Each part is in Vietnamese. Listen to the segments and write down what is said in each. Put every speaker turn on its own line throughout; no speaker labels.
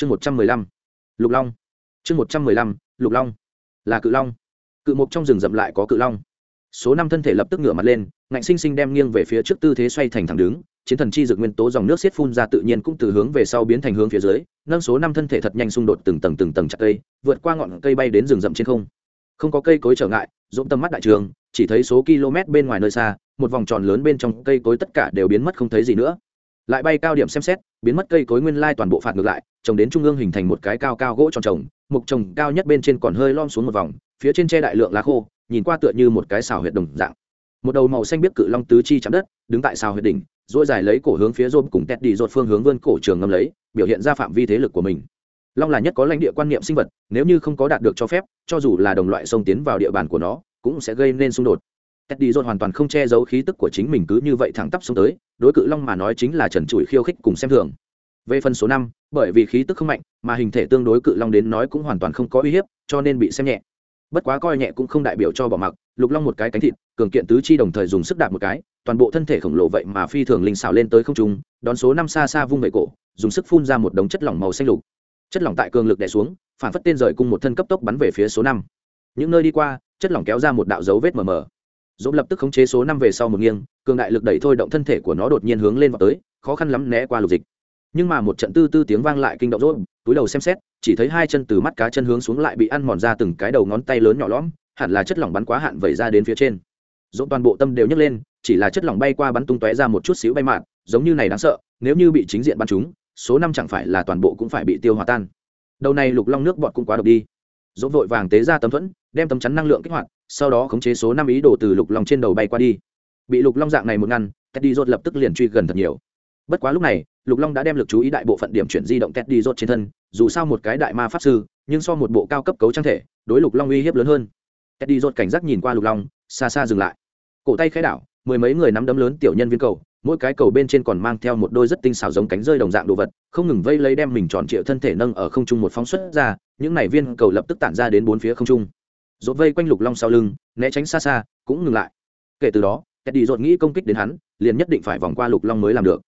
chương một trăm mười lăm, lục long. Chương một trăm mười lăm, lục long. Là cự long. Cự mục trong rừng rậm lại có cự long. Số năm thân thể lập tức ngửa mặt lên, ngạnh sinh sinh đem nghiêng về phía trước tư thế xoay thành thẳng đứng, chiến thần chi dược nguyên tố dòng nước xiết phun ra tự nhiên cũng từ hướng về sau biến thành hướng phía dưới, nâng số năm thân thể thật nhanh xung đột từng tầng từng tầng chặt cây, vượt qua ngọn cây bay đến rừng rậm trên không. Không có cây cối trở ngại, dũng tâm mắt đại trường, chỉ thấy số km bên ngoài nơi xa, một vòng tròn lớn bên trong cây cối tất cả đều biến mất không thấy gì nữa lại bay cao điểm xem xét, biến mất cây cối nguyên lai toàn bộ phạt ngược lại, trồng đến trung ương hình thành một cái cao cao gỗ tròn trồng, mục trồng cao nhất bên trên còn hơi lom xuống một vòng, phía trên che đại lượng lá khô, nhìn qua tựa như một cái xào huyệt đồng dạng. Một đầu màu xanh biết cự long tứ chi chạm đất, đứng tại xào huyệt đỉnh dỗi dài lấy cổ hướng phía rôm cùng tét đi rột phương hướng vươn cổ trường ngâm lấy, biểu hiện ra phạm vi thế lực của mình. Long là nhất có lãnh địa quan niệm sinh vật, nếu như không có đạt được cho phép, cho dù là đồng loại xông tiến vào địa bàn của nó, cũng sẽ gây nên xung đột tét đi rột hoàn toàn không che giấu khí tức của chính mình cứ như vậy thẳng tắp xuống tới, đối cự long mà nói chính là trần trụi khiêu khích cùng xem thường. Về phần số năm, bởi vì khí tức không mạnh, mà hình thể tương đối cự long đến nói cũng hoàn toàn không có uy hiếp, cho nên bị xem nhẹ. Bất quá coi nhẹ cũng không đại biểu cho bỏ mặc, lục long một cái cánh thịt, cường kiện tứ chi đồng thời dùng sức đạp một cái, toàn bộ thân thể khổng lồ vậy mà phi thường linh xảo lên tới không trung, đón số năm xa xa vung về cổ, dùng sức phun ra một đống chất lỏng màu xanh lục. Chất lỏng tại cường lực đè xuống, phản phất tên rời cung một thân cấp tốc bắn về phía số năm. Những nơi đi qua, chất lỏng kéo ra một đạo dấu vết mờ mờ dũng lập tức khống chế số năm về sau một nghiêng, cường đại lực đẩy thôi động thân thể của nó đột nhiên hướng lên vào tới, khó khăn lắm né qua lục dịch. Nhưng mà một trận tư tư tiếng vang lại kinh động rốt túi đầu xem xét, chỉ thấy hai chân từ mắt cá chân hướng xuống lại bị ăn mòn ra từng cái đầu ngón tay lớn nhỏ lõm, hẳn là chất lỏng bắn quá hạn vẩy ra đến phía trên. Dỗ toàn bộ tâm đều nhấc lên, chỉ là chất lỏng bay qua bắn tung tóe ra một chút xíu bay mạn giống như này đáng sợ, nếu như bị chính diện bắn chúng số năm chẳng phải là toàn bộ cũng phải bị tiêu hòa tan. Đầu này lục long nước bọt cũng quá độc đi dỗ vội vàng tế ra tấm thuẫn, đem tấm chắn năng lượng kích hoạt, sau đó khống chế số năm ý đồ từ lục long trên đầu bay qua đi. Bị lục long dạng này một ngăn, teddy rốt lập tức liền truy gần thật nhiều. Bất quá lúc này, lục long đã đem lực chú ý đại bộ phận điểm chuyển di động teddy rốt trên thân, dù sao một cái đại ma pháp sư, nhưng so một bộ cao cấp cấu trang thể, đối lục long uy hiếp lớn hơn. Teddy rốt cảnh giác nhìn qua lục long, xa xa dừng lại. Cổ tay khai đảo, mười mấy người nắm đấm lớn tiểu nhân viên cầu, mỗi cái cầu bên trên còn mang theo một đôi rất tinh xảo giống cánh rơi đồng dạng đồ vật, không ngừng vây lấy đem mình tròn trịa thân thể nâng ở không trung một phóng xuất ra những này viên cầu lập tức tản ra đến bốn phía không trung. Dốt vây quanh lục long sau lưng, né tránh xa xa, cũng ngừng lại. Kể từ đó, teddy dột nghĩ công kích đến hắn, liền nhất định phải vòng qua lục long mới làm được.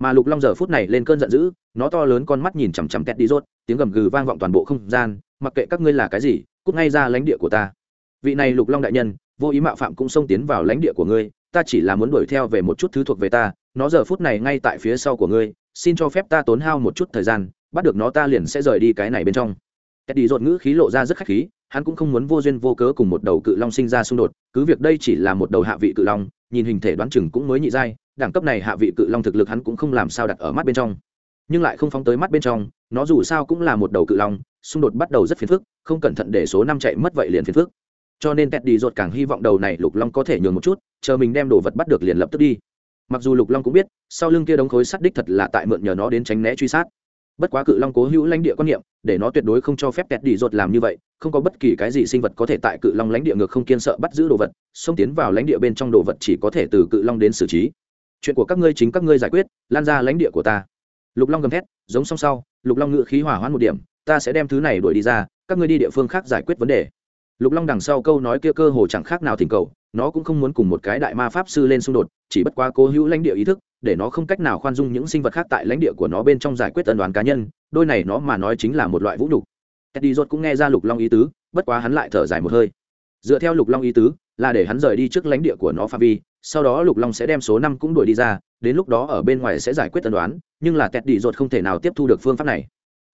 Mà lục long giờ phút này lên cơn giận dữ, nó to lớn con mắt nhìn chằm chằm kẹt đi rốt tiếng gầm gừ vang vọng toàn bộ không gian, mặc kệ các ngươi là cái gì, cút ngay ra lãnh địa của ta. Vị này lục long đại nhân, vô ý mạo phạm cũng xông tiến vào lãnh địa của ngươi, ta chỉ là muốn đuổi theo về một chút thứ thuộc về ta, nó giờ phút này ngay tại phía sau của ngươi, xin cho phép ta tốn hao một chút thời gian, bắt được nó ta liền sẽ rời đi cái này bên trong teddy dột ngữ khí lộ ra rất khách khí, hắn cũng không muốn vô duyên vô cớ cùng một đầu cự long sinh ra xung đột, cứ việc đây chỉ là một đầu hạ vị cự long, nhìn hình thể đoán chừng cũng mới nhị giai, đẳng cấp này hạ vị cự long thực lực hắn cũng không làm sao đặt ở mắt bên trong. Nhưng lại không phóng tới mắt bên trong, nó dù sao cũng là một đầu cự long, xung đột bắt đầu rất phiền phức, không cẩn thận để số năm chạy mất vậy liền phiền phức. Cho nên teddy dột càng hy vọng đầu này lục long có thể nhường một chút, chờ mình đem đồ vật bắt được liền lập tức đi. Mặc dù lục long cũng biết, sau lưng kia đống khối sắt đích thật là tại mượn nhờ nó đến tránh né truy sát bất quá cự long cố hữu lãnh địa quan niệm, để nó tuyệt đối không cho phép tẹt đi dột làm như vậy, không có bất kỳ cái gì sinh vật có thể tại cự long lãnh địa ngược không kiên sợ bắt giữ đồ vật, xông tiến vào lãnh địa bên trong đồ vật chỉ có thể từ cự long đến xử trí. Chuyện của các ngươi chính các ngươi giải quyết, lan ra lãnh địa của ta. Lục long gầm thét, giống song sau, lục long ngự khí hỏa hoãn một điểm, ta sẽ đem thứ này đuổi đi ra, các ngươi đi địa phương khác giải quyết vấn đề. Lục long đằng sau câu nói kia cơ hồ chẳng khác nào thỉnh cầu, nó cũng không muốn cùng một cái đại ma pháp sư lên xung đột, chỉ bất quá cố hữu lãnh địa ý thức để nó không cách nào khoan dung những sinh vật khác tại lãnh địa của nó bên trong giải quyết ân đoán cá nhân, đôi này nó mà nói chính là một loại vũ nhục. Eddie rốt cũng nghe ra lục long ý tứ, bất quá hắn lại thở dài một hơi. Dựa theo lục long ý tứ, là để hắn rời đi trước lãnh địa của nó pha vi, sau đó lục long sẽ đem số năm cũng đuổi đi ra, đến lúc đó ở bên ngoài sẽ giải quyết tân đoán nhưng là tẹt đi rột không thể nào tiếp thu được phương pháp này.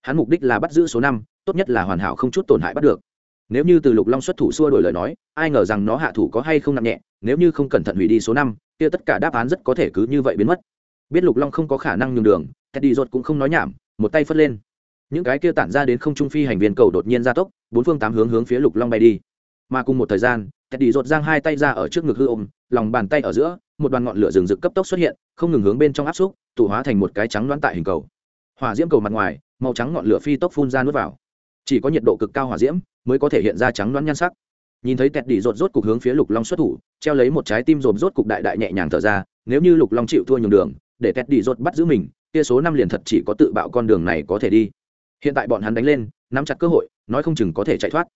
Hắn mục đích là bắt giữ số năm, tốt nhất là hoàn hảo không chút tổn hại bắt được. Nếu như từ lục long xuất thủ xua đổi lời nói, ai ngờ rằng nó hạ thủ có hay không nặng nhẹ, nếu như không cẩn thận hủy đi số năm kia tất cả đáp án rất có thể cứ như vậy biến mất. Biết lục long không có khả năng nhường đường, teddy rột cũng không nói nhảm, một tay phất lên. Những cái kia tản ra đến không trung phi hành viên cầu đột nhiên ra tốc, bốn phương tám hướng hướng phía lục long bay đi. Mà cùng một thời gian, teddy rột giang hai tay ra ở trước ngực hư ôm, lòng bàn tay ở giữa, một đoàn ngọn lửa rừng rực cấp tốc xuất hiện, không ngừng hướng bên trong áp xúc, tụ hóa thành một cái trắng loãng tại hình cầu. Hỏa diễm cầu mặt ngoài, màu trắng ngọn lửa phi tốc phun ra nuốt vào. Chỉ có nhiệt độ cực cao hỏa diễm mới có thể hiện ra trắng loãng nhan sắc nhìn thấy tẹt đi rột rốt cục hướng phía lục long xuất thủ, treo lấy một trái tim rột rốt cục đại đại nhẹ nhàng thở ra, nếu như lục long chịu thua nhường đường, để tẹt đi rột bắt giữ mình, kia số năm liền thật chỉ có tự bạo con đường này có thể đi. Hiện tại bọn hắn đánh lên, nắm chặt cơ hội, nói không chừng có thể chạy thoát.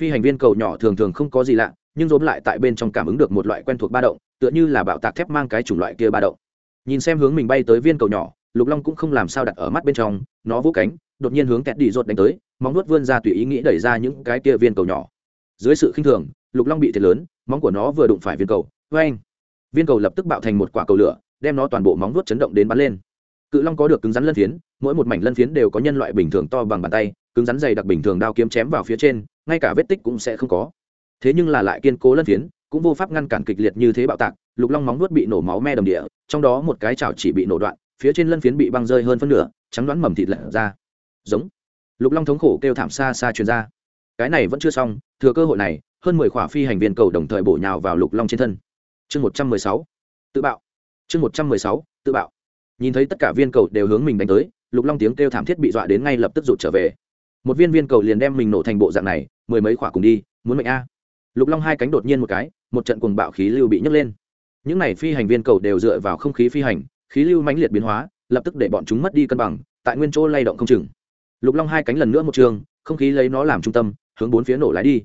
Phi hành viên cầu nhỏ thường thường không có gì lạ, nhưng rốt lại tại bên trong cảm ứng được một loại quen thuộc ba động, tựa như là bạo tạc thép mang cái chủng loại kia ba động. Nhìn xem hướng mình bay tới viên cầu nhỏ, lục long cũng không làm sao đặt ở mắt bên trong, nó vỗ cánh, đột nhiên hướng kẹt đi rột đánh tới, móng nuốt vươn ra tùy ý nghĩ đẩy ra những cái kia viên cầu nhỏ dưới sự khinh thường, lục long bị thiệt lớn, móng của nó vừa đụng phải viên cầu vê anh viên cầu lập tức bạo thành một quả cầu lửa, đem nó toàn bộ móng nuốt chấn động đến bắn lên. Cự long có được cứng rắn lân phiến, mỗi một mảnh lân phiến đều có nhân loại bình thường to bằng bàn tay, cứng rắn dày đặc bình thường đao kiếm chém vào phía trên, ngay cả vết tích cũng sẽ không có. Thế nhưng là lại kiên cố lân phiến, cũng vô pháp ngăn cản kịch liệt như thế bạo tạc, lục long móng nuốt bị nổ máu me đầm địa, trong đó một cái chảo chỉ bị nổ đoạn, phía trên lân phiến bị băng rơi hơn phân nửa, trắng đoán mầm thịt lật ra. Giống. Lục long thống khổ kêu thảm xa xa truyền ra cái này vẫn chưa xong, thừa cơ hội này, hơn mười khỏa phi hành viên cầu đồng thời bổ nhào vào lục long trên thân. Chương một trăm mười sáu, tự bạo. Chương một trăm mười sáu, tự bạo. Nhìn thấy tất cả viên cầu đều hướng mình đánh tới, lục long tiếng kêu thảm thiết bị dọa đến ngay lập tức rụt trở về. Một viên viên cầu liền đem mình nổ thành bộ dạng này, mười mấy khỏa cùng đi, muốn mệnh a. Lục long hai cánh đột nhiên một cái, một trận cuồng bạo khí lưu bị nhấc lên. Những này phi hành viên cầu đều dựa vào không khí phi hành, khí lưu mãnh liệt biến hóa, lập tức để bọn chúng mất đi cân bằng, tại nguyên chỗ lay động không chừng. Lục long hai cánh lần nữa một trường, không khí lấy nó làm trung tâm hướng bốn phía nổ lái đi.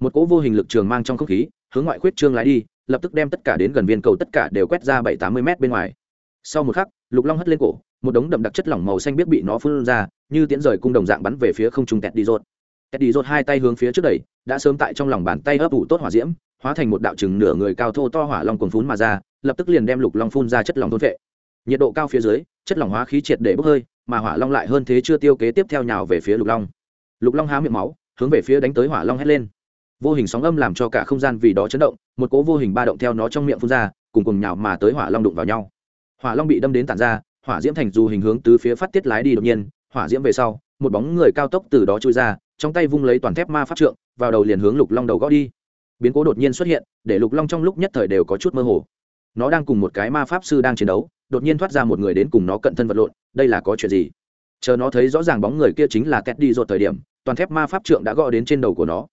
Một cỗ vô hình lực trường mang trong không khí, hướng ngoại khuyết trương lái đi, lập tức đem tất cả đến gần viên cầu tất cả đều quét ra bảy tám mươi m bên ngoài. Sau một khắc, lục long hất lên cổ, một đống đậm đặc chất lỏng màu xanh biết bị nó phun ra, như tiễn rời cung đồng dạng bắn về phía không trung tẹt đi rột tẹt đi rột hai tay hướng phía trước đẩy, đã sớm tại trong lòng bàn tay ấp ủ tốt hỏa diễm, hóa thành một đạo chừng nửa người cao thô to hỏa long cuồng phun mà ra, lập tức liền đem lục long phun ra chất lỏng thôn vệ. Nhiệt độ cao phía dưới, chất lỏng hóa khí triệt để bốc hơi, mà hỏa long lại hơn thế chưa tiêu kế tiếp theo nhào về phía lục long. Lục long há miệng máu hướng về phía đánh tới hỏa long hét lên. Vô hình sóng âm làm cho cả không gian vì đó chấn động, một cỗ vô hình ba động theo nó trong miệng phun ra, cùng cùng nhào mà tới hỏa long đụng vào nhau. Hỏa long bị đâm đến tản ra, hỏa diễm thành dù hình hướng từ phía phát tiết lái đi đột nhiên, hỏa diễm về sau, một bóng người cao tốc từ đó trôi ra, trong tay vung lấy toàn thép ma pháp trượng, vào đầu liền hướng lục long đầu gõ đi. Biến cố đột nhiên xuất hiện, để lục long trong lúc nhất thời đều có chút mơ hồ. Nó đang cùng một cái ma pháp sư đang chiến đấu, đột nhiên thoát ra một người đến cùng nó cận thân vật lộn, đây là có chuyện gì? Chờ nó thấy rõ ràng bóng người kia chính là kẹt đi rột thời điểm toàn thép ma pháp trượng đã gõ đến trên đầu của nó.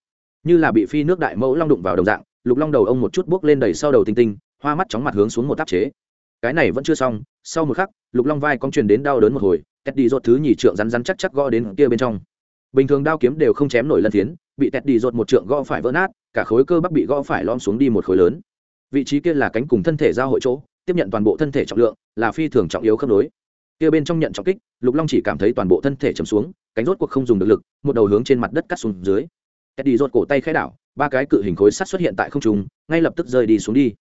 Như là bị phi nước đại mẫu long đụng vào đồng dạng, lục long đầu ông một chút buốc lên đầy sau đầu tinh tinh, hoa mắt chóng mặt hướng xuống một tác chế. Cái này vẫn chưa xong, sau một khắc, lục long vai cong truyền đến đau đớn một hồi tét đi rột thứ nhì trượng rắn rắn chắc chắc gõ đến kia bên trong. Bình thường đao kiếm đều không chém nổi lân tiến bị tét đi rột một trượng gõ phải vỡ nát, cả khối cơ bắp bị gõ phải lom xuống đi một khối lớn. Vị trí kia là cánh cùng thân thể giao hội chỗ, tiếp nhận toàn bộ thân thể trọng lượng, là phi thường trọng yếu khớp nối kia bên trong nhận trọng kích, lục long chỉ cảm thấy toàn bộ thân thể chầm xuống, cánh rốt cuộc không dùng được lực, một đầu hướng trên mặt đất cắt xuống dưới. Tét đi rột cổ tay khẽ đảo, ba cái cự hình khối sắt xuất hiện tại không trung, ngay lập tức rơi đi xuống đi.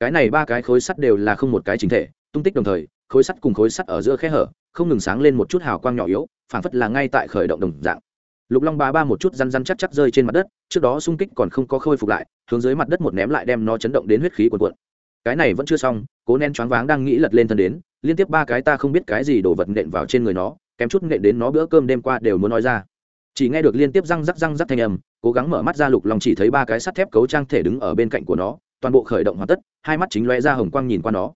Cái này ba cái khối sắt đều là không một cái chính thể, tung tích đồng thời, khối sắt cùng khối sắt ở giữa khe hở, không ngừng sáng lên một chút hào quang nhỏ yếu, phảng phất là ngay tại khởi động đồng dạng. Lục long ba ba một chút răn răn chắc chắc rơi trên mặt đất, trước đó xung kích còn không có khôi phục lại, hướng dưới mặt đất một ném lại đem nó chấn động đến huyết khí cuồn cuộn cái này vẫn chưa xong, cố nén choáng váng đang nghĩ lật lên thân đến, liên tiếp ba cái ta không biết cái gì đổ vật nện vào trên người nó, kém chút nện đến nó bữa cơm đêm qua đều muốn nói ra. Chỉ nghe được liên tiếp răng rắc răng rắc thanh âm, cố gắng mở mắt ra lục long chỉ thấy ba cái sắt thép cấu trang thể đứng ở bên cạnh của nó, toàn bộ khởi động hoàn tất, hai mắt chính loe ra hồng quang nhìn qua nó.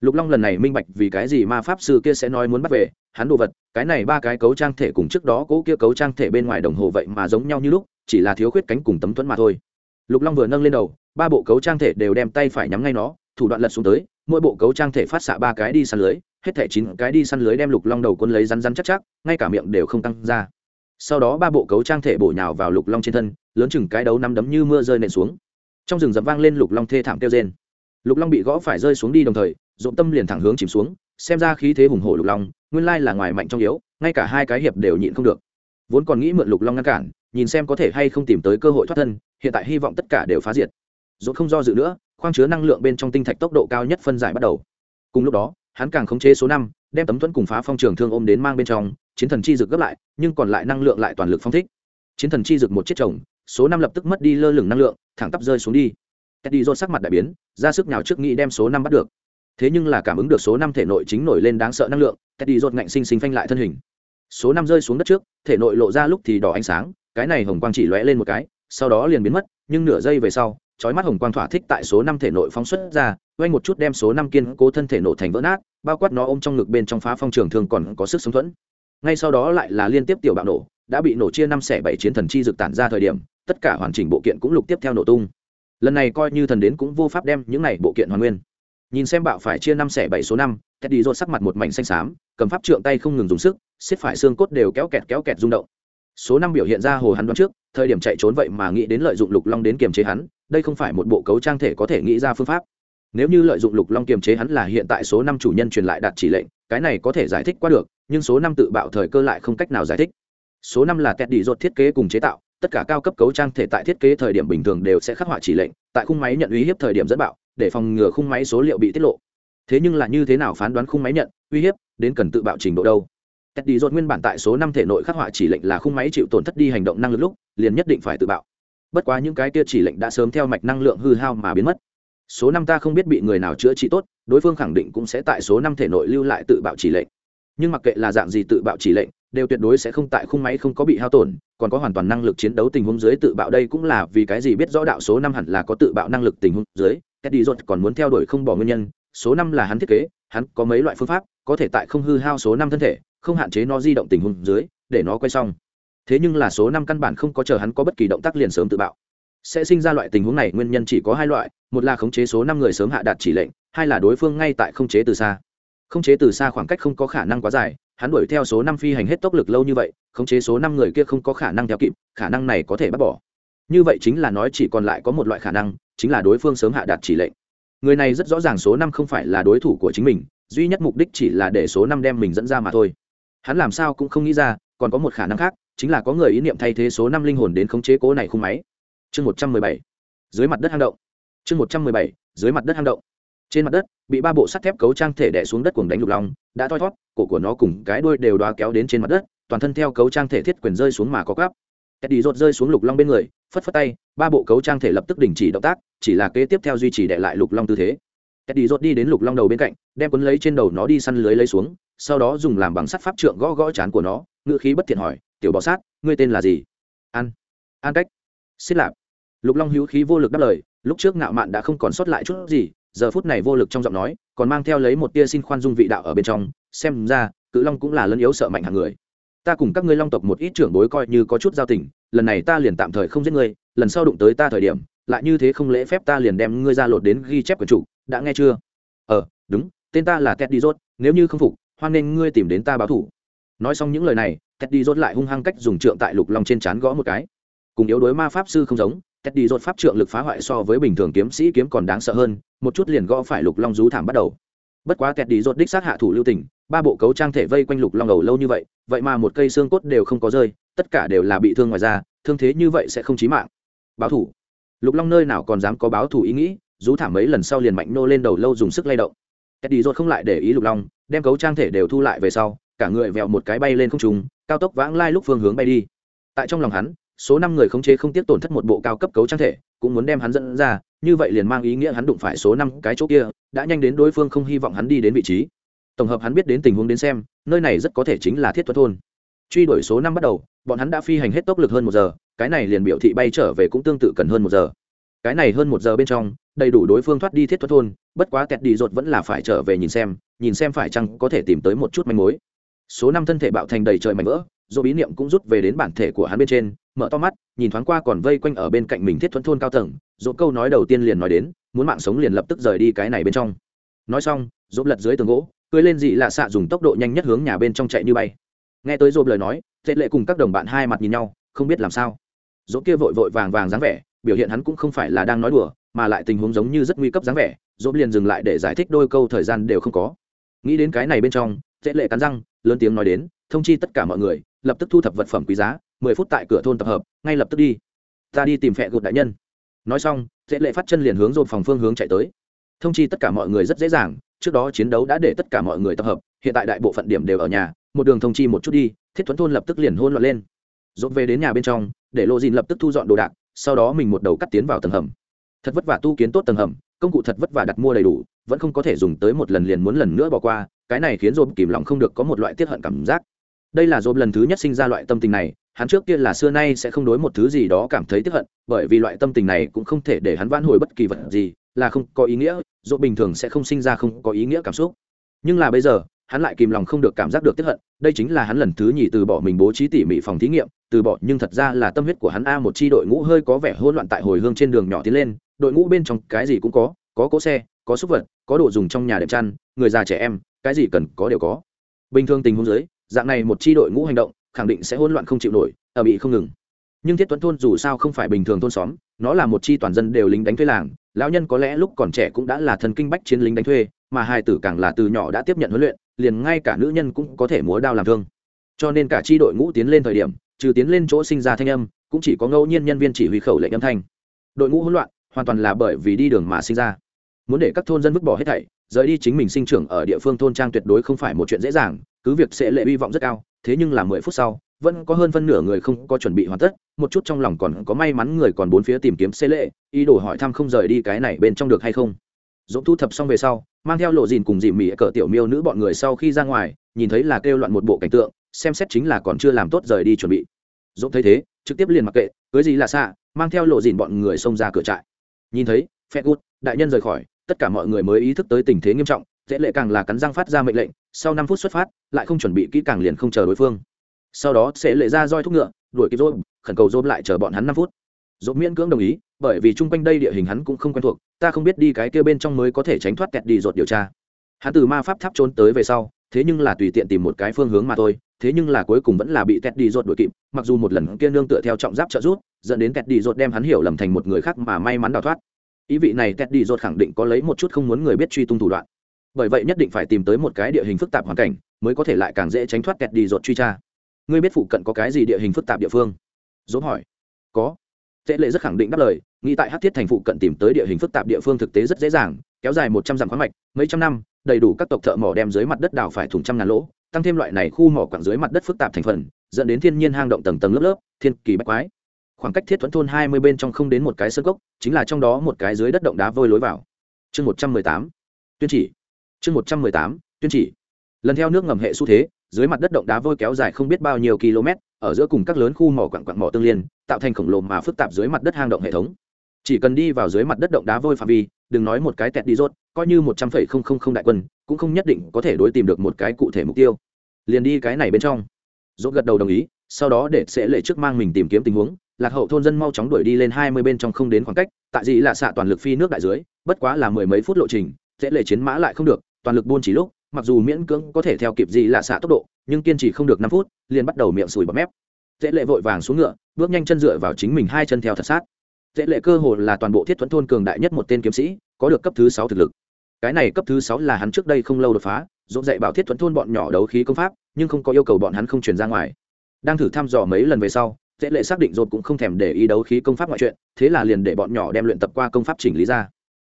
Lục long lần này minh bạch vì cái gì ma pháp sư kia sẽ nói muốn bắt về, hắn đồ vật, cái này ba cái cấu trang thể cùng trước đó cố kia cấu trang thể bên ngoài đồng hồ vậy mà giống nhau như lúc, chỉ là thiếu khuyết cánh cùng tấm thuẫn mà thôi. Lục long vừa nâng lên đầu, ba bộ cấu trang thể đều đem tay phải nhắm ngay nó thủ đoạn lật xuống tới, mỗi bộ cấu trang thể phát xạ ba cái đi săn lưới, hết thẻ chín cái đi săn lưới đem lục long đầu quân lấy rắn rắn chắc chắc, ngay cả miệng đều không tăng ra. Sau đó ba bộ cấu trang thể bổ nhào vào lục long trên thân, lớn chừng cái đấu nắm đấm như mưa rơi nện xuống. Trong rừng dập vang lên lục long thê thảm kêu rên. Lục long bị gõ phải rơi xuống đi đồng thời dộn tâm liền thẳng hướng chìm xuống, xem ra khí thế hùng hổ lục long, nguyên lai là ngoài mạnh trong yếu, ngay cả hai cái hiệp đều nhịn không được. Vốn còn nghĩ mượn lục long ngăn cản, nhìn xem có thể hay không tìm tới cơ hội thoát thân, hiện tại hy vọng tất cả đều phá diệt. Dồn không do dự nữa khoang chứa năng lượng bên trong tinh thạch tốc độ cao nhất phân giải bắt đầu. Cùng lúc đó, hắn càng khống chế số năm, đem tấm thuẫn cùng phá phong trường thương ôm đến mang bên trong, chiến thần chi dực gấp lại, nhưng còn lại năng lượng lại toàn lực phong thích. Chiến thần chi dực một chiếc chồng, số năm lập tức mất đi lơ lửng năng lượng, thẳng tắp rơi xuống đi. Teddy dồn sắc mặt đại biến, ra sức nào trước nghĩ đem số năm bắt được. Thế nhưng là cảm ứng được số năm thể nội chính nổi lên đáng sợ năng lượng, teddy dồn ngạnh sinh sinh phanh lại thân hình. Số năm rơi xuống đất trước, thể nội lộ ra lúc thì đỏ ánh sáng, cái này hồng quang chỉ lóe lên một cái, sau đó liền biến mất, nhưng nửa giây về sau chói mắt hồng quang thỏa thích tại số năm thể nội phóng xuất ra, quay một chút đem số năm kiên cố thân thể nổ thành vỡ nát, bao quát nó ôm trong ngực bên trong phá phong trường thường còn có sức sống thuẫn. Ngay sau đó lại là liên tiếp tiểu bạo nổ, đã bị nổ chia năm xẻ bảy chiến thần chi dược tản ra thời điểm, tất cả hoàn chỉnh bộ kiện cũng lục tiếp theo nổ tung. Lần này coi như thần đến cũng vô pháp đem những này bộ kiện hoàn nguyên. Nhìn xem bạo phải chia năm xẻ bảy số năm, Teddy đi sắc mặt một mảnh xanh xám, cầm pháp trượng tay không ngừng dùng sức, xiết phải xương cốt đều kéo kẹt kéo kẹt rung động số năm biểu hiện ra hồ hắn đoán trước, thời điểm chạy trốn vậy mà nghĩ đến lợi dụng lục long đến kiềm chế hắn, đây không phải một bộ cấu trang thể có thể nghĩ ra phương pháp. Nếu như lợi dụng lục long kiềm chế hắn là hiện tại số năm chủ nhân truyền lại đạt chỉ lệnh, cái này có thể giải thích qua được, nhưng số năm tự bạo thời cơ lại không cách nào giải thích. Số năm là kẹt đi rột thiết kế cùng chế tạo, tất cả cao cấp cấu trang thể tại thiết kế thời điểm bình thường đều sẽ khắc họa chỉ lệnh, tại khung máy nhận uy hiếp thời điểm dẫn bạo, để phòng ngừa khung máy số liệu bị tiết lộ. Thế nhưng là như thế nào phán đoán khung máy nhận uy hiếp, đến cần tự bạo trình độ đâu? Kẹt đi nguyên bản tại số năm thể nội khắc họa chỉ lệnh là khung máy chịu tổn thất đi hành động năng lực lúc, liền nhất định phải tự bạo. Bất quá những cái kia chỉ lệnh đã sớm theo mạch năng lượng hư hao mà biến mất. Số năm ta không biết bị người nào chữa trị tốt, đối phương khẳng định cũng sẽ tại số năm thể nội lưu lại tự bạo chỉ lệnh. Nhưng mặc kệ là dạng gì tự bạo chỉ lệnh, đều tuyệt đối sẽ không tại khung máy không có bị hao tổn, còn có hoàn toàn năng lực chiến đấu tình huống dưới tự bạo đây cũng là vì cái gì biết rõ đạo số năm hẳn là có tự bạo năng lực tình huống dưới, Teddy Rốt còn muốn theo đuổi không bỏ nguyên nhân, số năm là hắn thiết kế, hắn có mấy loại phương pháp, có thể tại không hư hao số năm thân thể không hạn chế nó di động tình huống dưới, để nó quay xong. Thế nhưng là số năm căn bản không có chờ hắn có bất kỳ động tác liền sớm tự bạo. Sẽ sinh ra loại tình huống này, nguyên nhân chỉ có hai loại, một là khống chế số năm người sớm hạ đạt chỉ lệnh, hai là đối phương ngay tại khống chế từ xa. Khống chế từ xa khoảng cách không có khả năng quá dài, hắn đuổi theo số năm phi hành hết tốc lực lâu như vậy, khống chế số năm người kia không có khả năng theo kịp, khả năng này có thể bắt bỏ. Như vậy chính là nói chỉ còn lại có một loại khả năng, chính là đối phương sớm hạ đạt chỉ lệnh. Người này rất rõ ràng số năm không phải là đối thủ của chính mình, duy nhất mục đích chỉ là để số năm đem mình dẫn ra mà thôi hắn làm sao cũng không nghĩ ra, còn có một khả năng khác, chính là có người ý niệm thay thế số năm linh hồn đến khống chế cố này khung máy. Chương một trăm mười bảy, dưới mặt đất hang động. Chương một trăm mười bảy, dưới mặt đất hang động. Trên mặt đất, bị ba bộ sắt thép cấu trang thể đè xuống đất cuồng đánh lục long, đã thoi thót, cổ của nó cùng cái đuôi đều đoá kéo đến trên mặt đất, toàn thân theo cấu trang thể thiết quyền rơi xuống mà có gắp đi rột rơi xuống lục long bên người, phất phất tay, ba bộ cấu trang thể lập tức đình chỉ động tác, chỉ là kế tiếp theo duy trì đệ lại lục long tư thế. Eddie rột đi đến lục long đầu bên cạnh, đem cuốn lấy trên đầu nó đi săn lưới lấy xuống sau đó dùng làm bằng sắt pháp trượng gõ gõ chán của nó ngự khí bất thiện hỏi, tiểu bọ sát, ngươi tên là gì? An an cách. Xích lạp. Lục long hữu khí vô lực đáp lời, lúc trước ngạo mạn đã không còn sót lại chút gì, giờ phút này vô lực trong giọng nói, còn mang theo lấy một tia xin khoan dung vị đạo ở bên trong, xem ra, cự long cũng là lân yếu sợ mạnh hàng người. Ta cùng các ngươi long tộc một ít trưởng bối coi như có chút giao tình, lần này ta liền tạm thời không giết ngươi, lần sau đụng tới ta thời điểm, lại như thế không lễ phép ta liền đem ngươi ra lột đến ghi chép quần chủ, đã nghe chưa? Ờ đúng, tên ta là ted đi rốt nếu như không phục hoan nên ngươi tìm đến ta báo thủ. Nói xong những lời này ted đi rốt lại hung hăng cách dùng trượng tại lục long trên trán gõ một cái. Cùng yếu đối ma pháp sư không giống ted đi rốt pháp trượng lực phá hoại so với bình thường kiếm sĩ kiếm còn đáng sợ hơn, một chút liền gõ phải lục long rú thảm bắt đầu. Bất quá ted đi rốt đích sát hạ thủ lưu tình, ba bộ cấu trang thể vây quanh lục long đầu lâu như vậy vậy mà một cây xương cốt đều không có rơi, tất cả đều là bị thương ngoài ra thương thế như vậy sẽ không chí mạng. Báo thủ. Lục long nơi nào còn dám có báo thủ ý nghĩ, rú thảm mấy lần sau liền mạnh nô lên đầu lâu dùng sức lay động. Eddie rốt không lại để ý lục long đem cấu trang thể đều thu lại về sau, cả người vẹo một cái bay lên không trung, cao tốc vãng lai lúc phương hướng bay đi. Tại trong lòng hắn, số năm người khống chế không tiếc tổn thất một bộ cao cấp cấu trang thể, cũng muốn đem hắn dẫn ra, như vậy liền mang ý nghĩa hắn đụng phải số năm cái chỗ kia, đã nhanh đến đối phương không hy vọng hắn đi đến vị trí. Tổng hợp hắn biết đến tình huống đến xem, nơi này rất có thể chính là thiết thuật thôn. Truy đuổi số năm bắt đầu, bọn hắn đã phi hành hết tốc lực hơn một giờ, cái này liền biểu thị bay trở về cũng tương tự cần hơn một giờ. Cái này hơn một giờ bên trong đầy đủ đối phương thoát đi thiết thuật thôn, bất quá kẹt đi rột vẫn là phải trở về nhìn xem nhìn xem phải chăng có thể tìm tới một chút manh mối. Số năm thân thể bạo thành đầy trời mảnh vỡ do bí niệm cũng rút về đến bản thể của hắn bên trên, mở to mắt, nhìn thoáng qua còn vây quanh ở bên cạnh mình thiết thuẫn thôn cao tầng dỗ câu nói đầu tiên liền nói đến, muốn mạng sống liền lập tức rời đi cái này bên trong. Nói xong dỗ lật dưới tường gỗ cưới lên dị lạ xạ dùng tốc độ nhanh nhất hướng nhà bên trong chạy như bay. Nghe tới dồn lời nói, tệ lệ cùng các đồng bạn hai mặt nhìn nhau, không biết làm sao. Dỗ kia vội vội vàng vàng dáng vẻ, biểu hiện hắn cũng không phải là đang nói đùa mà lại tình huống giống như rất nguy cấp dáng vẻ, dỗ liền dừng lại để giải thích đôi câu thời gian đều không có. Nghĩ đến cái này bên trong, dễ lệ cắn răng, lớn tiếng nói đến, thông chi tất cả mọi người, lập tức thu thập vật phẩm quý giá, mười phút tại cửa thôn tập hợp, ngay lập tức đi. Ta đi tìm phẹ gột đại nhân. Nói xong, dễ lệ phát chân liền hướng dồn phòng phương hướng chạy tới. Thông chi tất cả mọi người rất dễ dàng, trước đó chiến đấu đã để tất cả mọi người tập hợp, hiện tại đại bộ phận điểm đều ở nhà, một đường thông chi một chút đi, thiết thuẫn thôn lập tức liền hôn loạn lên. Dốt về đến nhà bên trong, để lộ dìn lập tức thu dọn đồ đạc, sau đó mình một đầu cắt tiến vào tầng hầm thật vất vả tu kiến tốt tầng hầm, công cụ thật vất vả đặt mua đầy đủ, vẫn không có thể dùng tới một lần liền muốn lần nữa bỏ qua, cái này khiến dồn kìm lòng không được có một loại tiết hận cảm giác. Đây là dồn lần thứ nhất sinh ra loại tâm tình này, hắn trước kia là xưa nay sẽ không đối một thứ gì đó cảm thấy tiếc hận, bởi vì loại tâm tình này cũng không thể để hắn vãn hồi bất kỳ vật gì, là không có ý nghĩa dỗ bình thường sẽ không sinh ra không có ý nghĩa cảm xúc. Nhưng là bây giờ, hắn lại kìm lòng không được cảm giác được tiếp hận, đây chính là hắn lần thứ nhì từ bỏ mình bố trí tỉ mỉ phòng thí nghiệm, từ bỏ, nhưng thật ra là tâm huyết của hắn a một chi đội ngũ hơi có vẻ hỗn loạn tại hồi hương trên đường nhỏ tiến lên đội ngũ bên trong cái gì cũng có có cỗ xe, có súc vật, có đồ dùng trong nhà đệm chăn, người già trẻ em, cái gì cần có đều có. Bình thường tình huống dưới, dạng này một chi đội ngũ hành động, khẳng định sẽ hỗn loạn không chịu nổi, ở bị không ngừng. Nhưng thiết tuấn thôn dù sao không phải bình thường thôn xóm, nó là một chi toàn dân đều lính đánh thuê làng, lão nhân có lẽ lúc còn trẻ cũng đã là thần kinh bách chiến lính đánh thuê, mà hai tử càng là từ nhỏ đã tiếp nhận huấn luyện, liền ngay cả nữ nhân cũng có thể múa đao làm thương. Cho nên cả chi đội ngũ tiến lên thời điểm, trừ tiến lên chỗ sinh ra thanh âm, cũng chỉ có ngẫu nhiên nhân viên chỉ huy khẩu lệnh âm thanh. Đội ngũ hỗn loạn hoàn toàn là bởi vì đi đường mà sinh ra. Muốn để các thôn dân vứt bỏ hết thảy, rời đi chính mình sinh trưởng ở địa phương thôn trang tuyệt đối không phải một chuyện dễ dàng, cứ việc sẽ lệ hy vọng rất cao, thế nhưng là mười phút sau, vẫn có hơn phân nửa người không có chuẩn bị hoàn tất, một chút trong lòng còn có may mắn người còn bốn phía tìm kiếm xê lệ, ý đồ hỏi thăm không rời đi cái này bên trong được hay không. Dũng thu thập xong về sau, mang theo lộ dìn cùng dì mỉ cỡ tiểu miêu nữ bọn người sau khi ra ngoài, nhìn thấy là kêu loạn một bộ cảnh tượng, xem xét chính là còn chưa làm tốt rời đi chuẩn bị. Dũng thấy thế, trực tiếp liền mặc kệ, cưới gì là xạ, mang theo lộ dìn bọn người xông ra cửa trại nhìn thấy phe gút, đại nhân rời khỏi, tất cả mọi người mới ý thức tới tình thế nghiêm trọng, dễ lệ càng là cắn răng phát ra mệnh lệnh, sau năm phút xuất phát, lại không chuẩn bị kỹ càng liền không chờ đối phương. Sau đó, sẽ lệ ra roi thúc ngựa, đuổi kịp rôm khẩn cầu rôm lại chờ bọn hắn năm phút. Rôm miễn cưỡng đồng ý, bởi vì chung quanh đây địa hình hắn cũng không quen thuộc, ta không biết đi cái kia bên trong mới có thể tránh thoát kẹt đi rột điều tra. Hắn từ ma pháp tháp trốn tới về sau, thế nhưng là tùy tiện tìm một cái phương hướng mà thôi thế nhưng là cuối cùng vẫn là bị kẹt đi rột đuổi kịp, mặc dù một lần kia nương tựa theo trọng giáp trợ rút dẫn đến kẹt đi rột đem hắn hiểu lầm thành một người khác mà may mắn đào thoát. Ý vị này kẹt đi rột khẳng định có lấy một chút không muốn người biết truy tung thủ đoạn. Bởi vậy nhất định phải tìm tới một cái địa hình phức tạp hoàn cảnh, mới có thể lại càng dễ tránh thoát kẹt đi rột truy tra. Ngươi biết phụ cận có cái gì địa hình phức tạp địa phương? Dốt hỏi. Có. Tệ lệ rất khẳng định đáp lời, nghĩ tại hát thiết thành phụ cận tìm tới địa hình phức tạp địa phương thực tế rất dễ dàng, kéo dài một trăm dặm khoáng mạch, mấy trăm năm, đầy đủ các tộc thợ mỏ đem dưới mặt đất đào phải thủng trăm ngàn lỗ tăng thêm loại này khu mỏ quặng dưới mặt đất phức tạp thành phần, dẫn đến thiên nhiên hang động tầng tầng lớp lớp, thiên kỳ bách quái. Khoảng cách thiết thuẫn thôn hai mươi bên trong không đến một cái sơ cốc, chính là trong đó một cái dưới đất động đá vôi lối vào. Chương một trăm mười tám, tuyên chỉ. Chương một trăm mười tám, tuyên chỉ. Lần theo nước ngầm hệ xu thế, dưới mặt đất động đá vôi kéo dài không biết bao nhiêu km, ở giữa cùng các lớn khu mỏ quặng quặng mỏ tương liên, tạo thành khổng lồ mà phức tạp dưới mặt đất hang động hệ thống chỉ cần đi vào dưới mặt đất động đá vôi phạm vi, đừng nói một cái tẹt đi rốt, coi như một trăm phẩy không không không đại quân, cũng không nhất định có thể đối tìm được một cái cụ thể mục tiêu. Liền đi cái này bên trong. Rốt gật đầu đồng ý, sau đó để sẽ lệ trước mang mình tìm kiếm tình huống, lạc hậu thôn dân mau chóng đuổi đi lên hai mươi bên trong không đến khoảng cách, tại gì là xạ toàn lực phi nước đại dưới, bất quá là mười mấy phút lộ trình, sẽ lệ chiến mã lại không được, toàn lực buôn chỉ lúc, mặc dù miễn cưỡng có thể theo kịp gì là xạ tốc độ, nhưng kiên trì không được năm phút, liền bắt đầu miệng sùi bọt mép. Dễ lệ vội vàng xuống ngựa, bước nhanh chân dựa vào chính mình hai chân theo thật sát dễ lệ cơ hồ là toàn bộ thiết thuẫn thôn cường đại nhất một tên kiếm sĩ, có được cấp thứ sáu thực lực. Cái này cấp thứ sáu là hắn trước đây không lâu đột phá dỗ dạy bảo thiết thuẫn thôn bọn nhỏ đấu khí công pháp, nhưng không có yêu cầu bọn hắn không truyền ra ngoài. Đang thử thăm dò mấy lần về sau, dễ lệ xác định dồn cũng không thèm để ý đấu khí công pháp ngoại chuyện, thế là liền để bọn nhỏ đem luyện tập qua công pháp chỉnh lý ra.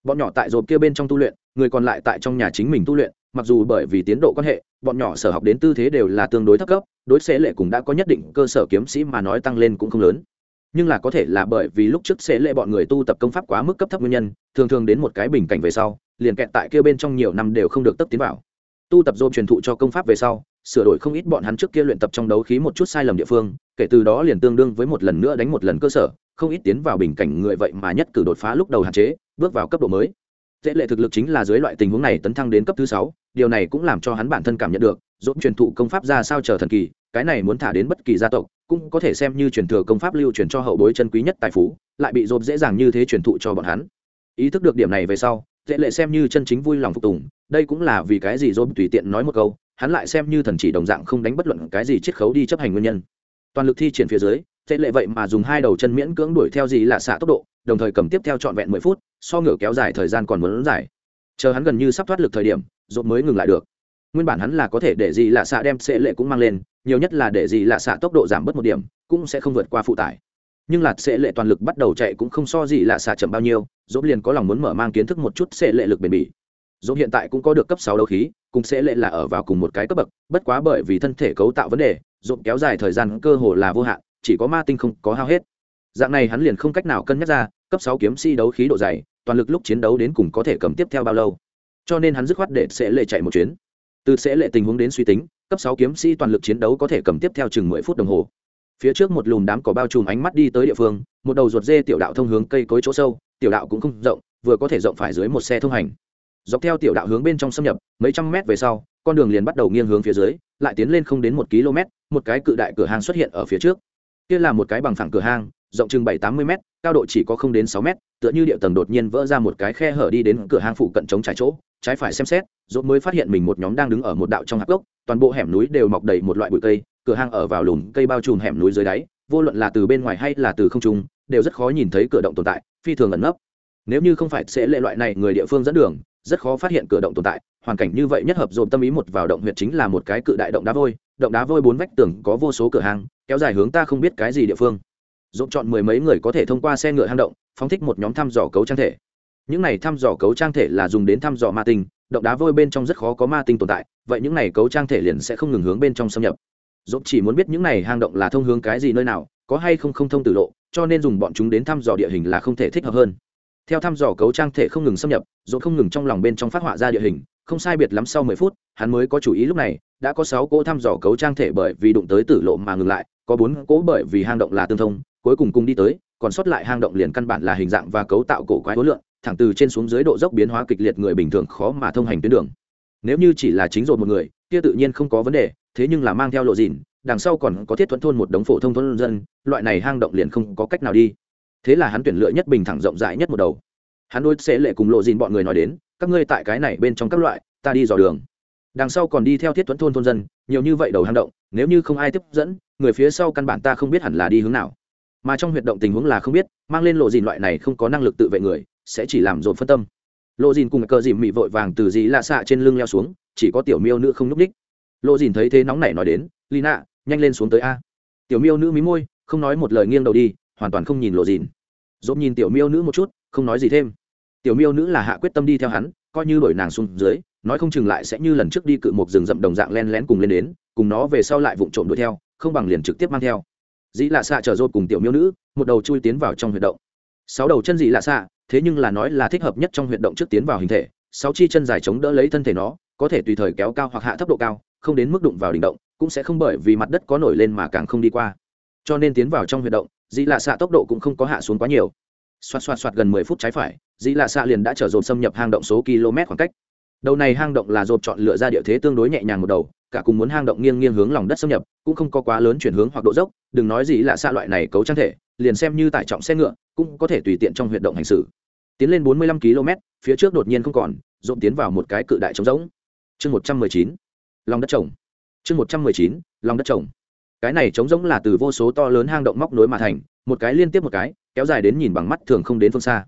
Bọn nhỏ tại dồn kia bên trong tu luyện, người còn lại tại trong nhà chính mình tu luyện, mặc dù bởi vì tiến độ quan hệ, bọn nhỏ sở học đến tư thế đều là tương đối thấp cấp, đối xế lệ cũng đã có nhất định cơ sở kiếm sĩ mà nói tăng lên cũng không lớn nhưng là có thể là bởi vì lúc trước xế lệ bọn người tu tập công pháp quá mức cấp thấp nguyên nhân, thường thường đến một cái bình cảnh về sau, liền kẹt tại kia bên trong nhiều năm đều không được tấp tiến vào. Tu tập dôm truyền thụ cho công pháp về sau, sửa đổi không ít bọn hắn trước kia luyện tập trong đấu khí một chút sai lầm địa phương, kể từ đó liền tương đương với một lần nữa đánh một lần cơ sở, không ít tiến vào bình cảnh người vậy mà nhất cử đột phá lúc đầu hạn chế, bước vào cấp độ mới. Dễ lệ thực lực chính là dưới loại tình huống này tấn thăng đến cấp thứ sáu, điều này cũng làm cho hắn bản thân cảm nhận được dốt truyền thụ công pháp ra sao chờ thần kỳ, cái này muốn thả đến bất kỳ gia tộc, cũng có thể xem như truyền thừa công pháp lưu truyền cho hậu bối chân quý nhất tài phú, lại bị dồn dễ dàng như thế truyền thụ cho bọn hắn. Ý thức được điểm này về sau, dễ lệ xem như chân chính vui lòng phục tùng, đây cũng là vì cái gì dồn tùy tiện nói một câu, hắn lại xem như thần chỉ đồng dạng không đánh bất luận cái gì chiết khấu đi chấp hành nguyên nhân. Toàn lực thi triển phía dưới, dễ lệ vậy mà dùng hai đầu chân miễn cưỡng đuổi theo gì là xạ tốc độ, đồng thời cầm tiếp theo trọn vẹn mười phút, so ngựa kéo dài thời gian còn muốn dài. Chờ hắn gần như sắp thoát lực thời điểm dồn mới ngừng lại được nguyên bản hắn là có thể để gì lạ xạ đem sẽ lệ cũng mang lên, nhiều nhất là để gì lạ xạ tốc độ giảm bớt một điểm, cũng sẽ không vượt qua phụ tải. Nhưng là sẽ lệ toàn lực bắt đầu chạy cũng không so gì lạ xạ chậm bao nhiêu dốt liền có lòng muốn mở mang kiến thức một chút sẽ lệ lực bền bỉ. Dốt hiện tại cũng có được cấp sáu đấu khí, cùng sẽ lệ là ở vào cùng một cái cấp bậc, bất quá bởi vì thân thể cấu tạo vấn đề dốt kéo dài thời gian cơ hồ là vô hạn, chỉ có ma tinh không có hao hết. Dạng này hắn liền không cách nào cân nhắc ra, cấp sáu kiếm si đấu khí độ dày, toàn lực lúc chiến đấu đến cùng có thể cầm tiếp theo bao lâu. Cho nên hắn dứt khoát để sẽ lệ chạy một chuyến từ sẽ lệ tình huống đến suy tính, cấp sáu kiếm sĩ toàn lực chiến đấu có thể cầm tiếp theo chừng mười phút đồng hồ. Phía trước một lùm đám cỏ bao trùm ánh mắt đi tới địa phương, một đầu ruột dê tiểu đạo thông hướng cây cối chỗ sâu, tiểu đạo cũng không rộng, vừa có thể rộng phải dưới một xe thông hành. Dọc theo tiểu đạo hướng bên trong xâm nhập, mấy trăm mét về sau, con đường liền bắt đầu nghiêng hướng phía dưới, lại tiến lên không đến một km, một cái cự đại cửa hàng xuất hiện ở phía trước. Kia là một cái bằng phẳng cửa hàng rộng chừng bảy tám mươi m cao độ chỉ có không đến sáu m tựa như địa tầng đột nhiên vỡ ra một cái khe hở đi đến cửa hàng phụ cận chống trải chỗ trái phải xem xét dốt mới phát hiện mình một nhóm đang đứng ở một đạo trong hạp gốc toàn bộ hẻm núi đều mọc đầy một loại bụi cây, cửa hang ở vào lùm cây bao trùm hẻm núi dưới đáy, vô luận là từ bên ngoài hay là từ không trung, đều rất khó nhìn thấy cửa động tồn tại, phi thường ẩn nấp. Nếu như không phải sẽ lệ loại này người địa phương dẫn đường, rất khó phát hiện cửa động tồn tại, hoàn cảnh như vậy nhất hợp dồn tâm ý một vào động huyệt chính là một cái cự đại động đá vôi, động đá vôi bốn vách tường có vô số cửa hàng kéo dài hướng ta không biết cái gì địa phương. Dồn chọn mười mấy người có thể thông qua xe ngựa hang động, phóng thích một nhóm thăm dò cấu trang thể những này thăm dò cấu trang thể là dùng đến thăm dò ma tinh động đá vôi bên trong rất khó có ma tinh tồn tại, vậy những này cấu trang thể liền sẽ không ngừng hướng bên trong xâm nhập. Dốt chỉ muốn biết những này hang động là thông hướng cái gì nơi nào, có hay không không thông tử lộ, cho nên dùng bọn chúng đến thăm dò địa hình là không thể thích hợp hơn. Theo thăm dò cấu trang thể không ngừng xâm nhập, dốt không ngừng trong lòng bên trong phát họa ra địa hình, không sai biệt lắm sau mười phút, hắn mới có chủ ý lúc này, đã có sáu cỗ thăm dò cấu trang thể bởi vì đụng tới tử lộ mà ngừng lại, có bốn cỗ bởi vì hang động là tương thông, cuối cùng cùng đi tới, còn sót lại hang động liền căn bản là hình dạng và cấu tạo cổ quái hối lượng thẳng từ trên xuống dưới độ dốc biến hóa kịch liệt người bình thường khó mà thông hành tuyến đường. Nếu như chỉ là chính rồi một người, kia tự nhiên không có vấn đề, thế nhưng là mang theo lộ dìn đằng sau còn có thiết thuẫn thôn một đống phổ thông thôn dân, loại này hang động liền không có cách nào đi. Thế là hắn tuyển lựa nhất bình thẳng rộng rãi nhất một đầu. Hắn đôi sẽ lệ cùng lộ dìn bọn người nói đến, các ngươi tại cái này bên trong các loại, ta đi dò đường. Đằng sau còn đi theo thiết thuẫn thôn thôn dân, nhiều như vậy đầu hang động, nếu như không ai tiếp dẫn, người phía sau căn bản ta không biết hẳn là đi hướng nào. Mà trong huyệt động tình huống là không biết, mang lên lộ dìn loại này không có năng lực tự vệ người sẽ chỉ làm dồn phân tâm. Lộ dìn cùng cờ dìm mị vội vàng từ dì lạ xạ trên lưng leo xuống, chỉ có tiểu miêu nữ không n ú c ních lộ dìn thấy thế nóng nảy nói đến, lina, nhanh lên xuống tới a. Tiểu miêu nữ mí môi, không nói một lời nghiêng đầu đi, hoàn toàn không nhìn lộ dìn. Dốt nhìn tiểu miêu nữ một chút, không nói gì thêm. Tiểu miêu nữ là hạ quyết tâm đi theo hắn, coi như đổi nàng xuống dưới, nói không chừng lại sẽ như lần trước đi cự một rừng rậm đồng dạng len lén cùng lên đến, cùng nó về sau lại vụng trộm đuổi theo, không bằng liền trực tiếp mang theo. Dĩ lạ xạ chở rột cùng tiểu miêu nữ, một đầu chui tiến vào trong huyệt động. Sáu đầu chân dị lạ xạ thế nhưng là nói là thích hợp nhất trong huyệt động trước tiến vào hình thể, sáu chi chân dài chống đỡ lấy thân thể nó, có thể tùy thời kéo cao hoặc hạ thấp độ cao, không đến mức đụng vào đỉnh động, cũng sẽ không bởi vì mặt đất có nổi lên mà càng không đi qua. Cho nên tiến vào trong huyệt động, dĩ lạ xạ tốc độ cũng không có hạ xuống quá nhiều. Xoạt xoạt xoạt gần mười phút trái phải, dĩ lạ xạ liền đã trở dồn xâm nhập hang động số km khoảng cách. Đầu này hang động là dồn chọn lựa ra địa thế tương đối nhẹ nhàng một đầu, cả cùng muốn hang động nghiêng nghiêng hướng lòng đất xâm nhập, cũng không có quá lớn chuyển hướng hoặc độ dốc, đừng nói gì là xa loại này cấu trang thể, liền xem như tải trọng xe ngựa, cũng có thể tùy tiện trong huyệt động hành xử tiến lên bốn mươi lăm km, phía trước đột nhiên không còn dồn tiến vào một cái cự đại trống rỗng. Chương một trăm mười chín, lòng đất trồng. Chương một trăm mười chín, lòng đất trồng. Cái này trống rỗng là từ vô số to lớn hang động móc nối mà thành, một cái liên tiếp một cái, kéo dài đến nhìn bằng mắt thường không đến phương xa.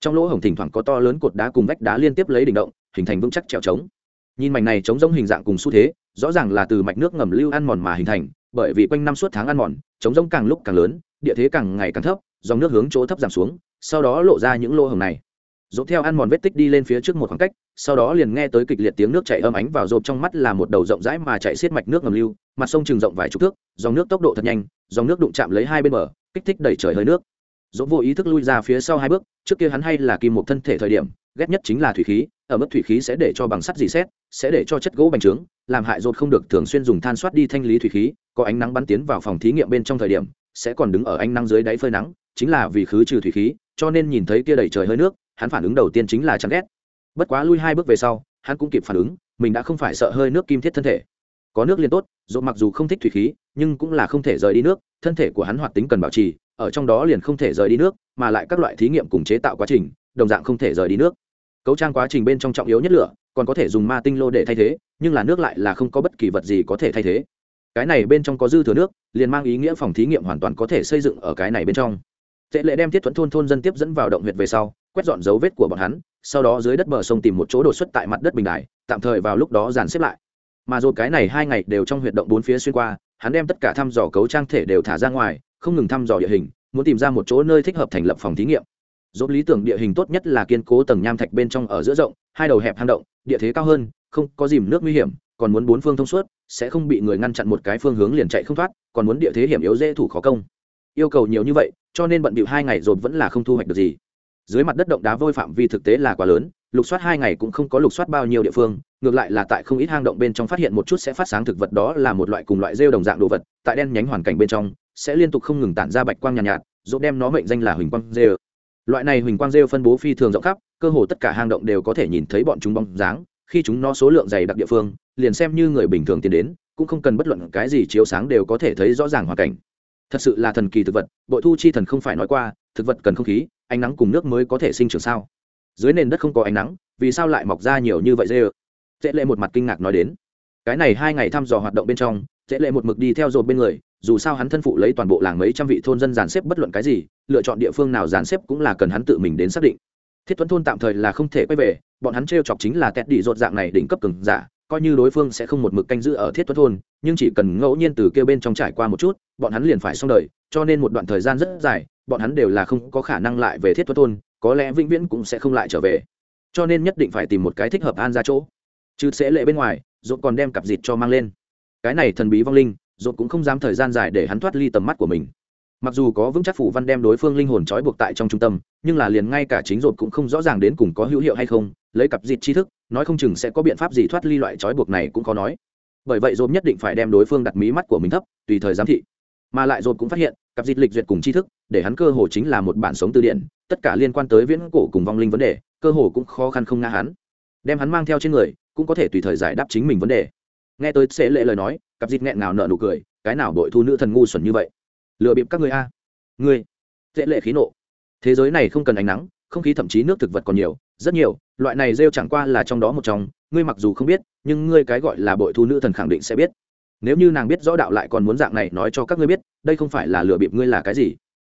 Trong lỗ hổng thỉnh thoảng có to lớn cột đá cùng vách đá liên tiếp lấy đỉnh động, hình thành vững chắc trèo trống. Nhìn mảnh này trống rỗng hình dạng cùng xu thế, rõ ràng là từ mạch nước ngầm lưu ăn mòn mà hình thành, bởi vì quanh năm suốt tháng ăn mòn, trống rỗng càng lúc càng lớn, địa thế càng ngày càng thấp, dòng nước hướng chỗ thấp giảm xuống sau đó lộ ra những lỗ hổng này. Dốt theo ăn mòn vết tích đi lên phía trước một khoảng cách, sau đó liền nghe tới kịch liệt tiếng nước chảy âm ánh vào rộp trong mắt là một đầu rộng rãi mà chạy xiết mạch nước ngầm lưu, mặt sông chừng rộng vài chục thước, dòng nước tốc độ thật nhanh, dòng nước đụng chạm lấy hai bên bờ, kích thích đẩy trời hơi nước. Dốt vô ý thức lui ra phía sau hai bước, trước kia hắn hay là kim một thân thể thời điểm, ghét nhất chính là thủy khí, ở mức thủy khí sẽ để cho bằng sắt dì xét, sẽ để cho chất gỗ bành trướng, làm hại rột không được thường xuyên dùng than soát đi thanh lý thủy khí, có ánh nắng bắn tiến vào phòng thí nghiệm bên trong thời điểm, sẽ còn đứng ở ánh nắng dưới đáy phơi nắng, chính là vì khứ trừ thủy khí cho nên nhìn thấy kia đầy trời hơi nước, hắn phản ứng đầu tiên chính là chán ghét. Bất quá lui hai bước về sau, hắn cũng kịp phản ứng, mình đã không phải sợ hơi nước kim thiết thân thể. Có nước liên tốt, dù mặc dù không thích thủy khí, nhưng cũng là không thể rời đi nước, thân thể của hắn hoạt tính cần bảo trì, ở trong đó liền không thể rời đi nước, mà lại các loại thí nghiệm cùng chế tạo quá trình, đồng dạng không thể rời đi nước. Cấu trang quá trình bên trong trọng yếu nhất lửa, còn có thể dùng ma tinh lô để thay thế, nhưng là nước lại là không có bất kỳ vật gì có thể thay thế. Cái này bên trong có dư thừa nước, liền mang ý nghĩa phòng thí nghiệm hoàn toàn có thể xây dựng ở cái này bên trong tệ lệ đem thiết thuẫn thôn thôn dân tiếp dẫn vào động huyệt về sau, quét dọn dấu vết của bọn hắn, sau đó dưới đất bờ sông tìm một chỗ đột xuất tại mặt đất bình đài, tạm thời vào lúc đó dàn xếp lại. Mà rồi cái này hai ngày đều trong huyệt động bốn phía xuyên qua, hắn đem tất cả thăm dò cấu trang thể đều thả ra ngoài, không ngừng thăm dò địa hình, muốn tìm ra một chỗ nơi thích hợp thành lập phòng thí nghiệm. Dốt lý tưởng địa hình tốt nhất là kiên cố tầng nham thạch bên trong ở giữa rộng, hai đầu hẹp hang động, địa thế cao hơn, không có dìm nước nguy hiểm, còn muốn bốn phương thông suốt, sẽ không bị người ngăn chặn một cái phương hướng liền chạy không thoát, còn muốn địa thế hiểm yếu dễ thủ khó công. Yêu cầu nhiều như vậy cho nên bận bịu hai ngày rồi vẫn là không thu hoạch được gì. Dưới mặt đất động đá vôi phạm vi thực tế là quá lớn lục soát hai ngày cũng không có lục soát bao nhiêu địa phương ngược lại là tại không ít hang động bên trong phát hiện một chút sẽ phát sáng thực vật đó là một loại cùng loại rêu đồng dạng đồ vật tại đen nhánh hoàn cảnh bên trong sẽ liên tục không ngừng tản ra bạch quang nhàn nhạt, nhạt dỗ đem nó mệnh danh là huỳnh quang rêu. Loại này huỳnh quang rêu phân bố phi thường rộng khắp cơ hồ tất cả hang động đều có thể nhìn thấy bọn chúng bóng dáng khi chúng nó số lượng dày đặc địa phương liền xem như người bình thường tiến đến cũng không cần bất luận cái gì chiếu sáng đều có thể thấy rõ ràng hoàn cảnh thật sự là thần kỳ thực vật, bội thu chi thần không phải nói qua, thực vật cần không khí, ánh nắng cùng nước mới có thể sinh trưởng sao? Dưới nền đất không có ánh nắng, vì sao lại mọc ra nhiều như vậy dê dễ lệ một mặt kinh ngạc nói đến. Cái này hai ngày thăm dò hoạt động bên trong dễ lệ một mực đi theo dồn bên người, dù sao hắn thân phụ lấy toàn bộ làng mấy trăm vị thôn dân dàn xếp bất luận cái gì, lựa chọn địa phương nào dàn xếp cũng là cần hắn tự mình đến xác định. Thiết thuẫn thôn tạm thời là không thể quay về, bọn hắn t chọc chính là tét đi rột dạng này đỉnh cấp cường giả coi như đối phương sẽ không một mực canh giữ ở thiết thuật thôn, nhưng chỉ cần ngẫu nhiên từ kêu bên trong trải qua một chút, bọn hắn liền phải xong đời, cho nên một đoạn thời gian rất dài, bọn hắn đều là không có khả năng lại về thiết thuật thôn, có lẽ vĩnh viễn cũng sẽ không lại trở về. Cho nên nhất định phải tìm một cái thích hợp an ra chỗ. Chứ sẽ lệ bên ngoài dột còn đem cặp dịt cho mang lên. Cái này thần bí vong linh dột cũng không dám thời gian dài để hắn thoát ly tầm mắt của mình mặc dù có vững chắc phủ văn đem đối phương linh hồn trói buộc tại trong trung tâm, nhưng là liền ngay cả chính dột cũng không rõ ràng đến cùng có hữu hiệu hay không, lấy cặp dịt tri thức, nói không chừng sẽ có biện pháp gì thoát ly loại trói buộc này cũng khó nói. Bởi vậy dột nhất định phải đem đối phương đặt mí mắt của mình thấp, tùy thời giám thị. Mà lại dột cũng phát hiện, cặp dịt lịch duyệt cùng tri thức, để hắn cơ hồ chính là một bản sống từ điển, tất cả liên quan tới viễn cổ cùng vong linh vấn đề, cơ hồ cũng khó khăn không ngã hắn. Đem hắn mang theo trên người, cũng có thể tùy thời giải đáp chính mình vấn đề. Nghe tới sẽ lệ lời nói, cặp dịt nghẹn nào nợ nụ cười, cái nào đội thu nữ thần ngu xuẩn như vậy? Lừa bịp các người a. Ngươi dễ lệ khí nộ. Thế giới này không cần ánh nắng, không khí thậm chí nước thực vật còn nhiều, rất nhiều, loại này rêu chẳng qua là trong đó một trong, ngươi mặc dù không biết, nhưng ngươi cái gọi là bội thu nữ thần khẳng định sẽ biết. Nếu như nàng biết rõ đạo lại còn muốn dạng này nói cho các ngươi biết, đây không phải là lừa bịp ngươi là cái gì.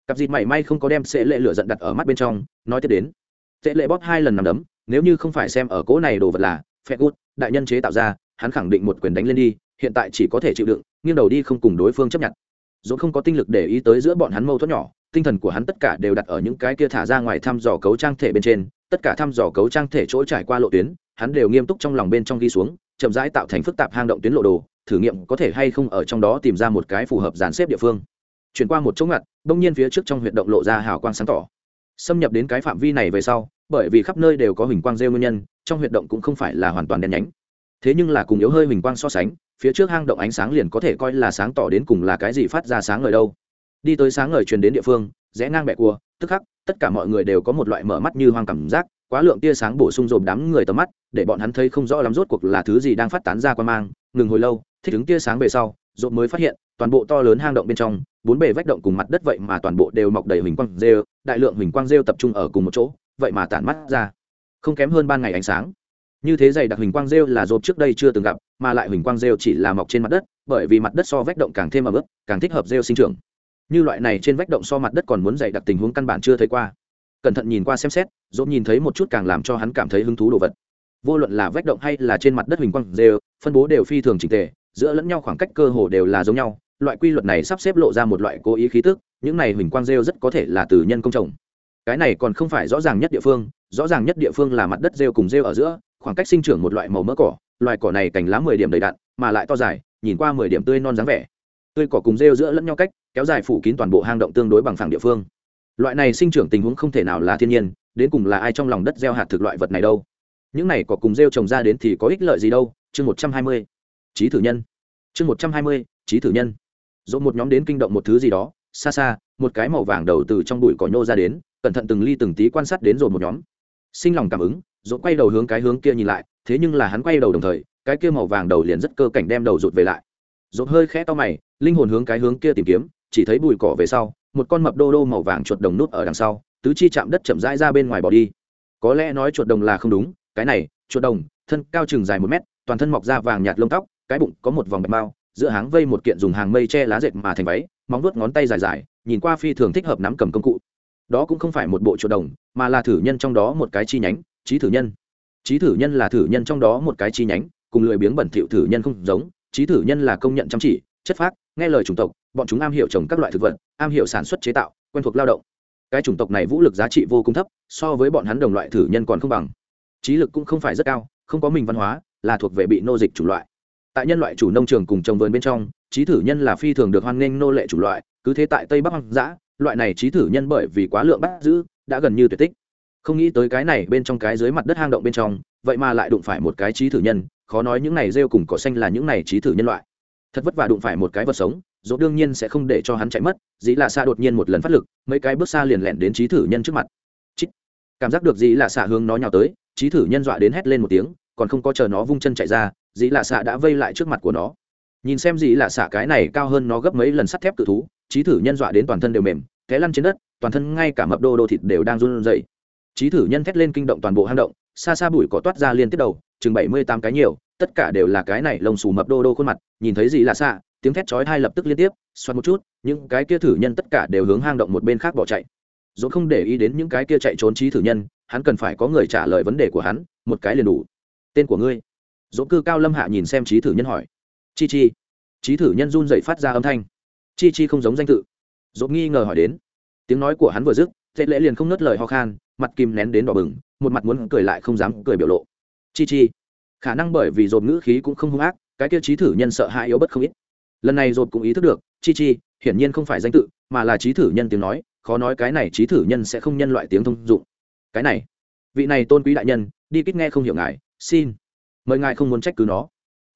Cặp dịt mảy may không có đem sẽ lệ lửa giận đặt ở mắt bên trong, nói tiếp đến. Sẽ lệ bóp hai lần nằm đấm, nếu như không phải xem ở cỗ này đồ vật là, phe gút, đại nhân chế tạo ra, hắn khẳng định một quyền đánh lên đi, hiện tại chỉ có thể chịu đựng, nghiêng đầu đi không cùng đối phương chấp nhận dồn không có tinh lực để ý tới giữa bọn hắn mâu thuẫn nhỏ, tinh thần của hắn tất cả đều đặt ở những cái kia thả ra ngoài thăm dò cấu trang thể bên trên, tất cả thăm dò cấu trang thể chỗ trải qua lộ tuyến, hắn đều nghiêm túc trong lòng bên trong ghi xuống, chậm rãi tạo thành phức tạp hang động tuyến lộ đồ, thử nghiệm có thể hay không ở trong đó tìm ra một cái phù hợp dàn xếp địa phương. Chuyển qua một chỗ ngặt bỗng nhiên phía trước trong huyệt động lộ ra hào quang sáng tỏ. Xâm nhập đến cái phạm vi này về sau, bởi vì khắp nơi đều có huỳnh quang rêu nguyên nhân, trong huyệt động cũng không phải là hoàn toàn đen nhánh. Thế nhưng là cùng yếu hơi huỳnh quang so sánh phía trước hang động ánh sáng liền có thể coi là sáng tỏ đến cùng là cái gì phát ra sáng ngời đâu. Đi tới sáng ngời truyền đến địa phương, rẽ ngang bẹ cua, tức khắc, tất cả mọi người đều có một loại mở mắt như hoang cảm giác, quá lượng tia sáng bổ sung dồn đám người tầm mắt, để bọn hắn thấy không rõ lắm rốt cuộc là thứ gì đang phát tán ra qua mang. Ngừng hồi lâu, thích ứng tia sáng về sau dồn mới phát hiện, toàn bộ to lớn hang động bên trong, bốn bề vách động cùng mặt đất vậy mà toàn bộ đều mọc đầy huỳnh quang rêu, đại lượng huỳnh quang rêu tập trung ở cùng một chỗ, vậy mà tản mắt ra. Không kém hơn ban ngày ánh sáng như thế dày đặc huỳnh quang rêu là rộp trước đây chưa từng gặp, mà lại huỳnh quang rêu chỉ là mọc trên mặt đất, bởi vì mặt đất so vách động càng thêm ẩm ướt, càng thích hợp rêu sinh trưởng. Như loại này trên vách động so mặt đất còn muốn dày đặc tình huống căn bản chưa thấy qua. Cẩn thận nhìn qua xem xét, rộp nhìn thấy một chút càng làm cho hắn cảm thấy hứng thú đồ vật. Vô luận là vách động hay là trên mặt đất huỳnh quang rêu, phân bố đều phi thường trình tề, giữa lẫn nhau khoảng cách cơ hồ đều là giống nhau, loại quy luật này sắp xếp lộ ra một loại cố ý khí tức, những này huỳnh quang rêu rất có thể là từ nhân công trồng. Cái này còn không phải rõ ràng nhất địa phương, rõ ràng nhất địa phương là mặt đất rêu cùng rêu ở giữa khoảng cách sinh trưởng một loại màu mỡ cỏ, loài cỏ này cành lá mười điểm đầy đặn, mà lại to dài, nhìn qua mười điểm tươi non dáng vẻ. Tươi cỏ cùng rêu giữa lẫn nhau cách, kéo dài phủ kín toàn bộ hang động tương đối bằng phẳng địa phương. Loại này sinh trưởng tình huống không thể nào là thiên nhiên, đến cùng là ai trong lòng đất gieo hạt thực loại vật này đâu? Những này có cùng rêu trồng ra đến thì có ích lợi gì đâu? Chương một trăm hai mươi trí thử nhân. Chương một trăm hai mươi trí thử nhân. Dỗ một nhóm đến kinh động một thứ gì đó, xa xa, một cái màu vàng đầu từ trong bụi cỏ nhô ra đến, cẩn thận từng ly từng tí quan sát đến rồi một nhóm. Sinh lòng cảm ứng dỗ quay đầu hướng cái hướng kia nhìn lại, thế nhưng là hắn quay đầu đồng thời, cái kia màu vàng đầu liền rất cơ cảnh đem đầu rụt về lại. Dỗ hơi khẽ to mày, linh hồn hướng cái hướng kia tìm kiếm, chỉ thấy bụi cỏ về sau, một con mập đô đô màu vàng chuột đồng nút ở đằng sau, tứ chi chạm đất chậm rãi ra bên ngoài bỏ đi. Có lẽ nói chuột đồng là không đúng, cái này, chuột đồng, thân cao chừng dài một mét, toàn thân mọc da vàng nhạt lông tóc, cái bụng có một vòng bạch mao giữa háng vây một kiện dùng hàng mây che lá dệt mà thành váy, móng vuốt ngón tay dài dài, nhìn qua phi thường thích hợp nắm cầm công cụ. Đó cũng không phải một bộ chuột đồng, mà là thử nhân trong đó một cái chi nhánh trí thử nhân. Trí thử nhân là thử nhân trong đó một cái chi nhánh, cùng lười biếng bẩn thỉu thử nhân không giống. Trí thử nhân là công nhận chăm chỉ, chất phác, nghe lời chủng tộc, bọn chúng am hiểu trồng các loại thực vật, am hiểu sản xuất chế tạo, quen thuộc lao động. Cái chủng tộc này vũ lực giá trị vô cùng thấp, so với bọn hắn đồng loại thử nhân còn không bằng. Trí lực cũng không phải rất cao, không có mình văn hóa, là thuộc về bị nô dịch chủng loại. Tại nhân loại chủ nông trường cùng trồng vườn bên trong, trí thử nhân là phi thường được hoan nghênh nô lệ chủng loại, cứ thế tại tây bắc hoang dã, loại này trí thử nhân bởi vì quá lượng bắt giữ, đã gần như tuyệt tích không nghĩ tới cái này bên trong cái dưới mặt đất hang động bên trong, vậy mà lại đụng phải một cái trí thử nhân, khó nói những này rêu cùng cỏ xanh là những này trí thử nhân loại. Thật vất vả đụng phải một cái vật sống dỗ đương nhiên sẽ không để cho hắn chạy mất, dĩ là xa đột nhiên một lần phát lực, mấy cái bước xa liền lẹn đến trí thử nhân trước mặt. Chít. cảm giác được dĩ là xạ hướng nó nhào tới, trí thử nhân dọa đến hét lên một tiếng, còn không có chờ nó vung chân chạy ra, dĩ là xạ đã vây lại trước mặt của nó. Nhìn xem dĩ là xạ cái này cao hơn nó gấp mấy lần sắt thép cự thú, trí thử nhân dọa đến toàn thân đều mềm, té lăn trên đất, toàn thân ngay cả mập đô đô thịt đều đang run rẩy trí thử nhân thét lên kinh động toàn bộ hang động, xa xa bụi cỏ toát ra liên tiếp đầu, chừng bảy mươi tám cái nhiều, tất cả đều là cái này lông xù mập đô đô khuôn mặt, nhìn thấy gì là xạ, tiếng thét chói hai lập tức liên tiếp, xoắn một chút, những cái kia thử nhân tất cả đều hướng hang động một bên khác bỏ chạy. Dỗ không để ý đến những cái kia chạy trốn trí thử nhân, hắn cần phải có người trả lời vấn đề của hắn, một cái liền đủ. Tên của ngươi? Dỗ cư cao lâm hạ nhìn xem trí thử nhân hỏi. Chi chi. Trí thử nhân run dậy phát ra âm thanh. Chi chi không giống danh tự. Dỗ nghi ngờ hỏi đến. Tiếng nói của hắn vừa dứt tệ lễ liền không nớt lời ho khan, mặt kim nén đến đỏ bừng, một mặt muốn cười lại không dám cười biểu lộ. Chi chi. Khả năng bởi vì dồn ngữ khí cũng không hung ác, cái tiêu chí thử nhân sợ hãi yếu bất không ít. Lần này dồn cũng ý thức được, chi chi, hiển nhiên không phải danh tự, mà là trí thử nhân tiếng nói, khó nói cái này trí thử nhân sẽ không nhân loại tiếng thông dụng. Cái này, vị này tôn quý đại nhân, đi kích nghe không hiểu ngài, xin. Mời ngài không muốn trách cứ nó.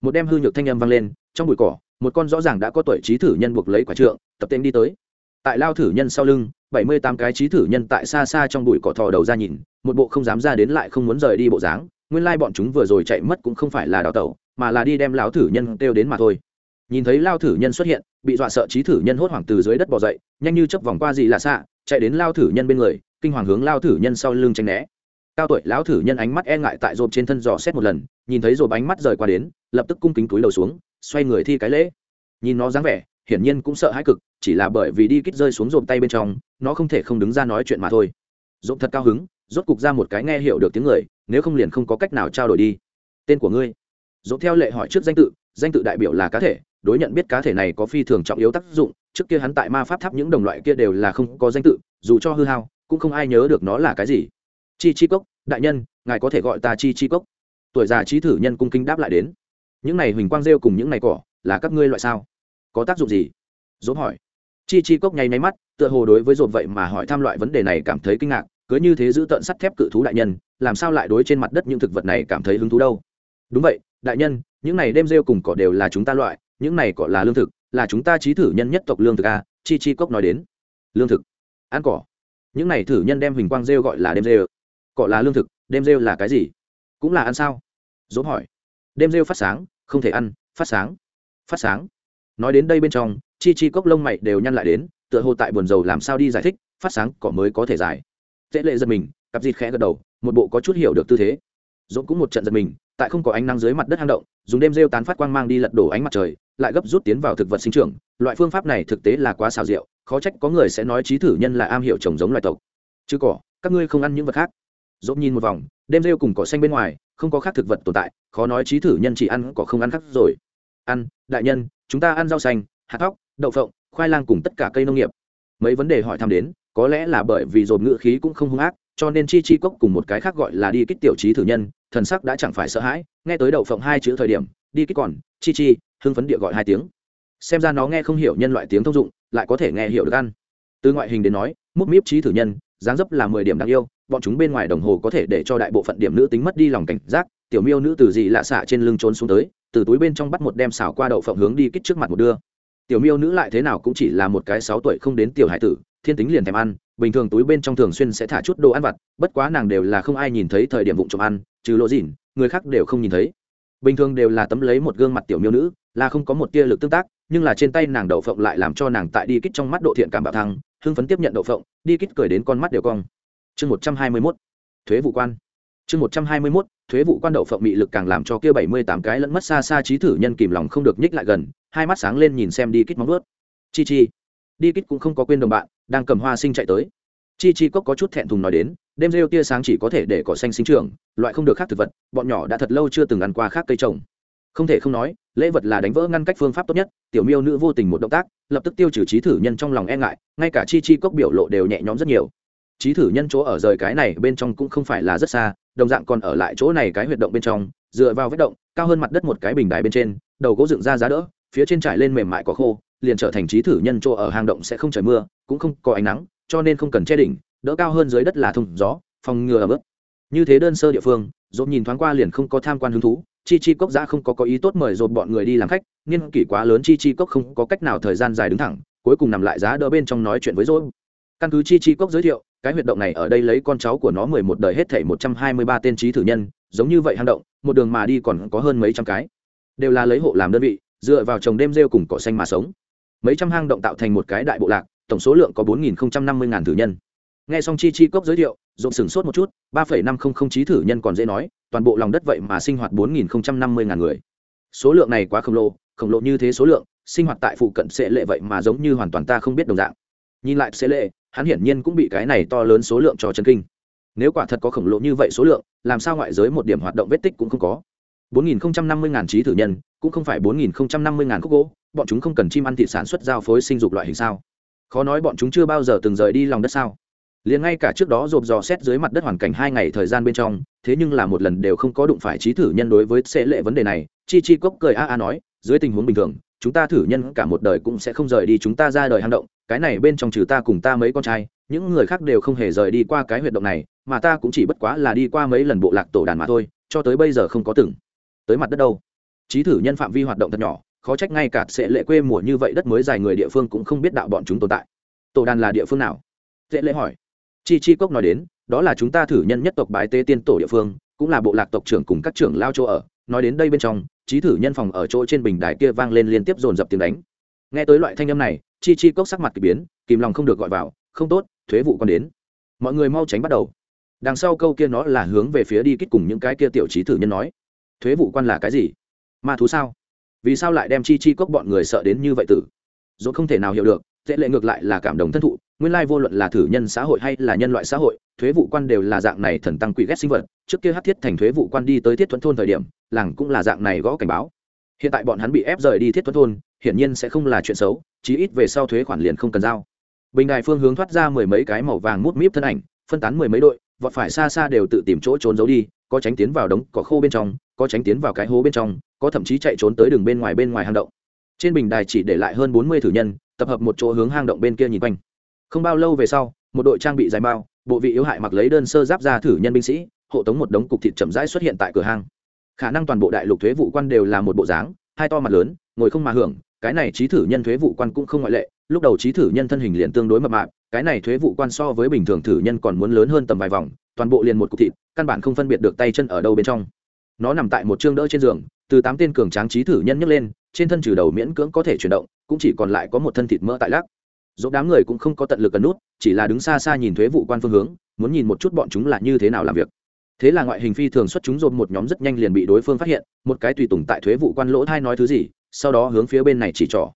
Một đem hư nhược thanh âm vang lên, trong bụi cỏ, một con rõ ràng đã có tuổi trí thử nhân buộc lấy quả trượng, tập tên đi tới tại lao thử nhân sau lưng, bảy mươi tám cái trí thử nhân tại xa xa trong bụi cỏ thò đầu ra nhìn, một bộ không dám ra đến lại không muốn rời đi bộ dáng, nguyên lai bọn chúng vừa rồi chạy mất cũng không phải là đào tẩu, mà là đi đem lão thử nhân kêu đến mà thôi. Nhìn thấy lao thử nhân xuất hiện, bị dọa sợ trí thử nhân hốt hoảng từ dưới đất bỏ dậy, nhanh như chấp vòng qua gì là xạ, chạy đến lao thử nhân bên người, kinh hoàng hướng lao thử nhân sau lưng tranh né. Cao tuổi lão thử nhân ánh mắt e ngại tại rộp trên thân dò xét một lần, nhìn thấy rộp ánh mắt rời qua đến, lập tức cung kính túi đầu xuống, xoay người thi cái lễ. Nhìn nó dáng vẻ hiển nhiên cũng sợ hãi cực, chỉ là bởi vì đi kích rơi xuống rộm tay bên trong, nó không thể không đứng ra nói chuyện mà thôi. Rộm thật cao hứng, rốt cục ra một cái nghe hiểu được tiếng người, nếu không liền không có cách nào trao đổi đi. Tên của ngươi. Rộm theo lệ hỏi trước danh tự danh tự đại biểu là cá thể, đối nhận biết cá thể này có phi thường trọng yếu tác dụng, trước kia hắn tại ma pháp tháp những đồng loại kia đều là không có danh tự, dù cho hư hao, cũng không ai nhớ được nó là cái gì. Chi chi cốc, đại nhân, ngài có thể gọi ta chi chi cốc. Tuổi già trí thử nhân cung kính đáp lại đến. Những này huỳnh quang rêu cùng những này cỏ, là các ngươi loại sao? Có tác dụng gì? Dốt hỏi. Chi chi cốc nháy máy mắt, tựa hồ đối với dồn vậy mà hỏi thăm loại vấn đề này cảm thấy kinh ngạc, cứ như thế giữ tận sắt thép cự thú đại nhân, làm sao lại đối trên mặt đất những thực vật này cảm thấy hứng thú đâu? Đúng vậy, đại nhân, những này đêm rêu cùng cỏ đều là chúng ta loại, những này cỏ là lương thực, là chúng ta trí thử nhân nhất tộc lương thực a chi chi cốc nói đến. Lương thực. Ăn cỏ. Những này thử nhân đem huỳnh quang rêu gọi là đêm rêu. Cỏ là lương thực, đêm rêu là cái gì? Cũng là ăn sao? Dốt hỏi. Đêm rêu phát sáng, không thể ăn, phát sáng. Phát sáng nói đến đây bên trong, chi chi cốc lông mày đều nhăn lại đến, tựa hồ tại buồn dầu làm sao đi giải thích, phát sáng cỏ mới có thể giải. Tệ lệ giật mình, cặp dịt khẽ gật đầu, một bộ có chút hiểu được tư thế. Dũng cũng một trận giật mình, tại không có ánh nắng dưới mặt đất hang động, dùng đêm rêu tán phát quang mang đi lật đổ ánh mặt trời, lại gấp rút tiến vào thực vật sinh trưởng. Loại phương pháp này thực tế là quá xào rượu khó trách có người sẽ nói trí thử nhân là am hiểu trồng giống loài tộc. Chứ cỏ, các ngươi không ăn những vật khác. Dũng nhìn một vòng, đêm rêu cùng cỏ xanh bên ngoài, không có khác thực vật tồn tại, khó nói trí thử nhân chỉ ăn, cỏ không ăn khác rồi. Ăn, đại nhân chúng ta ăn rau xanh, hạt thóc, đậu phộng, khoai lang cùng tất cả cây nông nghiệp. Mấy vấn đề hỏi thăm đến, có lẽ là bởi vì dồn ngựa khí cũng không hung ác, cho nên chi chi cốc cùng một cái khác gọi là đi kích tiểu trí thử nhân, thần sắc đã chẳng phải sợ hãi, nghe tới đậu phộng hai chữ thời điểm, đi kích còn, chi chi, hưng phấn địa gọi hai tiếng. Xem ra nó nghe không hiểu nhân loại tiếng thông dụng, lại có thể nghe hiểu được ăn. Từ ngoại hình đến nói, múc míp trí thử nhân dáng dấp là mười điểm đáng yêu, bọn chúng bên ngoài đồng hồ có thể để cho đại bộ phận điểm nữ tính mất đi lòng cảnh giác, tiểu miêu nữ từ dị lạ xạ trên lưng trốn xuống tới, từ túi bên trong bắt một đem xảo qua đậu phộng hướng đi kích trước mặt một đưa. Tiểu miêu nữ lại thế nào cũng chỉ là một cái sáu tuổi không đến tiểu hải tử, thiên tính liền thèm ăn, bình thường túi bên trong thường xuyên sẽ thả chút đồ ăn vặt, bất quá nàng đều là không ai nhìn thấy thời điểm vụng trộm ăn, trừ lộ dỉn người khác đều không nhìn thấy. Bình thường đều là tấm lấy một gương mặt tiểu miêu nữ, là không có một tia lực tương tác, nhưng là trên tay nàng đậu phộng lại làm cho nàng tại đi kích trong mắt độ thiện cảm bạo thăng hưng phấn tiếp nhận đậu phộng, đi kích cười đến con mắt đều cong. Chương một trăm hai mươi mốt, thuế vụ quan. Chương một trăm hai mươi mốt, thuế vụ quan đậu phộng bị lực càng làm cho kia bảy mươi tám cái lẫn mất xa xa trí thử nhân kìm lòng không được nhích lại gần, hai mắt sáng lên nhìn xem đi kích móng vớt chi chi. Đi kích cũng không có quên đồng bạn, đang cầm hoa sinh chạy tới. Chi chi cốc có chút thẹn thùng nói đến, đêm rêu tia sáng chỉ có thể để cỏ xanh sinh trưởng, loại không được khác thực vật, bọn nhỏ đã thật lâu chưa từng ăn qua khác cây trồng không thể không nói, lễ vật là đánh vỡ ngăn cách phương pháp tốt nhất, tiểu miêu nữ vô tình một động tác, lập tức tiêu trừ trí thử nhân trong lòng e ngại, ngay cả chi chi cốc biểu lộ đều nhẹ nhõm rất nhiều. Trí thử nhân chỗ ở rời cái này bên trong cũng không phải là rất xa, đồng dạng còn ở lại chỗ này cái huyệt động bên trong, dựa vào vết động, cao hơn mặt đất một cái bình đài bên trên, đầu gỗ dựng ra giá đỡ, phía trên trải lên mềm mại có khô, liền trở thành trí thử nhân chỗ ở hang động sẽ không trời mưa, cũng không có ánh nắng, cho nên không cần che đỉnh, đỡ cao hơn dưới đất là thùng gió, phòng ngừa ấm ướt. Như thế đơn sơ địa phương dồn nhìn thoáng qua liền không có tham quan hứng thú, chi chi cốc giã không có có ý tốt mời dồn bọn người đi làm khách, niên kỷ quá lớn chi chi cốc không có cách nào thời gian dài đứng thẳng, cuối cùng nằm lại giá đỡ bên trong nói chuyện với dồn căn cứ chi chi cốc giới thiệu, cái huyệt động này ở đây lấy con cháu của nó mười một đời hết thể một trăm hai mươi ba tên trí thử nhân, giống như vậy hang động, một đường mà đi còn có hơn mấy trăm cái. Đều là lấy hộ làm đơn vị, dựa vào trồng đêm rêu cùng cỏ xanh mà sống. Mấy trăm hang động tạo thành một cái đại bộ lạc, tổng số lượng có bốn nghìn năm mươi ngàn thử nhân nghe xong chi chi cốc giới thiệu rộn sửng sốt một chút, ba phẩy năm không không trí thử nhân còn dễ nói, toàn bộ lòng đất vậy mà sinh hoạt bốn nghìn năm mươi ngàn người. Số lượng này quá khổng lồ khổng lồ như thế số lượng, sinh hoạt tại phụ cận sẽ lệ vậy mà giống như hoàn toàn ta không biết đồng dạng. Nhìn lại sẽ lệ, hắn hiển nhiên cũng bị cái này to lớn số lượng cho chân kinh. Nếu quả thật có khổng lồ như vậy số lượng, làm sao ngoại giới một điểm hoạt động vết tích cũng không có? 4.050 ngàn trí thử nhân, cũng không phải 4.050 ngàn khúc gỗ, bọn chúng không cần chim ăn thịt sản xuất giao phối sinh dục loại hình sao? Khó nói bọn chúng chưa bao giờ từng rời đi lòng đất sao? Liền ngay cả trước đó rộp dò xét dưới mặt đất hoàn cảnh hai ngày thời gian bên trong, thế nhưng là một lần đều không có đụng phải trí thử nhân đối với sẽ lệ vấn đề này. Chi chi cốc cười a a nói, dưới tình huống bình thường, chúng ta thử nhân cả một đời cũng sẽ không rời đi chúng ta ra đời hang động, cái này bên trong trừ ta cùng ta mấy con trai, những người khác đều không hề rời đi qua cái huyệt động này, mà ta cũng chỉ bất quá là đi qua mấy lần bộ lạc tổ đàn mà thôi, cho tới bây giờ không có từng tới mặt đất đâu. Trí thử nhân phạm vi hoạt động thật nhỏ, khó trách ngay cả sẽ lệ quê mùa như vậy đất mới dài người địa phương cũng không biết đạo bọn chúng tồn tại. Tổ đàn là địa phương nào? Dễ lễ hỏi chi chi cốc nói đến, đó là chúng ta thử nhân nhất tộc bái tế tiên tổ địa phương, cũng là bộ lạc tộc trưởng cùng các trưởng lao chỗ ở. Nói đến đây bên trong, trí thử nhân phòng ở chỗ trên bình đài kia vang lên liên tiếp dồn dập tiếng đánh. Nghe tới loại thanh âm này, chi chi cốc sắc mặt k ỳ biến, kìm lòng không được gọi vào, không tốt, thuế vụ còn đến. Mọi người mau tránh bắt đầu. Đằng sau câu kia nó là hướng về phía đi kích cùng những cái kia tiểu trí thử nhân nói. Thuế vụ quan là cái gì? Ma thú sao? Vì sao lại đem chi chi cốc bọn người sợ đến như vậy tử? Dốt không thể nào hiểu được dễ lệ ngược lại là cảm động thân thụ, nguyên lai vô luận là thử nhân xã hội hay là nhân loại xã hội, thuế vụ quan đều là dạng này thần tăng quỷ ghét sinh vật, trước kia hát thiết thành thuế vụ quan đi tới thiết thuận thôn thời điểm, làng cũng là dạng này gõ cảnh báo. Hiện tại bọn hắn bị ép rời đi thiết thuận thôn, hiển nhiên sẽ không là chuyện xấu, chí ít về sau thuế khoản liền không cần giao. Bình đài phương hướng thoát ra mười mấy cái màu vàng mút míp thân ảnh, phân tán mười mấy đội, vọt phải xa xa đều tự tìm chỗ trốn giấu đi, có tránh tiến vào đống cỏ khô bên trong, có tránh tiến vào cái hố bên trong, có thậm chí chạy trốn tới đường bên ngoài bên ngoài hang động. Trên bình đài chỉ để lại hơn bốn mươi thử nhân tập hợp một chỗ hướng hang động bên kia nhìn quanh. Không bao lâu về sau, một đội trang bị dài bao, bộ vị yếu hại mặc lấy đơn sơ giáp ra thử nhân binh sĩ, hộ tống một đống cục thịt chậm rãi xuất hiện tại cửa hang. Khả năng toàn bộ đại lục thuế vụ quan đều là một bộ dáng, hai to mặt lớn, ngồi không mà hưởng, cái này trí thử nhân thuế vụ quan cũng không ngoại lệ, lúc đầu trí thử nhân thân hình liền tương đối mập mạp, cái này thuế vụ quan so với bình thường thử nhân còn muốn lớn hơn tầm vài vòng, toàn bộ liền một cục thịt, căn bản không phân biệt được tay chân ở đâu bên trong. Nó nằm tại một chương đỡ trên giường, từ tám tên cường tráng trí thử nhân nhấc lên, trên thân trừ đầu miễn cưỡng có thể chuyển động cũng chỉ còn lại có một thân thịt mỡ tại lắc. Dỗ đám người cũng không có tận lực cần nút, chỉ là đứng xa xa nhìn thuế vụ quan phương hướng, muốn nhìn một chút bọn chúng là như thế nào làm việc. Thế là ngoại hình phi thường xuất chúng dồn một nhóm rất nhanh liền bị đối phương phát hiện, một cái tùy tùng tại thuế vụ quan lỗ thai nói thứ gì, sau đó hướng phía bên này chỉ trỏ.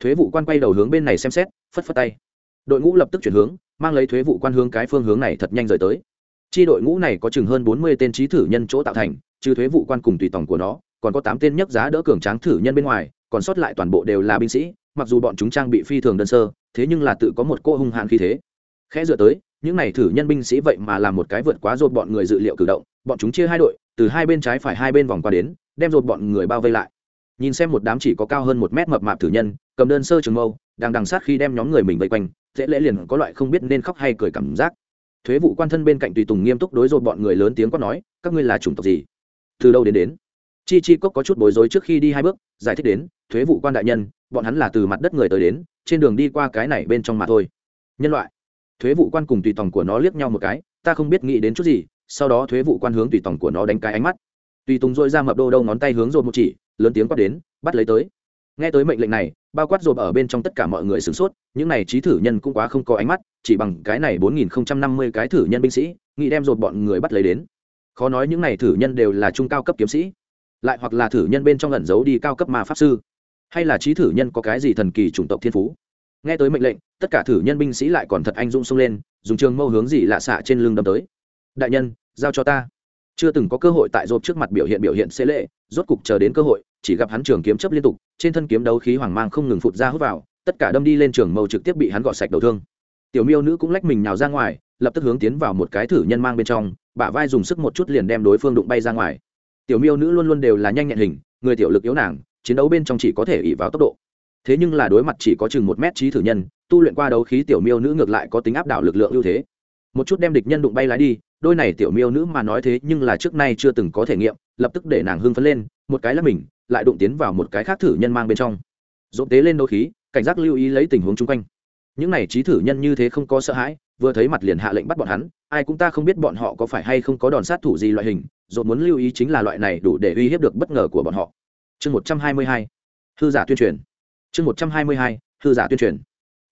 Thuế vụ quan quay đầu hướng bên này xem xét, phất phất tay. Đội ngũ lập tức chuyển hướng, mang lấy thuế vụ quan hướng cái phương hướng này thật nhanh rời tới. Chi đội ngũ này có chừng hơn bốn mươi tên trí thử nhân chỗ tạo thành, trừ thuế vụ quan cùng tùy tòng của nó, còn có tám tên nhấc giá đỡ cường tráng thử nhân bên ngoài, còn sót lại toàn bộ đều là binh sĩ mặc dù bọn chúng trang bị phi thường đơn sơ, thế nhưng là tự có một cô hung hãn khí thế. Khẽ dựa tới, những này thử nhân binh sĩ vậy mà làm một cái vượt quá rột bọn người dự liệu cử động, bọn chúng chia hai đội, từ hai bên trái phải hai bên vòng qua đến, đem rột bọn người bao vây lại. Nhìn xem một đám chỉ có cao hơn một mét mập mạp thử nhân, cầm đơn sơ trường mâu, đang đằng sát khi đem nhóm người mình vây quanh, dễ lễ liền có loại không biết nên khóc hay cười cảm giác. Thuế vụ quan thân bên cạnh tùy tùng nghiêm túc đối rột bọn người lớn tiếng quát nói, các ngươi là chủng tộc gì? Từ đâu đến đến? Chi chi cốc có chút bối rối trước khi đi hai bước, giải thích đến, thuế vụ quan đại nhân bọn hắn là từ mặt đất người tới đến, trên đường đi qua cái này bên trong mà thôi. Nhân loại, thuế vụ quan cùng tùy tòng của nó liếc nhau một cái, ta không biết nghĩ đến chút gì, sau đó thuế vụ quan hướng tùy tòng của nó đánh cái ánh mắt. Tùy tùng dội ra mập đô đâu ngón tay hướng rột một chỉ, lớn tiếng quát đến, bắt lấy tới. Nghe tới mệnh lệnh này, bao quát rột ở bên trong tất cả mọi người sửng sốt, những này trí thử nhân cũng quá không có ánh mắt, chỉ bằng cái này bốn nghìn năm mươi cái thử nhân binh sĩ, nghĩ đem rột bọn người bắt lấy đến. Khó nói những này thử nhân đều là trung cao cấp kiếm sĩ, lại hoặc là thử nhân bên trong lẩn giấu đi cao cấp ma pháp sư hay là trí thử nhân có cái gì thần kỳ chủng tộc thiên phú? Nghe tới mệnh lệnh, tất cả thử nhân binh sĩ lại còn thật anh dũng xông lên, dùng trường mâu hướng gì lạ xạ trên lưng đâm tới. Đại nhân, giao cho ta. Chưa từng có cơ hội tại rộp trước mặt biểu hiện biểu hiện xế lệ, rốt cục chờ đến cơ hội, chỉ gặp hắn trường kiếm chấp liên tục, trên thân kiếm đấu khí hoàng mang không ngừng phụt ra hút vào, tất cả đâm đi lên trường mâu trực tiếp bị hắn gọt sạch đầu thương. Tiểu miêu nữ cũng lách mình nhào ra ngoài, lập tức hướng tiến vào một cái thử nhân mang bên trong, bả vai dùng sức một chút liền đem đối phương đụng bay ra ngoài. Tiểu miêu nữ luôn luôn đều là nhanh nhẹn hình, người tiểu lực yếu nàng chiến đấu bên trong chỉ có thể ỉ vào tốc độ. Thế nhưng là đối mặt chỉ có chừng một mét trí thử nhân, tu luyện qua đấu khí tiểu miêu nữ ngược lại có tính áp đảo lực lượng ưu thế. Một chút đem địch nhân đụng bay lái đi, đôi này tiểu miêu nữ mà nói thế nhưng là trước nay chưa từng có thể nghiệm, lập tức để nàng hưng phấn lên, một cái là mình, lại đụng tiến vào một cái khác thử nhân mang bên trong. Dỗ tế lên đấu khí, cảnh giác lưu ý lấy tình huống chung quanh. Những này trí thử nhân như thế không có sợ hãi, vừa thấy mặt liền hạ lệnh bắt bọn hắn, ai cũng ta không biết bọn họ có phải hay không có đòn sát thủ gì loại hình dồn muốn lưu ý chính là loại này đủ để uy hiếp được bất ngờ của bọn họ chương một trăm hai mươi hai, hư giả tuyên truyền. Chương một trăm hai mươi hai, hư giả tuyên truyền.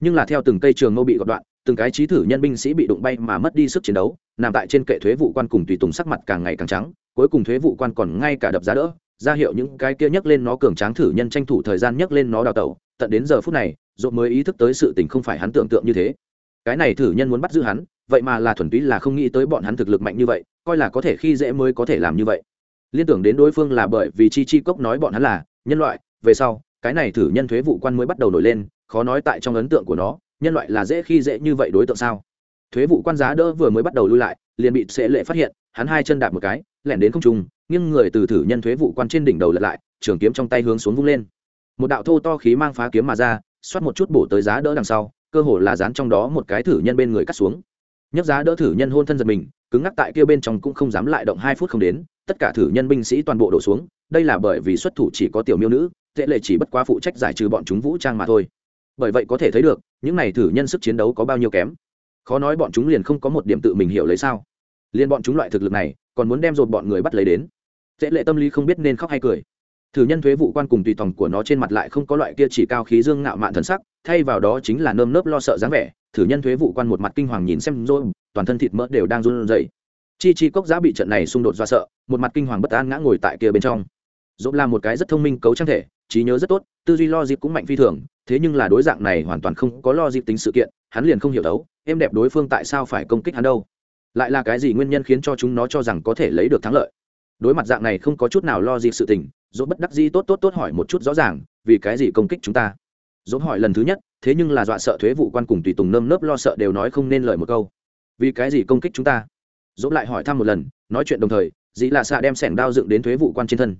Nhưng là theo từng cây trường mâu bị gọt đoạn, từng cái trí thử nhân binh sĩ bị đụng bay mà mất đi sức chiến đấu, nằm tại trên kệ thuế vụ quan cùng tùy tùng sắc mặt càng ngày càng trắng, cuối cùng thuế vụ quan còn ngay cả đập giá đỡ, ra hiệu những cái kia nhấc lên nó cường tráng thử nhân tranh thủ thời gian nhấc lên nó đào tẩu, tận đến giờ phút này dột mới ý thức tới sự tình không phải hắn tưởng tượng như thế. Cái này thử nhân muốn bắt giữ hắn, vậy mà là thuần túy là không nghĩ tới bọn hắn thực lực mạnh như vậy, coi là có thể khi dễ mới có thể làm như vậy liên tưởng đến đối phương là bởi vì chi chi cốc nói bọn hắn là nhân loại, về sau, cái này thử nhân thuế vụ quan mới bắt đầu nổi lên, khó nói tại trong ấn tượng của nó, nhân loại là dễ khi dễ như vậy đối tượng sao? Thuế vụ quan giá đỡ vừa mới bắt đầu lui lại, liền bị sệ lệ phát hiện, hắn hai chân đạp một cái, lẻn đến không trung, nghiêng người từ thử nhân thuế vụ quan trên đỉnh đầu lật lại, trường kiếm trong tay hướng xuống vung lên. Một đạo thô to khí mang phá kiếm mà ra, xoát một chút bổ tới giá đỡ đằng sau, cơ hồ là dán trong đó một cái thử nhân bên người cắt xuống. Nhấc giá đỡ thử nhân hôn thân giật mình, cứng ngắc tại kia bên trong cũng không dám lại động hai phút không đến tất cả thử nhân binh sĩ toàn bộ đổ xuống, đây là bởi vì xuất thủ chỉ có tiểu miêu nữ, tệ lệ chỉ bất quá phụ trách giải trừ bọn chúng vũ trang mà thôi. Bởi vậy có thể thấy được, những này thử nhân sức chiến đấu có bao nhiêu kém. Khó nói bọn chúng liền không có một điểm tự mình hiểu lấy sao. Liên bọn chúng loại thực lực này, còn muốn đem dồn bọn người bắt lấy đến. Tệ lệ tâm lý không biết nên khóc hay cười. Thử nhân thuế vụ quan cùng tùy tòng của nó trên mặt lại không có loại kia chỉ cao khí dương ngạo mạn thần sắc, thay vào đó chính là nơm nớp lo sợ dáng vẻ. Thử nhân thuế vụ quan một mặt kinh hoàng nhìn xem rồi, toàn thân thịt mỡ đều đang run rẩy chi chi cốc giã bị trận này xung đột do sợ, một mặt kinh hoàng bất an ngã ngồi tại kia bên trong. Dốt là một cái rất thông minh cấu trang thể, trí nhớ rất tốt, tư duy lo dịp cũng mạnh phi thường, thế nhưng là đối dạng này hoàn toàn không có lo dịp tính sự kiện, hắn liền không hiểu đấu em đẹp đối phương tại sao phải công kích hắn đâu. Lại là cái gì nguyên nhân khiến cho chúng nó cho rằng có thể lấy được thắng lợi? Đối mặt dạng này không có chút nào lo dịp sự tình dốt bất đắc dĩ tốt tốt tốt hỏi một chút rõ ràng, vì cái gì công kích chúng ta? Dốt hỏi lần thứ nhất, thế nhưng là dọa sợ thuế vụ quan cùng tùy tùng nơm nớp lo sợ đều nói không nên lời một câu. Vì cái gì công kích chúng ta? Dỗ lại hỏi thăm một lần, nói chuyện đồng thời, dĩ là xạ đem sẻng đao dựng đến thuế vụ quan trên thân.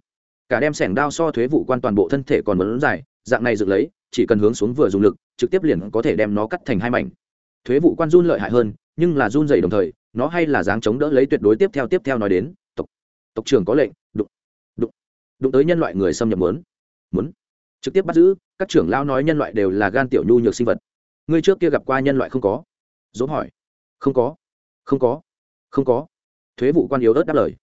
Cả đem sẻng đao so thuế vụ quan toàn bộ thân thể còn lớn dài, dạng này dựng lấy, chỉ cần hướng xuống vừa dùng lực, trực tiếp liền có thể đem nó cắt thành hai mảnh. Thuế vụ quan run lợi hại hơn, nhưng là run dày đồng thời, nó hay là dáng chống đỡ lấy tuyệt đối tiếp theo tiếp theo nói đến, tộc tộc trưởng có lệnh, đụng đụng đụng tới nhân loại người xâm nhập muốn muốn. Trực tiếp bắt giữ, các trưởng lao nói nhân loại đều là gan tiểu nhu nhược sinh vật. Ngươi trước kia gặp qua nhân loại không có? Dỗ hỏi. Không có không có không có. Thuế vụ quan yếu ớt đáp lời.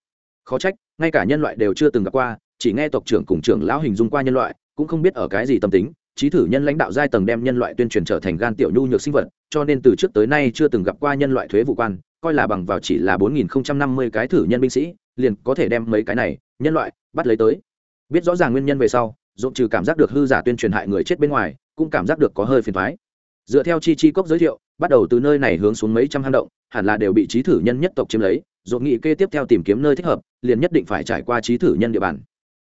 Khó trách, ngay cả nhân loại đều chưa từng gặp qua, chỉ nghe tộc trưởng cùng trưởng lão hình dung qua nhân loại, cũng không biết ở cái gì tâm tính, trí thử nhân lãnh đạo giai tầng đem nhân loại tuyên truyền trở thành gan tiểu nhu nhược sinh vật, cho nên từ trước tới nay chưa từng gặp qua nhân loại thuế vụ quan, coi là bằng vào chỉ là bốn nghìn năm mươi cái thử nhân binh sĩ, liền có thể đem mấy cái này, nhân loại, bắt lấy tới. Biết rõ ràng nguyên nhân về sau dộn trừ cảm giác được hư giả tuyên truyền hại người chết bên ngoài, cũng cảm giác được có hơi phiền thoái dựa theo chi chi cốc giới thiệu, bắt đầu từ nơi này hướng xuống mấy trăm hang động, hẳn là đều bị trí thử nhân nhất tộc chiếm lấy dột nghị kê tiếp theo tìm kiếm nơi thích hợp, liền nhất định phải trải qua trí thử nhân địa bàn.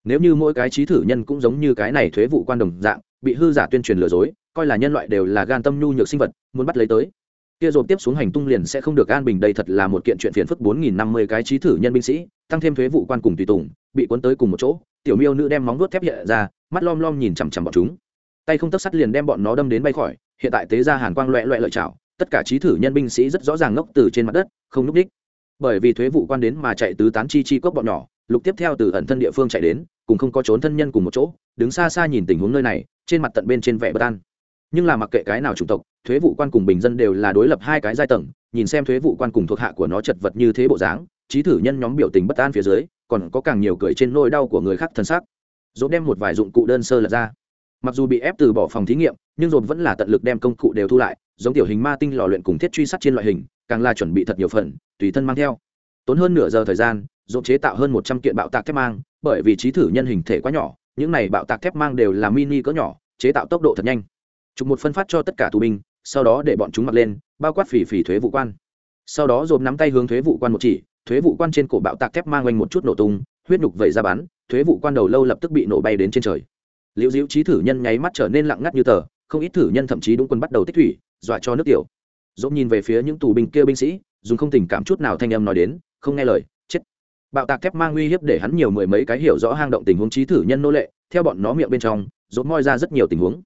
Nếu như mỗi cái trí thử nhân cũng giống như cái này thuế vụ quan đồng dạng, bị hư giả tuyên truyền lừa dối, coi là nhân loại đều là gan tâm nhu nhược sinh vật, muốn bắt lấy tới. Kia rồi tiếp xuống hành tung liền sẽ không được an bình đây thật là một kiện chuyện phiền phức bốn nghìn năm mươi cái trí thử nhân binh sĩ, tăng thêm thuế vụ quan cùng tùy tùng, bị cuốn tới cùng một chỗ, tiểu miêu nữ đem móng vuốt thép hiện ra, mắt lom lom nhìn chằm chằm bọn chúng tay không tấc sắt liền đem bọn nó đâm đến bay khỏi, hiện tại tế ra hàn quang loẹ loẹ lợi chảo, tất cả trí thử nhân binh sĩ rất rõ ràng ngốc từ trên mặt đất, không núp đích. Bởi vì thuế vụ quan đến mà chạy tứ tán chi chi cốc bọn nhỏ, lục tiếp theo từ ẩn thân địa phương chạy đến, cùng không có trốn thân nhân cùng một chỗ, đứng xa xa nhìn tình huống nơi này, trên mặt tận bên trên vẻ bất an. Nhưng là mặc kệ cái nào chủng tộc, thuế vụ quan cùng bình dân đều là đối lập hai cái giai tầng, nhìn xem thuế vụ quan cùng thuộc hạ của nó chật vật như thế bộ dáng, trí thử nhân nhóm biểu tình bất an phía dưới, còn có càng nhiều cười trên nỗi đau của người khác thân xác. Dỗ đem một vài dụng cụ đơn sơ lật ra mặc dù bị ép từ bỏ phòng thí nghiệm, nhưng dồn vẫn là tận lực đem công cụ đều thu lại, giống tiểu hình ma tinh lò luyện cùng thiết truy sát trên loại hình, càng là chuẩn bị thật nhiều phần, tùy thân mang theo. Tốn hơn nửa giờ thời gian, dồn chế tạo hơn một trăm kiện bạo tạc thép mang, bởi vì trí thử nhân hình thể quá nhỏ, những này bạo tạc thép mang đều là mini cỡ nhỏ, chế tạo tốc độ thật nhanh. Chụp một phân phát cho tất cả tù binh, sau đó để bọn chúng mặc lên, bao quát phỉ phỉ thuế vụ quan. Sau đó dồn nắm tay hướng thuế vụ quan một chỉ, thuế vụ quan trên cổ bạo tạc thép mang oanh một chút nổ tung, huyết nhục vẩy ra bắn, thuế vụ quan đầu lâu lập tức bị nổ bay đến trên trời liễu diễu trí thử nhân nháy mắt trở nên lặng ngắt như tờ, không ít thử nhân thậm chí đúng quân bắt đầu tích thủy, dọa cho nước tiểu. Dỗ nhìn về phía những tù binh kia binh sĩ, dùng không tình cảm chút nào thanh âm nói đến, không nghe lời, chết. Bạo tạc thép mang uy hiếp để hắn nhiều mười mấy cái hiểu rõ hang động tình huống trí thử nhân nô lệ, theo bọn nó miệng bên trong dốt moi ra rất nhiều tình huống.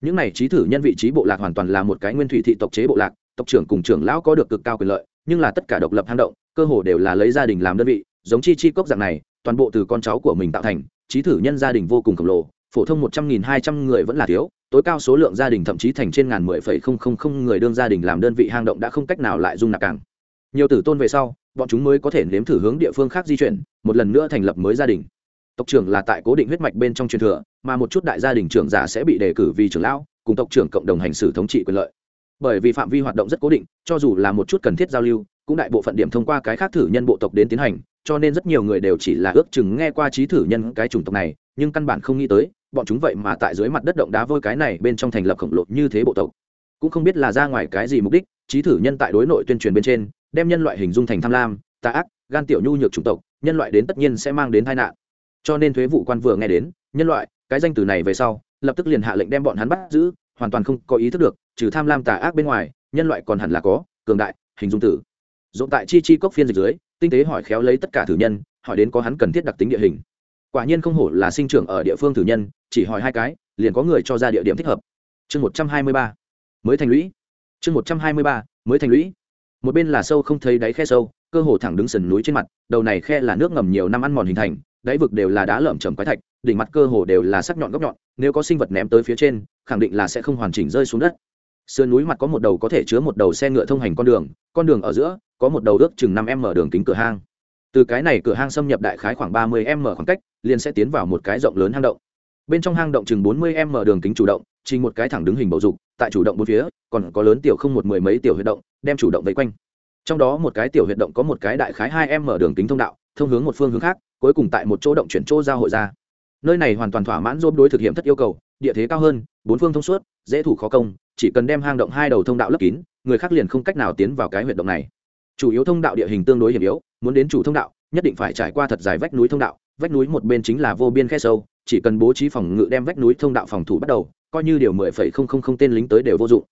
Những này trí thử nhân vị trí bộ lạc hoàn toàn là một cái nguyên thủy thị tộc chế bộ lạc, tộc trưởng cùng trưởng lão có được cực cao quyền lợi, nhưng là tất cả độc lập hang động, cơ hồ đều là lấy gia đình làm đơn vị, giống chi chi cốc dạng này, toàn bộ từ con cháu của mình tạo thành trí thử nhân gia đình vô cùng khổng lồ phổ thông một trăm nghìn hai trăm người vẫn là thiếu, tối cao số lượng gia đình thậm chí thành trên ngàn mười phẩy không không không người đương gia đình làm đơn vị hang động đã không cách nào lại dung nạp càng. Nhiều tử tôn về sau, bọn chúng mới có thể nếm thử hướng địa phương khác di chuyển, một lần nữa thành lập mới gia đình. Tộc trưởng là tại cố định huyết mạch bên trong truyền thừa, mà một chút đại gia đình trưởng giả sẽ bị đề cử vì trưởng lão, cùng tộc trưởng cộng đồng hành xử thống trị quyền lợi. Bởi vì phạm vi hoạt động rất cố định, cho dù là một chút cần thiết giao lưu, cũng đại bộ phận điểm thông qua cái khác thử nhân bộ tộc đến tiến hành, cho nên rất nhiều người đều chỉ là ước chừng nghe qua trí thử nhân cái chủng tộc này, nhưng căn bản không nghĩ tới bọn chúng vậy mà tại dưới mặt đất động đá vôi cái này bên trong thành lập khổng lồ như thế bộ tộc. Cũng không biết là ra ngoài cái gì mục đích, trí thử nhân tại đối nội tuyên truyền bên trên, đem nhân loại hình dung thành tham lam, tà ác, gan tiểu nhu nhược chủng tộc, nhân loại đến tất nhiên sẽ mang đến tai nạn. Cho nên thuế vụ quan vừa nghe đến, nhân loại, cái danh từ này về sau, lập tức liền hạ lệnh đem bọn hắn bắt giữ, hoàn toàn không có ý thức được, trừ tham lam tà ác bên ngoài, nhân loại còn hẳn là có, cường đại, hình dung tử. Dũng tại chi chi cốc phiên dịch dưới, tinh tế hỏi khéo lấy tất cả thử nhân, hỏi đến có hắn cần thiết đặc tính địa hình quả nhiên không hổ là sinh trưởng ở địa phương thử nhân, chỉ hỏi hai cái, liền có người cho ra địa điểm thích hợp. Chương một trăm hai mươi ba. Mới thành lũy. Chương một trăm hai mươi ba, mới thành lũy. Một bên là sâu không thấy đáy khe sâu, cơ hồ thẳng đứng sườn núi trên mặt, đầu này khe là nước ngầm nhiều năm ăn mòn hình thành, đáy vực đều là đá lởm chởm quái thạch, đỉnh mặt cơ hồ đều là sắc nhọn góc nhọn, nếu có sinh vật ném tới phía trên, khẳng định là sẽ không hoàn chỉnh rơi xuống đất. Sườn núi mặt có một đầu có thể chứa một đầu xe ngựa thông hành con đường con đường ở giữa có một đầu ước chừng năm m mở đường kính cửa hang từ cái này cửa hang xâm nhập đại khái khoảng ba mươi m khoảng cách, liền sẽ tiến vào một cái rộng lớn hang động. Bên trong hang động chừng bốn mươi m đường kính chủ động, chỉ một cái thẳng đứng hình bầu dục, tại chủ động bốn phía, còn có lớn tiểu không một mười mấy tiểu huyệt động, đem chủ động vây quanh. Trong đó một cái tiểu huyệt động có một cái đại khái hai m đường kính thông đạo, thông hướng một phương hướng khác, cuối cùng tại một chỗ động chuyển chỗ giao hội ra. Nơi này hoàn toàn thỏa mãn dôm đối thực hiện thất yêu cầu, địa thế cao hơn, bốn phương thông suốt, dễ thủ khó công, chỉ cần đem hang động hai đầu thông đạo lấp kín, người khác liền không cách nào tiến vào cái huyệt động này chủ yếu thông đạo địa hình tương đối hiểm yếu, muốn đến chủ thông đạo, nhất định phải trải qua thật dài vách núi thông đạo. Vách núi một bên chính là vô biên khe sâu, chỉ cần bố trí phòng ngự đem vách núi thông đạo phòng thủ bắt đầu, coi như điều mười phẩy không không không tên lính tới đều vô dụng.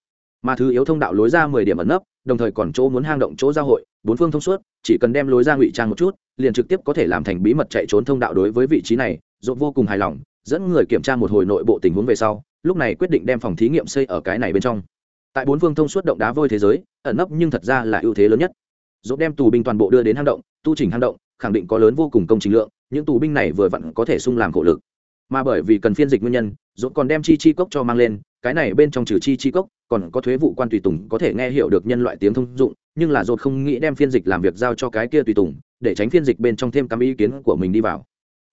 Mà thứ yếu thông đạo lối ra mười điểm ẩn nấp, đồng thời còn chỗ muốn hang động, chỗ giao hội, bốn phương thông suốt, chỉ cần đem lối ra ngụy trang một chút, liền trực tiếp có thể làm thành bí mật chạy trốn thông đạo đối với vị trí này dộn vô cùng hài lòng, dẫn người kiểm tra một hồi nội bộ tình huống về sau, lúc này quyết định đem phòng thí nghiệm xây ở cái này bên trong. Tại bốn phương thông suốt động đá vôi thế giới, ẩn nấp nhưng thật ra là ưu thế lớn nhất dốt đem tù binh toàn bộ đưa đến hang động, tu trình hang động, khẳng định có lớn vô cùng công trình lượng, những tù binh này vừa vặn có thể sung làm khổ lực. Mà bởi vì cần phiên dịch nguyên nhân dốt còn đem chi chi cốc cho mang lên, cái này bên trong trừ chi chi cốc, còn có thuế vụ quan tùy tùng có thể nghe hiểu được nhân loại tiếng thông dụng, nhưng là dốt không nghĩ đem phiên dịch làm việc giao cho cái kia tùy tùng, để tránh phiên dịch bên trong thêm cắm ý kiến của mình đi vào.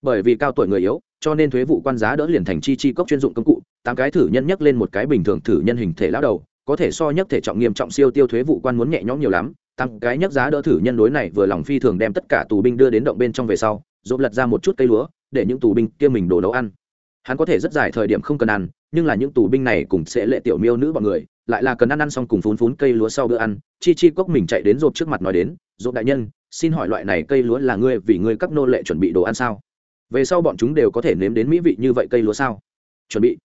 Bởi vì cao tuổi người yếu, cho nên thuế vụ quan giá đỡ liền thành chi chi cốc chuyên dụng công cụ, tám cái thử nhân nhắc lên một cái bình thường thử nhân hình thể lão đầu, có thể so nhất thể trọng nghiêm trọng siêu tiêu thuế vụ quan muốn nhẹ nhõm nhiều lắm tăng cái nhắc giá đỡ thử nhân đối này vừa lòng phi thường đem tất cả tù binh đưa đến động bên trong về sau dồn lật ra một chút cây lúa, để những tù binh kia mình đổ nấu ăn. Hắn có thể rất dài thời điểm không cần ăn, nhưng là những tù binh này cũng sẽ lệ tiểu miêu nữ bọn người, lại là cần ăn ăn xong cùng phún phún cây lúa sau bữa ăn, chi chi cốc mình chạy đến rộp trước mặt nói đến rộp đại nhân, xin hỏi loại này cây lúa là ngươi vì ngươi các nô lệ chuẩn bị đồ ăn sao? Về sau bọn chúng đều có thể nếm đến mỹ vị như vậy cây lúa sao? Chuẩn bị.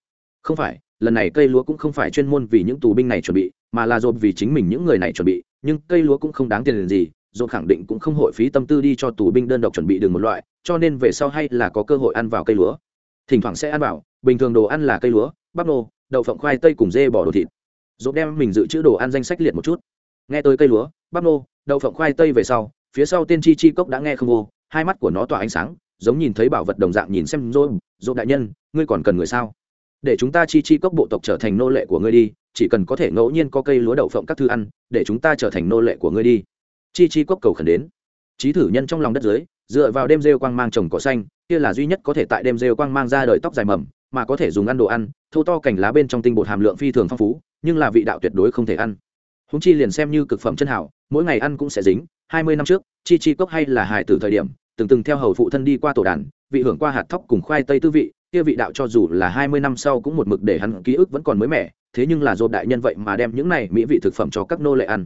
Không phải, lần này cây lúa cũng không phải chuyên môn vì những tù binh này chuẩn bị, mà là dồn vì chính mình những người này chuẩn bị nhưng cây lúa cũng không đáng tiền gì dồn khẳng định cũng không hội phí tâm tư đi cho tù binh đơn độc chuẩn bị đường một loại, cho nên về sau hay là có cơ hội ăn vào cây lúa. Thỉnh thoảng sẽ ăn vào, bình thường đồ ăn là cây lúa, bắp nô, đậu phộng khoai tây cùng dê bỏ đồ thịt. Dồn đem mình dự trữ đồ ăn danh sách liệt một chút. Nghe tới cây lúa, bắp nô, đậu phộng khoai tây về sau, phía sau tên chi chi cốc đã nghe không vô, hai mắt của nó tỏa ánh sáng, giống nhìn thấy bảo vật đồng dạng nhìn xem rồi dồn đại nhân, ngươi còn cần người sao? Để chúng ta chi chi cốc bộ tộc trở thành nô lệ của ngươi đi chỉ cần có thể ngẫu nhiên có cây lúa đậu phộng các thư ăn, để chúng ta trở thành nô lệ của ngươi đi. Chi chi cốc cầu khẩn đến. Trí thử nhân trong lòng đất dưới, dựa vào đêm rêu quang mang trồng cỏ xanh, kia là duy nhất có thể tại đêm rêu quang mang ra đời tóc dài mầm, mà có thể dùng ăn đồ ăn thâu to cành lá bên trong tinh bột hàm lượng phi thường phong phú, nhưng là vị đạo tuyệt đối không thể ăn. Húng chi liền xem như cực phẩm chân hảo, mỗi ngày ăn cũng sẽ dính. Hai mươi năm trước, chi chi cốc hay là hài tử thời điểm, từng từng theo hầu phụ thân đi qua tổ đàn, vị hưởng qua hạt thóc cùng khoai tây tư vị, kia vị đạo cho dù là hai mươi năm sau cũng một mực để hắn ký ức vẫn còn mới mẻ thế nhưng là dồn đại nhân vậy mà đem những này mỹ vị thực phẩm cho các nô lệ ăn.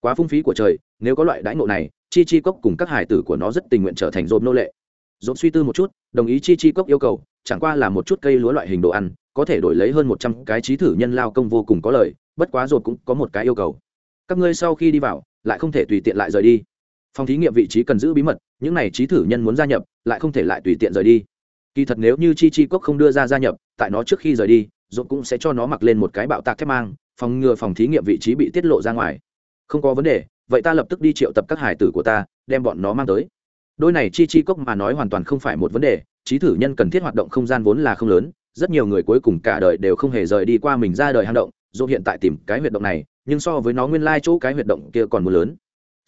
Quá phung phí của trời, nếu có loại đãi ngộ này, chi chi cốc cùng các hải tử của nó rất tình nguyện trở thành dồn nô lệ. Dồn suy tư một chút, đồng ý chi chi cốc yêu cầu, chẳng qua là một chút cây lúa loại hình đồ ăn, có thể đổi lấy hơn một trăm cái trí thử nhân lao công vô cùng có lời bất quá dồn cũng có một cái yêu cầu. Các ngươi sau khi đi vào, lại không thể tùy tiện lại rời đi. Phòng thí nghiệm vị trí cần giữ bí mật, những này trí thử nhân muốn gia nhập, lại không thể lại tùy tiện rời đi. Kỳ thật nếu như chi chi cốc không đưa ra gia nhập, tại nó trước khi rời đi dũng cũng sẽ cho nó mặc lên một cái bạo tạc thép mang, phòng ngừa phòng thí nghiệm vị trí bị tiết lộ ra ngoài. Không có vấn đề, vậy ta lập tức đi triệu tập các hải tử của ta, đem bọn nó mang tới. Đôi này chi chi cốc mà nói hoàn toàn không phải một vấn đề, trí thử nhân cần thiết hoạt động không gian vốn là không lớn, rất nhiều người cuối cùng cả đời đều không hề rời đi qua mình ra đời hang động, dù hiện tại tìm cái huyệt động này, nhưng so với nó nguyên lai chỗ cái huyệt động kia còn mưa lớn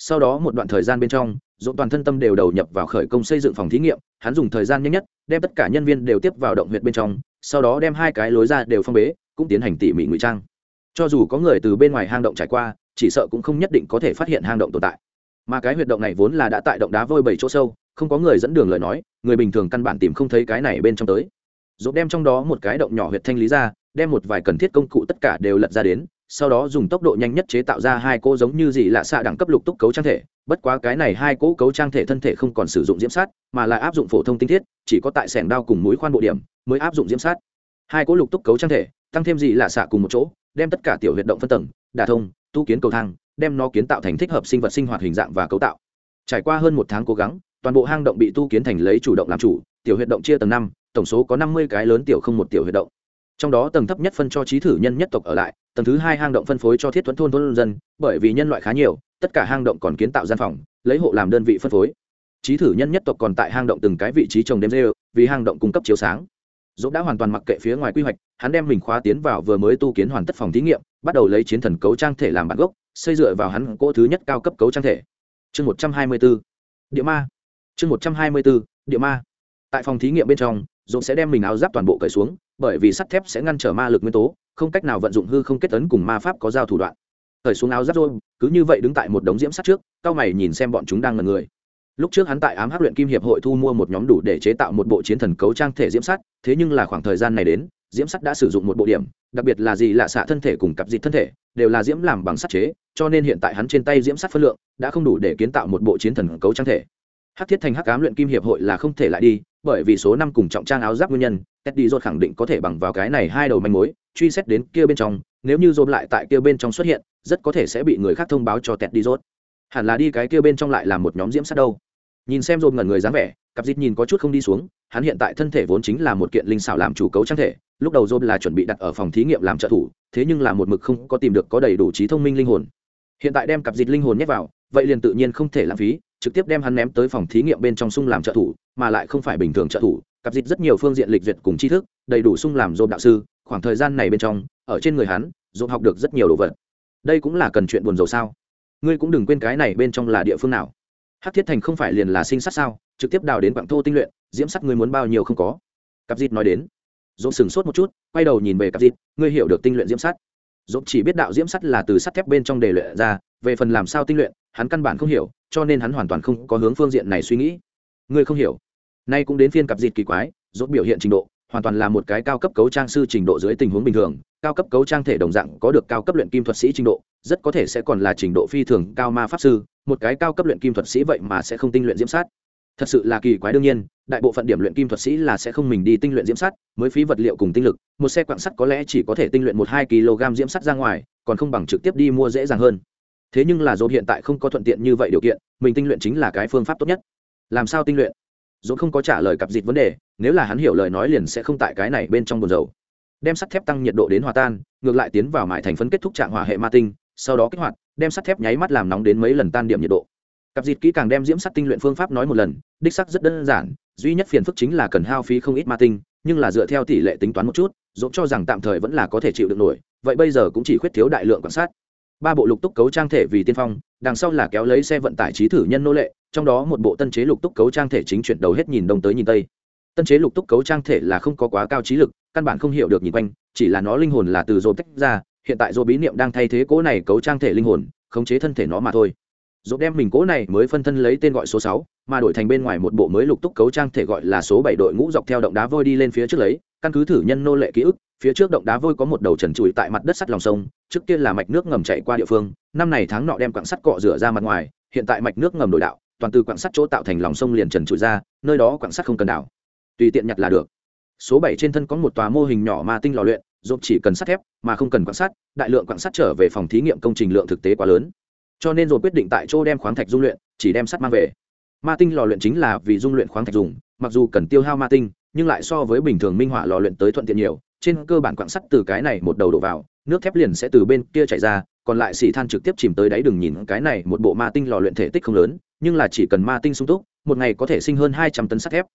sau đó một đoạn thời gian bên trong dỗ toàn thân tâm đều đầu nhập vào khởi công xây dựng phòng thí nghiệm, hắn dùng thời gian nhanh nhất, đem tất cả nhân viên đều tiếp vào động huyệt bên trong, sau đó đem hai cái lối ra đều phong bế, cũng tiến hành tỉ mỉ ngụy trang. Cho dù có người từ bên ngoài hang động trải qua, chỉ sợ cũng không nhất định có thể phát hiện hang động tồn tại. Mà cái huyệt động này vốn là đã tại động đá vôi bảy chỗ sâu, không có người dẫn đường lời nói, người bình thường căn bản tìm không thấy cái này bên trong tới. Dỗ đem trong đó một cái động nhỏ huyệt thanh lý ra, đem một vài cần thiết công cụ tất cả đều lật ra đến sau đó dùng tốc độ nhanh nhất chế tạo ra hai cỗ giống như gì lạ xạ đẳng cấp lục túc cấu trang thể. Bất quá cái này hai cỗ cấu trang thể thân thể không còn sử dụng diễm sát, mà là áp dụng phổ thông tinh thiết, chỉ có tại sẻng đao cùng mũi khoan bộ điểm mới áp dụng diễm sát. Hai cỗ lục túc cấu trang thể, tăng thêm gì lạ xạ cùng một chỗ, đem tất cả tiểu huyệt động phân tầng đà thông, tu kiến cầu thang, đem nó kiến tạo thành thích hợp sinh vật sinh hoạt hình dạng và cấu tạo. Trải qua hơn một tháng cố gắng, toàn bộ hang động bị tu kiến thành lấy chủ động làm chủ, tiểu huyệt động chia tầng năm, tổng số có năm mươi cái lớn tiểu không một tiểu huyệt động trong đó tầng thấp nhất phân cho trí thử nhân nhất tộc ở lại, tầng thứ hai hang động phân phối cho thiết thuẫn thôn thôn dân, bởi vì nhân loại khá nhiều, tất cả hang động còn kiến tạo gian phòng, lấy hộ làm đơn vị phân phối. Trí thử nhân nhất tộc còn tại hang động từng cái vị trí trồng đêm rêu, vì hang động cung cấp chiếu sáng. Dũng đã hoàn toàn mặc kệ phía ngoài quy hoạch, hắn đem mình khóa tiến vào vừa mới tu kiến hoàn tất phòng thí nghiệm, bắt đầu lấy chiến thần cấu trang thể làm bản gốc, xây dựa vào hắn cỗ thứ nhất cao cấp cấu trang thể. Chương một trăm hai mươi bốn địa ma. Chương một trăm hai mươi bốn địa ma. Tại phòng thí nghiệm bên trong, dũng sẽ đem mình áo giáp toàn bộ cởi xuống bởi vì sắt thép sẽ ngăn trở ma lực nguyên tố, không cách nào vận dụng hư không kết tấn cùng ma pháp có giao thủ đoạn. Thời xuống áo giáp rồi, cứ như vậy đứng tại một đống diễm sắt trước, cao mày nhìn xem bọn chúng đang ngần người. Lúc trước hắn tại ám hắc luyện kim hiệp hội thu mua một nhóm đủ để chế tạo một bộ chiến thần cấu trang thể diễm sắt, thế nhưng là khoảng thời gian này đến, diễm sắt đã sử dụng một bộ điểm, đặc biệt là gì lạ xạ thân thể cùng cặp dịt thân thể, đều là diễm làm bằng sắt chế, cho nên hiện tại hắn trên tay diễm sắt phân lượng đã không đủ để kiến tạo một bộ chiến thần cấu trang thể hắc thiết thành hắc ám luyện kim hiệp hội là không thể lại đi, bởi vì số năm cùng trọng trang áo giáp nguyên nhân, teddy dột khẳng định có thể bằng vào cái này hai đầu manh mối, truy xét đến kia bên trong, nếu như dồn lại tại kia bên trong xuất hiện, rất có thể sẽ bị người khác thông báo cho teddy dột hẳn là đi cái kia bên trong lại là một nhóm diễm sát đâu. Nhìn xem dồn ngẩn người dáng vẻ, cặp dịt nhìn có chút không đi xuống, hắn hiện tại thân thể vốn chính là một kiện linh xảo làm chủ cấu trang thể, lúc đầu dồn là chuẩn bị đặt ở phòng thí nghiệm làm trợ thủ, thế nhưng là một mực không có tìm được có đầy đủ trí thông minh linh hồn. Hiện tại đem cặp dịt linh hồn nhét vào, vậy liền tự nhiên không thể lãng phí trực tiếp đem hắn ném tới phòng thí nghiệm bên trong sung làm trợ thủ, mà lại không phải bình thường trợ thủ, cặp dịt rất nhiều phương diện lịch duyệt cùng tri thức, đầy đủ sung làm dồn đạo sư, khoảng thời gian này bên trong, ở trên người hắn dồn học được rất nhiều đồ vật. Đây cũng là cần chuyện buồn rầu sao? Ngươi cũng đừng quên cái này bên trong là địa phương nào. Hát thiết thành không phải liền là sinh sắt sao, trực tiếp đào đến quặng thô tinh luyện, diễm sắt ngươi muốn bao nhiêu không có. Cặp dịt nói đến. Dồn sừng sốt một chút, quay đầu nhìn về cặp dịt ngươi hiểu được tinh luyện diễm sắt. Dồn chỉ biết đạo diễm sắt là từ sắt thép bên trong đề luyện ra, về phần làm sao tinh luyện, hắn căn bản không hiểu cho nên hắn hoàn toàn không có hướng phương diện này suy nghĩ. Ngươi không hiểu. Nay cũng đến phiên cặp dịt kỳ quái dốt biểu hiện trình độ, hoàn toàn là một cái cao cấp cấu trang sư trình độ dưới tình huống bình thường, cao cấp cấu trang thể đồng dạng có được cao cấp luyện kim thuật sĩ trình độ, rất có thể sẽ còn là trình độ phi thường cao ma pháp sư, một cái cao cấp luyện kim thuật sĩ vậy mà sẽ không tinh luyện diễm sát. Thật sự là kỳ quái đương nhiên, đại bộ phận điểm luyện kim thuật sĩ là sẽ không mình đi tinh luyện diễm sắt mới phí vật liệu cùng tinh lực, một xe quạng sắt có lẽ chỉ có thể tinh luyện một hai kg diễm sắt ra ngoài, còn không bằng trực tiếp đi mua dễ dàng hơn thế nhưng là dồn hiện tại không có thuận tiện như vậy điều kiện, mình tinh luyện chính là cái phương pháp tốt nhất. Làm sao tinh luyện? Dồn không có trả lời cặp dịt vấn đề, nếu là hắn hiểu lời nói liền sẽ không tại cái này bên trong bồn dầu đem sắt thép tăng nhiệt độ đến hòa tan, ngược lại tiến vào mại thành phấn kết thúc trạng hỏa hệ ma tinh, sau đó kích hoạt, đem sắt thép nháy mắt làm nóng đến mấy lần tan điểm nhiệt độ. Cặp dịt kỹ càng đem diễm sắt tinh luyện phương pháp nói một lần, đích sắc rất đơn giản, duy nhất phiền phức chính là cần hao phí không ít ma tinh, nhưng là dựa theo tỷ lệ tính toán một chút dũng cho rằng tạm thời vẫn là có thể chịu được nổi, vậy bây giờ cũng chỉ khuyết thiếu đại lượng quan sát ba bộ lục túc cấu trang thể vì tiên phong, đằng sau là kéo lấy xe vận tải trí thử nhân nô lệ, trong đó một bộ tân chế lục túc cấu trang thể chính chuyển đầu hết nhìn đông tới nhìn tây. Tân chế lục túc cấu trang thể là không có quá cao trí lực, căn bản không hiểu được nhìn quanh, chỉ là nó linh hồn là từ dồn tách ra, hiện tại dồn bí niệm đang thay thế cố này cấu trang thể linh hồn, khống chế thân thể nó mà thôi dồn đem mình cố này mới phân thân lấy tên gọi số sáu, mà đổi thành bên ngoài một bộ mới lục túc cấu trang thể gọi là số bảy đội ngũ dọc theo động đá vôi đi lên phía trước lấy, căn cứ thử nhân nô lệ ký ức, phía trước động đá vôi có một đầu trần trụi tại mặt đất sắt lòng sông, trước kia là mạch nước ngầm chạy qua địa phương, năm này tháng nọ đem quặng sắt cọ rửa ra mặt ngoài, hiện tại mạch nước ngầm đổi đạo, toàn từ quặng sắt chỗ tạo thành lòng sông liền trần trụi ra, nơi đó quặng sắt không cần đảo. Tùy tiện nhặt là được. Số bảy trên thân có một tòa mô hình nhỏ ma tinh lò luyện dộp chỉ cần sắt thép, mà không cần quặng sắt, đại lượng quặng sắt trở về phòng thí nghiệm công trình lượng thực tế quá lớn cho nên rồi quyết định tại chỗ đem khoáng thạch dung luyện, chỉ đem sắt mang về. Ma tinh lò luyện chính là vì dung luyện khoáng thạch dùng, mặc dù cần tiêu hao ma tinh, nhưng lại so với bình thường minh họa lò luyện tới thuận tiện nhiều. Trên cơ bản quặng sắt từ cái này một đầu đổ vào, nước thép liền sẽ từ bên kia chảy ra, còn lại xỉ than trực tiếp chìm tới đáy đừng nhìn cái này một bộ ma tinh lò luyện thể tích không lớn, nhưng là chỉ cần ma tinh sung túc, một ngày có thể sinh hơn hai trăm tấn sắt thép.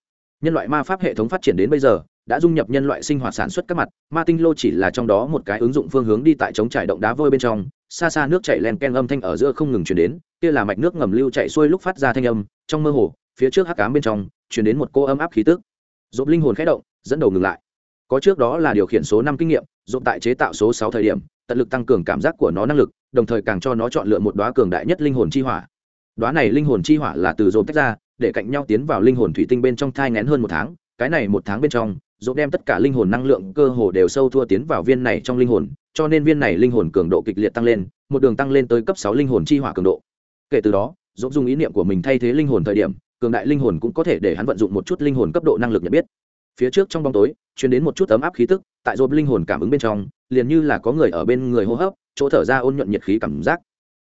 Nhân loại ma pháp hệ thống phát triển đến bây giờ đã dung nhập nhân loại sinh hoạt sản xuất các mặt, ma tinh lô chỉ là trong đó một cái ứng dụng phương hướng đi tại chống trải động đá vôi bên trong, xa xa nước chảy len ken âm thanh ở giữa không ngừng chuyển đến, kia là mạch nước ngầm lưu chạy xuôi lúc phát ra thanh âm, trong mơ hồ, phía trước hắc cám bên trong chuyển đến một cô âm áp khí tức. Dộp linh hồn khẽ động, dẫn đầu ngừng lại. Có trước đó là điều khiển số năm kinh nghiệm dộp tại chế tạo số sáu thời điểm, tận lực tăng cường cảm giác của nó năng lực, đồng thời càng cho nó chọn lựa một đoá cường đại nhất linh hồn chi hỏa. Đoá này linh hồn chi hỏa là từ dộp tách ra, để cạnh nhau tiến vào linh hồn thủy tinh bên trong thai ngén hơn một tháng, cái này một tháng bên trong dồn đem tất cả linh hồn năng lượng cơ hồ đều sâu thua tiến vào viên này trong linh hồn, cho nên viên này linh hồn cường độ kịch liệt tăng lên, một đường tăng lên tới cấp sáu linh hồn chi hỏa cường độ. Kể từ đó dồn dùng ý niệm của mình thay thế linh hồn thời điểm, cường đại linh hồn cũng có thể để hắn vận dụng một chút linh hồn cấp độ năng lực nhận biết. Phía trước trong bóng tối chuyển đến một chút ấm áp khí tức, tại dồn linh hồn cảm ứng bên trong, liền như là có người ở bên người hô hấp, chỗ thở ra ôn nhuận nhiệt khí cảm giác.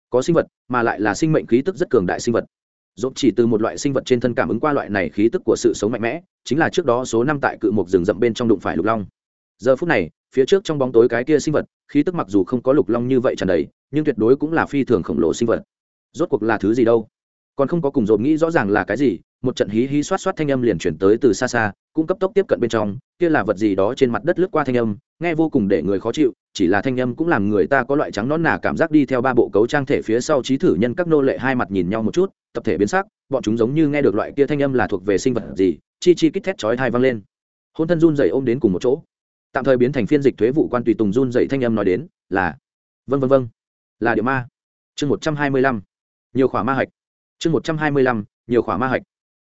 Có sinh vật, mà lại là sinh mệnh khí tức rất cường đại sinh vật dốt chỉ từ một loại sinh vật trên thân cảm ứng qua loại này khí tức của sự sống mạnh mẽ, chính là trước đó số năm tại cự một rừng rậm bên trong đụng phải lục long. Giờ phút này, phía trước trong bóng tối cái kia sinh vật, khí tức mặc dù không có lục long như vậy tràn đầy, nhưng tuyệt đối cũng là phi thường khổng lồ sinh vật. Rốt cuộc là thứ gì đâu? Còn không có cùng dồn nghĩ rõ ràng là cái gì, một trận hí hí xoát xoát thanh âm liền chuyển tới từ xa xa, cũng cấp tốc tiếp cận bên trong, kia là vật gì đó trên mặt đất lướt qua thanh âm, nghe vô cùng để người khó chịu, chỉ là thanh âm cũng làm người ta có loại trắng nón nà cảm giác đi theo ba bộ cấu trang thể phía sau trí thử nhân các nô lệ hai mặt nhìn nhau một chút, tập thể biến sắc, bọn chúng giống như nghe được loại kia thanh âm là thuộc về sinh vật gì, chi chi kít thét chói thai vang lên. Hôn thân run dày ôm đến cùng một chỗ. Tạm thời biến thành phiên dịch thuế vụ quan tùy tùng run dày thanh âm nói đến là vân vân vân là địa ma. Chương một trăm hai mươi lăm, nhiều khỏa ma hạch chương một trăm hai mươi lăm, nhiều khỏa ma hạch.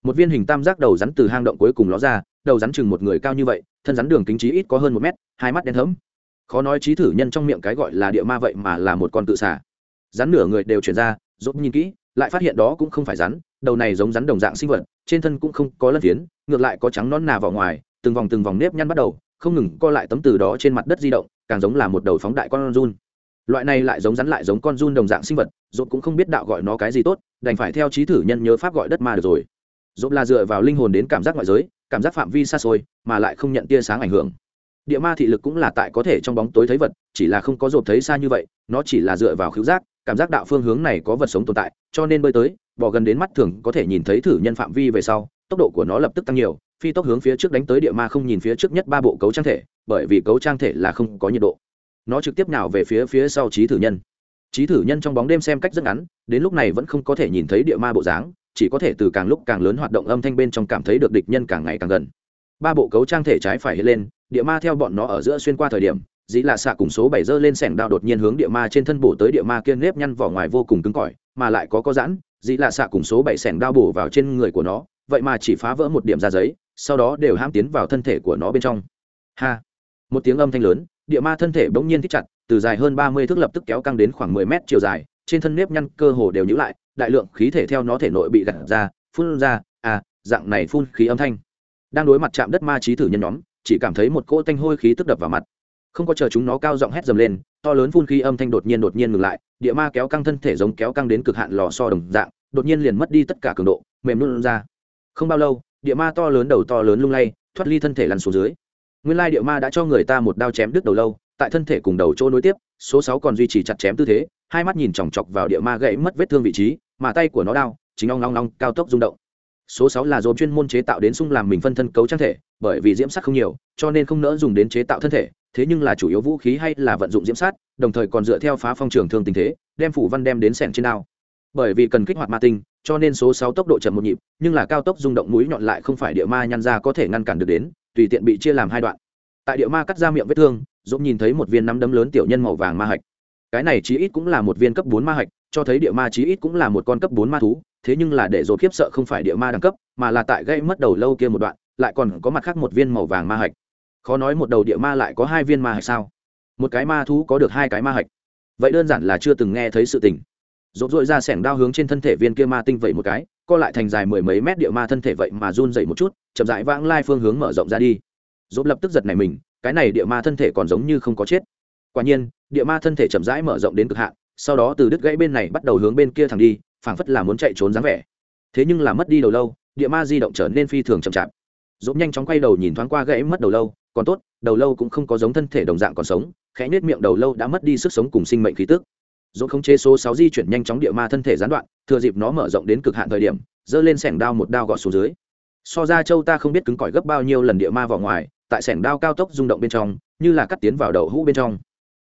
Một viên hình tam giác đầu rắn từ hang động cuối cùng ló ra, đầu rắn chừng một người cao như vậy, thân rắn đường kính trí ít có hơn một mét, hai mắt đen thấm khó nói trí thử nhân trong miệng cái gọi là địa ma vậy mà là một con tự xả rắn nửa người đều chuyển ra dốt nhìn kỹ, lại phát hiện đó cũng không phải rắn, đầu này giống rắn đồng dạng sinh vật, trên thân cũng không có lân phiến, ngược lại có trắng non nà vào ngoài, từng vòng từng vòng nếp nhăn bắt đầu, không ngừng co lại tấm từ đó trên mặt đất di động, càng giống là một đầu phóng đại con run loại này lại giống rắn lại giống con run đồng dạng sinh vật dốt cũng không biết đạo gọi nó cái gì tốt, đành phải theo trí thử nhân nhớ pháp gọi đất ma được rồi. Dốt là dựa vào linh hồn đến cảm giác ngoại giới, cảm giác phạm vi xa xôi, mà lại không nhận tia sáng ảnh hưởng. Địa ma thị lực cũng là tại có thể trong bóng tối thấy vật, chỉ là không có dột thấy xa như vậy, nó chỉ là dựa vào khứu giác, cảm giác đạo phương hướng này có vật sống tồn tại, cho nên bơi tới bỏ gần đến mắt thường có thể nhìn thấy thử nhân phạm vi về sau, tốc độ của nó lập tức tăng nhiều, phi tốc hướng phía trước đánh tới địa ma không nhìn phía trước nhất ba bộ cấu trang thể, bởi vì cấu trang thể là không có nhiệt độ nó trực tiếp nào về phía phía sau trí thử nhân. Trí thử nhân trong bóng đêm xem cách rất ngắn, đến lúc này vẫn không có thể nhìn thấy địa ma bộ dáng, chỉ có thể từ càng lúc càng lớn hoạt động âm thanh bên trong cảm thấy được địch nhân càng ngày càng gần. Ba bộ cấu trang thể trái phải hiện lên, địa ma theo bọn nó ở giữa xuyên qua thời điểm, dĩ lạ xạ cùng số bảy dơ lên sẻng đao đột nhiên hướng địa ma trên thân bổ tới địa ma kiên nếp nhăn vỏ ngoài vô cùng cứng cỏi, mà lại có có giãn, dĩ lạ xạ cùng số bảy sẻng đao bổ vào trên người của nó, vậy mà chỉ phá vỡ một điểm ra giấy, sau đó đều ham tiến vào thân thể của nó bên trong. Ha! Một tiếng âm thanh lớn địa ma thân thể bỗng nhiên thích chặt, từ dài hơn ba mươi thước lập tức kéo căng đến khoảng mười mét chiều dài, trên thân nếp nhăn cơ hồ đều nhữ lại, đại lượng khí thể theo nó thể nội bị gặt ra, phun ra à dạng này phun khí âm thanh. Đang đối mặt chạm đất ma trí thử nhân nhóm, chỉ cảm thấy một cỗ tanh hôi khí tức đập vào mặt. Không có chờ chúng nó cao giọng hét dầm lên, to lớn phun khí âm thanh đột nhiên đột nhiên ngừng lại, địa ma kéo căng thân thể giống kéo căng đến cực hạn lò so đồng dạng, đột nhiên liền mất đi tất cả cường độ, mềm luôn ra. Không bao lâu, địa ma to lớn đầu to lớn lung lay, thoát ly thân thể lăn xuống dưới nguyên lai địa ma đã cho người ta một đao chém đứt đầu lâu, tại thân thể cùng đầu chỗ nối tiếp, số sáu còn duy trì chặt chém tư thế, hai mắt nhìn chòng chọc vào địa ma gãy mất vết thương vị trí, mà tay của nó đao chính ong long long cao tốc rung động. Số sáu là dồn chuyên môn chế tạo đến sung làm mình phân thân cấu trang thể, bởi vì diễm sát không nhiều, cho nên không nỡ dùng đến chế tạo thân thể, thế nhưng là chủ yếu vũ khí hay là vận dụng diễm sát đồng thời còn dựa theo phá phong trường thương tình thế, đem phủ văn đem đến sẻn trên đao. Bởi vì cần kích hoạt ma tinh, cho nên số sáu tốc độ chậm một nhịp, nhưng là cao tốc rung động mũi nhọn lại không phải địa ma nhăn ra có thể ngăn cản được đến tùy tiện bị chia làm hai đoạn. Tại địa ma cắt ra miệng vết thương, dũng nhìn thấy một viên nắm đấm lớn tiểu nhân màu vàng ma hạch. Cái này chí ít cũng là một viên cấp bốn ma hạch, cho thấy địa ma chí ít cũng là một con cấp bốn ma thú, thế nhưng là để dồn khiếp sợ không phải địa ma đẳng cấp, mà là tại gây mất đầu lâu kia một đoạn, lại còn có mặt khác một viên màu vàng ma hạch. Khó nói một đầu địa ma lại có hai viên ma hạch sao? Một cái ma thú có được hai cái ma hạch. Vậy đơn giản là chưa từng nghe thấy sự tình rộp rội ra sẻng đao hướng trên thân thể viên kia ma tinh vậy một cái, co lại thành dài mười mấy mét địa ma thân thể vậy mà run dậy một chút, chậm rãi vãng lai phương hướng mở rộng ra đi. Rộp lập tức giật này mình, cái này địa ma thân thể còn giống như không có chết. Quả nhiên, địa ma thân thể chậm rãi mở rộng đến cực hạn, sau đó từ đứt gãy bên này bắt đầu hướng bên kia thẳng đi, phảng phất là muốn chạy trốn dáng vẻ. Thế nhưng là mất đi đầu lâu, địa ma di động trở nên phi thường chậm chạp. Dốt nhanh chóng quay đầu nhìn thoáng qua gãy mất đầu lâu, còn tốt, đầu lâu cũng không có giống thân thể đồng dạng còn sống, khẽ nết miệng đầu lâu đã mất đi sức sống cùng sinh mệnh khí tức dồn khống chế số sáu di chuyển nhanh chóng địa ma thân thể gián đoạn, thừa dịp nó mở rộng đến cực hạn thời điểm, giơ lên sẻng đao một đao gọt xuống dưới. So ra châu ta không biết cứng cỏi gấp bao nhiêu lần địa ma vào ngoài, tại sẻng đao cao tốc rung động bên trong, như là cắt tiến vào đầu hũ bên trong.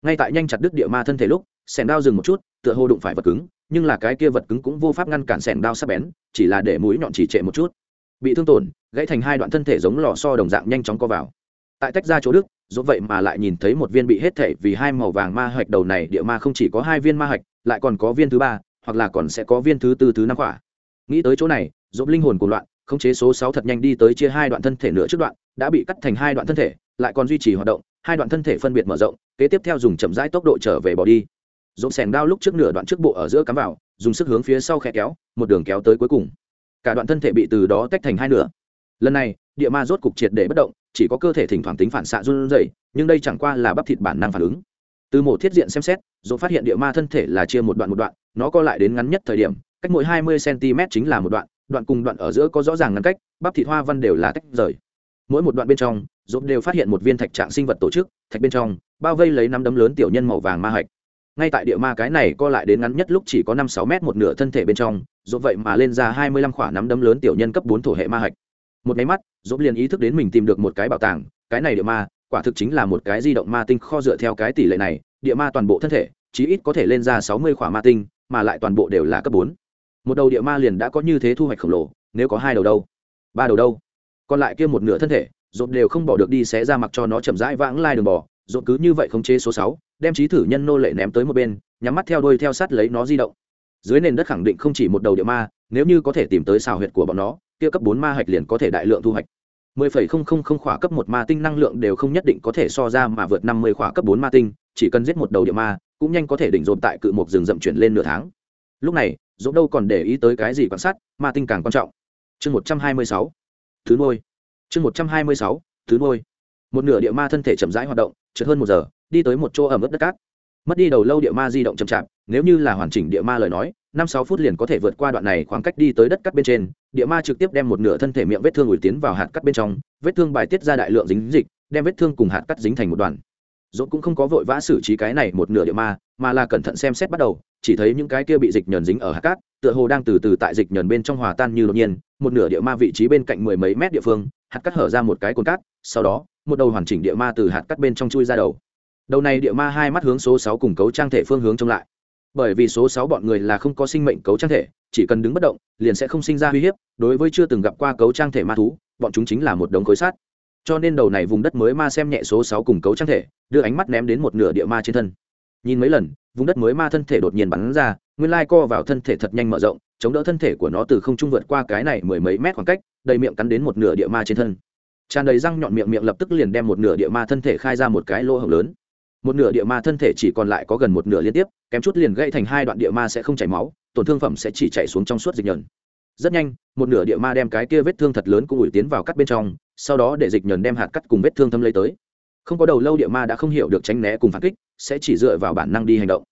Ngay tại nhanh chặt đứt địa ma thân thể lúc, sẻng đao dừng một chút, tựa hồ đụng phải vật cứng, nhưng là cái kia vật cứng cũng vô pháp ngăn cản sẻng đao sắc bén, chỉ là để mũi nhọn chỉ trệ một chút. Bị thương tổn, gãy thành hai đoạn thân thể giống lò so đồng dạng nhanh chóng co vào. Tại tách ra chỗ đức dốt vậy mà lại nhìn thấy một viên bị hết thể vì hai màu vàng ma hạch đầu này, địa ma không chỉ có hai viên ma hạch, lại còn có viên thứ ba, hoặc là còn sẽ có viên thứ tư, thứ năm quả. Nghĩ tới chỗ này dốt linh hồn của loạn, khống chế số sáu thật nhanh đi tới chia hai đoạn thân thể nửa trước đoạn, đã bị cắt thành hai đoạn thân thể, lại còn duy trì hoạt động, hai đoạn thân thể phân biệt mở rộng, kế tiếp theo dùng chậm rãi tốc độ trở về bỏ đi. Dốt sèn đao lúc trước nửa đoạn trước bộ ở giữa cắm vào, dùng sức hướng phía sau khe kéo, một đường kéo tới cuối cùng. Cả đoạn thân thể bị từ đó tách thành hai nửa. Lần này, địa ma rốt cục triệt để bất động chỉ có cơ thể thỉnh thoảng tính phản xạ run rẩy, nhưng đây chẳng qua là bắp thịt bản năng phản ứng. Từ một thiết diện xem xét dỗ phát hiện địa ma thân thể là chia một đoạn một đoạn, nó co lại đến ngắn nhất thời điểm, cách mỗi hai mươi cm chính là một đoạn đoạn cùng đoạn ở giữa có rõ ràng ngăn cách, bắp thịt hoa văn đều là tách rời. Mỗi một đoạn bên trong dốt đều phát hiện một viên thạch trạng sinh vật tổ chức, thạch bên trong, bao vây lấy năm đấm lớn tiểu nhân màu vàng ma hạch. Ngay tại địa ma cái này co lại đến ngắn nhất lúc chỉ có năm sáu mét một nửa thân thể bên trong dốt vậy mà lên ra hai mươi lăm khoảng nắm đấm lớn tiểu nhân cấp bốn thổ hệ ma hạch một máy mắt dốt liền ý thức đến mình tìm được một cái bảo tàng, cái này địa ma, quả thực chính là một cái di động ma tinh kho dựa theo cái tỷ lệ này, địa ma toàn bộ thân thể, chí ít có thể lên ra sáu mươi khỏa ma tinh, mà lại toàn bộ đều là cấp bốn. Một đầu địa ma liền đã có như thế thu hoạch khổng lồ, nếu có hai đầu đâu? Ba đầu đâu? Còn lại kia một nửa thân thể dột đều không bỏ được đi xé ra mặc cho nó chậm rãi vãng lai đường bò dột cứ như vậy không chế số sáu, đem trí thử nhân nô lệ ném tới một bên, nhắm mắt theo đuôi theo sát lấy nó di động. Dưới nền đất khẳng định không chỉ một đầu địa ma, nếu như có thể tìm tới xào huyệt của bọn nó kia cấp bốn ma hạch liền có thể đại lượng thu hoạch mười phẩy không không không khỏa cấp một ma tinh năng lượng đều không nhất định có thể so ra mà vượt năm mươi khỏa cấp bốn ma tinh, chỉ cần giết một đầu địa ma, cũng nhanh có thể đỉnh dồn tại cự một rừng rậm chuyển lên nửa tháng lúc này dỗ đâu còn để ý tới cái gì quan sát, ma tinh càng quan trọng chương một trăm hai mươi sáu, thứ nuôi. chương một trăm hai mươi sáu, thứ nuôi. một nửa địa ma thân thể chậm rãi hoạt động chợt hơn một giờ, đi tới một chỗ ẩm ướt đất cát mất đi đầu lâu địa ma di động chậm chạp, nếu như là hoàn chỉnh địa ma lời nói, năm sáu phút liền có thể vượt qua đoạn này khoảng cách đi tới đất cắt bên trên, địa ma trực tiếp đem một nửa thân thể miệng vết thương ủi tiến vào hạt cắt bên trong, vết thương bài tiết ra đại lượng dính dịch, đem vết thương cùng hạt cắt dính thành một đoàn dốt cũng không có vội vã xử trí cái này một nửa địa ma, mà là cẩn thận xem xét bắt đầu, chỉ thấy những cái kia bị dịch nhờn dính ở hạt cát, tựa hồ đang từ từ tại dịch nhờn bên trong hòa tan như đột nhiên, một nửa địa ma vị trí bên cạnh mười mấy mét địa phương, hạt cắt hở ra một cái cồn cát, sau đó, một đầu hoàn chỉnh địa ma từ hạt cắt bên trong chui ra đầu đầu này địa ma hai mắt hướng số sáu cùng cấu trang thể phương hướng trông lại. Bởi vì số sáu bọn người là không có sinh mệnh cấu trang thể, chỉ cần đứng bất động, liền sẽ không sinh ra uy hiếp, đối với chưa từng gặp qua cấu trang thể ma thú, bọn chúng chính là một đống khối sát cho nên đầu này vùng đất mới ma xem nhẹ số sáu cùng cấu trang thể, đưa ánh mắt ném đến một nửa địa ma trên thân. Nhìn mấy lần, vùng đất mới ma thân thể đột nhiên bắn ra, nguyên lai co vào thân thể thật nhanh mở rộng, chống đỡ thân thể của nó từ không trung vượt qua cái này mười mấy mét khoảng cách, đầy miệng cắn đến một nửa địa ma trên thân. Tràn đầy răng nhọn miệng miệng lập tức liền đem một nửa địa ma thân thể khai ra một cái lỗ hổng lớn một nửa địa ma thân thể chỉ còn lại có gần một nửa liên tiếp, kém chút liền gãy thành hai đoạn địa ma sẽ không chảy máu, tổn thương phẩm sẽ chỉ chảy xuống trong suốt dịch nhờn. Rất nhanh, một nửa địa ma đem cái kia vết thương thật lớn cũng ủi tiến vào cắt bên trong, sau đó để dịch nhờn đem hạt cắt cùng vết thương thâm lấy tới. Không có đầu lâu địa ma đã không hiểu được tránh né cùng phản kích, sẽ chỉ dựa vào bản năng đi hành động.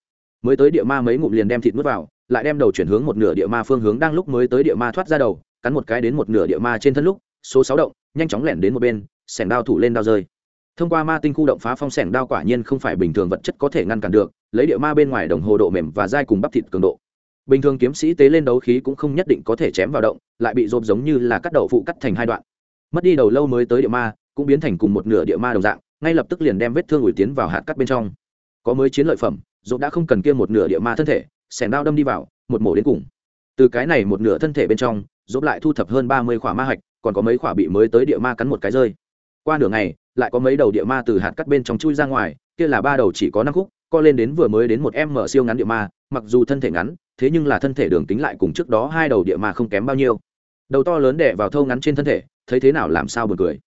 Mới tới địa ma mấy ngụm liền đem thịt nuốt vào, lại đem đầu chuyển hướng một nửa địa ma phương hướng đang lúc mới tới địa ma thoát ra đầu, cắn một cái đến một nửa địa ma trên thân lúc, số sáu động, nhanh chóng lẻn đến một bên sẻng đao thủ lên đao rơi thông qua ma tinh khu động phá phong sẻng đao quả nhiên không phải bình thường vật chất có thể ngăn cản được, lấy địa ma bên ngoài đồng hồ độ mềm và dai cùng bắp thịt cường độ. Bình thường kiếm sĩ tế lên đấu khí cũng không nhất định có thể chém vào động, lại bị rộp giống như là cắt đầu phụ cắt thành hai đoạn. Mất đi đầu lâu mới tới địa ma, cũng biến thành cùng một nửa địa ma đồng dạng, ngay lập tức liền đem vết thương ủi tiến vào hạt cắt bên trong. Có mới chiến lợi phẩm, rộp đã không cần kia một nửa địa ma thân thể, sẻng đao đâm đi vào, một mổ đến cùng. Từ cái này một nửa thân thể bên trong, rộp lại thu thập hơn ba mươi khỏa ma hạch, còn có mấy khỏa bị mới tới địa ma cắn một cái rơi. Qua nửa ngày lại có mấy đầu địa ma từ hạt cắt bên trong chui ra ngoài, kia là ba đầu chỉ có năm khúc, co lên đến vừa mới đến một em mở siêu ngắn địa ma, mặc dù thân thể ngắn, thế nhưng là thân thể đường tính lại cùng trước đó hai đầu địa ma không kém bao nhiêu. Đầu to lớn đẻ vào thâu ngắn trên thân thể, thấy thế nào làm sao buồn cười.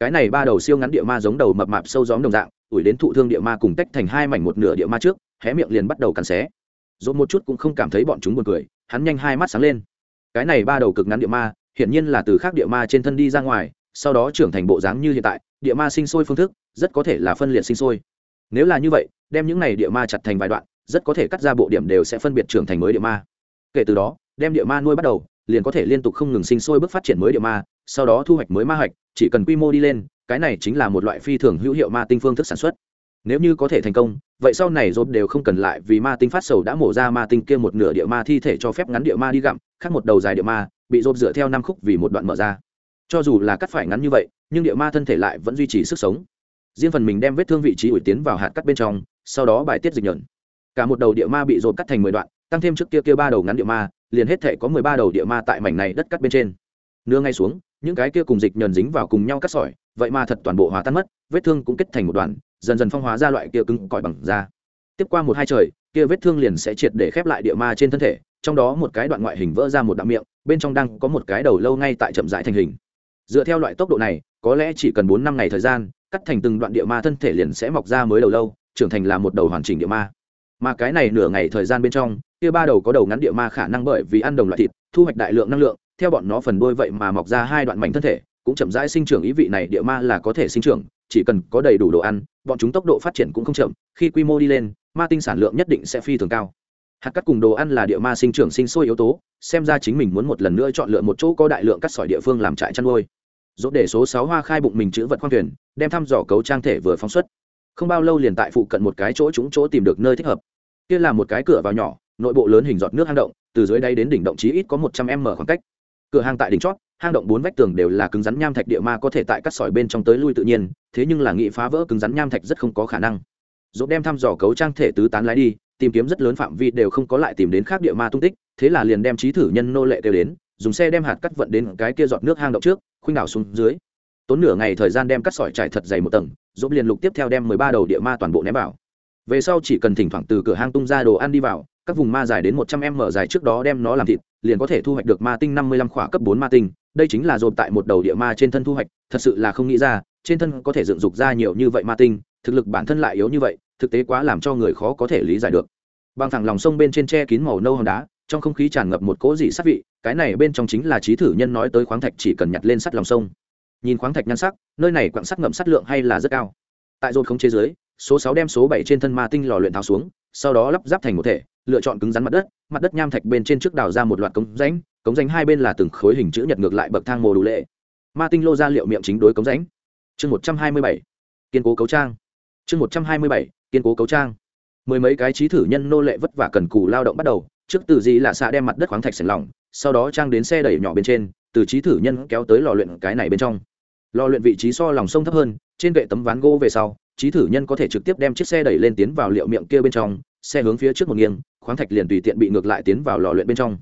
Cái này ba đầu siêu ngắn địa ma giống đầu mập mạp sâu gióm đồng dạng, ủi đến thụ thương địa ma cùng tách thành hai mảnh một nửa địa ma trước, hé miệng liền bắt đầu cắn xé. Dồn một chút cũng không cảm thấy bọn chúng buồn cười, hắn nhanh hai mắt sáng lên. Cái này ba đầu cực ngắn địa ma, hiển nhiên là từ khác địa ma trên thân đi ra ngoài, sau đó trưởng thành bộ dáng như hiện tại địa ma sinh sôi phương thức rất có thể là phân liệt sinh sôi. Nếu là như vậy, đem những này địa ma chặt thành vài đoạn, rất có thể cắt ra bộ điểm đều sẽ phân biệt trưởng thành mới địa ma. Kể từ đó, đem địa ma nuôi bắt đầu, liền có thể liên tục không ngừng sinh sôi bước phát triển mới địa ma, sau đó thu hoạch mới ma hoạch chỉ cần quy mô đi lên, cái này chính là một loại phi thường hữu hiệu ma tinh phương thức sản xuất. Nếu như có thể thành công, vậy sau này rốt đều không cần lại vì ma tinh phát sầu đã mổ ra ma tinh kia một nửa địa ma thi thể cho phép ngắn địa ma đi gặm, khác một đầu dài địa ma, bị rốt dựa theo năm khúc vì một đoạn mở ra cho dù là cắt phải ngắn như vậy nhưng địa ma thân thể lại vẫn duy trì sức sống. Riêng phần mình đem vết thương vị trí ủi tiến vào hạt cắt bên trong sau đó bài tiết dịch nhợn cả một đầu địa ma bị dồn cắt thành mười đoạn tăng thêm trước kia kia ba đầu ngắn địa ma liền hết thể có mười ba đầu địa ma tại mảnh này đất cắt bên trên. Nương ngay xuống những cái kia cùng dịch nhờn dính vào cùng nhau cắt sỏi vậy mà thật toàn bộ hóa tan mất vết thương cũng kết thành một đoạn, dần dần phong hóa ra loại kia cứng cỏi bằng da. Tiếp qua một hai trời kia vết thương liền sẽ triệt để khép lại địa ma trên thân thể trong đó một cái đoạn ngoại hình vỡ ra một đạo miệng bên trong đang có một cái đầu lâu ngay tại chậm rãi thành hình dựa theo loại tốc độ này, có lẽ chỉ cần bốn năm ngày thời gian, cắt thành từng đoạn địa ma thân thể liền sẽ mọc ra mới đầu lâu, trưởng thành là một đầu hoàn chỉnh địa ma. Mà cái này nửa ngày thời gian bên trong, kia ba đầu có đầu ngắn địa ma khả năng bởi vì ăn đồng loại thịt, thu hoạch đại lượng năng lượng, theo bọn nó phần đôi vậy mà mọc ra hai đoạn mảnh thân thể, cũng chậm rãi sinh trưởng ý vị này địa ma là có thể sinh trưởng, chỉ cần có đầy đủ đồ ăn, bọn chúng tốc độ phát triển cũng không chậm, khi quy mô đi lên, ma tinh sản lượng nhất định sẽ phi thường cao hạt cắt cùng đồ ăn là địa ma sinh trưởng sinh sôi yếu tố, xem ra chính mình muốn một lần nữa chọn lựa một chỗ có đại lượng cắt sỏi địa phương làm trại chăn nuôi. Dốt để số sáu hoa khai bụng mình chữ vật khoang thuyền, đem thăm dò cấu trang thể vừa phóng xuất. Không bao lâu liền tại phụ cận một cái chỗ chúng chỗ tìm được nơi thích hợp. Kia là một cái cửa vào nhỏ, nội bộ lớn hình giọt nước hang động, từ dưới đây đến đỉnh động chí ít có một trăm m khoảng cách. Cửa hang tại đỉnh chót, hang động bốn vách tường đều là cứng rắn nham thạch địa ma có thể tại cắt sỏi bên trong tới lui tự nhiên, thế nhưng là nghị phá vỡ cứng rắn nham thạch rất không có khả năng. Dốt đem thăm dò cấu trang thể tứ tán lái đi tìm kiếm rất lớn phạm vi đều không có lại tìm đến khác địa ma tung tích, thế là liền đem trí thử nhân nô lệ kêu đến, dùng xe đem hạt cắt vận đến cái kia giọt nước hang động trước, khuynh đảo xuống dưới. Tốn nửa ngày thời gian đem cắt sỏi trải thật dày một tầng dốt liền lục tiếp theo đem mười ba đầu địa ma toàn bộ ném vào. Về sau chỉ cần thỉnh thoảng từ cửa hang tung ra đồ ăn đi vào, các vùng ma dài đến một trăm m dài trước đó đem nó làm thịt, liền có thể thu hoạch được ma tinh năm mươi lăm khỏa cấp bốn ma tinh, đây chính là dồn tại một đầu địa ma trên thân thu hoạch, thật sự là không nghĩ ra, trên thân có thể dựng dục ra nhiều như vậy ma tinh, thực lực bản thân lại yếu như vậy thực tế quá làm cho người khó có thể lý giải được. Bằng thẳng lòng sông bên trên tre kín màu nâu hòn đá, trong không khí tràn ngập một cỗ dị sát vị, cái này bên trong chính là trí thử nhân nói tới khoáng thạch chỉ cần nhặt lên sắt lòng sông. Nhìn khoáng thạch nhan sắc, nơi này quặng sắt ngậm sắt lượng hay là rất cao. Tại dồn không chế giới số sáu đem số bảy trên thân ma tinh lò luyện tháo xuống, sau đó lắp ráp thành một thể, lựa chọn cứng rắn mặt đất mặt đất nham thạch bên trên trước đào ra một loạt cống rãnh cống rãnh hai bên là từng khối hình chữ nhật ngược lại bậc thang mồ đủ lệ. Ma tinh lô ra liệu miệng chính đối cống rãnh. Chương một trăm hai mươi bảy. Kiên cố cấu trang. Chương một trăm hai mươi bảy kiên cố cấu trang. Mười mấy cái trí thử nhân nô lệ vất vả cần cù lao động bắt đầu, trước từ gì là xạ đem mặt đất khoáng thạch sành lỏng, sau đó trang đến xe đẩy nhỏ bên trên, từ trí thử nhân kéo tới lò luyện cái này bên trong. Lò luyện vị trí so lòng sông thấp hơn, trên gậy tấm ván gỗ về sau, trí thử nhân có thể trực tiếp đem chiếc xe đẩy lên tiến vào liệu miệng kia bên trong, xe hướng phía trước một nghiêng, khoáng thạch liền tùy tiện bị ngược lại tiến vào lò luyện bên trong.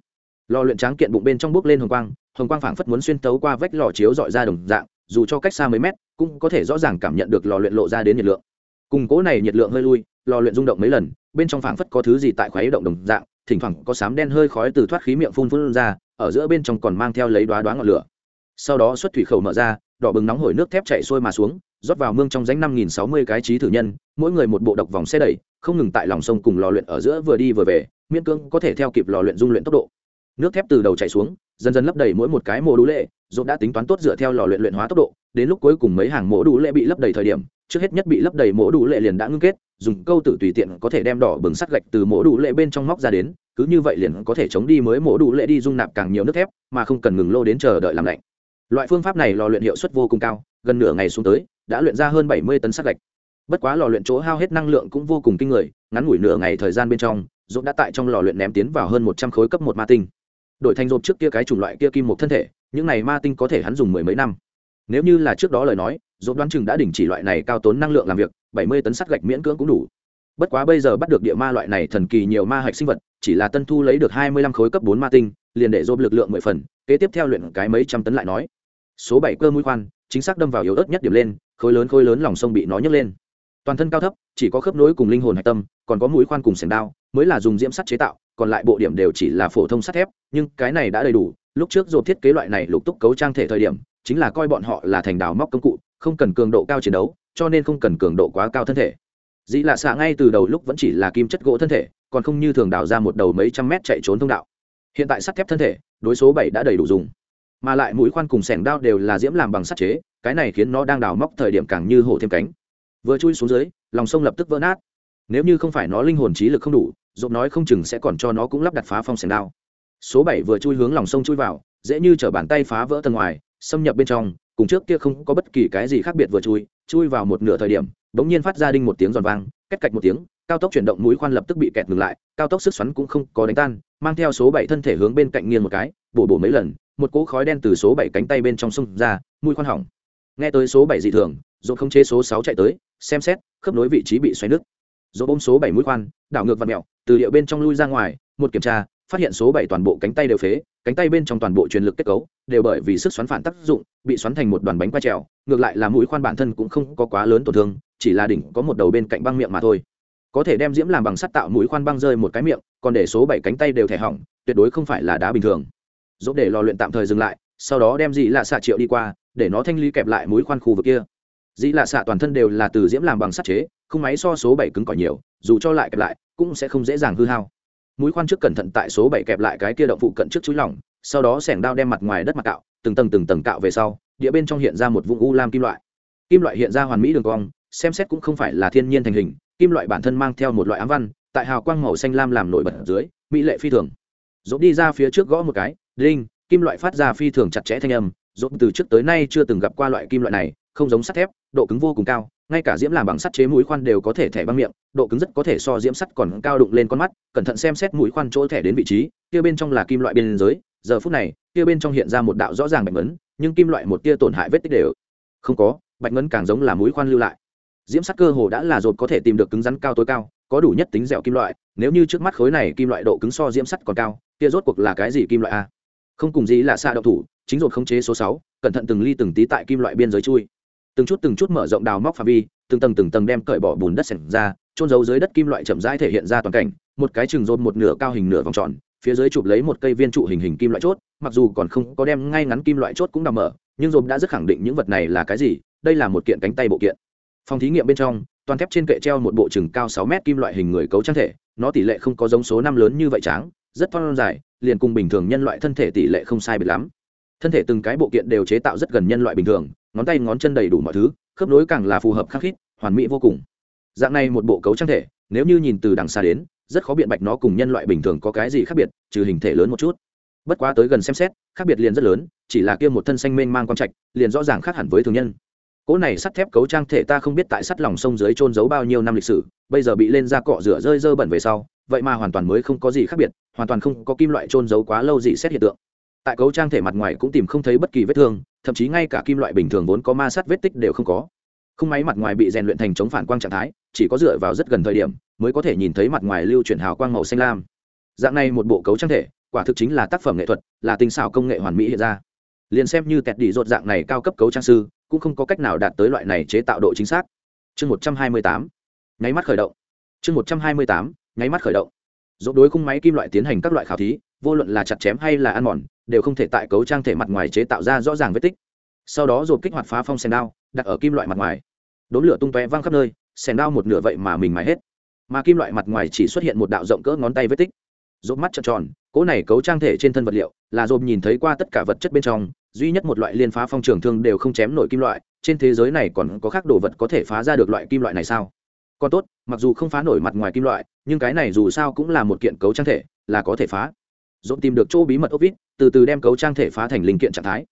Lò luyện tráng kiện bụng bên trong bốc lên hồng quang hồng quang phảng phất muốn xuyên tấu qua vách lò chiếu dọi ra đồng dạng, dù cho cách xa mấy mét, cũng có thể rõ ràng cảm nhận được lò luyện lộ ra đến nhiệt lượng cùng cố này nhiệt lượng hơi lui, lò luyện rung động mấy lần, bên trong phảng phất có thứ gì tại khoáy động đồng dạng, thỉnh thoảng có sám đen hơi khói từ thoát khí miệng phun phun ra, ở giữa bên trong còn mang theo lấy đoá đoá ngọn lửa. Sau đó xuất thủy khẩu mở ra, đỏ bừng nóng hổi nước thép chạy xuôi mà xuống, rót vào mương trong rãnh năm nghìn sáu mươi cái trí thử nhân, mỗi người một bộ độc vòng xe đẩy, không ngừng tại lòng sông cùng lò luyện ở giữa vừa đi vừa về, miễn cưỡng có thể theo kịp lò luyện dung luyện tốc độ. Nước thép từ đầu chạy xuống, dần dần lấp đầy mỗi một cái mồ đũ lệ dũng đã tính toán tốt dựa theo lò luyện luyện hóa tốc độ, đến lúc cuối cùng mấy hàng mồ đũ lệ bị lấp đầy thời điểm trước hết nhất bị lấp đầy mỗ đủ lệ liền đã ngưng kết, dùng câu tự tùy tiện có thể đem đỏ bừng sắt gạch từ mỗ đủ lệ bên trong móc ra đến, cứ như vậy liền có thể chống đi mới mỗ đủ lệ đi dung nạp càng nhiều nước thép, mà không cần ngừng lô đến chờ đợi làm lạnh. Loại phương pháp này lò luyện hiệu suất vô cùng cao, gần nửa ngày xuống tới, đã luyện ra hơn bảy mươi tấn sắt gạch. Bất quá lò luyện chỗ hao hết năng lượng cũng vô cùng kinh người, ngắn ngủi nửa ngày thời gian bên trong dũng đã tại trong lò luyện ném tiến vào hơn một trăm khối cấp một ma tinh. Đổi thành rộp trước kia cái chủng loại kia kim một thân thể, những này ma tinh có thể hắn dùng mười mấy năm. Nếu như là trước đó lời nói dốt đoán chừng đã đình chỉ loại này cao tốn năng lượng làm việc, bảy mươi tấn sắt gạch miễn cưỡng cũng đủ. Bất quá bây giờ bắt được địa ma loại này thần kỳ nhiều ma hạch sinh vật, chỉ là tân thu lấy được hai mươi lăm khối cấp bốn ma tinh, liền để dốt lực lượng mười phần, kế tiếp theo luyện cái mấy trăm tấn lại nói. Số bảy cơ mũi khoan, chính xác đâm vào yếu ớt nhất điểm lên, khối lớn khối lớn lòng sông bị nó nhấc lên. Toàn thân cao thấp, chỉ có khớp nối cùng linh hồn hạch tâm, còn có mũi khoan cùng sẻng đao, mới là dùng diễm sắt chế tạo, còn lại bộ điểm đều chỉ là phổ thông sắt thép, nhưng cái này đã đầy đủ. Lúc trước dột thiết kế loại này lục túc cấu trang thể thời điểm chính là coi bọn họ là thành đào móc công cụ, không cần cường độ cao chiến đấu, cho nên không cần cường độ quá cao thân thể. Dĩ lạ xạ ngay từ đầu lúc vẫn chỉ là kim chất gỗ thân thể, còn không như thường đào ra một đầu mấy trăm mét chạy trốn thông đạo. Hiện tại sắt thép thân thể, đối số bảy đã đầy đủ dùng. Mà lại mũi khoan cùng sẻng đao đều là diễm làm bằng sắt chế, cái này khiến nó đang đào móc thời điểm càng như hổ thêm cánh. Vừa chui xuống dưới, lòng sông lập tức vỡ nát. Nếu như không phải nó linh hồn trí lực không đủ dộp nói không chừng sẽ còn cho nó cũng lắp đặt phá phong sẻng đao. Số bảy vừa chui hướng lòng sông chui vào, dễ như chở bàn tay phá vỡ tầng ngoài xâm nhập bên trong, cùng trước kia không có bất kỳ cái gì khác biệt vừa chui chui vào một nửa thời điểm, bỗng nhiên phát ra đinh một tiếng giòn vang cách cạch một tiếng, cao tốc chuyển động mũi khoan lập tức bị kẹt ngừng lại, cao tốc sức xoắn cũng không có đánh tan, mang theo số bảy thân thể hướng bên cạnh nghiêng một cái, bổ bổ mấy lần, một cỗ khói đen từ số bảy cánh tay bên trong sông ra, mũi khoan hỏng. Nghe tới số bảy dị thường dồn không chế số sáu chạy tới, xem xét, khớp nối vị trí bị xoáy nước dồn ôm số bảy mũi khoan, đảo ngược và mẹo, từ địa bên trong lui ra ngoài, một kiểm tra phát hiện số bảy toàn bộ cánh tay đều phế, cánh tay bên trong toàn bộ truyền lực kết cấu đều bởi vì sức xoắn phản tác dụng bị xoắn thành một đoàn bánh quay trèo, ngược lại là mũi khoan bản thân cũng không có quá lớn tổn thương, chỉ là đỉnh có một đầu bên cạnh băng miệng mà thôi. Có thể đem diễm làm bằng sắt tạo mũi khoan băng rơi một cái miệng, còn để số bảy cánh tay đều thẻ hỏng, tuyệt đối không phải là đá bình thường. Dốt để lò luyện tạm thời dừng lại, sau đó đem dị lạ xạ triệu đi qua, để nó thanh lý kẹp lại mũi khoan khu vực kia. Dị lạ xạ toàn thân đều là từ diễm làm bằng sắt chế, không máy so số bảy cứng cỏi nhiều, dù cho lại kẹp lại, cũng sẽ không dễ dàng hư hao mũi khoan trước cẩn thận tại số bảy kẹp lại cái kia động phụ cận trước chúi lỏng, sau đó xẻng đao đem mặt ngoài đất mặt cạo, từng tầng từng tầng cạo về sau, địa bên trong hiện ra một vùng u lam kim loại. Kim loại hiện ra hoàn mỹ đường cong, xem xét cũng không phải là thiên nhiên thành hình, kim loại bản thân mang theo một loại ám văn, tại hào quang màu xanh lam làm nổi bật dưới, mỹ lệ phi thường. Dốt đi ra phía trước gõ một cái, đinh, kim loại phát ra phi thường chặt chẽ thanh âm dốt từ trước tới nay chưa từng gặp qua loại kim loại này, không giống sắt thép, độ cứng vô cùng cao ngay cả diễm làm bằng sắt chế mũi khoan đều có thể thẻ băng miệng, độ cứng rất có thể so diễm sắt còn cao đụng lên con mắt, cẩn thận xem xét mũi khoan chỗ thẻ đến vị trí, kia bên trong là kim loại biên giới, giờ phút này, kia bên trong hiện ra một đạo rõ ràng bạch ngấn, nhưng kim loại một tia tổn hại vết tích đều không có, bạch ngấn càng giống là mũi khoan lưu lại. Diễm sắt cơ hồ đã là rột có thể tìm được cứng rắn cao tối cao, có đủ nhất tính dẻo kim loại, nếu như trước mắt khối này kim loại độ cứng so diễm sắt còn cao, kia rốt cuộc là cái gì kim loại a? Không cùng gì là xa đậu thủ, chính rột khống chế số sáu, cẩn thận từng ly từng tí tại kim loại biên giới chui từng chút từng chút mở rộng đào móc phạm vi, từng tầng từng tầng đem cởi bỏ bùn đất sảnh ra trôn giấu dưới đất kim loại chậm rãi thể hiện ra toàn cảnh, một cái chừng rôn một nửa cao hình nửa vòng tròn, phía dưới chụp lấy một cây viên trụ hình hình kim loại chốt, mặc dù còn không có đem ngay ngắn kim loại chốt cũng nằm mở, nhưng rột đã rất khẳng định những vật này là cái gì, đây là một kiện cánh tay bộ kiện. Phòng thí nghiệm bên trong, toàn thép trên kệ treo một bộ chừng cao sáu mét kim loại hình người cấu trang thể, nó tỷ lệ không có giống số năm lớn như vậy tráng, rất thon dài, liền cùng bình thường nhân loại thân thể tỷ lệ không sai biệt lắm. Thân thể từng cái bộ kiện đều chế tạo rất gần nhân loại bình thường ngón tay ngón chân đầy đủ mọi thứ, khớp nối càng là phù hợp khắc khít, hoàn mỹ vô cùng. Dạng này một bộ cấu trang thể, nếu như nhìn từ đằng xa đến, rất khó biện bạch nó cùng nhân loại bình thường có cái gì khác biệt, trừ hình thể lớn một chút. Bất quá tới gần xem xét, khác biệt liền rất lớn, chỉ là kia một thân xanh mênh mang quang trạch, liền rõ ràng khác hẳn với thường nhân. Cỗ này sắt thép cấu trang thể ta không biết tại sắt lòng sông dưới trôn giấu bao nhiêu năm lịch sử, bây giờ bị lên ra cọ rửa rơi dơ bẩn về sau, vậy mà hoàn toàn mới không có gì khác biệt, hoàn toàn không có kim loại trôn giấu quá lâu gì xét hiện tượng tại cấu trang thể mặt ngoài cũng tìm không thấy bất kỳ vết thương, thậm chí ngay cả kim loại bình thường vốn có ma sát vết tích đều không có. Không máy mặt ngoài bị rèn luyện thành chống phản quang trạng thái, chỉ có dựa vào rất gần thời điểm mới có thể nhìn thấy mặt ngoài lưu chuyển hào quang màu xanh lam. Dạng này một bộ cấu trang thể, quả thực chính là tác phẩm nghệ thuật, là tinh xảo công nghệ hoàn mỹ hiện ra. Liền xem như tẹt đỉ rột dạng này cao cấp cấu trang sư, cũng không có cách nào đạt tới loại này chế tạo độ chính xác. Chương một trăm hai mươi tám, nháy mắt khởi động. Chương một trăm hai mươi tám, nháy mắt khởi động dốt đối khung máy kim loại tiến hành các loại khảo thí, vô luận là chặt chém hay là ăn mòn, đều không thể tại cấu trang thể mặt ngoài chế tạo ra rõ ràng vết tích. Sau đó dồn kích hoạt phá phong sèn đao, đặt ở kim loại mặt ngoài. Đốn lửa tung tóe văng khắp nơi, sèn đao một nửa vậy mà mình mài hết. Mà kim loại mặt ngoài chỉ xuất hiện một đạo rộng cỡ ngón tay vết tích. Dồn mắt trợn tròn, cỗ này cấu trang thể trên thân vật liệu là dồn nhìn thấy qua tất cả vật chất bên trong, duy nhất một loại liên phá phong trường thương đều không chém nổi kim loại, trên thế giới này còn có khác đồ vật có thể phá ra được loại kim loại này sao? Còn tốt, mặc dù không phá nổi mặt ngoài kim loại, nhưng cái này dù sao cũng là một kiện cấu trang thể, là có thể phá. Dồn tìm được chỗ bí mật ốc vít từ từ đem cấu trang thể phá thành linh kiện trạng thái.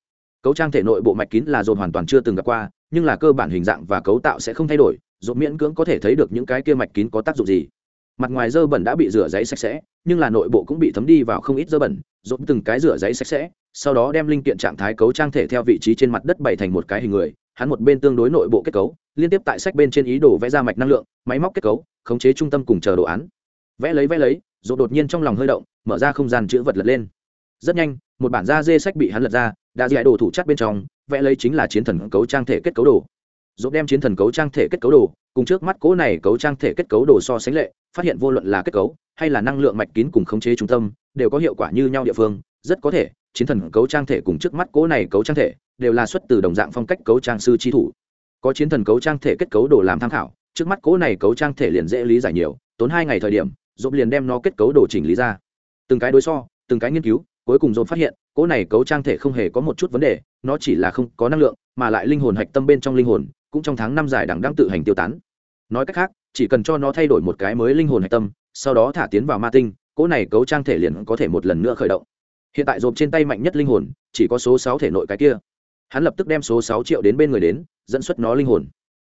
Cấu trang thể nội bộ mạch kín là dồn hoàn toàn chưa từng gặp qua, nhưng là cơ bản hình dạng và cấu tạo sẽ không thay đổi dồn miễn cưỡng có thể thấy được những cái kia mạch kín có tác dụng gì. Mặt ngoài dơ bẩn đã bị rửa giấy sạch sẽ, nhưng là nội bộ cũng bị thấm đi vào không ít dơ bẩn dồn từng cái rửa giấy sạch sẽ, sau đó đem linh kiện trạng thái cấu trang thể theo vị trí trên mặt đất bày thành một cái hình người hắn một bên tương đối nội bộ kết cấu, liên tiếp tại sách bên trên ý đồ vẽ ra mạch năng lượng, máy móc kết cấu, khống chế trung tâm cùng chờ đồ án. Vẽ lấy vẽ lấy rồi đột nhiên trong lòng hơi động, mở ra không gian chữ vật lật lên. Rất nhanh, một bản da dê sách bị hắn lật ra, đã dạy đồ thủ chất bên trong, vẽ lấy chính là chiến thần cấu trang thể kết cấu đồ. Dốt đem chiến thần cấu trang thể kết cấu đồ, cùng trước mắt cố này cấu trang thể kết cấu đồ so sánh lệ, phát hiện vô luận là kết cấu, hay là năng lượng mạch kín cùng khống chế trung tâm, đều có hiệu quả như nhau địa phương, rất có thể, chiến thần cấu trang thể cùng trước mắt cố này cấu trang thể đều là xuất từ đồng dạng phong cách cấu trang sư chi thủ. Có chiến thần cấu trang thể kết cấu đồ làm tham khảo, trước mắt cố này cấu trang thể liền dễ lý giải nhiều, tốn hai ngày thời điểm dốt liền đem nó kết cấu đồ chỉnh lý ra. Từng cái đối so, từng cái nghiên cứu, cuối cùng dồn phát hiện cố này cấu trang thể không hề có một chút vấn đề, nó chỉ là không có năng lượng, mà lại linh hồn hạch tâm bên trong linh hồn, cũng trong tháng năm dài đằng đang tự hành tiêu tán. Nói cách khác, chỉ cần cho nó thay đổi một cái mới linh hồn hạch tâm, sau đó thả tiến vào ma tinh, cỗ này cấu trang thể liền có thể một lần nữa khởi động. Hiện tại dồn trên tay mạnh nhất linh hồn, chỉ có số sáu thể nội cái kia hắn lập tức đem số sáu triệu đến bên người đến, dẫn xuất nó linh hồn.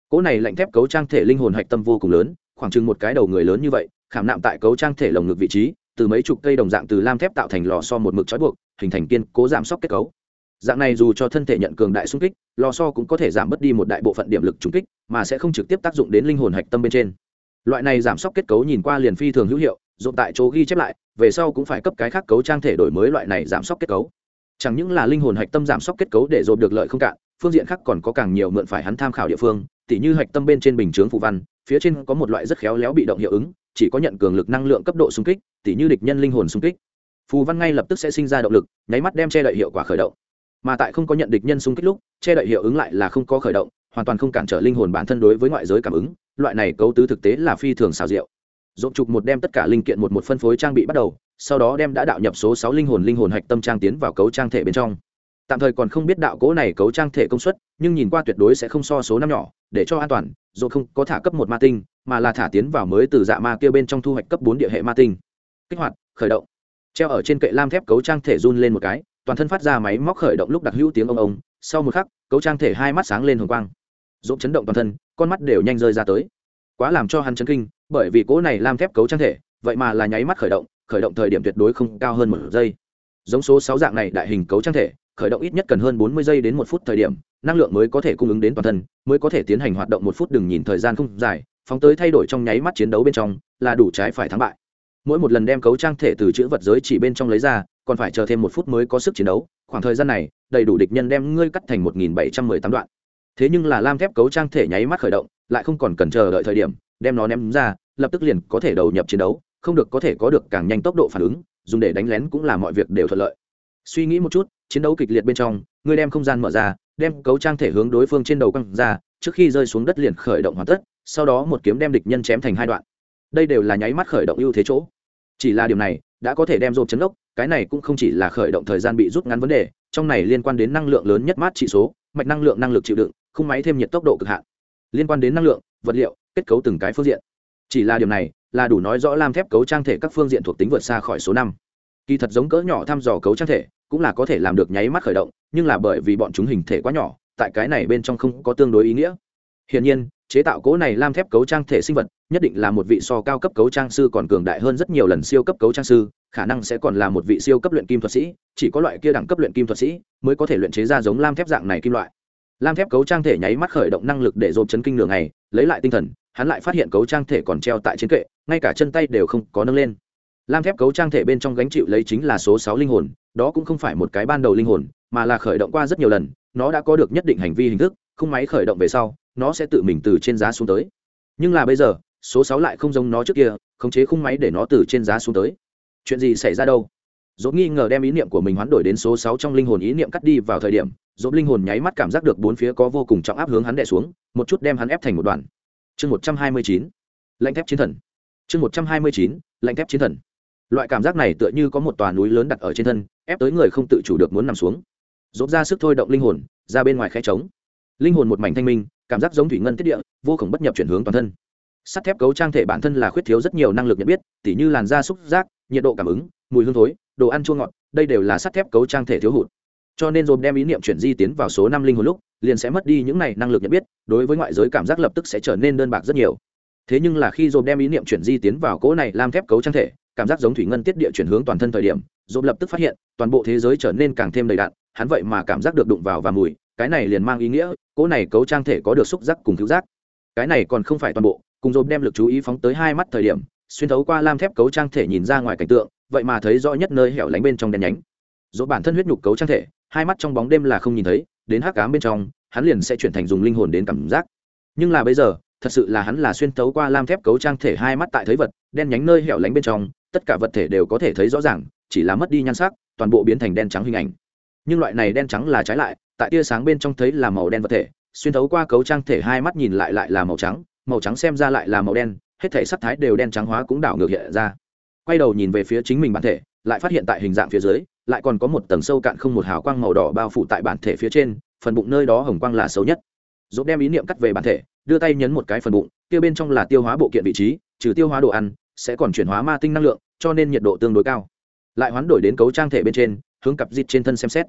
Cỗ này lạnh thép cấu trang thể linh hồn hạch tâm vô cùng lớn, khoảng chừng một cái đầu người lớn như vậy, khảm nạm tại cấu trang thể lồng ngực vị trí, từ mấy chục cây đồng dạng từ lam thép tạo thành lò so một mực trói buộc, hình thành kiên cố giảm sốc kết cấu. Dạng này dù cho thân thể nhận cường đại xung kích, lò so cũng có thể giảm bớt đi một đại bộ phận điểm lực trúng kích, mà sẽ không trực tiếp tác dụng đến linh hồn hạch tâm bên trên. Loại này giảm sốc kết cấu nhìn qua liền phi thường hữu hiệu dụng tại chỗ ghi chép lại, về sau cũng phải cấp cái khác cấu trang thể đổi mới loại này giảm sốc kết cấu chẳng những là linh hồn hạch tâm giảm sốc kết cấu để dồn được lợi không cạn, phương diện khác còn có càng nhiều mượn phải hắn tham khảo địa phương, tỉ như hạch tâm bên trên bình chướng phụ văn, phía trên có một loại rất khéo léo bị động hiệu ứng, chỉ có nhận cường lực năng lượng cấp độ xung kích, tỉ như địch nhân linh hồn xung kích. Phù văn ngay lập tức sẽ sinh ra động lực, nháy mắt đem che đậy hiệu quả khởi động. Mà tại không có nhận địch nhân xung kích lúc, che đậy hiệu ứng lại là không có khởi động, hoàn toàn không cản trở linh hồn bản thân đối với ngoại giới cảm ứng, loại này cấu tứ thực tế là phi thường xào rượu dộp trục một đem tất cả linh kiện một một phân phối trang bị bắt đầu sau đó đem đã đạo nhập số sáu linh hồn linh hồn hạch tâm trang tiến vào cấu trang thể bên trong. Tạm thời còn không biết đạo cố này cấu trang thể công suất, nhưng nhìn qua tuyệt đối sẽ không so số năm nhỏ, để cho an toàn rồi không có thả cấp một ma tinh, mà là thả tiến vào mới từ dạ ma kia bên trong thu hoạch cấp bốn địa hệ ma tinh. Kích hoạt, khởi động. Treo ở trên kệ lam thép cấu trang thể run lên một cái, toàn thân phát ra máy móc khởi động lúc đặc hữu tiếng ông ông, sau một khắc, cấu trang thể hai mắt sáng lên hồng quang. Dồn chấn động toàn thân, con mắt đều nhanh rơi ra tới. Quá làm cho hắn chấn kinh, bởi vì cỗ này lam thép cấu trang thể, vậy mà là nháy mắt khởi động khởi động thời điểm tuyệt đối không cao hơn một giây. Giống số sáu dạng này đại hình cấu trang thể, khởi động ít nhất cần hơn bốn mươi giây đến một phút thời điểm, năng lượng mới có thể cung ứng đến toàn thân, mới có thể tiến hành hoạt động một phút đừng nhìn thời gian không dài, phóng tới thay đổi trong nháy mắt chiến đấu bên trong, là đủ trái phải thắng bại. Mỗi một lần đem cấu trang thể từ chữ vật giới chỉ bên trong lấy ra, còn phải chờ thêm một phút mới có sức chiến đấu, khoảng thời gian này, đầy đủ địch nhân đem ngươi cắt thành một nghìn bảy trăm mười tám đoạn. Thế nhưng là lam thép cấu trang thể nháy mắt khởi động, lại không còn cần chờ đợi thời điểm, đem nó ném ra, lập tức liền có thể đầu nhập chiến đấu không được có thể có được càng nhanh tốc độ phản ứng, dùng để đánh lén cũng là mọi việc đều thuận lợi. Suy nghĩ một chút, chiến đấu kịch liệt bên trong ngươi đem không gian mở ra, đem cấu trang thể hướng đối phương trên đầu quăng ra, trước khi rơi xuống đất liền khởi động hoàn tất, sau đó một kiếm đem địch nhân chém thành hai đoạn. Đây đều là nháy mắt khởi động ưu thế chỗ. Chỉ là điều này, đã có thể đem rộp chấn đốc cái này cũng không chỉ là khởi động thời gian bị rút ngắn vấn đề, trong này liên quan đến năng lượng lớn nhất mát trị số, mạch năng lượng năng lực chịu đựng không máy thêm nhiệt tốc độ cực hạn. Liên quan đến năng lượng, vật liệu, kết cấu từng cái phương diện. Chỉ là điều này là đủ nói rõ lam thép cấu trang thể các phương diện thuộc tính vượt xa khỏi số năm. Kỳ thật giống cỡ nhỏ thăm dò cấu trang thể cũng là có thể làm được nháy mắt khởi động, nhưng là bởi vì bọn chúng hình thể quá nhỏ, tại cái này bên trong không có tương đối ý nghĩa. Hiển nhiên, chế tạo cố này lam thép cấu trang thể sinh vật nhất định là một vị so cao cấp cấu trang sư còn cường đại hơn rất nhiều lần siêu cấp cấu trang sư, khả năng sẽ còn là một vị siêu cấp luyện kim thuật sĩ, chỉ có loại kia đẳng cấp luyện kim thuật sĩ mới có thể luyện chế ra giống lam thép dạng này kim loại. Lam thép cấu trang thể nháy mắt khởi động năng lực để dồn chấn kinh lường này lấy lại tinh thần hắn lại phát hiện cấu trang thể còn treo tại trên kệ, ngay cả chân tay đều không có nâng lên. Lam thép cấu trang thể bên trong gánh chịu lấy chính là số sáu linh hồn, đó cũng không phải một cái ban đầu linh hồn, mà là khởi động qua rất nhiều lần, nó đã có được nhất định hành vi hình thức, khung máy khởi động về sau, nó sẽ tự mình từ trên giá xuống tới. Nhưng là bây giờ, số sáu lại không giống nó trước kia, khống chế khung máy để nó từ trên giá xuống tới. Chuyện gì xảy ra đâu? Dốt nghi ngờ đem ý niệm của mình hoán đổi đến số sáu trong linh hồn ý niệm cắt đi vào thời điểm dốt linh hồn nháy mắt cảm giác được bốn phía có vô cùng trọng áp hướng hắn đè xuống, một chút đem hắn ép thành một đoàn chương một trăm hai mươi chín, lạnh thép chiến thần. Chương một trăm hai mươi chín, lạnh thép chiến thần. Loại cảm giác này tựa như có một tòa núi lớn đặt ở trên thân, ép tới người không tự chủ được muốn nằm xuống. Dốt ra sức thôi động linh hồn, ra bên ngoài khe trống. Linh hồn một mảnh thanh minh, cảm giác giống thủy ngân tiết địa, vô khổng bất nhập chuyển hướng toàn thân. Sắt thép cấu trang thể bản thân là khuyết thiếu rất nhiều năng lực nhận biết, tỉ như làn da xúc giác, nhiệt độ cảm ứng, mùi hương thối, đồ ăn chua ngọt, đây đều là sắt thép cấu trang thể thiếu hụt cho nên dồn đem ý niệm chuyển di tiến vào số năm linh hồn lúc, liền sẽ mất đi những này năng lực nhận biết, đối với ngoại giới cảm giác lập tức sẽ trở nên đơn bạc rất nhiều. Thế nhưng là khi dồn đem ý niệm chuyển di tiến vào cỗ này làm thép cấu trang thể, cảm giác giống thủy ngân tiết địa chuyển hướng toàn thân thời điểm, dồn lập tức phát hiện, toàn bộ thế giới trở nên càng thêm đầy đạn hắn vậy mà cảm giác được đụng vào và mùi, cái này liền mang ý nghĩa, cỗ này cấu trang thể có được xúc giác cùng cứu giác. Cái này còn không phải toàn bộ, cùng dồn đem lực chú ý phóng tới hai mắt thời điểm, xuyên thấu qua lam thép cấu trang thể nhìn ra ngoài cảnh tượng, vậy mà thấy rõ nhất nơi hẻo lánh bên trong đèn nhánh. Dồn bản thân huyết nhục cấu trang thể hai mắt trong bóng đêm là không nhìn thấy, đến hắc cám bên trong, hắn liền sẽ chuyển thành dùng linh hồn đến cảm giác. Nhưng là bây giờ, thật sự là hắn là xuyên thấu qua lam thép cấu trang thể hai mắt tại thấy vật, đen nhánh nơi hẻo lánh bên trong, tất cả vật thể đều có thể thấy rõ ràng, chỉ là mất đi nhan sắc, toàn bộ biến thành đen trắng hình ảnh. Nhưng loại này đen trắng là trái lại, tại tia sáng bên trong thấy là màu đen vật thể, xuyên thấu qua cấu trang thể hai mắt nhìn lại lại là màu trắng màu trắng xem ra lại là màu đen, hết thể sắc thái đều đen trắng hóa cũng đảo ngược hiện ra. Quay đầu nhìn về phía chính mình bản thể, lại phát hiện tại hình dạng phía dưới lại còn có một tầng sâu cạn không một hào quang màu đỏ bao phủ tại bản thể phía trên, phần bụng nơi đó hồng quang là xấu nhất. Dốt đem ý niệm cắt về bản thể, đưa tay nhấn một cái phần bụng, kia bên trong là tiêu hóa bộ kiện vị trí, trừ tiêu hóa đồ ăn, sẽ còn chuyển hóa ma tinh năng lượng, cho nên nhiệt độ tương đối cao. Lại hoán đổi đến cấu trang thể bên trên, hướng cặp dịt trên thân xem xét.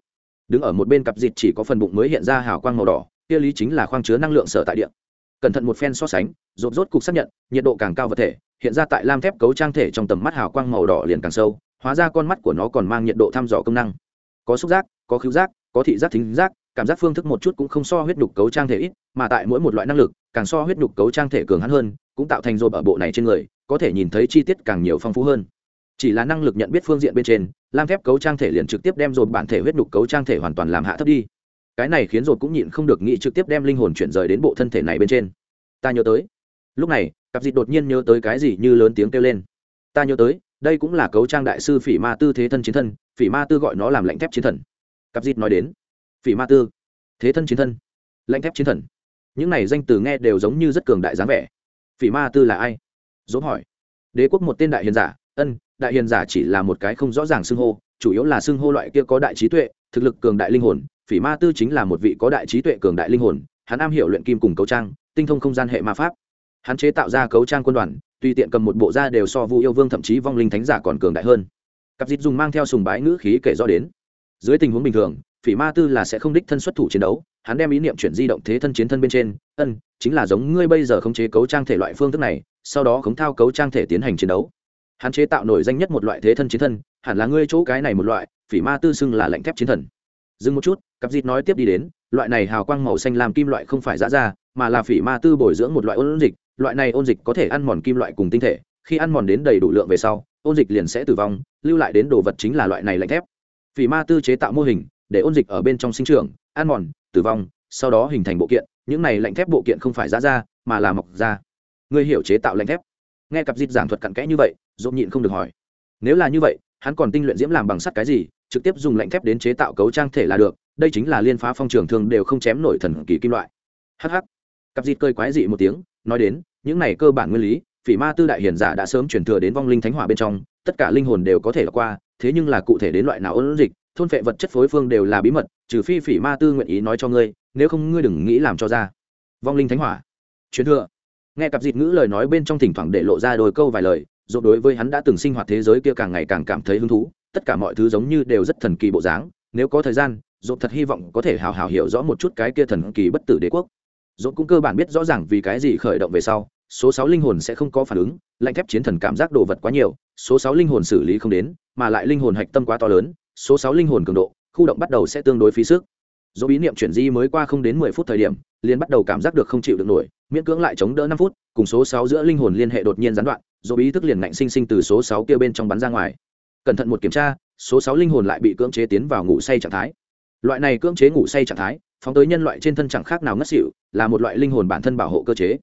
Đứng ở một bên cặp dịt chỉ có phần bụng mới hiện ra hào quang màu đỏ, kia lý chính là khoang chứa năng lượng sở tại địa. Cẩn thận một phen so sánh rột rốt cục xác nhận, nhiệt độ càng cao vật thể, hiện ra tại lam thép cấu trang thể trong tầm mắt hào quang màu đỏ liền càng sâu hóa ra con mắt của nó còn mang nhiệt độ thăm dò công năng. Có xúc giác, có khứu giác, có thị giác thính giác, cảm giác phương thức một chút cũng không so huyết nhục cấu trang thể ít, mà tại mỗi một loại năng lực, càng so huyết nhục cấu trang thể cường hắn hơn, cũng tạo thành rộp ở bộ này trên người, có thể nhìn thấy chi tiết càng nhiều phong phú hơn. Chỉ là năng lực nhận biết phương diện bên trên, lam thép cấu trang thể liền trực tiếp đem rộp bản thể huyết nhục cấu trang thể hoàn toàn làm hạ thấp đi. Cái này khiến rộp cũng nhịn không được nghĩ trực tiếp đem linh hồn chuyển rời đến bộ thân thể này bên trên. Ta nhớ tới. Lúc này, cặp dịch đột nhiên nhớ tới cái gì như lớn tiếng kêu lên. Ta nhớ tới đây cũng là cấu trang đại sư phỉ ma tư thế thân chiến thân, phỉ ma tư gọi nó làm lạnh thép chiến thần. Cặp dịt nói đến, phỉ ma tư, thế thân chiến thân, lạnh thép chiến thần. Những này danh từ nghe đều giống như rất cường đại dáng vẻ. Phỉ ma tư là ai? Dốt hỏi. Đế quốc một tên đại hiền giả, ân, đại hiền giả chỉ là một cái không rõ ràng xưng hô, chủ yếu là xưng hô loại kia có đại trí tuệ, thực lực cường đại linh hồn. Phỉ ma tư chính là một vị có đại trí tuệ cường đại linh hồn, hắn am hiểu luyện kim cùng cấu trang, tinh thông không gian hệ ma pháp. Hắn chế tạo ra cấu trang quân đoàn tùy tiện cầm một bộ da đều so vu yêu vương thậm chí vong linh thánh giả còn cường đại hơn. Cặp dịt dùng mang theo sùng bái ngữ khí kể rõ đến. Dưới tình huống bình thường, phỉ ma tư là sẽ không đích thân xuất thủ chiến đấu, hắn đem ý niệm chuyển di động thế thân chiến thân bên trên, ân, chính là giống ngươi bây giờ khống chế cấu trang thể loại phương thức này, sau đó khống thao cấu trang thể tiến hành chiến đấu. Hắn chế tạo nổi danh nhất một loại thế thân chiến thân, hẳn là ngươi chỗ cái này một loại, phỉ ma tư xưng là lạnh thép chiến thần. Dừng một chút, cặp dịt nói tiếp đi đến, loại này hào quang màu xanh làm kim loại không phải giã ra, mà là phỉ ma tư bồi dưỡng một loại ôn dịch loại này ôn dịch có thể ăn mòn kim loại cùng tinh thể, khi ăn mòn đến đầy đủ lượng về sau, ôn dịch liền sẽ tử vong, lưu lại đến đồ vật chính là loại này lạnh thép. Phỉ ma tư chế tạo mô hình, để ôn dịch ở bên trong sinh trưởng, ăn mòn, tử vong, sau đó hình thành bộ kiện, những này lạnh thép bộ kiện không phải ra ra mà là mọc ra Người hiểu chế tạo lạnh thép. Nghe cặp dịt giảng thuật cặn kẽ như vậy dộp nhịn không được hỏi. Nếu là như vậy, hắn còn tinh luyện diễm làm bằng sắt cái gì, trực tiếp dùng lạnh thép đến chế tạo cấu trang thể là được, đây chính là liên phá phong trường thường đều không chém nổi thần kỳ kim loại. Hh cặp dịt cơi quái dị một tiếng nói đến, những này cơ bản nguyên lý, phỉ ma tư đại hiền giả đã sớm truyền thừa đến vong linh thánh hỏa bên trong, tất cả linh hồn đều có thể qua, thế nhưng là cụ thể đến loại nào ôn dịch, thôn phệ vật chất phối phương đều là bí mật, trừ phi phỉ ma tư nguyện ý nói cho ngươi, nếu không ngươi đừng nghĩ làm cho ra. Vong linh thánh hỏa. Truyền thừa. Nghe cặp dịt ngữ lời nói bên trong thỉnh thoảng để lộ ra đôi câu vài lời, dù đối với hắn đã từng sinh hoạt thế giới kia càng ngày càng cảm thấy hứng thú, tất cả mọi thứ giống như đều rất thần kỳ bộ dáng, nếu có thời gian, dù thật hy vọng có thể hào hào hiểu rõ một chút cái kia thần kỳ bất tử đế quốc dồn cũng cơ bản biết rõ ràng vì cái gì khởi động về sau, số sáu linh hồn sẽ không có phản ứng, lạnh thép chiến thần cảm giác đồ vật quá nhiều, số sáu linh hồn xử lý không đến, mà lại linh hồn hạch tâm quá to lớn, số sáu linh hồn cường độ, khu động bắt đầu sẽ tương đối phí sức. Dỗ bí niệm chuyển di mới qua không đến mười phút thời điểm, liền bắt đầu cảm giác được không chịu được nổi, miễn cưỡng lại chống đỡ năm phút, cùng số sáu giữa linh hồn liên hệ đột nhiên gián đoạn dỗ bí thức liền ngạnh sinh sinh từ số sáu kia bên trong bắn ra ngoài. Cẩn thận một kiểm tra, số sáu linh hồn lại bị cưỡng chế tiến vào ngủ say trạng thái. Loại này cưỡng chế ngủ say trạng thái phóng tới nhân loại trên thân chẳng khác nào ngất xỉu, là một loại linh hồn bản thân bảo hộ cơ chế.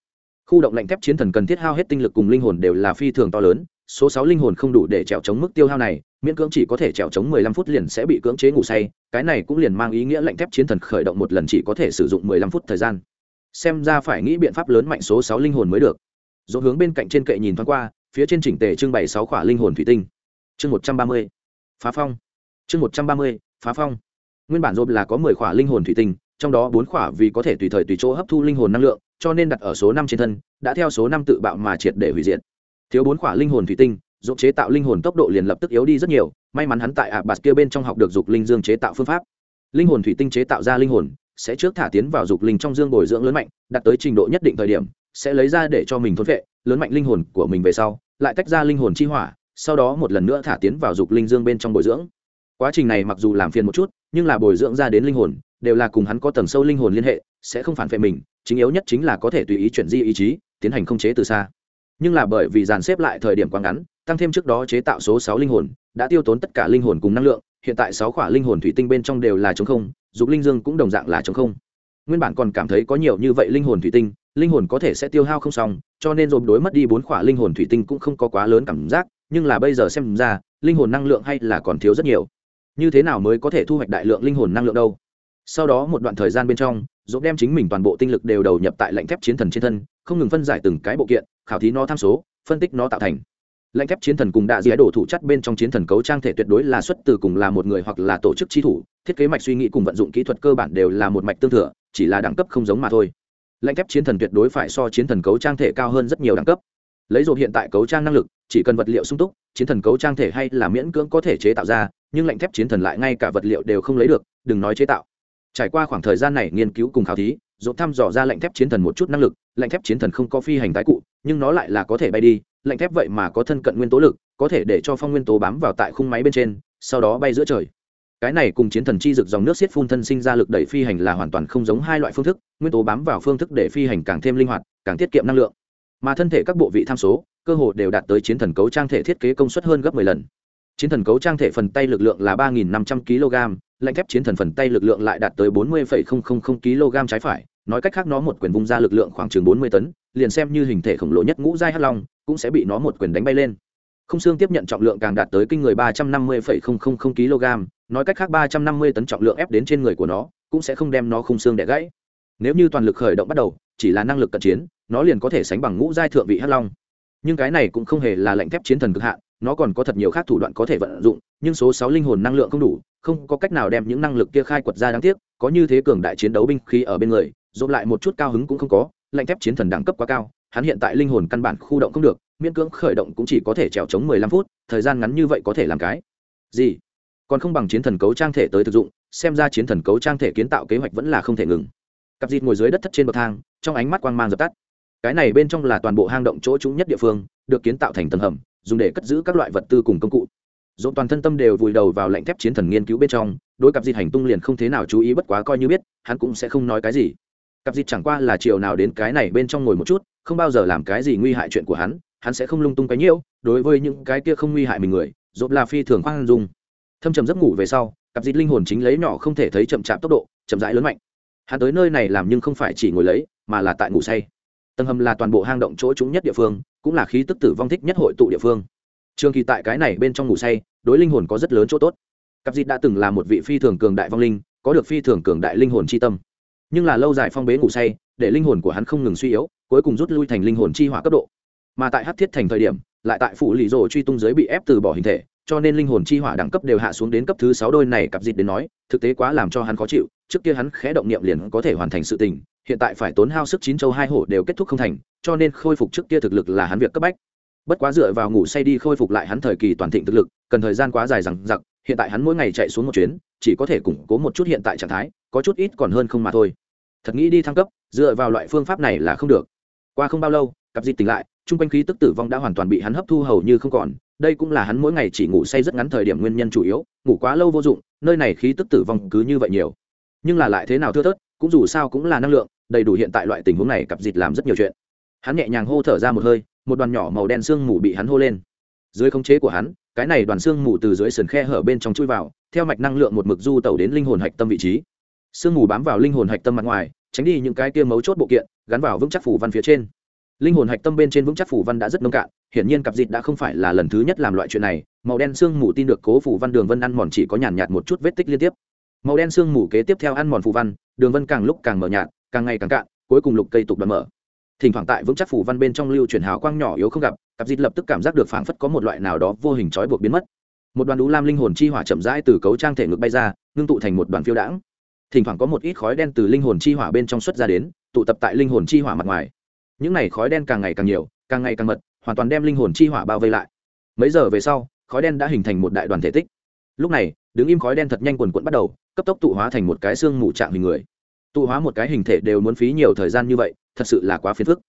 Khu động lạnh thép chiến thần cần thiết hao hết tinh lực cùng linh hồn đều là phi thường to lớn, số sáu linh hồn không đủ để trèo chống mức tiêu hao này, miễn cưỡng chỉ có thể trèo chống mười lăm phút liền sẽ bị cưỡng chế ngủ say, cái này cũng liền mang ý nghĩa lạnh thép chiến thần khởi động một lần chỉ có thể sử dụng mười lăm phút thời gian. Xem ra phải nghĩ biện pháp lớn mạnh số sáu linh hồn mới được. Dỗ hướng bên cạnh trên kệ nhìn thoáng qua, phía trên chỉnh tề trưng bày sáu khỏa linh hồn thủy tinh. Chương một trăm ba mươi, phá phong. Chương một trăm ba mươi, phá phong. Nguyên bản rộp là có mười khỏa linh hồn thủy tinh trong đó bốn khỏa vì có thể tùy thời tùy chỗ hấp thu linh hồn năng lượng, cho nên đặt ở số năm trên thân, đã theo số năm tự bạo mà triệt để hủy diệt. Thiếu bốn khỏa linh hồn thủy tinh, dụng chế tạo linh hồn tốc độ liền lập tức yếu đi rất nhiều, may mắn hắn tại ạ bạt kia bên trong học được dục linh dương chế tạo phương pháp. Linh hồn thủy tinh chế tạo ra linh hồn, sẽ trước thả tiến vào dục linh trong dương bồi dưỡng lớn mạnh, đạt tới trình độ nhất định thời điểm, sẽ lấy ra để cho mình thốn vệ, lớn mạnh linh hồn của mình về sau, lại tách ra linh hồn chi hỏa, sau đó một lần nữa thả tiến vào dục linh dương bên trong bồi dưỡng. Quá trình này mặc dù làm phiền một chút, nhưng là bồi dưỡng ra đến linh hồn đều là cùng hắn có tầng sâu linh hồn liên hệ, sẽ không phản vệ mình, chính yếu nhất chính là có thể tùy ý chuyển di ý chí, tiến hành không chế từ xa. Nhưng là bởi vì dàn xếp lại thời điểm quá ngắn, tăng thêm trước đó chế tạo số sáu linh hồn, đã tiêu tốn tất cả linh hồn cùng năng lượng, hiện tại sáu khỏa linh hồn thủy tinh bên trong đều là chống không, dục linh dương cũng đồng dạng là chống không. Nguyên bản còn cảm thấy có nhiều như vậy linh hồn thủy tinh, linh hồn có thể sẽ tiêu hao không xong, cho nên dồn đối mất đi bốn khỏa linh hồn thủy tinh cũng không có quá lớn cảm giác, nhưng là bây giờ xem ra, linh hồn năng lượng hay là còn thiếu rất nhiều. Như thế nào mới có thể thu hoạch đại lượng linh hồn năng lượng đâu? Sau đó một đoạn thời gian bên trong dồn đem chính mình toàn bộ tinh lực đều đầu nhập tại lạnh thép chiến thần trên thân, không ngừng phân giải từng cái bộ kiện, khảo thí nó tham số, phân tích nó tạo thành. Lạnh thép chiến thần cùng đạ dĩa đổ thủ chất bên trong chiến thần cấu trang thể tuyệt đối là xuất từ cùng là một người hoặc là tổ chức chi thủ, thiết kế mạch suy nghĩ cùng vận dụng kỹ thuật cơ bản đều là một mạch tương thừa, chỉ là đẳng cấp không giống mà thôi. Lạnh thép chiến thần tuyệt đối phải so chiến thần cấu trang thể cao hơn rất nhiều đẳng cấp. Lấy dồn hiện tại cấu trang năng lực, chỉ cần vật liệu sung túc, chiến thần cấu trang thể hay là miễn cưỡng có thể chế tạo ra, nhưng lạnh thép chiến thần lại ngay cả vật liệu đều không lấy được, đừng nói chế tạo trải qua khoảng thời gian này nghiên cứu cùng khảo thí dồn thăm dò ra lạnh thép chiến thần một chút năng lực lạnh thép chiến thần không có phi hành tái cụ, nhưng nó lại là có thể bay đi lạnh thép vậy mà có thân cận nguyên tố lực, có thể để cho phong nguyên tố bám vào tại khung máy bên trên, sau đó bay giữa trời. Cái này cùng chiến thần chi rực dòng nước xiết phun thân sinh ra lực đẩy phi hành là hoàn toàn không giống hai loại phương thức, nguyên tố bám vào phương thức để phi hành càng thêm linh hoạt, càng tiết kiệm năng lượng. Mà thân thể các bộ vị tham số, cơ hồ đều đạt tới chiến thần cấu trang thể thiết kế công suất hơn gấp 10 lần. Chiến thần cấu trang thể phần tay lực lượng là 3.500 kg lạnh thép chiến thần phần tay lực lượng lại đạt tới 40,000 kg trái phải nói cách khác nó một quyền vung ra lực lượng khoảng chừng bốn mươi tấn liền xem như hình thể khổng lồ nhất ngũ giai hắc long cũng sẽ bị nó một quyền đánh bay lên. Không xương tiếp nhận trọng lượng càng đạt tới kinh người ba trăm năm mươi kg nói cách khác ba trăm năm mươi tấn trọng lượng ép đến trên người của nó cũng sẽ không đem nó khung xương đẻ gãy. Nếu như toàn lực khởi động bắt đầu chỉ là năng lực cận chiến nó liền có thể sánh bằng ngũ giai thượng vị hắc long. Nhưng cái này cũng không hề là lệnh thép chiến thần cực hạn nó còn có thật nhiều khác thủ đoạn có thể vận dụng nhưng số sáu linh hồn năng lượng không đủ không có cách nào đem những năng lực kia khai quật ra đáng tiếc, có như thế cường đại chiến đấu binh khí ở bên người dồn lại một chút cao hứng cũng không có, lạnh thép chiến thần đẳng cấp quá cao, hắn hiện tại linh hồn căn bản khu động không được, miễn cưỡng khởi động cũng chỉ có thể trèo chống mười lăm phút, thời gian ngắn như vậy có thể làm cái gì? Còn không bằng chiến thần cấu trang thể tới thực dụng, xem ra chiến thần cấu trang thể kiến tạo kế hoạch vẫn là không thể ngừng. Cặp dịt ngồi dưới đất thất trên bậc thang, trong ánh mắt quang mang dập tắt. Cái này bên trong là toàn bộ hang động chỗ trúng nhất địa phương, được kiến tạo thành tầng hầm, dùng để cất giữ các loại vật tư cùng công cụ dồn toàn thân tâm đều vùi đầu vào lệnh thép chiến thần nghiên cứu bên trong, đối cặp dịt hành tung liền không thế nào chú ý bất quá coi như biết, hắn cũng sẽ không nói cái gì. Cặp dịt chẳng qua là chiều nào đến cái này bên trong ngồi một chút, không bao giờ làm cái gì nguy hại chuyện của hắn hắn sẽ không lung tung cái nhiễu, đối với những cái kia không nguy hại mình người dồn là phi thường khoan dung. Thâm trầm giấc ngủ về sau, cặp dịt linh hồn chính lấy nhỏ không thể thấy chậm chạp tốc độ, chậm rãi lớn mạnh. Hắn tới nơi này làm nhưng không phải chỉ ngồi lấy, mà là tại ngủ say. Tầng hầm là toàn bộ hang động chỗ trúng nhất địa phương, cũng là khí tức tử vong thích nhất hội tụ địa phương. Trường kỳ tại cái này bên trong ngủ say đối linh hồn có rất lớn chỗ tốt. Cặp dịt đã từng là một vị phi thường cường đại vong linh, có được phi thường cường đại linh hồn c h i tâm. Nhưng là lâu dài phong bế ngủ say, để linh hồn của hắn không ngừng suy yếu, cuối cùng rút lui thành linh hồn chi hỏa cấp độ. Mà tại hát thiết thành thời điểm, lại tại phủ lì rồ truy tung giới bị ép từ bỏ hình thể, cho nên linh hồn chi hỏa đẳng cấp đều hạ xuống đến cấp thứ sáu đôi này cặp dịt đến nói, thực tế quá làm cho hắn khó chịu, trước kia hắn khẽ động niệm liền có thể hoàn thành sự tình, hiện tại phải tốn hao sức chín châu hai hổ đều kết thúc không thành, cho nên khôi phục trước kia thực lực là hắn việc cấp bách bất quá dựa vào ngủ say đi khôi phục lại hắn thời kỳ toàn thịnh thực lực, cần thời gian quá dài rằng giặc, hiện tại hắn mỗi ngày chạy xuống một chuyến, chỉ có thể củng cố một chút hiện tại trạng thái, có chút ít còn hơn không mà thôi. Thật nghĩ đi thăng cấp, dựa vào loại phương pháp này là không được. Qua không bao lâu, cặp dịt tỉnh lại, chung quanh khí tức tử vong đã hoàn toàn bị hắn hấp thu hầu như không còn. Đây cũng là hắn mỗi ngày chỉ ngủ say rất ngắn thời điểm nguyên nhân chủ yếu, ngủ quá lâu vô dụng, nơi này khí tức tử vong cứ như vậy nhiều. Nhưng là lại thế nào thưa thớt, cũng dù sao cũng là năng lượng, đầy đủ hiện tại loại tình huống này cặp dịt làm rất nhiều chuyện. Hắn nhẹ nhàng hô thở ra một hơi một đoàn nhỏ màu đen sương mù bị hắn hô lên. Dưới khống chế của hắn, cái này đoàn sương mù từ dưới sườn khe hở bên trong chui vào, theo mạch năng lượng một mực du tẩu đến linh hồn hạch tâm vị trí. Sương mù bám vào linh hồn hạch tâm mặt ngoài, tránh đi những cái kia mấu chốt bộ kiện, gắn vào vững chắc phủ văn phía trên. Linh hồn hạch tâm bên trên vững chắc phủ văn đã rất nông cạn, hiển nhiên cặp dịt đã không phải là lần thứ nhất làm loại chuyện này. Màu đen sương mù tin được cố phủ văn đường vân ăn mòn chỉ có nhàn nhạt một chút vết tích liên tiếp. Màu đen sương mù kế tiếp theo ăn mòn phủ văn, đường vân càng lúc càng mở nhạt, càng ngày càng cạn, cuối cùng lục cây tục đoạn mở thỉnh thoảng tại vững chắc phủ văn bên trong lưu chuyển hào quang nhỏ yếu không gặp, cặp dịt lập tức cảm giác được phảng phất có một loại nào đó vô hình trói buộc biến mất. Một đoàn đũ lam linh hồn chi hỏa chậm rãi từ cấu trang thể ngực bay ra, ngưng tụ thành một đoàn phiêu đãng. Thỉnh thoảng có một ít khói đen từ linh hồn chi hỏa bên trong xuất ra đến, tụ tập tại linh hồn chi hỏa mặt ngoài. Những này khói đen càng ngày càng nhiều, càng ngày càng mật, hoàn toàn đem linh hồn chi hỏa bao vây lại. Mấy giờ về sau, khói đen đã hình thành một đại đoàn thể tích. Lúc này, đứng im khói đen thật nhanh quần quận bắt đầu, cấp tốc tụ hóa thành một cái xương mù trạng hình người. Tụ hóa một cái hình thể đều muốn phí nhiều thời gian như vậy thật sự là quá phiền phức.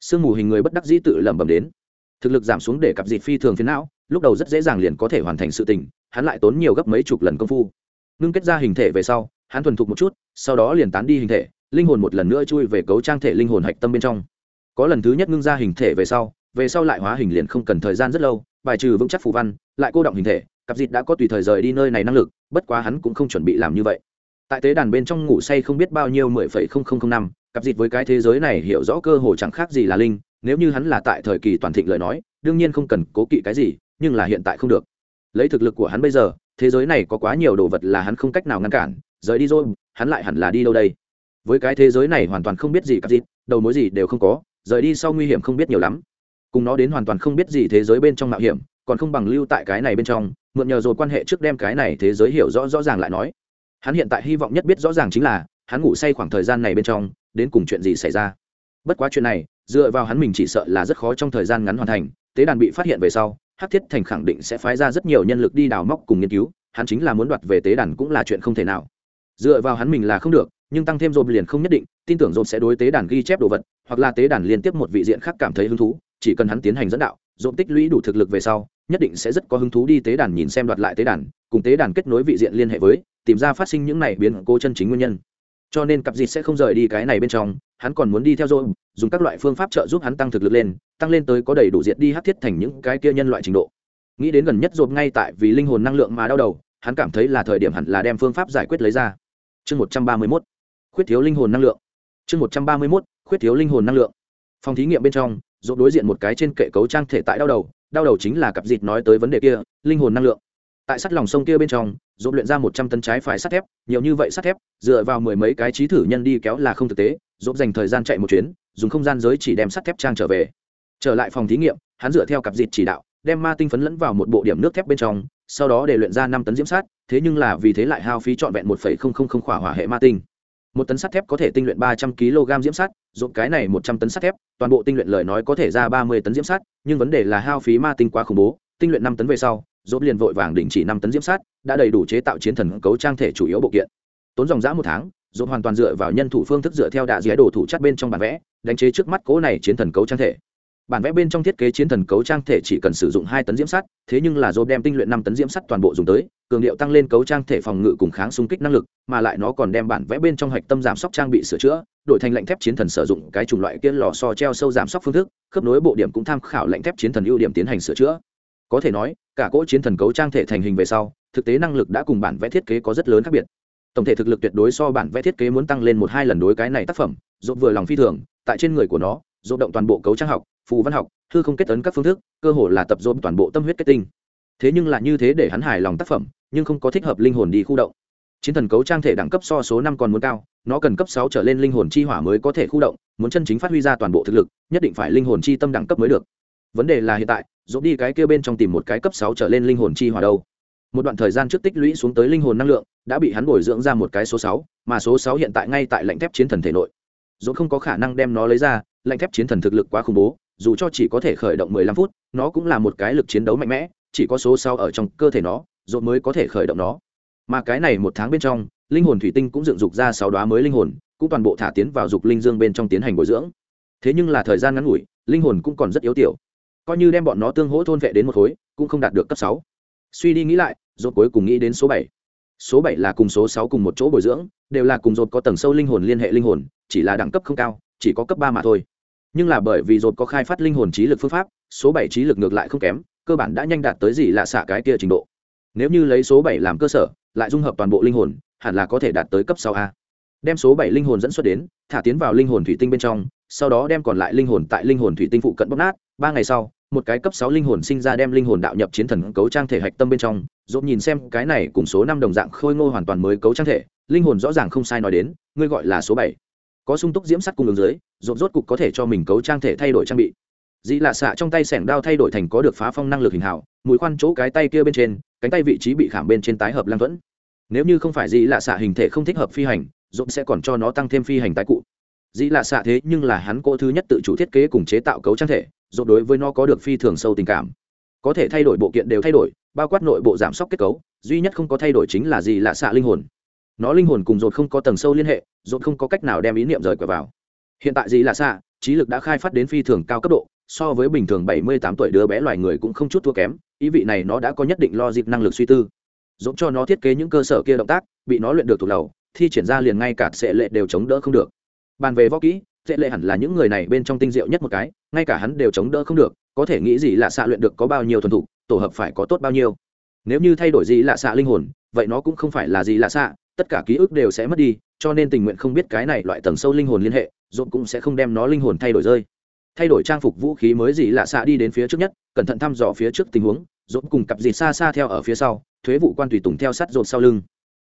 Sương mù hình người bất đắc dĩ tự lẩm bẩm đến. Thực lực giảm xuống để cặp dịt phi thường phiến não, lúc đầu rất dễ dàng liền có thể hoàn thành sự tình, hắn lại tốn nhiều gấp mấy chục lần công phu. Ngưng kết ra hình thể về sau, hắn thuần thục một chút, sau đó liền tán đi hình thể, linh hồn một lần nữa chui về cấu trang thể linh hồn hạch tâm bên trong. Có lần thứ nhất ngưng ra hình thể về sau về sau lại hóa hình liền không cần thời gian rất lâu, bài trừ vững chắc phù văn, lại cô động hình thể, cặp dịt đã có tùy thời rời đi nơi này năng lực, bất quá hắn cũng không chuẩn bị làm như vậy. Tại tế đàn bên trong ngủ say không biết bao nhiêu mười phẩy không không không năm cặp dịt với cái thế giới này hiểu rõ cơ hồ chẳng khác gì là linh, nếu như hắn là tại thời kỳ toàn thịnh lời nói, đương nhiên không cần cố kỵ cái gì, nhưng là hiện tại không được. Lấy thực lực của hắn bây giờ, thế giới này có quá nhiều đồ vật là hắn không cách nào ngăn cản, rời đi rồi, hắn lại hẳn là đi đâu đây? Với cái thế giới này hoàn toàn không biết gì cặp dịt, đầu mối gì đều không có, rời đi sau nguy hiểm không biết nhiều lắm. Cùng nó đến hoàn toàn không biết gì thế giới bên trong mạo hiểm, còn không bằng lưu tại cái này bên trong, mượn nhờ rồi quan hệ trước đem cái này thế giới hiểu rõ rõ ràng lại nói. Hắn hiện tại hy vọng nhất biết rõ ràng chính là hắn ngủ say khoảng thời gian này bên trong, đến cùng chuyện gì xảy ra? Bất quá chuyện này, dựa vào hắn mình chỉ sợ là rất khó trong thời gian ngắn hoàn thành, tế đàn bị phát hiện về sau, hắc thiết thành khẳng định sẽ phái ra rất nhiều nhân lực đi đào móc cùng nghiên cứu, hắn chính là muốn đoạt về tế đàn cũng là chuyện không thể nào. Dựa vào hắn mình là không được, nhưng tăng thêm dồn liền không nhất định, tin tưởng dồn sẽ đối tế đàn ghi chép đồ vật, hoặc là tế đàn liên tiếp một vị diện khác cảm thấy hứng thú, chỉ cần hắn tiến hành dẫn đạo dồn tích lũy đủ thực lực về sau, nhất định sẽ rất có hứng thú đi tế đàn nhìn xem đoạt lại tế đàn, cùng tế đàn kết nối vị diện liên hệ với, tìm ra phát sinh những này biến cố chân chính nguyên nhân cho nên cặp dịt sẽ không rời đi cái này bên trong, hắn còn muốn đi theo dồn dùng các loại phương pháp trợ giúp hắn tăng thực lực lên, tăng lên tới có đầy đủ diện đi hát thiết thành những cái kia nhân loại trình độ. Nghĩ đến gần nhất dồn ngay tại vì linh hồn năng lượng mà đau đầu, hắn cảm thấy là thời điểm hẳn là đem phương pháp giải quyết lấy ra. Chương một trăm ba mươi mốt, khuyết thiếu linh hồn năng lượng. Chương một trăm ba mươi mốt, khuyết thiếu linh hồn năng lượng. Phòng thí nghiệm bên trong dỗ đối diện một cái trên kệ cấu trang thể tại đau đầu đau đầu chính là cặp dịt nói tới vấn đề kia, linh hồn năng lượng. Tại sắt lòng sông kia bên trong dồn luyện ra một trăm tấn trái phải sắt thép, nhiều như vậy sắt thép, dựa vào mười mấy cái trí thử nhân đi kéo là không thực tế dồn dành thời gian chạy một chuyến, dùng không gian giới chỉ đem sắt thép trang trở về. Trở lại phòng thí nghiệm, hắn dựa theo cặp dịt chỉ đạo, đem ma tinh phấn lẫn vào một bộ điểm nước thép bên trong, sau đó để luyện ra năm tấn diễm sát thế nhưng là vì thế lại hao phí trọn vẹn một phẩy không không không khỏa hỏa hệ ma tinh. Một tấn sắt thép có thể tinh luyện ba trăm kg diễm sắt dồn cái này một trăm tấn sắt thép, toàn bộ tinh luyện lời nói có thể ra ba mươi tấn diễm sắt, nhưng vấn đề là hao phí ma tinh quá khủng bố, tinh luyện năm tấn về sau Rốt liền vội vàng đình chỉ năm tấn diễm sắt đã đầy đủ chế tạo chiến thần cấu trang thể chủ yếu bộ kiện. Tốn dòng dã một tháng, rốt hoàn toàn dựa vào nhân thủ phương thức dựa theo đạ dĩa đồ thủ chất bên trong bản vẽ, đánh chế trước mắt cố này chiến thần cấu trang thể. Bản vẽ bên trong thiết kế chiến thần cấu trang thể chỉ cần sử dụng hai tấn diễm sắt thế nhưng là dồn đem tinh luyện năm tấn diễm sắt toàn bộ dùng tới, cường điệu tăng lên cấu trang thể phòng ngự cùng kháng xung kích năng lực, mà lại nó còn đem bản vẽ bên trong hạch tâm giảm sóc trang bị sửa chữa, đổi thành lạnh thép chiến thần sử dụng cái chủng loại kia lò so treo sâu giảm sóc phương thức, khớp nối bộ điểm cũng tham khảo lạnh thép chiến thần ưu điểm tiến hành sửa chữa có thể nói, cả cỗ chiến thần cấu trang thể thành hình về sau, thực tế năng lực đã cùng bản vẽ thiết kế có rất lớn khác biệt. Tổng thể thực lực tuyệt đối so bản vẽ thiết kế muốn tăng lên một hai lần đối cái này tác phẩm dốt vừa lòng phi thường, tại trên người của nó dốt động toàn bộ cấu trang học, phù văn học thư không kết tấn các phương thức, cơ hồ là tập dốt toàn bộ tâm huyết kết tinh. Thế nhưng là như thế để hắn hài lòng tác phẩm, nhưng không có thích hợp linh hồn đi khu động. Chiến thần cấu trang thể đẳng cấp so số năm còn muốn cao, nó cần cấp sáu trở lên linh hồn chi hỏa mới có thể khu động, muốn chân chính phát huy ra toàn bộ thực lực, nhất định phải linh hồn chi tâm đẳng cấp mới được vấn đề là hiện tại dốt đi cái kia bên trong tìm một cái cấp sáu trở lên linh hồn chi hỏa đâu. Một đoạn thời gian trước tích lũy xuống tới linh hồn năng lượng, đã bị hắn bồi dưỡng ra một cái số sáu, mà số sáu hiện tại ngay tại lạnh thép chiến thần thể nội. Dốt không có khả năng đem nó lấy ra lạnh thép chiến thần thực lực quá khủng bố, dù cho chỉ có thể khởi động mười lăm phút, nó cũng là một cái lực chiến đấu mạnh mẽ, chỉ có số sáu ở trong cơ thể nó dốt mới có thể khởi động nó. Mà cái này một tháng bên trong, linh hồn thủy tinh cũng dựng dục ra sáu đoá mới linh hồn, cũng toàn bộ thả tiến vào dục linh dương bên trong tiến hành bồi dưỡng. Thế nhưng là thời gian ngắn ngủi, linh hồn cũng còn rất yếu tiểu coi như đem bọn nó tương hỗ thôn vệ đến một khối, cũng không đạt được cấp sáu. Suy đi nghĩ lại, rốt cuối cùng nghĩ đến số bảy. Số bảy là cùng số sáu cùng một chỗ bồi dưỡng, đều là cùng dột có tầng sâu linh hồn liên hệ linh hồn, chỉ là đẳng cấp không cao, chỉ có cấp ba mà thôi. Nhưng là bởi vì dột có khai phát linh hồn trí lực phương pháp, số bảy trí lực ngược lại không kém, cơ bản đã nhanh đạt tới gì lạ xạ cái kia trình độ. Nếu như lấy số bảy làm cơ sở, lại dung hợp toàn bộ linh hồn, hẳn là có thể đạt tới cấp sáu a. Đem số bảy linh hồn dẫn xuất đến, thả tiến vào linh hồn thủy tinh bên trong, sau đó đem còn lại linh hồn tại linh hồn thủy tinh phụ cận bóc nát, ba ngày sau một cái cấp sáu linh hồn sinh ra đem linh hồn đạo nhập chiến thần cấu trang thể hạch tâm bên trong, dốt nhìn xem cái này cùng số năm đồng dạng khôi ngô hoàn toàn mới cấu trang thể, linh hồn rõ ràng không sai nói đến, ngươi gọi là số bảy. Có sung túc diễm sắt cung ứng dưới rộn rốt cục có thể cho mình cấu trang thể thay đổi trang bị. Dĩ lạ xạ trong tay sẻng đao thay đổi thành có được phá phong năng lực hình hảo mũi khoan chỗ cái tay kia bên trên, cánh tay vị trí bị khảm bên trên tái hợp lang thuẫn. Nếu như không phải dĩ lạ xạ hình thể không thích hợp phi hành rộn sẽ còn cho nó tăng thêm phi hành tái cụ. Dĩ lạ xạ thế nhưng là hắn cô thứ nhất tự chủ thiết kế cùng chế tạo cấu trang thể rồi đối với nó có được phi thường sâu tình cảm. Có thể thay đổi bộ kiện đều thay đổi, bao quát nội bộ giảm sốc kết cấu, duy nhất không có thay đổi chính là gì lạ xạ linh hồn. Nó linh hồn cùng dột không có tầng sâu liên hệ dột không có cách nào đem ý niệm rời quả vào. Hiện tại gì là xạ, trí lực đã khai phát đến phi thường cao cấp độ, so với bình thường bảy mươi tám tuổi đứa bé loài người cũng không chút thua kém, ý vị này nó đã có nhất định lo dịp năng lực suy tư. Dũng cho nó thiết kế những cơ sở kia động tác, bị nó luyện được thuộc đầu thi triển ra liền ngay cả sệ lệ đều chống đỡ không được. Bàn về võ kỹ Dễ lệ hẳn là những người này bên trong tinh diệu nhất một cái, ngay cả hắn đều chống đỡ không được, có thể nghĩ gì là xạ luyện được có bao nhiêu thuần thục, tổ hợp phải có tốt bao nhiêu. Nếu như thay đổi gì là xạ linh hồn, vậy nó cũng không phải là gì là xạ, tất cả ký ức đều sẽ mất đi, cho nên tình nguyện không biết cái này loại tầng sâu linh hồn liên hệ dồn cũng sẽ không đem nó linh hồn thay đổi rơi. Thay đổi trang phục vũ khí mới gì là xạ đi đến phía trước nhất, cẩn thận thăm dò phía trước tình huống dồn cùng cặp gì xa xa theo ở phía sau, thuế vụ quan tùy tùng theo sát dồn sau lưng.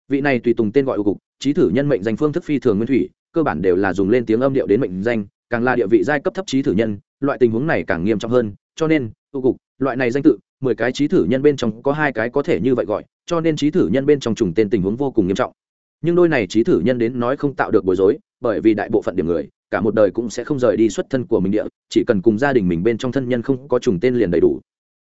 Vị này tùy tùng tên gọi ưu cục, trí thử nhân mệnh danh phương thức phi thường nguyên thủy cơ bản đều là dùng lên tiếng âm điệu đến mệnh danh, càng là địa vị giai cấp thấp trí thử nhân, loại tình huống này càng nghiêm trọng hơn, cho nên tu cục, loại này danh tự, mười cái trí thử nhân bên trong có hai cái có thể như vậy gọi, cho nên trí thử nhân bên trong trùng tên tình huống vô cùng nghiêm trọng. Nhưng đôi này trí thử nhân đến nói không tạo được bối rối, bởi vì đại bộ phận điểm người, cả một đời cũng sẽ không rời đi xuất thân của mình địa, chỉ cần cùng gia đình mình bên trong thân nhân không có trùng tên liền đầy đủ.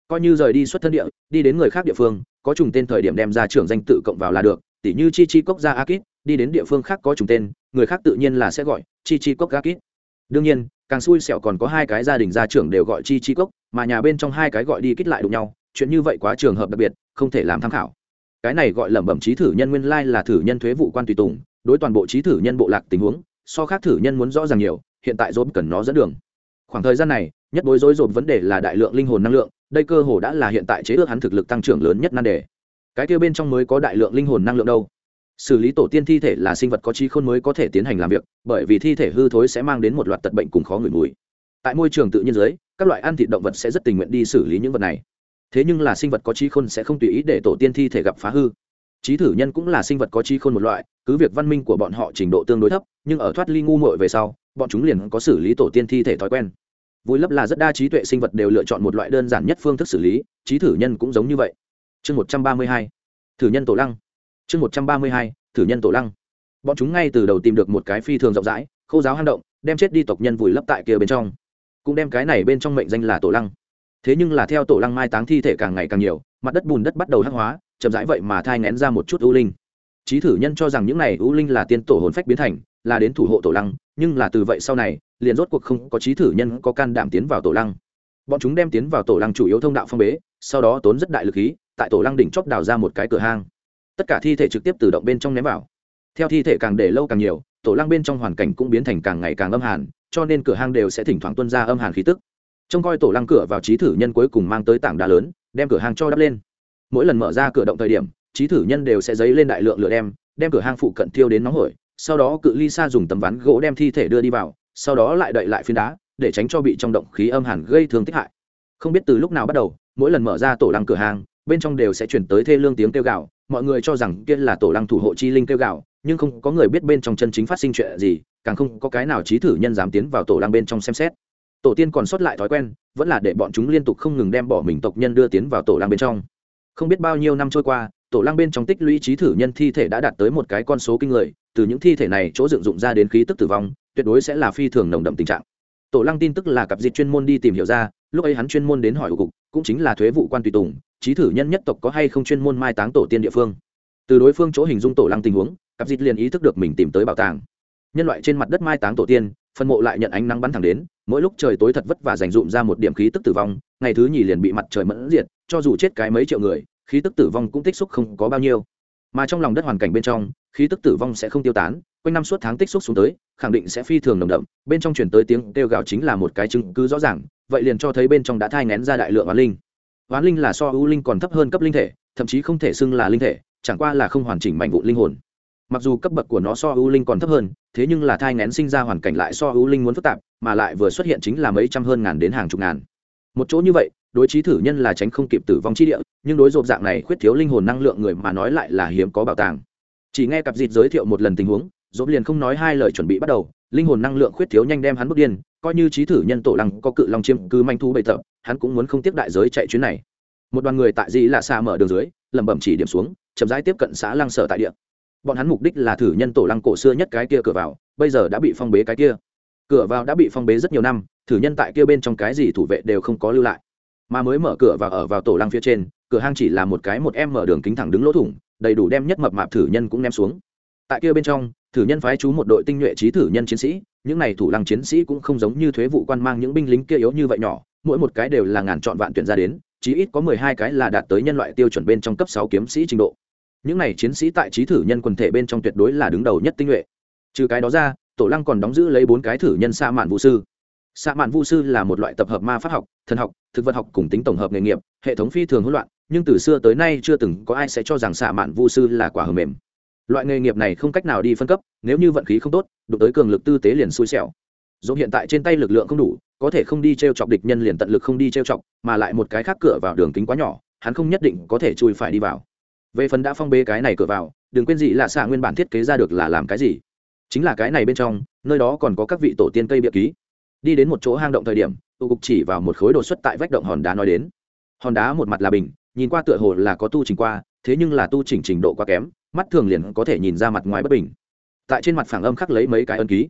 Coi như rời đi xuất thân địa, đi đến người khác địa phương, có trùng tên thời điểm đem ra trưởng danh tự cộng vào là được tỷ như chi chi cốc gia akit đi đến địa phương khác có trùng tên, người khác tự nhiên là sẽ gọi chi chi cốc Kít đương nhiên, càng xui xẻo còn có hai cái gia đình gia trưởng đều gọi chi chi cốc, mà nhà bên trong hai cái gọi đi kít lại đụng nhau, chuyện như vậy quá trường hợp đặc biệt, không thể làm tham khảo. Cái này gọi lẩm bẩm trí thử nhân nguyên lai là thử nhân thuế vụ quan tùy tùng, đối toàn bộ trí thử nhân bộ lạc tình huống, so khác thử nhân muốn rõ ràng nhiều, hiện tại dốt cần nó dẫn đường. Khoảng thời gian này, nhất bối rối rộn vấn đề là đại lượng linh hồn năng lượng, đây cơ hồ đã là hiện tại chế ước hắn thực lực tăng trưởng lớn nhất nan đề. Cái kia bên trong mới có đại lượng linh hồn năng lượng đâu? Xử lý tổ tiên thi thể là sinh vật có trí khôn mới có thể tiến hành làm việc, bởi vì thi thể hư thối sẽ mang đến một loạt tật bệnh cùng khó ngửi mùi. Tại môi trường tự nhiên giới, các loại ăn thịt động vật sẽ rất tình nguyện đi xử lý những vật này. Thế nhưng là sinh vật có trí khôn sẽ không tùy ý để tổ tiên thi thể gặp phá hư. Trí thử nhân cũng là sinh vật có trí khôn một loại, cứ việc văn minh của bọn họ trình độ tương đối thấp, nhưng ở thoát ly ngu muội về sau, bọn chúng liền có xử lý tổ tiên thi thể thói quen. Vùi lấp là rất đa trí tuệ sinh vật đều lựa chọn một loại đơn giản nhất phương thức xử lý trí thử nhân cũng giống như vậy. Chương một trăm ba mươi hai, thử nhân tổ lăng chương một trăm ba mươi hai, thử nhân tổ lăng. Bọn chúng ngay từ đầu tìm được một cái phi thường rộng rãi, khô giáo hang động, đem chết đi tộc nhân vùi lấp tại kia bên trong. Cũng đem cái này bên trong mệnh danh là tổ lăng. Thế nhưng là theo tổ lăng mai táng thi thể càng ngày càng nhiều, mặt đất bùn đất bắt đầu hắc hóa, chậm rãi vậy mà thai ngén ra một chút ưu linh. Trí thử nhân cho rằng những này ưu linh là tiên tổ hồn phách biến thành, là đến thủ hộ tổ lăng, nhưng là từ vậy sau này, liền rốt cuộc không có trí thử nhân có can đảm tiến vào tổ lăng. Bọn chúng đem tiến vào tổ lăng chủ yếu thông đạo phong bế, sau đó tốn rất đại lực khí, tại tổ lăng đỉnh chóp đào ra một cái cửa hang tất cả thi thể trực tiếp từ động bên trong ném vào. Theo thi thể càng để lâu càng nhiều, tổ lăng bên trong hoàn cảnh cũng biến thành càng ngày càng âm hàn, cho nên cửa hang đều sẽ thỉnh thoảng tuân ra âm hàn khí tức. Trông coi tổ lăng cửa vào trí thử nhân cuối cùng mang tới tảng đá lớn, đem cửa hang cho đắp lên. Mỗi lần mở ra cửa động thời điểm, trí thử nhân đều sẽ dấy lên đại lượng lửa đem đem cửa hang phụ cận thiêu đến nóng hổi, sau đó cự ly xa dùng tấm ván gỗ đem thi thể đưa đi vào, sau đó lại đậy lại phiến đá, để tránh cho bị trong động khí âm hàn gây thương tích hại. Không biết từ lúc nào bắt đầu, mỗi lần mở ra tổ lăng cửa hàng bên trong đều sẽ chuyển tới thê lương tiếng kêu gào mọi người cho rằng kia là tổ lăng thủ hộ chi linh kêu gạo, nhưng không có người biết bên trong chân chính phát sinh chuyện gì, càng không có cái nào trí thử nhân dám tiến vào tổ lăng bên trong xem xét. Tổ tiên còn sót lại thói quen, vẫn là để bọn chúng liên tục không ngừng đem bỏ mình tộc nhân đưa tiến vào tổ lăng bên trong. Không biết bao nhiêu năm trôi qua, tổ lăng bên trong tích lũy trí thử nhân thi thể đã đạt tới một cái con số kinh người, từ những thi thể này chỗ dựng dụng ra đến khí tức tử vong, tuyệt đối sẽ là phi thường nồng đậm tình trạng. Tổ lăng tin tức là cặp dịch chuyên môn đi tìm hiểu ra, lúc ấy hắn chuyên môn đến hỏi của cục, cũng chính là thuế vụ quan tùy tùng trí thử nhân nhất tộc có hay không chuyên môn mai táng tổ tiên địa phương. Từ đối phương chỗ hình dung tổ lăng tình huống, cặp dịt liền ý thức được mình tìm tới bảo tàng. Nhân loại trên mặt đất mai táng tổ tiên phân mộ lại nhận ánh nắng bắn thẳng đến, mỗi lúc trời tối thật vất và dành dụm ra một điểm khí tức tử vong, ngày thứ nhì liền bị mặt trời mẫn diệt, cho dù chết cái mấy triệu người, khí tức tử vong cũng tích xúc không có bao nhiêu. Mà trong lòng đất hoàn cảnh bên trong, khí tức tử vong sẽ không tiêu tán, quanh năm suốt tháng tích xúc xuống tới, khẳng định sẽ phi thường nồng đậm, bên trong chuyển tới tiếng kêu gào chính là một cái chứng cứ rõ ràng, vậy liền cho thấy bên trong đã thai ngén ra đại lượng oán linh oán linh là so ưu linh còn thấp hơn cấp linh thể, thậm chí không thể xưng là linh thể, chẳng qua là không hoàn chỉnh mạnh vụ linh hồn. Mặc dù cấp bậc của nó so ưu linh còn thấp hơn, thế nhưng là thai ngén sinh ra hoàn cảnh lại so ưu linh muốn phức tạp, mà lại vừa xuất hiện chính là mấy trăm hơn ngàn đến hàng chục ngàn. Một chỗ như vậy, đối trí thử nhân là tránh không kịp tử vong chi địa, nhưng đối rộp dạng này khuyết thiếu linh hồn năng lượng người mà nói lại là hiếm có bảo tàng. Chỉ nghe cặp dịt giới thiệu một lần tình huống, rộp liền không nói hai lời chuẩn bị bắt đầu linh hồn năng lượng khuyết thiếu nhanh đem hắn bước điên, coi như trí thử nhân tổ lăng có cự long chiêm cứ manh thu bậy tập, hắn cũng muốn không tiếp đại giới chạy chuyến này. Một đoàn người tại dĩ là xa mở đường dưới, lẩm bẩm chỉ điểm xuống, chậm rãi tiếp cận xã lăng sở tại địa. Bọn hắn mục đích là thử nhân tổ lăng cổ xưa nhất cái kia cửa vào, bây giờ đã bị phong bế cái kia. Cửa vào đã bị phong bế rất nhiều năm, thử nhân tại kia bên trong cái gì thủ vệ đều không có lưu lại. Mà mới mở cửa và ở vào tổ lăng phía trên, cửa hang chỉ là một cái một em mở đường kính thẳng đứng lỗ thủng, đầy đủ đem nhất mập mạp thử nhân cũng ném xuống. Tại kia bên trong thử nhân phái chú một đội tinh nhuệ trí thử nhân chiến sĩ, những này thủ lăng chiến sĩ cũng không giống như thuế vụ quan mang những binh lính kia yếu như vậy nhỏ, mỗi một cái đều là ngàn chọn vạn tuyển ra đến, chí ít có mười hai cái là đạt tới nhân loại tiêu chuẩn bên trong cấp sáu kiếm sĩ trình độ. Những này chiến sĩ tại trí thử nhân quần thể bên trong tuyệt đối là đứng đầu nhất tinh nhuệ. Trừ cái đó ra, tổ lăng còn đóng giữ lấy bốn cái thử nhân sa mạn vũ sư. Sa mạn vũ sư là một loại tập hợp ma pháp học, thần học, thực vật học cùng tính tổng hợp nghề nghiệp, hệ thống phi thường hỗn loạn, nhưng từ xưa tới nay chưa từng có ai sẽ cho rằng sa mạn vũ sư là quả hờ mềm loại nghề nghiệp này không cách nào đi phân cấp, nếu như vận khí không tốt, đụng tới cường lực tư tế liền xui xẻo. Dồn hiện tại trên tay lực lượng không đủ, có thể không đi t r e o chọc địch nhân liền tận lực không đi t r e o chọc, mà lại một cái khác cửa vào đường kính quá nhỏ, hắn không nhất định có thể chui phải đi vào. Về phần đã phong bế cái này cửa vào, đừng quên gì là xạ nguyên bản thiết kế ra được là làm cái gì. Chính là cái này bên trong, nơi đó còn có các vị tổ tiên cây bịa ký. Đi đến một chỗ hang động thời điểm, tụ cục chỉ vào một khối đột xuất tại vách động hòn đá nói đến. Hòn đá một mặt là bình, nhìn qua tựa hồ là có tu trình qua, thế nhưng là tu chỉnh trình độ quá kém mắt thường liền có thể nhìn ra mặt ngoài bất bình. Tại trên mặt phẳng âm khắc lấy mấy cái ấn ký.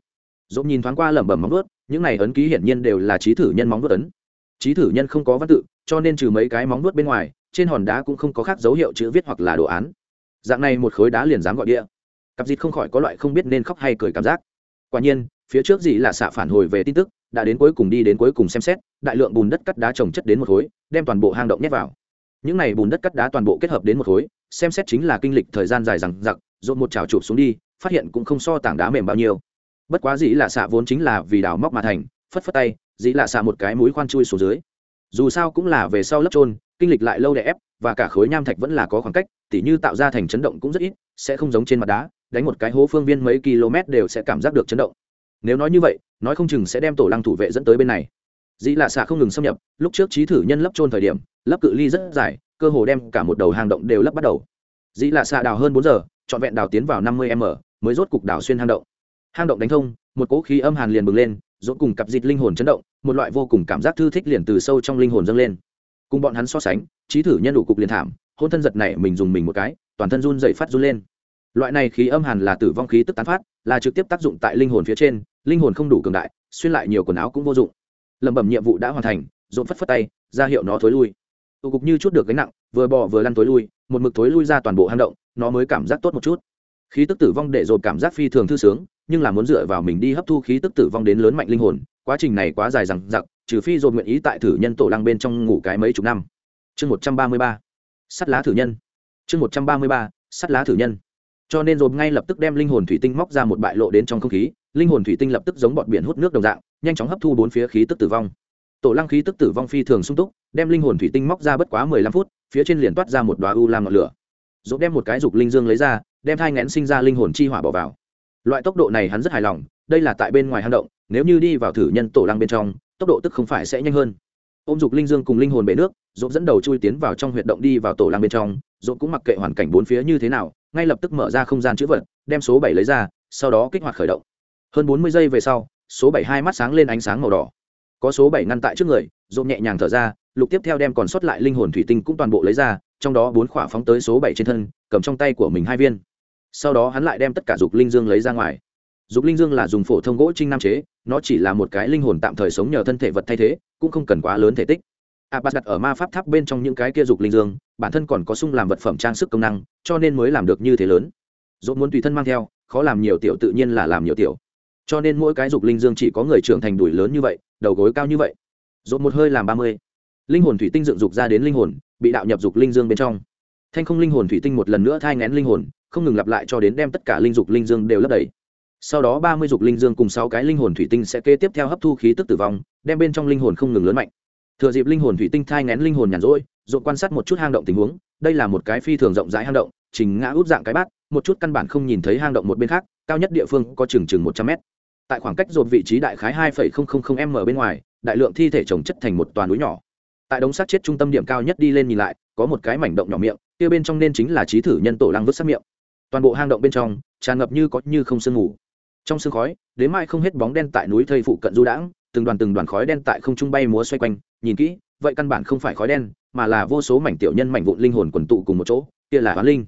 Dỗ nhìn thoáng qua lẩm bẩm móng vớt những này ấn ký hiển nhiên đều là trí thử nhân móng vớt ấn. Trí thử nhân không có văn tự, cho nên trừ mấy cái móng vớt bên ngoài, trên hòn đá cũng không có khác dấu hiệu chữ viết hoặc là đồ án. Dạng này một khối đá liền dám gọi địa. Cặp dịt không khỏi có loại không biết nên khóc hay cười cảm giác. Quả nhiên, phía trước gì là xạ phản hồi về tin tức, đã đến cuối cùng đi đến cuối cùng xem xét, đại lượng bùn đất cắt đá trồng chất đến một khối, đem toàn bộ hang động nhét vào những này bùn đất cắt đá toàn bộ kết hợp đến một khối, xem xét chính là kinh lịch thời gian dài rằng giặc dồn một trào chụp xuống đi, phát hiện cũng không so tảng đá mềm bao nhiêu. Bất quá dĩ là xạ vốn chính là vì đào móc mà thành, phất phất tay, dĩ là xạ một cái mũi khoan chui xuống dưới. Dù sao cũng là về sau lấp trôn kinh lịch lại lâu đè ép, và cả khối nham thạch vẫn là có khoảng cách, tỉ như tạo ra thành chấn động cũng rất ít, sẽ không giống trên mặt đá, đánh một cái hố phương viên mấy km đều sẽ cảm giác được chấn động. Nếu nói như vậy, nói không chừng sẽ đem tổ lăng thủ vệ dẫn tới bên này dĩ lạ xạ không ngừng xâm nhập, lúc trước trí thử nhân lấp trôn thời điểm, lấp cự ly rất dài, cơ hồ đem cả một đầu hang động đều lấp bắt đầu. Dĩ lạ xạ đào hơn bốn giờ, trọn vẹn đào tiến vào năm mươi m, mới rốt cục đào xuyên hang động. Hang động đánh thông, một cỗ khí âm hàn liền bừng lên, rốt cùng cặp dịt linh hồn chấn động, một loại vô cùng cảm giác thư thích liền từ sâu trong linh hồn dâng lên. Cùng bọn hắn so sánh, trí thử nhân đủ cục liền thảm, hôn thân giật này mình dùng mình một cái, toàn thân run dậy phát run lên. Loại này khí âm hàn là tử vong khí tức tán phát, là trực tiếp tác dụng tại linh hồn phía trên, linh hồn không đủ cường đại, xuyên lại nhiều quần áo cũng vô dụng lẩm bẩm nhiệm vụ đã hoàn thành, dồn phất phất tay, ra hiệu nó thối lui. Tụ cục như chút được gánh nặng, vừa bỏ vừa lăn thối lui, một mực thối lui ra toàn bộ hang động, nó mới cảm giác tốt một chút. Khí tức tử vong để dồn cảm giác phi thường thư sướng, nhưng là muốn dựa vào mình đi hấp thu khí tức tử vong đến lớn mạnh linh hồn, quá trình này quá dài rằng giặc trừ phi dồn nguyện ý tại thử nhân tổ lăng bên trong ngủ cái mấy chục năm. Chương một trăm ba mươi ba, sắt lá thử nhân. Chương một trăm ba mươi ba, sắt lá thử nhân cho nên dồn ngay lập tức đem linh hồn thủy tinh móc ra một bại lộ đến trong không khí, linh hồn thủy tinh lập tức giống bọn biển hút nước đồng dạng, nhanh chóng hấp thu bốn phía khí tức tử vong. Tổ lăng khí tức tử vong phi thường sung túc, đem linh hồn thủy tinh móc ra bất quá mười lăm phút, phía trên liền toát ra một đoá u lam ngọn lửa. Dồn đem một cái dục linh dương lấy ra, đem thai ngén sinh ra linh hồn chi hỏa bỏ vào. Loại tốc độ này hắn rất hài lòng, đây là tại bên ngoài hang động, nếu như đi vào thử nhân tổ lăng bên trong, tốc độ tức không phải sẽ nhanh hơn. Ôm dục linh dương cùng linh hồn bể nước dồn dẫn đầu chui tiến vào trong huyệt động đi vào tổ lăng bên trong dồn cũng mặc kệ hoàn cảnh bốn phía như thế nào ngay lập tức mở ra không gian chữ vật, đem số bảy lấy ra, sau đó kích hoạt khởi động. Hơn bốn mươi giây về sau, số bảy hai mắt sáng lên ánh sáng màu đỏ. Có số bảy ngăn tại trước người dồn nhẹ nhàng thở ra, lục tiếp theo đem còn sót lại linh hồn thủy tinh cũng toàn bộ lấy ra, trong đó bốn khỏa phóng tới số bảy trên thân, cầm trong tay của mình hai viên. Sau đó hắn lại đem tất cả dục linh dương lấy ra ngoài. Dục linh dương là dùng phổ thông gỗ trinh nam chế, nó chỉ là một cái linh hồn tạm thời sống nhờ thân thể vật thay thế, cũng không cần quá lớn thể tích abbas đặt ở ma pháp tháp bên trong những cái kia dục linh dương, bản thân còn có sung làm vật phẩm trang sức công năng, cho nên mới làm được như thế lớn. Dốt muốn tùy thân mang theo, khó làm nhiều tiểu tự nhiên là làm nhiều tiểu. Cho nên mỗi cái dục linh dương chỉ có người trưởng thành đùi lớn như vậy, đầu gối cao như vậy. Dốt một hơi làm ba mươi. Linh hồn thủy tinh dựng dục ra đến linh hồn, bị đạo nhập dục linh dương bên trong. Thanh không linh hồn thủy tinh một lần nữa thai ngén linh hồn, không ngừng lặp lại cho đến đem tất cả linh dục linh dương đều lấp đầy. Sau đó ba mươi dục linh dương cùng sáu cái linh hồn thủy tinh sẽ kế tiếp theo hấp thu khí tức tử vong, đem bên trong linh hồn không ngừng lớn mạnh thừa dịp linh hồn thủy tinh thai ngén linh hồn nhàn rỗi dồn quan sát một chút hang động tình huống, đây là một cái phi thường rộng rãi hang động, trình ngã út dạng cái bát, một chút căn bản không nhìn thấy hang động một bên khác, cao nhất địa phương có chừng chừng một trăm mét. Tại khoảng cách dồn vị trí đại khái hai phẩy không không không m bên ngoài, đại lượng thi thể trồng chất thành một toàn núi nhỏ. Tại đống sát chết trung tâm điểm cao nhất đi lên nhìn lại, có một cái mảnh động nhỏ miệng, kia bên trong nên chính là trí thử nhân tổ lăng vứt sát miệng. Toàn bộ hang động bên trong, tràn ngập như có như không sương ngủ trong sương khói, đến mai không hết bóng đen tại núi thây phụ cận du đãng, từng đoàn từng đoàn khói đen tại không trung bay múa xoay quanh nhìn kỹ, vậy căn bản không phải khói đen, mà là vô số mảnh tiểu nhân mảnh vụn linh hồn quần tụ cùng một chỗ, kia là oán linh.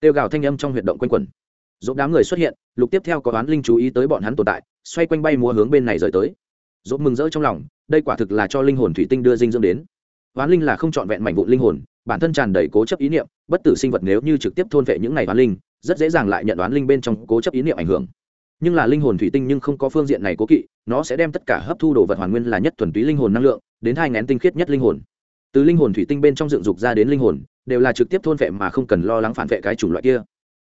Tiêu gào thanh âm trong huyệt động quanh quẩn. Dốt đám người xuất hiện, lục tiếp theo có oán linh chú ý tới bọn hắn tồn tại, xoay quanh bay múa hướng bên này rời tới. Dỗ mừng rỡ trong lòng, đây quả thực là cho linh hồn thủy tinh đưa dinh dưỡng đến. Oán linh là không trọn vẹn mảnh vụn linh hồn, bản thân tràn đầy cố chấp ý niệm, bất tử sinh vật nếu như trực tiếp thôn vệ những ngày oán linh, rất dễ dàng lại nhận đoán linh bên trong cố chấp ý niệm ảnh hưởng. Nhưng là linh hồn thủy tinh nhưng không có phương diện này cố kỵ, nó sẽ đem tất cả hấp thu đồ vật hoàn nguyên là nhất thuần túy linh hồn năng lượng đến hai ngén tinh khiết nhất linh hồn. Từ linh hồn thủy tinh bên trong dựng dục ra đến linh hồn, đều là trực tiếp thôn vệ mà không cần lo lắng phản vệ cái chủng loại kia.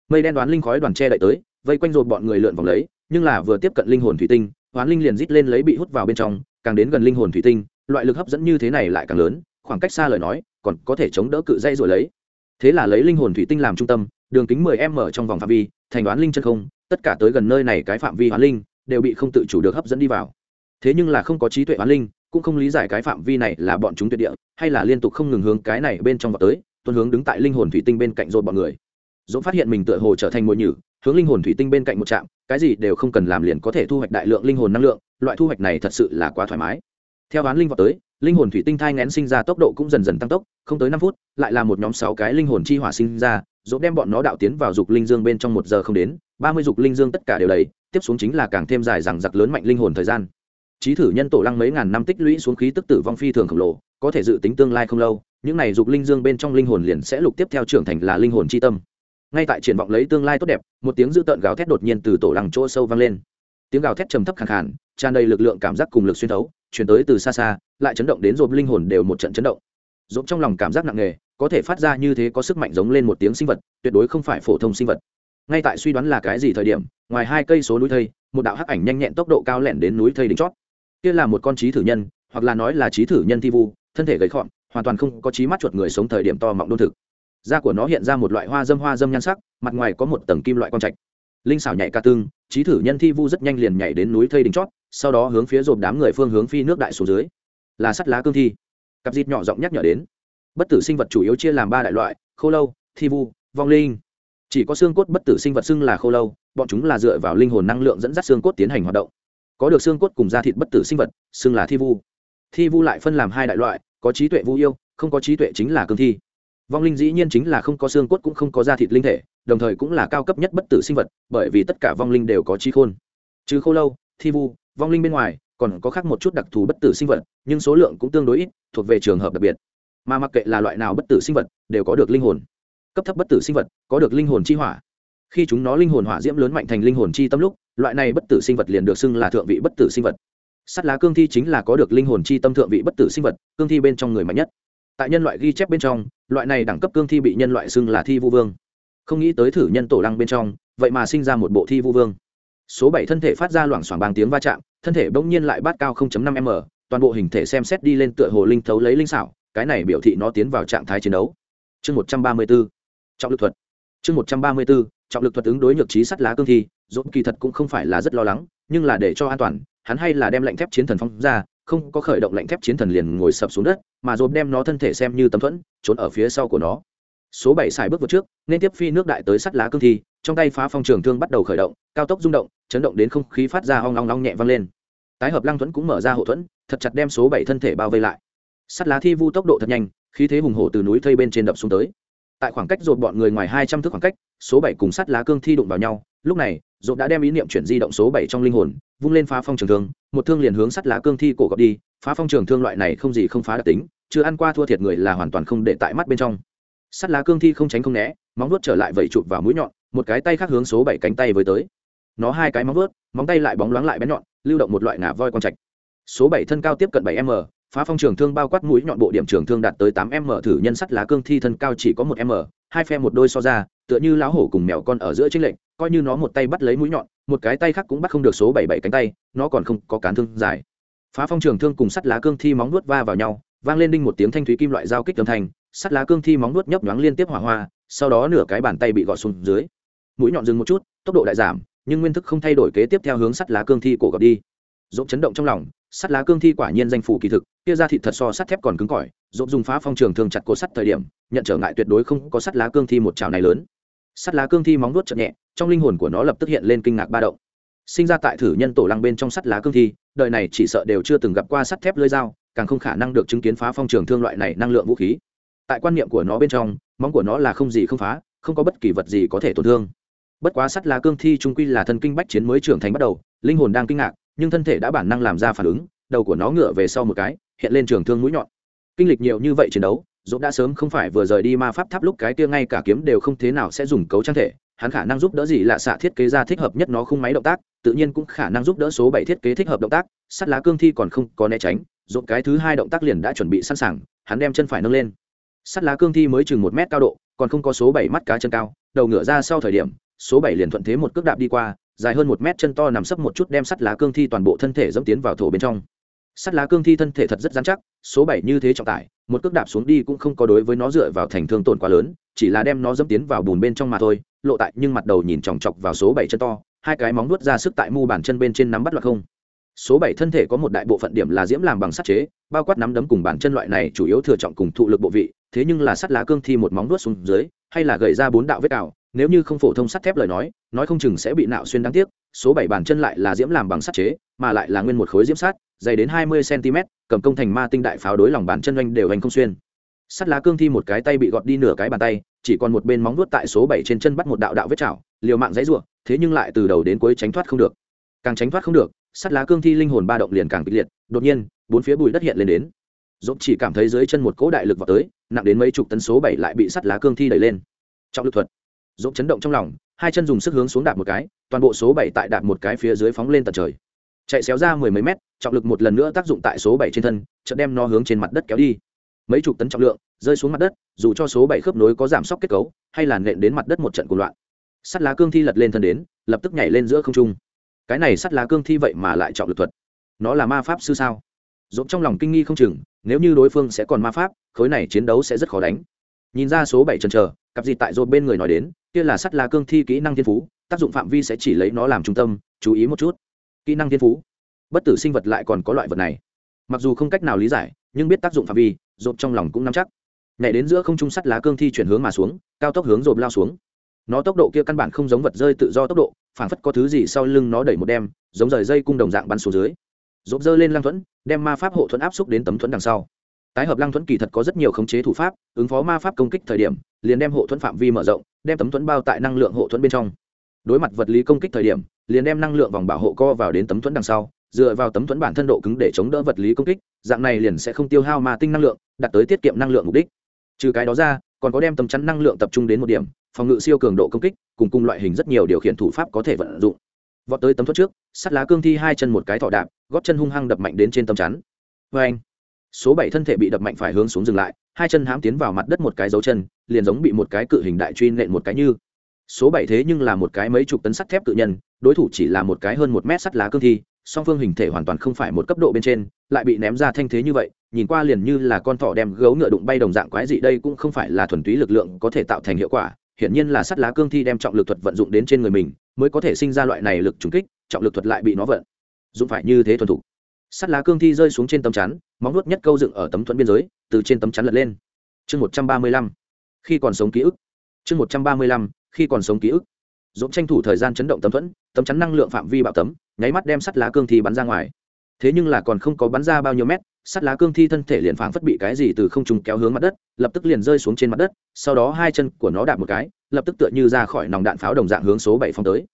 Mây đen đoán linh khói đoàn che đậy tới, vây quanh rột bọn người lượn vòng lấy, nhưng là vừa tiếp cận linh hồn thủy tinh hoán linh liền rít lên lấy bị hút vào bên trong, càng đến gần linh hồn thủy tinh, loại lực hấp dẫn như thế này lại càng lớn, khoảng cách xa lời nói, còn có thể chống đỡ cự dây rồi lấy. Thế là lấy linh hồn thủy tinh làm trung tâm, đường kính 10 m trong vòng phạm vi, thành đoán linh chân không, tất cả tới gần nơi này cái phạm vi hoán linh, đều bị không tự chủ được hấp dẫn đi vào. Thế nhưng là không có trí tuệ hoán linh cũng không lý giải cái phạm vi này là bọn chúng tuyệt địa, hay là liên tục không ngừng hướng cái này bên trong vào tới, tuân hướng đứng tại linh hồn thủy tinh bên cạnh rồi bọn người. Dỗ phát hiện mình tựa hồ trở thành mồi nhử, hướng linh hồn thủy tinh bên cạnh một trạm, cái gì đều không cần làm liền có thể thu hoạch đại lượng linh hồn năng lượng, loại thu hoạch này thật sự là quá thoải mái. Theo án linh vào tới, linh hồn thủy tinh thai ngén sinh ra tốc độ cũng dần dần tăng tốc, không tới năm phút, lại là một nhóm sáu cái linh hồn chi hỏa sinh ra dỗ đem bọn nó đạo tiến vào dục linh dương bên trong một giờ không đến, ba mươi dục linh dương tất cả đều đầy, tiếp xuống chính là càng thêm dài rằng giặc lớn mạnh linh hồn thời gian trí thử nhân tổ lăng mấy ngàn năm tích lũy xuống khí tức tử vong phi thường khổng lồ có thể dự tính tương lai không lâu những này dục linh dương bên trong linh hồn liền sẽ lục tiếp theo trưởng thành là linh hồn c h i tâm. Ngay tại triển vọng lấy tương lai tốt đẹp một tiếng dữ tợn gào thét đột nhiên từ tổ lăng chỗ sâu vang lên. Tiếng gào thét trầm thấp khẳng khàn, tràn đầy lực lượng cảm giác cùng lực xuyên thấu chuyển tới từ xa xa lại chấn động đến dồn linh hồn đều một trận chấn động. Dồn trong lòng cảm giác nặng nề có thể phát ra như thế có sức mạnh giống lên một tiếng sinh vật tuyệt đối không phải phổ thông sinh vật. Ngay tại suy đoán là cái gì thời điểm ngoài hai cây số núi thây một đạo hắc ảnh nhanh nhẹn tốc độ cao lẻn đến núi thây đỉnh chót kia là một con trí thử nhân, hoặc là nói là trí thử nhân thi vu, thân thể gầy khọn hoàn toàn không có trí mắt chuột người sống thời điểm to mọng đôn thực. Da của nó hiện ra một loại hoa dâm hoa dâm nhan sắc, mặt ngoài có một tầng kim loại quang trạch. Linh xảo nhảy ca tương trí thử nhân thi vu rất nhanh liền nhảy đến núi thây đỉnh chót, sau đó hướng phía rộp đám người phương hướng phi nước đại xuống dưới. Là sắt lá cương thi. Cặp dịt nhỏ giọng nhắc nhở đến. Bất tử sinh vật chủ yếu chia làm ba đại loại, khô lâu, thi vu, vong linh. Chỉ có xương cốt bất tử sinh vật xưng là khô lâu, bọn chúng là dựa vào linh hồn năng lượng dẫn dắt xương cốt tiến hành hoạt động có được xương cốt cùng da thịt bất tử sinh vật, xưng là thi vu. Thi vu lại phân làm hai đại loại, có trí tuệ vu yêu, không có trí tuệ chính là cương thi. Vong linh dĩ nhiên chính là không có xương cốt cũng không có da thịt linh thể, đồng thời cũng là cao cấp nhất bất tử sinh vật, bởi vì tất cả vong linh đều có trí khôn. Chứ khô lâu, thi vu, vong linh bên ngoài, còn có khác một chút đặc thù bất tử sinh vật, nhưng số lượng cũng tương đối ít, thuộc về trường hợp đặc biệt. Mà mặc kệ là loại nào bất tử sinh vật, đều có được linh hồn. Cấp thấp bất tử sinh vật, có được linh hồn chi hỏa. Khi chúng nó linh hồn hỏa diễm lớn mạnh thành linh hồn chi tâm lúc loại này bất tử sinh vật liền được xưng là thượng vị bất tử sinh vật. Sắt lá cương thi chính là có được linh hồn chi tâm thượng vị bất tử sinh vật, cương thi bên trong người mạnh nhất. Tại nhân loại ghi chép bên trong, loại này đẳng cấp cương thi bị nhân loại xưng là thi vu vương. Không nghĩ tới thử nhân tổ lăng bên trong, vậy mà sinh ra một bộ thi vu vương. Số bảy thân thể phát ra loảng xoảng bằng tiếng va chạm, thân thể bỗng nhiên lại bát cao 0.5 m, toàn bộ hình thể xem xét đi lên tựa hồ linh thấu lấy linh xảo, cái này biểu thị nó tiến vào trạng thái chiến đấu. Chương một trăm ba mươi 134 trọng lực thuật. Chương một trăm ba mươi 134 trọng lực thuật ứng đối nhược trí sắt lá cương thi dốt kỳ thật cũng không phải là rất lo lắng, nhưng là để cho an toàn, hắn hay là đem lạnh thép chiến thần phong ra, không có khởi động lạnh thép chiến thần liền ngồi sập xuống đất, mà dồn đem nó thân thể xem như tấm thuẫn, trốn ở phía sau của nó. Số bảy xài bước vượt trước, nên tiếp phi nước đại tới sắt lá cương thi, trong tay phá phong trường thương bắt đầu khởi động, cao tốc rung động, chấn động đến không khí phát ra hoang long long nhẹ vang lên. Tái hợp lăng thuẫn cũng mở ra hậu thuẫn, thật chặt đem số bảy thân thể bao vây lại. Sắt lá thi vu tốc độ thật nhanh, khí thế hùng hổ từ núi thây bên trên đập xuống tới. Tại khoảng cách dồn bọn người ngoài hai trăm thước khoảng cách, số bảy cùng sắt lá cương thi đụng vào nhau, lúc này dột đã đem ý niệm chuyển di động số bảy trong linh hồn, vung lên phá phong trường thương, một thương liền hướng sắt lá cương thi cổ gọt đi, phá phong trường thương loại này không gì không phá đặc tính, chưa ăn qua thua thiệt người là hoàn toàn không để tại mắt bên trong. Sắt lá cương thi không tránh không né, móng vuốt trở lại vẩy chụp vào mũi nhọn, một cái tay khác hướng số bảy cánh tay với tới. Nó hai cái móng vuốt, móng tay lại bóng loáng lại bén nhọn, lưu động một loại ngà voi con trạch. Số bảy thân cao tiếp cận bảy m, phá phong trường thương bao quát mũi nhọn bộ điểm trường thương đạt tới tám m, thử nhân sắt lá cương thi thân cao chỉ có một m hai phe một đôi so ra, tựa như lão hổ cùng mèo con ở giữa tranh lệnh coi như nó một tay bắt lấy mũi nhọn, một cái tay khác cũng bắt không được số bảy bảy cánh tay, nó còn không có cán thương dài. Phá phong trường thương cùng sắt lá cương thi móng nuốt va vào nhau, vang lên đinh một tiếng thanh thúy kim loại giao kích âm thanh, sắt lá cương thi móng nuốt nhấp nhoáng liên tiếp hỏa hoa, sau đó nửa cái bàn tay bị gọt xuống dưới. Mũi nhọn dừng một chút, tốc độ đại giảm, nhưng nguyên thức không thay đổi kế tiếp theo hướng sắt lá cương thi cổ gọt đi. Dỗ chấn động trong lòng, sắt lá cương thi quả nhiên danh phủ kỳ thực kia ra thịt thật so sắt thép còn cứng cỏi dộp dùng phá phong trường thường chặt cổ sắt thời điểm, nhận trở ngại tuyệt đối không có sắt lá cương thi một trào này lớn. Sắt lá cương thi móng nuốt chậm nhẹ, trong linh hồn của nó lập tức hiện lên kinh ngạc ba động. Sinh ra tại thử nhân tổ lăng bên trong sắt lá cương thi, đời này chỉ sợ đều chưa từng gặp qua sắt thép lưỡi dao, càng không khả năng được chứng kiến phá phong trường thương loại này năng lượng vũ khí. Tại quan niệm của nó bên trong, móng của nó là không gì không phá, không có bất kỳ vật gì có thể tổn thương. Bất quá sắt lá cương thi trung quy là thân kinh bách chiến mới trưởng thành bắt đầu, linh hồn đang kinh ngạc, nhưng thân thể đã bản năng làm ra phản ứng, đầu của nó ngựa về sau một cái hiện lên trường thương mũi nhọn. Kinh lịch nhiều như vậy chiến đấu, dũng đã sớm không phải vừa rời đi ma pháp tháp lúc cái kia ngay cả kiếm đều không thế nào sẽ dùng cấu trang thể, hắn khả năng giúp đỡ gì lạ xạ thiết kế ra thích hợp nhất nó khung máy động tác, tự nhiên cũng khả năng giúp đỡ số bảy thiết kế thích hợp động tác, sắt lá cương thi còn không có né tránh, dũng cái thứ hai động tác liền đã chuẩn bị sẵn sàng, hắn đem chân phải nâng lên. Sắt lá cương thi mới chừng một mét cao độ, còn không có số bảy mắt cá chân cao, đầu ngựa ra sau thời điểm, số bảy liền thuận thế một cước đạp đi qua, dài hơn một mét chân to nằm sấp một chút đem sắt lá cương thi toàn bộ thân thể dẫm tiến vào thổ bên trong sắt lá cương thi thân thể thật rất dán chắc, số bảy như thế trọng tải, một cước đạp xuống đi cũng không có đối với nó dựa vào thành thương tổn quá lớn, chỉ là đem nó dẫm tiến vào bùn bên trong mà thôi, lộ tại nhưng mặt đầu nhìn chòng chọc vào số bảy chân to, hai cái móng nuốt ra sức tại mu bàn chân bên trên nắm bắt loạt không. Số bảy thân thể có một đại bộ phận điểm là diễm làm bằng sắt chế, bao quát nắm đấm cùng bàn chân loại này chủ yếu thừa trọng cùng thụ lực bộ vị, thế nhưng là sắt lá cương thi một móng nuốt xuống dưới, hay là gậy ra bốn đạo vết cào, nếu như không phổ thông sắt thép lời nói nói không chừng sẽ bị nạo xuyên đáng tiếc, số bảy bàn chân lại là diễm làm bằng sắt chế, mà lại là nguyên một khối diễm sắt dày đến hai mươi cm, cầm công thành ma tinh đại pháo đối lòng bàn chân oanh đều hành không xuyên. Sắt lá cương thi một cái tay bị gọt đi nửa cái bàn tay, chỉ còn một bên móng vuốt tại số bảy trên chân bắt một đạo đạo vết chảo, liều mạng dãy ruộng thế nhưng lại từ đầu đến cuối tránh thoát không được. Càng tránh thoát không được, sắt lá cương thi linh hồn ba động liền càng kịch liệt, đột nhiên, bốn phía bụi đất hiện lên đến. Dốt chỉ cảm thấy dưới chân một cỗ đại lực vào tới, nặng đến mấy chục tấn số bảy lại bị sắt lá cương thi đẩy lên. Trọng lực thuật. Dốt chấn động trong lòng, hai chân dùng sức hướng xuống đạp một cái, toàn bộ số bảy tại đạp một cái phía dưới phóng lên tận trời chạy xéo ra mười mấy mét, trọng lực một lần nữa tác dụng tại số bảy trên thân, chợt đem nó hướng trên mặt đất kéo đi. Mấy chục tấn trọng lượng rơi xuống mặt đất, dù cho số bảy khớp nối có giảm sốc kết cấu, hay là nện đến mặt đất một trận cuộc loạn. Sắt lá cương thi lật lên thân đến, lập tức nhảy lên giữa không trung. Cái này sắt lá cương thi vậy mà lại trọng lực thuật? Nó là ma pháp sư sao? Dũng trong lòng kinh nghi không chừng, nếu như đối phương sẽ còn ma pháp, khối này chiến đấu sẽ rất khó đánh. Nhìn ra số bảy trần trờ cặp gì tại rồi bên người nói đến, kia là sắt lá cương thi kỹ năng thiên phú, tác dụng phạm vi sẽ chỉ lấy nó làm trung tâm, chú ý một chút kỹ năng thiên phú. Bất tử sinh vật lại còn có loại vật này. Mặc dù không cách nào lý giải, nhưng biết tác dụng phạm vi, rộp trong lòng cũng nắm chắc. Nhảy đến giữa không trung sắt lá cương thi chuyển hướng mà xuống, cao tốc hướng rộp lao xuống. Nó tốc độ kia căn bản không giống vật rơi tự do tốc độ, phảng phất có thứ gì sau lưng nó đẩy một đem, giống rời dây cung đồng dạng bắn xuống dưới. Rộp rơi lên lăng thuẫn, đem ma pháp hộ thuẫn áp xúc đến tấm thuẫn đằng sau. Tái hợp lăng thuẫn kỳ thật có rất nhiều khống chế thủ pháp, ứng phó ma pháp công kích thời điểm, liền đem hộ thuẫn phạm vi mở rộng, đem tấm thuẫn bao tại năng lượng hộ thuẫn bên trong đối mặt vật lý công kích thời điểm, liền đem năng lượng vòng bảo hộ co vào đến tấm thuẫn đằng sau, dựa vào tấm thuẫn bản thân độ cứng để chống đỡ vật lý công kích, dạng này liền sẽ không tiêu hao ma tinh năng lượng, đạt tới tiết kiệm năng lượng mục đích. Trừ cái đó ra, còn có đem tấm chắn năng lượng tập trung đến một điểm, phòng ngự siêu cường độ công kích, cùng cùng loại hình rất nhiều điều khiển thủ pháp có thể vận dụng. Vọt tới tấm thuẫn trước, sắt lá cương thi hai chân một cái thọ đạp góp chân hung hăng đập mạnh đến trên tấm chắn. Vê anh, số bảy thân thể bị đập mạnh phải hướng xuống dừng lại, hai chân hãm tiến vào mặt đất một cái dấu chân, liền giống bị một cái cự hình đại truy nện một cái như số bảy thế nhưng là một cái mấy chục tấn sắt thép tự nhân, đối thủ chỉ là một cái hơn một mét sắt lá cương thi, song phương hình thể hoàn toàn không phải một cấp độ bên trên, lại bị ném ra thanh thế như vậy, nhìn qua liền như là con thỏ đem gấu ngựa đụng bay đồng dạng quái dị, đây cũng không phải là thuần túy lực lượng có thể tạo thành hiệu quả, hiển nhiên là sắt lá cương thi đem trọng lực thuật vận dụng đến trên người mình, mới có thể sinh ra loại này lực trùng kích, trọng lực thuật lại bị nó vận dụng phải như thế thuần thủ sắt lá cương thi rơi xuống trên tấm chắn, móng nuốt nhất câu dựng ở tấm thuẫn biên giới, từ trên tấm chắn lật lên. Chương một trăm ba mươi lăm. Khi còn sống ký ức. Chương một trăm ba mươi lăm khi còn sống ký ức. Dũng tranh thủ thời gian chấn động tấm thuẫn, tấm chắn năng lượng phạm vi bạo tấm, nháy mắt đem sắt lá cương thi bắn ra ngoài. Thế nhưng là còn không có bắn ra bao nhiêu mét, sắt lá cương thi thân thể liền phảng phất bị cái gì từ không trùng kéo hướng mặt đất, lập tức liền rơi xuống trên mặt đất, sau đó hai chân của nó đạp một cái, lập tức tựa như ra khỏi nòng đạn pháo đồng dạng hướng số bảy phong tới.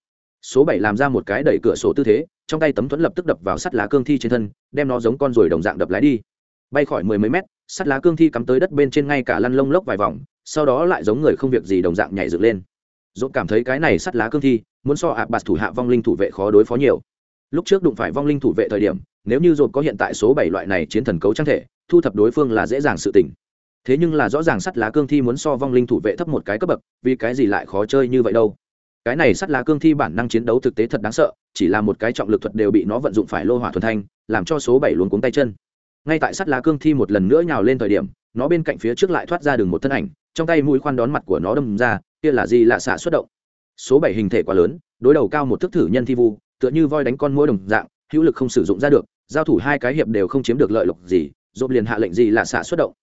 Số bảy làm ra một cái đẩy cửa sổ tư thế, trong tay tấm thuẫn lập tức đập vào sắt lá cương thi trên thân, đem nó giống con ruồi đồng dạng đập lái đi. Bay khỏi mười mấy mét, sắt lá cương thi cắm tới đất bên trên ngay cả lăn lông lốc vài vòng, sau đó lại giống người không việc gì đồng dạng nhảy dựng lên dốt cảm thấy cái này sắt lá cương thi, muốn so ạ bạt thủ hạ vong linh thủ vệ khó đối phó nhiều. Lúc trước đụng phải vong linh thủ vệ thời điểm, nếu như dồn có hiện tại số bảy loại này chiến thần cấu trang thể, thu thập đối phương là dễ dàng sự tình. thế nhưng là rõ ràng sắt lá cương thi muốn so vong linh thủ vệ thấp một cái cấp bậc, vì cái gì lại khó chơi như vậy đâu? Cái này sắt lá cương thi bản năng chiến đấu thực tế thật đáng sợ, chỉ là một cái trọng lực thuật đều bị nó vận dụng phải lô hỏa thuần thanh, làm cho số bảy luống cuống tay chân. Ngay tại sắt lá cương thi một lần nữa nhào lên thời điểm, nó bên cạnh phía trước lại thoát ra đường một thân ảnh, trong tay mũi khoan đón mặt của nó đâm ra kia là gì lạ xạ xuất động. Số bảy hình thể quá lớn, đối đầu cao một thức thử nhân thi vu, tựa như voi đánh con mũi đồng dạng, hữu lực không sử dụng ra được, giao thủ hai cái hiệp đều không chiếm được lợi lộc gì dộp liền hạ lệnh gì lạ xạ xuất động.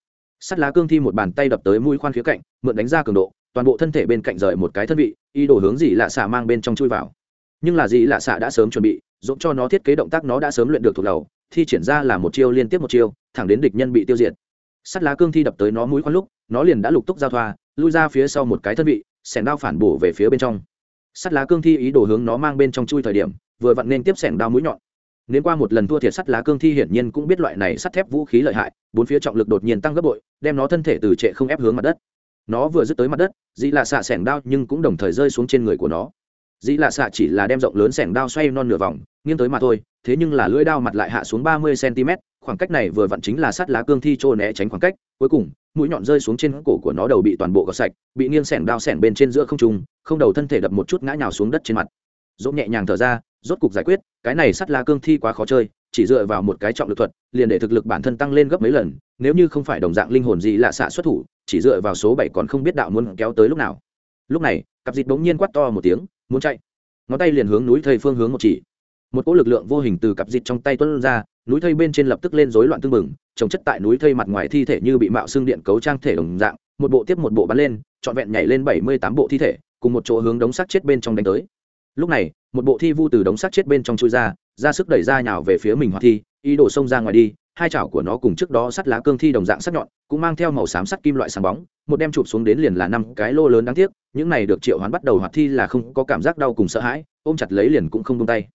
Sắt lá cương thi một bàn tay đập tới mũi khoan phía cạnh, mượn đánh ra cường độ, toàn bộ thân thể bên cạnh rời một cái thân vị y đổ hướng gì lạ xạ mang bên trong chui vào. Nhưng là gì lạ xạ đã sớm chuẩn bị dộp cho nó thiết kế động tác nó đã sớm luyện được thuộc đầu, thi triển ra là một chiêu liên tiếp một chiêu, thẳng đến địch nhân bị tiêu diệt. Sắt lá cương thi đập tới nó mũi khoan lúc, nó liền đã lục túc giao thoa, lui ra phía sau một cái thân vị sẻng đao phản bổ về phía bên trong. Sắt lá cương thi ý đồ hướng nó mang bên trong chui thời điểm, vừa vặn nên tiếp sẻng đao mũi nhọn. Nếu qua một lần thua thiệt sắt lá cương thi hiển nhiên cũng biết loại này sắt thép vũ khí lợi hại, bốn phía trọng lực đột nhiên tăng gấp bội, đem nó thân thể từ trệ không ép hướng mặt đất. Nó vừa dứt tới mặt đất, dĩ là xạ sẻng đao nhưng cũng đồng thời rơi xuống trên người của nó. Dĩ là xạ chỉ là đem rộng lớn sẻng đao xoay non nửa vòng, nghiêng tới mà thôi, thế nhưng là lưỡi đao mặt lại hạ xuống ba mươi cm khoảng cách này vừa vặn chính là sát lá cương thi trô né tránh khoảng cách, cuối cùng, mũi nhọn rơi xuống trên cổ của nó đầu bị toàn bộ gọt sạch, bị nghiêng sẻng đao sẻng bên trên giữa không trung, không đầu thân thể đập một chút ngã nhào xuống đất trên mặt. Dỗ nhẹ nhàng thở ra, rốt cục giải quyết, cái này sát lá cương thi quá khó chơi, chỉ dựa vào một cái trọng lực thuật, liền để thực lực bản thân tăng lên gấp mấy lần, nếu như không phải đồng dạng linh hồn gì lạ xạ xuất thủ, chỉ dựa vào số bảy còn không biết đạo muốn kéo tới lúc nào. Lúc này, cặp dịt bỗng nhiên quát to một tiếng, muốn chạy. Ngón tay liền hướng núi thầy phương hướng một chỉ. Một cỗ lực lượng vô hình từ cặp dịt trong tay tuân ra núi thây bên trên lập tức lên rối loạn tương mừng trồng chất tại núi thây mặt ngoài thi thể như bị mạo xương điện cấu trang thể đồng dạng, một bộ tiếp một bộ bắn lên, trọn vẹn nhảy lên bảy mươi tám bộ thi thể, cùng một chỗ hướng đống xác chết bên trong đánh tới. Lúc này, một bộ thi vu từ đống xác chết bên trong chui ra ra sức đẩy ra nhào về phía mình hoạt thi, ý đồ xông ra ngoài đi, hai chảo của nó cùng trước đó sắt lá cương thi đồng dạng sắc nhọn, cũng mang theo màu xám sắt kim loại sáng bóng, một đem chụp xuống đến liền là năm cái lô lớn đáng tiếc, những này được triệu hoán bắt đầu hoạt thi là không có cảm giác đau cùng sợ hãi, ôm chặt lấy liền cũng không tung tay.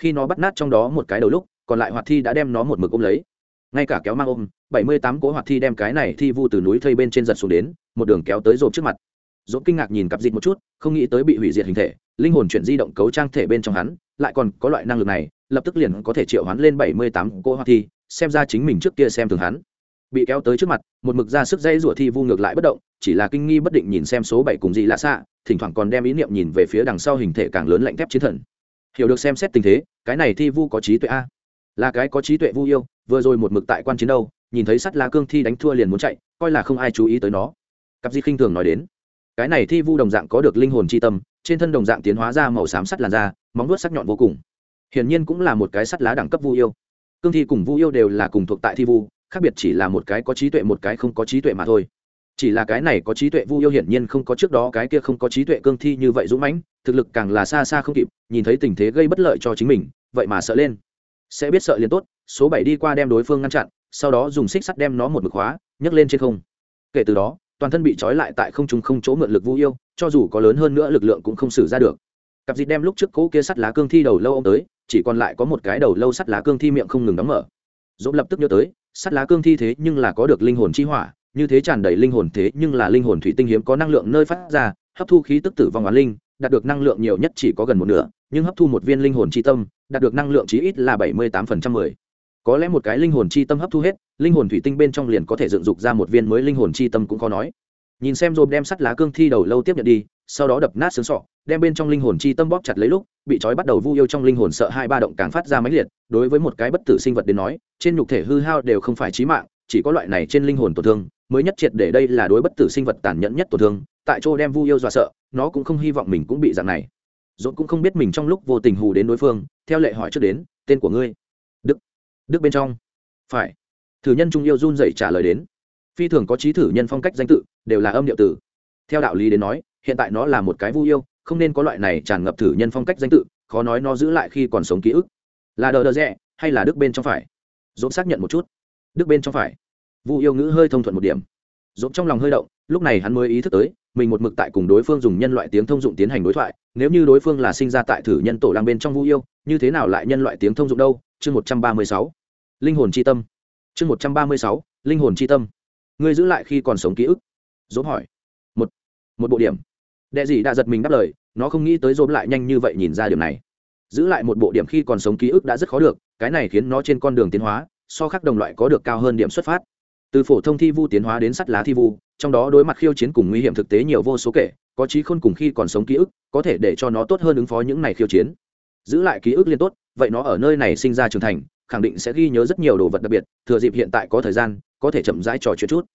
Khi nó bắt nát trong đó một cái đầu lúc còn lại hoạt thi đã đem nó một mực ôm lấy. Ngay cả kéo mang ôm, bảy mươi tám cỗ hoạt thi đem cái này thi vu từ núi thây bên trên giật xuống đến, một đường kéo tới rộp trước mặt. Rộp kinh ngạc nhìn cặp dịt một chút, không nghĩ tới bị hủy diệt hình thể, linh hồn chuyển di động cấu trang thể bên trong hắn, lại còn có loại năng lực này, lập tức liền có thể triệu hắn lên bảy mươi tám cỗ hoạt thi, xem ra chính mình trước kia xem thường hắn. Bị kéo tới trước mặt, một mực ra sức dây rủa thi vu ngược lại bất động, chỉ là kinh nghi bất định nhìn xem số bảy cùng gì lạ xạ, thỉnh thoảng còn đem ý niệm nhìn về phía đằng sau hình thể càng lớn lạnh thép chiến thần. Hiểu được xem xét tình thế, cái này thi vu có trí tuệ a là cái có trí tuệ vu yêu, vừa rồi một mực tại quan chiến đâu, nhìn thấy sắt lá cương thi đánh thua liền muốn chạy, coi là không ai chú ý tới nó. Cặp di khinh thường nói đến, cái này thi vu đồng dạng có được linh hồn c h i tâm, trên thân đồng dạng tiến hóa ra màu xám sắt làn da, móng vuốt sắc nhọn vô cùng. Hiển nhiên cũng là một cái sắt lá đẳng cấp vu yêu. Cương thi cùng vu yêu đều là cùng thuộc tại thi vu, khác biệt chỉ là một cái có trí tuệ một cái không có trí tuệ mà thôi. Chỉ là cái này có trí tuệ vu yêu hiển nhiên không có trước đó, cái kia không có trí tuệ cương thi như vậy dũng mãnh, thực lực càng là xa xa không kịp, nhìn thấy tình thế gây bất lợi cho chính mình, vậy mà sợ lên sẽ biết sợ liền tốt, số bảy đi qua đem đối phương ngăn chặn, sau đó dùng xích sắt đem nó một mực khóa, nhấc lên trên không. Kể từ đó, toàn thân bị trói lại tại không trung không chỗ mượn lực vũ yêu, cho dù có lớn hơn nữa lực lượng cũng không xử ra được. Cặp dịt đem lúc trước cỗ kia sắt lá cương thi đầu lâu ông tới, chỉ còn lại có một cái đầu lâu sắt lá cương thi miệng không ngừng đóng mở. Dỗ lập tức nhớ tới, sắt lá cương thi thế nhưng là có được linh hồn chi hỏa, như thế tràn đầy linh hồn thế nhưng là linh hồn thủy tinh hiếm có năng lượng nơi phát ra, hấp thu khí tức tử vong oán linh, đạt được năng lượng nhiều nhất chỉ có gần một nửa nhưng hấp thu một viên linh hồn chi tâm, đạt được năng lượng chí ít là bảy mươi tám phần trăm mười. Có lẽ một cái linh hồn chi tâm hấp thu hết, linh hồn thủy tinh bên trong liền có thể dựng dục ra một viên mới linh hồn chi tâm cũng khó nói. Nhìn xem rồi đem sắt lá cương thi đầu lâu tiếp nhận đi, sau đó đập nát xương sọ, đem bên trong linh hồn chi tâm bóp chặt lấy lúc, bị trói bắt đầu vu yêu trong linh hồn sợ hai ba động càng phát ra máy liệt, đối với một cái bất tử sinh vật đến nói, trên nhục thể hư hao đều không phải trí mạng, chỉ có loại này trên linh hồn tổn thương, mới nhất triệt để đây là đối bất tử sinh vật tàn nhẫn nhất tổn thương, tại chỗ đem vu yêu dọa sợ, nó cũng không hy vọng mình cũng bị dạng này dồn cũng không biết mình trong lúc vô tình hù đến đối phương, theo lệ hỏi trước đến, tên của ngươi? Đức. Đức bên trong. Phải. Thử nhân trung yêu run dậy trả lời đến. Phi thường có trí thử nhân phong cách danh tự, đều là âm điệu tử theo đạo lý đến nói, hiện tại nó là một cái vu yêu, không nên có loại này tràn ngập thử nhân phong cách danh tự, khó nói nó giữ lại khi còn sống ký ức. Là đờ đờ rẽ hay là đức bên trong phải? Dồn xác nhận một chút. Đức bên trong phải. Vu yêu ngữ hơi thông thuận một điểm dốt trong lòng hơi động, lúc này hắn mới ý thức tới, mình một mực tại cùng đối phương dùng nhân loại tiếng thông dụng tiến hành đối thoại, nếu như đối phương là sinh ra tại thử nhân tổ lang bên trong vũ yêu, như thế nào lại nhân loại tiếng thông dụng đâu? Chương một trăm ba mươi sáu. Linh hồn c h i tâm. Chương một trăm ba mươi sáu, linh hồn c h i tâm. Ngươi giữ lại khi còn sống ký ức. Dốt hỏi. Một một bộ điểm. Đệ dị đã giật mình đáp lời, nó không nghĩ tới dốt lại nhanh như vậy nhìn ra điều này. Giữ lại một bộ điểm khi còn sống ký ức đã rất khó được, cái này khiến nó trên con đường tiến hóa, so khác đồng loại có được cao hơn điểm xuất phát từ phổ thông thi vu tiến hóa đến sắt lá thi vu, trong đó đối mặt khiêu chiến cùng nguy hiểm thực tế nhiều vô số kể, có trí khôn cùng khi còn sống ký ức, có thể để cho nó tốt hơn ứng phó những này khiêu chiến. Giữ lại ký ức liên tốt, vậy nó ở nơi này sinh ra trưởng thành, khẳng định sẽ ghi nhớ rất nhiều đồ vật đặc biệt, thừa dịp hiện tại có thời gian, có thể chậm rãi trò chuyện chút.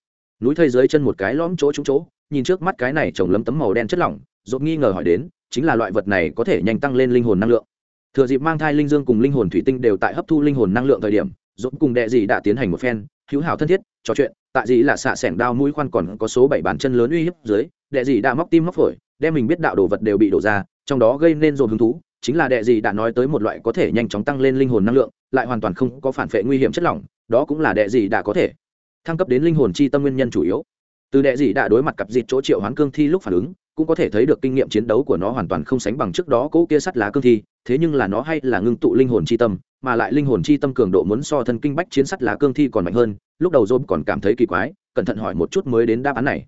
Núi thây dưới chân một cái lõm chỗ trúng chỗ, nhìn trước mắt cái này trồng lấm tấm màu đen chất lỏng dột nghi ngờ hỏi đến, chính là loại vật này có thể nhanh tăng lên linh hồn năng lượng. Thừa dịp mang thai linh dương cùng linh hồn thủy tinh đều tại hấp thu linh hồn năng lượng thời điểm dột cùng đệ gì đã tiến hành một phen, hữu hảo thân thiết trò chuyện, tại gì là xạ sẻng đao mũi khoan còn có số bảy bàn chân lớn uy hiếp dưới, đệ gì đã móc tim móc phổi, đem mình biết đạo đồ vật đều bị đổ ra, trong đó gây nên dồn hứng thú, chính là đệ gì đã nói tới một loại có thể nhanh chóng tăng lên linh hồn năng lượng, lại hoàn toàn không có phản vệ nguy hiểm chất lỏng, đó cũng là đệ gì đã có thể thăng cấp đến linh hồn chi tâm nguyên nhân chủ yếu. Từ đệ gì đã đối mặt cặp dịt chỗ triệu hoán cương thi lúc phản ứng cũng có thể thấy được kinh nghiệm chiến đấu của nó hoàn toàn không sánh bằng trước đó cỗ kia sắt lá cương thi, thế nhưng là nó hay là ngưng tụ linh hồn chi tâm, mà lại linh hồn chi tâm cường độ muốn so thân kinh bách chiến sắt lá cương thi còn mạnh hơn, lúc đầu dôm còn cảm thấy kỳ quái, cẩn thận hỏi một chút mới đến đáp án này.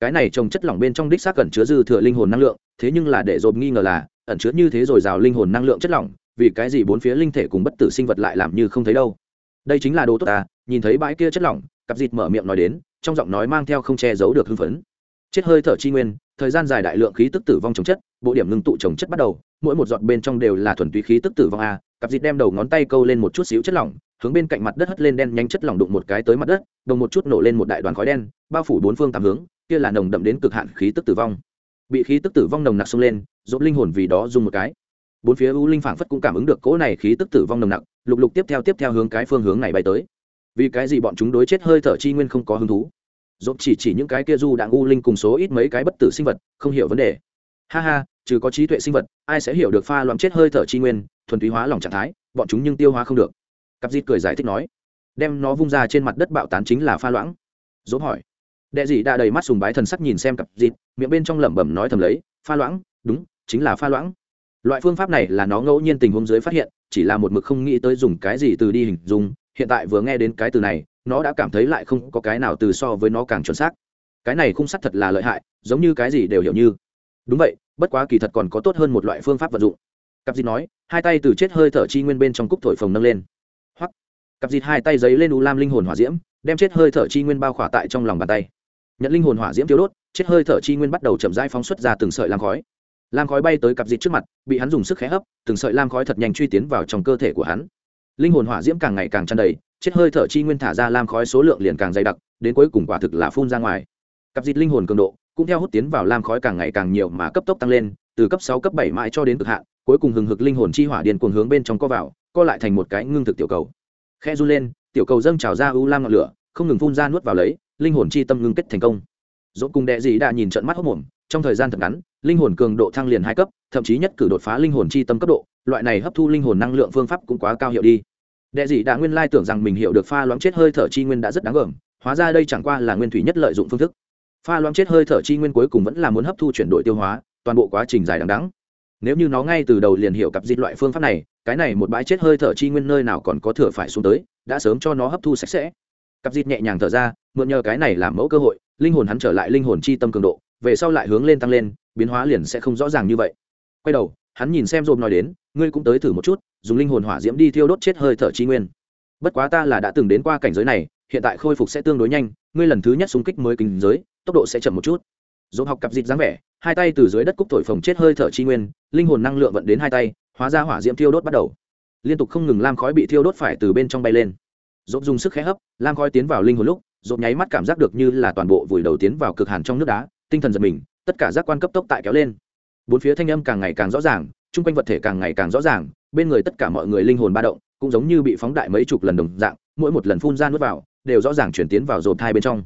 Cái này trồng chất lỏng bên trong đích xác cần chứa dư thừa linh hồn năng lượng, thế nhưng là để dôm nghi ngờ là, ẩn chứa như thế rồi rào linh hồn năng lượng chất lỏng, vì cái gì bốn phía linh thể cùng bất tử sinh vật lại làm như không thấy đâu? Đây chính là đồ tốt ta, nhìn thấy bãi kia chất lỏng, cặp dịt mở miệng nói đến, trong giọng nói mang theo không che giấu được hưng phấn. Chết hơi thở chi nguyên thời gian dài đại lượng khí tức tử vong trồng chất, bộ điểm ngưng tụ trồng chất bắt đầu, mỗi một giọt bên trong đều là thuần túy khí tức tử vong a. Cặp dịt đem đầu ngón tay câu lên một chút xíu chất lỏng, hướng bên cạnh mặt đất hất lên đen nhanh chất lỏng đụng một cái tới mặt đất, đồng một chút nổ lên một đại đoàn khói đen, bao phủ bốn phương tám hướng, kia là nồng đậm đến cực hạn khí tức tử vong. Bị khí tức tử vong nồng nặc xông lên dốt linh hồn vì đó dùng một cái. Bốn phía u linh phảng phất cũng cảm ứng được cỗ này khí tức tử vong nồng nặc, lục lục tiếp theo tiếp theo hướng cái phương hướng này bay tới. Vì cái gì bọn chúng đối chết hơi thở chi nguyên không có hứng thú? Dộp chỉ chỉ những cái kia du đạn u linh cùng số ít mấy cái bất tử sinh vật, không hiểu vấn đề. Ha ha, trừ có trí tuệ sinh vật, ai sẽ hiểu được pha loạn chết hơi thở chi nguyên, thuần túy hóa lòng trạng thái, bọn chúng nhưng tiêu hóa không được. Cặp dịt cười giải thích nói, đem nó vung ra trên mặt đất bạo tán chính là pha loãng. Dốt hỏi, đệ dị đã đầy mắt sùng bái thần sắc nhìn xem cặp dịt, miệng bên trong lẩm bẩm nói thầm lấy, pha loãng, đúng, chính là pha loãng. Loại phương pháp này là nó ngẫu nhiên tình huống dưới phát hiện, chỉ là một mực không nghĩ tới dùng cái gì từ đi hình dung, hiện tại vừa nghe đến cái từ này nó đã cảm thấy lại không có cái nào từ so với nó càng chuẩn xác. Cái này khung sắt thật là lợi hại, giống như cái gì đều hiểu như. Đúng vậy, bất quá kỳ thật còn có tốt hơn một loại phương pháp vận dụng. Cặp dịt nói, hai tay từ chết hơi thở chi nguyên bên trong cúc thổi phồng nâng lên. Hoặc cặp dịt hai tay giấy lên u lam linh hồn hỏa diễm, đem chết hơi thở chi nguyên bao khỏa tại trong lòng bàn tay. Nhận linh hồn hỏa diễm tiêu đốt, chết hơi thở chi nguyên bắt đầu chậm rãi phóng xuất ra từng sợi lam khói. Lam khói bay tới cặp dịt trước mặt, bị hắn dùng sức khé hấp, từng sợi lam khói thật nhanh truy tiến vào trong cơ thể của hắn. Linh hồn hỏa diễm càng ngày càng tràn đầy chết hơi thở chi nguyên thả ra lam khói số lượng liền càng dày đặc, đến cuối cùng quả thực là phun ra ngoài. Cặp dịt linh hồn cường độ cũng theo hút tiến vào lam khói càng ngày càng nhiều mà cấp tốc tăng lên, từ cấp sáu, cấp bảy mãi cho đến cực hạn, cuối cùng hừng hực linh hồn chi hỏa điên cuồng hướng bên trong co vào, co lại thành một cái ngưng thực tiểu cầu. Khe run lên, tiểu cầu dâng trào ra u lam ngọn lửa, không ngừng phun ra nuốt vào lấy, linh hồn chi tâm ngưng kết thành công. Dốt cùng đệ dị đã nhìn trận mắt hốc mồm, trong thời gian thật ngắn, linh hồn cường độ thăng liền hai cấp, thậm chí nhất cử đột phá linh hồn chi tâm cấp độ, loại này hấp thu linh hồn năng lượng phương pháp cũng quá cao hiệu đi đệ dị đã nguyên lai tưởng rằng mình hiểu được pha loãng chết hơi thở chi nguyên đã rất đáng gờm hóa ra đây chẳng qua là nguyên thủy nhất lợi dụng phương thức. Pha loãng chết hơi thở chi nguyên cuối cùng vẫn là muốn hấp thu chuyển đổi tiêu hóa, toàn bộ quá trình dài đằng đắng nếu như nó ngay từ đầu liền hiểu cặp dịch loại phương pháp này, cái này một bãi chết hơi thở chi nguyên nơi nào còn có thừa phải xuống tới, đã sớm cho nó hấp thu sạch sẽ. Cặp dịch nhẹ nhàng thở ra, mượn nhờ cái này làm mẫu cơ hội, linh hồn hắn trở lại linh hồn chi tâm cường độ, về sau lại hướng lên tăng lên, biến hóa liền sẽ không rõ ràng như vậy. Quay đầu hắn nhìn xem dồn nói đến, ngươi cũng tới thử một chút, dùng linh hồn hỏa diễm đi thiêu đốt chết hơi thở chi nguyên. Bất quá ta là đã từng đến qua cảnh giới này, hiện tại khôi phục sẽ tương đối nhanh, ngươi lần thứ nhất xung kích mới kinh giới, tốc độ sẽ chậm một chút. Dồn học cặp dịch dáng vẻ, hai tay từ dưới đất cúc thổi phồng chết hơi thở chi nguyên, linh hồn năng lượng vận đến hai tay, hóa ra hỏa diễm thiêu đốt bắt đầu. Liên tục không ngừng lam khói bị thiêu đốt phải từ bên trong bay lên. Dồn dùng sức khẽ hấp, lam khói tiến vào linh hồn lúc dồn nháy mắt cảm giác được như là toàn bộ vùi đầu tiến vào cực hàn trong nước đá, tinh thần giật mình, tất cả giác quan cấp tốc tại kéo lên bốn phía thanh âm càng ngày càng rõ ràng, chung quanh vật thể càng ngày càng rõ ràng, bên người tất cả mọi người linh hồn ba động, cũng giống như bị phóng đại mấy chục lần đồng dạng, mỗi một lần phun ra nuốt vào, đều rõ ràng chuyển tiến vào dồn thai bên trong.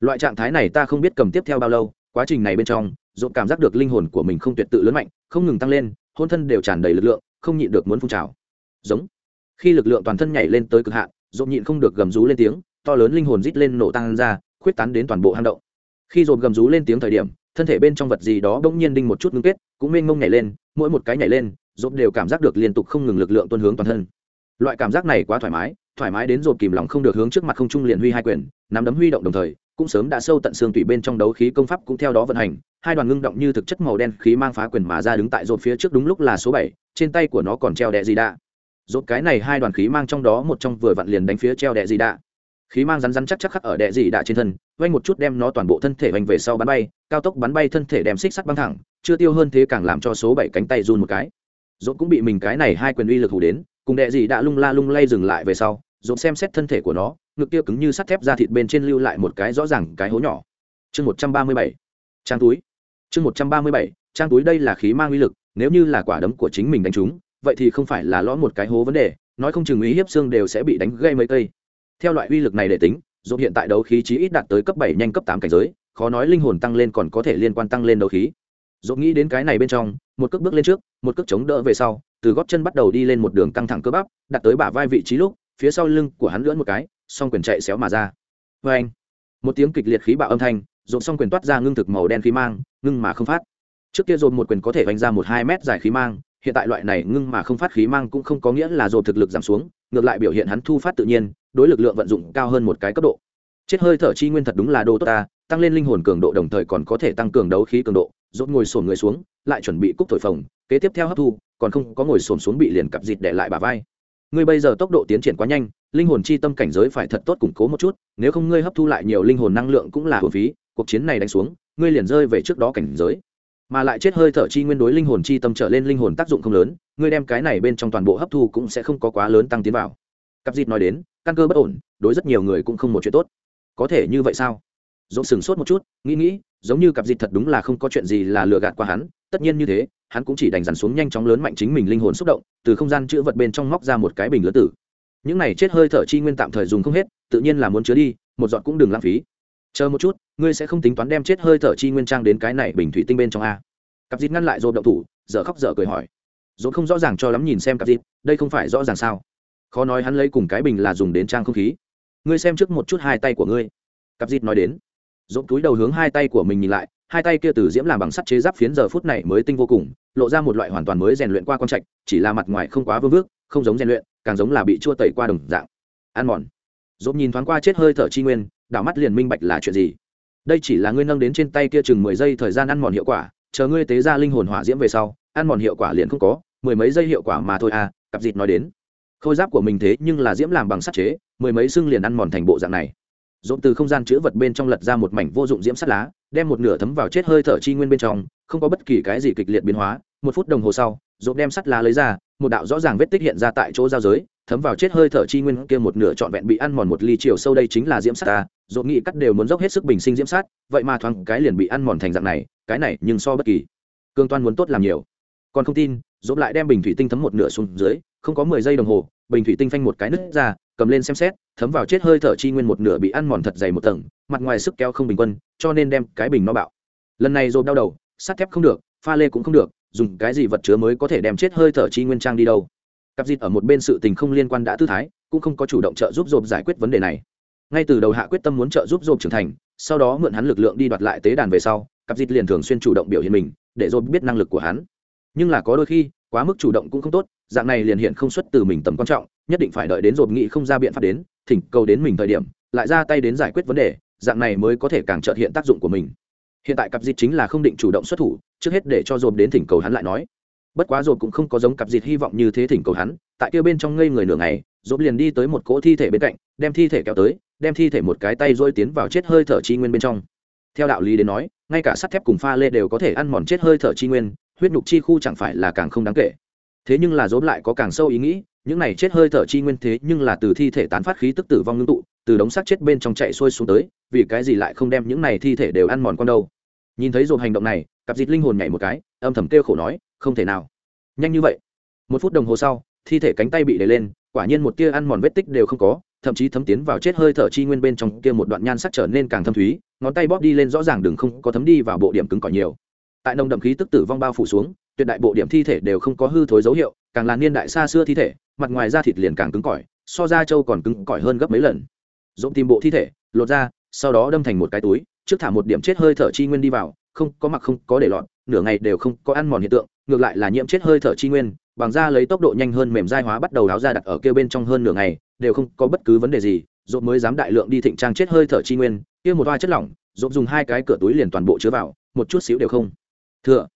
Loại trạng thái này ta không biết cầm tiếp theo bao lâu, quá trình này bên trong dồn cảm giác được linh hồn của mình không tuyệt tự lớn mạnh, không ngừng tăng lên, hôn thân đều tràn đầy lực lượng, không nhịn được muốn phun trào. Giống. Khi lực lượng toàn thân nhảy lên tới cực hạn dồn nhịn không được gầm rú lên tiếng, to lớn linh hồn rít lên nổ tăng ra, khuyết tán đến toàn bộ hang động. Khi dồn gầm rú lên tiếng thời điểm thân thể bên trong vật gì đó bỗng nhiên đinh một chút ngưng kết, cũng mênh mông nhảy lên, mỗi một cái nhảy lên dồn đều cảm giác được liên tục không ngừng lực lượng tuân hướng toàn thân loại cảm giác này quá thoải mái thoải mái đến dồn kìm lòng không được hướng trước mặt không trung liền huy hai quyền, nắm đấm huy động đồng thời, cũng sớm đã sâu tận xương tủy bên trong đấu khí công pháp cũng theo đó vận hành, hai đoàn ngưng động như thực chất màu đen khí mang phá quyền mà ra đứng tại rột phía trước đúng lúc là số bảy, trên tay của nó còn treo đẹ gì đã. rột cái này hai đoàn khí mang trong đó một trong vừa vặn liền đánh phía treo đẹ gì đã khí mang rắn rắn chắc chắc khắc ở đệ dị đạ trên thân vanh một chút đem nó toàn bộ thân thể vanh về sau bắn bay, cao tốc bắn bay thân thể đem xích sắt băng thẳng, chưa tiêu hơn thế càng làm cho số bảy cánh tay run một cái. Dốt cũng bị mình cái này hai quyền uy lực hủ đến, cùng đệ dị đạ lung la lung lay dừng lại về sau dốt xem xét thân thể của nó, ngực kia cứng như sắt thép ra thịt bên trên lưu lại một cái rõ ràng cái hố nhỏ. Chương một trăm ba mươi bảy, trang túi. Chương một trăm ba mươi bảy, trang túi đây là khí mang uy lực, nếu như là quả đấm của chính mình đánh trúng, vậy thì không phải là lõ một cái hố vấn đề, nói không chừng ý hiếp xương đều sẽ bị đánh gây mấy cây theo loại uy lực này để tính, dù hiện tại đấu khí chí ít đạt tới cấp bảy nhanh cấp tám cảnh giới, khó nói linh hồn tăng lên còn có thể liên quan tăng lên đấu khí. Dốt nghĩ đến cái này bên trong, một cước bước lên trước, một cước chống đỡ về sau, từ gót chân bắt đầu đi lên một đường căng thẳng cơ bắp, đặt tới bả vai vị trí lúc, phía sau lưng của hắn lưỡn một cái, song quyền chạy xéo mà ra. Vê anh một tiếng kịch liệt khí bạo âm thanh dồn song quyền toát ra ngưng thực màu đen khí mang, ngưng mà không phát. Trước kia dồn một quyền có thể vanh ra một hai mét dài khí mang, hiện tại loại này ngưng mà không phát khí mang cũng không có nghĩa là dồn thực lực giảm xuống ngược lại biểu hiện hắn thu phát tự nhiên, đối lực lượng vận dụng cao hơn một cái cấp độ. Chết hơi thở chi nguyên thật đúng là đồ tốt ta, tăng lên linh hồn cường độ đồng thời còn có thể tăng cường đấu khí cường độ dốt ngồi sổn người xuống, lại chuẩn bị cúc thổi phồng, kế tiếp theo hấp thu, còn không có ngồi sổn xuống bị liền cặp dịt để lại bà vai. Ngươi bây giờ tốc độ tiến triển quá nhanh, linh hồn chi tâm cảnh giới phải thật tốt củng cố một chút, nếu không ngươi hấp thu lại nhiều linh hồn năng lượng cũng là hồn phí, cuộc chiến này đánh xuống, ngươi liền rơi về trước đó cảnh giới mà lại chết hơi thở chi nguyên đối linh hồn chi tâm trở lên linh hồn tác dụng không lớn, ngươi đem cái này bên trong toàn bộ hấp thu cũng sẽ không có quá lớn tăng tiến vào. Cặp dịt nói đến, căn cơ bất ổn, đối rất nhiều người cũng không một chuyện tốt. Có thể như vậy sao? Dỗ sừng sốt một chút, nghĩ nghĩ, giống như cặp dịt thật đúng là không có chuyện gì là lừa gạt qua hắn, tất nhiên như thế, hắn cũng chỉ đành dằn xuống nhanh chóng lớn mạnh chính mình linh hồn xúc động, từ không gian chữ vật bên trong móc ra một cái bình lứa tử. Những này chết hơi thở chi nguyên tạm thời dùng không hết, tự nhiên là muốn chứa đi, một giọt cũng đừng lãng phí chờ một chút, ngươi sẽ không tính toán đem chết hơi thở chi nguyên trang đến cái này bình thủy tinh bên trong a. Cặp dịt ngăn lại dồn động thủ, dở khóc dở cười hỏi. Dồn không rõ ràng cho lắm nhìn xem cặp dịt đây không phải rõ ràng sao? Khó nói hắn lấy cùng cái bình là dùng đến trang không khí. Ngươi xem trước một chút hai tay của ngươi. Cặp dịt nói đến. Dồn túi đầu hướng hai tay của mình nhìn lại, hai tay kia từ diễm làm bằng sắt chế giáp phiến giờ phút này mới tinh vô cùng, lộ ra một loại hoàn toàn mới rèn luyện qua con trạch, chỉ là mặt ngoài không quá vương vước, không giống rèn luyện, càng giống là bị chua tẩy qua đồng dạng. Ăn mòn. Dồn nhìn thoáng qua chết hơi thở chi nguyên đảo mắt liền minh bạch là chuyện gì. Đây chỉ là ngươi nâng đến trên tay kia chừng mười giây thời gian ăn mòn hiệu quả, chờ ngươi tế ra linh hồn hỏa diễm về sau, ăn mòn hiệu quả liền không có, mười mấy giây hiệu quả mà thôi à cặp dịt nói đến. Khôi giáp của mình thế nhưng là diễm làm bằng sắt chế, mười mấy xưng liền ăn mòn thành bộ dạng này. Dồn từ không gian chứa vật bên trong lật ra một mảnh vô dụng diễm sắt lá, đem một nửa thấm vào chết hơi thở chi nguyên bên trong, không có bất kỳ cái gì kịch liệt biến hóa. Một phút đồng hồ sau dồn đem sắt lá lấy ra, một đạo rõ ràng vết tích hiện ra tại chỗ giao giới, thấm vào chết hơi thở chi nguyên kia một nửa trọn vẹn bị ăn mòn một ly chiều sâu đây chính là diễm sắt ta dột nghị cắt đều muốn dốc hết sức bình sinh diễm sát, vậy mà thoáng cái liền bị ăn mòn thành dạng này, cái này nhưng so bất kỳ. Cương toan muốn tốt làm nhiều. Còn không tin, dốt lại đem bình thủy tinh thấm một nửa xuống dưới, không có mười giây đồng hồ, bình thủy tinh phanh một cái nứt ra, cầm lên xem xét, thấm vào chết hơi thở chi nguyên một nửa bị ăn mòn thật dày một tầng, mặt ngoài sức kéo không bình quân, cho nên đem cái bình nó bạo. Lần này dồn đau đầu, sắt thép không được, pha lê cũng không được, dùng cái gì vật chứa mới có thể đem chết hơi thở chi nguyên trang đi đâu. Cặp dịt ở một bên sự tình không liên quan đã tư thái, cũng không có chủ động trợ giúp dồn giải quyết vấn đề này ngay từ đầu hạ quyết tâm muốn trợ giúp dồn trưởng thành, sau đó mượn hắn lực lượng đi đoạt lại tế đàn về sau, cặp dịt liền thường xuyên chủ động biểu hiện mình, để dồn biết năng lực của hắn. Nhưng là có đôi khi, quá mức chủ động cũng không tốt, dạng này liền hiện không xuất từ mình tầm quan trọng, nhất định phải đợi đến dồn nghị không ra biện pháp đến, thỉnh cầu đến mình thời điểm, lại ra tay đến giải quyết vấn đề, dạng này mới có thể càng trợt hiện tác dụng của mình. Hiện tại cặp dịt chính là không định chủ động xuất thủ, trước hết để cho dồn đến thỉnh cầu hắn lại nói. Bất quá dồn cũng không có giống cặp dịt hy vọng như thế thỉnh cầu hắn, tại kia bên trong ngây người nửa ngày dồn liền đi tới một cỗ thi thể bên cạnh, đem thi thể kéo tới đem thi thể một cái tay dôi tiến vào chết hơi thở chi nguyên bên trong. Theo đạo lý đến nói, ngay cả sắt thép cùng pha lê đều có thể ăn mòn chết hơi thở chi nguyên, huyết nhục chi khu chẳng phải là càng không đáng kể. Thế nhưng là dốm lại có càng sâu ý nghĩ, những này chết hơi thở chi nguyên thế nhưng là từ thi thể tán phát khí tức tử vong ngưng tụ, từ đống xác chết bên trong chạy xuôi xuống tới, vì cái gì lại không đem những này thi thể đều ăn mòn con đâu? Nhìn thấy dồn hành động này, cặp dịt linh hồn nhảy một cái, âm thầm kêu khổ nói, không thể nào. Nhanh như vậy. Một phút đồng hồ sau, thi thể cánh tay bị đẩy lên, quả nhiên một tia ăn mòn vết tích đều không có thậm chí thấm tiến vào chết hơi thở chi nguyên bên trong kia một đoạn nhan sắc trở nên càng thâm thúy, ngón tay bóp đi lên rõ ràng đừng không có thấm đi vào bộ điểm cứng cỏi nhiều. Tại nồng đậm khí tức tử vong bao phủ xuống, tuyệt đại bộ điểm thi thể đều không có hư thối dấu hiệu, càng là niên đại xa xưa thi thể, mặt ngoài da thịt liền càng cứng cỏi, so da trâu còn cứng cỏi hơn gấp mấy lần. Dỗm tìm bộ thi thể, lột ra, sau đó đâm thành một cái túi, trước thả một điểm chết hơi thở chi nguyên đi vào, không, có mặc không, có để lọt, nửa ngày đều không có ăn mòn hiện tượng, ngược lại là nhiễm chết hơi thở chi nguyên, bằng da lấy tốc độ nhanh hơn mềm dai hóa bắt đầu áo ra đặt ở kia bên trong hơn nửa ngày đều không có bất cứ vấn đề gì dột mới dám đại lượng đi thịnh trang chết hơi thở chi nguyên, kia một toa chất lỏng dột dùng hai cái cửa túi liền toàn bộ chứa vào, một chút xíu đều không. Thừa,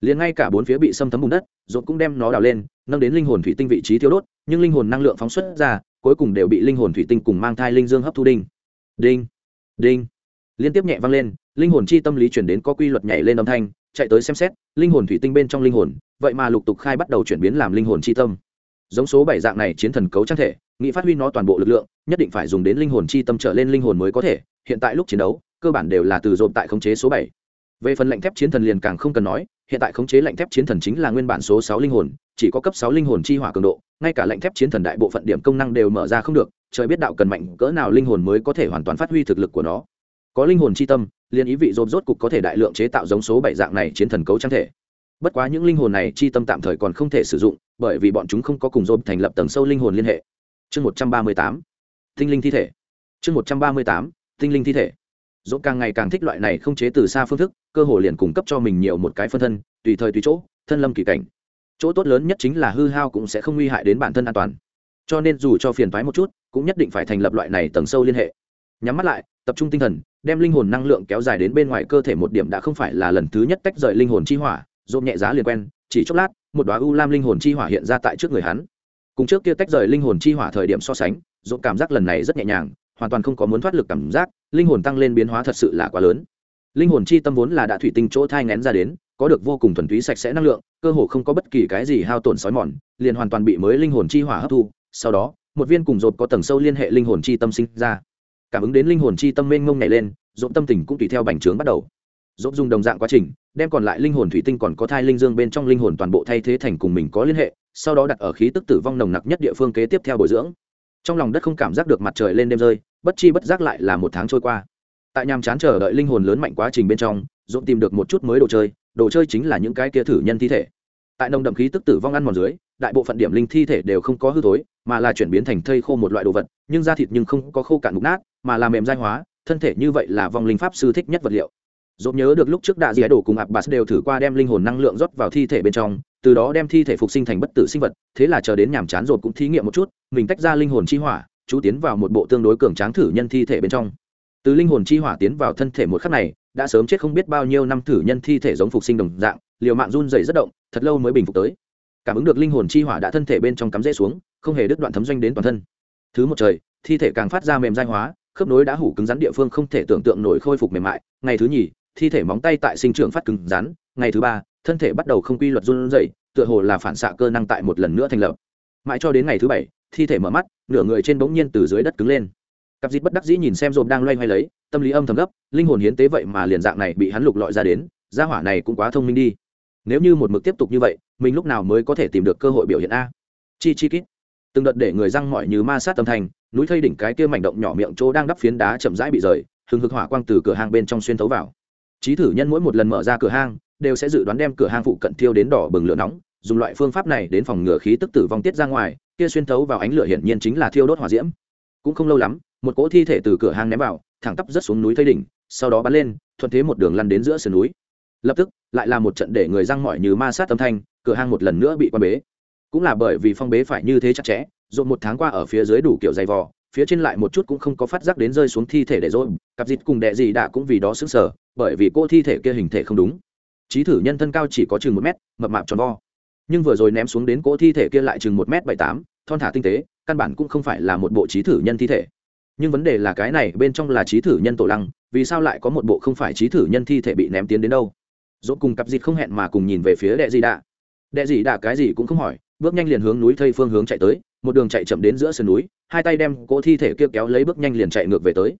liền ngay cả bốn phía bị xâm thấm bùn đất dột cũng đem nó đào lên, nâng đến linh hồn thủy tinh vị trí thiếu đốt, nhưng linh hồn năng lượng phóng xuất ra, cuối cùng đều bị linh hồn thủy tinh cùng mang thai linh dương hấp thu đinh. Đinh đinh. Liên tiếp nhẹ vang lên, linh hồn chi tâm lý chuyển đến có quy luật nhảy lên âm thanh, chạy tới xem xét, linh hồn thủy tinh bên trong linh hồn, vậy mà lục tục khai bắt đầu chuyển biến làm linh hồn chi tâm giống số bảy dạng này chiến thần cấu trang thể, nghĩ phát huy nó toàn bộ lực lượng, nhất định phải dùng đến linh hồn chi tâm trở lên linh hồn mới có thể. Hiện tại lúc chiến đấu, cơ bản đều là từ dồn tại khống chế số bảy. Về phần lệnh thép chiến thần liền càng không cần nói, hiện tại khống chế lệnh thép chiến thần chính là nguyên bản số sáu linh hồn, chỉ có cấp sáu linh hồn chi hỏa cường độ, ngay cả lệnh thép chiến thần đại bộ phận điểm công năng đều mở ra không được, trời biết đạo cần mạnh cỡ nào linh hồn mới có thể hoàn toàn phát huy thực lực của nó. Có linh hồn chi tâm, liền ý vị dồn rốt cục có thể đại lượng chế tạo giống số bảy dạng này chiến thần cấu trang thể bất quá những linh hồn này chi tâm tạm thời còn không thể sử dụng, bởi vì bọn chúng không có cùng dồn thành lập tầng sâu linh hồn liên hệ. Chương một trăm ba mươi tám, tinh linh thi thể. Chương một trăm ba mươi tám, tinh linh thi thể. Dồn càng ngày càng thích loại này không chế từ xa phương thức, cơ hồ liền cung cấp cho mình nhiều một cái phân thân, tùy thời tùy chỗ, thân lâm kỳ cảnh. Chỗ tốt lớn nhất chính là hư hao cũng sẽ không nguy hại đến bản thân an toàn. Cho nên dù cho phiền thoái một chút, cũng nhất định phải thành lập loại này tầng sâu liên hệ. Nhắm mắt lại, tập trung tinh thần, đem linh hồn năng lượng kéo dài đến bên ngoài cơ thể một điểm đã không phải là lần thứ nhất tách rời linh hồn chi hỏa dồn nhẹ giá liền quen, chỉ chốc lát, một đoá u lam linh hồn chi hỏa hiện ra tại trước người hắn. Cùng trước kia tách rời linh hồn chi hỏa thời điểm so sánh dồn cảm giác lần này rất nhẹ nhàng, hoàn toàn không có muốn thoát lực cảm giác, linh hồn tăng lên biến hóa thật sự là quá lớn. Linh hồn chi tâm vốn là đã thủy tinh chỗ thai ngén ra đến, có được vô cùng thuần túy sạch sẽ năng lượng, cơ hồ không có bất kỳ cái gì hao tổn sói mòn, liền hoàn toàn bị mới linh hồn chi hỏa hấp thu. Sau đó, một viên cùng dột có tầng sâu liên hệ linh hồn chi tâm sinh ra. Cảm ứng đến linh hồn chi tâm mênh mông này lên dột tâm tình cũng tùy theo bành trướng bắt đầu. Dột dùng đồng dạng quá trình đem còn lại linh hồn thủy tinh còn có thai linh dương bên trong linh hồn toàn bộ thay thế thành cùng mình có liên hệ, sau đó đặt ở khí tức tử vong nồng nặc nhất địa phương kế tiếp theo bồi dưỡng. Trong lòng đất không cảm giác được mặt trời lên đêm rơi, bất chi bất giác lại là một tháng trôi qua. Tại nhàm chán chờ đợi linh hồn lớn mạnh quá trình bên trong, dũng tìm được một chút mới đồ chơi đồ chơi chính là những cái kia thử nhân thi thể. Tại nồng đậm khí tức tử vong ăn mòn dưới, đại bộ phận điểm linh thi thể đều không có hư thối, mà là chuyển biến thành thây khô một loại đồ vật, nhưng da thịt nhưng không có khô cạn mục nát, mà là mềm dai hóa, thân thể như vậy là vong linh pháp sư thích nhất vật liệu dốt nhớ được lúc trước đạ dì đồ cùng abbas đều thử qua đem linh hồn năng lượng rót vào thi thể bên trong, từ đó đem thi thể phục sinh thành bất tử sinh vật, thế là chờ đến nhàm chán rồi cũng thí nghiệm một chút, mình tách ra linh hồn chi hỏa, chú tiến vào một bộ tương đối cường tráng thử nhân thi thể bên trong. Từ linh hồn chi hỏa tiến vào thân thể một khắc này, đã sớm chết không biết bao nhiêu năm thử nhân thi thể giống phục sinh đồng dạng, liều mạng run dày rất động, thật lâu mới bình phục tới. Cảm ứng được linh hồn chi hỏa đã thân thể bên trong cắm rễ xuống, không hề đứt đoạn thấm doanh đến toàn thân. Thứ một trời, thi thể càng phát ra mềm dai hóa, khớp nối đã hủ cứng rắn địa phương không thể tưởng tượng nổi khôi phục mềm mại. Ngày thứ nhì thi thể móng tay tại sinh trưởng phát cứng rắn, ngày thứ ba, thân thể bắt đầu không quy luật run rẩy, tựa hồ là phản xạ cơ năng tại một lần nữa thành lập. Mãi cho đến ngày thứ bảy, thi thể mở mắt, nửa người trên bỗng nhiên từ dưới đất cứng lên. Cặp dịt bất đắc dĩ nhìn xem rộm đang loay hoay lấy, tâm lý âm thầm gấp, linh hồn hiến tế vậy mà liền dạng này bị hắn lục lọi ra đến, gia hỏa này cũng quá thông minh đi. Nếu như một mực tiếp tục như vậy, mình lúc nào mới có thể tìm được cơ hội biểu hiện a? Chi chi kít. Từng đợt để người răng mỏi như ma sát tâm thành, núi thây đỉnh cái kia mảnh động nhỏ miệng chỗ đang đắp phiến đá chậm rãi bị rời, hừng hực hỏa quang từ cửa hàng bên trong xuyên thấu vào trí thử nhân mỗi một lần mở ra cửa hang, đều sẽ dự đoán đem cửa hang phụ cận thiêu đến đỏ bừng lửa nóng, dùng loại phương pháp này đến phòng ngừa khí tức tử vong tiết ra ngoài, kia xuyên thấu vào ánh lửa hiển nhiên chính là thiêu đốt hỏa diễm. Cũng không lâu lắm, một cỗ thi thể từ cửa hang ném vào, thẳng tắp rớt xuống núi thây đỉnh, sau đó bắn lên, thuận thế một đường lăn đến giữa sườn núi. Lập tức, lại là một trận để người răng mỏi như ma sát âm thanh, cửa hang một lần nữa bị quan bế. Cũng là bởi vì phong bế phải như thế chặt chẽ dồn một tháng qua ở phía dưới đủ kiểu dày vò phía trên lại một chút cũng không có phát giác đến rơi xuống thi thể để rồi cặp dịt cùng đệ gì đã cũng vì đó sững sờ, bởi vì cô thi thể kia hình thể không đúng. Trí thử nhân thân cao chỉ có chừng một mét, mập mạp tròn vo. Nhưng vừa rồi ném xuống đến cỗ thi thể kia lại chừng một m bảy tám, thon thả tinh tế, căn bản cũng không phải là một bộ trí thử nhân thi thể. Nhưng vấn đề là cái này, bên trong là trí thử nhân tổ lăng, vì sao lại có một bộ không phải trí thử nhân thi thể bị ném tiến đến đâu? Dốt cùng cặp dịt không hẹn mà cùng nhìn về phía đệ dị đạ đệ dị đạ cái gì cũng không hỏi, bước nhanh liền hướng núi thây phương hướng chạy tới một đường chạy chậm đến giữa sườn núi, hai tay đem cỗ thi thể kia kéo lấy bước nhanh liền chạy ngược về tới.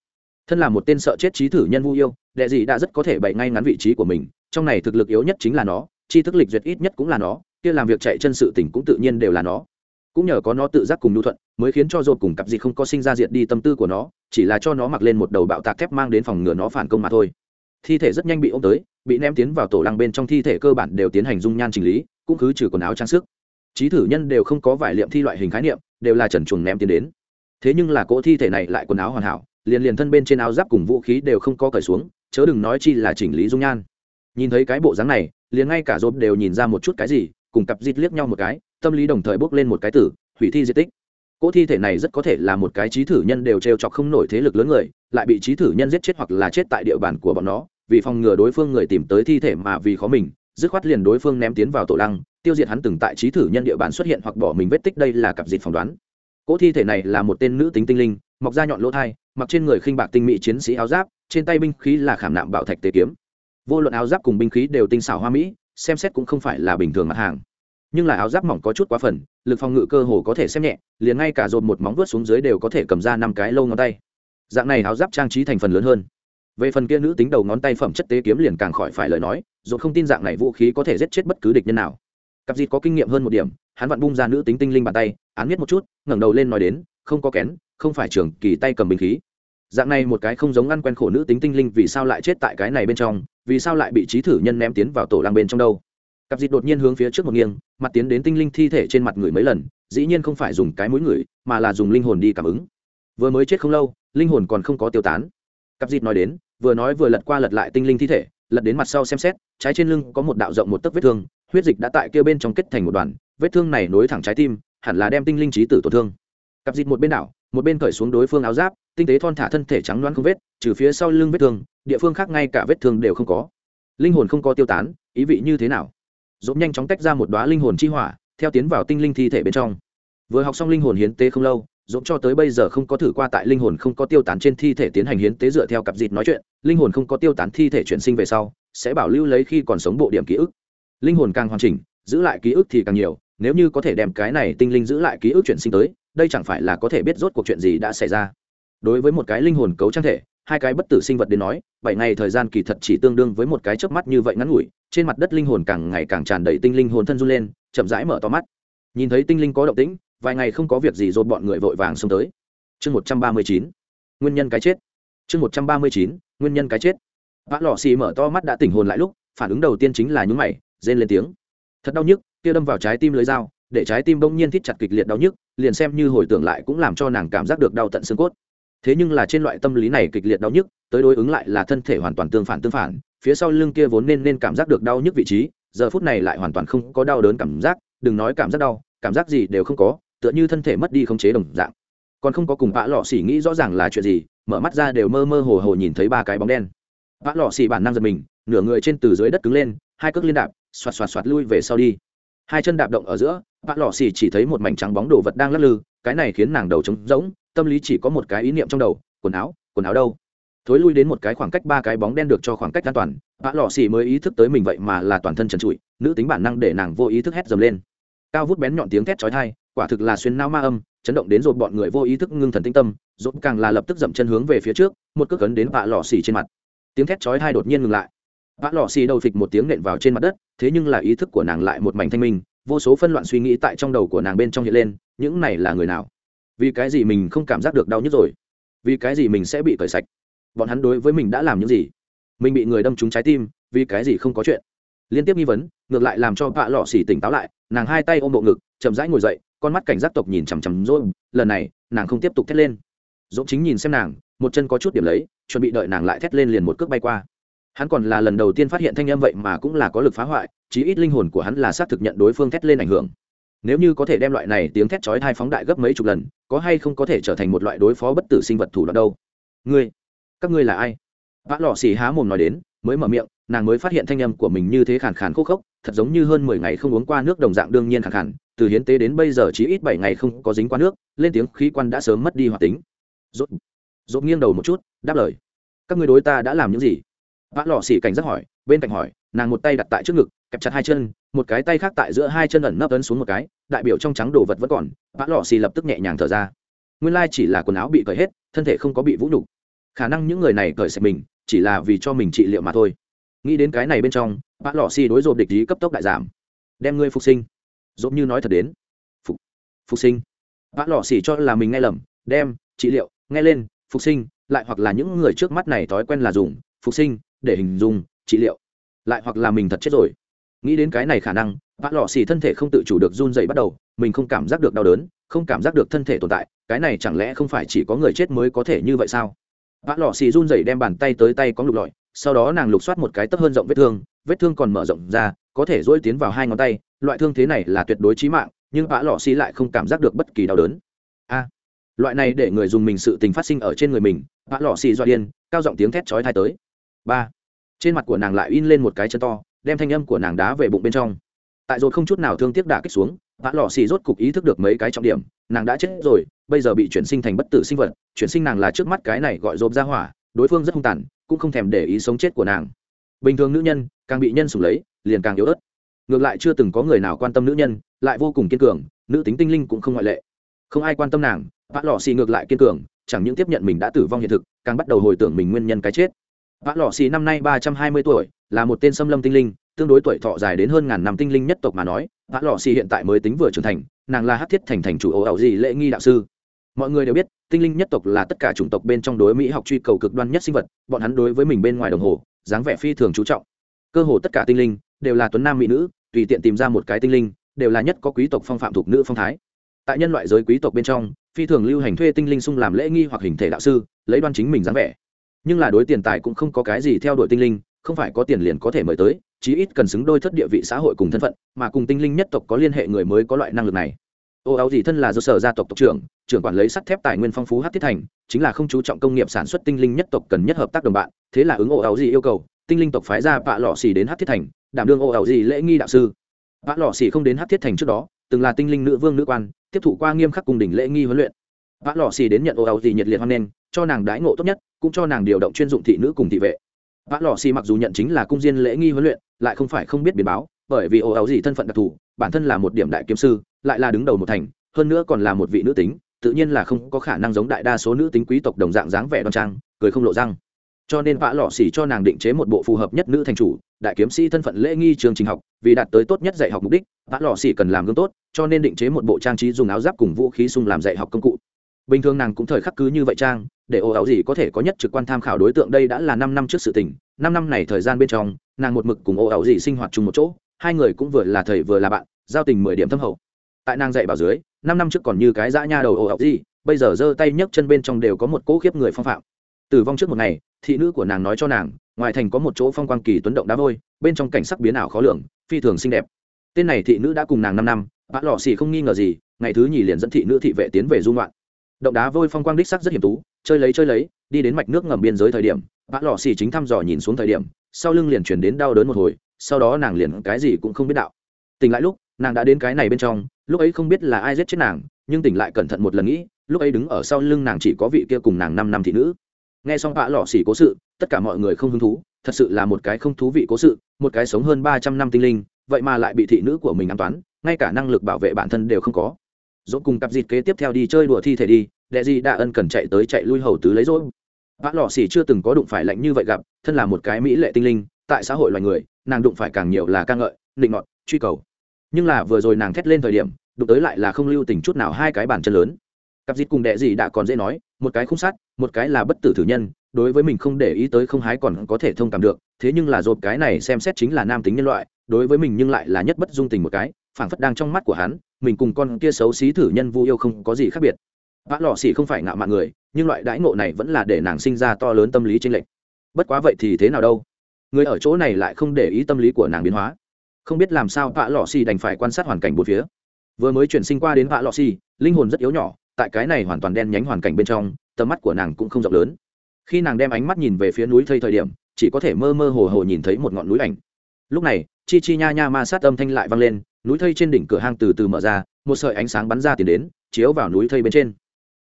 Thân là một tên sợ chết trí thử nhân vu yêu, đệ dị đã rất có thể bậy ngay ngắn vị trí của mình, trong này thực lực yếu nhất chính là nó chi thức lịch duyệt ít nhất cũng là nó, kia làm việc chạy chân sự tỉnh cũng tự nhiên đều là nó. Cũng nhờ có nó tự giác cùng nhu thuận, mới khiến cho dột cùng cặp gì không có sinh ra diệt đi tâm tư của nó, chỉ là cho nó mặc lên một đầu bạo tạc thép mang đến phòng ngừa nó phản công mà thôi. Thi thể rất nhanh bị ôm tới, bị ném tiến vào tổ lăng bên trong thi thể cơ bản đều tiến hành dung nhan chỉnh lý, cũng cứ trừ quần áo trang sức trí thử nhân đều không có vải liệm thi loại hình khái niệm, đều là trần chuồng ném tiến đến. Thế nhưng là cỗ thi thể này lại quần áo hoàn hảo, liền liền thân bên trên áo giáp cùng vũ khí đều không có cởi xuống, chớ đừng nói chi là chỉnh lý dung nhan. Nhìn thấy cái bộ dáng này, liền ngay cả dốt đều nhìn ra một chút cái gì, cùng cặp dịt liếc nhau một cái, tâm lý đồng thời bốc lên một cái tử, hủy thi di tích. Cỗ thi thể này rất có thể là một cái trí thử nhân đều trêu chọc không nổi thế lực lớn người, lại bị trí thử nhân giết chết hoặc là chết tại địa bàn của bọn nó, vì phòng ngừa đối phương người tìm tới thi thể mà vì khó mình, dứt khoát liền đối phương ném tiến vào tổ lăng tiêu diệt hắn từng tại trí thử nhân địa bàn xuất hiện hoặc bỏ mình vết tích đây là cặp dịt phỏng đoán. Cỗ thi thể này là một tên nữ tính tinh linh, mọc ra nhọn lỗ thai, mặc trên người khinh bạc tinh mỹ chiến sĩ áo giáp, trên tay binh khí là khảm nạm bạo thạch tế kiếm. Vô luận áo giáp cùng binh khí đều tinh xảo hoa mỹ, xem xét cũng không phải là bình thường mặt hàng. Nhưng là áo giáp mỏng có chút quá phần, lực phòng ngự cơ hồ có thể xem nhẹ, liền ngay cả dồn một móng vuốt xuống dưới đều có thể cầm ra năm cái lâu ngón tay. Dạng này áo giáp trang trí thành phần lớn hơn. Về phần kia nữ tính đầu ngón tay phẩm chất tế kiếm liền càng khỏi phải lời nói dồn không tin dạng này vũ khí có thể giết chết bất cứ địch nhân nào cặp dịt có kinh nghiệm hơn một điểm, hắn vặn bung ra nữ tính tinh linh bàn tay, án biết một chút, ngẩng đầu lên nói đến, không có kén, không phải trường kỳ tay cầm bình khí. Dạng này một cái không giống ăn quen khổ nữ tính tinh linh vì sao lại chết tại cái này bên trong, vì sao lại bị trí thử nhân ném tiến vào tổ lăng bên trong đâu? Cặp dịt đột nhiên hướng phía trước một nghiêng, mặt tiến đến tinh linh thi thể trên mặt người mấy lần, dĩ nhiên không phải dùng cái mũi người, mà là dùng linh hồn đi cảm ứng. Vừa mới chết không lâu, linh hồn còn không có tiêu tán. Cặp dịt nói đến, vừa nói vừa lật qua lật lại tinh linh thi thể, lật đến mặt sau xem xét, trái trên lưng có một đạo rộng một tấc vết thương huyết dịch đã tại kia bên trong kết thành một đoàn, vết thương này nối thẳng trái tim, hẳn là đem tinh linh trí tử tổn thương. Cặp dịt một bên đảo, một bên cởi xuống đối phương áo giáp, tinh tế thon thả thân thể trắng loáng không vết, trừ phía sau lưng vết thương, địa phương khác ngay cả vết thương đều không có. Linh hồn không có tiêu tán, ý vị như thế nào? Dốt nhanh chóng tách ra một đoá linh hồn chi hỏa, theo tiến vào tinh linh thi thể bên trong. Vừa học xong linh hồn hiến tế không lâu, dốt cho tới bây giờ không có thử qua tại linh hồn không có tiêu tán trên thi thể tiến hành hiến tế dựa theo cặp dịt nói chuyện, linh hồn không có tiêu tán thi thể chuyển sinh về sau, sẽ bảo lưu lấy khi còn sống bộ điểm ký ức linh hồn càng hoàn chỉnh, giữ lại ký ức thì càng nhiều, nếu như có thể đem cái này tinh linh giữ lại ký ức chuyển sinh tới, đây chẳng phải là có thể biết rốt cuộc chuyện gì đã xảy ra. Đối với một cái linh hồn cấu trang thể, hai cái bất tử sinh vật đến nói, bảy ngày thời gian kỳ thật chỉ tương đương với một cái chớp mắt như vậy ngắn ngủi, trên mặt đất linh hồn càng ngày càng tràn đầy tinh linh hồn thân run lên, chậm rãi mở to mắt. Nhìn thấy tinh linh có động tĩnh, vài ngày không có việc gì rồi bọn người vội vàng xông tới. Chương một trăm ba mươi chín, nguyên nhân cái chết. Chương một trăm ba mươi chín, nguyên nhân cái chết. Vã lò xì mở to mắt đã tỉnh hồn lại lúc, phản ứng đầu tiên chính là nhúng mày rên lên tiếng. Thật đau nhức, kia đâm vào trái tim lưới dao, để trái tim bỗng nhiên thít chặt kịch liệt đau nhức, liền xem như hồi tưởng lại cũng làm cho nàng cảm giác được đau tận xương cốt. Thế nhưng là trên loại tâm lý này kịch liệt đau nhức, tới đối ứng lại là thân thể hoàn toàn tương phản tương phản, phía sau lưng kia vốn nên nên cảm giác được đau nhức vị trí, giờ phút này lại hoàn toàn không có đau đớn cảm giác, đừng nói cảm giác đau, cảm giác gì đều không có, tựa như thân thể mất đi khống chế đồng dạng. Còn không có cùng bã lọ xỉ nghĩ rõ ràng là chuyện gì, mở mắt ra đều mơ mơ hồ hồ nhìn thấy ba cái bóng đen. Bã lọ xỉ bản năng giật mình, nửa người trên từ dưới đất cứng lên, hai cước liên đạp xoạt xoạt xoạt lui về sau đi. Hai chân đạp động ở giữa, bác lò xì chỉ thấy một mảnh trắng bóng đồ vật đang lắc lư, cái này khiến nàng đầu trống rỗng, tâm lý chỉ có một cái ý niệm trong đầu, quần áo quần áo đâu? Thối lui đến một cái khoảng cách ba cái bóng đen được cho khoảng cách an toàn, bác lò xì mới ý thức tới mình vậy mà là toàn thân trần trụi, nữ tính bản năng để nàng vô ý thức hét dầm lên. Cao vút bén nhọn tiếng thét chói tai, quả thực là xuyên nao ma âm, chấn động đến rột bọn người vô ý thức ngưng thần tinh tâm rột càng là lập tức dậm chân hướng về phía trước, một cước cấn đến bạ lò xì trên mặt. Tiếng thét chói tai đột nhiên ngừng lại vạ lò xì đầu phịch một tiếng nện vào trên mặt đất, thế nhưng là ý thức của nàng lại một mảnh thanh minh, vô số phân loạn suy nghĩ tại trong đầu của nàng bên trong hiện lên, những này là người nào? Vì cái gì mình không cảm giác được đau nhức rồi? Vì cái gì mình sẽ bị cởi sạch? Bọn hắn đối với mình đã làm những gì? Mình bị người đâm trúng trái tim, vì cái gì không có chuyện? Liên tiếp nghi vấn, ngược lại làm cho vạ lọ xỉ tỉnh táo lại, nàng hai tay ôm bộ ngực, chậm rãi ngồi dậy, con mắt cảnh giác tộc nhìn chằm chằm rồi lần này, nàng không tiếp tục thét lên. Dỗ chính nhìn xem nàng, một chân có chút điểm lấy, chuẩn bị đợi nàng lại thét lên liền một cước bay qua hắn còn là lần đầu tiên phát hiện thanh âm vậy mà cũng là có lực phá hoại, chí ít linh hồn của hắn là xác thực nhận đối phương thét lên ảnh hưởng. Nếu như có thể đem loại này tiếng thét chói thai phóng đại gấp mấy chục lần, có hay không có thể trở thành một loại đối phó bất tử sinh vật thủ đoạn đâu? Ngươi, các ngươi là ai? Vã lò xì há mồm nói đến, mới mở miệng, nàng mới phát hiện thanh âm của mình như thế khàn khàn khô khốc, thật giống như hơn mười ngày không uống qua nước đồng dạng đương nhiên khàn khàn, từ hiến tế đến bây giờ chỉ ít bảy ngày không có dính qua nước, lên tiếng khí quan đã sớm mất đi hoạt tính. Rốt rốt nghiêng đầu một chút, đáp lời. Các ngươi đối ta đã làm những gì? Vã lò xỉ cảnh giác hỏi, bên cạnh hỏi, nàng một tay đặt tại trước ngực, kẹp chặt hai chân, một cái tay khác tại giữa hai chân ẩn nấp ấn xuống một cái, đại biểu trong trắng đồ vật vẫn còn, vã lò xỉ lập tức nhẹ nhàng thở ra. Nguyên lai chỉ là quần áo bị cởi hết, thân thể không có bị vũ nhục. Khả năng những người này cởi sạch mình, chỉ là vì cho mình trị liệu mà thôi. Nghĩ đến cái này bên trong, vã lò xỉ đối rộp địch ý cấp tốc đại giảm. Đem ngươi phục sinh. Dốt như nói thật đến. Phục phục sinh. Vã lò xỉ cho là mình nghe lầm, đem, trị liệu, nghe lên, phục sinh, lại hoặc là những người trước mắt này thói quen là dùng, phục sinh để hình dung, trị liệu. Lại hoặc là mình thật chết rồi. Nghĩ đến cái này khả năng vã lọ xì thân thể không tự chủ được run dậy bắt đầu, mình không cảm giác được đau đớn, không cảm giác được thân thể tồn tại, cái này chẳng lẽ không phải chỉ có người chết mới có thể như vậy sao? Vã lọ xì run dậy đem bàn tay tới tay có lục lọi, sau đó nàng lục soát một cái tấp hơn rộng vết thương vết thương còn mở rộng ra, có thể dỗi tiến vào hai ngón tay, loại thương thế này là tuyệt đối trí mạng, nhưng vã lọ xì lại không cảm giác được bất kỳ đau đớn. A! Loại này để người dùng mình sự tình phát sinh ở trên người mình vã lọ xì do điên, cao giọng tiếng thét chói thai tới ba. Trên mặt của nàng lại in lên một cái chân to, đem thanh âm của nàng đá về bụng bên trong. Tại rồi không chút nào thương tiếc đả kích xuống, vã lò xì rốt cục ý thức được mấy cái trọng điểm, nàng đã chết rồi, bây giờ bị chuyển sinh thành bất tử sinh vật, chuyển sinh nàng là trước mắt cái này gọi rộp ra hỏa, đối phương rất hung tàn, cũng không thèm để ý sống chết của nàng. Bình thường nữ nhân, càng bị nhân sủng lấy, liền càng yếu ớt. Ngược lại chưa từng có người nào quan tâm nữ nhân, lại vô cùng kiên cường, nữ tính tinh linh cũng không ngoại lệ. Không ai quan tâm nàng, vã lò xì ngược lại kiên cường, chẳng những tiếp nhận mình đã tử vong hiện thực, càng bắt đầu hồi tưởng mình nguyên nhân cái chết vã Lọ xì năm nay ba trăm hai mươi tuổi, là một tên xâm lâm tinh linh, tương đối tuổi thọ dài đến hơn ngàn năm tinh linh nhất tộc mà nói, vã Lọ xì hiện tại mới tính vừa trưởng thành, nàng là hát thiết thành thành chủ ồ ảo gì lễ nghi đạo sư. Mọi người đều biết, tinh linh nhất tộc là tất cả chủng tộc bên trong đối mỹ học truy cầu cực đoan nhất sinh vật, bọn hắn đối với mình bên ngoài đồng hồ, dáng vẻ phi thường chú trọng. Cơ hồ tất cả tinh linh, đều là tuấn nam mỹ nữ, tùy tiện tìm ra một cái tinh linh, đều là nhất có quý tộc phong phạm thuộc nữ phong thái. Tại nhân loại giới quý tộc bên trong, phi thường lưu hành thuê tinh linh sung làm lễ nghi hoặc hình thể đạo sư, lấy đoan chính mình dáng vẻ nhưng là đối tiền tài cũng không có cái gì theo đuổi tinh linh, không phải có tiền liền có thể mời tới, chí ít cần xứng đôi thất địa vị xã hội cùng thân phận, mà cùng tinh linh nhất tộc có liên hệ người mới có loại năng lực này. Ô áo gì thân là do sở gia tộc tộc trưởng trưởng quản lấy sắt thép tài nguyên phong phú hát thiết thành, chính là không chú trọng công nghiệp sản xuất tinh linh nhất tộc cần nhất hợp tác đồng bạn, thế là ứng ô áo gì yêu cầu, tinh linh tộc phái ra vạ lọ xì đến hát thiết thành, đảm đương ô áo gì lễ nghi đạo sư. Vạ lọ xì không đến hát thiết thành trước đó, từng là tinh linh nữ vương nữ quan, tiếp thụ qua nghiêm khắc cùng đỉnh lễ nghi huấn luyện. Vạ lọ xì đến nhận ô áo gì nhiệt liệt hoan nghênh cho nàng đãi ngộ tốt nhất, cũng cho nàng điều động chuyên dụng thị nữ cùng thị vệ. Vã lò xì mặc dù nhận chính là cung diên lễ nghi huấn luyện, lại không phải không biết biến báo, bởi vì ồ áo gì thân phận đặc thù, bản thân là một điểm đại kiếm sư, lại là đứng đầu một thành, hơn nữa còn là một vị nữ tính, tự nhiên là không có khả năng giống đại đa số nữ tính quý tộc đồng dạng dáng vẻ đoan trang, cười không lộ răng. Cho nên vã lò xì cho nàng định chế một bộ phù hợp nhất nữ thành chủ, đại kiếm sĩ thân phận lễ nghi trường trình học, vì đạt tới tốt nhất dạy học mục đích, vã lò xì cần làm gương tốt, cho nên định chế một bộ trang trí dùng áo giáp cùng vũ khí sung làm dạy học công cụ bình thường nàng cũng thời khắc cứ như vậy trang, để ồ áo gì có thể có nhất trực quan tham khảo đối tượng đây đã là năm năm trước sự tình. Năm năm này thời gian bên trong, nàng một mực cùng ồ áo gì sinh hoạt chung một chỗ, hai người cũng vừa là thầy vừa là bạn, giao tình mười điểm thâm hậu. Tại nàng dạy bảo dưới, năm năm trước còn như cái dã nha đầu ồ áo gì, bây giờ giơ tay nhấc chân bên trong đều có một cỗ khiếp người phong phạm. Tử vong trước một ngày, thị nữ của nàng nói cho nàng, ngoài thành có một chỗ phong quang kỳ tuấn động đá vôi, bên trong cảnh sắc biến ảo khó lường, phi thường xinh đẹp. Tên này thị nữ đã cùng nàng năm năm bã lò xì không nghi ngờ gì, ngày thứ nhì liền dẫn thị nữ thị vệ tiến về dung loạn động đá vôi phong quang đích sắc rất hiểm tú, chơi lấy chơi lấy, đi đến mạch nước ngầm biên giới thời điểm bã lò xì chính thăm dò nhìn xuống thời điểm, sau lưng liền chuyển đến đau đớn một hồi, sau đó nàng liền cái gì cũng không biết đạo. Tỉnh lại lúc, nàng đã đến cái này bên trong, lúc ấy không biết là ai giết chết nàng, nhưng tỉnh lại cẩn thận một lần nghĩ, lúc ấy đứng ở sau lưng nàng chỉ có vị kia cùng nàng năm năm thị nữ. Nghe xong bã lò xì cố sự, tất cả mọi người không hứng thú, thật sự là một cái không thú vị cố sự, một cái sống hơn ba trăm năm tinh linh, vậy mà lại bị thị nữ của mình an toán, ngay cả năng lực bảo vệ bản thân đều không có dỗ cùng cặp dịt kế tiếp theo đi chơi đùa thi thể đi, đệ gì đã ân cần chạy tới chạy lui hầu tứ lấy dỗ. Vã lò xỉ chưa từng có đụng phải lạnh như vậy gặp, thân là một cái mỹ lệ tinh linh, tại xã hội loài người, nàng đụng phải càng nhiều là ca ngợi định ngọt truy cầu. Nhưng là vừa rồi nàng thét lên thời điểm, đụng tới lại là không lưu tình chút nào hai cái bàn chân lớn. Cặp dịt cùng đệ gì đã còn dễ nói, một cái khung sát một cái là bất tử thử nhân, đối với mình không để ý tới không hái còn có thể thông cảm được, thế nhưng là dột cái này xem xét chính là nam tính nhân loại, đối với mình nhưng lại là nhất bất dung tình một cái phảng phất đang trong mắt của hắn, mình cùng con kia xấu xí thử nhân vu yêu không có gì khác biệt. Vã lò xỉ không phải ngạo mạn người, nhưng loại đãi ngộ này vẫn là để nàng sinh ra to lớn tâm lý tranh lệch. Bất quá vậy thì thế nào đâu? Người ở chỗ này lại không để ý tâm lý của nàng biến hóa. Không biết làm sao vã lọ xỉ đành phải quan sát hoàn cảnh bốn phía. Vừa mới chuyển sinh qua đến vã lọ xỉ linh hồn rất yếu nhỏ, tại cái này hoàn toàn đen nhánh hoàn cảnh bên trong, tầm mắt của nàng cũng không rộng lớn. Khi nàng đem ánh mắt nhìn về phía núi thây thời điểm, chỉ có thể mơ mơ hồ hồ nhìn thấy một ngọn núi ảnh. Lúc này, chi chi nha nha ma sát âm thanh lại vang lên núi thây trên đỉnh cửa hang từ từ mở ra, một sợi ánh sáng bắn ra tiền đến, chiếu vào núi thây bên trên.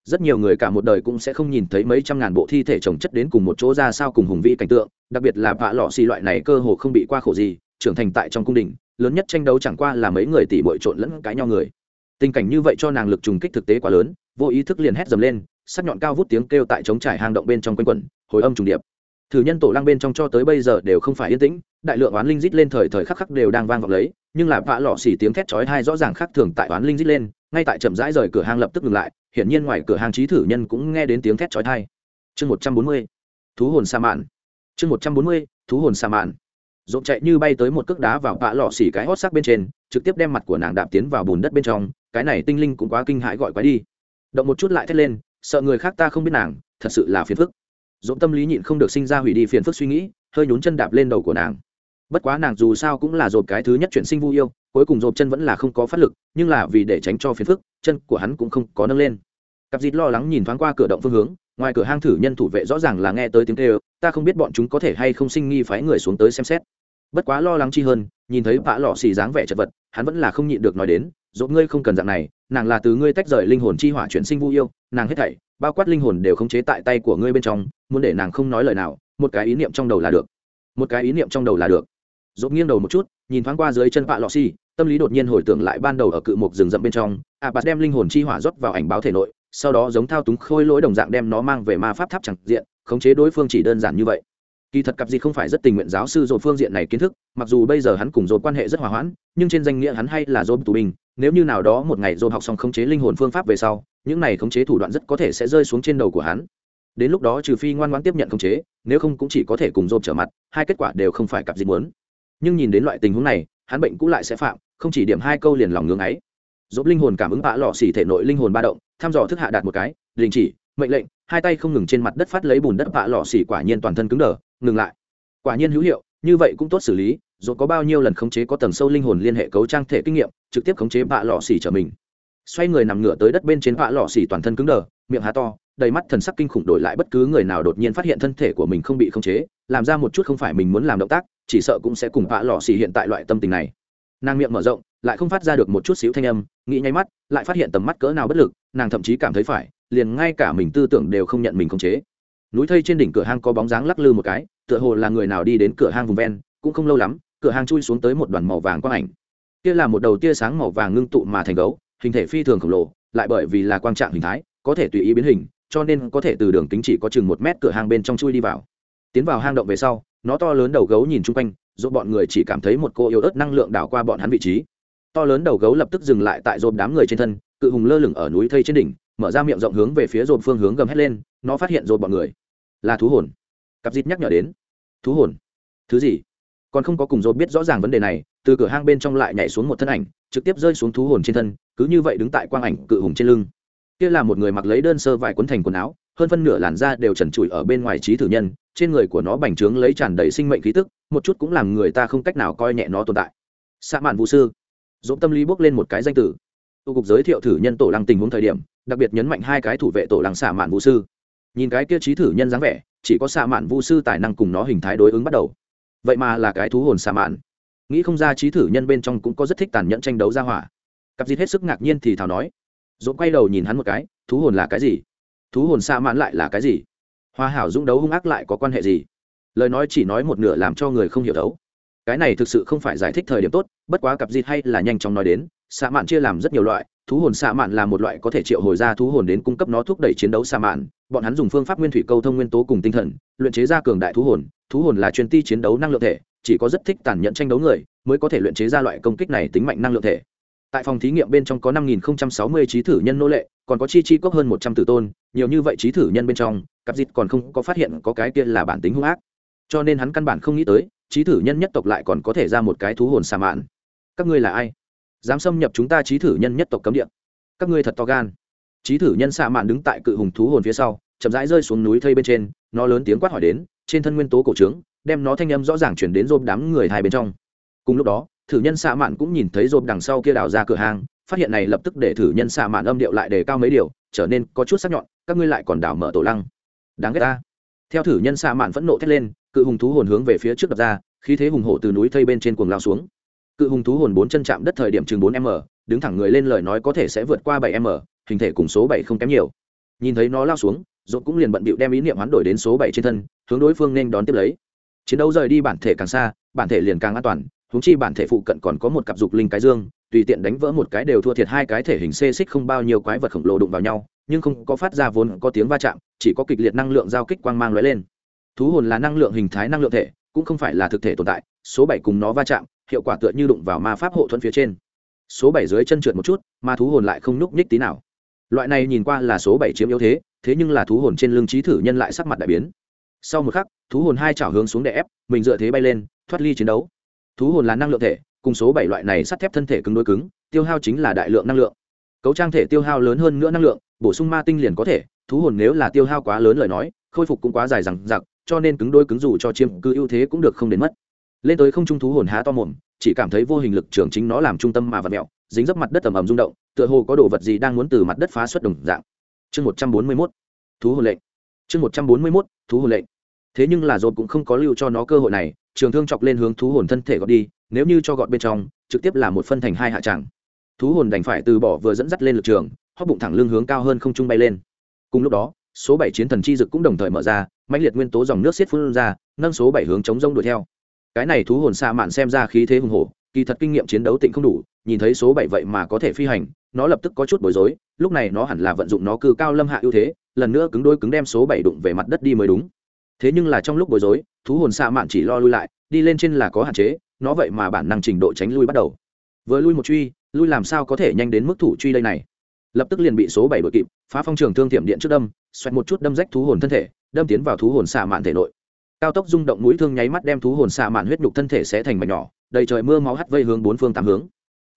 Rất nhiều người cả một đời cũng sẽ không nhìn thấy mấy trăm ngàn bộ thi thể trồng chất đến cùng một chỗ ra sao cùng hùng vĩ cảnh tượng, đặc biệt là vạ lọ xì loại này cơ hồ không bị qua khổ gì, trưởng thành tại trong cung đình, lớn nhất tranh đấu chẳng qua là mấy người tỷ bội trộn lẫn cãi nhau người. Tình cảnh như vậy cho nàng lực trùng kích thực tế quá lớn, vô ý thức liền hét dầm lên, sắc nhọn cao vút tiếng kêu tại trống trải hang động bên trong quanh quẩn, hồi âm trùng điệp thử nhân tổ lăng bên trong cho tới bây giờ đều không phải yên tĩnh, đại lượng oán linh rít lên thời thời khắc khắc đều đang vang vọng lấy, nhưng là vạ lọ xỉ tiếng thét chói hai rõ ràng khác thường tại oán linh rít lên, ngay tại chậm rãi rời cửa hang lập tức ngừng lại, hiển nhiên ngoài cửa hang trí thử nhân cũng nghe đến tiếng thét chói hai. chương một trăm bốn mươi, thú hồn sa mạn. Chương một trăm bốn mươi, thú hồn sa mạn. Dộn chạy như bay tới một cước đá vào vạ lọ xỉ cái hót sắc bên trên, trực tiếp đem mặt của nàng đạp tiến vào bùn đất bên trong, cái này tinh linh cũng quá kinh hãi gọi quái đi. Động một chút lại thét lên, sợ người khác ta không biết nàng, thật sự là phiền phức dỗm tâm lý nhịn không được sinh ra hủy đi phiền phức suy nghĩ, hơi nhún chân đạp lên đầu của nàng. Bất quá nàng dù sao cũng là dột cái thứ nhất chuyển sinh vu yêu, cuối cùng dột chân vẫn là không có phát lực, nhưng là vì để tránh cho phiền phức, chân của hắn cũng không có nâng lên. Cặp dịt lo lắng nhìn thoáng qua cửa động phương hướng, ngoài cửa hang thử nhân thủ vệ rõ ràng là nghe tới tiếng kêu, ta không biết bọn chúng có thể hay không sinh nghi phái người xuống tới xem xét. Bất quá lo lắng chi hơn, nhìn thấy vã lọ xì dáng vẻ chật vật, hắn vẫn là không nhịn được nói đến Rốt ngươi không cần dạng này, nàng là từ ngươi tách rời linh hồn chi hỏa chuyển sinh vu yêu, nàng hết thảy, bao quát linh hồn đều khống chế tại tay của ngươi bên trong, muốn để nàng không nói lời nào, một cái ý niệm trong đầu là được. Một cái ý niệm trong đầu là được. Dốt nghiêng đầu một chút, nhìn thoáng qua dưới chân vạ lọ xi, tâm lý đột nhiên hồi tưởng lại ban đầu ở cự mục rừng rậm bên trong à, a bạt đem linh hồn chi hỏa rót vào ảnh báo thể nội, sau đó giống thao túng khôi lỗi đồng dạng đem nó mang về ma pháp tháp chẳng diện, khống chế đối phương chỉ đơn giản như vậy kỳ thật cặp gì không phải rất tình nguyện giáo sư dồn phương diện này kiến thức, mặc dù bây giờ hắn cùng dồn quan hệ rất hòa hoãn, nhưng trên danh nghĩa hắn hay là dồn tù binh nếu như nào đó một ngày dồn học xong khống chế linh hồn phương pháp về sau, những này khống chế thủ đoạn rất có thể sẽ rơi xuống trên đầu của hắn. Đến lúc đó trừ phi ngoan ngoãn tiếp nhận khống chế, nếu không cũng chỉ có thể cùng dồn trở mặt, hai kết quả đều không phải cặp gì muốn. Nhưng nhìn đến loại tình huống này, hắn bệnh cũng lại sẽ phạm, không chỉ điểm hai câu liền lòng ngưỡng ấy. Dồn linh hồn cảm ứng bạ lọ xỉ thể nội linh hồn ba động, thăm dò thức hạ đạt một cái, đình chỉ, mệnh lệnh, hai tay không ngừng trên mặt đất phát lấy bùn đất bạ lọ xỉ quả nhiên toàn thân cứng đờ ngừng lại. Quả nhiên hữu hiệu, như vậy cũng tốt xử lý rồi có bao nhiêu lần khống chế có tầng sâu linh hồn liên hệ cấu trang thể kinh nghiệm, trực tiếp khống chế bạ lọ xỉ trở mình. Xoay người nằm ngửa tới đất bên trên bạ lọ xỉ toàn thân cứng đờ, miệng há to, đầy mắt thần sắc kinh khủng đổi lại bất cứ người nào đột nhiên phát hiện thân thể của mình không bị khống chế, làm ra một chút không phải mình muốn làm động tác, chỉ sợ cũng sẽ cùng bạ lọ xỉ hiện tại loại tâm tình này. Nàng miệng mở rộng, lại không phát ra được một chút xíu thanh âm, nghĩ nháy mắt, lại phát hiện tầm mắt cỡ nào bất lực, nàng thậm chí cảm thấy phải, liền ngay cả mình tư tưởng đều không nhận mình khống chế núi thây trên đỉnh cửa hang có bóng dáng lắc lư một cái, tựa hồ là người nào đi đến cửa hang vùng ven, cũng không lâu lắm, cửa hang chui xuống tới một đoàn màu vàng quang ảnh. Kia là một đầu tia sáng màu vàng ngưng tụ mà thành gấu, hình thể phi thường khổng lồ, lại bởi vì là quang trạng hình thái, có thể tùy ý biến hình, cho nên có thể từ đường kính chỉ có chừng một mét cửa hang bên trong chui đi vào. Tiến vào hang động về sau, nó to lớn đầu gấu nhìn chung quanh, giúp bọn người chỉ cảm thấy một cô yếu ớt năng lượng đảo qua bọn hắn vị trí. To lớn đầu gấu lập tức dừng lại tại dồn đám người trên thân, cự hùng lơ lửng ở núi thây trên đỉnh mở ra miệng rộng hướng về phía rộp phương hướng gầm hét lên, nó phát hiện rộp bọn người. Là thú hồn. Cặp dịt nhắc nhở đến. Thú hồn. Thứ gì? Còn không có cùng rộp biết rõ ràng vấn đề này, từ cửa hang bên trong lại nhảy xuống một thân ảnh, trực tiếp rơi xuống thú hồn trên thân, cứ như vậy đứng tại quang ảnh cự hùng trên lưng. Kia là một người mặc lấy đơn sơ vải quấn thành quần áo, hơn phân nửa làn da đều trần trụi ở bên ngoài trí thử nhân, trên người của nó bành trướng lấy tràn đầy sinh mệnh khí tức, một chút cũng làm người ta không cách nào coi nhẹ nó tồn tại. Xạ mạn vũ sư. Dũng tâm lý bước lên một cái danh tử tu cục giới thiệu thử nhân tổ lăng tình huống thời điểm đặc biệt nhấn mạnh hai cái thủ vệ tổ làng xạ mạn vũ sư. Nhìn cái kia trí thử nhân dáng vẻ, chỉ có xạ mạn vũ sư tài năng cùng nó hình thái đối ứng bắt đầu. Vậy mà là cái thú hồn xạ mạn. Nghĩ không ra trí thử nhân bên trong cũng có rất thích tàn nhẫn tranh đấu ra hỏa. Cặp dịt hết sức ngạc nhiên thì thào nói dũng quay đầu nhìn hắn một cái, thú hồn là cái gì? Thú hồn xạ mạn lại là cái gì? Hoa hảo dũng đấu hung ác lại có quan hệ gì? Lời nói chỉ nói một nửa làm cho người không hiểu đấu. Cái này thực sự không phải giải thích thời điểm tốt, bất quá cặp dịt hay là nhanh chóng nói đến xạ mạn chia làm rất nhiều loại, thú hồn xạ mạn là một loại có thể triệu hồi ra thú hồn đến cung cấp nó thúc đẩy chiến đấu xạ mạn. Bọn hắn dùng phương pháp nguyên thủy câu thông nguyên tố cùng tinh thần, luyện chế ra cường đại thú hồn. Thú hồn là chuyên ti chiến đấu năng lượng thể, chỉ có rất thích tàn nhẫn tranh đấu người mới có thể luyện chế ra loại công kích này tính mạnh năng lượng thể. Tại phòng thí nghiệm bên trong có năm nghìn sáu mươi trí thử nhân nô lệ, còn có chi chi cốc hơn một trăm tử tôn, nhiều như vậy trí thử nhân bên trong, cặp dịt còn không có phát hiện có cái kia là bản tính hung ác. Cho nên hắn căn bản không nghĩ tới, trí thử nhân nhất tộc lại còn có thể ra một cái thú hồn xà mạn. Các ngươi là ai? Dám xâm nhập chúng ta trí thử nhân nhất tộc cấm địa. Các ngươi thật to gan. Trí thử nhân xạ mạn đứng tại cự hùng thú hồn phía sau, chậm rãi rơi xuống núi thây bên trên, nó lớn tiếng quát hỏi đến, trên thân nguyên tố cổ trướng, đem nó thanh âm rõ ràng chuyển đến rôm đám người hai bên trong. Cùng lúc đó, thử nhân xạ mạn cũng nhìn thấy rôm đằng sau kia đào ra cửa hàng, phát hiện này lập tức để thử nhân xạ mạn âm điệu lại đề cao mấy điều, trở nên có chút sắc nhọn, các ngươi lại còn đào mở tổ lăng. Đáng ghét ta. Theo thử nhân xạ mạn phẫn nộ thét lên, cự hùng thú hồn hướng về phía trước đập ra, khí thế hùng hổ từ núi thây bên trên cuồng lao xuống cự hùng thú hồn bốn chân chạm đất thời điểm chừng bốn m, đứng thẳng người lên lời nói có thể sẽ vượt qua bảy m, hình thể cùng số bảy không kém nhiều. Nhìn thấy nó lao xuống dũng cũng liền bận bịu đem ý niệm hoán đổi đến số bảy trên thân, hướng đối phương nên đón tiếp lấy. Chiến đấu rời đi bản thể càng xa, bản thể liền càng an toàn húng chi bản thể phụ cận còn có một cặp dục linh cái dương, tùy tiện đánh vỡ một cái đều thua thiệt hai cái thể hình xê xích không bao nhiêu quái vật khổng lồ đụng vào nhau, nhưng không có phát ra vốn có tiếng va chạm, chỉ có kịch liệt năng lượng giao kích quang mang lóe lên. Thú hồn là năng lượng hình thái năng lượng thể, cũng không phải là thực thể tồn tại, số bảy cùng nó va chạm hiệu quả tựa như đụng vào ma pháp hộ thuẫn phía trên. Số bảy dưới chân trượt một chút ma thú hồn lại không nhúc nhích tí nào. Loại này nhìn qua là số bảy chiếm yếu thế thế nhưng là thú hồn trên lưng trí thử nhân lại sắc mặt đại biến. Sau một khắc, thú hồn hai chảo hướng xuống đè ép, mình dựa thế bay lên, thoát ly chiến đấu. Thú hồn là năng lượng thể, cùng số bảy loại này sắt thép thân thể cứng đối cứng, tiêu hao chính là đại lượng năng lượng. Cấu trang thể tiêu hao lớn hơn nữa năng lượng, bổ sung ma tinh liền có thể, thú hồn nếu là tiêu hao quá lớn lời nói, khôi phục cũng quá dài rằng giặc cho nên cứng đôi cứng dù cho chiếm cứ ưu thế cũng được không đến mất lên tới không trung thú hồn há to mồm, chỉ cảm thấy vô hình lực trường chính nó làm trung tâm mà vật mẹo, dính dấp mặt đất tầm ầm rung động, tựa hồ có đồ vật gì đang muốn từ mặt đất phá xuất đồng dạng. Chương một trăm bốn mươi mốt, thú hồn lệnh. Chương một trăm bốn mươi mốt, thú hồn lệnh. Thế nhưng là dồn cũng không có lưu cho nó cơ hội này, trường thương chọc lên hướng thú hồn thân thể gọt đi, nếu như cho gọt bên trong, trực tiếp là một phân thành hai hạ tràng thú hồn đành phải từ bỏ vừa dẫn dắt lên lực trường, hóp bụng thẳng lưng hướng cao hơn không trung bay lên. Cùng lúc đó, số bảy chiến thần chi dực cũng đồng thời mở ra, mãnh liệt nguyên tố dòng nước xiết phun ra, nâng số bảy hướng chống rông đuổi theo cái này thú hồn xa mạn xem ra khí thế hùng hổ, kỳ thật kinh nghiệm chiến đấu tịnh không đủ, nhìn thấy số bảy vậy mà có thể phi hành, nó lập tức có chút bối rối, lúc này nó hẳn là vận dụng nó cư cao lâm hạ ưu thế, lần nữa cứng đôi cứng đem số bảy đụng về mặt đất đi mới đúng. Thế nhưng là trong lúc bối rối, thú hồn xa mạn chỉ lo lui lại, đi lên trên là có hạn chế, nó vậy mà bản năng trình độ tránh lui bắt đầu. Vừa lui một truy, lui làm sao có thể nhanh đến mức thủ truy đây này? Lập tức liền bị số bảy đội kịp, phá phong trường thương tiệm điện trước đâm, xoẹt một chút đâm rách thú hồn thân thể, đâm tiến vào thú hồn xạ mạn thể nội cao tốc rung động mũi thương nháy mắt đem thú hồn xạ mạn huyết nhục thân thể sẽ thành mảnh nhỏ, đầy trời mưa máu hắt vây hướng bốn phương tám hướng.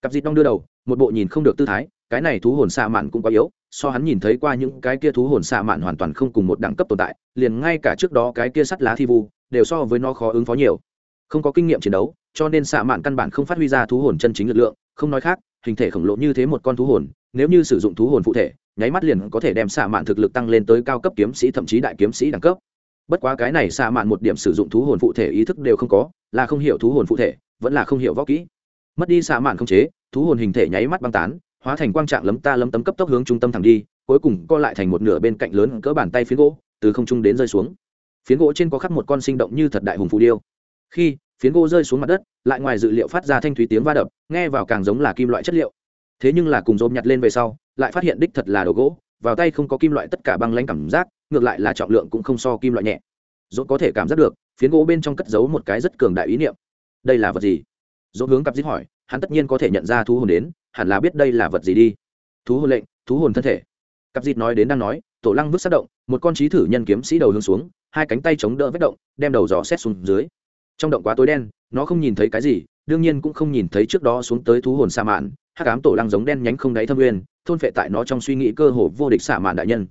Cặp dịt đong đưa đầu, một bộ nhìn không được tư thái, cái này thú hồn xạ mạn cũng quá yếu, so hắn nhìn thấy qua những cái kia thú hồn xạ mạn hoàn toàn không cùng một đẳng cấp tồn tại, liền ngay cả trước đó cái kia sắt lá thi vu, đều so với nó khó ứng phó nhiều. Không có kinh nghiệm chiến đấu, cho nên xạ mạn căn bản không phát huy ra thú hồn chân chính lực lượng, không nói khác, hình thể khổng lồ như thế một con thú hồn, nếu như sử dụng thú hồn phụ thể, nháy mắt liền có thể đem xạ mạn thực lực tăng lên tới cao cấp kiếm sĩ, thậm chí đại kiếm sĩ đẳng cấp bất quá cái này xạ mạn một điểm sử dụng thú hồn phụ thể ý thức đều không có, là không hiểu thú hồn phụ thể, vẫn là không hiểu võ kỹ. Mất đi xạ mạn không chế, thú hồn hình thể nháy mắt băng tán, hóa thành quang trạng lấm ta lấm tấm cấp tốc hướng trung tâm thẳng đi, cuối cùng co lại thành một nửa bên cạnh lớn cỡ bàn tay phiến gỗ, từ không trung đến rơi xuống. Phiến gỗ trên có khắc một con sinh động như thật đại hùng phù điêu. Khi phiến gỗ rơi xuống mặt đất, lại ngoài dự liệu phát ra thanh thúy tiếng va đập, nghe vào càng giống là kim loại chất liệu. Thế nhưng là cùng dồn nhặt lên về sau, lại phát hiện đích thật là đồ gỗ, vào tay không có kim loại tất cả băng lanh cảm giác ngược lại là trọng lượng cũng không so kim loại nhẹ. Dốt có thể cảm giác được, phiến gỗ bên trong cất giấu một cái rất cường đại ý niệm. Đây là vật gì? Dốt hướng cặp dít hỏi, hắn tất nhiên có thể nhận ra thú hồn đến, hẳn là biết đây là vật gì đi. Thú hồn lệnh, thú hồn thân thể. Cặp dít nói đến đang nói, tổ lăng vứt sát động, một con trí thử nhân kiếm sĩ đầu hướng xuống, hai cánh tay chống đỡ vết động, đem đầu dò xét xuống dưới. Trong động quá tối đen, nó không nhìn thấy cái gì, đương nhiên cũng không nhìn thấy trước đó xuống tới thú hồn sa mạn, hắc ám tổ lăng giống đen nhánh không đáy thâm nguyên, thôn phệ tại nó trong suy nghĩ cơ hồ vô địch xả mạn đại nhân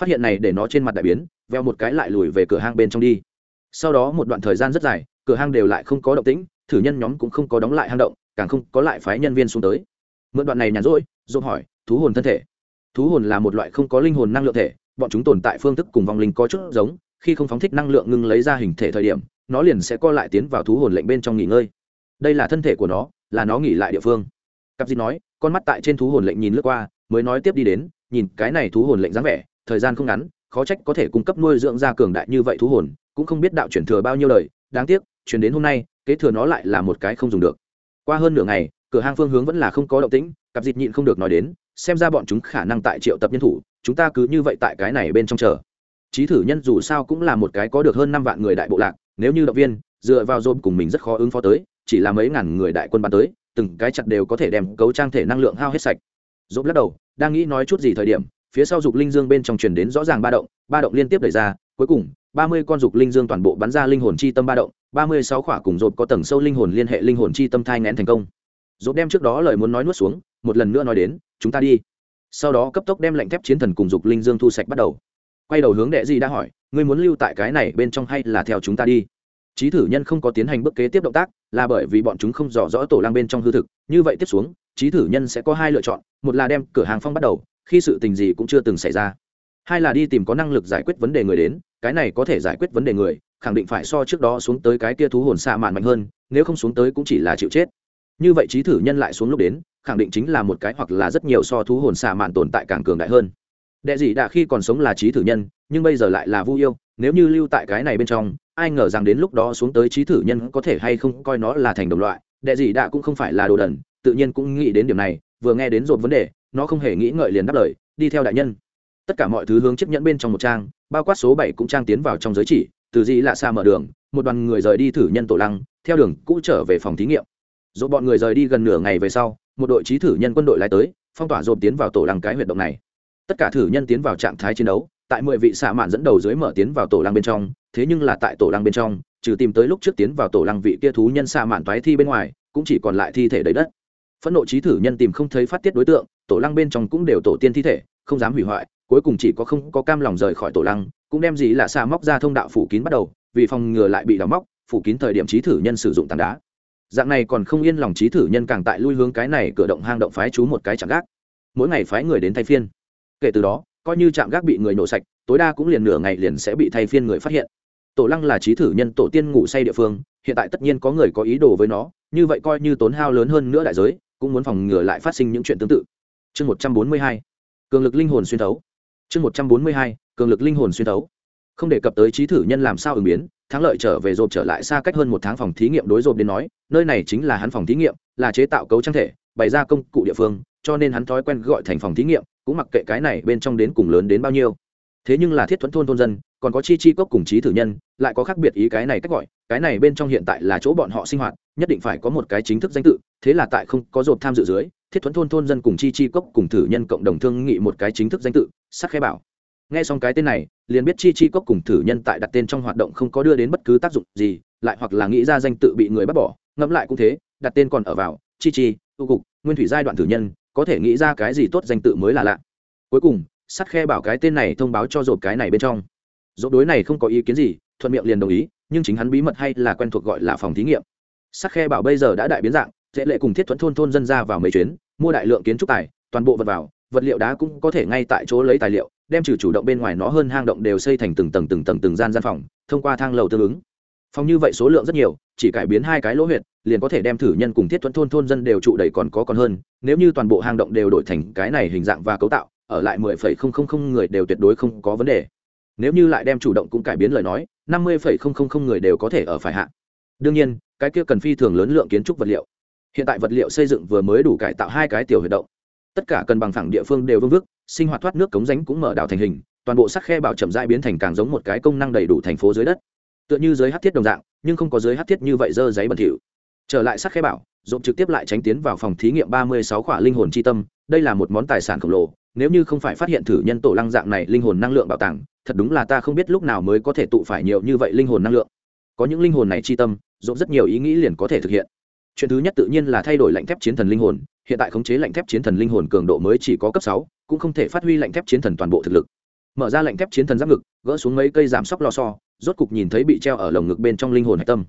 phát hiện này để nó trên mặt đại biến, veo một cái lại lùi về cửa hang bên trong đi. Sau đó một đoạn thời gian rất dài, cửa hang đều lại không có động tĩnh, thử nhân nhóm cũng không có đóng lại hang động, càng không có lại phái nhân viên xuống tới. Mượn đoạn này nhàn rỗi dồn hỏi, thú hồn thân thể? Thú hồn là một loại không có linh hồn năng lượng thể, bọn chúng tồn tại phương thức cùng vong linh có chút giống, khi không phóng thích năng lượng ngưng lấy ra hình thể thời điểm, nó liền sẽ co lại tiến vào thú hồn lệnh bên trong nghỉ ngơi. Đây là thân thể của nó, là nó nghỉ lại địa phương. Cặp dịt nói, con mắt tại trên thú hồn lệnh nhìn lướt qua, mới nói tiếp đi đến, nhìn cái này thú hồn lệnh dáng vẻ thời gian không ngắn, khó trách có thể cung cấp nuôi dưỡng ra cường đại như vậy thú hồn, cũng không biết đạo chuyển thừa bao nhiêu lời, đáng tiếc chuyển đến hôm nay, kế thừa nó lại là một cái không dùng được. Qua hơn nửa ngày, cửa hàng phương hướng vẫn là không có động tĩnh, cặp dịt nhịn không được nói đến, xem ra bọn chúng khả năng tại triệu tập nhân thủ, chúng ta cứ như vậy tại cái này bên trong chờ. Trí thử nhân dù sao cũng là một cái có được hơn năm vạn người đại bộ lạc, nếu như động viên, dựa vào dôm cùng mình rất khó ứng phó tới, chỉ là mấy ngàn người đại quân bắn tới, từng cái chặt đều có thể đem cấu trang thể năng lượng hao hết sạch. Dôm lắc đầu, đang nghĩ nói chút gì thời điểm phía sau dục linh dương bên trong truyền đến rõ ràng ba động ba động liên tiếp đẩy ra, cuối cùng, ba mươi con dục linh dương toàn bộ bắn ra linh hồn chi tâm ba động, ba mươi sáu khỏa cùng dột có tầng sâu linh hồn liên hệ linh hồn chi tâm thai nén thành công. Dột đem trước đó lời muốn nói nuốt xuống, một lần nữa nói đến, chúng ta đi. Sau đó cấp tốc đem lệnh thép chiến thần cùng dục linh dương thu sạch bắt đầu. Quay đầu hướng đệ gì đã hỏi, ngươi muốn lưu tại cái này bên trong hay là theo chúng ta đi? Trí thử nhân không có tiến hành bước kế tiếp động tác, là bởi vì bọn chúng không rõ rõ tổ lang bên trong hư thực. Như vậy tiếp xuống trí thử nhân sẽ có hai lựa chọn, một là đem cửa hàng phong bắt đầu khi sự tình gì cũng chưa từng xảy ra. Hai là đi tìm có năng lực giải quyết vấn đề người đến, cái này có thể giải quyết vấn đề người, khẳng định phải so trước đó xuống tới cái kia thú hồn xạ mạn mạnh hơn, nếu không xuống tới cũng chỉ là chịu chết. Như vậy trí thử nhân lại xuống lúc đến, khẳng định chính là một cái hoặc là rất nhiều so thú hồn xạ mạn tồn tại càng cường đại hơn. Đệ dị đã khi còn sống là trí thử nhân, nhưng bây giờ lại là vu yêu, nếu như lưu tại cái này bên trong, ai ngờ rằng đến lúc đó xuống tới trí thử nhân có thể hay không coi nó là thành đồng loại, đệ dị đã cũng không phải là đồ đần, tự nhiên cũng nghĩ đến điểm này, vừa nghe đến rộp vấn đề nó không hề nghĩ ngợi liền đáp lời, đi theo đại nhân. Tất cả mọi thứ hướng chiếc nhẫn bên trong một trang, bao quát số bảy cũng trang tiến vào trong giới chỉ, từ gì lạ xa mở đường, một đoàn người rời đi thử nhân tổ lăng, theo đường cũ trở về phòng thí nghiệm. Dỗ bọn người rời đi gần nửa ngày về sau, một đội trí thử nhân quân đội lại tới, phong tỏa dồn tiến vào tổ lăng cái huyệt động này. Tất cả thử nhân tiến vào trạng thái chiến đấu, tại mười vị xạ mạn dẫn đầu dưới mở tiến vào tổ lăng bên trong, thế nhưng là tại tổ lăng bên trong, trừ tìm tới lúc trước tiến vào tổ lăng vị kia thú nhân xạ mạn toái thi bên ngoài, cũng chỉ còn lại thi thể đầy đất phẫn nộ trí thử nhân tìm không thấy phát tiết đối tượng, tổ lăng bên trong cũng đều tổ tiên thi thể, không dám hủy hoại, cuối cùng chỉ có không có cam lòng rời khỏi tổ lăng, cũng đem gì là xa móc ra thông đạo phủ kín bắt đầu, vì phòng ngừa lại bị đào móc, phủ kín thời điểm trí thử nhân sử dụng tảng đá. Dạng này còn không yên lòng trí thử nhân càng tại lui hướng cái này cửa động hang động phái chú một cái chạm gác. Mỗi ngày phái người đến thay phiên. Kể từ đó, coi như chạm gác bị người nổ sạch, tối đa cũng liền nửa ngày liền sẽ bị thay phiên người phát hiện. Tổ lăng là trí thử nhân tổ tiên ngủ say địa phương, hiện tại tất nhiên có người có ý đồ với nó, như vậy coi như tốn hao lớn hơn nữa đại giới cũng muốn phòng ngừa lại phát sinh những chuyện tương tự. Chương một trăm bốn mươi hai, cường lực linh hồn xuyên thấu. Chương một trăm bốn mươi hai, cường lực linh hồn xuyên thấu. Không đề cập tới trí thử nhân làm sao ứng biến, thắng lợi trở về rộp trở lại xa cách hơn một tháng phòng thí nghiệm đối rộp đến nói, nơi này chính là hắn phòng thí nghiệm, là chế tạo cấu trang thể, bày ra công cụ địa phương, cho nên hắn thói quen gọi thành phòng thí nghiệm, cũng mặc kệ cái này bên trong đến cùng lớn đến bao nhiêu thế nhưng là thiết thuẫn thôn thôn dân, còn có chi chi cốc cùng trí thử nhân, lại có khác biệt ý cái này cách gọi, cái này bên trong hiện tại là chỗ bọn họ sinh hoạt, nhất định phải có một cái chính thức danh tự, thế là tại không có dột tham dự dưới, thiết thuẫn thôn thôn dân cùng chi chi cốc cùng thử nhân cộng đồng thương nghị một cái chính thức danh tự, sắc khai bảo. Nghe xong cái tên này, liền biết chi chi cốc cùng thử nhân tại đặt tên trong hoạt động không có đưa đến bất cứ tác dụng gì, lại hoặc là nghĩ ra danh tự bị người bắt bỏ, ngẫm lại cũng thế, đặt tên còn ở vào, chi chi tu cục, nguyên thủy giai đoạn thử nhân, có thể nghĩ ra cái gì tốt danh tự mới là lạ. Cuối cùng sắt khe bảo cái tên này thông báo cho rộp cái này bên trong. Rộp đối này không có ý kiến gì, thuận miệng liền đồng ý, nhưng chính hắn bí mật hay là quen thuộc gọi là phòng thí nghiệm. Sắt khe bảo bây giờ đã đại biến dạng, dễ lệ cùng thiết thuẫn thôn thôn dân ra vào mấy chuyến, mua đại lượng kiến trúc tài, toàn bộ vật vào, vật liệu đá cũng có thể ngay tại chỗ lấy tài liệu, đem trừ chủ động bên ngoài nó hơn hang động đều xây thành từng tầng từng tầng từng gian gian phòng, thông qua thang lầu tương ứng. Phòng như vậy số lượng rất nhiều, chỉ cải biến hai cái lỗ huyệt, liền có thể đem thử nhân cùng thiết thuẫn thôn thôn dân đều trụ đầy còn có còn hơn, nếu như toàn bộ hang động đều đổi thành cái này hình dạng và cấu tạo ở lại mười phẩy không không không người đều tuyệt đối không có vấn đề. Nếu như lại đem chủ động cũng cải biến lời nói, năm mươi phẩy không không không người đều có thể ở phải hạ. Đương nhiên, cái kia cần phi thường lớn lượng kiến trúc vật liệu. Hiện tại vật liệu xây dựng vừa mới đủ cải tạo hai cái tiểu huy động. Tất cả cần bằng phẳng địa phương đều vương vức, sinh hoạt thoát nước cống rãnh cũng mở đảo thành hình, toàn bộ sắc khe bảo chậm rãi biến thành càng giống một cái công năng đầy đủ thành phố dưới đất. Tựa như dưới hắc thiết đồng dạng, nhưng không có dưới hắc thiết như vậy dơ giấy bẩn thỉu. Trở lại sắc khe bảo dộp trực tiếp lại tránh tiến vào phòng thí nghiệm ba mươi sáu khỏa linh hồn chi tâm, đây là một món tài sản khổng lồ nếu như không phải phát hiện thử nhân tổ lăng dạng này linh hồn năng lượng bảo tàng, thật đúng là ta không biết lúc nào mới có thể tụ phải nhiều như vậy linh hồn năng lượng. Có những linh hồn này chi tâm dộp rất nhiều ý nghĩ liền có thể thực hiện. Chuyện thứ nhất tự nhiên là thay đổi lạnh thép chiến thần linh hồn, hiện tại khống chế lạnh thép chiến thần linh hồn cường độ mới chỉ có cấp sáu, cũng không thể phát huy lạnh thép chiến thần toàn bộ thực lực. Mở ra lạnh thép chiến thần giáp ngực, gỡ xuống mấy cây giảm sóc lò so rốt cục nhìn thấy bị treo ở lồng ngực bên trong linh hồn hạch tâm.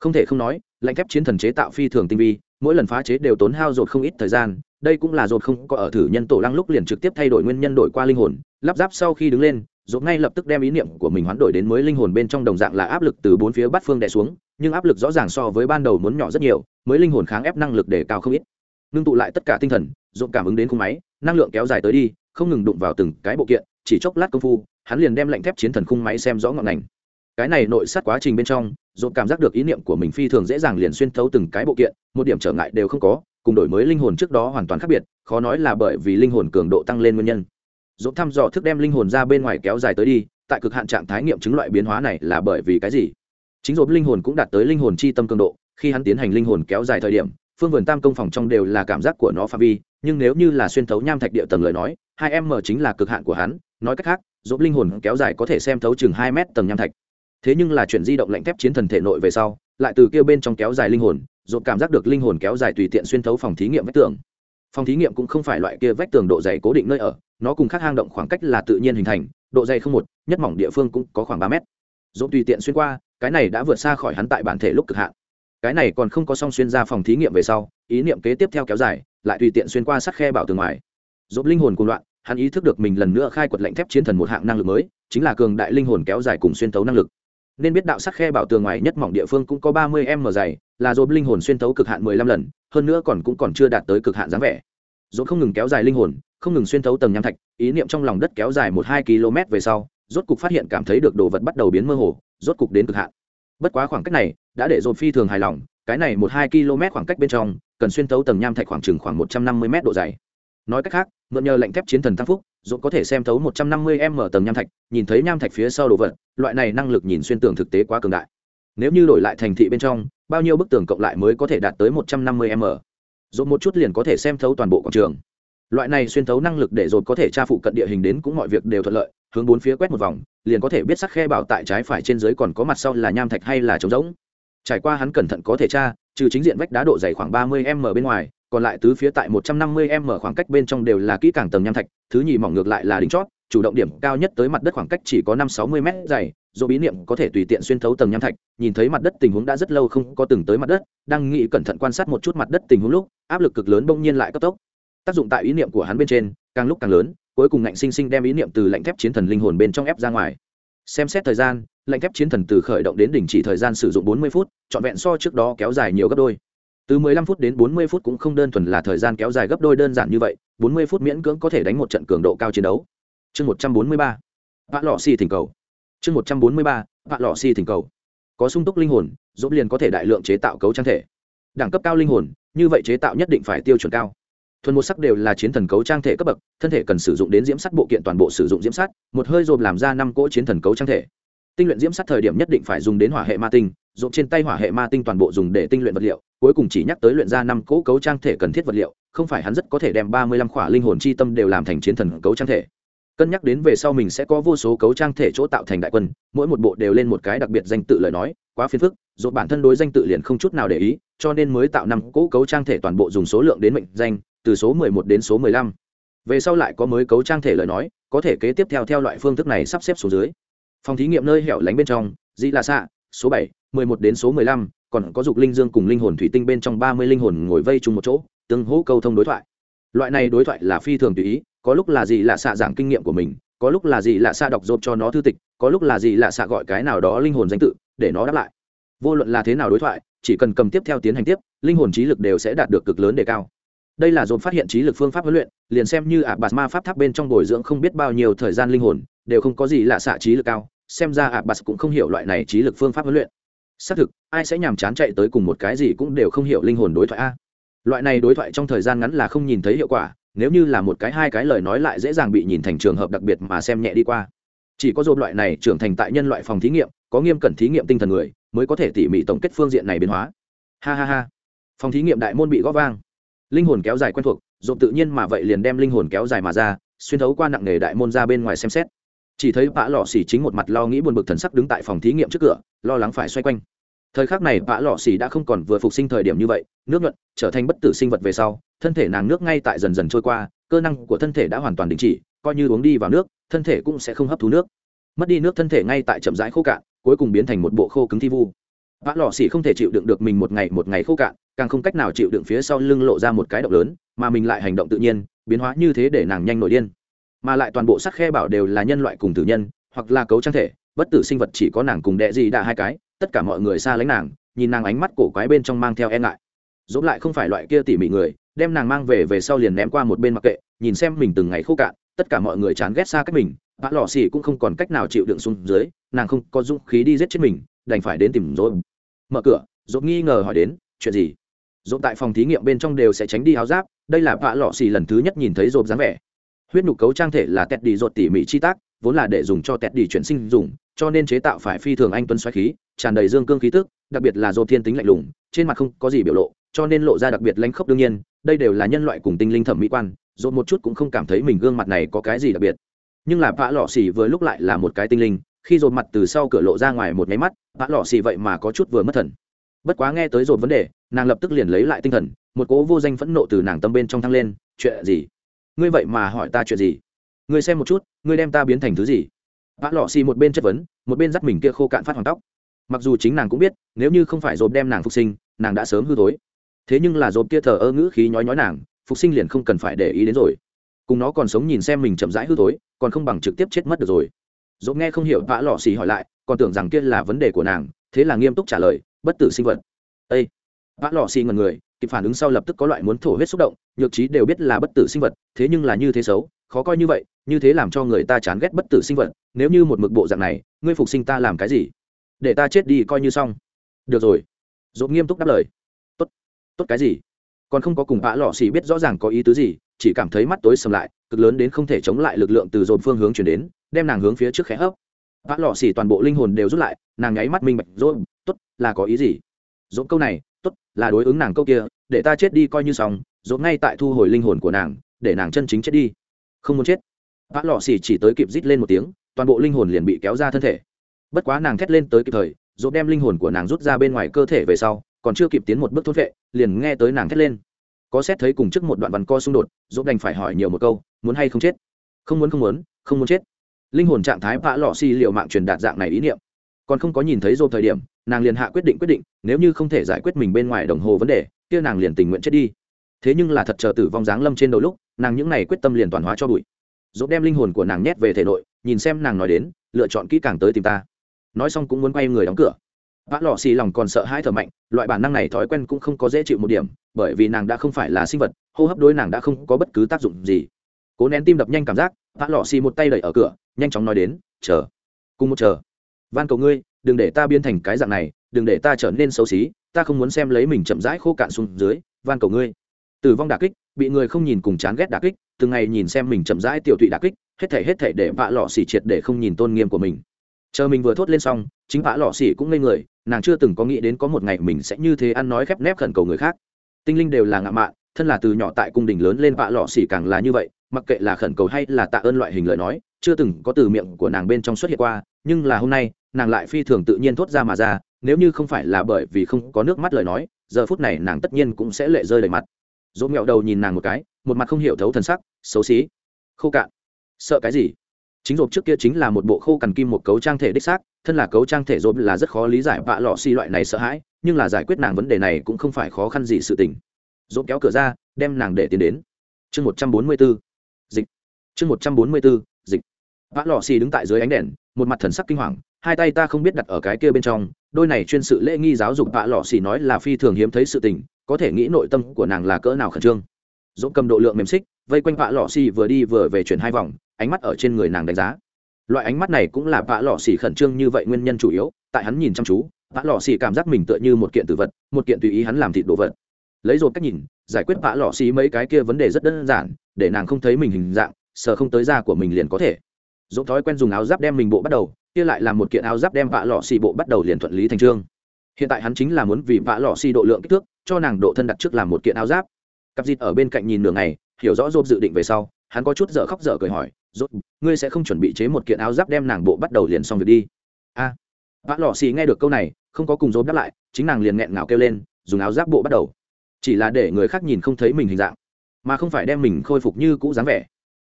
Không thể không nói, lạnh thép chiến thần chế tạo phi thường tinh vi, mỗi lần phá chế đều tốn hao dột không ít thời gian đây cũng là rột không có ở thử nhân tổ lăng lúc liền trực tiếp thay đổi nguyên nhân đổi qua linh hồn, lắp ráp sau khi đứng lên, rột ngay lập tức đem ý niệm của mình hoán đổi đến mới linh hồn bên trong đồng dạng là áp lực từ bốn phía bát phương đè xuống, nhưng áp lực rõ ràng so với ban đầu muốn nhỏ rất nhiều, mới linh hồn kháng ép năng lực để cao không ít. Ngưng tụ lại tất cả tinh thần, rột cảm ứng đến khung máy, năng lượng kéo dài tới đi, không ngừng đụng vào từng cái bộ kiện, chỉ chốc lát công phu, hắn liền đem lạnh thép chiến thần khung máy xem rõ ngọn ngành cái này nội sát quá trình bên trong dồn cảm giác được ý niệm của mình phi thường dễ dàng liền xuyên thấu từng cái bộ kiện, một điểm trở ngại đều không có cùng đổi mới linh hồn trước đó hoàn toàn khác biệt, khó nói là bởi vì linh hồn cường độ tăng lên nguyên nhân. Dồn thăm dò thức đem linh hồn ra bên ngoài kéo dài tới đi, tại cực hạn trạng thái nghiệm chứng loại biến hóa này là bởi vì cái gì? Chính dồn linh hồn cũng đạt tới linh hồn chi tâm cường độ, khi hắn tiến hành linh hồn kéo dài thời điểm, phương vườn tam công phòng trong đều là cảm giác của nó phạm vi, nhưng nếu như là xuyên thấu nham thạch địa tầng lời nói, hai em m chính là cực hạn của hắn, nói cách khác dỗ linh hồn kéo dài có thể xem thấu chừng hai mét tầng nham thạch. Thế nhưng là chuyện di động lạnh thép chiến thần thể nội về sau, lại từ kia bên trong kéo dài linh hồn dồn cảm giác được linh hồn kéo dài tùy tiện xuyên thấu phòng thí nghiệm vách tường. Phòng thí nghiệm cũng không phải loại kia vách tường độ dày cố định nơi ở, nó cùng khác hang động khoảng cách là tự nhiên hình thành, độ dày không một, nhất mỏng địa phương cũng có khoảng ba mét. Dồn tùy tiện xuyên qua, cái này đã vượt xa khỏi hắn tại bản thể lúc cực hạn. Cái này còn không có song xuyên ra phòng thí nghiệm về sau, ý niệm kế tiếp theo kéo dài, lại tùy tiện xuyên qua sắt khe bảo tường ngoài. Dồn linh hồn cùng loạn, hắn ý thức được mình lần nữa khai quật lạnh thép chiến thần một hạng năng lực mới, chính là cường đại linh hồn kéo dài cùng xuyên tấu năng lực nên biết đạo sắc khe bảo tường ngoài nhất mỏng địa phương cũng có ba mươi m dày, là dồn linh hồn xuyên thấu cực hạn mười lăm lần, hơn nữa còn cũng còn chưa đạt tới cực hạn dáng vẻ. Dồn không ngừng kéo dài linh hồn, không ngừng xuyên thấu tầng nham thạch, ý niệm trong lòng đất kéo dài một hai km về sau, rốt cục phát hiện cảm thấy được đồ vật bắt đầu biến mơ hồ, rốt cục đến cực hạn. Bất quá khoảng cách này đã để dồn phi thường hài lòng, cái này một hai km khoảng cách bên trong, cần xuyên thấu tầng nham thạch khoảng chừng khoảng một trăm năm mươi m độ dày. Nói cách khác, mượn nhờ lệnh thép chiến thần tăng phúc dũng có thể xem thấu một trăm năm mươi m tầng nham thạch, nhìn thấy nham thạch phía sau đồ vật, loại này năng lực nhìn xuyên tường thực tế quá cường đại. Nếu như đổi lại thành thị bên trong, bao nhiêu bức tường cộng lại mới có thể đạt tới một trăm năm mươi m? Dũng một chút liền có thể xem thấu toàn bộ quảng trường. Loại này xuyên thấu năng lực để dồn có thể tra phụ cận địa hình đến cũng mọi việc đều thuận lợi, hướng bốn phía quét một vòng, liền có thể biết sắc khe bảo tại trái phải trên dưới còn có mặt sau là nham thạch hay là trống rỗng. Trải qua hắn cẩn thận có thể tra, trừ chính diện vách đá độ dày khoảng ba mươi m bên ngoài còn lại tứ phía tại một trăm năm mươi m khoảng cách bên trong đều là kỹ càng tầng nham thạch, thứ nhì mỏng ngược lại là đỉnh chót, chủ động điểm cao nhất tới mặt đất khoảng cách chỉ có năm sáu mươi m dày, dù bí niệm có thể tùy tiện xuyên thấu tầng nham thạch, nhìn thấy mặt đất tình huống đã rất lâu không có từng tới mặt đất, đang nghĩ cẩn thận quan sát một chút mặt đất tình huống lúc, áp lực cực lớn bỗng nhiên lại cấp tốc. Tác dụng tại ý niệm của hắn bên trên, càng lúc càng lớn, cuối cùng ngạnh sinh sinh đem ý niệm từ lạnh thép chiến thần linh hồn bên trong ép ra ngoài. Xem xét thời gian, lạnh thép chiến thần từ khởi động đến đỉnh chỉ thời gian sử dụng bốn mươi phút, trọn vẹn so trước đó kéo dài nhiều gấp đôi từ 15 phút đến 40 phút cũng không đơn thuần là thời gian kéo dài gấp đôi đơn giản như vậy 40 phút miễn cưỡng có thể đánh một trận cường độ cao chiến đấu. Chương 143 vạn lọ xì thỉnh cầu. Chương 143 vạn lọ xì thỉnh cầu. Có sung túc linh hồn dốt liền có thể đại lượng chế tạo cấu trang thể. Đẳng cấp cao linh hồn, như vậy chế tạo nhất định phải tiêu chuẩn cao. Thuần một sắc đều là chiến thần cấu trang thể cấp bậc, thân thể cần sử dụng đến diễm sắt bộ kiện toàn bộ sử dụng diễm sắt, một hơi dồn làm ra năm cỗ chiến thần cấu trang thể tinh luyện diễm sát thời điểm nhất định phải dùng đến hỏa hệ ma tinh dồn trên tay hỏa hệ ma tinh toàn bộ dùng để tinh luyện vật liệu, cuối cùng chỉ nhắc tới luyện ra năm cỗ cấu trang thể cần thiết vật liệu, không phải hắn rất có thể đem ba mươi lăm khỏa linh hồn chi tâm đều làm thành chiến thần cấu trang thể. Cân nhắc đến về sau mình sẽ có vô số cấu trang thể chỗ tạo thành đại quân, mỗi một bộ đều lên một cái đặc biệt danh tự lời nói, quá phiền phức dồn bản thân đối danh tự liền không chút nào để ý, cho nên mới tạo năm cỗ cấu trang thể toàn bộ dùng số lượng đến mệnh danh, từ số mười một đến số mười lăm. Về sau lại có mới cấu trang thể lời nói, có thể kế tiếp theo theo loại phương thức này sắp xếp xuống dưới phòng thí nghiệm nơi hẻo lánh bên trong dị là xạ số bảy, mười một đến số mười lăm, còn có dục linh dương cùng linh hồn thủy tinh bên trong ba mươi linh hồn ngồi vây chung một chỗ, tương hỗ câu thông đối thoại. Loại này đối thoại là phi thường tùy ý, có lúc là gì là xạ giảng kinh nghiệm của mình, có lúc là gì là xạ đọc dộp cho nó thư tịch, có lúc là gì là xạ gọi cái nào đó linh hồn danh tự, để nó đáp lại. Vô luận là thế nào đối thoại, chỉ cần cầm tiếp theo tiến hành tiếp, linh hồn trí lực đều sẽ đạt được cực lớn đề cao. Đây là dồn phát hiện trí lực phương pháp huấn luyện, liền xem như ạ bạt ma pháp tháp bên trong bồi dưỡng không biết bao nhiêu thời gian linh hồn đều không có gì lạ xạ trí lực cao, xem ra ạ bạt cũng không hiểu loại này trí lực phương pháp huấn luyện. Xác thực, ai sẽ nhàm chán chạy tới cùng một cái gì cũng đều không hiểu linh hồn đối thoại a. Loại này đối thoại trong thời gian ngắn là không nhìn thấy hiệu quả, nếu như là một cái hai cái lời nói lại dễ dàng bị nhìn thành trường hợp đặc biệt mà xem nhẹ đi qua. Chỉ có dồn loại này trưởng thành tại nhân loại phòng thí nghiệm, có nghiêm cẩn thí nghiệm tinh thần người, mới có thể tỉ mỉ tổng kết phương diện này biến hóa. Ha ha ha. Phòng thí nghiệm đại môn bị góp vang. Linh hồn kéo dài quen thuộc dồn tự nhiên mà vậy liền đem linh hồn kéo dài mà ra, xuyên thấu qua nặng nghề đại môn ra bên ngoài xem xét chỉ thấy bã lọ xỉ chính một mặt lo nghĩ buồn bực thần sắc đứng tại phòng thí nghiệm trước cửa, lo lắng phải xoay quanh. Thời khắc này bã lọ xỉ đã không còn vừa phục sinh thời điểm như vậy, nước nhuận trở thành bất tử sinh vật về sau, thân thể nàng nước ngay tại dần dần trôi qua, cơ năng của thân thể đã hoàn toàn đình chỉ, coi như uống đi vào nước, thân thể cũng sẽ không hấp thu nước. Mất đi nước thân thể ngay tại chậm rãi khô cạn, cuối cùng biến thành một bộ khô cứng thi vu. Bã lò xỉ không thể chịu đựng được mình một ngày một ngày khô cạn, càng không cách nào chịu đựng phía sau lưng lộ ra một cái động lớn, mà mình lại hành động tự nhiên, biến hóa như thế để nàng nhanh nổi điên mà lại toàn bộ sắc khe bảo đều là nhân loại cùng tử nhân, hoặc là cấu trang thể, bất tử sinh vật chỉ có nàng cùng đệ gì đã hai cái, tất cả mọi người xa lánh nàng, nhìn nàng ánh mắt cổ quái bên trong mang theo e ngại. Dốt lại không phải loại kia tỉ mỉ người, đem nàng mang về về sau liền ném qua một bên mặc kệ, nhìn xem mình từng ngày khô cạn, tất cả mọi người chán ghét xa cách mình vã lò xì cũng không còn cách nào chịu đựng xuống dưới, nàng không có dũng khí đi giết chết mình, đành phải đến tìm rồi mở cửa dốt nghi ngờ hỏi đến, chuyện gì? Dốt tại phòng thí nghiệm bên trong đều sẽ tránh đi áo giáp, đây là vã lò xì lần thứ nhất nhìn thấy dốt dáng vẻ huyết nhục cấu trang thể là tẹt đi ruột tỉ mỉ chi tác, vốn là để dùng cho tẹt đi chuyển sinh dùng, cho nên chế tạo phải phi thường anh tuấn xoáy khí, tràn đầy dương cương khí tức, đặc biệt là dột thiên tính lạnh lùng, trên mặt không có gì biểu lộ, cho nên lộ ra đặc biệt lanh khốc đương nhiên, đây đều là nhân loại cùng tinh linh thẩm mỹ quan dột một chút cũng không cảm thấy mình gương mặt này có cái gì đặc biệt. Nhưng là vã lọ xì vừa lúc lại là một cái tinh linh, khi dột mặt từ sau cửa lộ ra ngoài một máy mắt vã lọ xì vậy mà có chút vừa mất thần. Bất quá nghe tới dột vấn đề, nàng lập tức liền lấy lại tinh thần, một cố vô danh phẫn nộ từ nàng tâm bên trong thăng lên, chuyện gì? Ngươi vậy mà hỏi ta chuyện gì? Ngươi xem một chút, ngươi đem ta biến thành thứ gì? Vã lọ xì một bên chất vấn, một bên dắt mình kia khô cạn phát hoàng tóc. Mặc dù chính nàng cũng biết, nếu như không phải dồn đem nàng phục sinh, nàng đã sớm hư tối thế nhưng là dồn kia thờ ơ ngữ khí nhói nhói nàng, phục sinh liền không cần phải để ý đến rồi. Cùng nó còn sống nhìn xem mình chậm rãi hư tối còn không bằng trực tiếp chết mất được rồi. Dồn nghe không hiểu, vã lọ xì hỏi lại, còn tưởng rằng kia là vấn đề của nàng, thế là nghiêm túc trả lời, bất tử sinh vật. Ây vã lò xì ngần người, kịp phản ứng sau lập tức có loại muốn thổ huyết xúc động, nhược trí đều biết là bất tử sinh vật, thế nhưng là như thế xấu, khó coi như vậy, như thế làm cho người ta chán ghét bất tử sinh vật, nếu như một mực bộ dạng này, ngươi phục sinh ta làm cái gì? Để ta chết đi coi như xong. Được rồi. Dốt nghiêm túc đáp lời. Tốt. Tốt cái gì? Còn không có cùng vã lò xì biết rõ ràng có ý tứ gì, chỉ cảm thấy mắt tối sầm lại, cực lớn đến không thể chống lại lực lượng từ dồn phương hướng chuyển đến, đem nàng hướng phía trước khẽ hấp. Vã lò xì toàn bộ linh hồn đều rút lại, nàng nháy mắt minh bạch dốt tốt, là có ý gì? Dốt câu này tốt, là đối ứng nàng câu kia, để ta chết đi coi như xong dốt ngay tại thu hồi linh hồn của nàng, để nàng chân chính chết đi. Không muốn chết. Vã lọ xì chỉ tới kịp rít lên một tiếng, toàn bộ linh hồn liền bị kéo ra thân thể. Bất quá nàng thét lên tới kịp thời dốt đem linh hồn của nàng rút ra bên ngoài cơ thể về sau, còn chưa kịp tiến một bước thốt vệ, liền nghe tới nàng thét lên. Có xét thấy cùng trước một đoạn văn co xung đột dốt đành phải hỏi nhiều một câu, muốn hay không chết? Không muốn không muốn không muốn chết. Linh hồn trạng thái vã lọ xì liệu mạng truyền đạt dạng này ý niệm còn không có nhìn thấy dô thời điểm, nàng liền hạ quyết định quyết định, nếu như không thể giải quyết mình bên ngoài đồng hồ vấn đề, kia nàng liền tình nguyện chết đi. Thế nhưng là thật chờ tử vong dáng lâm trên đầu lúc, nàng những này quyết tâm liền toàn hóa cho bụi. Dốt đem linh hồn của nàng nhét về thể nội, nhìn xem nàng nói đến, lựa chọn kỹ càng tới tìm ta. Nói xong cũng muốn quay người đóng cửa. Vã lò xì lòng còn sợ hai thở mạnh, loại bản năng này thói quen cũng không có dễ chịu một điểm, bởi vì nàng đã không phải là sinh vật, hô hấp đối nàng đã không có bất cứ tác dụng gì. Cố nén tim đập nhanh cảm giác, vã lò xì một tay đẩy ở cửa, nhanh chóng nói đến, chờ, cùng một chờ van cầu ngươi, đừng để ta biến thành cái dạng này, đừng để ta trở nên xấu xí, ta không muốn xem lấy mình chậm rãi khô cạn xuống dưới, van cầu ngươi. Tử vong đà kích, bị người không nhìn cùng chán ghét đà kích, từng ngày nhìn xem mình chậm rãi tiểu tụy đà kích, hết thể hết thể để vạ lọ xỉ triệt để không nhìn tôn nghiêm của mình. Chờ mình vừa thốt lên xong, chính vạ lọ xỉ cũng ngây người, nàng chưa từng có nghĩ đến có một ngày mình sẽ như thế ăn nói khép nép khẩn cầu người khác. Tinh linh đều là ngạo mạn, thân là từ nhỏ tại cung đình lớn lên vạ lọ xỉ càng là như vậy, mặc kệ là khẩn cầu hay là tạ ơn loại hình lời nói, chưa từng có từ miệng của nàng bên trong xuất hiện qua, nhưng là hôm nay nàng lại phi thường tự nhiên thốt ra mà ra, nếu như không phải là bởi vì không có nước mắt lời nói, giờ phút này nàng tất nhiên cũng sẽ lệ rơi đầy mặt. Dỗ mẹo đầu nhìn nàng một cái, một mặt không hiểu thấu thần sắc, xấu xí. Khô cạn. Sợ cái gì? Chính rộp trước kia chính là một bộ khô cằn kim một cấu trang thể đích xác, thân là cấu trang thể rộp là rất khó lý giải vạ lọ xi loại này sợ hãi, nhưng là giải quyết nàng vấn đề này cũng không phải khó khăn gì sự tình. Rộp kéo cửa ra, đem nàng để tiến đến. Chương một trăm bốn mươi b ố dịch. Chương một trăm bốn mươi b ố dịch. Vạ lọ xi đứng tại dưới ánh đèn, một mặt thần sắc kinh hoàng hai tay ta không biết đặt ở cái kia bên trong, đôi này chuyên sự lễ nghi giáo dục vạ lọ xỉ nói là phi thường hiếm thấy sự tình, có thể nghĩ nội tâm của nàng là cỡ nào khẩn trương. Dỗ cầm độ lượng mềm xích, vây quanh vạ lọ xỉ vừa đi vừa về chuyển hai vòng, ánh mắt ở trên người nàng đánh giá. Loại ánh mắt này cũng là vạ lọ xỉ khẩn trương như vậy nguyên nhân chủ yếu, tại hắn nhìn chăm chú, vạ lọ xỉ cảm giác mình tựa như một kiện tử vật, một kiện tùy ý hắn làm thịt đồ vật. Lấy rồi cách nhìn, giải quyết vạ lọ xỉ mấy cái kia vấn đề rất đơn giản, để nàng không thấy mình hình dạng, sờ không tới da của mình liền có thể. Dỗ thói quen dùng áo giáp đem mình bộ bắt đầu kia lại là một kiện áo giáp đem vạ lọ xì bộ bắt đầu liền thuận lý thành trương. Hiện tại hắn chính là muốn vì vạ lọ xì độ lượng kích thước, cho nàng độ thân đặt trước làm một kiện áo giáp. Cặp dịt ở bên cạnh nhìn nửa ngày, hiểu rõ rộp dự định về sau, hắn có chút dở khóc dở cười hỏi, rốt, ngươi sẽ không chuẩn bị chế một kiện áo giáp đem nàng bộ bắt đầu liền xong việc đi? A. Vạ lọ xì nghe được câu này, không có cùng rộp đáp lại, chính nàng liền nghẹn ngào kêu lên, dùng áo giáp bộ bắt đầu. Chỉ là để người khác nhìn không thấy mình hình dạng, mà không phải đem mình khôi phục như cũ dáng vẻ.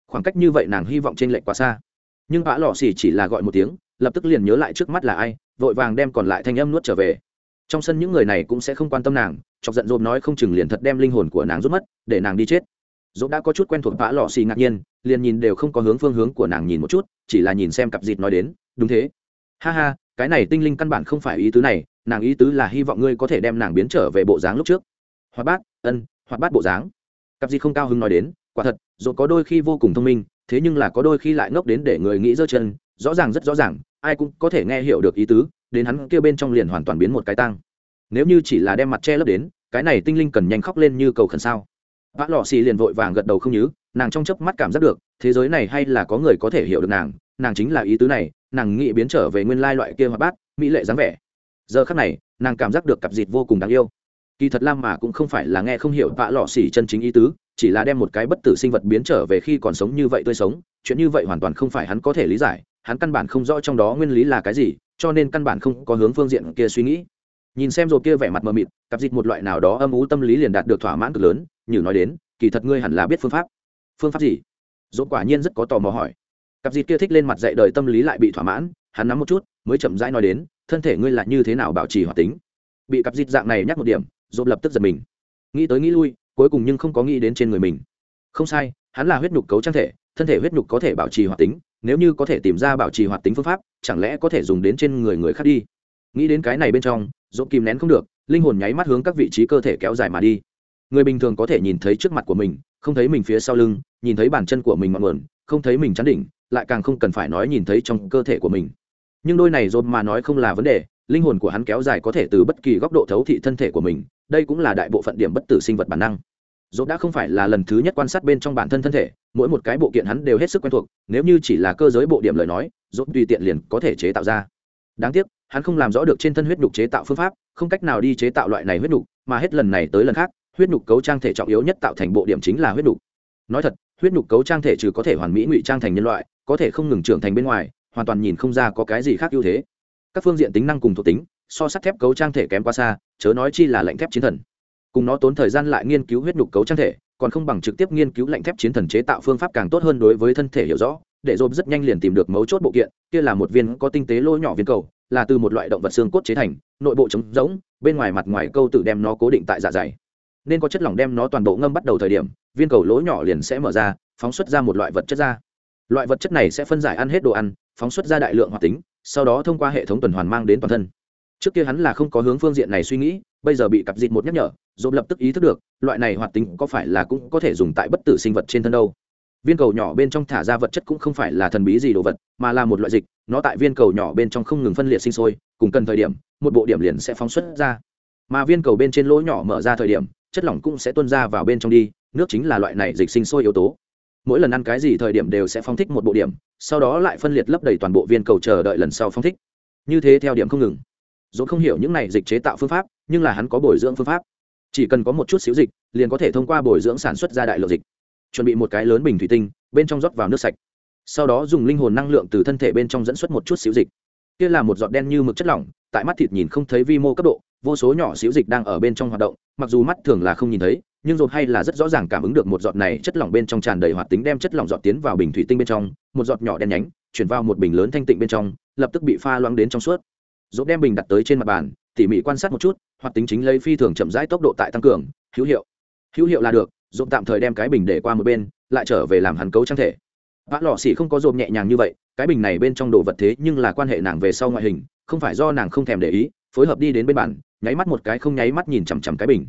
Khoảng cách như vậy nàng hy vọng trên lệnh quá xa. Nhưng vã lọ xì chỉ là gọi một tiếng lập tức liền nhớ lại trước mắt là ai, vội vàng đem còn lại thanh âm nuốt trở về. Trong sân những người này cũng sẽ không quan tâm nàng, chọc giận dồn nói không chừng liền thật đem linh hồn của nàng rút mất, để nàng đi chết. Dồn đã có chút quen thuộc vã lò xì ngạc nhiên, liền nhìn đều không có hướng phương hướng của nàng nhìn một chút, chỉ là nhìn xem cặp dịt nói đến, đúng thế. Ha ha, cái này tinh linh căn bản không phải ý tứ này, nàng ý tứ là hy vọng ngươi có thể đem nàng biến trở về bộ dáng lúc trước. Hoạt bát, ân, hoạt bát bộ dáng. Cặp dịt không cao hứng nói đến, quả thật dồn có đôi khi vô cùng thông minh, thế nhưng là có đôi khi lại ngốc đến để người nghĩ dơ chân, rõ ràng rất rõ ràng ai cũng có thể nghe hiểu được ý tứ, đến hắn kia bên trong liền hoàn toàn biến một cái tăng nếu như chỉ là đem mặt che lấp đến, cái này tinh linh cần nhanh khóc lên như cầu khẩn sao? Vã lọ xì liền vội vàng gật đầu không nhứ nàng trong chớp mắt cảm giác được, thế giới này hay là có người có thể hiểu được nàng nàng chính là ý tứ này, nàng nghĩ biến trở về nguyên lai loại kia hoạt bát, mỹ lệ dáng vẻ. Giờ khắc này, nàng cảm giác được cặp dịt vô cùng đáng yêu. Kỳ thật lam mà cũng không phải là nghe không hiểu vạ lọ xỉ chân chính ý tứ, chỉ là đem một cái bất tử sinh vật biến trở về khi còn sống như vậy tươi sống, chuyện như vậy hoàn toàn không phải hắn có thể lý giải hắn căn bản không rõ trong đó nguyên lý là cái gì, cho nên căn bản không có hướng phương diện kia suy nghĩ. Nhìn xem rồi kia vẻ mặt mờ mịt, cặp dịch một loại nào đó âm ú tâm lý liền đạt được thỏa mãn cực lớn như nói đến, kỳ thật ngươi hẳn là biết phương pháp. Phương pháp gì? Dỗ quả nhiên rất có tò mò hỏi. Cặp dịch kia thích lên mặt dạy đời tâm lý lại bị thỏa mãn, hắn nắm một chút, mới chậm rãi nói đến, thân thể ngươi là như thế nào bảo trì hoạt tính? Bị cặp dịch dạng này nhắc một điểm dỗ lập tức giật mình. Nghĩ tới nghĩ lui, cuối cùng nhưng không có nghĩ đến trên người mình. Không sai, hắn là huyết nhục cấu trang thể, thân thể huyết nhục có thể bảo trì hoạt tính nếu như có thể tìm ra bảo trì hoạt tính phương pháp, chẳng lẽ có thể dùng đến trên người người khác đi? Nghĩ đến cái này bên trong dỗ kìm nén không được, linh hồn nháy mắt hướng các vị trí cơ thể kéo dài mà đi. Người bình thường có thể nhìn thấy trước mặt của mình, không thấy mình phía sau lưng, nhìn thấy bàn chân của mình mặn nguồn, không thấy mình chắn đỉnh, lại càng không cần phải nói nhìn thấy trong cơ thể của mình. Nhưng đôi này dồn mà nói không là vấn đề, linh hồn của hắn kéo dài có thể từ bất kỳ góc độ thấu thị thân thể của mình, đây cũng là đại bộ phận điểm bất tử sinh vật bản năng dốt đã không phải là lần thứ nhất quan sát bên trong bản thân thân thể, mỗi một cái bộ kiện hắn đều hết sức quen thuộc, nếu như chỉ là cơ giới bộ điểm lời nói dốt tùy tiện liền có thể chế tạo ra. Đáng tiếc, hắn không làm rõ được trên thân huyết nhục chế tạo phương pháp, không cách nào đi chế tạo loại này huyết nhục, mà hết lần này tới lần khác, huyết nhục cấu trang thể trọng yếu nhất tạo thành bộ điểm chính là huyết nhục. Nói thật, huyết nhục cấu trang thể trừ có thể hoàn mỹ ngụy trang thành nhân loại, có thể không ngừng trưởng thành bên ngoài, hoàn toàn nhìn không ra có cái gì khác ưu thế. Các phương diện tính năng cùng thuộc tính, so sắt thép cấu trang thể kém quá xa, chớ nói chi là lạnh thép chiến thần cùng nó tốn thời gian lại nghiên cứu huyết nhục cấu trang thể, còn không bằng trực tiếp nghiên cứu lạnh thép chiến thần chế tạo phương pháp càng tốt hơn đối với thân thể hiểu rõ, để dồn rất nhanh liền tìm được mấu chốt bộ kiện, kia là một viên có tinh tế lỗ nhỏ viên cầu, là từ một loại động vật xương cốt chế thành, nội bộ trống rỗng, bên ngoài mặt ngoài câu tự đem nó cố định tại dạ dày. Nên có chất lỏng đem nó toàn bộ ngâm bắt đầu thời điểm, viên cầu lỗ nhỏ liền sẽ mở ra, phóng xuất ra một loại vật chất ra. Loại vật chất này sẽ phân giải ăn hết đồ ăn, phóng xuất ra đại lượng hoạt tính, sau đó thông qua hệ thống tuần hoàn mang đến toàn thân trước kia hắn là không có hướng phương diện này suy nghĩ, bây giờ bị cặp dịt một nhắc nhở dồn lập tức ý thức được, loại này hoạt tính có phải là cũng có thể dùng tại bất tử sinh vật trên thân đâu. Viên cầu nhỏ bên trong thả ra vật chất cũng không phải là thần bí gì đồ vật, mà là một loại dịch, nó tại viên cầu nhỏ bên trong không ngừng phân liệt sinh sôi, cùng cần thời điểm, một bộ điểm liền sẽ phóng xuất ra. Mà viên cầu bên trên lỗ nhỏ mở ra thời điểm, chất lỏng cũng sẽ tuôn ra vào bên trong đi, nước chính là loại này dịch sinh sôi yếu tố. Mỗi lần ăn cái gì thời điểm đều sẽ phóng thích một bộ điểm, sau đó lại phân liệt lấp đầy toàn bộ viên cầu chờ đợi lần sau phóng thích. Như thế theo điểm không ngừng dồn không hiểu những này dịch chế tạo phương pháp, nhưng là hắn có bồi dưỡng phương pháp. Chỉ cần có một chút xíu dịch, liền có thể thông qua bồi dưỡng sản xuất ra đại lượng dịch. Chuẩn bị một cái lớn bình thủy tinh, bên trong rót vào nước sạch. Sau đó dùng linh hồn năng lượng từ thân thể bên trong dẫn xuất một chút xíu dịch. Kia là một giọt đen như mực chất lỏng, tại mắt thịt nhìn không thấy vi mô cấp độ, vô số nhỏ xíu dịch đang ở bên trong hoạt động, mặc dù mắt thường là không nhìn thấy, nhưng dồn hay là rất rõ ràng cảm ứng được một giọt này chất lỏng bên trong tràn đầy hoạt tính đem chất lỏng giọt tiến vào bình thủy tinh bên trong, một giọt nhỏ đen nhánh, chuyển vào một bình lớn thanh tịnh bên trong, lập tức bị pha loãng đến trong suốt dốt đem bình đặt tới trên mặt bàn, tỉ mỉ quan sát một chút, hoặc tính chính lấy phi thường chậm rãi tốc độ tại tăng cường, hữu hiệu. Hữu hiệu là được dốt tạm thời đem cái bình để qua một bên, lại trở về làm hàn cấu trang thể. Vã lọ xỉ không có dồn nhẹ nhàng như vậy, cái bình này bên trong đồ vật thế nhưng là quan hệ nàng về sau ngoại hình, không phải do nàng không thèm để ý, phối hợp đi đến bên bàn, nháy mắt một cái không nháy mắt nhìn chằm chằm cái bình.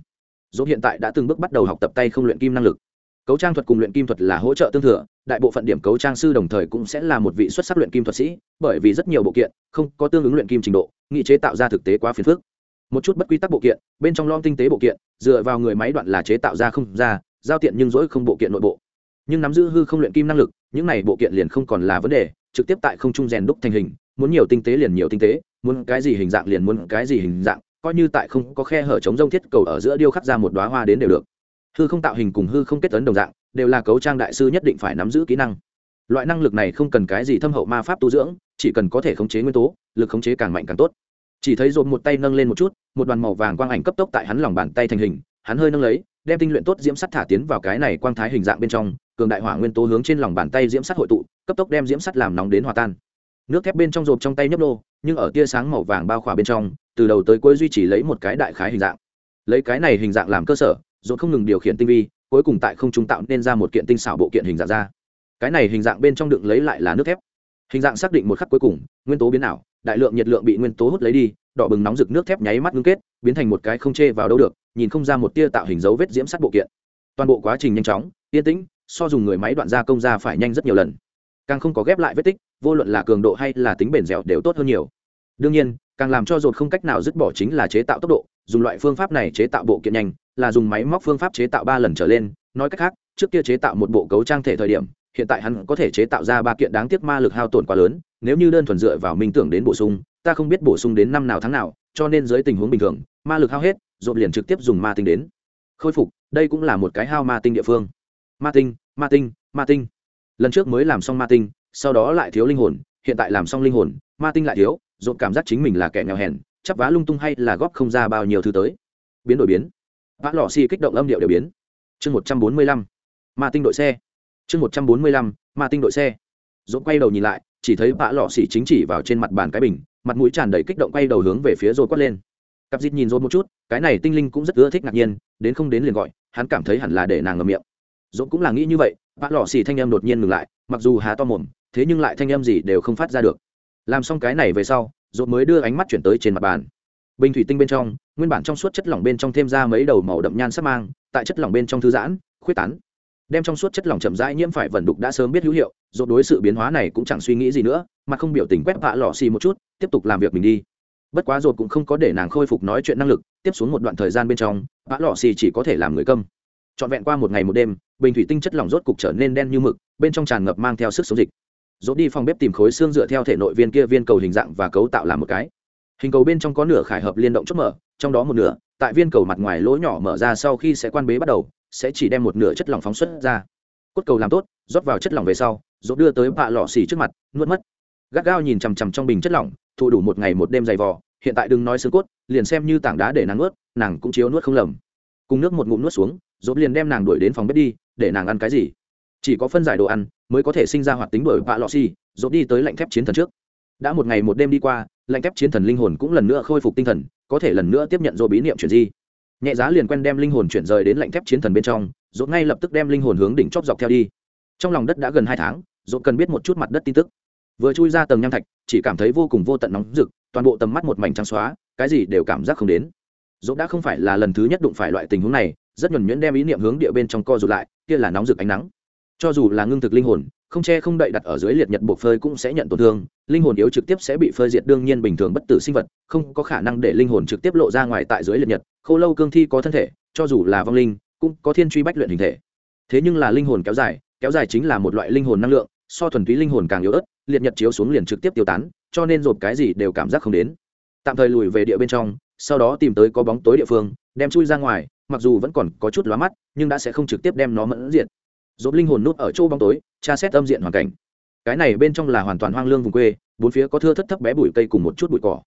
Dốt hiện tại đã từng bước bắt đầu học tập tay không luyện kim năng lực cấu trang thuật cùng luyện kim thuật là hỗ trợ tương thừa, đại bộ phận điểm cấu trang sư đồng thời cũng sẽ là một vị xuất sắc luyện kim thuật sĩ, bởi vì rất nhiều bộ kiện không có tương ứng luyện kim trình độ, nghị chế tạo ra thực tế quá phiền phức. Một chút bất quy tắc bộ kiện, bên trong lon tinh tế bộ kiện, dựa vào người máy đoạn là chế tạo ra không ra, giao tiện nhưng dỗi không bộ kiện nội bộ. Nhưng nắm giữ hư không luyện kim năng lực, những này bộ kiện liền không còn là vấn đề, trực tiếp tại không trung rèn đúc thành hình, muốn nhiều tinh tế liền nhiều tinh tế, muốn cái gì hình dạng liền muốn cái gì hình dạng, coi như tại không có khe hở chống rông thiết cầu ở giữa điêu khắc ra một đoá hoa đến đều được hư không tạo hình cùng hư không kết tấn đồng dạng, đều là cấu trang đại sư nhất định phải nắm giữ kỹ năng. Loại năng lực này không cần cái gì thâm hậu ma pháp tu dưỡng, chỉ cần có thể khống chế nguyên tố, lực khống chế càng mạnh càng tốt. Chỉ thấy dồn một tay nâng lên một chút, một đoàn màu vàng quang ảnh cấp tốc tại hắn lòng bàn tay thành hình, hắn hơi nâng lấy, đem tinh luyện tốt diễm sắt thả tiến vào cái này quang thái hình dạng bên trong, cường đại hỏa nguyên tố hướng trên lòng bàn tay diễm sắt hội tụ, cấp tốc đem diễm sắt làm nóng đến hòa tan. Nước thép bên trong rộp trong tay nhấp nô, nhưng ở tia sáng màu vàng bao khỏa bên trong, từ đầu tới cuối duy trì lấy một cái đại khái hình dạng. Lấy cái này hình dạng làm cơ sở rộp không ngừng điều khiển tinh vi, cuối cùng tại không trung tạo nên ra một kiện tinh xảo bộ kiện hình dạng ra. Cái này hình dạng bên trong đựng lấy lại là nước thép. Hình dạng xác định một khắc cuối cùng, nguyên tố biến ảo, đại lượng nhiệt lượng bị nguyên tố hút lấy đi, đỏ bừng nóng rực nước thép nháy mắt ngưng kết, biến thành một cái không chê vào đâu được, nhìn không ra một tia tạo hình dấu vết diễm sắt bộ kiện. Toàn bộ quá trình nhanh chóng, yên tĩnh, so dùng người máy đoạn gia công ra phải nhanh rất nhiều lần. Càng không có ghép lại vết tích, vô luận là cường độ hay là tính bền dẻo đều tốt hơn nhiều. Đương nhiên, càng làm cho dột không cách nào dứt bỏ chính là chế tạo tốc độ, dùng loại phương pháp này chế tạo bộ kiện nhanh là dùng máy móc phương pháp chế tạo ba lần trở lên. Nói cách khác, trước kia chế tạo một bộ cấu trang thể thời điểm, hiện tại hắn có thể chế tạo ra ba kiện đáng tiếc ma lực hao tổn quá lớn. Nếu như đơn thuần dựa vào minh tưởng đến bổ sung, ta không biết bổ sung đến năm nào tháng nào, cho nên dưới tình huống bình thường, ma lực hao hết dồn liền trực tiếp dùng ma tinh đến. Khôi phục, đây cũng là một cái hao ma tinh địa phương. Ma tinh ma tinh ma tinh. Lần trước mới làm xong ma tinh, sau đó lại thiếu linh hồn, hiện tại làm xong linh hồn, ma tinh lại thiếu dồn cảm giác chính mình là kẻ nghèo hèn, chắp vá lung tung hay là góp không ra bao nhiêu thứ tới. Biến đổi biến vã lò xì kích động âm điệu đều biến. Chương một trăm bốn mươi lăm, ma tinh đội xe. Chương một trăm bốn mươi lăm, ma tinh đội xe. Dũng quay đầu nhìn lại, chỉ thấy vã lò xì chính chỉ vào trên mặt bàn cái bình, mặt mũi tràn đầy kích động quay đầu hướng về phía rồi quát lên. Cặp dịt nhìn rồi một chút, cái này tinh linh cũng rất ưa thích ngạc nhiên, đến không đến liền gọi, hắn cảm thấy hẳn là để nàng ngậm miệng. Dốt cũng là nghĩ như vậy, vã lò xì thanh em đột nhiên ngừng lại, mặc dù há to mồm, thế nhưng lại thanh em gì đều không phát ra được. Làm xong cái này về sau dốt mới đưa ánh mắt chuyển tới trên mặt bàn bình thủy tinh bên trong, nguyên bản trong suốt chất lỏng bên trong thêm ra mấy đầu màu đậm nhan sắc mang, tại chất lỏng bên trong thư giãn, khuyết tán. Đem trong suốt chất lỏng chậm rãi nhiễm phải vẩn đục đã sớm biết hữu hiệu dột đối sự biến hóa này cũng chẳng suy nghĩ gì nữa, mà không biểu tình quét vạ lọ xì một chút, tiếp tục làm việc mình đi. Bất quá dột cũng không có để nàng khôi phục nói chuyện năng lực, tiếp xuống một đoạn thời gian bên trong, vạ lọ xì chỉ có thể làm người câm. Trọn vẹn qua một ngày một đêm, bình thủy tinh chất lỏng rốt cục trở nên đen như mực, bên trong tràn ngập mang theo sức sống dịch. Dốt đi phòng bếp tìm khối xương dựa theo thể nội viên kia viên cầu hình dạng và cấu tạo làm một cái hình cầu bên trong có nửa khải hợp liên động chốt mở, trong đó một nửa, tại viên cầu mặt ngoài lỗ nhỏ mở ra sau khi sẽ quan bế bắt đầu, sẽ chỉ đem một nửa chất lỏng phóng xuất ra. Cốt cầu làm tốt, rót vào chất lỏng về sau dốt đưa tới bạ lọ xỉ trước mặt, nuốt mất. Gắt gao nhìn chằm chằm trong bình chất lỏng, thụ đủ một ngày một đêm dày vò, hiện tại đừng nói xương cốt, liền xem như tảng đá để nàng nuốt, nàng cũng chiếu nuốt không lầm. Cùng nước một ngụm nuốt xuống dốt liền đem nàng đuổi đến phòng bếp đi, để nàng ăn cái gì? Chỉ có phân giải đồ ăn, mới có thể sinh ra hoạt tính bởi bạ lọ xỉ dốt đi tới lạnh thép chiến thần trước. Đã một ngày một đêm đi qua lạnh thép chiến thần linh hồn cũng lần nữa khôi phục tinh thần, có thể lần nữa tiếp nhận dô bí niệm chuyển di. Nhẹ giá liền quen đem linh hồn chuyển rời đến lạnh thép chiến thần bên trong dỗ ngay lập tức đem linh hồn hướng đỉnh chóp dọc theo đi. Trong lòng đất đã gần hai tháng dỗ cần biết một chút mặt đất tin tức. Vừa chui ra tầng nham thạch, chỉ cảm thấy vô cùng vô tận nóng rực, toàn bộ tầm mắt một mảnh trắng xóa, cái gì đều cảm giác không đến. Dỗ đã không phải là lần thứ nhất đụng phải loại tình huống này, rất nhuẩn nhuyễn đem ý niệm hướng địa bên trong co rụt lại, kia là nóng rực ánh nắng. Cho dù là ngưng thực linh hồn không che không đậy đặt ở dưới liệt nhật buộc phơi cũng sẽ nhận tổn thương, linh hồn yếu trực tiếp sẽ bị phơi diệt đương nhiên bình thường bất tử sinh vật, không có khả năng để linh hồn trực tiếp lộ ra ngoài tại dưới liệt nhật khâu lâu cương thi có thân thể, cho dù là vong linh, cũng có thiên truy bách luyện hình thể. Thế nhưng là linh hồn kéo dài kéo dài chính là một loại linh hồn năng lượng, so thuần túy linh hồn càng yếu ớt, liệt nhật chiếu xuống liền trực tiếp tiêu tán, cho nên rộp cái gì đều cảm giác không đến. Tạm thời lùi về địa bên trong, sau đó tìm tới có bóng tối địa phương, đem chui ra ngoài, mặc dù vẫn còn có chút lóa mắt, nhưng đã sẽ không trực tiếp đem nó mẫn diện dốt linh hồn nút ở chỗ bóng tối, tra xét âm diện hoàn cảnh. Cái này bên trong là hoàn toàn hoang lương vùng quê, bốn phía có thưa thất thấp bé bụi cây cùng một chút bụi cỏ.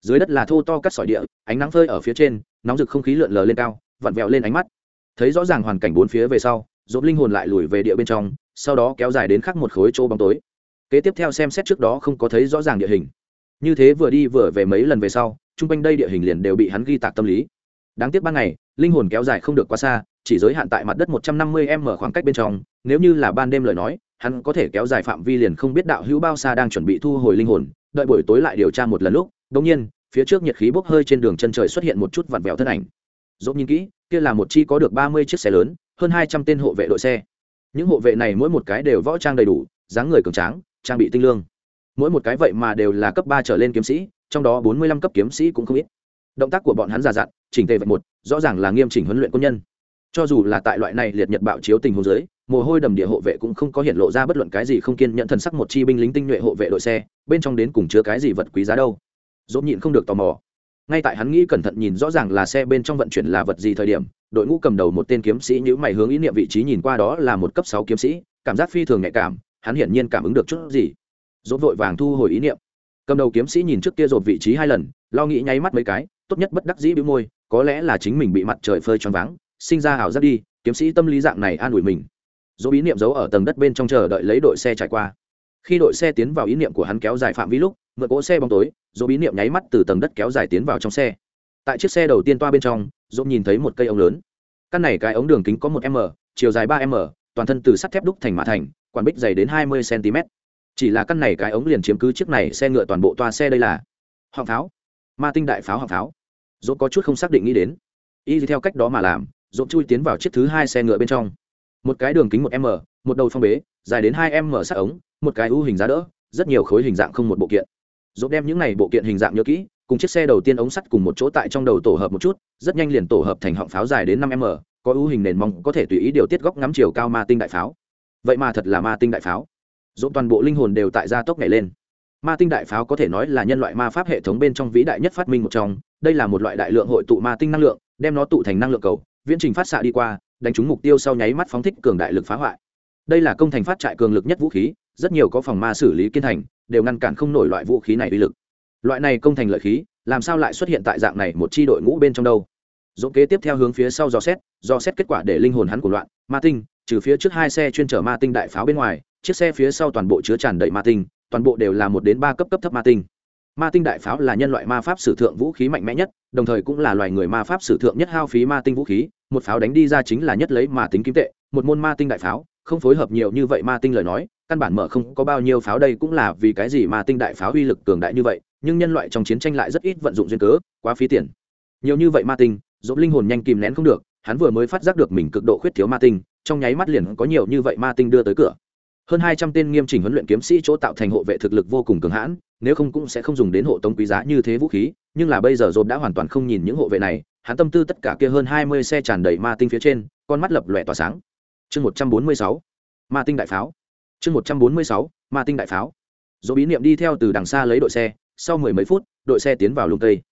Dưới đất là thô to cắt sỏi địa, ánh nắng phơi ở phía trên, nóng rực không khí lượn lờ lên cao, vặn vẹo lên ánh mắt. Thấy rõ ràng hoàn cảnh bốn phía về sau dốt linh hồn lại lùi về địa bên trong, sau đó kéo dài đến khắc một khối chỗ bóng tối. Kế tiếp theo xem xét trước đó không có thấy rõ ràng địa hình. Như thế vừa đi vừa về mấy lần về sau, chung quanh đây địa hình liền đều bị hắn ghi tạc tâm lý. Đáng tiếc ban ngày, linh hồn kéo dài không được quá xa chỉ giới hạn tại mặt đất một trăm năm mươi m khoảng cách bên trong, nếu như là ban đêm lời nói, hắn có thể kéo dài phạm vi liền không biết đạo hữu bao xa đang chuẩn bị thu hồi linh hồn, đợi buổi tối lại điều tra một lần lúc, đột nhiên, phía trước nhiệt khí bốc hơi trên đường chân trời xuất hiện một chút vặn vẹo thân ảnh. Dốt nhìn kỹ, kia là một chi có được ba mươi chiếc xe lớn, hơn hai trăm tên hộ vệ đội xe. Những hộ vệ này mỗi một cái đều võ trang đầy đủ, dáng người cường tráng, trang bị tinh lương. Mỗi một cái vậy mà đều là cấp ba trở lên kiếm sĩ, trong đó bốn mươi lăm cấp kiếm sĩ cũng không ít. Động tác của bọn hắn già dặn, chỉnh tề vạch một, rõ ràng là nghiêm chỉnh huấn luyện quân nhân cho dù là tại loại này liệt nhật bạo chiếu tình huống dưới, mồ hôi đầm địa hộ vệ cũng không có hiện lộ ra bất luận cái gì không kiên nhận thần sắc một chi binh lính tinh nhuệ hộ vệ đội xe, bên trong đến cùng chứa cái gì vật quý giá đâu. Dốt nhịn không được tò mò. Ngay tại hắn nghĩ cẩn thận nhìn rõ ràng là xe bên trong vận chuyển là vật gì thời điểm, đội ngũ cầm đầu một tên kiếm sĩ nhữ mày hướng ý niệm vị trí nhìn qua đó là một cấp sáu kiếm sĩ, cảm giác phi thường nhạy cảm, hắn hiển nhiên cảm ứng được chút gì. Dốt vội vàng thu hồi ý niệm. Cầm đầu kiếm sĩ nhìn trước kia rột vị trí hai lần, lo nghĩ nháy mắt mấy cái, tốt nhất bất đắc dĩ bĩu môi, có lẽ là chính mình bị mặt trời phơi choáng váng sinh ra ảo giác đi, kiếm sĩ tâm lý dạng này an ủi mình. Dỗ ý niệm giấu ở tầng đất bên trong chờ đợi lấy đội xe trải qua. Khi đội xe tiến vào ý niệm của hắn kéo dài phạm vi lúc, mượn cỗ xe bóng tối, dỗ ý niệm nháy mắt từ tầng đất kéo dài tiến vào trong xe. Tại chiếc xe đầu tiên toa bên trong, dỗ nhìn thấy một cây ống lớn. Căn này cái ống đường kính có một m, chiều dài ba m, toàn thân từ sắt thép đúc thành mã thành quản bích dày đến hai mươi cm. Chỉ là căn này cái ống liền chiếm cứ chiếc này xe ngựa toàn bộ toa xe đây là họng pháo. Ma tinh đại pháo họng pháo. Dỗ có chút không xác định nghĩ đến. Y theo cách đó mà làm Rộn chui tiến vào chiếc thứ hai xe ngựa bên trong. Một cái đường kính một m, một đầu phong bế, dài đến hai m mở ống, một cái u hình giá đỡ, rất nhiều khối hình dạng không một bộ kiện. Dốt đem những này bộ kiện hình dạng nhớ kỹ, cùng chiếc xe đầu tiên ống sắt cùng một chỗ tại trong đầu tổ hợp một chút, rất nhanh liền tổ hợp thành họng pháo dài đến năm m, có ưu hình nền mong có thể tùy ý điều tiết góc ngắm chiều cao ma tinh đại pháo. Vậy mà thật là ma tinh đại pháo. Dỗ toàn bộ linh hồn đều tại gia tốc nhảy lên. Ma tinh đại pháo có thể nói là nhân loại ma pháp hệ thống bên trong vĩ đại nhất phát minh một trong, đây là một loại đại lượng hội tụ ma tinh năng lượng, đem nó tụ thành năng lượng cầu viễn trình phát xạ đi qua, đánh trúng mục tiêu sau nháy mắt phóng thích cường đại lực phá hoại. Đây là công thành phát trại cường lực nhất vũ khí, rất nhiều có phòng ma xử lý kiên thành, đều ngăn cản không nổi loại vũ khí này uy lực. Loại này công thành lợi khí, làm sao lại xuất hiện tại dạng này một chi đội ngũ bên trong đâu? Dũng kế tiếp theo hướng phía sau dò xét dò xét kết quả để linh hồn hắn của loạn, ma tinh, trừ phía trước hai xe chuyên chở ma tinh đại pháo bên ngoài, chiếc xe phía sau toàn bộ chứa tràn đầy ma tinh, toàn bộ đều là một đến ba cấp cấp thấp ma tinh ma tinh đại pháo là nhân loại ma pháp sử thượng vũ khí mạnh mẽ nhất, đồng thời cũng là loài người ma pháp sử thượng nhất hao phí ma tinh vũ khí, một pháo đánh đi ra chính là nhất lấy ma tính kim tệ, một môn ma tinh đại pháo, không phối hợp nhiều như vậy ma tinh lời nói, căn bản mở không có bao nhiêu pháo đây cũng là vì cái gì ma tinh đại pháo uy lực cường đại như vậy, nhưng nhân loại trong chiến tranh lại rất ít vận dụng duyên cớ, quá phí tiền. Nhiều như vậy ma tinh dỗ linh hồn nhanh kìm nén không được, hắn vừa mới phát giác được mình cực độ khuyết thiếu ma tinh, trong nháy mắt liền có nhiều như vậy ma tinh đưa tới cửa. Hơn hai trăm tên nghiêm chỉnh huấn luyện kiếm sĩ chỗ tạo thành hộ vệ thực lực vô cùng cường hãn nếu không cũng sẽ không dùng đến hộ tống quý giá như thế vũ khí, nhưng là bây giờ dồn đã hoàn toàn không nhìn những hộ vệ này, hắn tâm tư tất cả kia hơn hai mươi xe tràn đầy ma tinh phía trên, con mắt lập lòe tỏa sáng. Chương một trăm bốn mươi sáu, ma tinh đại pháo. Chương một trăm bốn mươi sáu, ma tinh đại pháo. Dỗ bí niệm đi theo từ đằng xa lấy đội xe, sau mười mấy phút, đội xe tiến vào lùng tây.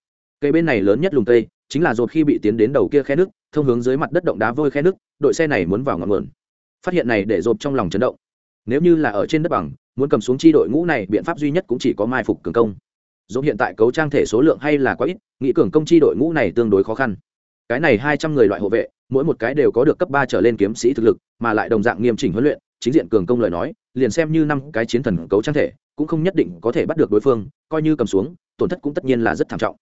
Cây bên này lớn nhất lùng tây chính là dột khi bị tiến đến đầu kia khe nước, thông hướng dưới mặt đất động đá vôi khe nước, đội xe này muốn vào ngọn nguồn. Phát hiện này để dột trong lòng chấn động nếu như là ở trên đất bằng, muốn cầm xuống chi đội ngũ này, biện pháp duy nhất cũng chỉ có mai phục cường công. Dốt hiện tại cấu trang thể số lượng hay là quá ít, nghĩ cường công chi đội ngũ này tương đối khó khăn. Cái này hai trăm người loại hộ vệ, mỗi một cái đều có được cấp ba trở lên kiếm sĩ thực lực, mà lại đồng dạng nghiêm chỉnh huấn luyện, chính diện cường công lời nói, liền xem như năm cái chiến thần cấu trang thể, cũng không nhất định có thể bắt được đối phương, coi như cầm xuống, tổn thất cũng tất nhiên là rất thảm trọng.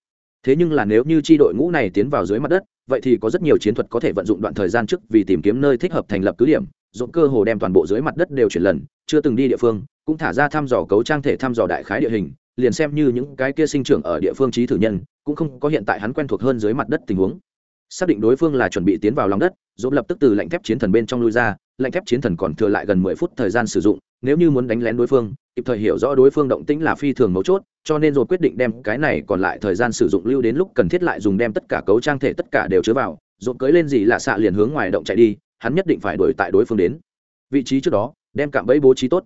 Thế nhưng là nếu như chi đội ngũ này tiến vào dưới mặt đất vậy thì có rất nhiều chiến thuật có thể vận dụng đoạn thời gian trước vì tìm kiếm nơi thích hợp thành lập cứ điểm, dồn cơ hồ đem toàn bộ dưới mặt đất đều chuyển lần, chưa từng đi địa phương, cũng thả ra thăm dò cấu trang thể thăm dò đại khái địa hình, liền xem như những cái kia sinh trưởng ở địa phương trí thử nhân, cũng không có hiện tại hắn quen thuộc hơn dưới mặt đất tình huống. Xác định đối phương là chuẩn bị tiến vào lòng đất, dồn lập tức từ lạnh thép chiến thần bên trong lui ra, lạnh thép chiến thần còn thừa lại gần mười phút thời gian sử dụng, nếu như muốn đánh lén đối phương kịp thời hiểu rõ đối phương động tĩnh là phi thường mấu chốt, cho nên rồi quyết định đem cái này còn lại thời gian sử dụng lưu đến lúc cần thiết lại dùng đem tất cả cấu trang thể tất cả đều chứa vào, rồi cưới lên gì là xạ liền hướng ngoài động chạy đi, hắn nhất định phải đuổi tại đối phương đến. Vị trí trước đó, đem cạm bẫy bố trí tốt.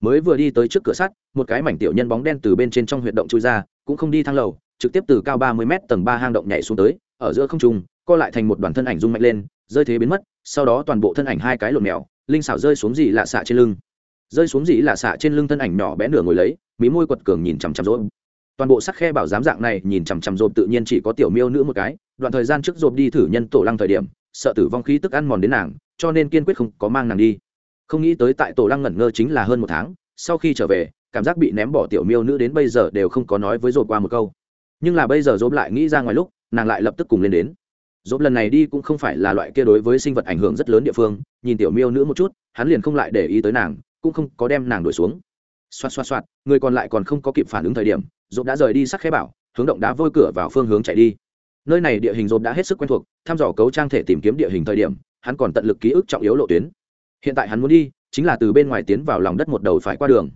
Mới vừa đi tới trước cửa sắt, một cái mảnh tiểu nhân bóng đen từ bên trên trong huyệt động chui ra, cũng không đi thang lầu, trực tiếp từ cao ba mươi m tầng ba hang động nhảy xuống tới, ở giữa không trung, co lại thành một đoàn thân ảnh rung mạnh lên, rơi thế biến mất, sau đó toàn bộ thân ảnh hai cái lộn mèo, linh xảo rơi xuống gì lạ xạ trên lưng rơi xuống dĩ là xạ trên lưng thân ảnh nhỏ bé nửa ngồi lấy, mí môi quật cường nhìn chằm chằm rộp. Toàn bộ sắc khe bảo giám dạng này nhìn chằm chằm rộp tự nhiên chỉ có tiểu miêu nữ một cái, đoạn thời gian trước rộp đi thử nhân tổ lăng thời điểm, sợ tử vong khí tức ăn mòn đến nàng, cho nên kiên quyết không có mang nàng đi. Không nghĩ tới tại tổ lăng ngẩn ngơ chính là hơn một tháng, sau khi trở về, cảm giác bị ném bỏ tiểu miêu nữ đến bây giờ đều không có nói với rộp qua một câu. Nhưng là bây giờ rộp lại nghĩ ra ngoài lúc, nàng lại lập tức cùng lên đến. Dốt lần này đi cũng không phải là loại kia đối với sinh vật ảnh hưởng rất lớn địa phương, nhìn tiểu miêu nữ một chút, hắn liền không lại để ý tới nàng cũng không có đem nàng đuổi xuống. Xoạt xoạt xoạt, người còn lại còn không có kịp phản ứng thời điểm dốt đã rời đi sắc khẽ bảo, hướng động đá vôi cửa vào phương hướng chạy đi. Nơi này địa hình dốt đã hết sức quen thuộc, thăm dò cấu trang thể tìm kiếm địa hình thời điểm, hắn còn tận lực ký ức trọng yếu lộ tuyến. Hiện tại hắn muốn đi, chính là từ bên ngoài tiến vào lòng đất một đầu phải qua đường.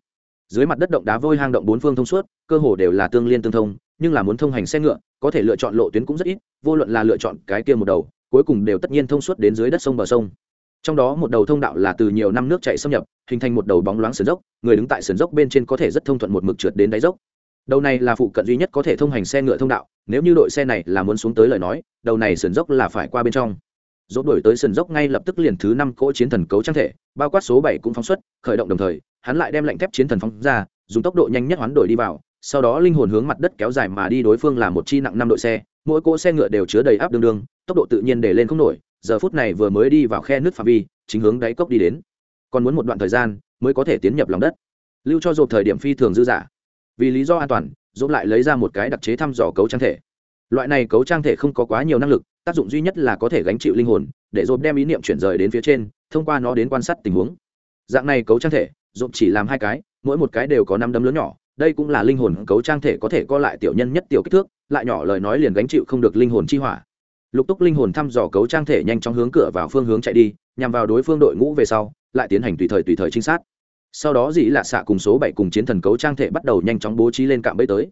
Dưới mặt đất động đá vôi hang động bốn phương thông suốt, cơ hồ đều là tương liên tương thông, nhưng là muốn thông hành xe ngựa, có thể lựa chọn lộ tuyến cũng rất ít, vô luận là lựa chọn cái kia một đầu, cuối cùng đều tất nhiên thông suốt đến dưới đất sông bờ sông trong đó một đầu thông đạo là từ nhiều năm nước chạy xâm nhập, hình thành một đầu bóng loáng sườn dốc, người đứng tại sườn dốc bên trên có thể rất thông thuận một mực trượt đến đáy dốc. Đầu này là phụ cận duy nhất có thể thông hành xe ngựa thông đạo, nếu như đội xe này là muốn xuống tới lời nói, đầu này sườn dốc là phải qua bên trong. Dốt đổi tới sườn dốc ngay lập tức liền thứ năm cỗ chiến thần cấu trang thể, bao quát số bảy cũng phóng xuất, khởi động đồng thời, hắn lại đem lệnh thép chiến thần phóng ra, dùng tốc độ nhanh nhất hoán đổi đi vào, sau đó linh hồn hướng mặt đất kéo dài mà đi đối phương là một chi nặng năm đội xe, mỗi cỗ xe ngựa đều chứa đầy áp đương đương, tốc độ tự nhiên để lên không nổi giờ phút này vừa mới đi vào khe nước phạm vi, chính hướng đáy cốc đi đến. Còn muốn một đoạn thời gian mới có thể tiến nhập lòng đất. Lưu cho dộp thời điểm phi thường dư dả. Vì lý do an toàn dộp lại lấy ra một cái đặc chế thăm dò cấu trang thể. Loại này cấu trang thể không có quá nhiều năng lực, tác dụng duy nhất là có thể gánh chịu linh hồn, để dộp đem ý niệm chuyển rời đến phía trên, thông qua nó đến quan sát tình huống. Dạng này cấu trang thể dộp chỉ làm hai cái, mỗi một cái đều có năm đấm lớn nhỏ, đây cũng là linh hồn cấu trang thể có thể co lại tiểu nhân nhất tiểu kích thước, lại nhỏ lời nói liền gánh chịu không được linh hồn chi hỏa lục túc linh hồn thăm dò cấu trang thể nhanh chóng hướng cửa vào phương hướng chạy đi nhằm vào đối phương đội ngũ về sau lại tiến hành tùy thời tùy thời trinh sát sau đó dĩ lạ xạ cùng số bảy cùng chiến thần cấu trang thể bắt đầu nhanh chóng bố trí lên cạm bẫy tới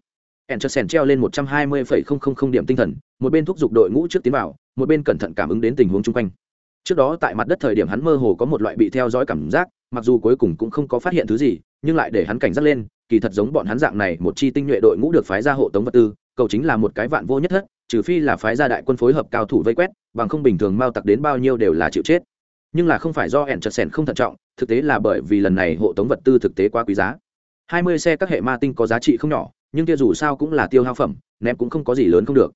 Enchersen treo lên 120,000 điểm tinh thần, một bên thúc giục đội ngũ trước tiến vào, một bên cẩn thận cảm ứng đến tình huống chung quanh. Trước đó tại mặt đất thời điểm hắn mơ hồ có một loại bị theo dõi cảm giác, mặc dù cuối cùng cũng không có phát hiện thứ gì, nhưng lại để hắn cảnh giác lên, kỳ thật giống bọn hắn dạng này, một chi tinh nhuệ đội ngũ được phái ra hộ tống vật tư, cầu chính là một cái vạn vô nhất thất, trừ phi là phái gia đại quân phối hợp cao thủ vây quét, bằng không bình thường mao tặc đến bao nhiêu đều là chịu chết. Nhưng là không phải do eẻn chật sẻn không thận trọng, thực tế là bởi vì lần này hộ tống vật tư thực tế quá quý giá. 20 xe các hệ ma tinh có giá trị không nhỏ, nhưng kia dù sao cũng là tiêu hao phẩm ném cũng không có gì lớn không được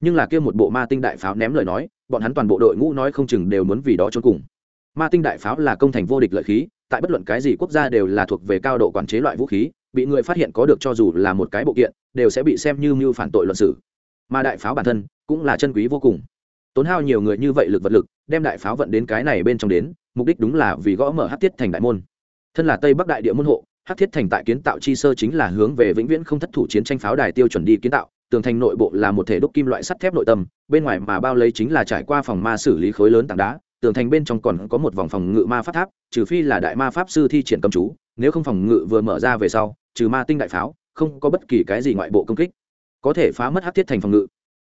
nhưng là kia một bộ ma tinh đại pháo ném lời nói bọn hắn toàn bộ đội ngũ nói không chừng đều muốn vì đó trốn cùng ma tinh đại pháo là công thành vô địch lợi khí tại bất luận cái gì quốc gia đều là thuộc về cao độ quản chế loại vũ khí bị người phát hiện có được cho dù là một cái bộ kiện đều sẽ bị xem như mưu phản tội luận xử mà đại pháo bản thân cũng là chân quý vô cùng. Tốn hao nhiều người như vậy lực vật lực, đem đại pháo vận đến cái này bên trong đến, mục đích đúng là vì gõ mở hát thiết thành đại môn. Thân là tây bắc đại địa môn hộ, hắc thiết thành tại kiến tạo chi sơ chính là hướng về vĩnh viễn không thất thủ chiến tranh pháo đài tiêu chuẩn đi kiến tạo, tường thành nội bộ là một thể đúc kim loại sắt thép nội tâm, bên ngoài mà bao lấy chính là trải qua phòng ma xử lý khối lớn tảng đá, tường thành bên trong còn có một vòng phòng ngự ma pháp tháp, trừ phi là đại ma pháp sư thi triển cầm chú, nếu không phòng ngự vừa mở ra về sau, trừ ma tinh đại pháo, không có bất kỳ cái gì ngoại bộ công kích có thể phá mất hát thiết thành phòng ngự.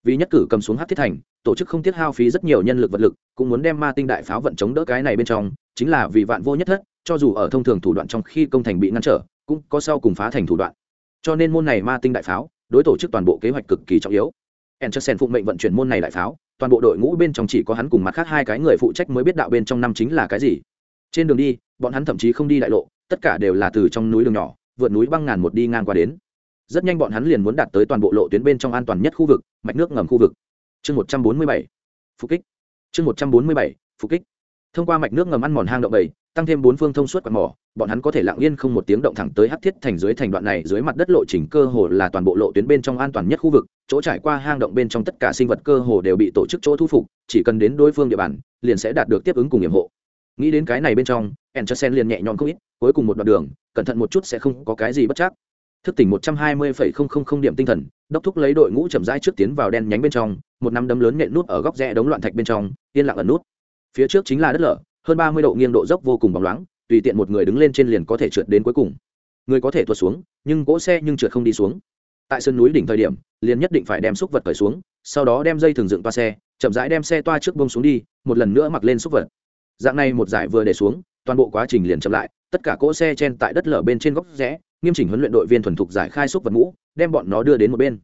Vì nhất cử cầm xuống hát thiết thành, tổ chức không tiết hao phí rất nhiều nhân lực vật lực, cũng muốn đem ma tinh đại pháo vận chống đỡ cái này bên trong, chính là vì vạn vô nhất thất, cho dù ở thông thường thủ đoạn trong khi công thành bị ngăn trở, cũng có sau cùng phá thành thủ đoạn. Cho nên môn này ma tinh đại pháo, đối tổ chức toàn bộ kế hoạch cực kỳ trọng yếu. Enchersen phụ mệnh vận chuyển môn này đại pháo, toàn bộ đội ngũ bên trong chỉ có hắn cùng mặt khác hai cái người phụ trách mới biết đạo bên trong năm chính là cái gì. Trên đường đi, bọn hắn thậm chí không đi đại lộ, tất cả đều là từ trong núi đường nhỏ, vượt núi băng ngàn một đi ngang qua đến rất nhanh bọn hắn liền muốn đạt tới toàn bộ lộ tuyến bên trong an toàn nhất khu vực, mạch nước ngầm khu vực. Chương một trăm bốn mươi bảy, phục kích. Chương một trăm bốn mươi bảy, phục kích. Thông qua mạch nước ngầm ăn mòn hang động bảy, tăng thêm bốn phương thông suốt quạt mỏ, bọn hắn có thể lặng yên không một tiếng động thẳng tới hắc thiết thành dưới thành đoạn này, dưới mặt đất lộ trình cơ hồ là toàn bộ lộ tuyến bên trong an toàn nhất khu vực, chỗ trải qua hang động bên trong tất cả sinh vật cơ hồ đều bị tổ chức chỗ thu phục, chỉ cần đến đối phương địa bàn, liền sẽ đạt được tiếp ứng cùng nhiệm hộ. Nghĩ đến cái này bên trong Enchersen liền nhẹ nhõm không ít, cuối cùng một đoạn đường, cẩn thận một chút sẽ không có cái gì bất chắc thức tỉnh một trăm hai mươi phẩy không không không điểm tinh thần, đốc thúc lấy đội ngũ chậm rãi trước tiến vào đen nhánh bên trong, một nắm đấm lớn nện nút ở góc rẽ đống loạn thạch bên trong, yên lặng ẩn nút. Phía trước chính là đất lở, hơn ba mươi độ nghiêng độ dốc vô cùng bóng loáng, tùy tiện một người đứng lên trên liền có thể trượt đến cuối cùng. Người có thể tuột xuống, nhưng cỗ xe nhưng trượt không đi xuống. Tại sân núi đỉnh thời điểm, liền nhất định phải đem xúc vật cởi xuống, sau đó đem dây thường dựng toa xe, chậm rãi đem xe toa trước bông xuống đi, một lần nữa mặc lên xúc vật. Dạng này một giải vừa để xuống, toàn bộ quá trình liền chậm lại, tất cả cỗ xe chen tại đất lở bên trên góc rẽ nghiêm chỉnh huấn luyện đội viên thuần thục giải khai xúc vật mũ đem bọn nó đưa đến một bên.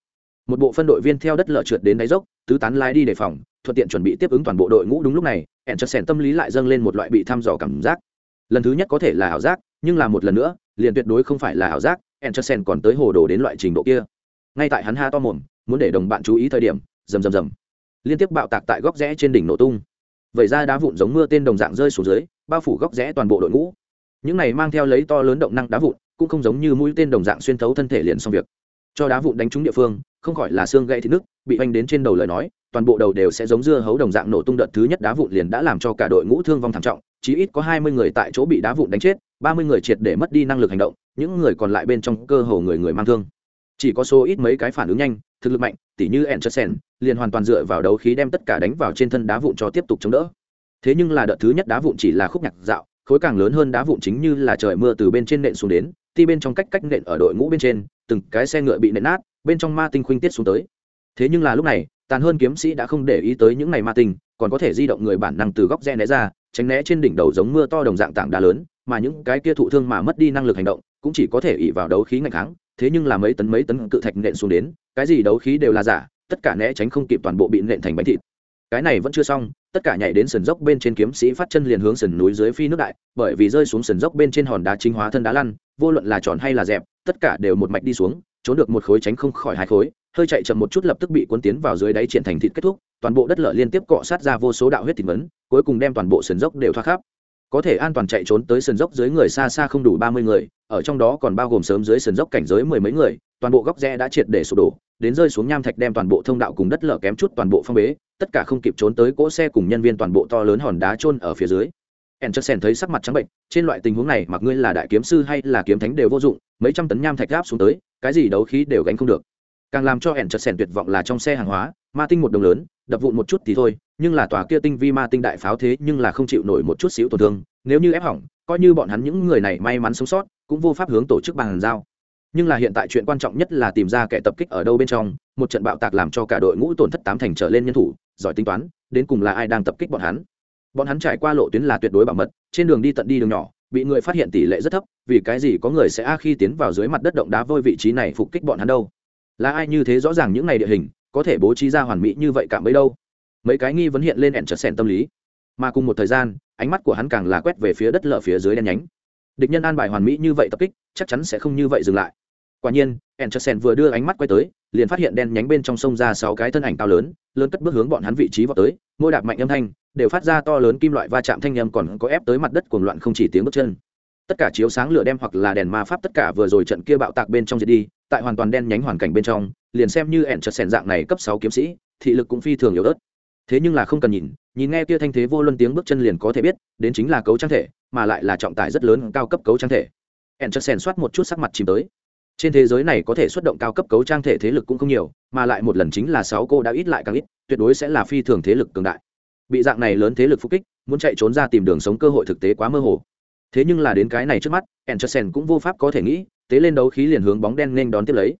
Một bộ phân đội viên theo đất lở trượt đến đáy dốc, tứ tán lái đi đề phòng, thuận tiện chuẩn bị tiếp ứng toàn bộ đội ngũ đúng lúc này, ẻn chật sẻn tâm lý lại dâng lên một loại bị thăm dò cảm giác. Lần thứ nhất có thể là ảo giác, nhưng là một lần nữa, liền tuyệt đối không phải là ảo giác, ẻn chật sẻn còn tới hồ đồ đến loại trình độ kia. Ngay tại hắn ha to mồm, muốn để đồng bạn chú ý thời điểm, rầm rầm rầm. Liên tiếp bạo tạc tại góc rẽ trên đỉnh nổ tung. Vậy ra đá vụn giống mưa tên đồng dạng rơi xuống dưới, bao phủ góc rẽ toàn bộ đội ngũ. Những này mang theo lấy to lớn động năng đá vụn cũng không giống như mũi tên đồng dạng xuyên thấu thân thể liền xong việc. Cho đá vụn đánh trúng địa phương không khỏi là xương gãy thịt nước bị oanh đến trên đầu lời nói toàn bộ đầu đều sẽ giống dưa hấu đồng dạng nổ tung đợt thứ nhất đá vụn liền đã làm cho cả đội ngũ thương vong thảm trọng chí ít có hai mươi người tại chỗ bị đá vụn đánh chết ba mươi người triệt để mất đi năng lực hành động những người còn lại bên trong cơ hồ người người mang thương. Chỉ có số ít mấy cái phản ứng nhanh thực lực mạnh tỉ như Enchersen, liền hoàn toàn dựa vào đấu khí đem tất cả đánh vào trên thân đá vụn cho tiếp tục chống đỡ. Thế nhưng là đợt thứ nhất đá vụn chỉ là khúc nhạc dạo khối càng lớn hơn đá vụn chính như là trời mưa từ bên trên nện xuống đến ti bên trong cách cách nện ở đội ngũ bên trên, từng cái xe ngựa bị nện nát, bên trong ma tinh khuynh tiết xuống tới. Thế nhưng là lúc này, tàn hơn kiếm sĩ đã không để ý tới những này ma tinh, còn có thể di động người bản năng từ góc re né ra, tránh né trên đỉnh đầu giống mưa to đồng dạng tảng đá lớn, mà những cái kia thụ thương mà mất đi năng lực hành động, cũng chỉ có thể ỉ vào đấu khí ngạch kháng. Thế nhưng là mấy tấn mấy tấn cự thạch nện xuống đến, cái gì đấu khí đều là giả, tất cả né tránh không kịp toàn bộ bị nện thành bánh thịt cái này vẫn chưa xong, tất cả nhảy đến sườn dốc bên trên kiếm sĩ phát chân liền hướng sườn núi dưới phi nước đại, bởi vì rơi xuống sườn dốc bên trên hòn đá chính hóa thân đá lăn, vô luận là tròn hay là dẹp, tất cả đều một mạch đi xuống, trốn được một khối tránh không khỏi hai khối, hơi chạy chậm một chút lập tức bị cuốn tiến vào dưới đáy triển thành thịt kết thúc, toàn bộ đất lở liên tiếp cọ sát ra vô số đạo huyết thịt vấn cuối cùng đem toàn bộ sườn dốc đều thoát khắp. Có thể an toàn chạy trốn tới sườn dốc dưới người xa xa không đủ ba mươi người, ở trong đó còn bao gồm sớm dưới sườn dốc cảnh giới mười mấy người toàn bộ góc rẽ đã triệt để sụp đổ đến rơi xuống nham thạch đem toàn bộ thông đạo cùng đất lở kém chút toàn bộ phong bế tất cả không kịp trốn tới cỗ xe cùng nhân viên toàn bộ to lớn hòn đá trôn ở phía dưới Enchersen thấy sắc mặt trắng bệnh, trên loại tình huống này mặc ngươi là đại kiếm sư hay là kiếm thánh đều vô dụng, mấy trăm tấn nham thạch áp xuống tới, cái gì đấu khí đều gánh không được. Càng làm cho Enchersen tuyệt vọng là trong xe hàng hóa, ma tinh một đồng lớn, đập vụn một chút thì thôi, nhưng là tòa kia tinh vi ma tinh đại pháo thế nhưng là không chịu nổi một chút xíu tổn thương nếu như ép hỏng coi như bọn hắn những người này may mắn sống sót cũng vô pháp hướng tổ chức bàn giao nhưng là hiện tại chuyện quan trọng nhất là tìm ra kẻ tập kích ở đâu bên trong, một trận bạo tạc làm cho cả đội ngũ tổn thất tám thành trở lên nhân thủ, giỏi tính toán, đến cùng là ai đang tập kích bọn hắn. Bọn hắn trải qua lộ tuyến là tuyệt đối bảo mật, trên đường đi tận đi đường nhỏ, bị người phát hiện tỷ lệ rất thấp, vì cái gì có người sẽ a khi tiến vào dưới mặt đất động đá vôi vị trí này phục kích bọn hắn đâu? Là ai như thế rõ ràng những này địa hình, có thể bố trí ra hoàn mỹ như vậy cảm mấy đâu? Mấy cái nghi vấn hiện lên ẹn chật sẻn tâm lý. Mà cùng một thời gian, ánh mắt của hắn càng là quét về phía đất lở phía dưới đen nhánh địch nhân an bài hoàn mỹ như vậy tập kích, chắc chắn sẽ không như vậy dừng lại. Quả nhiên Enchersen vừa đưa ánh mắt quay tới, liền phát hiện đen nhánh bên trong sông ra sáu cái thân ảnh cao lớn lớn cất bước hướng bọn hắn vị trí vào tới Ngôi đạp mạnh âm thanh, đều phát ra to lớn kim loại va chạm thanh âm còn có ép tới mặt đất cuồng loạn không chỉ tiếng bước chân. Tất cả chiếu sáng lửa đem hoặc là đèn ma pháp tất cả vừa rồi trận kia bạo tạc bên trong diệt đi, tại hoàn toàn đen nhánh hoàn cảnh bên trong, liền xem như Enchersen dạng này cấp sáu kiếm sĩ, thị lực cũng phi thường yếu ớt. Thế nhưng là không cần nhìn nhìn nghe kia thanh thế vô luân tiếng bước chân liền có thể biết, đến chính là cấu trang thể mà lại là trọng tải rất lớn cao cấp cấu trang thể. Enchersen soát một chút sắc mặt chìm tới. Trên thế giới này có thể xuất động cao cấp cấu trang thể thế lực cũng không nhiều, mà lại một lần chính là sáu cô đã ít lại càng ít, tuyệt đối sẽ là phi thường thế lực cường đại. Bị dạng này lớn thế lực phục kích, muốn chạy trốn ra tìm đường sống cơ hội thực tế quá mơ hồ. Thế nhưng là đến cái này trước mắt Enchersen cũng vô pháp có thể nghĩ, tế lên đấu khí liền hướng bóng đen nên đón tiếp lấy.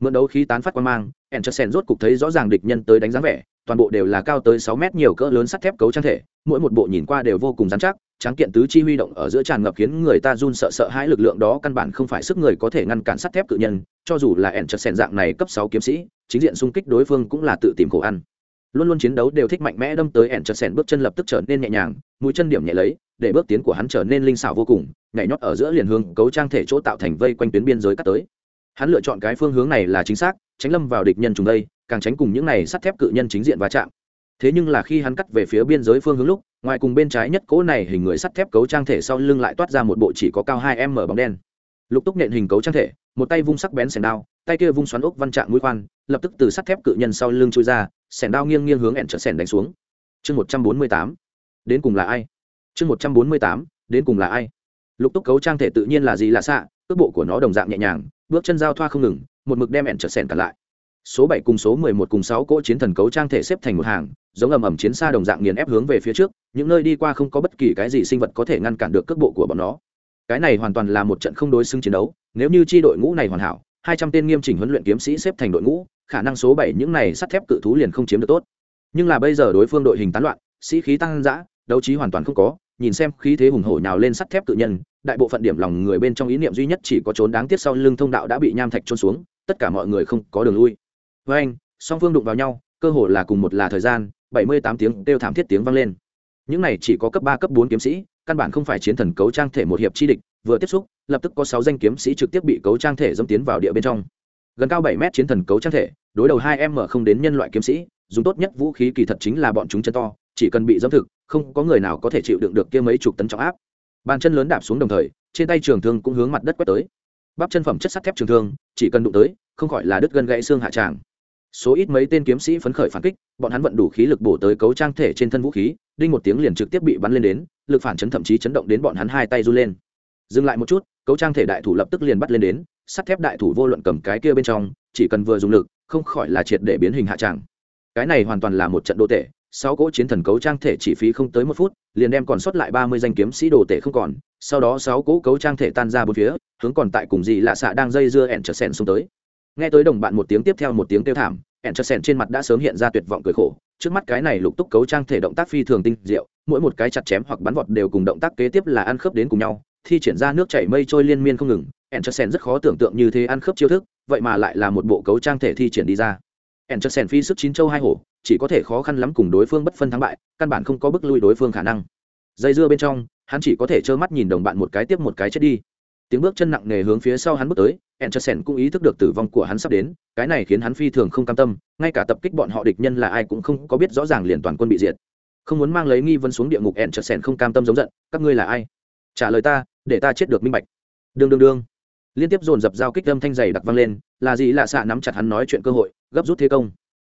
Mượn đấu khí tán phát quan mang Enchersen rốt cục thấy rõ ràng địch nhân tới đánh giá vẻ toàn bộ đều là cao tới sáu mét nhiều cỡ lớn sắt thép cấu trang thể, mỗi một bộ nhìn qua đều vô cùng dán chắc, tráng kiện tứ chi huy động ở giữa tràn ngập khiến người ta run sợ sợ hãi lực lượng đó căn bản không phải sức người có thể ngăn cản sắt thép cự nhân, cho dù là ẻn chợt sèn dạng này cấp sáu kiếm sĩ, chính diện xung kích đối phương cũng là tự tìm khổ ăn. Luôn luôn chiến đấu đều thích mạnh mẽ đâm tới ẻn chợt sèn bước chân lập tức trở nên nhẹ nhàng, mũi chân điểm nhẹ lấy, để bước tiến của hắn trở nên linh xảo vô cùng, nhảy nhót ở giữa liền hướng cấu trang thể chỗ tạo thành vây quanh tuyến biên giới cắt tới. Hắn lựa chọn cái phương hướng này là chính xác, tránh lâm vào địch nhân trùng đây càng tránh cùng những này sắt thép cự nhân chính diện va chạm. Thế nhưng là khi hắn cắt về phía biên giới phương hướng lúc, ngoài cùng bên trái nhất cỗ này hình người sắt thép cấu trang thể sau lưng lại toát ra một bộ chỉ có cao hai m bóng đen. Lục túc nện hình cấu trang thể, một tay vung sắc bén xẻn đao, tay kia vung xoắn ốc văn trạng mũi khoan, lập tức từ sắt thép cự nhân sau lưng trôi ra xẻn đao nghiêng nghiêng hướng ẹn trở xẻn đánh xuống. Chương một trăm bốn mươi tám, đến cùng là ai? Chương một trăm bốn mươi tám, đến cùng là ai? Lục túc cấu trang thể tự nhiên là gì lạ xạ, cước bộ của nó đồng dạng nhẹ nhàng, bước chân giao thoa không ngừng, một mực đem ẹn trở xẻn cả lại số bảy cùng số mười một cùng sáu cỗ chiến thần cấu trang thể xếp thành một hàng, giống ầm ầm chiến xa đồng dạng nghiền ép hướng về phía trước, những nơi đi qua không có bất kỳ cái gì sinh vật có thể ngăn cản được cước bộ của bọn nó. Cái này hoàn toàn là một trận không đối xứng chiến đấu, nếu như chi đội ngũ này hoàn hảo, hai trăm tên nghiêm chỉnh huấn luyện kiếm sĩ xếp thành đội ngũ, khả năng số bảy những này sắt thép cự thú liền không chiếm được tốt. Nhưng là bây giờ đối phương đội hình tán loạn, sĩ khí tăng dã, đấu trí hoàn toàn không có, nhìn xem khí thế hùng hổ nhào lên sắt thép cự nhân, đại bộ phận điểm lòng người bên trong ý niệm duy nhất chỉ có trốn đáng tiếc sau lưng thông đạo đã bị nham thạch trôn xuống, tất cả mọi người không có đường lui với anh, song phương đụng vào nhau, cơ hồ là cùng một là thời gian, bảy mươi tám tiếng đều thảm thiết tiếng vang lên. Những này chỉ có cấp ba, cấp bốn kiếm sĩ, căn bản không phải chiến thần cấu trang thể một hiệp chi địch, vừa tiếp xúc, lập tức có sáu danh kiếm sĩ trực tiếp bị cấu trang thể dâm tiến vào địa bên trong. Gần cao bảy mét chiến thần cấu trang thể, đối đầu hai em mở không đến nhân loại kiếm sĩ, dùng tốt nhất vũ khí kỳ thật chính là bọn chúng chân to, chỉ cần bị dâm thực, không có người nào có thể chịu đựng được kia mấy chục tấn trọng áp. Bàn chân lớn đạp xuống đồng thời, trên tay trường thương cũng hướng mặt đất quét tới. Bắp chân phẩm chất sắt thép trường thương, chỉ cần đụng tới, không khỏi là đứt gân gãy xương hạ tràng số ít mấy tên kiếm sĩ phấn khởi phản kích, bọn hắn vận đủ khí lực bổ tới cấu trang thể trên thân vũ khí, đinh một tiếng liền trực tiếp bị bắn lên đến, lực phản chấn thậm chí chấn động đến bọn hắn hai tay run lên. Dừng lại một chút, cấu trang thể đại thủ lập tức liền bắt lên đến, sắt thép đại thủ vô luận cầm cái kia bên trong, chỉ cần vừa dùng lực, không khỏi là triệt để biến hình hạ tràng cái này hoàn toàn là một trận đô tệ, sáu cỗ chiến thần cấu trang thể chỉ phí không tới một phút, liền đem còn sót lại ba mươi danh kiếm sĩ đồ tể không còn, sau đó sáu cỗ cấu trang thể tan ra bốn phía, hướng còn tại cùng gì lạ xạ đang dây dưa ẹn trở sen xuống tới nghe tới đồng bạn một tiếng tiếp theo một tiếng kêu thảm ẹn Cho Sẻn trên mặt đã sớm hiện ra tuyệt vọng cười khổ. Trước mắt cái này lục túc cấu trang thể động tác phi thường tinh diệu, mỗi một cái chặt chém hoặc bắn vọt đều cùng động tác kế tiếp là ăn khớp đến cùng nhau, thi triển ra nước chảy mây trôi liên miên không ngừng. Ẹn Cho Sẻn rất khó tưởng tượng như thế ăn khớp chiêu thức, vậy mà lại là một bộ cấu trang thể thi triển đi ra. Ẹn Cho Sẻn phi sức chín châu hai hổ, chỉ có thể khó khăn lắm cùng đối phương bất phân thắng bại, căn bản không có bức lui đối phương khả năng. Dây dưa bên trong, hắn chỉ có thể trơ mắt nhìn đồng bạn một cái tiếp một cái chết đi. Tiếng bước chân nặng nề hướng phía sau hắn bước tới Enchersen cũng ý thức được tử vong của hắn sắp đến, cái này khiến hắn phi thường không cam tâm, ngay cả tập kích bọn họ địch nhân là ai cũng không có biết rõ ràng liền toàn quân bị diệt. Không muốn mang lấy nghi vấn xuống địa ngục Enchersen không cam tâm giống giận, các ngươi là ai? Trả lời ta, để ta chết được minh bạch. Đương đương đương. Liên tiếp dồn dập giao kích âm thanh dày đặc vang lên, là gì lạ xạ nắm chặt hắn nói chuyện cơ hội, gấp rút thế công.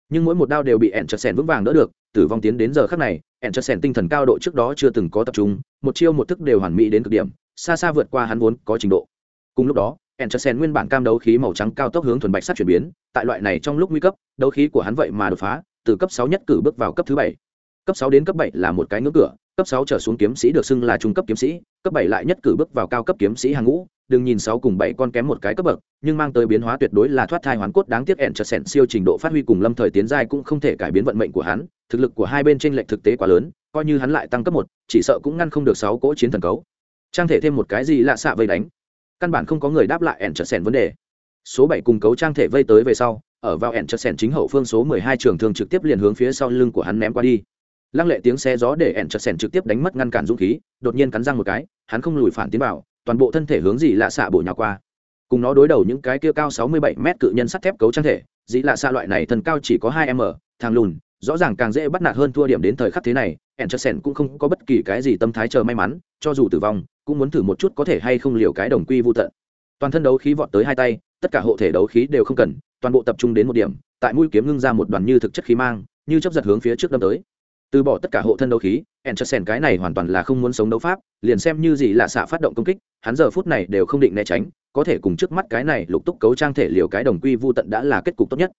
Nhưng mỗi một đao đều bị Enchersen vững vàng đỡ được, tử vong tiến đến giờ khắc này Enchersen tinh thần cao độ trước đó chưa từng có tập trung, một chiêu một thức đều hoàn mỹ đến cực điểm, xa xa vượt qua hắn vốn có trình độ. Cùng lúc đó Enchersen nguyên bản cam đấu khí màu trắng cao tốc hướng thuần bạch sắt chuyển biến, tại loại này trong lúc nguy cấp, đấu khí của hắn vậy mà đột phá, từ cấp sáu nhất cử bước vào cấp thứ bảy. Cấp sáu đến cấp bảy là một cái ngưỡng cửa, cấp sáu trở xuống kiếm sĩ được xưng là trung cấp kiếm sĩ, cấp bảy lại nhất cử bước vào cao cấp kiếm sĩ hàng ngũ, đừng nhìn sáu cùng bảy con kém một cái cấp bậc, nhưng mang tới biến hóa tuyệt đối là thoát thai hoán cốt đáng tiếc ẻn siêu trình độ phát huy cùng lâm thời tiến giai cũng không thể cải biến vận mệnh của hắn, thực lực của hai bên chênh lệch thực tế quá lớn, coi như hắn lại tăng cấp một, chỉ sợ cũng ngăn không được sáu cỗ chiến thần cấu. Trang thể thêm một cái gì lạ xạ vây đánh căn bản không có người đáp lại ẻn chợ sẻn vấn đề. Số bảy cùng cấu trang thể vây tới về sau, ở vào ẻn chợ sẻn chính hậu phương số mười hai trường thường trực tiếp liền hướng phía sau lưng của hắn ném qua đi. Lăng lệ tiếng xe gió để ẻn chợ sèn trực tiếp đánh mất ngăn cản dũng khí, đột nhiên cắn răng một cái, hắn không lùi phản tiến vào, toàn bộ thân thể hướng dì lạ xạ bổ nhào qua. Cùng nó đối đầu những cái kia cao sáu mươi bảy mét cự nhân sắt thép cấu trang thể dĩ lạ xạ loại này thân cao chỉ có hai m thang lùn, rõ ràng càng dễ bắt nạt hơn thua điểm đến thời khắc thế này ẻn chợ sèn cũng không có bất kỳ cái gì tâm thái chờ may mắn, cho dù tử vong cũng muốn thử một chút có thể hay không liều cái đồng quy vô tận. Toàn thân đấu khí vọt tới hai tay, tất cả hộ thể đấu khí đều không cần, toàn bộ tập trung đến một điểm, tại mũi kiếm ngưng ra một đoàn như thực chất khí mang, như chấp giật hướng phía trước đâm tới. Từ bỏ tất cả hộ thân đấu khí Enchersen cái này hoàn toàn là không muốn sống đấu pháp, liền xem như gì là xạ phát động công kích, hắn giờ phút này đều không định né tránh, có thể cùng trước mắt cái này lục túc cấu trang thể liều cái đồng quy vô tận đã là kết cục tốt nhất.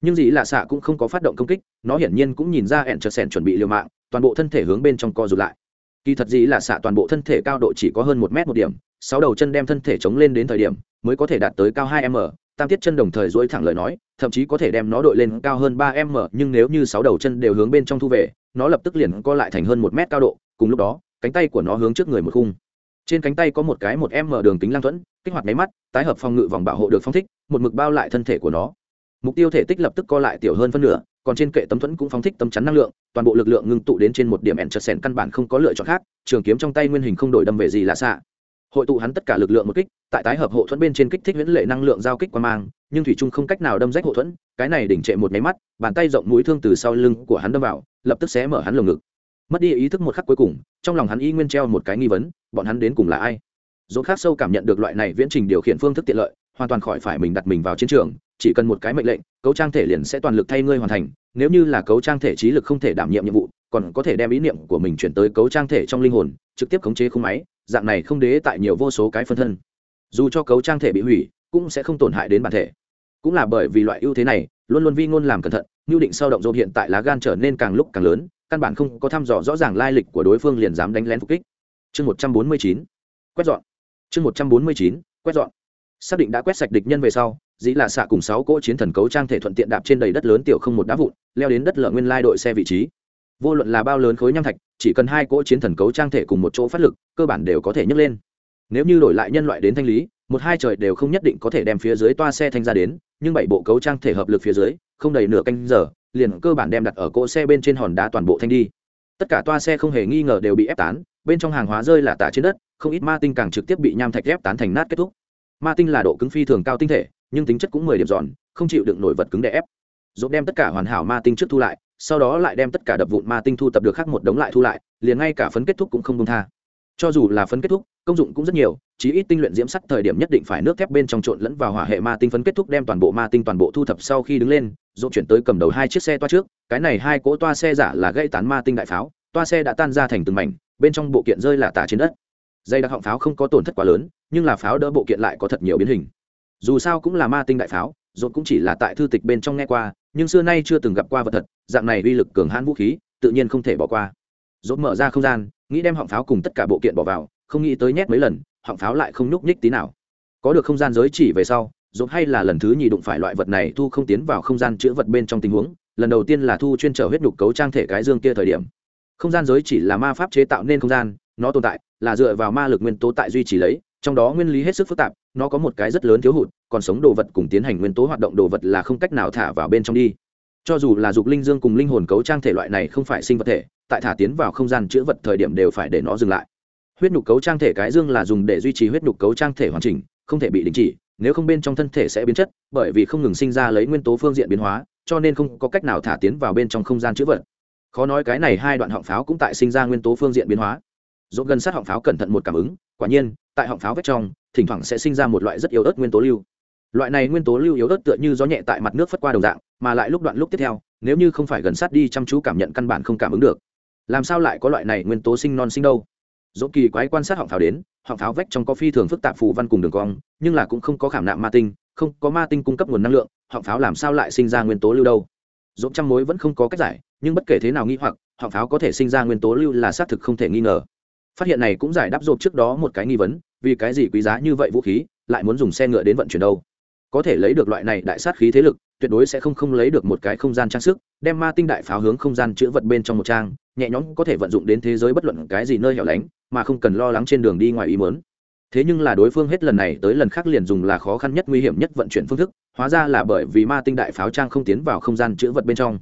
Nhưng gì là xạ cũng không có phát động công kích, nó hiển nhiên cũng nhìn ra Enchersen chuẩn bị liều mạng, toàn bộ thân thể hướng bên trong co rụt lại kỳ thật gì là xạ toàn bộ thân thể cao độ chỉ có hơn một mét một điểm, sáu đầu chân đem thân thể chống lên đến thời điểm mới có thể đạt tới cao hai m. Tam tiết chân đồng thời dối thẳng lời nói, thậm chí có thể đem nó đội lên cao hơn ba m, nhưng nếu như sáu đầu chân đều hướng bên trong thu về, nó lập tức liền co lại thành hơn một mét cao độ, cùng lúc đó, cánh tay của nó hướng trước người một khung. Trên cánh tay có một cái một m đường kính lang thuẫn, kích hoạt máy mắt, tái hợp phòng ngự vòng bảo hộ được phong thích, một mực bao lại thân thể của nó. Mục tiêu thể tích lập tức co lại tiểu hơn phân nửa, còn trên kệ tấm thuẫn cũng phóng thích tấm chắn năng lượng toàn bộ lực lượng ngưng tụ đến trên một điểm ẻn chợt sẻn căn bản không có lựa chọn khác, trường kiếm trong tay nguyên hình không đổi đâm về gì lạ xạ. Hội tụ hắn tất cả lực lượng một kích, tại tái hợp hộ thuẫn bên trên kích thích huyễn lệ năng lượng giao kích qua mang, nhưng thủy trung không cách nào đâm rách hộ thuẫn, cái này đỉnh trệ một máy mắt, bàn tay rộng mũi thương từ sau lưng của hắn đâm vào, lập tức xé mở hắn lồng ngực. Mất đi ý thức một khắc cuối cùng, trong lòng hắn y nguyên treo một cái nghi vấn, bọn hắn đến cùng là ai? Dỗ khác sâu cảm nhận được loại này viễn trình điều khiển phương thức tiện lợi, hoàn toàn khỏi phải mình đặt mình vào chiến trường chỉ cần một cái mệnh lệnh, cấu trang thể liền sẽ toàn lực thay ngươi hoàn thành. Nếu như là cấu trang thể trí lực không thể đảm nhiệm nhiệm vụ, còn có thể đem ý niệm của mình chuyển tới cấu trang thể trong linh hồn, trực tiếp khống chế khung máy, dạng này không đế tại nhiều vô số cái phân thân. Dù cho cấu trang thể bị hủy, cũng sẽ không tổn hại đến bản thể. Cũng là bởi vì loại ưu thế này, luôn luôn vi ngôn làm cẩn thận nhu định sâu động dồn hiện tại lá gan trở nên càng lúc càng lớn, căn bản không có thăm dò rõ ràng lai lịch của đối phương liền dám đánh lén phục kích. Chương một trăm bốn mươi chín, quét dọn. Chương một trăm bốn mươi chín, quét dọn xác định đã quét sạch địch nhân về sau, dĩ là xạ cùng sáu cỗ chiến thần cấu trang thể thuận tiện đạp trên đầy đất lớn tiểu không một đá vụn, leo đến đất lợ nguyên lai đội xe vị trí. Vô luận là bao lớn khối nham thạch, chỉ cần hai cỗ chiến thần cấu trang thể cùng một chỗ phát lực, cơ bản đều có thể nhấc lên. Nếu như đổi lại nhân loại đến thanh lý, một hai trời đều không nhất định có thể đem phía dưới toa xe thanh ra đến, nhưng bảy bộ cấu trang thể hợp lực phía dưới, không đầy nửa canh giờ, liền cơ bản đem đặt ở cỗ xe bên trên hòn đá toàn bộ thanh đi. Tất cả toa xe không hề nghi ngờ đều bị ép tán, bên trong hàng hóa rơi là tả trên đất, không ít ma tinh càng trực tiếp bị nham thạch ép tán thành nát kết thúc ma tinh là độ cứng phi thường cao tinh thể, nhưng tính chất cũng mười điểm giòn, không chịu đựng nổi vật cứng để ép. Dốt đem tất cả hoàn hảo ma tinh trước thu lại, sau đó lại đem tất cả đập vụn ma tinh thu tập được khác một đống lại thu lại, liền ngay cả phấn kết thúc cũng không công tha. Cho dù là phấn kết thúc, công dụng cũng rất nhiều, chí ít tinh luyện diễm sắt thời điểm nhất định phải nước thép bên trong trộn lẫn vào hỏa hệ ma tinh phấn kết thúc đem toàn bộ ma tinh toàn bộ thu thập sau khi đứng lên dỗ chuyển tới cầm đầu hai chiếc xe toa trước, cái này hai cỗ toa xe giả là gây tán ma tinh đại pháo, toa xe đã tan ra thành từng mảnh, bên trong bộ kiện rơi là tả trên đất. Dây đặc họng pháo không có tổn thất quá lớn nhưng là pháo đỡ bộ kiện lại có thật nhiều biến hình. Dù sao cũng là ma tinh đại pháo dồn cũng chỉ là tại thư tịch bên trong nghe qua, nhưng xưa nay chưa từng gặp qua vật thật, dạng này uy lực cường hãn vũ khí, tự nhiên không thể bỏ qua. Dồn mở ra không gian, nghĩ đem họng pháo cùng tất cả bộ kiện bỏ vào, không nghĩ tới nhét mấy lần, họng pháo lại không nhúc nhích tí nào. Có được không gian giới chỉ về sau dồn hay là lần thứ nhì đụng phải loại vật này thu không tiến vào không gian chữa vật bên trong tình huống, lần đầu tiên là thu chuyên trở huyết nhục cấu trang thể cái dương kia thời điểm. Không gian giới chỉ là ma pháp chế tạo nên không gian, nó tồn tại là dựa vào ma lực nguyên tố tại duy trì lấy trong đó nguyên lý hết sức phức tạp, nó có một cái rất lớn thiếu hụt, còn sống đồ vật cùng tiến hành nguyên tố hoạt động đồ vật là không cách nào thả vào bên trong đi. Cho dù là dục linh dương cùng linh hồn cấu trang thể loại này không phải sinh vật thể, tại thả tiến vào không gian chữa vật thời điểm đều phải để nó dừng lại. Huyết nhục cấu trang thể cái dương là dùng để duy trì huyết nhục cấu trang thể hoàn chỉnh, không thể bị đình chỉ, nếu không bên trong thân thể sẽ biến chất, bởi vì không ngừng sinh ra lấy nguyên tố phương diện biến hóa, cho nên không có cách nào thả tiến vào bên trong không gian chữa vật. Khó nói cái này hai đoạn họng pháo cũng tại sinh ra nguyên tố phương diện biến hóa dỗ gần sát họng pháo cẩn thận một cảm ứng, quả nhiên, tại họng pháo vết trong, thỉnh thoảng sẽ sinh ra một loại rất yếu ớt nguyên tố lưu. Loại này nguyên tố lưu yếu ớt tựa như gió nhẹ tại mặt nước phất qua đồng dạng, mà lại lúc đoạn lúc tiếp theo, nếu như không phải gần sát đi chăm chú cảm nhận căn bản không cảm ứng được. Làm sao lại có loại này nguyên tố sinh non sinh đâu? Dỗ kỳ quái quan sát họng pháo đến, họng pháo vách trong có phi thường phức tạp phù văn cùng đường cong, nhưng là cũng không có khảm nạm ma tinh, không có ma tinh cung cấp nguồn năng lượng, họng pháo làm sao lại sinh ra nguyên tố lưu đâu? Dỗ trăm mối vẫn không có cách giải, nhưng bất kể thế nào nghi hoặc, họng pháo có thể sinh ra nguyên tố lưu là xác thực không thể nghi ngờ phát hiện này cũng giải đáp rộp trước đó một cái nghi vấn, vì cái gì quý giá như vậy vũ khí, lại muốn dùng xe ngựa đến vận chuyển đâu? Có thể lấy được loại này đại sát khí thế lực, tuyệt đối sẽ không không lấy được một cái không gian trang sức, đem ma tinh đại pháo hướng không gian chữ vật bên trong một trang, nhẹ nhõm có thể vận dụng đến thế giới bất luận cái gì nơi hẻo lánh, mà không cần lo lắng trên đường đi ngoài ý mớn thế nhưng là đối phương hết lần này tới lần khác liền dùng là khó khăn nhất, nguy hiểm nhất vận chuyển phương thức, hóa ra là bởi vì ma tinh đại pháo trang không tiến vào không gian chữ vật bên trong.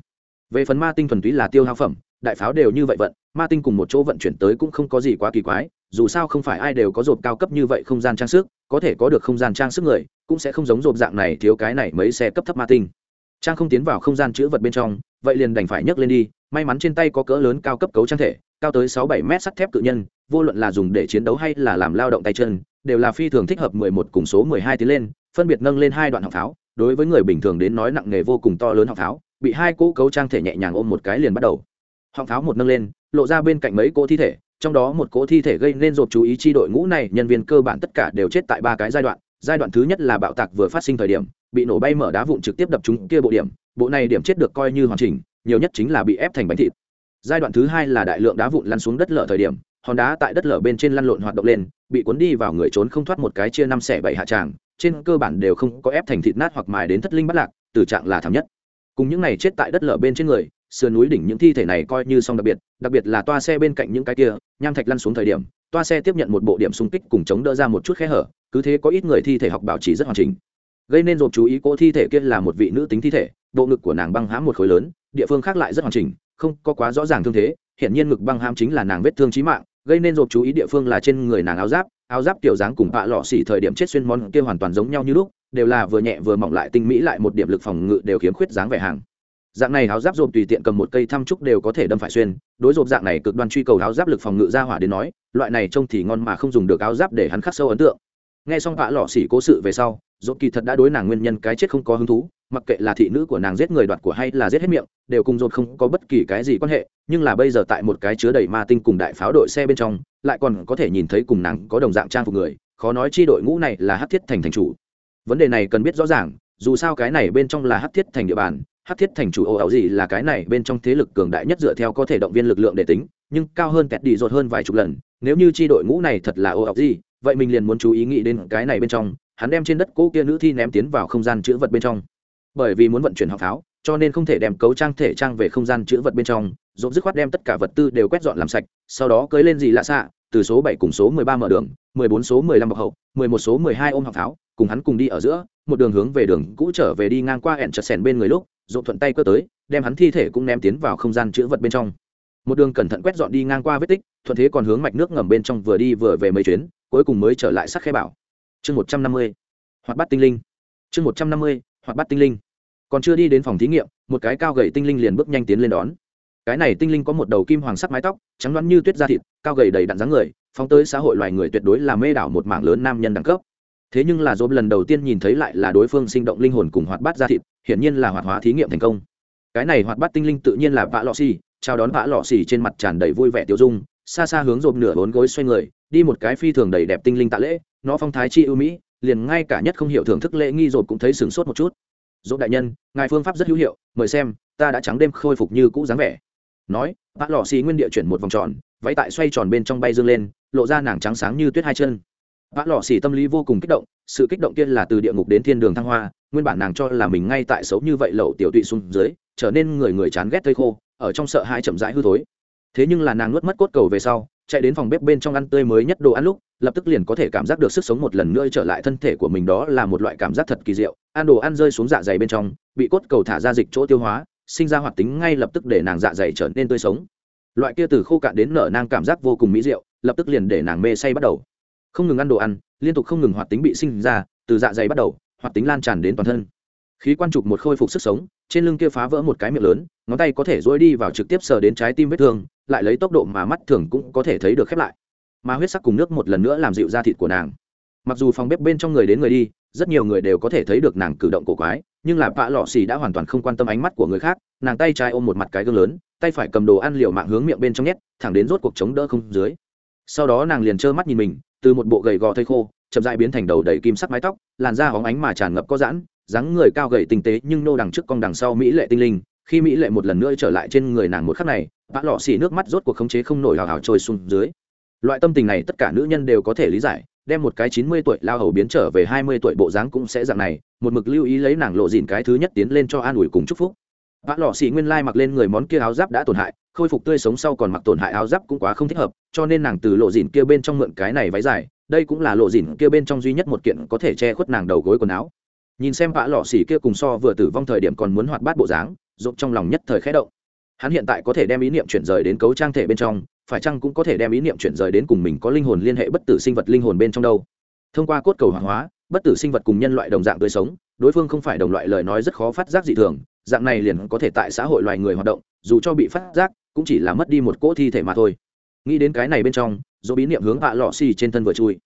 Về phần ma tinh thuần túy là tiêu hao phẩm đại pháo đều như vậy vận, ma tinh cùng một chỗ vận chuyển tới cũng không có gì quá kỳ quái, dù sao không phải ai đều có rộp cao cấp như vậy không gian trang sức, có thể có được không gian trang sức người, cũng sẽ không giống rộp dạng này thiếu cái này mấy xe cấp thấp ma tinh. Trang không tiến vào không gian chữ vật bên trong, vậy liền đành phải nhấc lên đi, may mắn trên tay có cỡ lớn cao cấp cấu trang thể, cao tới sáu bảy mét sắt thép cự nhân, vô luận là dùng để chiến đấu hay là làm lao động tay chân, đều là phi thường thích hợp mười một cùng số mười hai tiến lên, phân biệt nâng lên hai đoạn học pháo, đối với người bình thường đến nói nặng nghề vô cùng to lớn học pháo, bị hai cỗ cấu trang thể nhẹ nhàng ôm một cái liền bắt đầu họng pháo một nâng lên, lộ ra bên cạnh mấy cỗ thi thể, trong đó một cỗ thi thể gây nên rộp chú ý chi đội ngũ này, nhân viên cơ bản tất cả đều chết tại ba cái giai đoạn. Giai đoạn thứ nhất là bạo tạc vừa phát sinh thời điểm, bị nổ bay mở đá vụn trực tiếp đập chúng kia bộ điểm, bộ này điểm chết được coi như hoàn chỉnh, nhiều nhất chính là bị ép thành bánh thịt. Giai đoạn thứ hai là đại lượng đá vụn lăn xuống đất lở thời điểm, hòn đá tại đất lở bên trên lăn lộn hoạt động lên, bị cuốn đi vào người trốn không thoát một cái chia năm xẻ bảy hạ tràng, trên cơ bản đều không có ép thành thịt nát hoặc mài đến thất linh bắt lạc, từ trạng là thảm nhất. Cùng những này chết tại đất lở bên trên người sườn núi đỉnh những thi thể này coi như xong đặc biệt đặc biệt là toa xe bên cạnh những cái kia, nham thạch lăn xuống thời điểm, toa xe tiếp nhận một bộ điểm xung kích cùng chống đỡ ra một chút khe hở, cứ thế có ít người thi thể học bảo trì rất hoàn chỉnh. Gây nên dồn chú ý cỗ thi thể kia là một vị nữ tính thi thể, bộ ngực của nàng băng hãm một khối lớn, địa phương khác lại rất hoàn chỉnh, không có quá rõ ràng thương thế hiện nhiên ngực băng hãm chính là nàng vết thương trí mạng, gây nên dồn chú ý địa phương là trên người nàng áo giáp áo giáp kiểu dáng cùng bạ lọ xỉ thời điểm chết xuyên món kia hoàn toàn giống nhau như lúc, đều là vừa nhẹ vừa mỏng lại tinh mỹ lại một điểm lực phòng ngự đều khiếm khuyết dáng vẻ hàng dạng này áo giáp dồn tùy tiện cầm một cây thăm trúc đều có thể đâm phải xuyên. Đối dồn dạng này cực đoan truy cầu áo giáp lực phòng ngự ra hỏa đến nói, loại này trông thì ngon mà không dùng được áo giáp để hắn khắc sâu ấn tượng. Nghe xong vạ lọ xỉ cố sự về sau dồn kỳ thật đã đối nàng nguyên nhân cái chết không có hứng thú, mặc kệ là thị nữ của nàng giết người đoạt của hay là giết hết miệng, đều cùng dồn không có bất kỳ cái gì quan hệ, nhưng là bây giờ tại một cái chứa đầy ma tinh cùng đại pháo đội xe bên trong, lại còn có thể nhìn thấy cùng nàng có đồng dạng trang phục người, khó nói chi đội ngũ này là hát thiết thành thành chủ. Vấn đề này cần biết rõ ràng, dù sao cái này bên trong là hát thiết thành địa bàn hát thiết thành chủ ồ ảo gì là cái này bên trong thế lực cường đại nhất dựa theo có thể động viên lực lượng để tính, nhưng cao hơn kẹt đi rột hơn vài chục lần. Nếu như chi đội ngũ này thật là ồ ảo gì, vậy mình liền muốn chú ý nghĩ đến cái này bên trong. Hắn đem trên đất cỗ kia nữ thi ném tiến vào không gian chữ vật bên trong. Bởi vì muốn vận chuyển học pháo, cho nên không thể đem cấu trang thể trang về không gian chữ vật bên trong. Dồn dứt khoát đem tất cả vật tư đều quét dọn làm sạch, sau đó cưới lên gì lạ xạ, từ số bảy cùng số mười ba mở đường, mười bốn số mười lăm bọc hậu, mười một số mười hai ôm học pháo, cùng hắn cùng đi ở giữa, một đường hướng về đường cũ trở về đi ngang qua hẹn chợt sèn bên người lúc dồn thuận tay cơ tới, đem hắn thi thể cũng ném tiến vào không gian chữ vật bên trong. Một đường cẩn thận quét dọn đi ngang qua vết tích, thuận thế còn hướng mạch nước ngầm bên trong vừa đi vừa về mấy chuyến, cuối cùng mới trở lại sắc khe bảo. Chương một trăm năm mươi, hoạt bắt tinh linh. Chương một trăm năm mươi, hoạt bắt tinh linh. Còn chưa đi đến phòng thí nghiệm, một cái cao gầy tinh linh liền bước nhanh tiến lên đón. Cái này tinh linh có một đầu kim hoàng sắc mái tóc, trắng đoán như tuyết da thịt, cao gầy đầy đặn dáng người, phóng tới xã hội loài người tuyệt đối là mê đảo một mảng lớn nam nhân đẳng cấp thế nhưng là dồn lần đầu tiên nhìn thấy lại là đối phương sinh động linh hồn cùng hoạt bát da thịt, hiển nhiên là hoạt hóa thí nghiệm thành công. Cái này hoạt bát tinh linh tự nhiên là vã lọ xì, chào đón vã lọ xì trên mặt tràn đầy vui vẻ tiêu dung, xa xa hướng dồn nửa bốn gối xoay người, đi một cái phi thường đầy đẹp tinh linh tạ lễ, nó phong thái chi ưu mỹ, liền ngay cả nhất không hiểu thưởng thức lễ nghi dồn cũng thấy sửng sốt một chút. Dồn đại nhân, ngài phương pháp rất hữu hiệu, mời xem, ta đã trắng đêm khôi phục như cũ dáng vẻ. Nói, vạ lọ xì nguyên địa chuyển một vòng tròn, váy tại xoay tròn bên trong bay dương lên, lộ ra nàng trắng sáng như tuyết hai chân vã lò xỉ tâm lý vô cùng kích động, sự kích động kia là từ địa ngục đến thiên đường thăng hoa, nguyên bản nàng cho là mình ngay tại xấu như vậy lậu tiểu tụy xuống dưới, trở nên người người chán ghét thây khô, ở trong sợ hai chậm rãi hư thối. Thế nhưng là nàng nuốt mất cốt cầu về sau, chạy đến phòng bếp bên trong ăn tươi mới nhất đồ ăn lúc, lập tức liền có thể cảm giác được sức sống một lần nữa trở lại thân thể của mình đó là một loại cảm giác thật kỳ diệu. Ăn đồ ăn rơi xuống dạ dày bên trong, bị cốt cầu thả ra dịch chỗ tiêu hóa, sinh ra hoạt tính ngay lập tức để nàng dạ dày trở nên tươi sống. Loại kia từ khô cạn đến nở nang cảm giác vô cùng mỹ diệu, lập tức liền để nàng mê say bắt đầu không ngừng ăn đồ ăn, liên tục không ngừng hoạt tính bị sinh ra, từ dạ dày bắt đầu, hoạt tính lan tràn đến toàn thân. Khí quan trục một khôi phục sức sống, trên lưng kia phá vỡ một cái miệng lớn, ngón tay có thể dối đi vào trực tiếp sờ đến trái tim vết thương, lại lấy tốc độ mà mắt thường cũng có thể thấy được khép lại. Mà huyết sắc cùng nước một lần nữa làm dịu da thịt của nàng. Mặc dù phòng bếp bên trong người đến người đi, rất nhiều người đều có thể thấy được nàng cử động cổ quái, nhưng là vạ lọ xì đã hoàn toàn không quan tâm ánh mắt của người khác, nàng tay trái ôm một mặt cái gương lớn, tay phải cầm đồ ăn liều mạng hướng miệng bên trong nhét, thẳng đến rốt cuộc chống đỡ không dưới. Sau đó nàng liền trơ mắt nhìn mình từ một bộ gầy gò thây khô, chậm dại biến thành đầu đầy kim sắc mái tóc, làn da hóng ánh mà tràn ngập có giãn, dáng người cao gầy tinh tế nhưng nô đằng trước cong đằng sau mỹ lệ tinh linh. Khi mỹ lệ một lần nữa trở lại trên người nàng một khắc này bã lọ xỉ nước mắt rốt cuộc khống chế không nổi hào hào trôi xuống dưới. Loại tâm tình này tất cả nữ nhân đều có thể lý giải, đem một cái chín mươi tuổi lao hầu biến trở về hai mươi tuổi bộ dáng cũng sẽ dạng này, một mực lưu ý lấy nàng lộ dìn cái thứ nhất tiến lên cho an ủi cùng chúc phúc. Bã lọ xỉ nguyên lai mặc lên người món kia áo giáp đã tổn hại khôi phục tươi sống sau còn mặc tổn hại áo giáp cũng quá không thích hợp, cho nên nàng từ lộ dìn kia bên trong mượn cái này váy dài, đây cũng là lộ dìn kia bên trong duy nhất một kiện có thể che khuất nàng đầu gối quần áo. Nhìn xem vạ lọ xỉ kia cùng so vừa tử vong thời điểm còn muốn hoạt bát bộ dáng, rộn trong lòng nhất thời khẽ động. Hắn hiện tại có thể đem ý niệm chuyển rời đến cấu trang thể bên trong, phải chăng cũng có thể đem ý niệm chuyển rời đến cùng mình có linh hồn liên hệ bất tử sinh vật linh hồn bên trong đâu? Thông qua cốt cầu hoàng hóa, bất tử sinh vật cùng nhân loại đồng dạng tươi sống, đối phương không phải đồng loại lời nói rất khó phát giác dị thường, dạng này liền có thể tại xã hội loài người hoạt động, dù cho bị phát giác cũng chỉ là mất đi một cỗ thi thể mà thôi. Nghĩ đến cái này bên trong, dỗ bí niệm hướng vạ lọ xì trên thân vừa chui.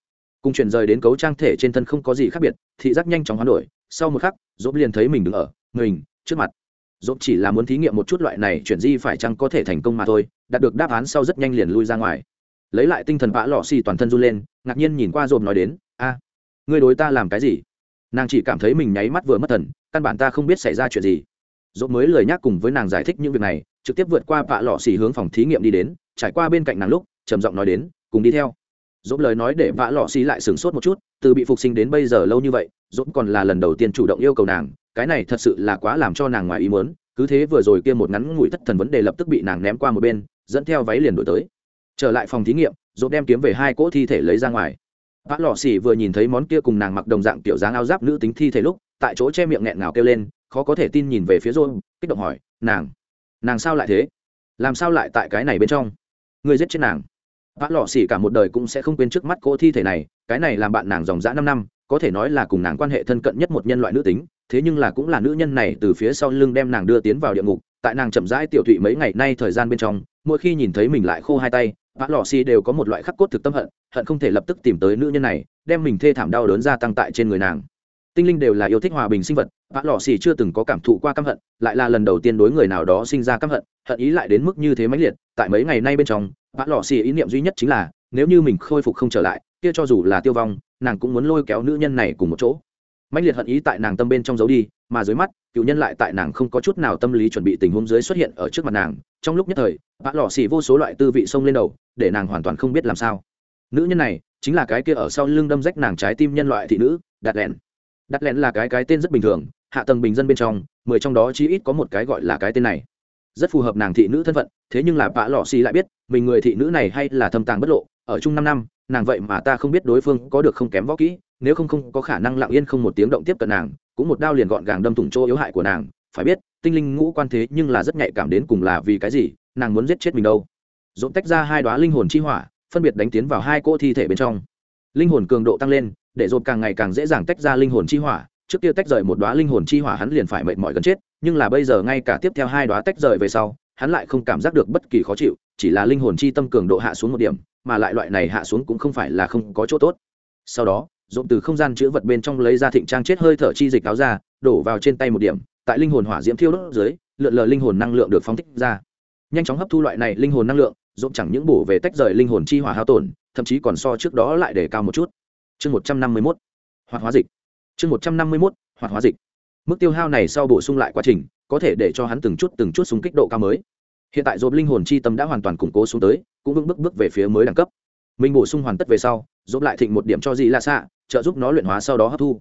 Cùng chuyển rời đến cấu trang thể trên thân không có gì khác biệt, thị giác nhanh chóng hoán đổi. Sau một khắc, dỗ liền thấy mình đứng ở, mình, trước mặt. Dỗ chỉ là muốn thí nghiệm một chút loại này chuyển di phải chăng có thể thành công mà thôi, đạt được đáp án sau rất nhanh liền lui ra ngoài. Lấy lại tinh thần vã lọ xì toàn thân run lên, ngạc nhiên nhìn qua dồn nói đến, a, ngươi đối ta làm cái gì? Nàng chỉ cảm thấy mình nháy mắt vừa mất thần, căn bản ta không biết xảy ra chuyện gì. Dỗ mới lời nhắc cùng với nàng giải thích những việc này trực tiếp vượt qua vạ lọ xỉ hướng phòng thí nghiệm đi đến, trải qua bên cạnh nàng lúc, trầm giọng nói đến, cùng đi theo. Dốt lời nói để vạ lọ xỉ lại sửng sốt một chút, từ bị phục sinh đến bây giờ lâu như vậy dốt còn là lần đầu tiên chủ động yêu cầu nàng, cái này thật sự là quá làm cho nàng ngoài ý muốn, cứ thế vừa rồi kia một ngắn ngủi thất thần vấn đề lập tức bị nàng ném qua một bên, dẫn theo váy liền đổi tới. Trở lại phòng thí nghiệm dốt đem kiếm về hai cỗ thi thể lấy ra ngoài. Vạ lọ xỉ vừa nhìn thấy món kia cùng nàng mặc đồng dạng kiểu dáng áo giáp nữ tính thi thể lúc, tại chỗ che miệng nghẹn ngào kêu lên, khó có thể tin nhìn về phía rôn kích động hỏi, nàng nàng sao lại thế? Làm sao lại tại cái này bên trong? Người giết chết nàng. Vã lọ xỉ cả một đời cũng sẽ không quên trước mắt cô thi thể này, cái này làm bạn nàng dòng dã năm năm, có thể nói là cùng nàng quan hệ thân cận nhất một nhân loại nữ tính, thế nhưng là cũng là nữ nhân này từ phía sau lưng đem nàng đưa tiến vào địa ngục, tại nàng chậm rãi tiểu thụy mấy ngày nay thời gian bên trong, mỗi khi nhìn thấy mình lại khô hai tay, vã lọ xỉ đều có một loại khắc cốt thực tâm hận hận không thể lập tức tìm tới nữ nhân này, đem mình thê thảm đau đớn gia tăng tại trên người nàng. Tinh linh đều là yêu thích hòa bình sinh vật vã lò xì chưa từng có cảm thụ qua căm hận, lại là lần đầu tiên đối người nào đó sinh ra căm hận hận ý lại đến mức như thế mãnh liệt. Tại mấy ngày nay bên trong, vã lò xì ý niệm duy nhất chính là, nếu như mình khôi phục không trở lại, kia cho dù là tiêu vong, nàng cũng muốn lôi kéo nữ nhân này cùng một chỗ. Mãnh liệt hận ý tại nàng tâm bên trong giấu đi, mà dưới mắt, cựu nhân lại tại nàng không có chút nào tâm lý chuẩn bị tình huống dưới xuất hiện ở trước mặt nàng. Trong lúc nhất thời, vã lò xì vô số loại tư vị xông lên đầu, để nàng hoàn toàn không biết làm sao. Nữ nhân này, chính là cái kia ở sau lưng đâm rách nàng trái tim nhân loại thị nữ đặt lẹn. Đặt lẹn là cái cái tên rất bình thường hạ tầng bình dân bên trong, mười trong đó chí ít có một cái gọi là cái tên này. Rất phù hợp nàng thị nữ thân phận, thế nhưng là bạ lọ xì lại biết, mình người thị nữ này hay là thâm tàng bất lộ, ở chung năm năm, nàng vậy mà ta không biết đối phương có được không kém võ kỹ, nếu không không có khả năng lặng yên không một tiếng động tiếp cận nàng, cũng một đao liền gọn gàng đâm thủng chỗ yếu hại của nàng, phải biết, tinh linh ngũ quan thế nhưng là rất nhạy cảm đến cùng là vì cái gì, nàng muốn giết chết mình đâu. Dồn tách ra hai đoá linh hồn chi hỏa, phân biệt đánh tiến vào hai cỗ thi thể bên trong. Linh hồn cường độ tăng lên, để dồn càng ngày càng dễ dàng tách ra linh hồn chi hỏa trước kia tách rời một đoá linh hồn chi hỏa hắn liền phải mệt mỏi gần chết, nhưng là bây giờ ngay cả tiếp theo hai đoá tách rời về sau, hắn lại không cảm giác được bất kỳ khó chịu, chỉ là linh hồn chi tâm cường độ hạ xuống một điểm, mà lại loại này hạ xuống cũng không phải là không có chỗ tốt. Sau đó dồn từ không gian chữ vật bên trong lấy ra thịnh trang chết hơi thở chi dịch áo ra, đổ vào trên tay một điểm, tại linh hồn hỏa diễm thiêu đốt dưới, lượn lờ linh hồn năng lượng được phóng thích ra. Nhanh chóng hấp thu loại này linh hồn năng lượng dồn chẳng những bổ về tách rời linh hồn chi hỏa hao tổn, thậm chí còn so trước đó lại để cao một chút. Chương một trăm năm mươi mốt. Hoạt hóa dịch chương một trăm năm mươi mốt, hoạt hóa dịch. Mức tiêu hao này sau bổ sung lại quá trình, có thể để cho hắn từng chút từng chút súng kích độ cao mới. Hiện tại dồn linh hồn chi tâm đã hoàn toàn củng cố xuống tới, cũng vững bước bước về phía mới đẳng cấp. Mình bổ sung hoàn tất về sau dồn lại thịnh một điểm cho gì là xạ trợ giúp nó luyện hóa sau đó hấp thu.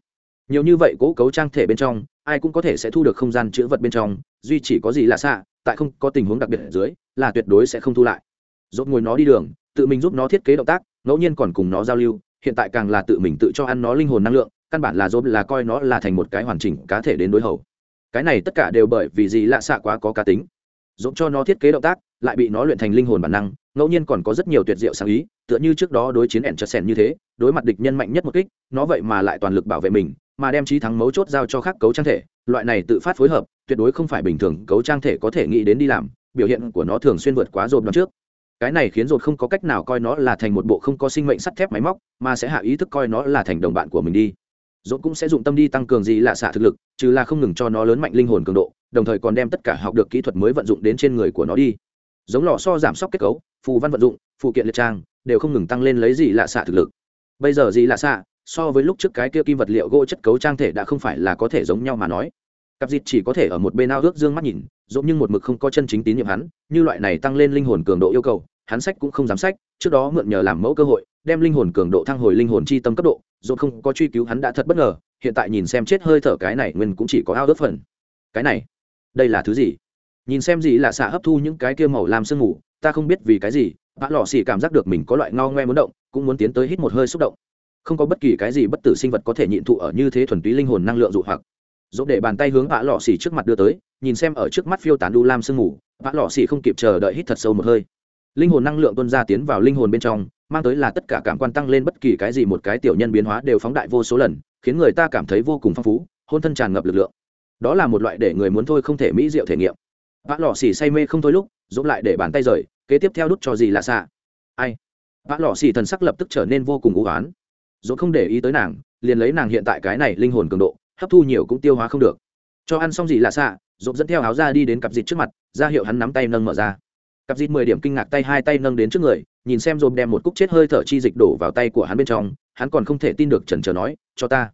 Nhiều như vậy cố cấu trang thể bên trong, ai cũng có thể sẽ thu được không gian chữ vật bên trong, duy chỉ có gì là xạ tại không có tình huống đặc biệt ở dưới, là tuyệt đối sẽ không thu lại. Dồn ngồi nó đi đường, tự mình giúp nó thiết kế động tác, ngẫu nhiên còn cùng nó giao lưu, hiện tại càng là tự mình tự cho ăn nó linh hồn năng lượng căn bản là dốt là coi nó là thành một cái hoàn chỉnh cá thể đến đối hầu. Cái này tất cả đều bởi vì gì lạ xạ quá có cá tính. Dốt cho nó thiết kế động tác, lại bị nó luyện thành linh hồn bản năng, ngẫu nhiên còn có rất nhiều tuyệt diệu sáng ý, tựa như trước đó đối chiến ẻn chật sèn như thế, đối mặt địch nhân mạnh nhất một kích, nó vậy mà lại toàn lực bảo vệ mình, mà đem trí thắng mấu chốt giao cho khắc cấu trang thể, loại này tự phát phối hợp, tuyệt đối không phải bình thường cấu trang thể có thể nghĩ đến đi làm, biểu hiện của nó thường xuyên vượt quá rộp đón trước. Cái này khiến rột không có cách nào coi nó là thành một bộ không có sinh mệnh sắt thép máy móc, mà sẽ hạ ý thức coi nó là thành đồng bạn của mình đi rột cũng sẽ dụng tâm đi tăng cường gì lạ xạ thực lực, chứ là không ngừng cho nó lớn mạnh linh hồn cường độ, đồng thời còn đem tất cả học được kỹ thuật mới vận dụng đến trên người của nó đi. Giống lò so giảm sóc kết cấu, phù văn vận dụng phụ kiện liệt trang, đều không ngừng tăng lên lấy gì lạ xạ thực lực. Bây giờ gì lạ xạ, so với lúc trước cái kia kim vật liệu gỗ chất cấu trang thể đã không phải là có thể giống nhau mà nói. Cặp dịt chỉ có thể ở một bên ao ước dương mắt nhìn dốt nhưng một mực không có chân chính tín nhiệm hắn, như loại này tăng lên linh hồn cường độ yêu cầu, hắn sách cũng không dám sách, trước đó mượn nhờ làm mẫu cơ hội đem linh hồn cường độ thăng hồi linh hồn chi tâm cấp độ dốt không có truy cứu hắn đã thật bất ngờ, hiện tại nhìn xem chết hơi thở cái này nguyên cũng chỉ có ao ớt phần. Cái này, đây là thứ gì? Nhìn xem gì là xạ hấp thu những cái kia màu làm sương ngủ ta không biết vì cái gì bã lò xì cảm giác được mình có loại ngao ngoe muốn động, cũng muốn tiến tới hít một hơi xúc động. Không có bất kỳ cái gì bất tử sinh vật có thể nhịn thụ ở như thế thuần túy linh hồn năng lượng dụ hoặc. Dỗ để bàn tay hướng bã lò xì trước mặt đưa tới, nhìn xem ở trước mắt phiêu tán đu lam sương ngủ bã lò xì không kịp chờ đợi hít thật sâu một hơi. Linh hồn năng lượng tuân ra tiến vào linh hồn bên trong mang tới là tất cả cảm quan tăng lên bất kỳ cái gì một cái tiểu nhân biến hóa đều phóng đại vô số lần, khiến người ta cảm thấy vô cùng phong phú, hôn thân tràn ngập lực lượng. Đó là một loại để người muốn thôi không thể mỹ diệu thể nghiệm. Vã lò xì say mê không thôi lúc dỗ lại để bàn tay rời, kế tiếp theo đút cho gì là xạ. Ai? Vã lò xì thần sắc lập tức trở nên vô cùng cố gắng dỗ không để ý tới nàng, liền lấy nàng hiện tại cái này linh hồn cường độ, hấp thu nhiều cũng tiêu hóa không được. Cho ăn xong gì là xạ dỗ dẫn theo áo ra đi đến cặp dịt trước mặt, ra hiệu hắn nắm tay nâng mở ra cặp dịt mười điểm kinh ngạc tay hai tay nâng đến trước người, nhìn xem dồn đem một cúc chết hơi thở chi dịch đổ vào tay của hắn bên trong, hắn còn không thể tin được trần trờ nói, cho ta.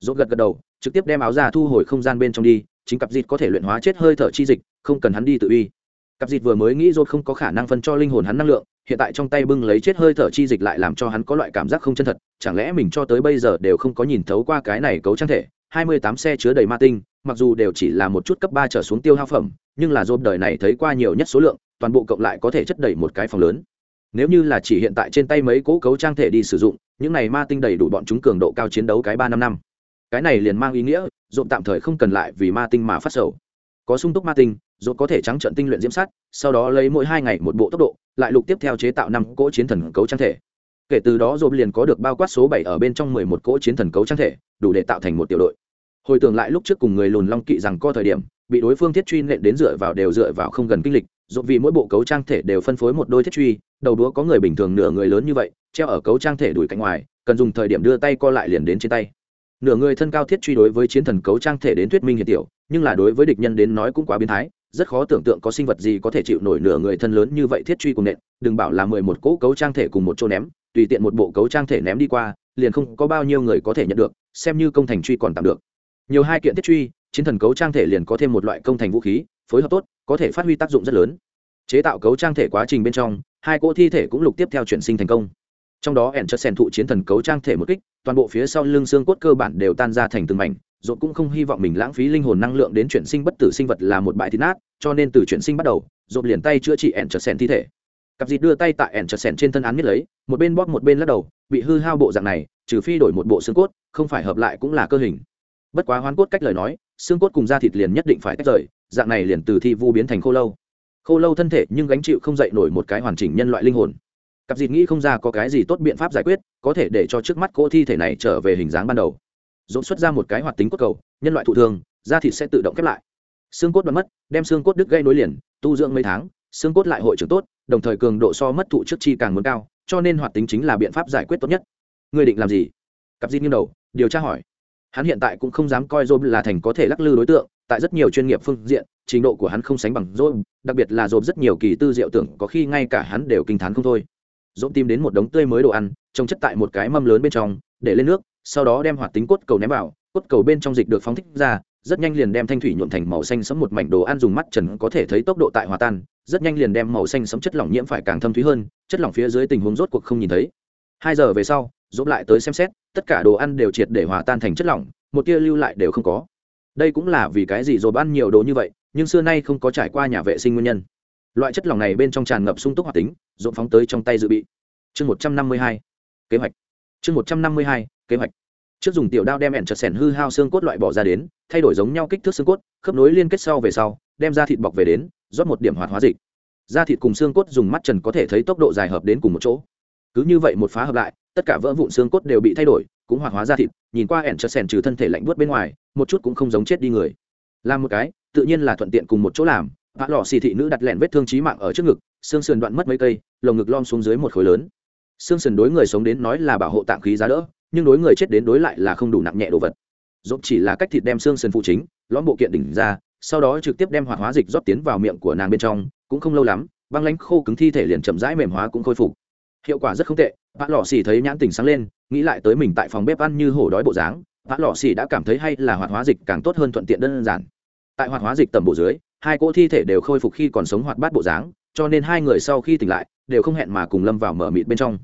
Dồn gật gật đầu, trực tiếp đem áo ra thu hồi không gian bên trong đi, chính cặp dịt có thể luyện hóa chết hơi thở chi dịch, không cần hắn đi tự uy. Cặp dịt vừa mới nghĩ dồn không có khả năng phân cho linh hồn hắn năng lượng, hiện tại trong tay bưng lấy chết hơi thở chi dịch lại làm cho hắn có loại cảm giác không chân thật, chẳng lẽ mình cho tới bây giờ đều không có nhìn thấu qua cái này cấu trang thể? Hai mươi tám xe chứa đầy ma tinh, mặc dù đều chỉ là một chút cấp ba trở xuống tiêu hao phẩm, nhưng là dồn đời này thấy qua nhiều nhất số lượng toàn bộ cộng lại có thể chất đầy một cái phòng lớn. Nếu như là chỉ hiện tại trên tay mấy cỗ cấu trang thể đi sử dụng, những này ma tinh đầy đủ bọn chúng cường độ cao chiến đấu cái ba năm năm. Cái này liền mang ý nghĩa dồn tạm thời không cần lại vì ma tinh mà phát sầu. Có sung túc ma tinh dồn có thể trắng trận tinh luyện diễm sát, sau đó lấy mỗi hai ngày một bộ tốc độ, lại lục tiếp theo chế tạo năm cỗ chiến thần cấu trang thể. Kể từ đó dồn liền có được bao quát số bảy ở bên trong mười một cỗ chiến thần cấu trang thể, đủ để tạo thành một tiểu đội. Hồi tưởng lại lúc trước cùng người lùn long kỵ rằng co thời điểm, bị đối phương thiết truy nện đến dựa vào đều dựa vào không gần kinh lịch. Dù vì mỗi bộ cấu trang thể đều phân phối một đôi thiết truy, đầu đũa có người bình thường nửa người lớn như vậy, treo ở cấu trang thể đuổi cạnh ngoài, cần dùng thời điểm đưa tay co lại liền đến trên tay. Nửa người thân cao thiết truy đối với chiến thần cấu trang thể đến thuyết minh hiện tiểu, nhưng là đối với địch nhân đến nói cũng quá biến thái, rất khó tưởng tượng có sinh vật gì có thể chịu nổi nửa người thân lớn như vậy thiết truy cùng nện, đừng bảo là mười một cỗ cấu trang thể cùng một chỗ ném, tùy tiện một bộ cấu trang thể ném đi qua, liền không có bao nhiêu người có thể nhận được, xem như công thành truy còn tạm được. Nhiều hai kiện thiết truy, chiến thần cấu trang thể liền có thêm một loại công thành vũ khí, phối hợp tốt có thể phát huy tác dụng rất lớn. Chế tạo cấu trang thể quá trình bên trong, hai cỗ thi thể cũng lục tiếp theo chuyển sinh thành công. Trong đó ẻn chất sèn thụ chiến thần cấu trang thể một kích, toàn bộ phía sau lưng xương cốt cơ bản đều tan ra thành từng mảnh dốt cũng không hy vọng mình lãng phí linh hồn năng lượng đến chuyển sinh bất tử sinh vật là một bãi thịt nát, cho nên từ chuyển sinh bắt đầu dột liền tay chữa trị ẻn chất sèn thi thể. Cặp dịt đưa tay tại ẻn chất sèn trên thân án miết lấy, một bên bóp một bên lắc đầu, bị hư hao bộ dạng này, trừ phi đổi một bộ xương cốt, không phải hợp lại cũng là cơ hình. Bất quá hoán cốt cách lời nói, xương cốt cùng da thịt liền nhất định phải tách rời dạng này liền từ thi vu biến thành khô lâu. Khô lâu thân thể nhưng gánh chịu không dậy nổi một cái hoàn chỉnh nhân loại linh hồn. Cặp dịt nghĩ không ra có cái gì tốt biện pháp giải quyết, có thể để cho trước mắt cỗ thi thể này trở về hình dáng ban đầu. Dồn xuất ra một cái hoạt tính cốt cầu, nhân loại thụ thường da thịt sẽ tự động khép lại. Xương cốt đoán mất, đem xương cốt đứt gây nối liền, tu dưỡng mấy tháng, xương cốt lại hội trưởng tốt, đồng thời cường độ so mất thụ trước chi càng muốn cao, cho nên hoạt tính chính là biện pháp giải quyết tốt nhất. Người định làm gì? Cặp dịt nghiêng đầu, điều tra hỏi. Hắn hiện tại cũng không dám coi dồn là thành có thể lắc lư đối tượng tại rất nhiều chuyên nghiệp phương diện, trình độ của hắn không sánh bằng dôm đặc biệt là dôm rất nhiều kỳ tư diệu tưởng, có khi ngay cả hắn đều kinh t h á n không thôi. Dôm tìm đến một đống tươi mới đồ ăn trông chất tại một cái mâm lớn bên trong, để lên nước, sau đó đem hoạt tính cốt cầu ném vào, cốt cầu bên trong dịch được phóng thích ra, rất nhanh liền đem thanh thủy nhuộm thành màu xanh sẫm một mảnh đồ ăn dùng mắt trần có thể thấy tốc độ tại hòa tan, rất nhanh liền đem màu xanh sẫm chất lỏng nhiễm phải càng thâm thúy hơn, chất lỏng phía dưới tình huống rốt cuộc không nhìn thấy. Hai giờ về sau dỗ lại tới xem xét, tất cả đồ ăn đều triệt để hòa tan thành chất lỏng, một tia lưu lại đều không có đây cũng là vì cái gì dồn ăn nhiều đồ như vậy, nhưng xưa nay không có trải qua nhà vệ sinh nguyên nhân. Loại chất lỏng này bên trong tràn ngập sung túc hoạt tính, dồn phóng tới trong tay dự bị. Chương một trăm năm mươi hai, kế hoạch. Chương một trăm năm mươi hai, kế hoạch. Trước dùng tiểu đao đem ẻn chật sẻn hư hao xương cốt loại bỏ ra đến, thay đổi giống nhau kích thước xương cốt, khớp nối liên kết sau về sau, đem ra thịt bọc về đến, rót một điểm hoạt hóa dịch. Da thịt cùng xương cốt dùng mắt trần có thể thấy tốc độ dài hợp đến cùng một chỗ. Cứ như vậy một phá hợp lại, tất cả vỡ vụn xương cốt đều bị thay đổi, cũng hoạt hóa da thịt, nhìn qua ẻn chật sẻn trừ thân thể lạnh buốt bên ngoài một chút cũng không giống chết đi người. Làm một cái, tự nhiên là thuận tiện cùng một chỗ làm. Vã lò xì thị nữ đặt lẹn vết thương trí mạng ở trước ngực, xương sườn đoạn mất mấy cây, lồng ngực lom xuống dưới một khối lớn. Xương sườn đối người sống đến nói là bảo hộ tạng khí giá đỡ, nhưng đối người chết đến đối lại là không đủ nặng nhẹ đồ vật. Dốt chỉ là cách thịt đem xương sườn phụ chính, lõm bộ kiện đỉnh ra, sau đó trực tiếp đem hoạt hóa dịch rót tiến vào miệng của nàng bên trong, cũng không lâu lắm, băng lánh khô cứng thi thể liền chậm rãi mềm hóa cũng khôi phục. Hiệu quả rất không tệ bã lò xì thấy nhãn tình sáng lên, nghĩ lại tới mình tại phòng bếp ăn như hổ đói bộ dáng vã lò xì đã cảm thấy hay là hoạt hóa dịch càng tốt hơn thuận tiện đơn giản tại hoạt hóa dịch tầm bộ dưới hai cỗ thi thể đều khôi phục khi còn sống hoạt bát bộ dáng cho nên hai người sau khi tỉnh lại đều không hẹn mà cùng lâm vào mở mịt bên trong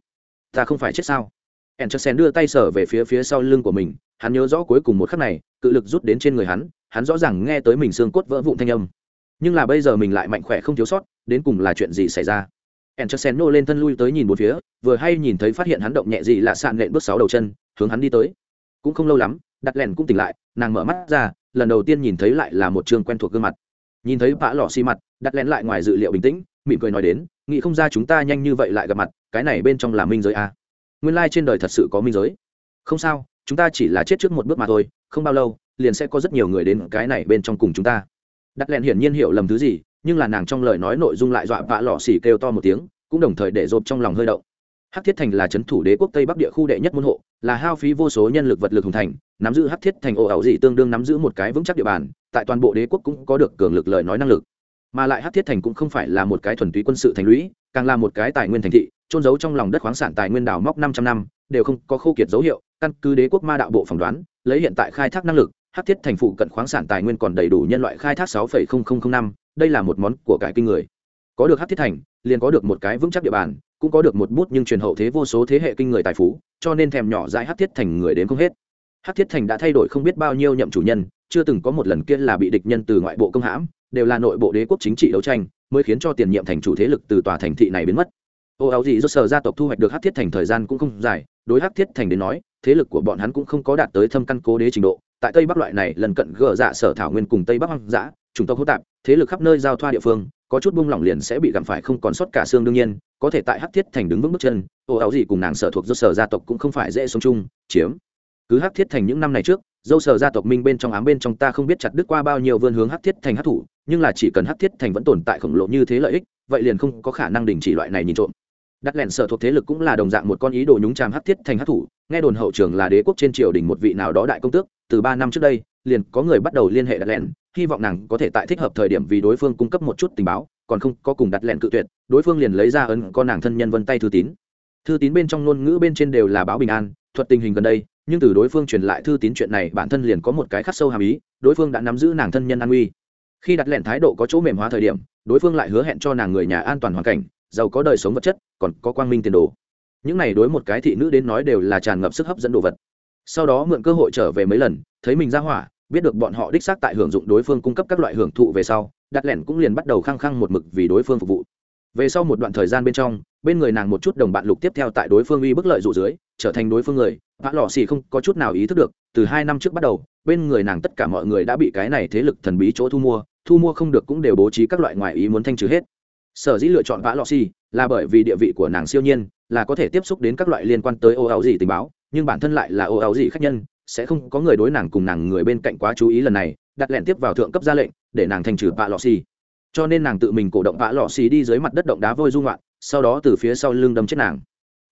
ta không phải chết sao Enchersen đưa tay sở về phía phía sau lưng của mình, hắn nhớ rõ cuối cùng một khắc này, cự lực rút đến trên người hắn, hắn rõ ràng nghe tới mình xương cốt vỡ vụn thanh âm. Nhưng là bây giờ mình lại mạnh khỏe không thiếu sót, đến cùng là chuyện gì xảy ra? Enchersen nô lên thân lui tới nhìn bốn phía, vừa hay nhìn thấy phát hiện hắn động nhẹ gì lạ sạn lện bước sáu đầu chân, hướng hắn đi tới. Cũng không lâu lắm, đặt lẻn cũng tỉnh lại, nàng mở mắt ra, lần đầu tiên nhìn thấy lại là một trường quen thuộc gương mặt. Nhìn thấy vã lọ xi mặt, đặt lẻn lại ngoài dự liệu bình tĩnh, mỉm cười nói đến, nghĩ không ra chúng ta nhanh như vậy lại gặp mặt, cái này bên trong là minh giới a. À? nguyên lai trên đời thật sự có minh giới không sao chúng ta chỉ là chết trước một bước mà thôi không bao lâu liền sẽ có rất nhiều người đến cái này bên trong cùng chúng ta đặt lẹn hiển nhiên hiểu lầm thứ gì nhưng là nàng trong lời nói nội dung lại dọa vạ lọ xỉ kêu to một tiếng cũng đồng thời để rộp trong lòng hơi động hắc thiết thành là c h ấ n thủ đế quốc tây bắc địa khu đệ nhất môn hộ là hao phí vô số nhân lực vật lực hùng thành nắm giữ hắc thiết thành ổ ảo dị tương đương nắm giữ một cái vững chắc địa bàn tại toàn bộ đế quốc cũng có được cường lực lời nói năng lực. Mà lại hắc thiết thành cũng không phải là một cái thuần túy quân sự thành lũy càng là một cái tài nguyên thành thị trôn giấu trong lòng đất khoáng sản tài nguyên đào móc 500 năm đều không có khô kiệt dấu hiệu căn cứ đế quốc ma đạo bộ phỏng đoán lấy hiện tại khai thác năng lực hắc thiết thành phụ cận khoáng sản tài nguyên còn đầy đủ nhân loại khai thác 6,0005, đây là một món của cải kinh người. Có được hắc thiết thành liền có được một cái vững chắc địa bàn cũng có được một bút nhưng truyền hậu thế vô số thế hệ kinh người tài phú, cho nên thèm nhỏ dãi hắc thiết thành người đến không hết. Hắc thiết thành đã thay đổi không biết bao nhiêu nhậm chủ nhân, chưa từng có một lần kia là bị địch nhân từ ngoại bộ công hãm, đều là nội bộ đế quốc chính trị đấu tranh, mới khiến cho tiền nhiệm thành chủ thế lực từ tòa thành thị này biến mất. Ô áo gì do sở gia tộc thu hoạch được hát thiết thành thời gian cũng không dài, đối hát thiết thành đến nói, thế lực của bọn hắn cũng không có đạt tới thâm căn cố đế trình độ. Tại tây bắc loại này, lần cận gờ dạ sở thảo nguyên cùng tây bắc hoang dã, chủng tộc hỗn tạp, thế lực khắp nơi giao thoa địa phương có chút buông lỏng liền sẽ bị gặm phải không còn sót cả xương đương nhiên, có thể tại hát thiết thành đứng vững bước chân, ô áo gì cùng nàng sở thuộc do sở gia tộc cũng không phải dễ sống chung, chiếm. Cứ hát thiết thành những năm này trước dâu sở gia tộc minh bên trong ám bên trong ta không biết chặt đứt qua bao nhiêu vươn hướng hát thiết thành hát thủ nhưng là chỉ cần hát thiết thành vẫn tồn tại khổng lồ như thế lợi ích, vậy liền không có khả năng đình chỉ loại này nhìn trộm. Đặt lẹn sở thuộc thế lực cũng là đồng dạng một con ý đồ nhúng chàm hắc thiết thành hắc thủ nghe đồn hậu trường là đế quốc trên triều đình một vị nào đó đại công tước, từ ba năm trước đây, liền có người bắt đầu liên hệ đặt lẹn hy vọng nàng có thể tại thích hợp thời điểm vì đối phương cung cấp một chút tình báo, còn không có cùng đặt lẹn cự tuyệt, đối phương liền lấy ra ấn con nàng thân nhân vân tay thư tín. Thư tín bên trong ngôn ngữ bên trên đều là báo bình an, thuật tình hình gần đây, nhưng từ đối phương truyền lại thư tín chuyện này, bản thân liền có một cái khắc sâu hàm ý, đối phương đã nắm giữ nàng thân nhân an uy. Khi đặt lẹn thái độ có chỗ mềm hóa thời điểm, đối phương lại hứa hẹn cho nàng người nhà an toàn hoàn cảnh, giàu có đời sống vật chất, còn có quang minh tiền đồ. Những này đối một cái thị nữ đến nói đều là tràn ngập sức hấp dẫn đồ vật. Sau đó mượn cơ hội trở về mấy lần, thấy mình ra hỏa biết được bọn họ đích xác tại hưởng dụng đối phương cung cấp các loại hưởng thụ về sau, đặt lẻn cũng liền bắt đầu khăng khăng một mực vì đối phương phục vụ. Về sau một đoạn thời gian bên trong, bên người nàng một chút đồng bạn lục tiếp theo tại đối phương uy bức lợi dụ dưới, trở thành đối phương người. Vã lò xì không có chút nào ý thức được, từ hai năm trước bắt đầu, bên người nàng tất cả mọi người đã bị cái này thế lực thần bí chỗ thu mua thu mua không được cũng đều bố trí các loại ngoại ý muốn thanh trừ hết. Sở dĩ lựa chọn vã lọ xì là bởi vì địa vị của nàng siêu nhiên, là có thể tiếp xúc đến các loại liên quan tới ô áo gì tình báo, nhưng bản thân lại là ô áo gì khác nhân sẽ không có người đối nàng cùng nàng người bên cạnh quá chú ý lần này, đặt lẹn tiếp vào thượng cấp ra lệnh, để nàng thành trừ vã lọ xì. Cho nên nàng tự mình cổ động vã lọ xì đi dưới mặt đất động đá vôi dung loạn sau đó từ phía sau lưng đâm chết nàng.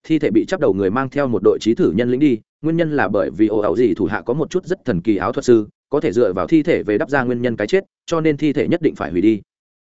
Thi thể bị chắp đầu người mang theo một đội trí thử nhân lĩnh đi, nguyên nhân là bởi vì ồ ảo gì thủ hạ có một chút rất thần kỳ áo thuật sư, có thể dựa vào thi thể về đắp ra nguyên nhân cái chết, cho nên thi thể nhất định phải hủy đi.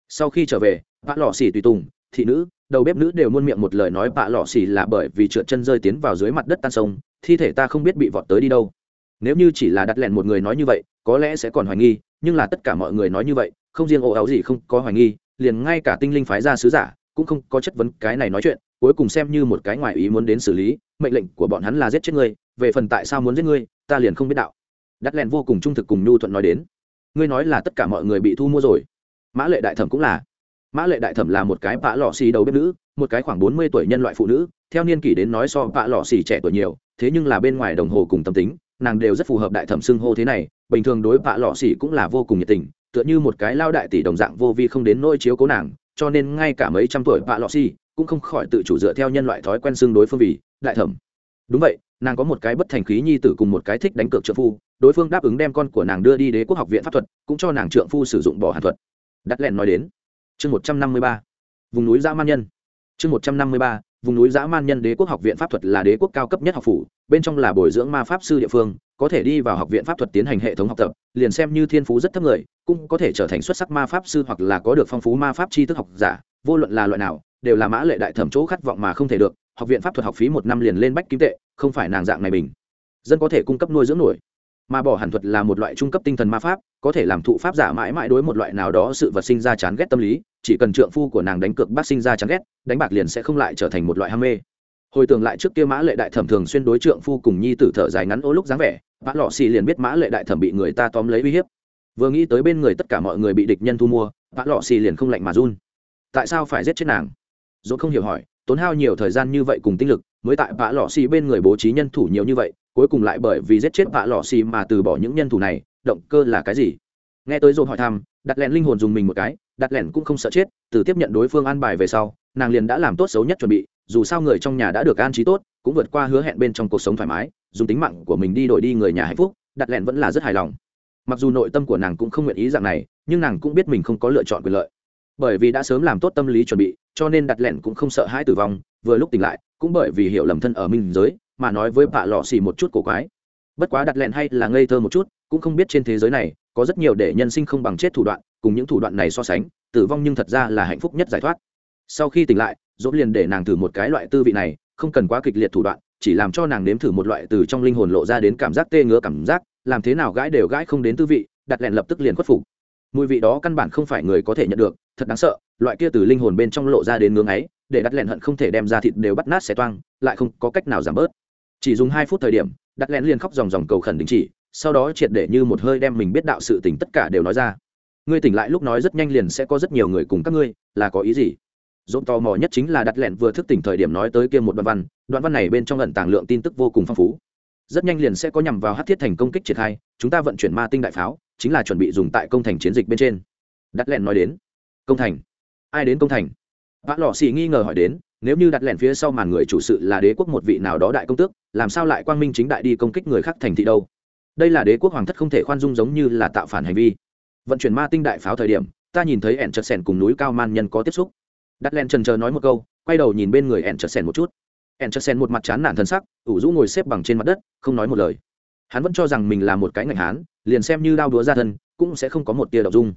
Sau khi trở về bạ lò xì tùy tùng, thị nữ, đầu bếp nữ đều muôn miệng một lời nói bạ lò xì là bởi vì trượt chân rơi tiến vào dưới mặt đất tan sông, thi thể ta không biết bị vọt tới đi đâu nếu như chỉ là đặt lẹn một người nói như vậy, có lẽ sẽ còn hoài nghi, nhưng là tất cả mọi người nói như vậy, không riêng ồ áo gì không có hoài nghi, liền ngay cả tinh linh phái ra sứ giả cũng không có chất vấn cái này nói chuyện, cuối cùng xem như một cái ngoại ý muốn đến xử lý, mệnh lệnh của bọn hắn là giết chết ngươi, về phần tại sao muốn giết ngươi, ta liền không biết đạo. Đắt lẹn vô cùng trung thực cùng nhu thuận nói đến. Ngươi nói là tất cả mọi người bị thu mua rồi. Mã lệ đại thẩm cũng là. Mã lệ đại thẩm là một cái bạ lò xì đầu bếp nữ, một cái khoảng bốn mươi tuổi nhân loại phụ nữ, theo niên kỷ đến nói so bạ lò xì trẻ tuổi nhiều, thế nhưng là bên ngoài đồng hồ cùng tâm tính nàng đều rất phù hợp đại thẩm xưng hô thế này, bình thường đối bạ lọ xỉ cũng là vô cùng nhiệt tình, tựa như một cái lao đại tỷ đồng dạng vô vi không đến nỗi chiếu cố nàng, cho nên ngay cả mấy trăm tuổi bạ lọ xỉ cũng không khỏi tự chủ dựa theo nhân loại thói quen xưng đối phương vì đại thẩm. Đúng vậy, nàng có một cái bất thành khí nhi tử cùng một cái thích đánh cược trợ phu, đối phương đáp ứng đem con của nàng đưa đi đế quốc học viện pháp thuật, cũng cho nàng trượng phu sử dụng bỏ hàn thuật. Đắt lẹn nói đến. Chương một trăm năm mươi ba. Vùng núi dã man nhân. Chương một trăm năm mươi ba vùng núi dã man nhân đế quốc học viện pháp thuật là đế quốc cao cấp nhất học phủ, bên trong là bồi dưỡng ma pháp sư địa phương, có thể đi vào học viện pháp thuật tiến hành hệ thống học tập, liền xem như thiên phú rất thấp người, cũng có thể trở thành xuất sắc ma pháp sư hoặc là có được phong phú ma pháp tri thức học giả, vô luận là loại nào, đều là mã lệ đại thẩm chỗ khát vọng mà không thể được, học viện pháp thuật học phí một năm liền lên bách kim tệ, không phải nàng dạng này bình. Dân có thể cung cấp nuôi dưỡng nổi. Mà bỏ hẳn thuật là một loại trung cấp tinh thần ma pháp, có thể làm thụ pháp giả mãi mãi đối một loại nào đó sự vật sinh ra chán ghét tâm lý chỉ cần trượng phu của nàng đánh cược bác sinh ra chán ghét, đánh bạc liền sẽ không lại trở thành một loại ham mê. Hồi tưởng lại trước kia mã lệ đại thẩm thường xuyên đối trượng phu cùng nhi tử thở dài ngắn ô lúc dáng vẻ bác lọ xì liền biết mã lệ đại thẩm bị người ta tóm lấy uy hiếp. Vừa nghĩ tới bên người tất cả mọi người bị địch nhân thu mua bác lọ xì liền không lạnh mà run. Tại sao phải giết chết nàng? Dốt không hiểu hỏi, tốn hao nhiều thời gian như vậy cùng tinh lực, mới tại bã lọ xì bên người bố trí nhân thủ nhiều như vậy, cuối cùng lại bởi vì giết chết bã lọ xì mà từ bỏ những nhân thủ này, động cơ là cái gì? Nghe tới dồn hỏi thăm, đặt lẹn linh hồn dùng mình một cái đặt Lẻn cũng không sợ chết, từ tiếp nhận đối phương an bài về sau, nàng liền đã làm tốt xấu nhất chuẩn bị, dù sao người trong nhà đã được an trí tốt, cũng vượt qua hứa hẹn bên trong cuộc sống thoải mái, dùng tính mạng của mình đi đổi đi người nhà hạnh phúc, đặt Lẻn vẫn là rất hài lòng. Mặc dù nội tâm của nàng cũng không nguyện ý dạng này, nhưng nàng cũng biết mình không có lựa chọn quyền lợi. Bởi vì đã sớm làm tốt tâm lý chuẩn bị, cho nên đặt Lẻn cũng không sợ hãi tử vong, vừa lúc tỉnh lại, cũng bởi vì hiểu lầm thân ở minh giới, mà nói với bạ lọ xì một chút cổ quái. Bất quá đặt lẹn hay là ngây thơ một chút, cũng không biết trên thế giới này, có rất nhiều để nhân sinh không bằng chết thủ đoạn cùng những thủ đoạn này so sánh, tử vong nhưng thật ra là hạnh phúc nhất giải thoát. Sau khi tỉnh lại, dốt liền để nàng thử một cái loại tư vị này, không cần quá kịch liệt thủ đoạn, chỉ làm cho nàng nếm thử một loại từ trong linh hồn lộ ra đến cảm giác tê ngứa cảm giác, làm thế nào gãi đều gãi không đến tư vị, đặt lẹn lập tức liền khuất phục. Mùi vị đó căn bản không phải người có thể nhận được, thật đáng sợ, loại kia từ linh hồn bên trong lộ ra đến ngưỡng ấy, để đặt lẹn hận không thể đem ra thịt đều bắt nát xẻ toang, lại không có cách nào giảm bớt. Chỉ dùng hai phút thời điểm, đặt lẹn liền khóc dòng dòng cầu khẩn đình chỉ, sau đó triệt để như một hơi đem mình biết đạo sự tình tất cả đều nói ra ngươi tỉnh lại lúc nói rất nhanh liền sẽ có rất nhiều người cùng các ngươi, là có ý gì? Dỗm tò mò nhất chính là đặt lẹn vừa thức tỉnh thời điểm nói tới kia một đoạn văn đoạn văn này bên trong lần tàng lượng tin tức vô cùng phong phú. Rất nhanh liền sẽ có nhằm vào hát thiết thành công kích triển khai, chúng ta vận chuyển ma tinh đại pháo, chính là chuẩn bị dùng tại công thành chiến dịch bên trên. Đặt lẹn nói đến, công thành? Ai đến công thành? Vã lò xì nghi ngờ hỏi đến, nếu như đặt lẹn phía sau màn người chủ sự là đế quốc một vị nào đó đại công tước, làm sao lại quang minh chính đại đi công kích người khác thành thị đâu? Đây là đế quốc hoàng thất không thể khoan dung giống như là tạo phản hành vi vận chuyển ma tinh đại pháo thời điểm, ta nhìn thấy ẻn chợt sẻn cùng núi cao man nhân có tiếp xúc. Đặt lẹn trần chờ nói một câu, quay đầu nhìn bên người ẻn chợt sẻn một chút. Ẻn chợt sẻn một mặt chán nản thân sắc, ủ rũ ngồi xếp bằng trên mặt đất, không nói một lời. Hắn vẫn cho rằng mình là một cái ngành hán, liền xem như đao đúa ra thân, cũng sẽ không có một tia đậu dung.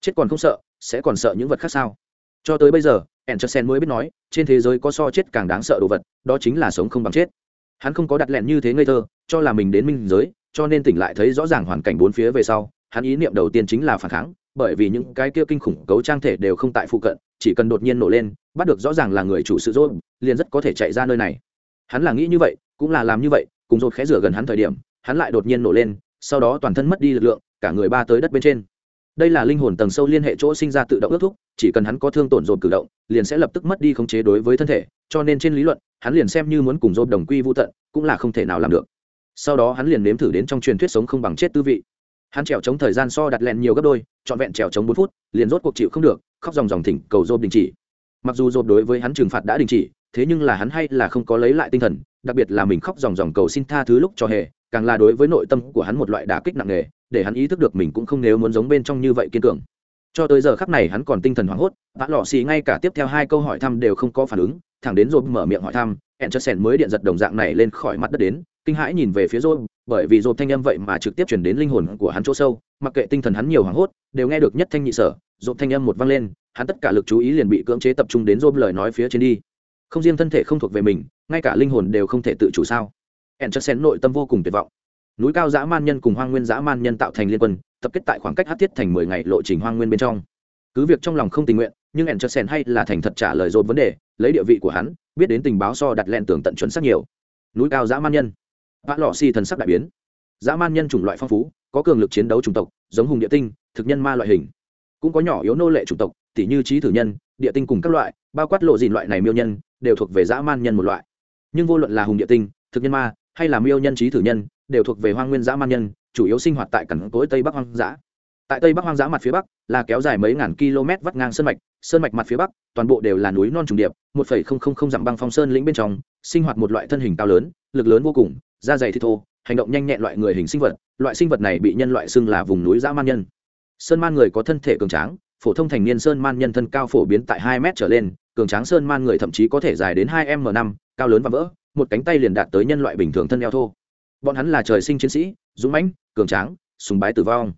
Chết còn không sợ, sẽ còn sợ những vật khác sao? Cho tới bây giờ, ẻn chật sẻn mới biết nói, trên thế giới có so chết càng đáng sợ đồ vật, đó chính là sống không bằng chết. Hắn không có đặt lẹn như thế ngây thơ, cho là mình đến minh giới, cho nên tỉnh lại thấy rõ ràng hoàn cảnh bốn phía về sau hắn ý niệm đầu tiên chính là phản kháng, bởi vì những cái kia kinh khủng cấu trang thể đều không tại phụ cận, chỉ cần đột nhiên nổ lên, bắt được rõ ràng là người chủ sự dốt liền rất có thể chạy ra nơi này. Hắn là nghĩ như vậy, cũng là làm như vậy, cùng rột khẽ rửa gần hắn thời điểm, hắn lại đột nhiên nổ lên, sau đó toàn thân mất đi lực lượng, cả người ba tới đất bên trên. Đây là linh hồn tầng sâu liên hệ chỗ sinh ra tự động ước thúc, chỉ cần hắn có thương tổn dồn cử động, liền sẽ lập tức mất đi khống chế đối với thân thể, cho nên trên lý luận, hắn liền xem như muốn cùng dồn đồng quy vô tận, cũng là không thể nào làm được. Sau đó hắn liền nếm thử đến trong truyền thuyết sống không bằng chết tư vị hắn trèo chống thời gian so đặt lẹn nhiều gấp đôi, trọn vẹn trèo chống bốn phút, liền rốt cuộc chịu không được, khóc dòng dòng thỉnh cầu dồn đình chỉ. Mặc dù dồn đối với hắn trừng phạt đã đình chỉ, thế nhưng là hắn hay là không có lấy lại tinh thần, đặc biệt là mình khóc dòng dòng cầu xin tha thứ lúc cho hề, càng là đối với nội tâm của hắn một loại đả kích nặng nề, để hắn ý thức được mình cũng không nếu muốn giống bên trong như vậy kiên cường. Cho tới giờ khắc này hắn còn tinh thần hoảng hốt, vã lọ xì ngay cả tiếp theo hai câu hỏi thăm đều không có phản ứng, thẳng đến rồi mở miệng hỏi thăm ẹn cho sèn mới điện giật đồng dạng này lên khỏi mặt đất đến kinh hãi nhìn về phía rôm bởi vì rồi thanh âm vậy mà trực tiếp chuyển đến linh hồn của hắn chỗ sâu, mặc kệ tinh thần hắn nhiều hoảng hốt, đều nghe được nhất thanh nhị sở rồi thanh âm một vang lên, hắn tất cả lực chú ý liền bị cưỡng chế tập trung đến rôm lời nói phía trên đi. Không riêng thân thể không thuộc về mình, ngay cả linh hồn đều không thể tự chủ sao? Ẹn cho xén nội tâm vô cùng tuyệt vọng. Núi cao dã man nhân cùng hoang nguyên dã man nhân tạo thành liên quân, tập kết tại khoảng cách hát thiết thành mười ngày lộ trình hoang nguyên bên trong. Cứ việc trong lòng không tình nguyện, nhưng ẻn cho sen hay là thành thật trả lời dồn vấn đề, lấy địa vị của hắn, biết đến tình báo so đặt lẹn tưởng tận chuẩn xác nhiều. Núi cao dã man nhân vã lò si thần sắc đại biến. Dã man nhân chủng loại phong phú, có cường lực chiến đấu chủng tộc, giống hùng địa tinh, thực nhân ma loại hình. Cũng có nhỏ yếu nô lệ chủng tộc, tỉ như trí thử nhân, địa tinh cùng các loại, bao quát lộ dìn loại này miêu nhân, đều thuộc về dã man nhân một loại. Nhưng vô luận là hùng địa tinh, thực nhân ma, hay là miêu nhân trí thử nhân, đều thuộc về hoang nguyên dã man nhân, chủ yếu sinh hoạt tại cẳng cối tây bắc hoang dã. Tại tây bắc hoang dã mặt phía bắc, là kéo dài mấy ngàn km vắt ngang sơn mạch sơn mạch mặt phía bắc, toàn bộ đều là núi non trùng điệp, một phẩy không không không dặm băng phong sơn lĩnh bên trong, sinh hoạt một loại thân hình cao lớn, lực lớn vô cùng da dày thì thô, hành động nhanh nhẹn loại người hình sinh vật, loại sinh vật này bị nhân loại xưng là vùng núi dã man nhân. Sơn man người có thân thể cường tráng, phổ thông thành niên sơn man nhân thân cao phổ biến tại hai m trở lên, cường tráng sơn man người thậm chí có thể dài đến hai m năm, cao lớn và vỡ, một cánh tay liền đạt tới nhân loại bình thường thân eo thô. Bọn hắn là trời sinh chiến sĩ, dũng mãnh, cường tráng, sùng bái tử vong.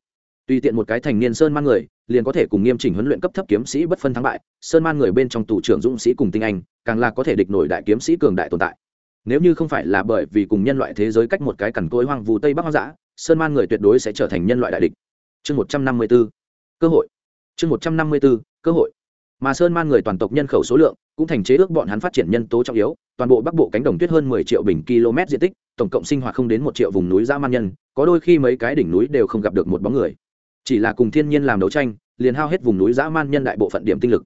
Tùy tiện một cái thành niên sơn man người, liền có thể cùng nghiêm chỉnh huấn luyện cấp thấp kiếm sĩ bất phân thắng bại, sơn man người bên trong tù trưởng dũng sĩ cùng tinh anh, càng là có thể địch nổi đại kiếm sĩ cường đại tồn tại nếu như không phải là bởi vì cùng nhân loại thế giới cách một cái cằn cối hoang vu tây bắc hoang dã, sơn man người tuyệt đối sẽ trở thành nhân loại đại địch. Chương một trăm năm mươi b ố cơ hội. Chương một trăm năm mươi b ố cơ hội. Mà sơn man người toàn tộc nhân khẩu số lượng cũng thành chế ước bọn hắn phát triển nhân tố trọng yếu, toàn bộ bắc bộ cánh đồng tuyết hơn mười triệu bình km diện tích, tổng cộng sinh hoạt không đến một triệu vùng núi dã man nhân, có đôi khi mấy cái đỉnh núi đều không gặp được một bóng người. Chỉ là cùng thiên nhiên làm đấu tranh, liền hao hết vùng núi dã man nhân đại bộ phận điểm tinh lực.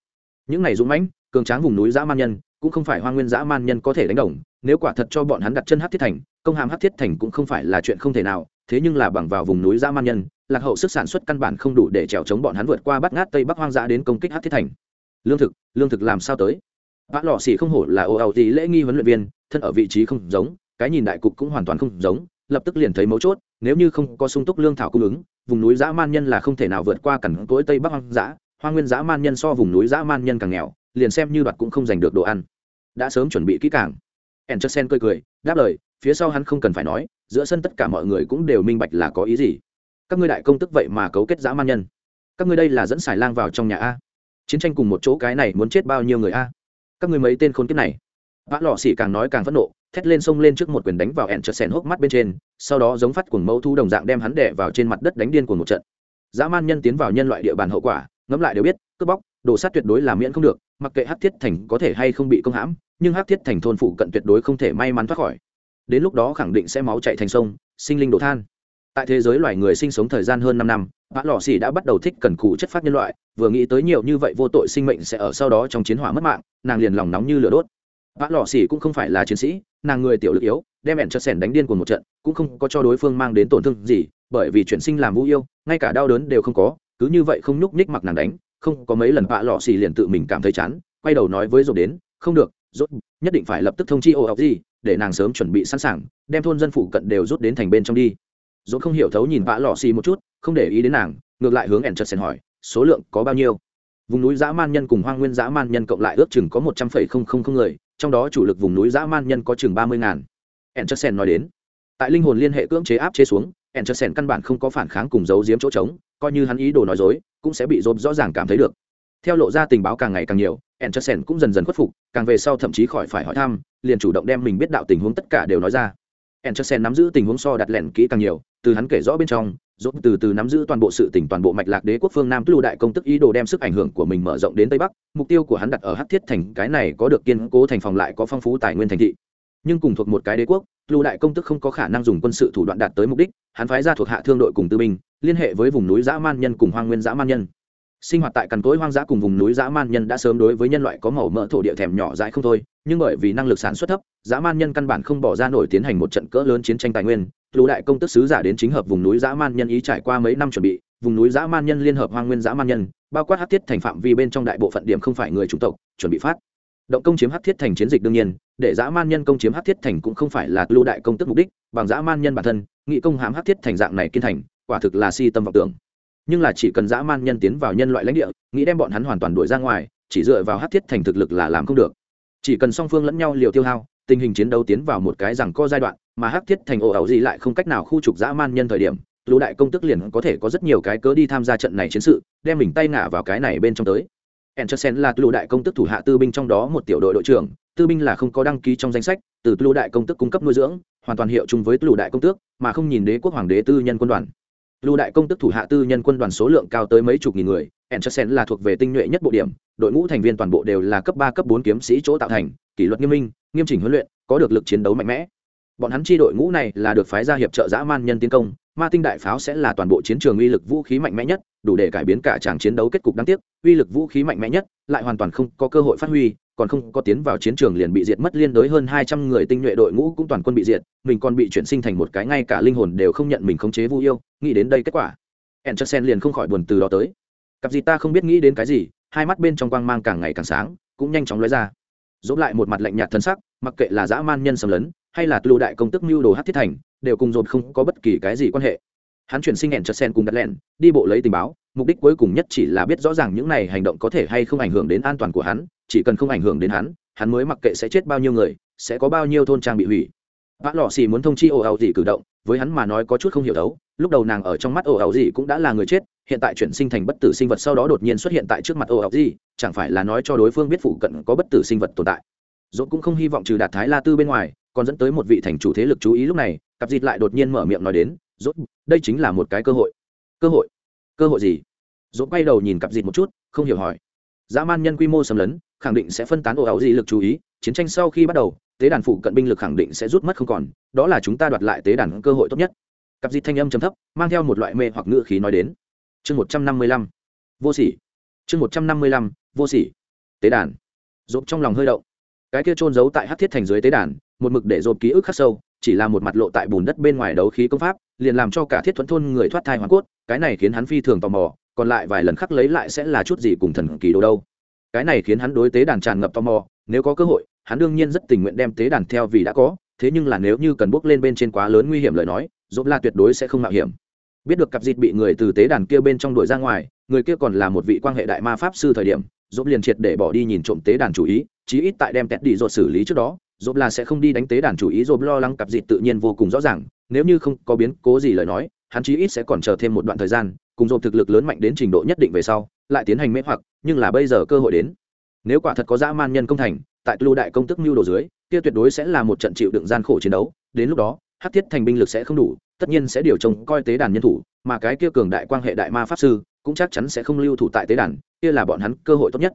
Những này dũng mãnh, cường tráng vùng núi dã man nhân cũng không phải hoa nguyên dã man nhân có thể đánh đồng nếu quả thật cho bọn hắn đặt chân hát thiết thành, công hàm hát thiết thành cũng không phải là chuyện không thể nào, thế nhưng là bằng vào vùng núi dã man nhân, lạc hậu sức sản xuất căn bản không đủ để trèo chống bọn hắn vượt qua bắt ngát tây bắc hoang dã đến công kích hát thiết thành. Lương thực lương thực làm sao tới? Vã lò xỉ không hổ là ô ào tỷ lễ nghi huấn luyện viên, thân ở vị trí không giống, cái nhìn đại cục cũng hoàn toàn không giống, lập tức liền thấy mấu chốt, nếu như không có sung túc lương thảo cung ứng, vùng núi dã man nhân là không thể nào vượt qua cẳng cỗi tây bắc hoang dã hoa nguyên dã man nhân so vùng núi dã man nhân càng nghèo, liền xem như đoạt cũng không giành được đồ ăn. Đã sớm chuẩn bị kỹ càng enchersen cười cười, đáp lời, phía sau hắn không cần phải nói, giữa sân tất cả mọi người cũng đều minh bạch là có ý gì. Các ngươi đại công tức vậy mà cấu kết dã man nhân. Các ngươi đây là dẫn xài lang vào trong nhà a. Chiến tranh cùng một chỗ cái này muốn chết bao nhiêu người a. Các ngươi mấy tên khốn kiếp này. Vã lọ xỉ càng nói càng phẫn nộ, thét lên xông lên trước một quyền đánh vào ẹn chợt sèn hốc mắt bên trên, sau đó giống phát cuồng mẫu thu đồng dạng đem hắn đẻ vào trên mặt đất đánh điên của một trận. Dã man nhân tiến vào nhân loại địa bàn hậu quả, ngẫm lại đều biết, cướp bóc, đồ sát tuyệt đối là miễn không được, mặc kệ hắc thiết thành có thể hay không bị công hãm nhưng hắc thiết thành thôn phụ cận tuyệt đối không thể may mắn thoát khỏi. Đến lúc đó khẳng định sẽ máu chạy thành sông, sinh linh đổ than. Tại thế giới loài người sinh sống thời gian hơn năm năm bã lò xì đã bắt đầu thích cần cù chất phát nhân loại, vừa nghĩ tới nhiều như vậy vô tội sinh mệnh sẽ ở sau đó trong chiến hỏa mất mạng, nàng liền lòng nóng như lửa đốt. Bã lò xì cũng không phải là chiến sĩ, nàng người tiểu lực yếu, đem ẹn cho sẻn đánh điên của một trận, cũng không có cho đối phương mang đến tổn thương gì, bởi vì chuyển sinh làm vũ yêu, ngay cả đau đớn đều không có, cứ như vậy không nhúc nhích mặc nàng đánh, không có mấy lần bạ lọ xì liền tự mình cảm thấy chán, quay đầu nói với dồn đến, không được rốt nhất định phải lập tức thông chi ô ọc gì, để nàng sớm chuẩn bị sẵn sàng, đem thôn dân phụ cận đều rút đến thành bên trong đi. Rốt không hiểu thấu nhìn vã lọ xì một chút, không để ý đến nàng, ngược lại hướng ẻn chợt hỏi, số lượng có bao nhiêu? Vùng núi dã man nhân cùng hoang nguyên dã man nhân cộng lại ước chừng có một trăm phẩy không không không người, trong đó chủ lực vùng núi dã man nhân có chừng ba mươi ngàn. ẻn chợt nói đến, tại linh hồn liên hệ cưỡng chế áp chế xuống, ẻn chợt căn bản không có phản kháng cùng giấu giếm chỗ trống, coi như hắn ý đồ nói dối, cũng sẽ bị Rốt rõ ràng cảm thấy được. Theo lộ ra tình báo càng ngày càng nhiều Anderson cũng dần dần khuất phục, càng về sau thậm chí khỏi phải hỏi thăm, liền chủ động đem mình biết đạo tình huống tất cả đều nói ra. Anderson nắm giữ tình huống so đặt lẻn kỹ càng nhiều, từ hắn kể rõ bên trong, rốt từ từ nắm giữ toàn bộ sự tình toàn bộ mạch lạc đế quốc phương Nam lưu đại công tức ý đồ đem sức ảnh hưởng của mình mở rộng đến Tây Bắc, mục tiêu của hắn đặt ở Hắc Thiết thành, cái này có được kiên cố thành phòng lại có phong phú tài nguyên thành thị. Nhưng cùng thuộc một cái đế quốc, lưu đại công tức không có khả năng dùng quân sự thủ đoạn đạt tới mục đích, hắn phái ra thuộc hạ thương đội cùng tư binh, liên hệ với vùng núi dã man nhân cùng hoang nguyên dã man nhân sinh hoạt tại cằn cối hoang dã cùng vùng núi dã man nhân đã sớm đối với nhân loại có màu mỡ thổ địa thèm nhỏ dãi không thôi, nhưng bởi vì năng lực sản xuất thấp, dã man nhân căn bản không bỏ ra nổi tiến hành một trận cỡ lớn chiến tranh tài nguyên. Lũ đại công tức sứ giả đến chính hợp vùng núi dã man nhân ý trải qua mấy năm chuẩn bị, vùng núi dã man nhân liên hợp hoang nguyên dã man nhân, bao quát hát thiết thành phạm vi bên trong đại bộ phận điểm không phải người chủng tộc, chuẩn bị phát. Động công chiếm hát thiết thành chiến dịch đương nhiên, để dã man nhân công chiếm hát thiết thành cũng không phải là lưu đại công tức mục đích, bằng dã man nhân bản thân, nghị công hám hát thiết thành dạng này kiên thành, quả thực là si tâm vọng tưởng nhưng là chỉ cần dã man nhân tiến vào nhân loại lãnh địa, nghĩ đem bọn hắn hoàn toàn đuổi ra ngoài, chỉ dựa vào hát thiết thành thực lực là làm không được. Chỉ cần song phương lẫn nhau liều tiêu hao, tình hình chiến đấu tiến vào một cái rằng co giai đoạn, mà hát thiết thành ổ ẩu gì lại không cách nào khu trục dã man nhân thời điểm, lũ đại công tức liền có thể có rất nhiều cái cớ đi tham gia trận này chiến sự, đem mình tay ngả vào cái này bên trong tới. Enchersen là lũ đại công tức thủ hạ tư binh trong đó một tiểu đội đội trưởng, tư binh là không có đăng ký trong danh sách, từ lũ đại công tức cung cấp nuôi dưỡng, hoàn toàn hiệu chung với lũ đại công tước, mà không nhìn đế quốc hoàng đế tư nhân quân đoàn lưu đại công tức thủ hạ tư nhân quân đoàn số lượng cao tới mấy chục nghìn người enchersen là thuộc về tinh nhuệ nhất bộ điểm, đội ngũ thành viên toàn bộ đều là cấp ba, cấp bốn kiếm sĩ chỗ tạo thành, kỷ luật nghiêm minh, nghiêm chỉnh huấn luyện, có được lực chiến đấu mạnh mẽ. Bọn hắn chi đội ngũ này là được phái ra hiệp trợ dã man nhân tiến công ma tinh đại pháo sẽ là toàn bộ chiến trường uy lực vũ khí mạnh mẽ nhất đủ để cải biến cả tràng chiến đấu kết cục đáng tiếc uy lực vũ khí mạnh mẽ nhất lại hoàn toàn không có cơ hội phát huy còn không có tiến vào chiến trường liền bị diệt mất liên đối hơn hai trăm người tinh nhuệ đội ngũ cũng toàn quân bị diệt, mình còn bị chuyển sinh thành một cái ngay cả linh hồn đều không nhận mình khống chế vu yêu, nghĩ đến đây kết quả. Enchersen liền không khỏi buồn từ đó tới. Cặp gì ta không biết nghĩ đến cái gì, hai mắt bên trong quang mang càng ngày càng sáng, cũng nhanh chóng lóe ra. Dỗ lại một mặt lạnh nhạt thân sắc, mặc kệ là dã man nhân xâm lấn, hay là lưu đại công tức mưu đồ hát thiết thành, đều cùng dồn không có bất kỳ cái gì quan hệ. Hắn chuyển sinh Enchersen cùng đặt lẹn, đi bộ lấy tình báo, mục đích cuối cùng nhất chỉ là biết rõ ràng những này hành động có thể hay không ảnh hưởng đến an toàn của hắn, chỉ cần không ảnh hưởng đến hắn hắn mới mặc kệ sẽ chết bao nhiêu người sẽ có bao nhiêu thôn trang bị hủy bác lò xì muốn thông chi ồ ào gì cử động với hắn mà nói có chút không hiểu đấu lúc đầu nàng ở trong mắt ồ ào gì cũng đã là người chết hiện tại chuyển sinh thành bất tử sinh vật sau đó đột nhiên xuất hiện tại trước mặt ồ ào gì chẳng phải là nói cho đối phương biết phụ cận có bất tử sinh vật tồn tại dốt cũng không hy vọng trừ đạt thái la tư bên ngoài còn dẫn tới một vị thành chủ thế lực chú ý lúc này, cặp dịt lại đột nhiên mở miệng nói đến, rốt, đây chính là một cái cơ hội. Cơ hội? Cơ hội gì? Rốt quay đầu nhìn cặp dịt một chút, không hiểu hỏi. Dã man nhân quy mô xâm lấn, khẳng định sẽ phân tán ồ ảo gì lực chú ý, chiến tranh sau khi bắt đầu, tế đàn phụ cận binh lực khẳng định sẽ rút mất không còn, đó là chúng ta đoạt lại tế đàn cơ hội tốt nhất. Cặp dịt thanh âm trầm thấp, mang theo một loại mê hoặc ngữ khí nói đến. Chương một trăm năm mươi lăm, vô sỉ. Chương một trăm năm mươi lăm, vô sỉ. Tế đàn. Rộp trong lòng hơi động cái kia trôn giấu tại hát thiết thành dưới tế đàn, một mực để dồn ký ức khắc sâu, chỉ là một mặt lộ tại bùn đất bên ngoài đấu khí công pháp, liền làm cho cả thiết thuẫn thôn người thoát thai hoàn cốt, cái này khiến hắn phi thường tò mò, còn lại vài lần khắc lấy lại sẽ là chút gì cùng thần kỳ đồ đâu. Cái này khiến hắn đối tế đàn tràn ngập tò mò, nếu có cơ hội, hắn đương nhiên rất tình nguyện đem tế đàn theo vì đã có, thế nhưng là nếu như cần bước lên bên trên quá lớn nguy hiểm lời nói dồn la tuyệt đối sẽ không mạo hiểm. Biết được cặp dịt bị người từ tế đàn kia bên trong đuổi ra ngoài, người kia còn là một vị quan hệ đại ma pháp sư thời điểm dồn liền triệt để bỏ đi nhìn trộm tế đàn chủ ý chí ít tại đem tẹt đi dột xử lý trước đó dốt là sẽ không đi đánh tế đàn chủ ý dốt lo lắng cặp dịt tự nhiên vô cùng rõ ràng, nếu như không có biến cố gì lời nói, hắn chí ít sẽ còn chờ thêm một đoạn thời gian, cùng dồn thực lực lớn mạnh đến trình độ nhất định về sau, lại tiến hành mê hoặc, nhưng là bây giờ cơ hội đến. Nếu quả thật có dã man nhân công thành, tại lưu đại công tức mưu đồ dưới, kia tuyệt đối sẽ là một trận chịu đựng gian khổ chiến đấu, đến lúc đó hát thiết thành binh lực sẽ không đủ, tất nhiên sẽ điều trông coi tế đàn nhân thủ, mà cái kia cường đại quan hệ đại ma pháp sư, cũng chắc chắn sẽ không lưu thủ tại tế đàn, kia là bọn hắn cơ hội tốt nhất.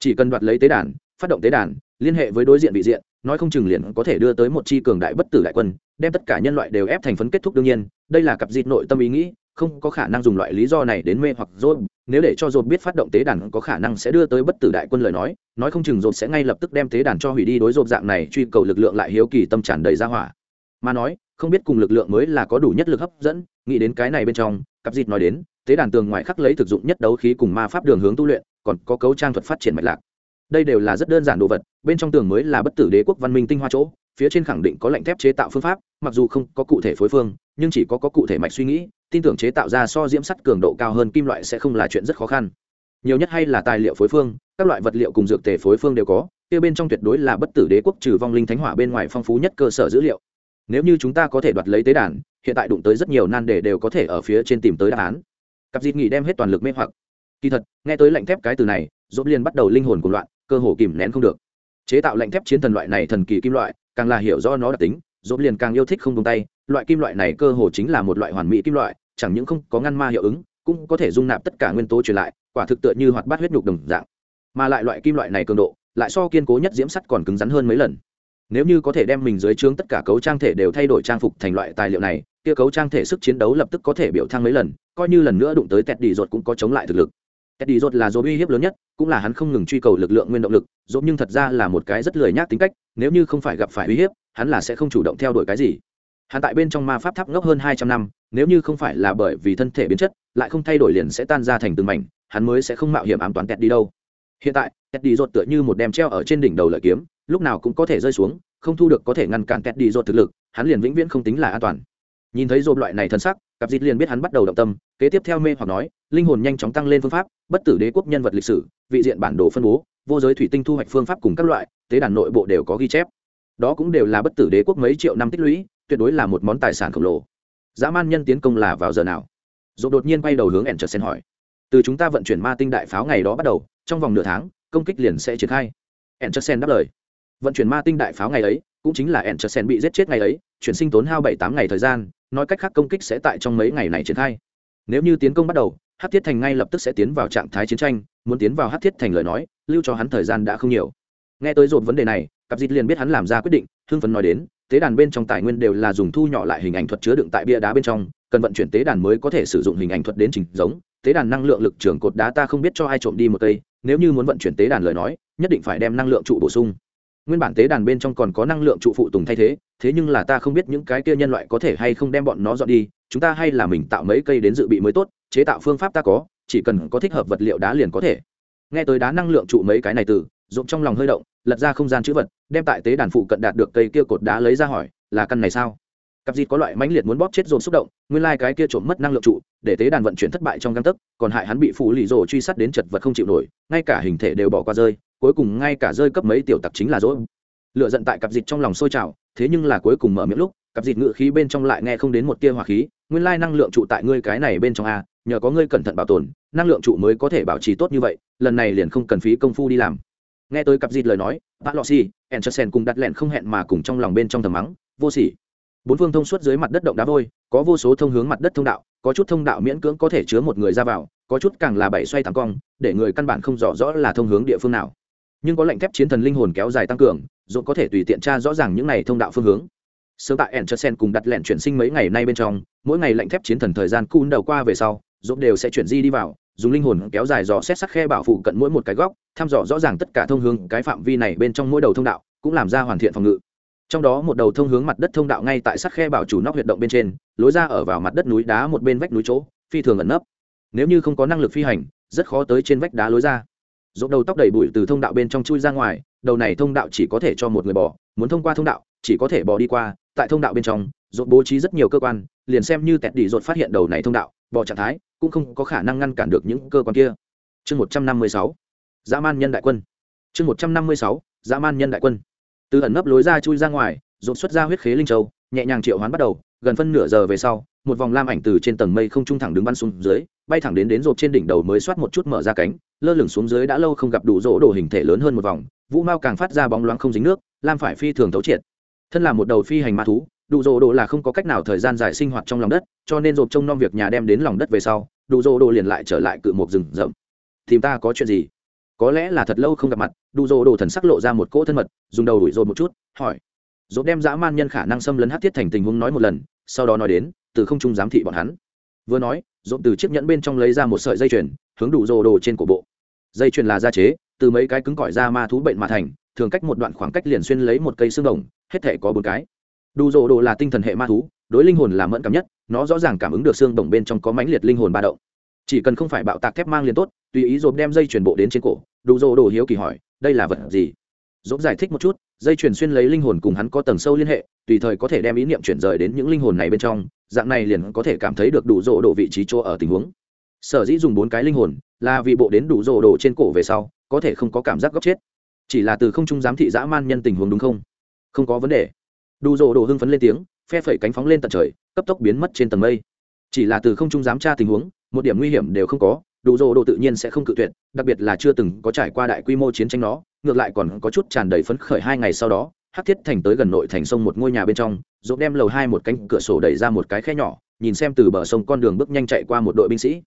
Chỉ cần đoạt lấy tế đàn phát động tế đàn, liên hệ với đối diện vị diện, nói không chừng liền có thể đưa tới một chi cường đại bất tử đại quân, đem tất cả nhân loại đều ép thành phấn kết thúc đương nhiên, đây là cặp dịt nội tâm ý nghĩ, không có khả năng dùng loại lý do này đến mê hoặc dốt nếu để cho dốt biết phát động tế đàn có khả năng sẽ đưa tới bất tử đại quân lời nói nói không chừng dốt sẽ ngay lập tức đem tế đàn cho hủy đi đối dốt dạng này truy cầu lực lượng lại hiếu kỳ tâm tràn đầy ra hỏa. Mà nói, không biết cùng lực lượng mới là có đủ nhất lực hấp dẫn, nghĩ đến cái này bên trong, cặp dịt nói đến, tế đàn tường ngoài khắc lấy thực dụng nhất đấu khí cùng ma pháp đường hướng tu luyện, còn có cấu trang thuật phát triển mạch lạc đây đều là rất đơn giản đồ vật bên trong tường mới là bất tử đế quốc văn minh tinh hoa chỗ phía trên khẳng định có lạnh thép chế tạo phương pháp mặc dù không có cụ thể phối phương nhưng chỉ có, có cụ thể mạch suy nghĩ tin tưởng chế tạo ra so diễm sắt cường độ cao hơn kim loại sẽ không là chuyện rất khó khăn. Nhiều nhất hay là tài liệu phối phương các loại vật liệu cùng dược tề phối phương đều có kia bên trong tuyệt đối là bất tử đế quốc trừ vong linh thánh hỏa bên ngoài phong phú nhất cơ sở dữ liệu. Nếu như chúng ta có thể đoạt lấy tế đàn hiện tại đụng tới rất nhiều nan đề đều có thể ở phía trên tìm tới đáp án. Cặp dịt nghỉ đem hết toàn lực mê hoặc. Kỳ thật nghe tới lạnh thép cái từ này dốt liền bắt đầu linh hồn của loạn cơ hồ kìm nén không được. Chế tạo lạnh thép chiến thần loại này thần kỳ kim loại, càng là hiểu do nó đặc tính dốt liền càng yêu thích không tung tay. Loại kim loại này cơ hồ chính là một loại hoàn mỹ kim loại, chẳng những không có ngăn ma hiệu ứng, cũng có thể dung nạp tất cả nguyên tố truyền lại, quả thực tựa như hoạt bát huyết nhục đồng dạng. Mà lại loại kim loại này cường độ, lại so kiên cố nhất diễm sắt còn cứng rắn hơn mấy lần. Nếu như có thể đem mình dưới trướng tất cả cấu trang thể đều thay đổi trang phục thành loại tài liệu này, kia cấu trang thể sức chiến đấu lập tức có thể biểu thăng mấy lần, coi như lần nữa đụng tới tẹt đi ruột cũng có chống lại thực lực. Teddy Rốt là dỗ uy hiếp lớn nhất, cũng là hắn không ngừng truy cầu lực lượng nguyên động lực Rốt nhưng thật ra là một cái rất lười nhác tính cách, nếu như không phải gặp phải uy hiếp, hắn là sẽ không chủ động theo đuổi cái gì. Hắn tại bên trong ma pháp tháp ngốc hơn hai trăm năm, nếu như không phải là bởi vì thân thể biến chất, lại không thay đổi liền sẽ tan ra thành từng mảnh, hắn mới sẽ không mạo hiểm ám toán Teddy đi đâu. Hiện tại, Teddy Rốt tựa như một đem treo ở trên đỉnh đầu lợi kiếm, lúc nào cũng có thể rơi xuống, không thu được có thể ngăn cản Teddy Rốt thực lực, hắn liền vĩnh viễn không tính là an toàn. Nhìn thấy rốt loại này thân sắc, cặp dịch liền biết hắn bắt đầu động tâm, kế tiếp theo mê hoặc nói linh hồn nhanh chóng tăng lên phương pháp, bất tử đế quốc nhân vật lịch sử, vị diện bản đồ phân bố, vô giới thủy tinh thu hoạch phương pháp cùng các loại, tế đàn nội bộ đều có ghi chép. Đó cũng đều là bất tử đế quốc mấy triệu năm tích lũy, tuyệt đối là một món tài sản khổng lồ. Dã man nhân tiến công là vào giờ nào? Dỗ đột nhiên quay đầu hướng ẻn trật sen hỏi. Từ chúng ta vận chuyển ma tinh đại pháo ngày đó bắt đầu, trong vòng nửa tháng, công kích liền sẽ triển khai. Ẻn trật sen đáp lời. Vận chuyển ma tinh đại pháo ngày ấy, cũng chính là ẻn trật sen bị giết chết ngày ấy, chuyển sinh tốn hao bảy tám ngày thời gian, nói cách khác công kích sẽ tại trong mấy ngày này triển khai nếu như tiến công bắt đầu hát thiết thành ngay lập tức sẽ tiến vào trạng thái chiến tranh, muốn tiến vào hát thiết thành lời nói, lưu cho hắn thời gian đã không nhiều. Nghe tới rộn vấn đề này, cặp dịt liền biết hắn làm ra quyết định, hưng phấn nói đến, tế đàn bên trong tài nguyên đều là dùng thu nhỏ lại hình ảnh thuật chứa đựng tại bia đá bên trong, cần vận chuyển tế đàn mới có thể sử dụng hình ảnh thuật đến trình giống, tế đàn năng lượng lực trường cột đá ta không biết cho ai trộm đi một cây, nếu như muốn vận chuyển tế đàn lời nói, nhất định phải đem năng lượng trụ bổ sung. Nguyên bản tế đàn bên trong còn có năng lượng trụ phụ tùng thay thế thế nhưng là ta không biết những cái kia nhân loại có thể hay không đem bọn nó dọn đi chúng ta hay là mình tạo mấy cây đến dự bị mới tốt, chế tạo phương pháp ta có, chỉ cần có thích hợp vật liệu đá liền có thể. Nghe tới đá năng lượng trụ mấy cái này từ rộn trong lòng hơi động, lật ra không gian chữ vật, đem tại tế đàn phụ cận đạt được cây kia cột đá lấy ra hỏi, là căn này sao? Cặp dịt có loại mãnh liệt muốn bóp chết dồn xúc động, nguyên lai、like、cái kia trộm mất năng lượng trụ, để tế đàn vận chuyển thất bại trong găng tấc, còn hại hắn bị phủ lì rồ truy sát đến chật vật không chịu nổi, ngay cả hình thể đều bỏ qua rơi, cuối cùng ngay cả rơi cấp mấy tiểu tặc chính là dỗ lựa giận tại cặp dịt trong lòng sôi trào, thế nhưng là cuối cùng mở miệng lúc, cặp dịt ngự khí bên trong lại nghe không đến một tia hỏa khí nguyên lai năng lượng trụ tại ngươi cái này bên trong a, nhờ có ngươi cẩn thận bảo tồn, năng lượng trụ mới có thể bảo trì tốt như vậy, lần này liền không cần phí công phu đi làm. Nghe tới cặp dịt lời nói bác lọ xì enchersen cùng đặt lẹn không hẹn mà cùng trong lòng bên trong thầm mắng, vô sỉ. Bốn phương thông suốt dưới mặt đất động đá vôi, có vô số thông hướng mặt đất thông đạo, có chút thông đạo miễn cưỡng có thể chứa một người ra vào, có chút càng là bảy xoay thẳng cong, để người căn bản không rõ rõ là thông hướng địa phương nào. Nhưng có lệnh thép chiến thần linh hồn kéo dài tăng cường dồn có thể tùy tiện tra rõ ràng những này thông đạo phương hướng sớm tại sen cùng đặt lẹn chuyển sinh mấy ngày nay bên trong, mỗi ngày lệnh thép chiến thần thời gian cun đầu qua về sau dốt đều sẽ chuyển di đi vào, dùng linh hồn kéo dài dò xét sắc khe bảo phụ cận mỗi một cái góc, thăm dò rõ ràng tất cả thông hướng, cái phạm vi này bên trong mỗi đầu thông đạo, cũng làm ra hoàn thiện phòng ngự. Trong đó một đầu thông hướng mặt đất thông đạo ngay tại sắc khe bảo chủ nóc huyệt động bên trên, lối ra ở vào mặt đất núi đá một bên vách núi chỗ, phi thường ẩn nấp. Nếu như không có năng lực phi hành, rất khó tới trên vách đá lối ra. Dốc đầu tóc đầy bụi từ thông đạo bên trong chui ra ngoài, đầu này thông đạo chỉ có thể cho một người bỏ muốn thông qua thông đạo, chỉ có thể bỏ đi qua tại thông đạo bên trong dột bố trí rất nhiều cơ quan, liền xem như tẹt đi dột phát hiện đầu này thông đạo, bỏ trạng thái, cũng không có khả năng ngăn cản được những cơ quan kia. Chương một trăm năm mươi sáu, dã man nhân đại quân. Chương một trăm năm mươi sáu, dã man nhân đại quân. Từ ẩn nấp lối ra chui ra ngoài dồn xuất ra huyết khế linh châu, nhẹ nhàng triệu hoán bắt đầu, gần phân nửa giờ về sau, một vòng lam ảnh từ trên tầng mây không trung thẳng đứng bắn xuống dưới, bay thẳng đến đến rộp trên đỉnh đầu mới xoát một chút mở ra cánh, lơ lửng xuống dưới đã lâu không gặp đủ rỗ đồ hình thể lớn hơn một vòng, vũ mao càng phát ra bóng loáng không dính nước, lam phải phi thường thấu triệt thân là một đầu phi hành ma thú, đủ rồ đồ là không có cách nào thời gian dài sinh hoạt trong lòng đất, cho nên rộp trông nom việc nhà đem đến lòng đất về sau, đủ rồ đồ liền lại trở lại cự một rừng rậm. Tìm ta có chuyện gì? Có lẽ là thật lâu không gặp mặt, đủ rồ đồ thần sắc lộ ra một cỗ thân mật, dùng đầu đuổi rồi một chút, hỏi. Rộp đem dã man nhân khả năng xâm lấn hát thiết thành tình huống nói một lần, sau đó nói đến, từ không trung giám thị bọn hắn. Vừa nói, rộp từ chiếc nhẫn bên trong lấy ra một sợi dây chuyền, hướng đủ rồ đồ trên cổ bộ. Dây chuyền là da chế, từ mấy cái cứng cỏi da ma thú bệnh mà thành, thường cách một đoạn khoảng cách liền xuyên lấy một cây xương đồng hết thể có bốn cái. Đủ rộ đồ là tinh thần hệ ma thú, đối linh hồn là mẫn cảm nhất, nó rõ ràng cảm ứng được xương đồng bên trong có mãnh liệt linh hồn ba động. Chỉ cần không phải bạo tạc thép mang liền tốt, tùy ý dồn đem dây chuyển bộ đến trên cổ đủ rộ đồ hiếu kỳ hỏi, đây là vật gì? Dốt giải thích một chút, dây chuyển xuyên lấy linh hồn cùng hắn có tầng sâu liên hệ, tùy thời có thể đem ý niệm chuyển rời đến những linh hồn này bên trong, dạng này liền có thể cảm thấy được đủ rộ đồ vị trí chỗ ở tình huống. Sở dĩ dùng bốn cái linh hồn là vì bộ đến đủ rộ đồ trên cổ về sau, có thể không có cảm giác góc chết. Chỉ là từ không trung giám thị dã man nhân tình huống đúng không? Không có vấn đề. Đủ rộ đồ hưng phấn lên tiếng, phe phẩy cánh phóng lên tận trời, cấp tốc biến mất trên tầng mây. Chỉ là từ không trung giám tra tình huống, một điểm nguy hiểm đều không có đủ rộ đồ tự nhiên sẽ không cự tuyệt, đặc biệt là chưa từng có trải qua đại quy mô chiến tranh nó, ngược lại còn có chút tràn đầy phấn khởi hai ngày sau đó, hắc thiết thành tới gần nội thành sông một ngôi nhà bên trong, dỗ đem lầu hai một cánh cửa sổ đẩy ra một cái khe nhỏ, nhìn xem từ bờ sông con đường bước nhanh chạy qua một đội binh sĩ.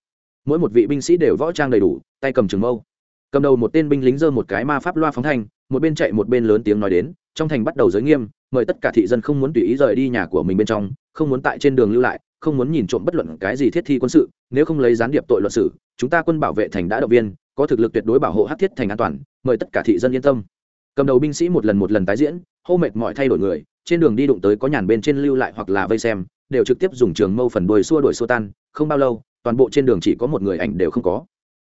Mỗi một vị binh sĩ đều võ trang đầy đủ, tay cầm trường mâu. Cầm đầu một tên binh lính giơ một cái ma pháp loa phóng thanh, một bên chạy một bên lớn tiếng nói đến trong thành bắt đầu giới nghiêm, mời tất cả thị dân không muốn tùy ý rời đi nhà của mình bên trong, không muốn tại trên đường lưu lại, không muốn nhìn trộm bất luận cái gì thiết thi quân sự, nếu không lấy gián điệp tội luận sử chúng ta quân bảo vệ thành đã động viên, có thực lực tuyệt đối bảo hộ hát thiết thành an toàn, mời tất cả thị dân yên tâm. Cầm đầu binh sĩ một lần một lần tái diễn, hô mệt mọi thay đổi người, trên đường đi đụng tới có nhàn bên trên lưu lại hoặc là vây xem, đều trực tiếp dùng trường mâu phần đuôi xua đuổi xua tan, không bao lâu, toàn bộ trên đường chỉ có một người ảnh đều không có.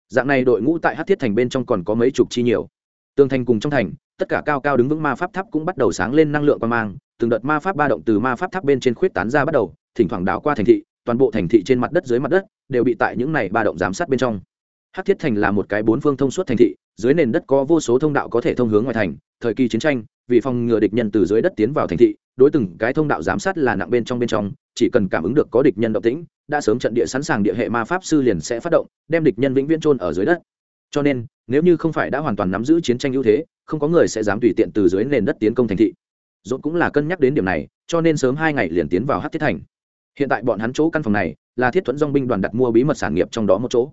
Dạng này đội ngũ tại hát thiết thành bên trong còn có mấy chục chi nhiều tường thành cùng trong thành, tất cả cao cao đứng vững ma pháp tháp cũng bắt đầu sáng lên năng lượng qua mang, từng đợt ma pháp ba động từ ma pháp tháp bên trên khuyết tán ra bắt đầu, thỉnh thoảng đảo qua thành thị, toàn bộ thành thị trên mặt đất dưới mặt đất đều bị tại những này ba động giám sát bên trong. Hát thiết thành là một cái bốn phương thông suốt thành thị, dưới nền đất có vô số thông đạo có thể thông hướng ngoài thành, thời kỳ chiến tranh, vì phòng ngừa địch nhân từ dưới đất tiến vào thành thị, đối từng cái thông đạo giám sát là nặng bên trong bên trong, chỉ cần cảm ứng được có địch nhân động tĩnh, đã sớm trận địa sẵn sàng địa hệ ma pháp sư liền sẽ phát động, đem địch nhân vĩnh viễn trôn ở dưới đất cho nên, nếu như không phải đã hoàn toàn nắm giữ chiến tranh ưu thế, không có người sẽ dám tùy tiện từ dưới nền đất tiến công thành thị. Dốt cũng là cân nhắc đến điểm này, cho nên sớm hai ngày liền tiến vào hát thiết thành. Hiện tại bọn hắn chỗ căn phòng này, là thiết thuẫn dong binh đoàn đặt mua bí mật sản nghiệp trong đó một chỗ.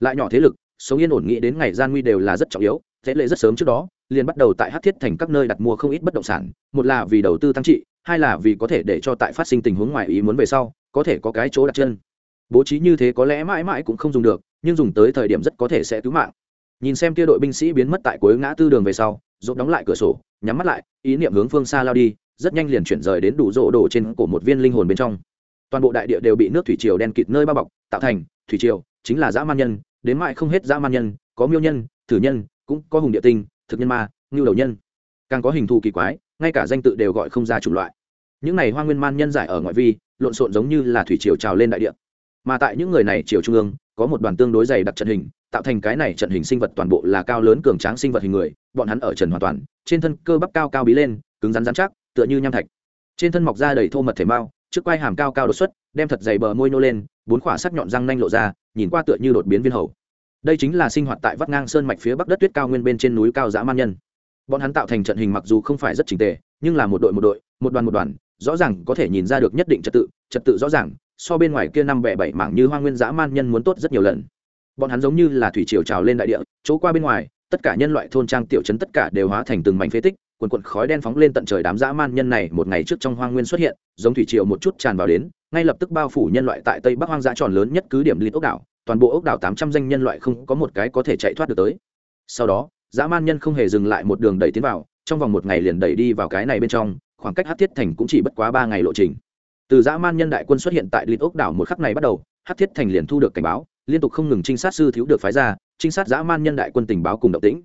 Lại nhỏ thế lực, sống yên ổn nghĩ đến ngày gian nguy đều là rất trọng yếu, thế lệ rất sớm trước đó, liền bắt đầu tại hát thiết thành các nơi đặt mua không ít bất động sản, một là vì đầu tư tăng trị, hai là vì có thể để cho tại phát sinh tình huống ngoài ý muốn về sau, có thể có cái chỗ đặt chân. Bố trí như thế có lẽ mãi mãi cũng không dùng được nhưng dùng tới thời điểm rất có thể sẽ cứu mạng. Nhìn xem kia đội binh sĩ biến mất tại cuối ngã tư đường về sau dốt đóng lại cửa sổ, nhắm mắt lại, ý niệm hướng phương xa lao đi, rất nhanh liền chuyển rời đến đủ rộ đổ trên cổ một viên linh hồn bên trong. Toàn bộ đại địa đều bị nước thủy triều đen kịt nơi bao bọc, tạo thành, thủy triều, chính là dã man nhân, đến mãi không hết dã man nhân, có miêu nhân, thử nhân, cũng có hùng địa tinh, thực nhân ma, ngưu đầu nhân. Càng có hình thù kỳ quái, ngay cả danh tự đều gọi không ra chủng loại. Những này hoa nguyên man nhân giải ở ngoại vi, lộn xộn giống như là thủy triều trào lên đại địa. Mà tại những người này triều trung ương có một đoàn tương đối dày đặc trận hình, tạo thành cái này trận hình sinh vật toàn bộ là cao lớn cường tráng sinh vật hình người, bọn hắn ở trần hoàn toàn, trên thân cơ bắp cao cao bí lên, cứng rắn rắn chắc, tựa như nham thạch. Trên thân mọc ra đầy thô mật thể mao trước quai hàm cao cao đột xuất, đem thật dày bờ môi nô lên, bốn khỏa sắc nhọn răng nanh lộ ra, nhìn qua tựa như đột biến viên hầu. Đây chính là sinh hoạt tại vắt ngang sơn mạch phía bắc đất tuyết cao nguyên bên trên núi cao dã man nhân. Bọn hắn tạo thành trận hình mặc dù không phải rất trình tề, nhưng là một đội một đội, một đoàn một đoàn, rõ ràng có thể nhìn ra được nhất định trật tự trật tự rõ ràng so bên ngoài kia năm bẻ bảy mảng như hoa nguyên dã man nhân muốn tốt rất nhiều lần. Bọn hắn giống như là thủy triều trào lên đại địa, chỗ qua bên ngoài, tất cả nhân loại thôn trang tiểu trấn tất cả đều hóa thành từng mảnh phế tích quần quần khói đen phóng lên tận trời đám dã man nhân này một ngày trước trong hoang nguyên xuất hiện, giống thủy triều một chút tràn vào đến, ngay lập tức bao phủ nhân loại tại tây bắc hoang dã tròn lớn nhất cứ điểm lít ốc đảo, toàn bộ ốc đảo tám trăm danh nhân loại không có một cái có thể chạy thoát được tới. Sau đó, dã man nhân không hề dừng lại một đường đẩy tiến vào, trong vòng một ngày liền đẩy đi vào cái này bên trong, khoảng cách hát thiết thành cũng chỉ bất quá ba ngày lộ trình từ dã man nhân đại quân xuất hiện tại liên ốc đảo một khắc này bắt đầu hát thiết thành liền thu được cảnh báo, liên tục không ngừng trinh sát sư thiếu được phái ra, trinh sát dã man nhân đại quân tình báo cùng động tĩnh.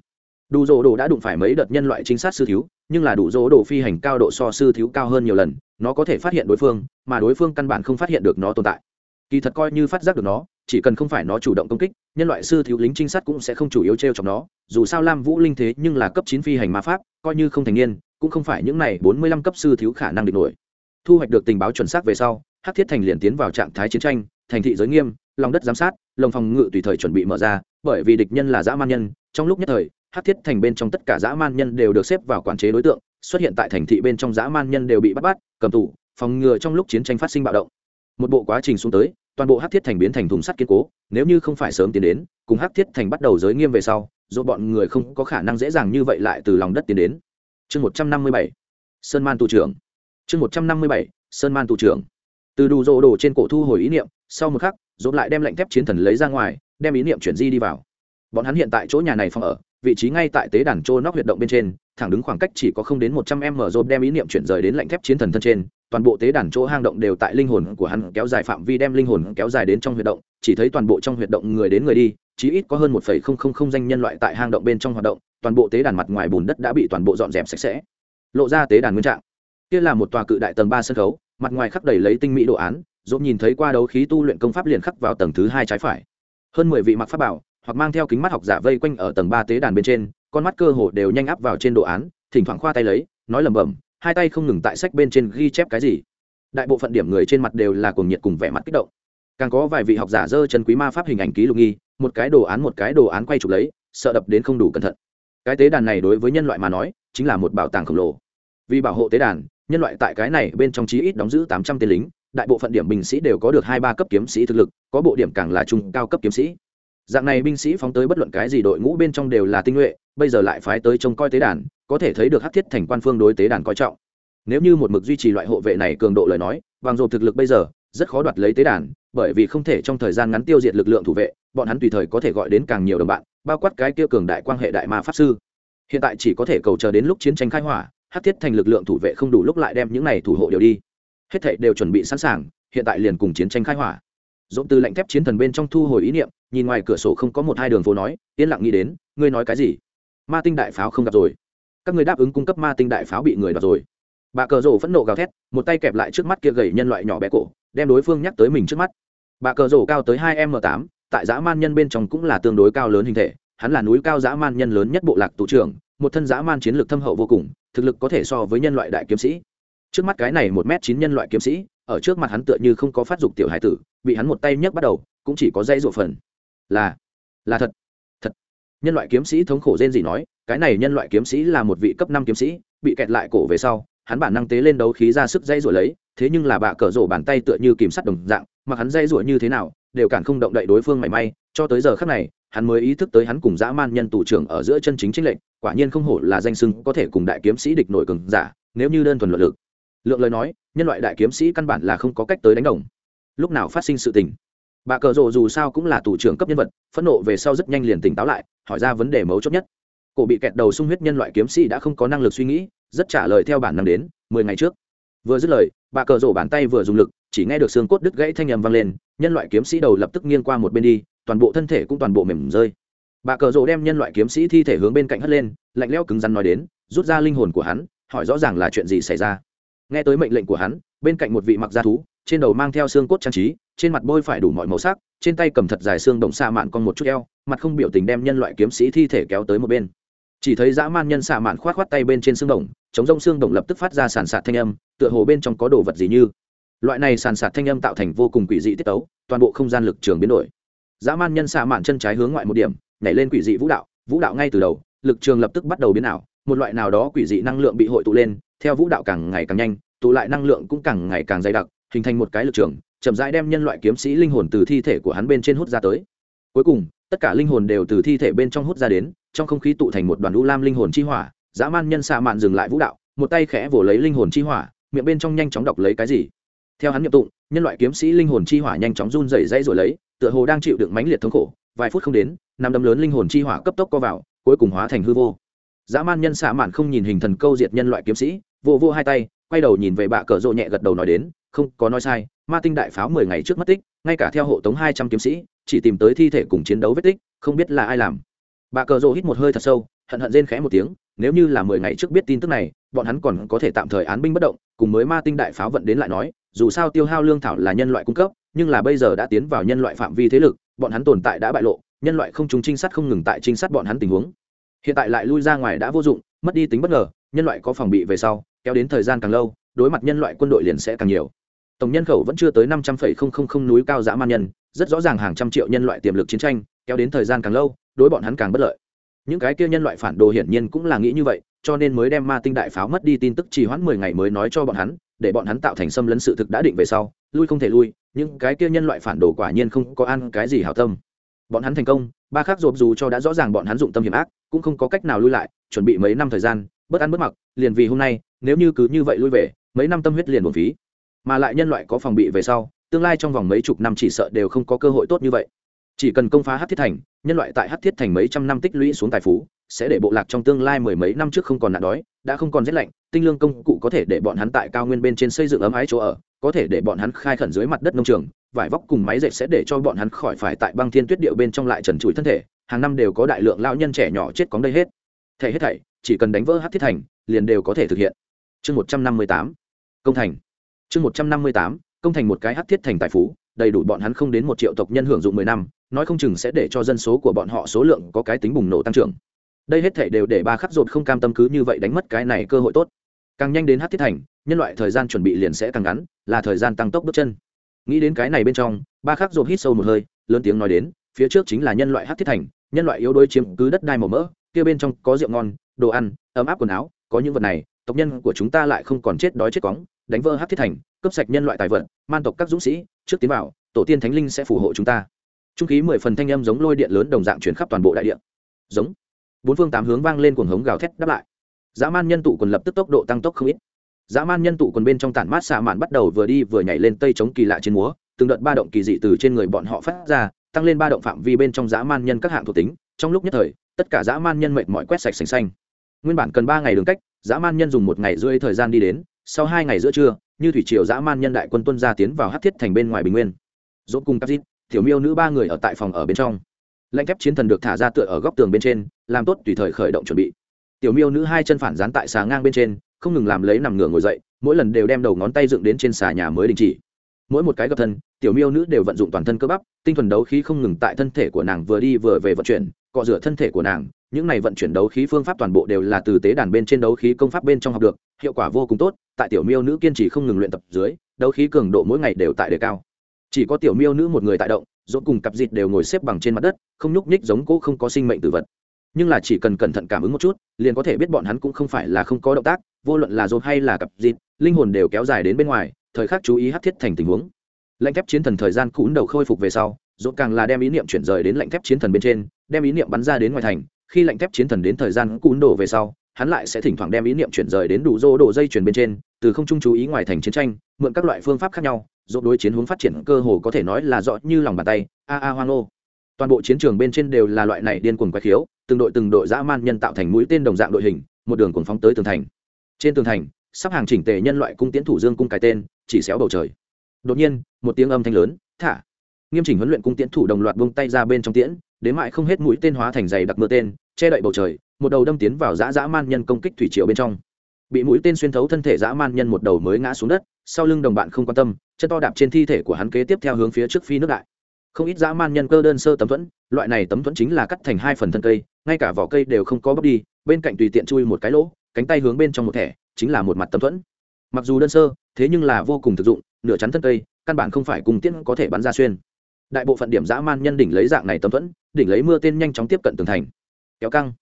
Đủ dỗ đồ đã đụng phải mấy đợt nhân loại trinh sát sư thiếu, nhưng là đủ dỗ đồ phi hành cao độ so sư thiếu cao hơn nhiều lần, nó có thể phát hiện đối phương, mà đối phương căn bản không phát hiện được nó tồn tại. Kỳ thật coi như phát giác được nó, chỉ cần không phải nó chủ động công kích, nhân loại sư thiếu lính trinh sát cũng sẽ không chủ yếu t r e o chọc nó. Dù sao lam vũ linh thế nhưng là cấp chín phi hành ma pháp, coi như không thành niên, cũng không phải những này bốn mươi lăm cấp sư thiếu khả năng địch nổi thu hoạch được tình báo chuẩn xác về sau hát thiết thành liền tiến vào trạng thái chiến tranh, thành thị giới nghiêm, lòng đất giám sát, lồng phòng ngự tùy thời chuẩn bị mở ra, bởi vì địch nhân là dã man nhân, trong lúc nhất thời hát thiết thành bên trong tất cả dã man nhân đều được xếp vào quản chế đối tượng, xuất hiện tại thành thị bên trong dã man nhân đều bị bắt bắt, cầm tù, phòng ngừa trong lúc chiến tranh phát sinh bạo động. Một bộ quá trình xuống tới, toàn bộ hát thiết thành biến thành thùng sắt kiên cố, nếu như không phải sớm tiến đến, cùng hát thiết thành bắt đầu giới nghiêm về sau, dù bọn người không có khả năng dễ dàng như vậy lại từ lòng đất tiến đến. Chương một trăm năm mươi bảy, sơn man tù trưởng chương một trăm năm mươi bảy, sơn man tù trưởng. Từ đủ rộ đổ trên cổ thu hồi ý niệm, sau một khắc, dồn lại đem lệnh thép chiến thần lấy ra ngoài, đem ý niệm chuyển di đi vào. Bọn hắn hiện tại chỗ nhà này phòng ở, vị trí ngay tại tế đàn trô nóc huyệt động bên trên, thẳng đứng khoảng cách chỉ có không đến một trăm m dồn đem ý niệm chuyển rời đến lệnh thép chiến thần thân trên, toàn bộ tế đàn chỗ hang động đều tại linh hồn của hắn kéo dài phạm vi đem linh hồn kéo dài đến trong huyệt động, chỉ thấy toàn bộ trong huyệt động người đến người đi, chí ít có hơn một phẩy không không không danh nhân loại tại hang động bên trong hoạt động, toàn bộ tế đàn mặt ngoài bùn đất đã bị toàn bộ dọn dẹp sạch sẽ, lộ ra tế đàn nguyên trạng kia là một tòa cự đại tầng ba sân khấu, mặt ngoài khắc đầy lấy tinh mỹ đồ án dốt nhìn thấy qua đấu khí tu luyện công pháp liền khắc vào tầng thứ hai trái phải. Hơn mười vị mặc pháp bảo, hoặc mang theo kính mắt học giả vây quanh ở tầng ba tế đàn bên trên, con mắt cơ hồ đều nhanh áp vào trên đồ án, thỉnh thoảng khoa tay lấy, nói lẩm bẩm, hai tay không ngừng tại sách bên trên ghi chép cái gì. Đại bộ phận điểm người trên mặt đều là cuồng nhiệt cùng vẻ mặt kích động. Càng có vài vị học giả dơ chân quý ma pháp hình ảnh ký lục nghi, một cái đồ án một cái đồ án quay chụp lấy, sợ đập đến không đủ cẩn thận. Cái tế đàn này đối với nhân loại mà nói, chính là một bảo tàng khổng lồ. Vì bảo hộ tế đàn nhân loại tại cái này bên trong chí ít đóng giữ tám trăm tên lính, đại bộ phận điểm binh sĩ đều có được hai ba cấp kiếm sĩ thực lực, có bộ điểm càng là trung cao cấp kiếm sĩ. Dạng này binh sĩ phóng tới bất luận cái gì đội ngũ bên trong đều là tinh nhuệ, bây giờ lại phái tới trông coi tế đàn, có thể thấy được hắc thiết thành quan phương đối tế đàn coi trọng. Nếu như một mực duy trì loại hộ vệ này cường độ lời nói bằng dồn thực lực bây giờ, rất khó đoạt lấy tế đàn, bởi vì không thể trong thời gian ngắn tiêu diệt lực lượng thủ vệ, bọn hắn tùy thời có thể gọi đến càng nhiều đồng bạn, bao quát cái kia cường đại quan hệ đại ma pháp sư. Hiện tại chỉ có thể cầu chờ đến lúc chiến tranh khai hỏa hát thiết thành lực lượng thủ vệ không đủ lúc lại đem những này thủ hộ đều đi. Hết thảy đều chuẩn bị sẵn sàng, hiện tại liền cùng chiến tranh khai hỏa. Dỗm từ lạnh thép chiến thần bên trong thu hồi ý niệm, nhìn ngoài cửa sổ không có một hai đường phố nói, yên lặng nghĩ đến, ngươi nói cái gì? Ma tinh đại pháo không gặp rồi. Các người đáp ứng cung cấp ma tinh đại pháo bị người đoạt rồi. Bà cờ rổ phẫn nộ gào thét, một tay kẹp lại trước mắt kia gầy nhân loại nhỏ bé cổ, đem đối phương nhắc tới mình trước mắt. Bà cờ rổ cao tới hai m tám, tại dã man nhân bên trong cũng là tương đối cao lớn hình thể, hắn là núi cao dã man nhân lớn nhất bộ lạc tù trưởng, một thân dã man chiến lược thâm hậu vô cùng thực lực có thể so với nhân loại đại kiếm sĩ. Trước mắt cái này một m chín nhân loại kiếm sĩ, ở trước mặt hắn tựa như không có phát dục tiểu hải tử, bị hắn một tay nhấc bắt đầu, cũng chỉ có dây dụ phần. Là là thật thật. Nhân loại kiếm sĩ thống khổ rên gì nói, cái này nhân loại kiếm sĩ là một vị cấp năm kiếm sĩ, bị kẹt lại cổ về sau, hắn bản năng tế lên đấu khí ra sức dây rủa lấy, thế nhưng là bạ cờ rổ bàn tay tựa như kìm sắt đồng dạng mà hắn dây rủa như thế nào, đều cản không động đậy đối phương mảy may cho tới giờ khắc này, hắn mới ý thức tới hắn cùng dã man nhân tù trưởng ở giữa chân chính chính lệnh quả nhiên không hổ là danh sưng có thể cùng đại kiếm sĩ địch nổi cường giả, nếu như đơn thuần luận lực. Lượng lời nói, nhân loại đại kiếm sĩ căn bản là không có cách tới đánh đồng. Lúc nào phát sinh sự tình? Bà cờ rộ dù sao cũng là tù trưởng cấp nhân vật, phẫn nộ về sau rất nhanh liền tỉnh táo lại, hỏi ra vấn đề mấu chốt nhất. Cổ bị kẹt đầu sung huyết nhân loại kiếm sĩ đã không có năng lực suy nghĩ, rất trả lời theo bản năng đến, mười ngày trước. Vừa dứt lời bà cờ rổ bàn tay vừa dùng lực, chỉ nghe được xương cốt đứt gãy thanh nhầm vang lên, nhân loại kiếm sĩ đầu lập tức nghiêng qua một bên đi, toàn bộ thân thể cũng toàn bộ mềm rơi. Bà cờ rổ đem nhân loại kiếm sĩ thi thể hướng bên cạnh hất lên, lạnh lẽo cứng rắn nói đến, rút ra linh hồn của hắn, hỏi rõ ràng là chuyện gì xảy ra. Nghe tới mệnh lệnh của hắn, bên cạnh một vị mặc da thú, trên đầu mang theo xương cốt trang trí, trên mặt bôi phải đủ mọi màu sắc, trên tay cầm thật dài xương đồng xa mạn con một chút eo, mặt không biểu tình đem nhân loại kiếm sĩ thi thể kéo tới một bên chỉ thấy dã man nhân xạ mạn khoát khoát tay bên trên xương đồng, chống rông xương đồng lập tức phát ra sàn sạt thanh âm, tựa hồ bên trong có đồ vật gì như. Loại này sàn sạt thanh âm tạo thành vô cùng quỷ dị tiết tấu, toàn bộ không gian lực trường biến đổi. Dã man nhân xạ mạn chân trái hướng ngoại một điểm, nhảy lên quỷ dị vũ đạo vũ đạo ngay từ đầu, lực trường lập tức bắt đầu biến ảo, một loại nào đó quỷ dị năng lượng bị hội tụ lên, theo vũ đạo càng ngày càng nhanh, tụ lại năng lượng cũng càng ngày càng dày đặc, hình thành một cái lực trường, chậm rãi đem nhân loại kiếm sĩ linh hồn từ thi thể của hắn bên trên hút ra tới. Cuối cùng, tất cả linh hồn đều từ thi thể bên trong hút ra đến trong không khí tụ thành một đoàn u lam linh hồn chi hỏa, dã man nhân xạ mạn dừng lại vũ đạo, một tay khẽ vồ lấy linh hồn chi hỏa, miệng bên trong nhanh chóng đọc lấy cái gì. Theo hắn nhập tụng, nhân loại kiếm sĩ linh hồn chi hỏa nhanh chóng run rẩy dãy rồi lấy, tựa hồ đang chịu đựng mãnh liệt thống khổ, vài phút không đến, năm đấm lớn linh hồn chi hỏa cấp tốc co vào, cuối cùng hóa thành hư vô. Dã man nhân xạ mạn không nhìn hình thần câu diệt nhân loại kiếm sĩ vô vô hai tay, quay đầu nhìn về bạ cờ rộ nhẹ gật đầu nói đến, không, có nói sai, ma tinh đại pháo mười ngày trước mất tích, ngay cả theo hộ tống hai trăm kiếm sĩ, chỉ tìm tới thi thể cùng chiến đấu vết tích, không biết là ai làm. Bà cờ rộ hít một hơi thật sâu, hận hận rên khẽ một tiếng, nếu như là mười ngày trước biết tin tức này, bọn hắn còn có thể tạm thời án binh bất động, cùng mới ma tinh đại pháo vận đến lại nói, dù sao tiêu hao lương thảo là nhân loại cung cấp, nhưng là bây giờ đã tiến vào nhân loại phạm vi thế lực, bọn hắn tồn tại đã bại lộ, nhân loại không chúng trinh sát không ngừng tại trinh sát bọn hắn tình huống. Hiện tại lại lui ra ngoài đã vô dụng, mất đi tính bất ngờ, nhân loại có phòng bị về sau, kéo đến thời gian càng lâu, đối mặt nhân loại quân đội liền sẽ càng nhiều. Tổng nhân khẩu vẫn chưa tới năm trăm linh núi cao dã man nhân, rất rõ ràng hàng trăm triệu nhân loại tiềm lực chiến tranh, kéo đến thời gian càng lâu đối bọn hắn càng bất lợi. Những cái kia nhân loại phản đồ hiển nhiên cũng là nghĩ như vậy, cho nên mới đem ma tinh đại pháo mất đi tin tức trì hoãn mười ngày mới nói cho bọn hắn, để bọn hắn tạo thành xâm lấn sự thực đã định về sau, lui không thể lui, những cái kia nhân loại phản đồ quả nhiên không có ăn cái gì hảo tâm. Bọn hắn thành công, ba khác rộp dù cho đã rõ ràng bọn hắn dụng tâm hiểm ác, cũng không có cách nào lui lại, chuẩn bị mấy năm thời gian, bất ăn bất mặc, liền vì hôm nay, nếu như cứ như vậy lui về, mấy năm tâm huyết liền một phí. Mà lại nhân loại có phòng bị về sau, tương lai trong vòng mấy chục năm chỉ sợ đều không có cơ hội tốt như vậy. Chỉ cần công phá hát thiết thành nhân loại tại hát thiết thành mấy trăm năm tích lũy xuống tài phú, sẽ để bộ lạc trong tương lai mười mấy năm trước không còn nạn đói, đã không còn rét lạnh, tinh lương công cụ có thể để bọn hắn tại cao nguyên bên trên xây dựng ấm ái chỗ ở, có thể để bọn hắn khai khẩn dưới mặt đất nông trường, vải vóc cùng máy dệt sẽ để cho bọn hắn khỏi phải tại băng thiên tuyết điệu bên trong lại trần trụi thân thể, hàng năm đều có đại lượng lao nhân trẻ nhỏ chết cóng đây hết. Thể hết thảy, chỉ cần đánh vỡ hát thiết thành, liền đều có thể thực hiện. Chương một trăm năm mươi tám, công thành. Chương một trăm năm mươi tám, công thành một cái hát thiết thành tài phú, đầy đủ bọn hắn không đến một triệu tộc nhân hưởng dụng mười năm nói không chừng sẽ để cho dân số của bọn họ số lượng có cái tính bùng nổ tăng trưởng. Đây hết thể đều để ba khắc rột không cam tâm cứ như vậy đánh mất cái này cơ hội tốt. Càng nhanh đến hát thiết thành, nhân loại thời gian chuẩn bị liền sẽ càng ngắn, là thời gian tăng tốc bước chân. Nghĩ đến cái này bên trong, ba khắc rột hít sâu một hơi, lớn tiếng nói đến, phía trước chính là nhân loại hát thiết thành, nhân loại yếu đuối chiếm cứ đất đai màu mỡ, kia bên trong có rượu ngon, đồ ăn, ấm áp quần áo, có những vật này, tộc nhân của chúng ta lại không còn chết đói chết cóng, đánh vỡ hát thiết thành, cướp sạch nhân loại tài vật, man tộc các dũng sĩ, trước tiến vào, tổ tiên thánh linh sẽ phù hộ chúng ta trung khí mười phần thanh âm giống lôi điện lớn đồng dạng chuyển khắp toàn bộ đại điện. Giống. Bốn phương tám hướng vang lên cuồng hống gào thét đáp lại. Dã man nhân tụ quần lập tức tốc độ tăng tốc không ít. Dã man nhân tụ quần bên trong tản mát xạ mạn bắt đầu vừa đi vừa nhảy lên tây chống kỳ lạ trên múa, từng đợt ba động kỳ dị từ trên người bọn họ phát ra, tăng lên ba động phạm vi bên trong dã man nhân các hạng thuộc tính. Trong lúc nhất thời, tất cả dã man nhân mệt mỏi quét sạch sành xanh. Nguyên bản cần ba ngày đường cách, dã man nhân dùng một ngày rưỡi thời gian đi đến, sau hai ngày giữa trưa, như thủy triều dã man nhân đại quân tuân ra tiến vào hát thiết thành bên ngoài bình nguyên. Dốt cùng các dít tiểu miêu nữ ba người ở tại phòng ở bên trong. Lạnh thép chiến thần được thả ra tựa ở góc tường bên trên, làm tốt tùy thời khởi động chuẩn bị. Tiểu miêu nữ hai chân phản dán tại xà ngang bên trên, không ngừng làm lấy nằm ngửa ngồi dậy, mỗi lần đều đem đầu ngón tay dựng đến trên xà nhà mới đình chỉ. Mỗi một cái gặp thân, tiểu miêu nữ đều vận dụng toàn thân cơ bắp, tinh thuần đấu khí không ngừng tại thân thể của nàng vừa đi vừa về vận chuyển, cọ rửa thân thể của nàng, những này vận chuyển đấu khí phương pháp toàn bộ đều là từ tế đàn bên trên đấu khí công pháp bên trong học được, hiệu quả vô cùng tốt, tại tiểu miêu nữ kiên trì không ngừng luyện tập dưới, đấu khí cường độ mỗi ngày đều tại đề cao chỉ có tiểu miêu nữ một người tại động dốt cùng cặp dịt đều ngồi xếp bằng trên mặt đất, không nhúc nhích giống cỗ không có sinh mệnh tử vật. Nhưng là chỉ cần cẩn thận cảm ứng một chút, liền có thể biết bọn hắn cũng không phải là không có động tác, vô luận là dỗ hay là cặp dịt, linh hồn đều kéo dài đến bên ngoài, thời khắc chú ý hát thiết thành tình huống. Lạnh thép chiến thần thời gian cún đầu khôi phục về sau dốt càng là đem ý niệm chuyển rời đến lạnh thép chiến thần bên trên, đem ý niệm bắn ra đến ngoài thành. Khi lạnh thép chiến thần đến thời gian cún đổ về sau, hắn lại sẽ thỉnh thoảng đem ý niệm chuyển rời đến đủ rô đổ dây chuyển bên trên, từ không trung chú ý ngoài thành chiến tranh, mượn các loại phương pháp khác nhau dỗ đối chiến hướng phát triển cơ hồ có thể nói là rõ như lòng bàn tay. A a hoang ô toàn bộ chiến trường bên trên đều là loại này điên cuồng quái khiếu, từng đội từng đội dã man nhân tạo thành mũi tên đồng dạng đội hình, một đường cuồng phóng tới tường thành. Trên tường thành, sắp hàng chỉnh tề nhân loại cung tiến thủ dương cung cái tên, chỉ xéo bầu trời. Đột nhiên, một tiếng âm thanh lớn, thả! Nghiêm chỉnh huấn luyện cung tiến thủ đồng loạt buông tay ra bên trong tiễn, đến mại không hết mũi tên hóa thành dày đặc mưa tên, che đậy bầu trời, một đầu đâm tiến vào dã dã man nhân công kích thủy triều bên trong bị mũi tên xuyên thấu thân thể dã man nhân một đầu mới ngã xuống đất, sau lưng đồng bạn không quan tâm, chân to đạp trên thi thể của hắn kế tiếp theo hướng phía trước phi nước đại. Không ít dã man nhân cơ đơn sơ tấm thuẫn, loại này tấm thuẫn chính là cắt thành hai phần thân cây, ngay cả vỏ cây đều không có bóc đi, bên cạnh tùy tiện chui một cái lỗ, cánh tay hướng bên trong một thẻ, chính là một mặt tấm thuẫn. Mặc dù đơn sơ, thế nhưng là vô cùng thực dụng, nửa chắn thân cây, căn bản không phải cùng tiễn có thể bắn ra xuyên. Đại bộ phận điểm dã man nhân đỉnh lấy dạng này tấm thuẫn, đỉnh lấy mưa tên nhanh chóng tiếp cận tường thành. Kéo căng.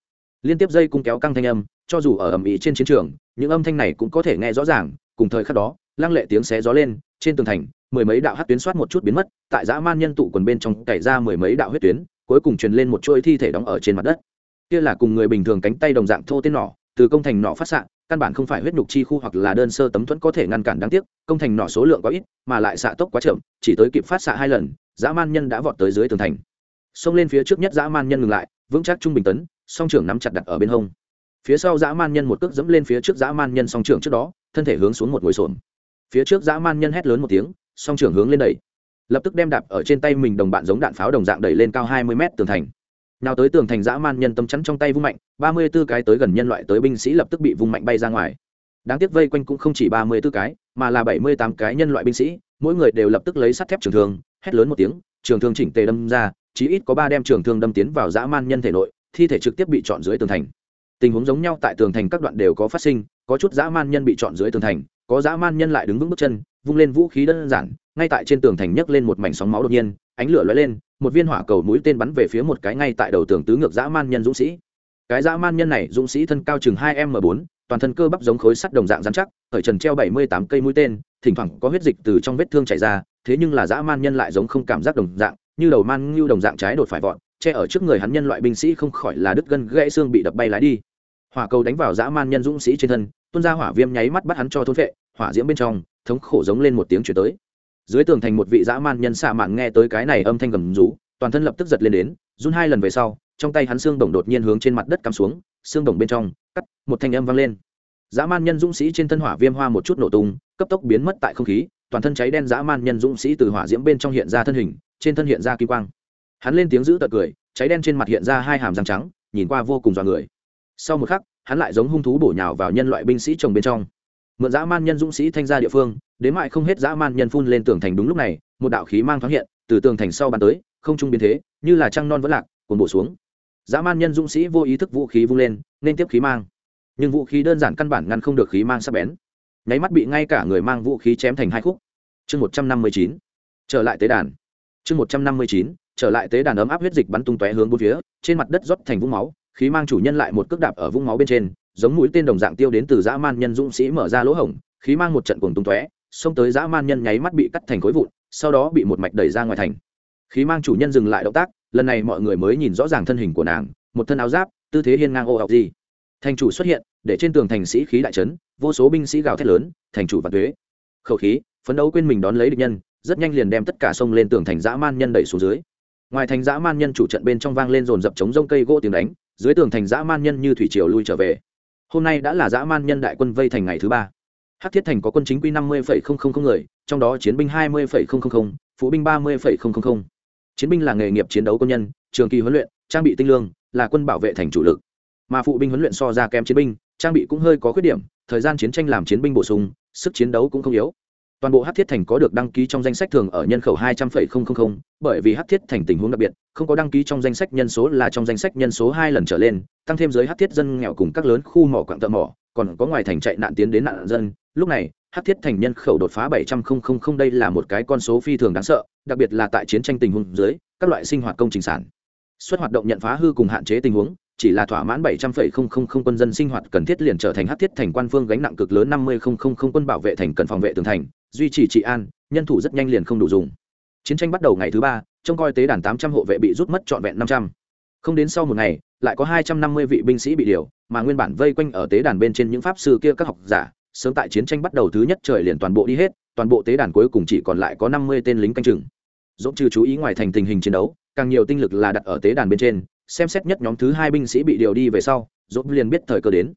Liên tiếp dây cung kéo căng thanh âm, cho dù ở ẩm ý trên chiến trường những âm thanh này cũng có thể nghe rõ ràng, cùng thời khắc đó, lăng lệ tiếng xé gió lên, trên tường thành, mười mấy đạo hát tuyến soát một chút biến mất, tại dã man nhân tụ quần bên trong cày ra mười mấy đạo huyết tuyến, cuối cùng truyền lên một chuỗi thi thể đóng ở trên mặt đất. Kia là cùng người bình thường cánh tay đồng dạng thô tên nỏ, từ công thành nỏ phát xạ, căn bản không phải huyết nhục chi khu hoặc là đơn sơ tấm thuẫn có thể ngăn cản đáng tiếc, công thành nỏ số lượng quá ít, mà lại xạ tốc quá chậm, chỉ tới kịp phát xạ hai lần, dã man nhân đã vọt tới dưới tường thành. Xông lên phía trước nhất dã man nhân ngừng lại, vững chắc trung bình tấn, song trưởng nắm chặt đặt ở bên hông phía sau dã man nhân một cước dẫm lên phía trước dã man nhân song trưởng trước đó, thân thể hướng xuống một ngồi xổm. Phía trước dã man nhân hét lớn một tiếng, song trưởng hướng lên đẩy. Lập tức đem đạp ở trên tay mình đồng bạn giống đạn pháo đồng dạng đẩy lên cao hai mươi mét tường thành. Nào tới tường thành dã man nhân tâm chắn trong tay vung mạnh, ba mươi b ố cái tới gần nhân loại tới binh sĩ lập tức bị vung mạnh bay ra ngoài. Đáng tiếc vây quanh cũng không chỉ ba mươi b ố cái, mà là bảy mươi tám cái nhân loại binh sĩ, mỗi người đều lập tức lấy sắt thép trường thương, hét lớn một tiếng, trường thương chỉnh tề đâm ra, chí ít có ba đem trường thương đâm tiến vào dã man nhân thể nội, thi thể trực tiếp bị chọn dưới tường thành tình huống giống nhau tại tường thành các đoạn đều có phát sinh, có chút dã man nhân bị chọn dưới tường thành, có dã man nhân lại đứng vững bước chân, vung lên vũ khí đơn giản, ngay tại trên tường thành nhấc lên một mảnh sóng máu đột nhiên, ánh lửa lóe lên, một viên hỏa cầu mũi tên bắn về phía một cái ngay tại đầu tường tứ ngược dã man nhân dũng sĩ. Cái dã man nhân này, dũng sĩ thân cao chừng hai m bốn, toàn thân cơ bắp giống khối sắt đồng dạng dán chắc khởi trần treo bảy mươi tám cây mũi tên, thỉnh thoảng có huyết dịch từ trong vết thương chảy ra, thế nhưng là dã man nhân lại giống không cảm giác đồng dạng, như đầu man ngưu đồng dạng trái đột phải vọt, che ở trước người hắn nhân loại binh sĩ không khỏi là đứt gân gãy xương bị đập bay lái đi hỏa cầu đánh vào dã man nhân dũng sĩ trên thân, tuôn ra hỏa viêm nháy mắt bắt hắn cho thôn vệ hỏa diễm bên trong, thống khổ giống lên một tiếng chuyển tới. Dưới tường thành một vị dã man nhân xạ mạn nghe tới cái này âm thanh gầm rú, toàn thân lập tức giật lên đến, run hai lần về sau, trong tay hắn xương đồng đột nhiên hướng trên mặt đất cắm xuống, xương đồng bên trong, cắt, một thanh âm vang lên. Dã man nhân dũng sĩ trên thân hỏa viêm hoa một chút nổ tung, cấp tốc biến mất tại không khí, toàn thân cháy đen dã man nhân dũng sĩ từ hỏa diễm bên trong hiện ra thân hình, trên thân hiện ra kim quang. Hắn lên tiếng giữ tật cười, cháy đen trên mặt hiện ra hai hàm răng trắng, nhìn qua vô cùng dọa người sau một khắc, hắn lại giống hung thú bổ nhào vào nhân loại binh sĩ trồng bên trong. Mượn dã man nhân dũng sĩ thanh ra địa phương, đến mại không hết dã man nhân phun lên tường thành đúng lúc này, một đạo khí mang thoáng hiện, từ tường thành sau bàn tới, không trung biến thế, như là trăng non vẫn lạc cuồn bổ xuống. Dã man nhân dũng sĩ vô ý thức vũ khí vung lên, nên tiếp khí mang. Nhưng vũ khí đơn giản căn bản ngăn không được khí mang sắp bén. Nháy mắt bị ngay cả người mang vũ khí chém thành hai khúc. Chương một trăm năm mươi chín, trở lại tế đàn. Chương một trăm năm mươi chín, trở lại tế đàn ấm áp huyết dịch bắn tung tóe hướng bốn phía, trên mặt đất rót thành vũng máu khí mang chủ nhân lại một cước đạp ở vũng máu bên trên, giống mũi tên đồng dạng tiêu đến từ dã man nhân dũng sĩ mở ra lỗ hổng, khí mang một trận cuồng tung tóe, xông tới dã man nhân nháy mắt bị cắt thành khối vụn, sau đó bị một mạch đẩy ra ngoài thành. Khí mang chủ nhân dừng lại động tác, lần này mọi người mới nhìn rõ ràng thân hình của nàng, một thân áo giáp, tư thế hiên ngang ô học gì. Thành chủ xuất hiện, để trên tường thành sĩ khí đại trấn vô số binh sĩ gào thét lớn, thành chủ và thuế khẩu khí, phấn đấu quên mình đón lấy địch nhân, rất nhanh liền đem tất cả sông lên tường thành dã man nhân đẩy xuống dưới. Ngoài thành dã man nhân chủ trận bên trong vang lên dồn dập chống rông cây gỗ tiếng đánh dưới tường thành dã man nhân như thủy triều lui trở về. Hôm nay đã là dã man nhân đại quân vây thành ngày thứ ba. Hắc thiết thành có quân chính quy năm mươi người, trong đó chiến binh hai mươi phụ binh ba mươi chiến binh là nghề nghiệp chiến đấu quân nhân, trường kỳ huấn luyện, trang bị tinh lương, là quân bảo vệ thành chủ lực. Mà phụ binh huấn luyện so ra kém chiến binh, trang bị cũng hơi có khuyết điểm, thời gian chiến tranh làm chiến binh bổ sung, sức chiến đấu cũng không yếu toàn bộ hát thiết thành có được đăng ký trong danh sách thường ở nhân khẩu hai trăm linh bởi vì hát thiết thành tình huống đặc biệt, không có đăng ký trong danh sách nhân số là trong danh sách nhân số hai lần trở lên, tăng thêm giới hát thiết dân nghèo cùng các lớn khu mỏ quặng thợ mỏ, còn có ngoài thành chạy nạn tiến đến nạn dân. Lúc này, hát thiết thành nhân khẩu đột phá bảy trăm linh đây là một cái con số phi thường đáng sợ, đặc biệt là tại chiến tranh tình huống dưới, các loại sinh hoạt công trình sản, xuất hoạt động nhận phá hư cùng hạn chế tình huống chỉ là thỏa mãn bảy trăm linh quân dân sinh hoạt cần thiết liền trở thành hát thiết thành quan phương gánh nặng cực lớn năm mươi quân bảo vệ thành cần phòng vệ tường thành, duy trì trị an, nhân thủ rất nhanh liền không đủ dùng. Chiến tranh bắt đầu ngày thứ ba, trông coi tế đàn tám trăm hộ vệ bị rút mất trọn vẹn năm trăm. Không đến sau một ngày, lại có hai trăm năm mươi vị binh sĩ bị điều, mà nguyên bản vây quanh ở tế đàn bên trên những pháp sư kia các học giả, sớm tại chiến tranh bắt đầu thứ nhất trời liền toàn bộ đi hết, toàn bộ tế đàn cuối cùng chỉ còn lại có năm mươi tên lính canh chừng. Dũng trừ chú ý ngoài thành tình hình chiến đấu, càng nhiều tinh lực là đặt ở tế đàn bên trên xem xét nhất nhóm thứ hai binh sĩ bị điều đi về sau, dốt liền biết thời cơ đến.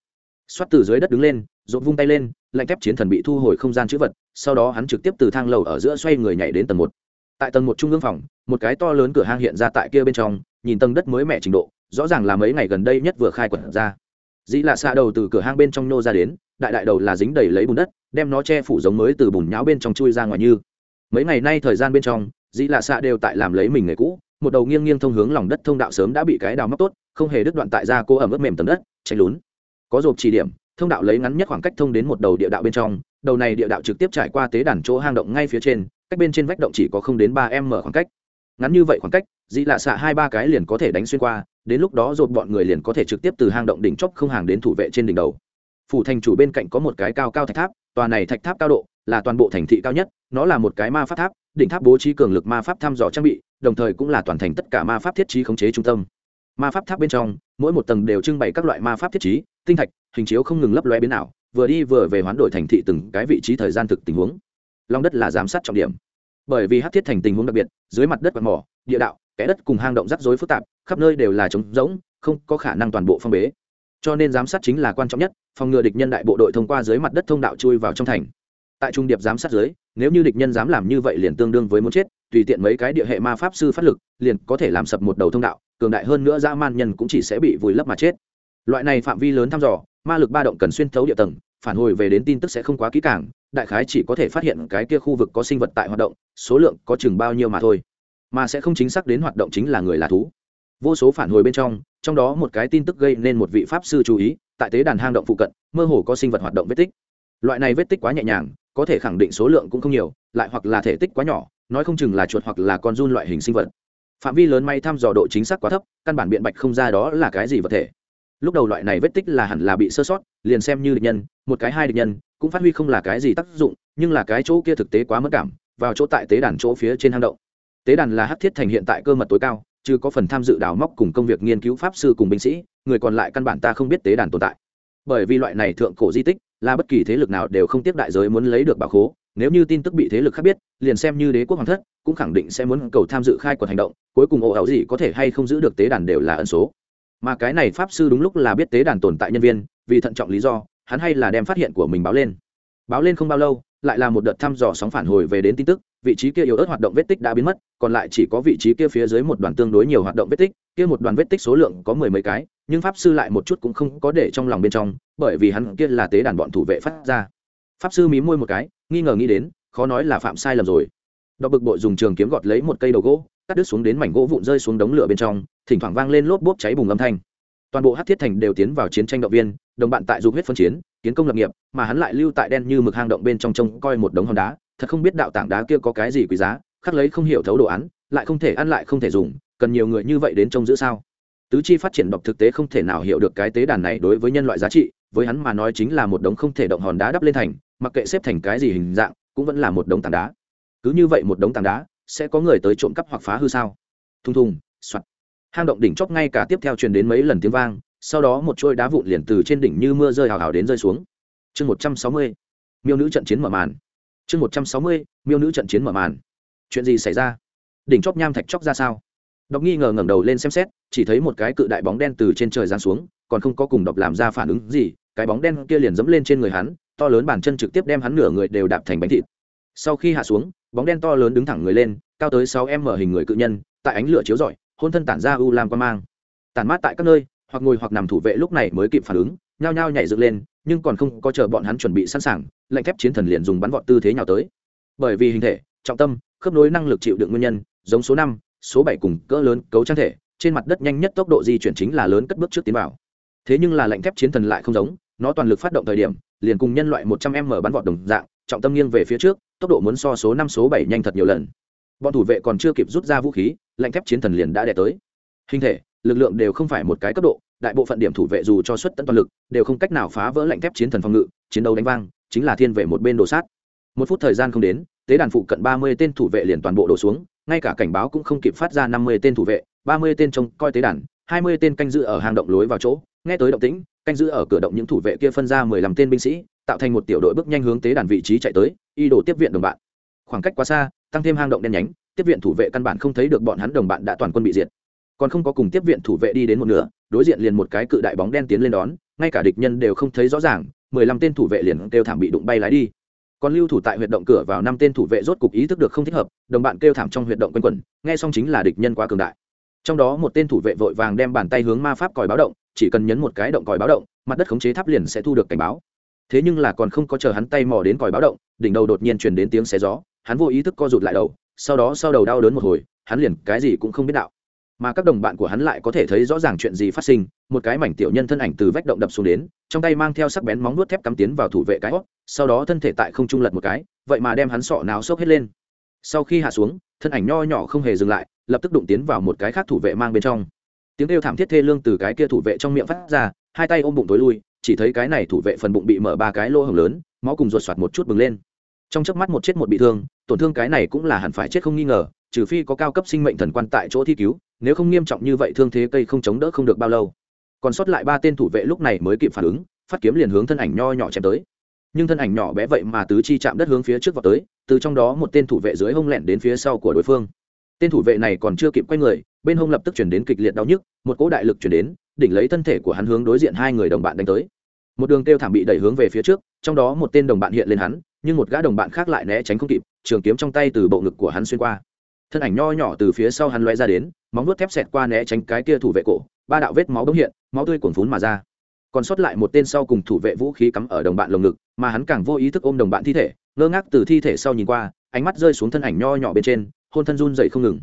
Xoát từ dưới đất đứng lên, dốt vung tay lên, lạnh thép chiến thần bị thu hồi không gian chữ vật, sau đó hắn trực tiếp từ thang lầu ở giữa xoay người nhảy đến tầng một. Tại tầng một trung ương phòng, một cái to lớn cửa hang hiện ra tại kia bên trong, nhìn tầng đất mới mẻ trình độ, rõ ràng là mấy ngày gần đây nhất vừa khai quật ra. Dĩ là xa đầu từ cửa hang bên trong nô ra đến, đại đại đầu là dính đầy lấy bùn đất, đem nó che phủ giống mới từ bùn nháo bên trong chui ra ngoài như. Mấy ngày nay thời gian bên trong, dĩ là xa đều tại làm lấy mình người cũ một đầu nghiêng nghiêng thông hướng lòng đất thông đạo sớm đã bị cái đào móc tốt, không hề đứt đoạn tại ra cô ẩm ướt mềm tầng đất chạy lún. Có rộp chỉ điểm, thông đạo lấy ngắn nhất khoảng cách thông đến một đầu địa đạo bên trong, đầu này địa đạo trực tiếp trải qua tế đàn chỗ hang động ngay phía trên, cách bên trên vách động chỉ có không đến ba m khoảng cách. Ngắn như vậy khoảng cách, dĩ lạ xạ hai ba cái liền có thể đánh xuyên qua, đến lúc đó dột bọn người liền có thể trực tiếp từ hang động đỉnh chóp không hàng đến thủ vệ trên đỉnh đầu. Phủ thành chủ bên cạnh có một cái cao cao thạch tháp, tòa này thạch tháp cao độ là toàn bộ thành thị cao nhất, nó là một cái ma pháp tháp, đỉnh tháp bố trí cường lực ma pháp thăm dò trang bị đồng thời cũng là toàn thành tất cả ma pháp thiết trí khống chế trung tâm. Ma pháp tháp bên trong, mỗi một tầng đều trưng bày các loại ma pháp thiết trí, tinh thạch, hình chiếu không ngừng lấp loe biến ảo, vừa đi vừa về hoán đổi thành thị từng cái vị trí thời gian thực tình huống. Long đất là giám sát trọng điểm. Bởi vì hát thiết thành tình huống đặc biệt, dưới mặt đất quạt mỏ, địa đạo, kẽ đất cùng hang động rắc rối phức tạp, khắp nơi đều là trống rỗng, không có khả năng toàn bộ phong bế. Cho nên giám sát chính là quan trọng nhất, phòng ngừa địch nhân đại bộ đội thông qua dưới mặt đất thông đạo chui vào trong thành. Tại trung điệp giám sát dưới nếu như địch nhân dám làm như vậy liền tương đương với muốn chết, tùy tiện mấy cái địa hệ ma pháp sư phát lực, liền có thể làm sập một đầu thông đạo, cường đại hơn nữa dã man nhân cũng chỉ sẽ bị vùi lấp mà chết. Loại này phạm vi lớn thăm dò, ma lực ba động cần xuyên thấu địa tầng, phản hồi về đến tin tức sẽ không quá kỹ càng, đại khái chỉ có thể phát hiện cái kia khu vực có sinh vật tại hoạt động, số lượng có chừng bao nhiêu mà thôi. Mà sẽ không chính xác đến hoạt động chính là người là thú. Vô số phản hồi bên trong trong đó một cái tin tức gây nên một vị pháp sư chú ý, tại tế đàn hang động phụ cận, mơ hồ có sinh vật hoạt động vết tích. Loại này vết tích quá nhẹ nhàng có thể khẳng định số lượng cũng không nhiều, lại hoặc là thể tích quá nhỏ, nói không chừng là chuột hoặc là con run loại hình sinh vật. Phạm vi lớn may thăm dò độ chính xác quá thấp, căn bản biện bạch không ra đó là cái gì vật thể. Lúc đầu loại này vết tích là hẳn là bị sơ sót, liền xem như địch nhân, một cái hai địch nhân, cũng phát huy không là cái gì tác dụng, nhưng là cái chỗ kia thực tế quá mất cảm, vào chỗ tại tế đàn chỗ phía trên hang động. Tế đàn là hát thiết thành hiện tại cơ mật tối cao, chứ có phần tham dự đào móc cùng công việc nghiên cứu pháp sư cùng binh sĩ, người còn lại căn bản ta không biết tế đàn tồn tại. Bởi vì loại này thượng cổ di tích là bất kỳ thế lực nào đều không tiếp đại giới muốn lấy được bảo khố, nếu như tin tức bị thế lực khác biết, liền xem như đế quốc hoàng thất, cũng khẳng định sẽ muốn cầu tham dự khai quật hành động, cuối cùng ồ ảo gì có thể hay không giữ được tế đàn đều là ẩn số. Mà cái này pháp sư đúng lúc là biết tế đàn tồn tại nhân viên, vì thận trọng lý do, hắn hay là đem phát hiện của mình báo lên. Báo lên không bao lâu lại là một đợt thăm dò sóng phản hồi về đến tin tức, vị trí kia yếu ớt hoạt động vết tích đã biến mất, còn lại chỉ có vị trí kia phía dưới một đoàn tương đối nhiều hoạt động vết tích, kia một đoàn vết tích số lượng có mười mấy cái, nhưng pháp sư lại một chút cũng không có để trong lòng bên trong, bởi vì hắn kia là tế đàn bọn thủ vệ phát ra. Pháp sư mí môi một cái, nghi ngờ nghĩ đến, khó nói là phạm sai lầm rồi. Đọc bực bội dùng trường kiếm gọt lấy một cây đầu gỗ, cắt đứt xuống đến mảnh gỗ vụn rơi xuống đống lửa bên trong, thỉnh thoảng vang lên lốp bốp cháy bùng âm thanh toàn bộ hát thiết thành đều tiến vào chiến tranh động viên, đồng bạn tại dục huyết phân chiến, kiến công lập nghiệp, mà hắn lại lưu tại đen như mực hang động bên trong trông coi một đống hòn đá, thật không biết đạo tảng đá kia có cái gì quý giá khắc lấy không hiểu thấu đồ án, lại không thể ăn lại không thể dùng, cần nhiều người như vậy đến trông giữ sao? Tứ chi phát triển độc thực tế không thể nào hiểu được cái tế đàn này đối với nhân loại giá trị, với hắn mà nói chính là một đống không thể động hòn đá đắp lên thành, mặc kệ xếp thành cái gì hình dạng, cũng vẫn là một đống tảng đá. Cứ như vậy một đống tảng đá, sẽ có người tới trộm cắp hoặc phá hư sao? Thùng thùng, soạt hang động đỉnh chóp ngay cả tiếp theo truyền đến mấy lần tiếng vang, sau đó một trôi đá vụn liền từ trên đỉnh như mưa rơi hào hào đến rơi xuống. Chương một trăm sáu mươi, miêu nữ trận chiến mở màn. Chương một trăm sáu mươi, miêu nữ trận chiến mở màn. Chuyện gì xảy ra? Đỉnh chóp nham thạch chóc ra sao? Đọc nghi ngờ ngẩng đầu lên xem xét, chỉ thấy một cái cự đại bóng đen từ trên trời giáng xuống, còn không có cùng đọc làm ra phản ứng gì, cái bóng đen kia liền dẫm lên trên người hắn, to lớn bàn chân trực tiếp đem hắn nửa người đều đạp thành bánh thịt. Sau khi hạ xuống, bóng đen to lớn đứng thẳng người lên, cao tới sáu em mở hình người cự nhân, tại ánh lửa chiếu rọi hôn thân tản ra u lam quan mang. Tản mát tại các nơi, hoặc ngồi hoặc nằm thủ vệ lúc này mới kịp phản ứng, nhao nhao nhảy dựng lên, nhưng còn không có chờ bọn hắn chuẩn bị sẵn sàng, lệnh thép chiến thần liền dùng bắn vọt tư thế nhào tới. Bởi vì hình thể, trọng tâm, khớp nối năng lực chịu đựng nguyên nhân, giống số năm, số bảy cùng cỡ lớn cấu trang thể, trên mặt đất nhanh nhất tốc độ di chuyển chính là lớn cất bước trước tiến vào. Thế nhưng là lệnh thép chiến thần lại không giống, nó toàn lực phát động thời điểm, liền cùng nhân loại một trăm m bắn vọt đồng dạng, trọng tâm nghiêng về phía trước, tốc độ muốn so số năm, số bảy nhanh thật nhiều lần bọn thủ vệ còn chưa kịp rút ra vũ khí lệnh thép chiến thần liền đã đẻ tới. Hình thể, lực lượng đều không phải một cái cấp độ, đại bộ phận điểm thủ vệ dù cho xuất tận toàn lực, đều không cách nào phá vỡ lệnh thép chiến thần phòng ngự, chiến đấu đánh vang, chính là thiên vệ một bên đồ sát. Một phút thời gian không đến, tế đàn phụ cận ba mươi tên thủ vệ liền toàn bộ đổ xuống, ngay cả cảnh báo cũng không kịp phát ra năm mươi tên thủ vệ, ba mươi tên trông coi tế đàn, hai mươi tên canh giữ ở hang động lối vào chỗ, nghe tới động tĩnh, canh giữ ở cửa động những thủ vệ kia phân ra mười lăm tên binh sĩ, tạo thành một tiểu đội bước nhanh hướng tế đàn vị trí chạy tới, y đổ tiếp viện đồng bạn. Khoảng cách quá xa tăng thêm hang động đen nhánh, tiếp viện thủ vệ căn bản không thấy được bọn hắn đồng bạn đã toàn quân bị diệt. Còn không có cùng tiếp viện thủ vệ đi đến một nửa, đối diện liền một cái cự đại bóng đen tiến lên đón, ngay cả địch nhân đều không thấy rõ ràng, mười lăm tên thủ vệ liền kêu thảm bị đụng bay lái đi. Còn lưu thủ tại huyệt động cửa vào năm tên thủ vệ rốt cục ý thức được không thích hợp, đồng bạn kêu thảm trong huyệt động quanh quẩn, nghe xong chính là địch nhân quá cường đại. Trong đó một tên thủ vệ vội vàng đem bàn tay hướng ma pháp còi báo động, chỉ cần nhấn một cái động còi báo động, mặt đất khống chế tháp liền sẽ thu được cảnh báo. Thế nhưng là còn không có chờ hắn tay mò đến còi báo động, đỉnh đầu đột nhiên chuyển đến tiếng xé gió hắn vô ý thức co rụt lại đầu, sau đó sau đầu đau đớn một hồi, hắn liền cái gì cũng không biết đạo. Mà các đồng bạn của hắn lại có thể thấy rõ ràng chuyện gì phát sinh, một cái mảnh tiểu nhân thân ảnh từ vách động đập xuống đến, trong tay mang theo sắc bén móng nuốt thép cắm tiến vào thủ vệ cái hót sau đó thân thể tại không trung lật một cái, vậy mà đem hắn sọ náo xốc hết lên. Sau khi hạ xuống, thân ảnh nho nhỏ không hề dừng lại, lập tức đụng tiến vào một cái khác thủ vệ mang bên trong. Tiếng kêu thảm thiết thê lương từ cái kia thủ vệ trong miệng phát ra, hai tay ôm bụng tối lui, chỉ thấy cái này thủ vệ phần bụng bị mở ba cái lỗ hồng lớn, máu cùng ruột soạt một chút bừng lên trong chớp mắt một chết một bị thương, tổn thương cái này cũng là hẳn phải chết không nghi ngờ, trừ phi có cao cấp sinh mệnh thần quan tại chỗ thi cứu, nếu không nghiêm trọng như vậy thương thế cây không chống đỡ không được bao lâu. Còn sót lại ba tên thủ vệ lúc này mới kịp phản ứng, phát kiếm liền hướng thân ảnh nho nhỏ chém tới. Nhưng thân ảnh nhỏ bé vậy mà tứ chi chạm đất hướng phía trước vào tới, từ trong đó một tên thủ vệ dưới hông lẹn đến phía sau của đối phương. Tên thủ vệ này còn chưa kịp quay người, bên hông lập tức chuyển đến kịch liệt đau nhức, một cỗ đại lực chuyển đến, đỉnh lấy thân thể của hắn hướng đối diện hai người đồng bạn đánh tới. Một đường kêu thảm bị đẩy hướng về phía trước, trong đó một tên đồng bạn hiện lên hắn nhưng một gã đồng bạn khác lại né tránh không kịp, trường kiếm trong tay từ bộ ngực của hắn xuyên qua. Thân ảnh nho nhỏ từ phía sau hắn loe ra đến, móng vuốt thép xẹt qua né tránh cái kia thủ vệ cổ, ba đạo vết máu bỗng hiện, máu tươi cuồn phún mà ra. Còn sót lại một tên sau cùng thủ vệ vũ khí cắm ở đồng bạn lồng ngực, mà hắn càng vô ý thức ôm đồng bạn thi thể, ngơ ngác từ thi thể sau nhìn qua, ánh mắt rơi xuống thân ảnh nho nhỏ bên trên, hôn thân run dậy không ngừng.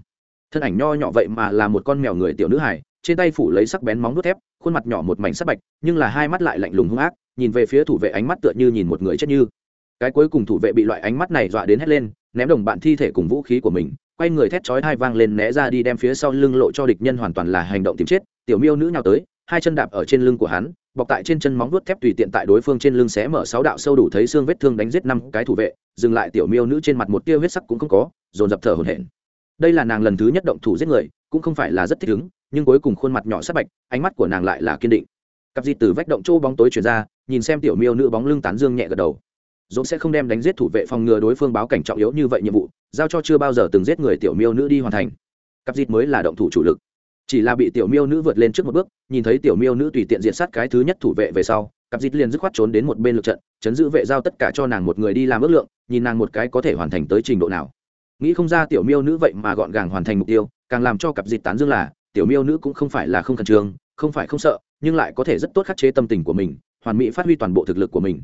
Thân ảnh nho nhỏ vậy mà là một con mèo người tiểu nữ hải trên tay phủ lấy sắc bén móng đốt thép, khuôn mặt nhỏ một mảnh sắc bạch, nhưng là hai mắt lại lạnh lùng hung ác, nhìn về phía thủ vệ ánh mắt tựa như nhìn một người chết như cái cuối cùng thủ vệ bị loại ánh mắt này dọa đến hét lên, ném đồng bạn thi thể cùng vũ khí của mình, quay người thét chói hai vang lên né ra đi đem phía sau lưng lộ cho địch nhân hoàn toàn là hành động tìm chết, tiểu miêu nữ nhào tới, hai chân đạp ở trên lưng của hắn, bọc tại trên chân móng vuốt thép tùy tiện tại đối phương trên lưng xé mở sáu đạo sâu đủ thấy xương vết thương đánh giết năm cái thủ vệ, dừng lại tiểu miêu nữ trên mặt một tia huyết sắc cũng không có, dồn dập thở hổn hển. Đây là nàng lần thứ nhất động thủ giết người, cũng không phải là rất thích ứng, nhưng cuối cùng khuôn mặt nhỏ sắc bạch, ánh mắt của nàng lại là kiên định. Cặp di từ vách động chỗ bóng tối chuyển ra, nhìn xem tiểu miêu nữ bóng lưng tán dương nhẹ gật đầu dũng sẽ không đem đánh giết thủ vệ phòng ngừa đối phương báo cảnh trọng yếu như vậy nhiệm vụ, giao cho chưa bao giờ từng giết người tiểu miêu nữ đi hoàn thành. Cặp dịt mới là động thủ chủ lực. Chỉ là bị tiểu miêu nữ vượt lên trước một bước, nhìn thấy tiểu miêu nữ tùy tiện diện sát cái thứ nhất thủ vệ về sau cặp dịt liền dứt khoát trốn đến một bên lượt trận, chấn giữ vệ giao tất cả cho nàng một người đi làm ước lượng, nhìn nàng một cái có thể hoàn thành tới trình độ nào. Nghĩ không ra tiểu miêu nữ vậy mà gọn gàng hoàn thành mục tiêu, càng làm cho cặp dịt tán dương là, tiểu miêu nữ cũng không phải là không khẩn trương, không phải không sợ, nhưng lại có thể rất tốt khắc chế tâm tình của mình, hoàn mỹ phát huy toàn bộ thực lực của mình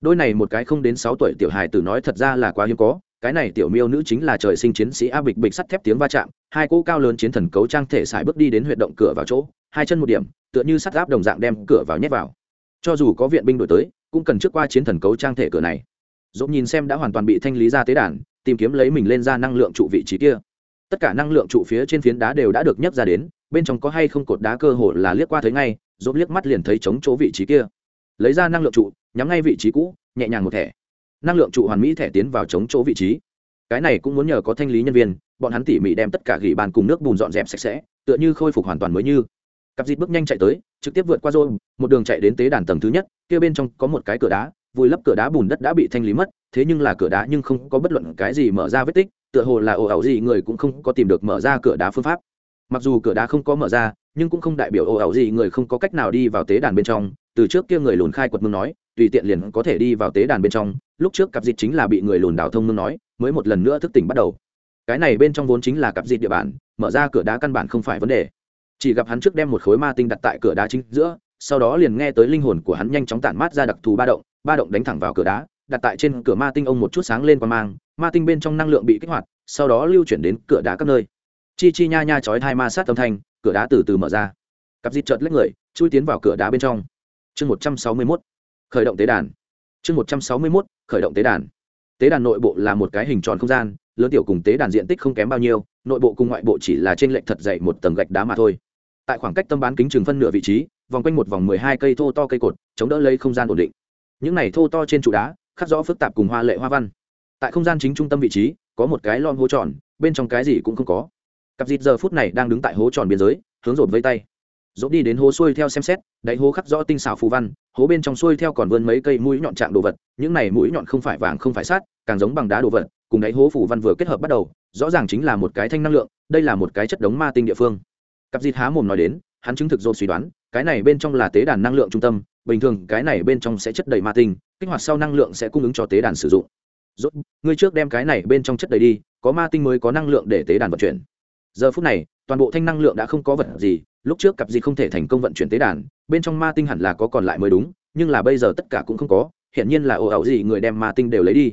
đôi này một cái không đến sáu tuổi tiểu hài tử nói thật ra là quá hiếm có, cái này tiểu miêu nữ chính là trời sinh chiến sĩ a bịch bịch sắt thép tiếng va chạm, hai cỗ cao lớn chiến thần cấu trang thể xài bước đi đến huyệt động cửa vào chỗ, hai chân một điểm, tựa như sắt áp đồng dạng đem cửa vào nhét vào. Cho dù có viện binh đổi tới, cũng cần trước qua chiến thần cấu trang thể cửa này. Dốt nhìn xem đã hoàn toàn bị thanh lý ra tế đàn, tìm kiếm lấy mình lên ra năng lượng trụ vị trí kia. Tất cả năng lượng trụ phía trên phiến đá đều đã được nhấc ra đến, bên trong có hay không cột đá cơ hồ là liếc qua thấy ngay dốt liếc mắt liền thấy chống chỗ vị trí kia. Lấy ra năng lượng trụ nhắm ngay vị trí cũ nhẹ nhàng một thẻ. Năng lượng trụ hoàn mỹ thẻ tiến vào chống chỗ vị trí. Cái này cũng muốn nhờ có thanh lý nhân viên bọn hắn tỉ mỉ đem tất cả gỉ bàn cùng nước bùn dọn dẹp sạch sẽ tựa như khôi phục hoàn toàn mới như. Cặp dịt bước nhanh chạy tới trực tiếp vượt qua rồi, một đường chạy đến tế đàn tầng thứ nhất kia bên trong có một cái cửa đá vùi lấp cửa đá bùn đất đã bị thanh lý mất thế nhưng là cửa đá nhưng không có bất luận cái gì mở ra vết tích tựa hồ là ồ ẩu gì người cũng không có tìm được mở ra cửa đá phương pháp. Mặc dù cửa đá không có mở ra nhưng cũng không đại biểu ồ ẩu gì người không có cách nào đi vào tế đàn bên trong từ trước kia người lùn khai quật mương nói tùy tiện liền có thể đi vào tế đàn bên trong, lúc trước cặp dịch chính là bị người lùn đào thông mương nói, mới một lần nữa thức tỉnh bắt đầu. Cái này bên trong vốn chính là cặp dịch địa bàn, mở ra cửa đá căn bản không phải vấn đề. Chỉ gặp hắn trước đem một khối ma tinh đặt tại cửa đá chính giữa, sau đó liền nghe tới linh hồn của hắn nhanh chóng tản mát ra đặc thù ba động ba động đánh thẳng vào cửa đá, đặt tại trên cửa ma tinh ông một chút sáng lên qua mang, ma tinh bên trong năng lượng bị kích hoạt, sau đó lưu chuyển đến cửa đá các nơi. Chi chi nha nha chói hai ma sát âm thanh, cửa đá từ từ mở ra. Cặp dịt chợt lấy người, chui tiến vào cửa đá bên trong. Chương một trăm sáu mươi mốt khởi động tế đàn. Chương một trăm sáu mươi mốt, khởi động tế đàn. Tế đàn nội bộ là một cái hình tròn không gian, lớn tiểu cùng tế đàn diện tích không kém bao nhiêu, nội bộ cùng ngoại bộ chỉ là trên lệnh thật dày một tầng gạch đá mà thôi. Tại khoảng cách tâm bán kính chừng phân nửa vị trí, vòng quanh một vòng mười hai cây thô to cây cột, chống đỡ lấy không gian ổn định. Những này thô to trên trụ đá, khắc rõ phức tạp cùng hoa lệ hoa văn. Tại không gian chính trung tâm vị trí, có một cái lon hố tròn, bên trong cái gì cũng không có. Cặp dịt giờ phút này đang đứng tại hố tròn biên giới, hướng rột vây tay dốt đi đến hố xuôi theo xem xét, đáy hố khắc rõ tinh xảo phù văn, hố bên trong xuôi theo còn vươn mấy cây mũi nhọn trạng đồ vật, những này mũi nhọn không phải vàng không phải sát càng giống bằng đá đồ vật, cùng đáy hố phù văn vừa kết hợp bắt đầu, rõ ràng chính là một cái thanh năng lượng, đây là một cái chất đống ma tinh địa phương. Cặp dịt há mồm nói đến, hắn chứng thực dốt suy đoán, cái này bên trong là tế đàn năng lượng trung tâm, bình thường cái này bên trong sẽ chất đầy ma tinh, kích hoạt sau năng lượng sẽ cung ứng cho tế đàn sử dụng. Dốt ngươi trước đem cái này bên trong chất đầy đi, có ma tinh mới có năng lượng để tế đàn vận chuyển giờ phút này, toàn bộ thanh năng lượng đã không có vật gì, lúc trước cặp gì không thể thành công vận chuyển tế đàn, bên trong ma tinh hẳn là có còn lại mới đúng, nhưng là bây giờ tất cả cũng không có hiện nhiên là ồ ẩu gì người đem ma tinh đều lấy đi.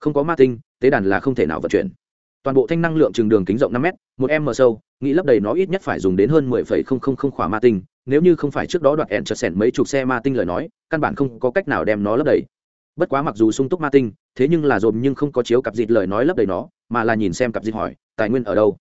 Không có ma tinh, tế đàn là không thể nào vận chuyển. Toàn bộ thanh năng lượng trường đường kính rộng năm m một m sâu, nghĩ lấp đầy nó ít nhất phải dùng đến hơn mười phẩy không không không khỏa ma tinh, nếu như không phải trước đó đoạn ẹn chật sẻn mấy chục xe ma tinh lời nói, căn bản không có cách nào đem nó lấp đầy. Bất quá mặc dù sung túc ma tinh, thế nhưng là dồn nhưng không có chiếu cặp dịt lời nói lấp đầy nó, mà là nhìn xem cặp dịt hỏi, tài nguyên ở đâu?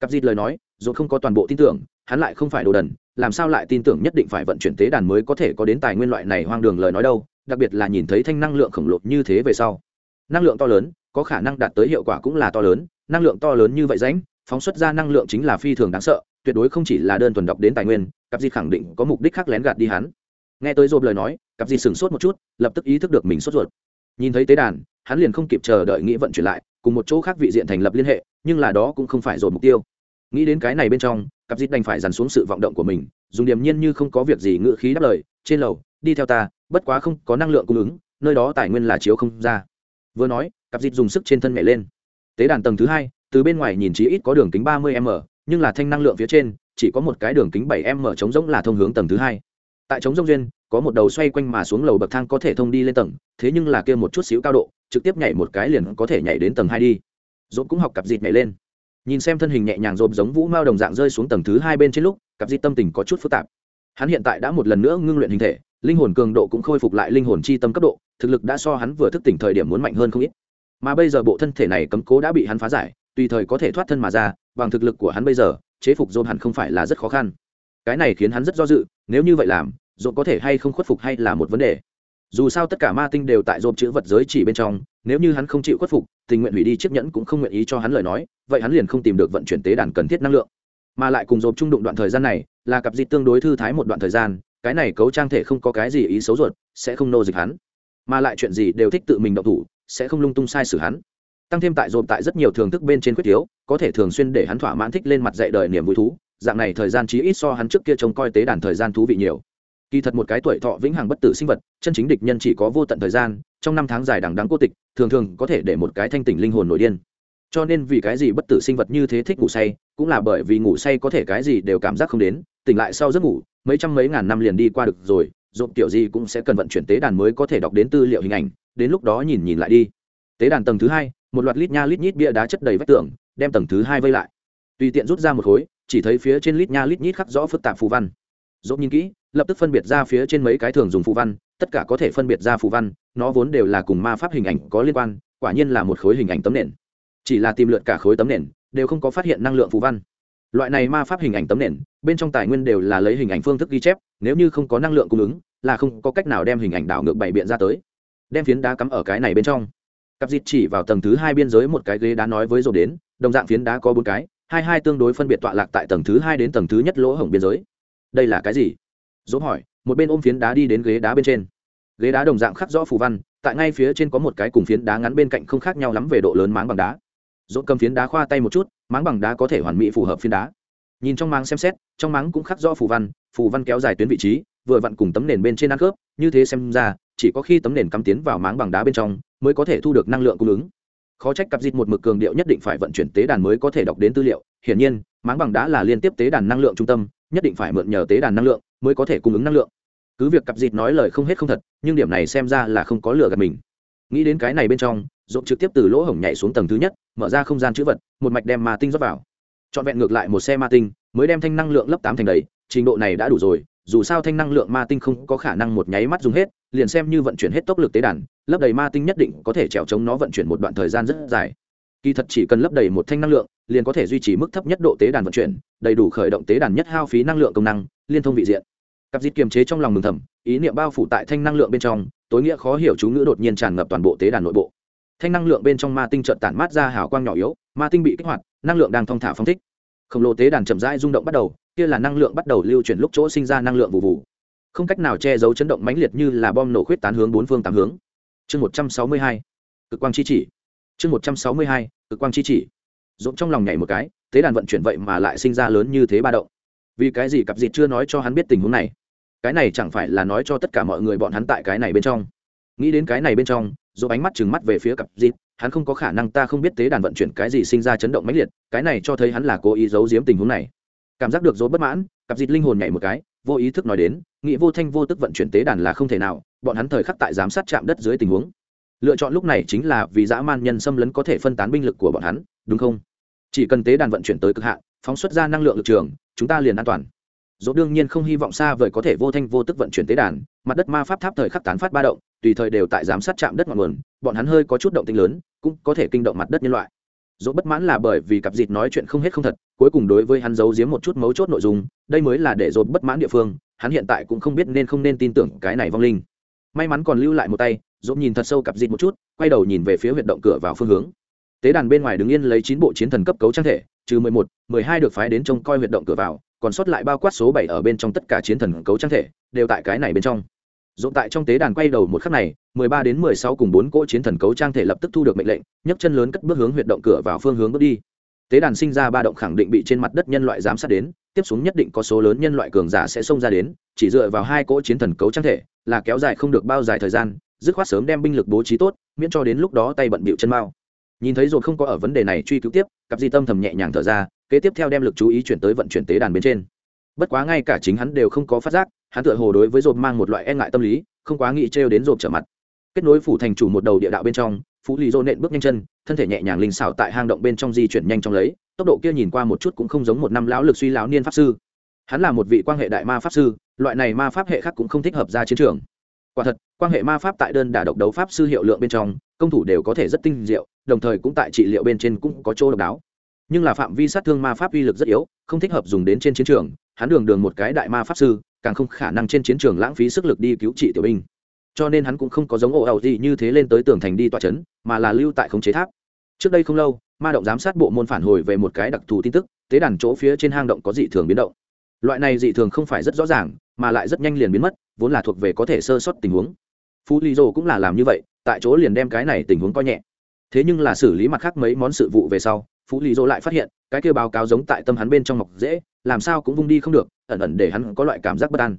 Cặp dịt lời nói dồn không có toàn bộ tin tưởng, hắn lại không phải đồ đần, làm sao lại tin tưởng nhất định phải vận chuyển tế đàn mới có thể có đến tài nguyên loại này hoang đường lời nói đâu, đặc biệt là nhìn thấy thanh năng lượng khổng lồ như thế về sau. Năng lượng to lớn, có khả năng đạt tới hiệu quả cũng là to lớn, năng lượng to lớn như vậy rãnh, phóng xuất ra năng lượng chính là phi thường đáng sợ, tuyệt đối không chỉ là đơn thuần đọc đến tài nguyên, cặp dịt khẳng định có mục đích khác lén gạt đi hắn. Nghe tới dồn lời nói, cặp dịt sửng sốt một chút, lập tức ý thức được mình sốt ruột. Nhìn thấy tế đàn, hắn liền không kịp chờ đợi nghĩ vận chuyển lại, cùng một chỗ khác vị diện thành lập liên hệ nhưng là đó cũng không phải rồi mục tiêu. Nghĩ đến cái này bên trong, cặp dịt đành phải dằn xuống sự vọng động của mình, dùng điềm nhiên như không có việc gì ngự khí đáp lời, trên lầu, đi theo ta, bất quá không có năng lượng cung ứng, nơi đó tài nguyên là chiếu không ra. Vừa nói, cặp dịt dùng sức trên thân mẹ lên. Tế đàn tầng thứ hai, từ bên ngoài nhìn chỉ ít có đường kính ba mươi m, nhưng là thanh năng lượng phía trên, chỉ có một cái đường kính bảy m trống rỗng là thông hướng tầng thứ hai. Tại trống rỗng duyên, có một đầu xoay quanh mà xuống lầu bậc thang có thể thông đi lên tầng, thế nhưng là kia một chút xíu cao độ, trực tiếp nhảy một cái liền có thể nhảy đến tầng hai đi dồn cũng học cặp dịt nhảy lên. Nhìn xem thân hình nhẹ nhàng dồn giống vũ mao đồng dạng rơi xuống tầng thứ hai bên trên lúc, cặp dịt tâm tình có chút phức tạp. Hắn hiện tại đã một lần nữa ngưng luyện hình thể, linh hồn cường độ cũng khôi phục lại linh hồn chi tâm cấp độ, thực lực đã so hắn vừa thức tỉnh thời điểm muốn mạnh hơn không ít. Mà bây giờ bộ thân thể này cấm cố đã bị hắn phá giải, tùy thời có thể thoát thân mà ra, bằng thực lực của hắn bây giờ, chế phục dồn hẳn không phải là rất khó khăn. Cái này khiến hắn rất do dự, nếu như vậy làm dồn có thể hay không khuất phục hay là một vấn đề. Dù sao tất cả ma tinh đều tại dồn chữ vật giới chỉ bên trong nếu như hắn không chịu khuất phục, tình nguyện hủy đi chiếc nhẫn cũng không nguyện ý cho hắn lời nói, vậy hắn liền không tìm được vận chuyển tế đàn cần thiết năng lượng. Mà lại cùng dồn trung đụng đoạn thời gian này, là cặp dịch tương đối thư thái một đoạn thời gian, cái này cấu trang thể không có cái gì ý xấu ruột, sẽ không nô dịch hắn. Mà lại chuyện gì đều thích tự mình động thủ, sẽ không lung tung sai sử hắn. Tăng thêm tại dồn tại rất nhiều thường thức bên trên quyết thiếu có thể thường xuyên để hắn thỏa mãn thích lên mặt dạy đời niềm vui thú, dạng này thời gian chí ít so hắn trước kia trông coi tế đàn thời gian thú vị nhiều kỳ thật một cái tuổi thọ vĩnh hằng bất tử sinh vật, chân chính địch nhân chỉ có vô tận thời gian, trong năm tháng dài đằng đắng cô tịch, thường thường có thể để một cái thanh tỉnh linh hồn nổi điên. Cho nên vì cái gì bất tử sinh vật như thế thích ngủ say, cũng là bởi vì ngủ say có thể cái gì đều cảm giác không đến, tỉnh lại sau giấc ngủ, mấy trăm mấy ngàn năm liền đi qua được rồi dộp kiểu gì cũng sẽ cần vận chuyển tế đàn mới có thể đọc đến tư liệu hình ảnh, đến lúc đó nhìn nhìn lại đi. Tế đàn tầng thứ hai, một loạt lít nha lít nhít bia đá chất đầy vách tường, đem tầng thứ hai vây lại. Tùy tiện rút ra một khối, chỉ thấy phía trên lít nha lít nhít khắc rõ phức tạp phù văn dốt nhìn kỹ, lập tức phân biệt ra phía trên mấy cái thường dùng phù văn, tất cả có thể phân biệt ra phù văn, nó vốn đều là cùng ma pháp hình ảnh có liên quan, quả nhiên là một khối hình ảnh tấm nền. Chỉ là tìm lượt cả khối tấm nền, đều không có phát hiện năng lượng phù văn. Loại này ma pháp hình ảnh tấm nền, bên trong tài nguyên đều là lấy hình ảnh phương thức ghi chép, nếu như không có năng lượng cung ứng, là không có cách nào đem hình ảnh đảo ngược bày biện ra tới. Đem phiến đá cắm ở cái này bên trong. Cặp dịt chỉ vào tầng thứ hai biên giới một cái ghế đá nói với rồi đến, đồng dạng phiến đá có bốn cái, hai hai tương đối phân biệt tọa lạc tại tầng thứ hai đến tầng thứ nhất lỗ hổng biên giới đây là cái gì? Dỗ hỏi, một bên ôm phiến đá đi đến ghế đá bên trên. Ghế đá đồng dạng khắc rõ phù văn, tại ngay phía trên có một cái cùng phiến đá ngắn bên cạnh không khác nhau lắm về độ lớn máng bằng đá. Dỗ cầm phiến đá khoa tay một chút, máng bằng đá có thể hoàn mỹ phù hợp phiến đá. Nhìn trong máng xem xét, trong máng cũng khắc rõ phù văn phù văn kéo dài tuyến vị trí, vừa vặn cùng tấm nền bên trên ăn khớp, như thế xem ra, chỉ có khi tấm nền cắm tiến vào máng bằng đá bên trong, mới có thể thu được năng lượng cung ứng. Khó trách cặp dịt một mực cường điệu nhất định phải vận chuyển tế đàn mới có thể đọc đến tư liệu, hiển nhiên, máng bằng đá là liên tiếp tế đàn năng lượng trung tâm nhất định phải mượn nhờ tế đàn năng lượng mới có thể cung ứng năng lượng. Cứ việc cặp dịt nói lời không hết không thật, nhưng điểm này xem ra là không có lừa gạt mình. Nghĩ đến cái này bên trong dộp trực tiếp từ lỗ hổng nhảy xuống tầng thứ nhất, mở ra không gian chữ vật, một mạch đem ma tinh rót vào. Trọn vẹn ngược lại một xe ma tinh, mới đem thanh năng lượng lấp tám thành đầy, trình độ này đã đủ rồi, dù sao thanh năng lượng ma tinh không có khả năng một nháy mắt dùng hết, liền xem như vận chuyển hết tốc lực tế đàn, lấp đầy ma tinh nhất định có thể trèo chống nó vận chuyển một đoạn thời gian rất dài kỳ thật chỉ cần lấp đầy một thanh năng lượng, liền có thể duy trì mức thấp nhất độ tế đàn vận chuyển, đầy đủ khởi động tế đàn nhất hao phí năng lượng công năng, liên thông vị diện. Cặp dịt kiềm chế trong lòng mừng thầm, ý niệm bao phủ tại thanh năng lượng bên trong, tối nghĩa khó hiểu chú ngữ đột nhiên tràn ngập toàn bộ tế đàn nội bộ. Thanh năng lượng bên trong ma tinh trợn tản mát ra hào quang nhỏ yếu, ma tinh bị kích hoạt, năng lượng đang thong thả phong thích. Khổng lồ tế đàn chậm rãi rung động bắt đầu, kia là năng lượng bắt đầu lưu chuyển lúc chỗ sinh ra năng lượng vụ vụ. Không cách nào che giấu chấn động mãnh liệt như là bom nổ khuyết tán hướng bốn phương tám hướng. Chương một trăm sáu mươi hai, cực quang chi chỉ chương một trăm sáu mươi hai, cực quang chi chỉ. Rộn trong lòng nhảy một cái tế đàn vận chuyển vậy mà lại sinh ra lớn như thế ba động. Vì cái gì cặp dịt chưa nói cho hắn biết tình huống này? Cái này chẳng phải là nói cho tất cả mọi người bọn hắn tại cái này bên trong. Nghĩ đến cái này bên trong dỗ ánh mắt trừng mắt về phía cặp dịt, hắn không có khả năng ta không biết tế đàn vận chuyển cái gì sinh ra chấn động mãnh liệt, cái này cho thấy hắn là cố ý giấu giếm tình huống này. Cảm giác được dỗ bất mãn, cặp dịt linh hồn nhảy một cái, vô ý thức nói đến, nghĩ vô thanh vô tức vận chuyển tế đàn là không thể nào, bọn hắn thời khắc tại giám sát chạm đất dưới tình huống lựa chọn lúc này chính là vì dã man nhân xâm lấn có thể phân tán binh lực của bọn hắn, đúng không? Chỉ cần tế đàn vận chuyển tới cực hạn, phóng xuất ra năng lượng lực trường, chúng ta liền an toàn. Dỗ đương nhiên không hy vọng xa vời có thể vô thanh vô tức vận chuyển tế đàn, mặt đất ma pháp tháp thời khắc tán phát ba động, tùy thời đều tại giám sát chạm đất ngọn nguồn, bọn hắn hơi có chút động tinh lớn, cũng có thể kinh động mặt đất nhân loại. Dỗ bất mãn là bởi vì cặp dịt nói chuyện không hết không thật, cuối cùng đối với hắn giấu giếm một chút mấu chốt nội dung, đây mới là để dỗ bất mãn địa phương, hắn hiện tại cũng không biết nên không nên tin tưởng cái này vong linh. May mắn còn lưu lại một tay dốt nhìn thật sâu cặp dịt một chút, quay đầu nhìn về phía huyệt động cửa vào phương hướng. Tế đàn bên ngoài đứng yên lấy chín bộ chiến thần cấp cấu trang thể, trừ mười một, mười hai được phái đến trông coi huyệt động cửa vào, còn sót lại bao quát số bảy ở bên trong tất cả chiến thần cấu trang thể, đều tại cái này bên trong. Dồn tại trong tế đàn quay đầu một khắc này, mười ba đến mười sáu cùng bốn cỗ chiến thần cấu trang thể lập tức thu được mệnh lệnh, nhấc chân lớn cất bước hướng huyệt động cửa vào phương hướng bước đi. Tế đàn sinh ra ba động khẳng định bị trên mặt đất nhân loại giám sát đến, tiếp xuống nhất định có số lớn nhân loại cường giả sẽ xông ra đến, chỉ dựa vào hai cỗ chiến thần cấu trang thể là kéo dài không được bao dài thời gian dứt khoát sớm đem binh lực bố trí tốt, miễn cho đến lúc đó tay bận bịu chân mao nhìn thấy rồi không có ở vấn đề này truy cứu tiếp, cặp di tâm thầm nhẹ nhàng thở ra, kế tiếp theo đem lực chú ý chuyển tới vận chuyển tế đàn bên trên. Bất quá ngay cả chính hắn đều không có phát giác, hắn tựa hồ đối với rộp mang một loại e ngại tâm lý, không quá nghĩ trêu đến rộp trở mặt. Kết nối phủ thành chủ một đầu địa đạo bên trong, phú lý dô nện bước nhanh chân, thân thể nhẹ nhàng linh xảo tại hang động bên trong di chuyển nhanh trong lấy, tốc độ kia nhìn qua một chút cũng không giống một năm lão lực suy lão niên pháp sư. Hắn là một vị quan hệ đại ma pháp sư, loại này ma pháp hệ khác cũng không thích hợp ra chiến trường quả thật, quan hệ ma pháp tại đơn đả độc đấu pháp sư hiệu lượng bên trong, công thủ đều có thể rất tinh diệu, đồng thời cũng tại trị liệu bên trên cũng có chỗ độc đáo. Nhưng là phạm vi sát thương ma pháp uy lực rất yếu, không thích hợp dùng đến trên chiến trường, hắn đường đường một cái đại ma pháp sư, càng không khả năng trên chiến trường lãng phí sức lực đi cứu trị tiểu binh. Cho nên hắn cũng không có giống ổ ẩu gì như thế lên tới tường thành đi tòa chấn, mà là lưu tại khống chế tháp. Trước đây không lâu, ma động giám sát bộ môn phản hồi về một cái đặc thù tin tức, tế đàn chỗ phía trên hang động có dị thường biến động. Loại này dị thường không phải rất rõ ràng mà lại rất nhanh liền biến mất, vốn là thuộc về có thể sơ sót tình huống. Phú lý dô cũng là làm như vậy, tại chỗ liền đem cái này tình huống coi nhẹ. Thế nhưng là xử lý mặt khác mấy món sự vụ về sau, phú lý dô lại phát hiện, cái kêu báo cáo giống tại tâm hắn bên trong mọc dễ, làm sao cũng vung đi không được, ẩn ẩn để hắn có loại cảm giác bất an.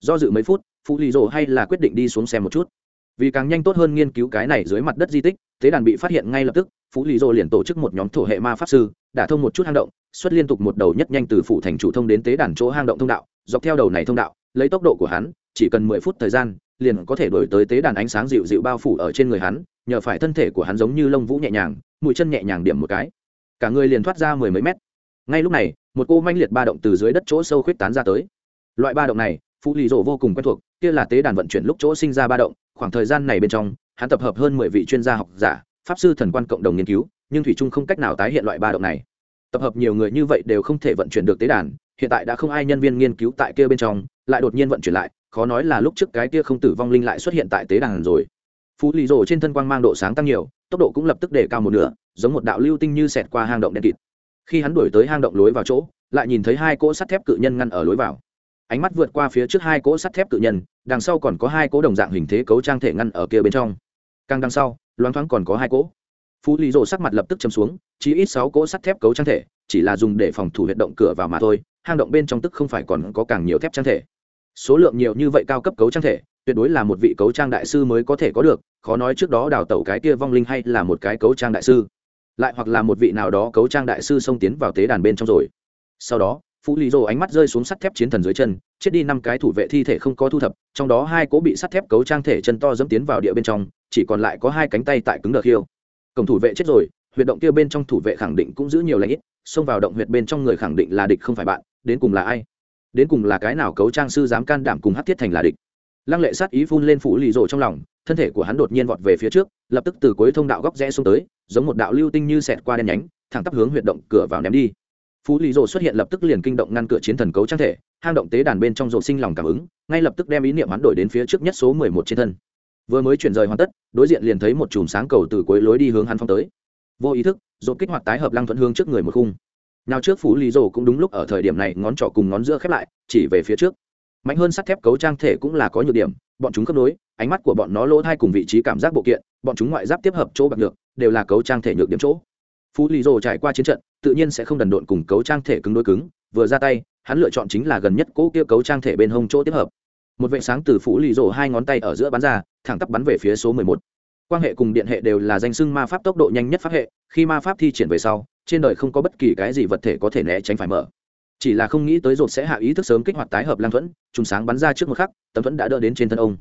Do dự mấy phút, phú lý dô hay là quyết định đi xuống xem một chút. Vì càng nhanh tốt hơn nghiên cứu cái này dưới mặt đất di tích tế đàn bị phát hiện ngay lập tức, phú lý dô liền tổ chức một nhóm thổ hệ ma pháp sư đã thông một chút hang động xuất liên tục một đầu nhất nhanh từ phủ thành chủ thông đến tế đàn chỗ hang động thông đạo, dọc theo đầu này thông đạo, lấy tốc độ của hắn, chỉ cần mười phút thời gian, liền có thể đổi tới tế đàn ánh sáng dịu dịu bao phủ ở trên người hắn, nhờ phải thân thể của hắn giống như lông vũ nhẹ nhàng, mũi chân nhẹ nhàng điểm một cái. Cả người liền thoát ra mười mấy mét. Ngay lúc này, một cô manh liệt ba động từ dưới đất chỗ sâu khuyết tán ra tới. Loại ba động này phụ lì rổ vô cùng quen thuộc, kia là tế đàn vận chuyển lúc chỗ sinh ra ba động, khoảng thời gian này bên trong, hắn tập hợp hơn mười vị chuyên gia học giả, pháp sư thần quan cộng đồng nghiên cứu, nhưng thủy trung không cách nào tái hiện loại ba động này tập hợp nhiều người như vậy đều không thể vận chuyển được tế đàn, hiện tại đã không ai nhân viên nghiên cứu tại kia bên trong, lại đột nhiên vận chuyển lại, khó nói là lúc trước cái kia không tử vong linh lại xuất hiện tại tế đàn rồi. Phú lì rồ trên thân quang mang độ sáng tăng nhiều, tốc độ cũng lập tức để cao một nửa, giống một đạo lưu tinh như xẹt qua hang động đen kịt. Khi hắn đuổi tới hang động lối vào chỗ, lại nhìn thấy hai cỗ sắt thép cự nhân ngăn ở lối vào. Ánh mắt vượt qua phía trước hai cỗ sắt thép cự nhân, đằng sau còn có hai cỗ đồng dạng hình thế cấu trang thể ngăn ở kia bên trong. Càng đằng sau, loáng thoáng còn có hai cỗ phú lý rồ sắc mặt lập tức châm xuống chỉ ít sáu cỗ sắt thép cấu trang thể, chỉ là dùng để phòng thủ huyệt động cửa vào mà thôi, hang động bên trong tức không phải còn có càng nhiều thép trang thể. Số lượng nhiều như vậy cao cấp cấu trang thể, tuyệt đối là một vị cấu trang đại sư mới có thể có được, khó nói trước đó đào tẩu cái kia vong linh hay là một cái cấu trang đại sư. Lại hoặc là một vị nào đó cấu trang đại sư xông tiến vào tế đàn bên trong rồi. Sau đó, phú lý rồ ánh mắt rơi xuống sắt thép chiến thần dưới chân, chết đi năm cái thủ vệ thi thể không có thu thập, trong đó hai cố bị sắt thép cấu trang thể chân to dẫm tiến vào địa bên trong, chỉ còn lại có hai cánh tay tại cứng đờ khiêu cổng thủ vệ chết rồi, huyệt động kia bên trong thủ vệ khẳng định cũng giữ nhiều lãnh ít, xông vào động huyệt bên trong người khẳng định là địch không phải bạn, đến cùng là ai? Đến cùng là cái nào cấu trang sư dám can đảm cùng hát thiết thành là địch? Lăng lệ sát ý phun lên phủ lì rộ trong lòng, thân thể của hắn đột nhiên vọt về phía trước, lập tức từ cuối thông đạo góc rẽ xuống tới, giống một đạo lưu tinh như xẹt qua đen nhánh, thẳng tắp hướng huyệt động cửa vào ném đi. Phú lý rộ xuất hiện lập tức liền kinh động ngăn cửa chiến thần cấu trang thể, hang động tế đàn bên trong rộ sinh lòng cảm ứng, ngay lập tức đem ý niệm hắn đổi đến phía trước nhất số mười một trên thân vừa mới chuyển rời hoàn tất, đối diện liền thấy một chùm sáng cầu từ cuối lối đi hướng hắn phong tới. Vô ý thức dồn kích hoạt tái hợp lăng thuận hướng trước người một khung. Nào trước phú lý rồ cũng đúng lúc ở thời điểm này, ngón trỏ cùng ngón giữa khép lại, chỉ về phía trước. Mạnh hơn sắt thép cấu trang thể cũng là có nhược điểm, bọn chúng khớp nối, ánh mắt của bọn nó lỗ thai cùng vị trí cảm giác bộ kiện, bọn chúng ngoại giáp tiếp hợp chỗ bạc được, đều là cấu trang thể nhược điểm chỗ. Phú lý rồ trải qua chiến trận, tự nhiên sẽ không đần độn cùng cấu trang thể cứng đối cứng, vừa ra tay, hắn lựa chọn chính là gần nhất cỗ kia cấu trang thể bên hông chỗ tiếp hợp một vệ sáng từ phủ lì rổ hai ngón tay ở giữa bắn ra, thẳng tắp bắn về phía số mười một. Quan hệ cùng điện hệ đều là danh sưng ma pháp tốc độ nhanh nhất pháp hệ, khi ma pháp thi triển về sau, trên đời không có bất kỳ cái gì vật thể có thể né tránh phải mở. Chỉ là không nghĩ tới rột sẽ hạ ý thức sớm kích hoạt tái hợp lang thuẫn chúng sáng bắn ra trước một khắc, tấm thuẫn đã đỡ đến trên thân ông.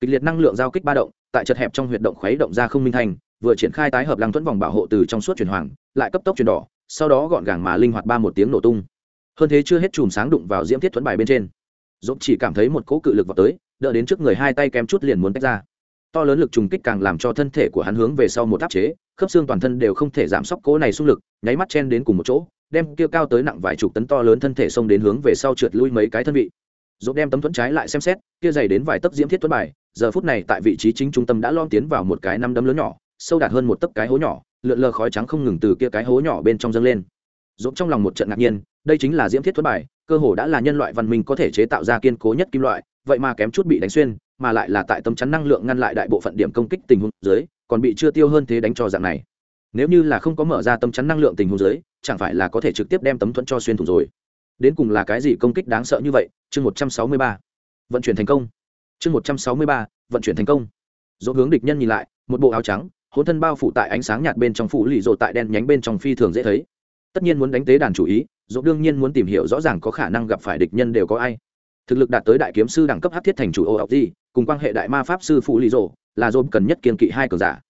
Kịch liệt năng lượng giao kích ba động, tại chật hẹp trong huyệt động khuấy động ra không minh thành, vừa triển khai tái hợp lang thuẫn vòng bảo hộ từ trong suốt chuyển hoàng, lại cấp tốc chuyển đỏ, sau đó gọn gàng mà linh hoạt ba một tiếng nổ tung. Hơn thế chưa hết chùm sáng đụng vào diễm thiết thuẫn bài bên trên dốt chỉ cảm thấy một cỗ cự lực vào tới, đỡ đến trước người hai tay kém chút liền muốn tách ra. To lớn lực trùng kích càng làm cho thân thể của hắn hướng về sau một áp chế, khớp xương toàn thân đều không thể giảm sốc cỗ này xung lực, nháy mắt chen đến cùng một chỗ, đem kia cao tới nặng vài chục tấn to lớn thân thể xông đến hướng về sau trượt lui mấy cái thân vị. Dỗ đem tấm thuẫn trái lại xem xét, kia dày đến vài tấc diễm thiết thuẫn bài, giờ phút này tại vị trí chính trung tâm đã lom tiến vào một cái năm đấm lớn nhỏ, sâu đạt hơn một tấc cái hố nhỏ, lượn lờ khói trắng không ngừng từ kia cái hố nhỏ bên trong dâng lên. Dỗ trong lòng một trận ngạc nhiên đây chính là diễm thiết thuật bài, cơ hồ đã là nhân loại văn minh có thể chế tạo ra kiên cố nhất kim loại, vậy mà kém chút bị đánh xuyên, mà lại là tại tâm chắn năng lượng ngăn lại đại bộ phận điểm công kích tình huống dưới, còn bị chưa tiêu hơn thế đánh cho dạng này. Nếu như là không có mở ra tâm chắn năng lượng tình huống dưới, chẳng phải là có thể trực tiếp đem tấm thuẫn cho xuyên thủng rồi. Đến cùng là cái gì công kích đáng sợ như vậy? Chương một trăm sáu mươi ba. Vận chuyển thành công. Chương một trăm sáu mươi ba. Vận chuyển thành công. Dỗ hướng địch nhân nhìn lại, một bộ áo trắng, hỗn thân bao phủ tại ánh sáng nhạt bên trong phủ lì rộ tại đen nhánh bên trong phi thường dễ thấy. Tất nhiên muốn đánh tế đàn chủ ý dỗ đương nhiên muốn tìm hiểu rõ ràng có khả năng gặp phải địch nhân đều có ai. Thực lực đạt tới đại kiếm sư đẳng cấp hát thiết thành chủ ô học gì cùng quan hệ đại ma pháp sư phụ lý rồ là dồn cần nhất kiên kỵ hai cờ giả.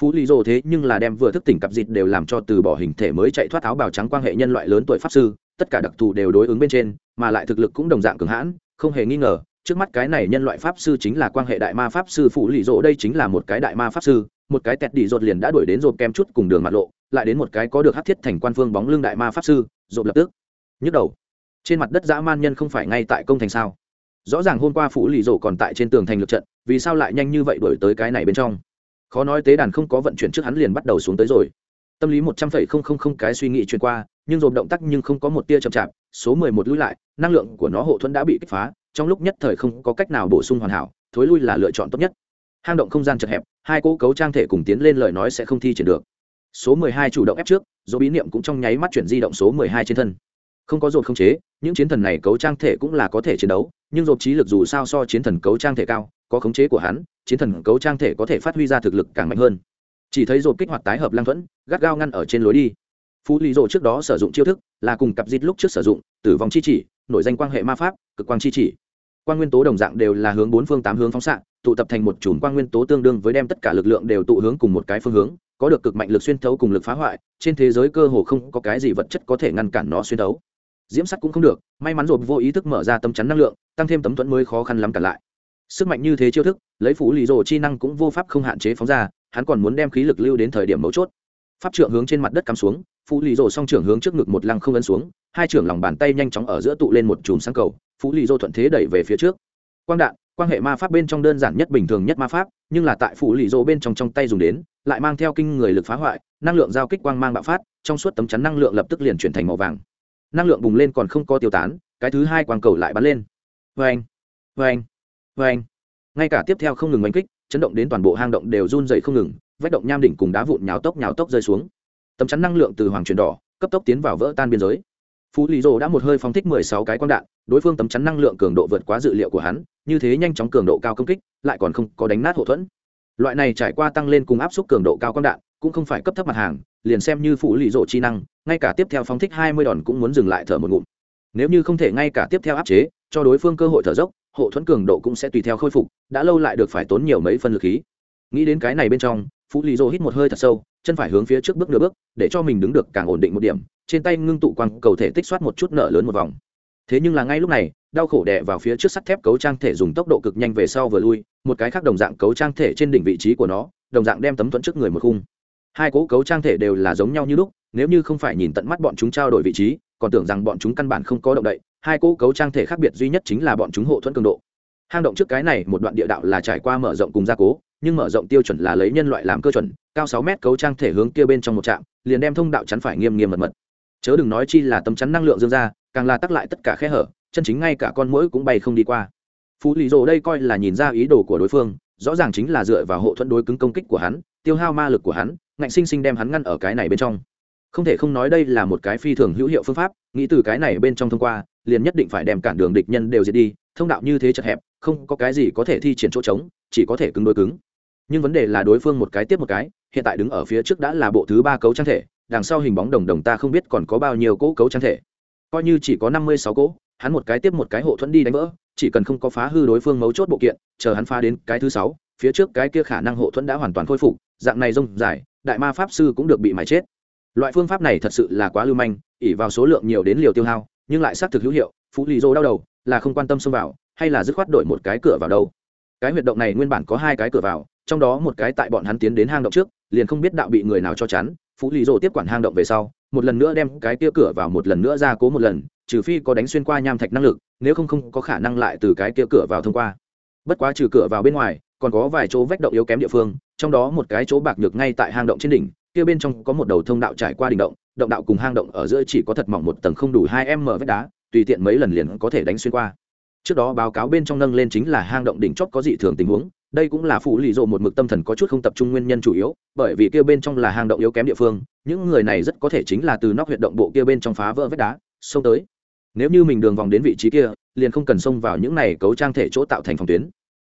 Phú lý rồ thế nhưng là đem vừa thức tỉnh cặp dịt đều làm cho từ bỏ hình thể mới chạy thoát áo bào trắng quan hệ nhân loại lớn tuổi pháp sư, tất cả đặc thù đều đối ứng bên trên, mà lại thực lực cũng đồng dạng cường hãn, không hề nghi ngờ trước mắt cái này nhân loại pháp sư chính là quan hệ đại ma pháp sư phụ lỵ rộ, đây chính là một cái đại ma pháp sư, một cái tẹt đi rột liền đã đuổi đến rột kem chút cùng đường mặt lộ, lại đến một cái có được hát thiết thành quan phương bóng lưng đại ma pháp sư rột lập tức. Nhức đầu. Trên mặt đất dã man nhân không phải ngay tại công thành sao? Rõ ràng hôm qua phủ lì rộ còn tại trên tường thành lực trận, vì sao lại nhanh như vậy đuổi tới cái này bên trong? Khó nói tế đàn không có vận chuyển trước hắn liền bắt đầu xuống tới rồi tâm lý một trăm phẩy không không không cái suy nghĩ chuyển qua, nhưng dồn động tác nhưng không có một tia chậm chạp, số mười một lui lại, năng lượng của nó hộ thuẫn đã bị kích phá, trong lúc nhất thời không có cách nào bổ sung hoàn hảo, thối lui là lựa chọn tốt nhất. Hang động không gian chật hẹp, hai cỗ cấu trang thể cùng tiến lên lời nói sẽ không thi triển được. Số mười hai chủ động ép trước do bí niệm cũng trong nháy mắt chuyển di động số mười hai trên thân. Không có dồn không chế, những chiến thần này cấu trang thể cũng là có thể chiến đấu, nhưng dồn trí lực dù sao so chiến thần cấu trang thể cao, có khống chế của hắn, chiến thần cấu trang thể có thể phát huy ra thực lực càng mạnh hơn. Chỉ thấy dồn kích hoạt tái hợp lang thuẫn gắt gao ngăn ở trên lối đi. Phú lý rộ trước đó sử dụng chiêu thức là cùng cặp dịt lúc trước sử dụng, tử vong chi chỉ nội danh quan hệ ma pháp, cực quang chi chỉ. Quan nguyên tố đồng dạng đều là hướng bốn phương tám hướng phóng xạ, tụ tập thành một chùm quan nguyên tố tương đương với đem tất cả lực lượng đều tụ hướng cùng một cái phương hướng, có được cực mạnh lực xuyên thấu cùng lực phá hoại, trên thế giới cơ hồ không có cái gì vật chất có thể ngăn cản nó xuyên thấu. Diễm sắt cũng không được, may mắn rồi vô ý thức mở ra tấm chắn năng lượng, tăng thêm tấm thuẫn mới khó khăn lắm cản lại. Sức mạnh như thế chiêu thức, lấy phủ lý rồ chi năng cũng vô pháp không hạn chế phóng ra, hắn còn muốn đem khí lực lưu đến thời điểm mấu chốt pháp trượng hướng trên mặt đất cắm xuống, phú lì rồ song trưởng hướng trước ngực một lăng không ấn xuống, hai trưởng lòng bàn tay nhanh chóng ở giữa tụ lên một chùm sáng cầu, phú lì rồ thuận thế đẩy về phía trước. Quang đạn quan hệ ma pháp bên trong đơn giản nhất bình thường nhất ma pháp, nhưng là tại phủ lì rồ bên trong trong tay dùng đến, lại mang theo kinh người lực phá hoại, năng lượng giao kích quang mang bạo phát, trong suốt tấm chắn năng lượng lập tức liền chuyển thành màu vàng. Năng lượng bùng lên còn không có tiêu tán, cái thứ hai quang cầu lại bắn lên. Vê anh vê anh vê anh ngay cả tiếp theo không ngừng đánh kích, chấn động đến toàn bộ hang động đều run dày không ngừng vách động nham đỉnh cùng đá vụn nhào tốc nhào tốc rơi xuống. Tấm chắn năng lượng từ hoàng truyền đỏ, cấp tốc tiến vào vỡ tan biên giới. Phú lý rồ đã một hơi phóng thích mười sáu cái quang đạn, đối phương tấm chắn năng lượng cường độ vượt quá dự liệu của hắn, như thế nhanh chóng cường độ cao công kích, lại còn không có đánh nát hậu thuẫn. Loại này trải qua tăng lên cùng áp suất cường độ cao quang đạn, cũng không phải cấp thấp mặt hàng, liền xem như phú lý rồ chi năng, ngay cả tiếp theo phóng thích hai mươi đòn cũng muốn dừng lại thở một ngụm. Nếu như không thể ngay cả tiếp theo áp chế, cho đối phương cơ hội thở dốc hộ thuẫn cường độ cũng sẽ tùy theo khôi phục, đã lâu lại được phải tốn nhiều mấy phân lực khí. Nghĩ đến cái này bên trong phú lý dô hít một hơi thật sâu, chân phải hướng phía trước bước nửa bước, để cho mình đứng được càng ổn định một điểm, trên tay ngưng tụ quang cầu thể tích soát một chút nợ lớn một vòng. Thế nhưng là ngay lúc này, đau khổ đè vào phía trước sắt thép cấu trang thể dùng tốc độ cực nhanh về sau vừa lui, một cái khác đồng dạng cấu trang thể trên đỉnh vị trí của nó, đồng dạng đem tấm thuẫn trước người một khung. Hai cỗ cấu trang thể đều là giống nhau như lúc, nếu như không phải nhìn tận mắt bọn chúng trao đổi vị trí, còn tưởng rằng bọn chúng căn bản không có động đậy, hai cỗ cấu trang thể khác biệt duy nhất chính là bọn chúng hộ thuẫn cường độ. Hang động trước cái này một đoạn địa đạo là trải qua mở rộng cùng gia cố nhưng mở rộng tiêu chuẩn là lấy nhân loại làm cơ chuẩn, cao sáu mét cấu trang thể hướng kia bên trong một trạm, liền đem thông đạo chắn phải nghiêm nghiêm mật mật. Chớ đừng nói chi là tấm chắn năng lượng dương ra, càng là tắc lại tất cả khe hở, chân chính ngay cả con mũi cũng bay không đi qua. Phú lý rồ đây coi là nhìn ra ý đồ của đối phương, rõ ràng chính là dựa vào hộ thuẫn đối cứng công kích của hắn, tiêu hao ma lực của hắn, ngạnh sinh sinh đem hắn ngăn ở cái này bên trong. Không thể không nói đây là một cái phi thường hữu hiệu phương pháp, nghĩ từ cái này bên trong thông qua, liền nhất định phải đem cản đường địch nhân đều diệt đi, thông đạo như thế chật hẹp, không có cái gì có thể thi triển chỗ trống, chỉ có thể cứng đối cứng nhưng vấn đề là đối phương một cái tiếp một cái, hiện tại đứng ở phía trước đã là bộ thứ ba cấu trang thể, đằng sau hình bóng đồng đồng ta không biết còn có bao nhiêu cỗ cấu trang thể. Coi như chỉ có năm mươi sáu cỗ, hắn một cái tiếp một cái hộ thuẫn đi đánh vỡ, chỉ cần không có phá hư đối phương mấu chốt bộ kiện, chờ hắn phá đến cái thứ sáu, phía trước cái kia khả năng hộ thuẫn đã hoàn toàn khôi phục, dạng này rông dài, đại ma pháp sư cũng được bị mái chết. Loại phương pháp này thật sự là quá lưu manh ỉ vào số lượng nhiều đến liều tiêu hao, nhưng lại xác thực hữu hiệu, phú lì dô đau đầu, là không quan tâm xông vào, hay là dứt khoát đổi một cái cửa vào đâu. Cái huyệt động này nguyên bản có hai cái cửa vào trong đó một cái tại bọn hắn tiến đến hang động trước, liền không biết đạo bị người nào cho chắn, phú lì rồ tiếp quản hang động về sau, một lần nữa đem cái kia cửa vào một lần nữa ra cố một lần, trừ phi có đánh xuyên qua nham thạch năng lực, nếu không không có khả năng lại từ cái kia cửa vào thông qua. Bất quá trừ cửa vào bên ngoài, còn có vài chỗ vách động yếu kém địa phương, trong đó một cái chỗ bạc nhược ngay tại hang động trên đỉnh, kia bên trong có một đầu thông đạo trải qua đỉnh động động đạo cùng hang động ở giữa chỉ có thật mỏng một tầng không đủ hai m vách đá, tùy tiện mấy lần liền có thể đánh xuyên qua. Trước đó báo cáo bên trong nâng lên chính là hang động đỉnh chót có dị thường tình huống đây cũng là phụ lì rộ một mực tâm thần có chút không tập trung nguyên nhân chủ yếu, bởi vì kia bên trong là hang động yếu kém địa phương, những người này rất có thể chính là từ nóc huyệt động bộ kia bên trong phá vỡ vách đá, xông tới. Nếu như mình đường vòng đến vị trí kia, liền không cần xông vào những này cấu trang thể chỗ tạo thành phòng tuyến.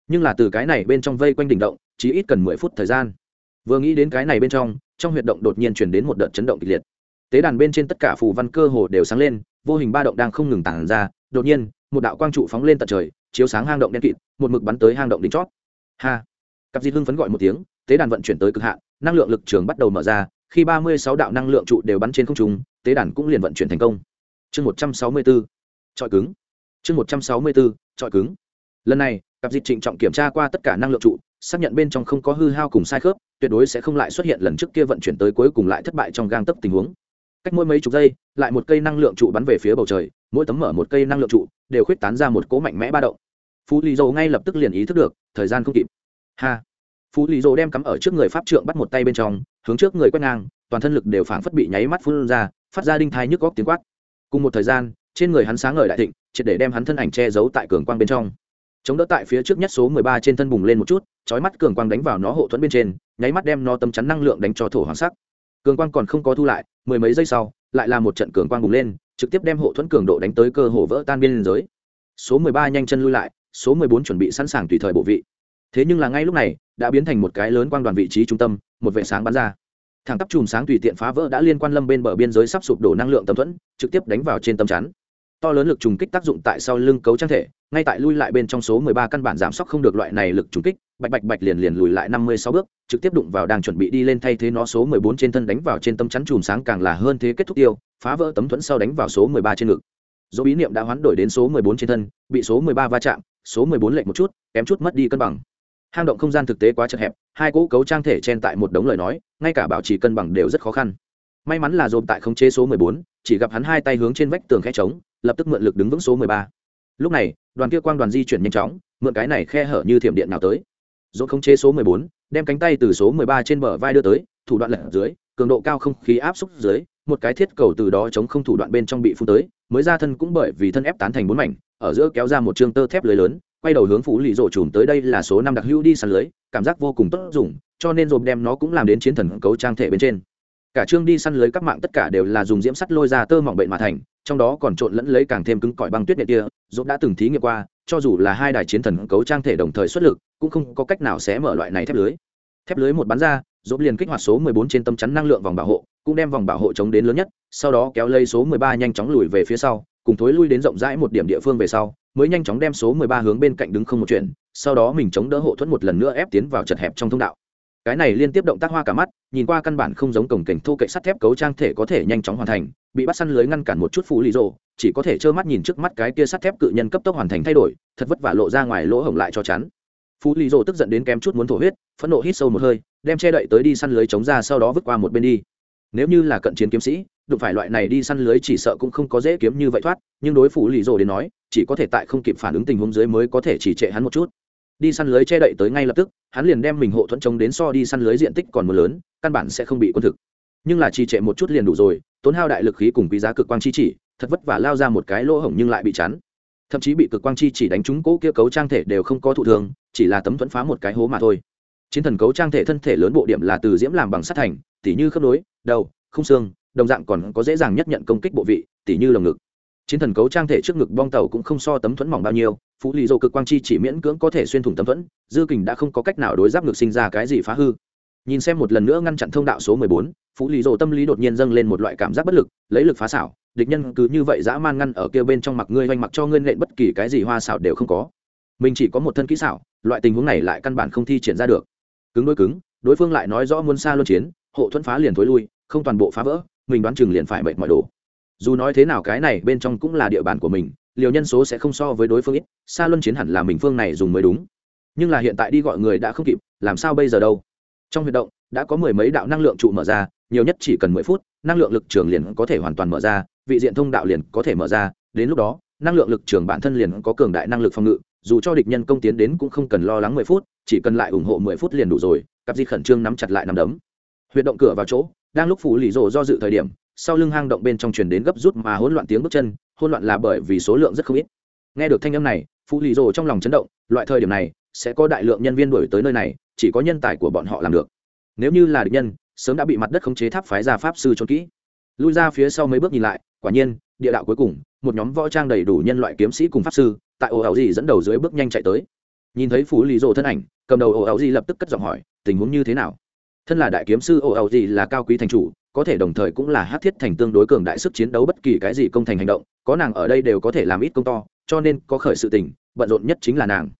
Nhưng là từ cái này bên trong vây quanh đỉnh động, chỉ ít cần mười phút thời gian. Vừa nghĩ đến cái này bên trong trong huyệt động đột nhiên chuyển đến một đợt chấn động kịch liệt. Tế đàn bên trên tất cả phù văn cơ hồ đều sáng lên, vô hình ba động đang không ngừng tản ra, đột nhiên, một đạo quang trụ phóng lên tận trời, chiếu sáng hang động đen kịt, một mực bắn tới hang động đỉnh chót ha. Cặp dị hưng phấn gọi một tiếng, tế đàn vận chuyển tới cực hạn, năng lượng lực trường bắt đầu mở ra, khi ba mươi sáu đạo năng lượng trụ đều bắn trên không trung, tế đàn cũng liền vận chuyển thành công. Chương một trăm sáu mươi bốn trọi cứng. Chương một trăm sáu mươi bốn trọi cứng. Lần này, cặp dị trịnh trọng kiểm tra qua tất cả năng lượng trụ, xác nhận bên trong không có hư hao cùng sai khớp, tuyệt đối sẽ không lại xuất hiện lần trước kia vận chuyển tới cuối cùng lại thất bại trong gang tấp tình huống. Cách mỗi mấy chục giây, lại một cây năng lượng trụ bắn về phía bầu trời, mỗi tấm mở một cây năng lượng trụ, đều khuyết tán ra một cỗ mạnh mẽ ba động phú lý dầu ngay lập tức liền ý thức được, thời gian không kịp. Ha. Phú lý dầu đem cắm ở trước người pháp trượng bắt một tay bên trong, hướng trước người quét ngang, toàn thân lực đều phảng phất bị nháy mắt phun ra, phát ra đinh thai nhức góc tiếng quát. Cùng một thời gian, trên người hắn sáng ngời đại thịnh, triệt để đem hắn thân ảnh che giấu tại cường quang bên trong. Chống đỡ tại phía trước nhất số mười ba trên thân bùng lên một chút, chói mắt cường quang đánh vào nó hộ thuẫn bên trên, nháy mắt đem nó tấm chắn năng lượng đánh cho thổ hoàng sắc. Cường quang còn không có thu lại, mười mấy giây sau, lại là một trận cường quang bùng lên, trực tiếp đem hộ thuẫn cường độ đánh tới cơ hồ vỡ tan biên giới. Số mười ba nhanh chân lui lại số mười bốn chuẩn bị sẵn sàng tùy thời bộ vị. Thế nhưng là ngay lúc này, đã biến thành một cái lớn quang đoàn vị trí trung tâm, một vệ sáng bắn ra. Thẳng tắp chùm sáng tùy tiện phá vỡ đã liên quan lâm bên bờ biên giới sắp sụp đổ năng lượng tâm thuẫn, trực tiếp đánh vào trên tâm chắn. To lớn lực trùng kích tác dụng tại sau lưng cấu trang thể, ngay tại lui lại bên trong số 13 căn bản giảm sốc không được loại này lực trùng kích, bạch bạch bạch liền liền lùi lại 56 bước, trực tiếp đụng vào đang chuẩn bị đi lên thay thế nó số 14 trên thân đánh vào trên tâm chắn chùm sáng càng là hơn thế kết thúc tiêu, phá vỡ tấm thuẫn sau đánh vào số 13 trên ngực. Dỗ bí niệm đã hoán đổi đến số 14 trên thân, bị số 13 va chạm số 14 lệch một chút kém chút mất đi cân bằng. Hang động không gian thực tế quá chật hẹp hai cỗ cấu trang thể chen tại một đống lời nói ngay cả bảo trì cân bằng đều rất khó khăn. May mắn là dồn tại khống chế số 14, chỉ gặp hắn hai tay hướng trên vách tường khe trống lập tức mượn lực đứng vững số 13. lúc này đoàn kia quang đoàn di chuyển nhanh chóng mượn cái này khe hở như thiểm điện nào tới. Dồn khống chế số 14, đem cánh tay từ số 13 trên bờ vai đưa tới thủ đoạn lật dưới cường độ cao không khí áp xúc dưới một cái thiết cầu từ đó chống không thủ đoạn bên trong bị phun tới mới ra thân cũng bởi vì thân ép tán thành bốn mảnh ở giữa kéo ra một chương tơ thép lưới lớn, quay đầu hướng phủ lì rổ chùm tới đây là số năm đặc hữu đi săn lưới, cảm giác vô cùng tốt dùng, cho nên dồn đem nó cũng làm đến chiến thần cấu trang thể bên trên. Cả chương đi săn lưới các mạng tất cả đều là dùng diễm sắt lôi ra tơ mỏng bệnh mà thành, trong đó còn trộn lẫn lấy càng thêm cứng cỏi băng tuyết nhẹ kia dồn đã từng thí nghiệm qua, cho dù là hai đài chiến thần cấu trang thể đồng thời xuất lực, cũng không có cách nào sẽ mở loại này thép lưới. Thép lưới một bắn ra dồn liền kích hoạt số 14 trên tâm chắn năng lượng vòng bảo hộ, cũng đem vòng bảo hộ chống đến lớn nhất, sau đó kéo lây số 13 nhanh chóng lùi về phía sau cùng thối lui đến rộng rãi một điểm địa phương về sau, mới nhanh chóng đem số 13 hướng bên cạnh đứng không một chuyện, sau đó mình chống đỡ hộ thuẫn một lần nữa ép tiến vào chật hẹp trong thông đạo. Cái này liên tiếp động tác hoa cả mắt, nhìn qua căn bản không giống cổng cảnh thô cậy sắt thép cấu trang thể có thể nhanh chóng hoàn thành, bị bắt săn lưới ngăn cản một chút phú lý rộ chỉ có thể trơ mắt nhìn trước mắt cái kia sắt thép cự nhân cấp tốc hoàn thành thay đổi, thật vất vả lộ ra ngoài lỗ hổng lại cho chắn. Phú lý rộ tức giận đến kém chút muốn thổ huyết, phẫn nộ hít sâu một hơi, đem che đậy tới đi săn lưới chống ra sau đó vứt qua một bên đi nếu như là cận chiến kiếm sĩ, đụng phải loại này đi săn lưới chỉ sợ cũng không có dễ kiếm như vậy thoát, nhưng đối phủ lì rồ đến nói, chỉ có thể tại không kịp phản ứng tình huống dưới mới có thể chỉ trệ hắn một chút. Đi săn lưới che đậy tới ngay lập tức, hắn liền đem mình hộ thuẫn chống đến so đi săn lưới diện tích còn mưa lớn, căn bản sẽ không bị quân thực. Nhưng là trì trệ một chút liền đủ rồi, tốn hao đại lực khí cùng quý giá cực quang chi chỉ, thật vất vả lao ra một cái lỗ hổng nhưng lại bị chắn. Thậm chí bị cực quang chi chỉ đánh trúng cố kia cấu trang thể đều không có thụ thường, chỉ là tấm thuẫn phá một cái hố mà thôi chiến thần cấu trang thể thân thể lớn bộ điểm là từ diễm làm bằng sắt thành, tỉ như khớp nối, đầu không xương, đồng dạng còn có dễ dàng nhất nhận công kích bộ vị, tỉ như lồng ngực. Chiến thần cấu trang thể trước ngực bong tàu cũng không so tấm thuẫn mỏng bao nhiêu, phú lý dầu cực quang chi chỉ miễn cưỡng có thể xuyên thủng tấm thuẫn, dư kình đã không có cách nào đối giáp ngực sinh ra cái gì phá hư. Nhìn xem một lần nữa ngăn chặn thông đạo số mười bốn, phú lý dầu tâm lý đột nhiên dâng lên một loại cảm giác bất lực, lấy lực phá xảo, địch nhân cứ như vậy dã man ngăn ở kia bên trong mặc ngươi oanh mặc cho ngươi nện bất kỳ cái gì hoa xảo đều không có. Mình chỉ có một thân kỹ xảo, loại tình huống này lại căn bản không thi triển ra được cứng đối cứng, đối phương lại nói rõ muốn xa luân chiến, hộ thuẫn phá liền thối lui, không toàn bộ phá vỡ, mình đoán chừng liền phải mệt mọi đồ dù nói thế nào cái này bên trong cũng là địa bàn của mình, liều nhân số sẽ không so với đối phương ít, xa luân chiến hẳn là mình phương này dùng mới đúng. Nhưng là hiện tại đi gọi người đã không kịp, làm sao bây giờ đâu? Trong huyệt động, đã có mười mấy đạo năng lượng trụ mở ra, nhiều nhất chỉ cần mười phút, năng lượng lực trường liền có thể hoàn toàn mở ra, vị diện thông đạo liền có thể mở ra, đến lúc đó năng lượng lực trường bản thân liền có cường đại năng lực phòng ngự, dù cho địch nhân công tiến đến cũng không cần lo lắng mười phút, chỉ cần lại ủng hộ mười phút liền đủ rồi, cặp di khẩn trương nắm chặt lại nằm đấm. Huyệt động cửa vào chỗ, đang lúc phủ lì rồ do dự thời điểm, sau lưng hang động bên trong truyền đến gấp rút mà hỗn loạn tiếng bước chân, hỗn loạn là bởi vì số lượng rất không ít. Nghe được thanh âm này phủ lì rồ trong lòng chấn động, loại thời điểm này, sẽ có đại lượng nhân viên đuổi tới nơi này, chỉ có nhân tài của bọn họ làm được. Nếu như là địch nhân, sớm đã bị mặt đất khống chế tháp phái ra pháp sư trốn kỹ lui ra phía sau mấy bước nhìn lại, quả nhiên, địa đạo cuối cùng, một nhóm võ trang đầy đủ nhân loại kiếm sĩ cùng pháp sư, tại ổ ảo gì dẫn đầu dưới bước nhanh chạy tới. Nhìn thấy phú lý rộ thân ảnh, cầm đầu ổ ảo gì lập tức cất giọng hỏi, tình huống như thế nào? Thân là đại kiếm sư, ổ ảo gì là cao quý thành chủ, có thể đồng thời cũng là hát thiết thành tương đối cường đại sức chiến đấu bất kỳ cái gì công thành hành động, có nàng ở đây đều có thể làm ít công to, cho nên có khởi sự tình, bận rộn nhất chính là nàng.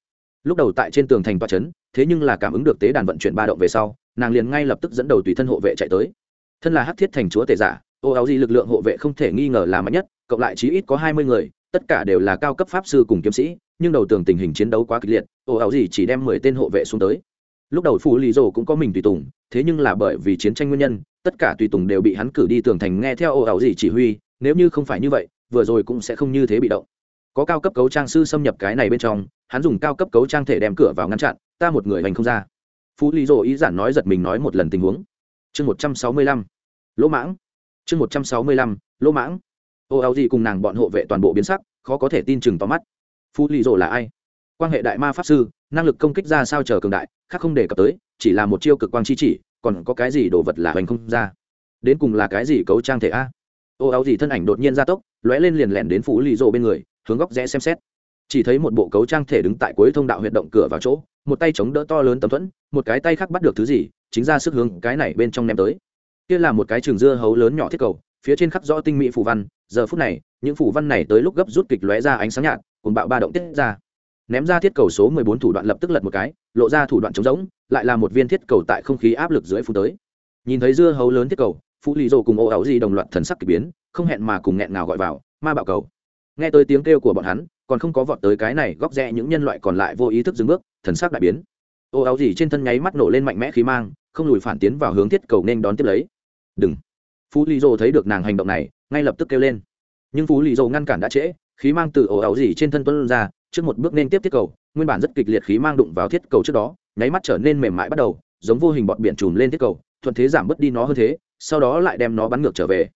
Lúc đầu tại trên tường thành toa trấn thế nhưng là cảm ứng được tế đàn vận chuyển ba động về sau, nàng liền ngay lập tức dẫn đầu tùy thân hộ vệ chạy tới. Thân là hát thiết thành chúa tể giả ô áo gì lực lượng hộ vệ không thể nghi ngờ là mạnh nhất, cộng lại chí ít có hai mươi người, tất cả đều là cao cấp pháp sư cùng kiếm sĩ, nhưng đầu tường tình hình chiến đấu quá kịch liệt, ô áo gì chỉ đem mười tên hộ vệ xuống tới. Lúc đầu phù lì rồ cũng có mình tùy tùng, thế nhưng là bởi vì chiến tranh nguyên nhân, tất cả tùy tùng đều bị hắn cử đi tường thành nghe theo ô áo gì chỉ huy, nếu như không phải như vậy, vừa rồi cũng sẽ không như thế bị động. Có cao cấp cấu trang sư xâm nhập cái này bên trong, hắn dùng cao cấp cấu trang thể đem cửa vào ngăn chặn, ta một người hành không ra. Phú lý dỗ ý giản nói giật mình nói một lần tình huống. Chương một trăm sáu mươi lăm. Lỗ mãng chương một trăm sáu mươi lăm, lỗ mãng. Ô, áo gì cùng nàng bọn hộ vệ toàn bộ biến sắc, khó có thể tin chừng tóm mắt. Phú Lì rồ là ai? Quan hệ đại ma pháp sư, năng lực công kích ra sao chờ cường đại, khác không đề cập tới, chỉ là một chiêu cực quang chi chỉ, còn có cái gì đồ vật là hoành không ra? Đến cùng là cái gì cấu trang thể a? Ô, áo gì thân ảnh đột nhiên ra tốc, lóe lên liền lẻn đến phú lì rộ bên người, hướng góc rẽ xem xét. Chỉ thấy một bộ cấu trang thể đứng tại cuối thông đạo huyệt động cửa vào chỗ, một tay chống đỡ to lớn tấm thuẫn, một cái tay khác bắt được thứ gì, chính ra sức hướng cái này bên trong ném tới kia là một cái trường dưa hấu lớn nhỏ thiết cầu, phía trên khắc rõ tinh mỹ phù văn. Giờ phút này, những phù văn này tới lúc gấp rút kịch lóe ra ánh sáng nhạt, cùng bạo ba động tiết ra. Ném ra thiết cầu số mười bốn thủ đoạn lập tức lật một cái, lộ ra thủ đoạn trống rỗng, lại là một viên thiết cầu tại không khí áp lực dưới phù tới. Nhìn thấy dưa hấu lớn thiết cầu phụ lì rồ cùng ô áo gì đồng loạt thần sắc kỳ biến, không hẹn mà cùng nghẹn nào gọi vào, ma bạo cầu. Nghe tới tiếng kêu của bọn hắn, còn không có vọt tới cái này, góc rẽ những nhân loại còn lại vô ý thức dừng bước, thần sắc đại biến. Ô áo gì trên thân nháy mắt nổ lên mạnh mẽ khí mang, không lùi phản tiến vào hướng thiết cầu nên đón tiếp lấy đừng. Phú lý dô thấy được nàng hành động này ngay lập tức kêu lên. Nhưng phú lý dô ngăn cản đã trễ khí mang từ ổ ảo gì trên thân tuân ra trước một bước nên tiếp tiết cầu nguyên bản rất kịch liệt khí mang đụng vào thiết cầu trước đó nháy mắt trở nên mềm mại bắt đầu giống vô hình bọt biển trùm lên thiết cầu thuận thế giảm bớt đi nó hơn thế sau đó lại đem nó bắn ngược trở về.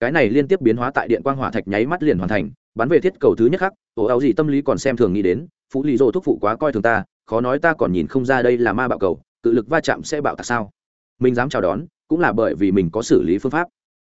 Cái này liên tiếp biến hóa tại điện quang hỏa thạch nháy mắt liền hoàn thành bắn về thiết cầu thứ nhất khác, ổ ảo gì tâm lý còn xem thường nghĩ đến phú lý dô thúc phụ quá coi thường ta khó nói ta còn nhìn không ra đây là ma bạo cầu tự lực va chạm sẽ bạo tạc sao? Mình dám chào đón cũng là bởi vì mình có xử lý phương pháp.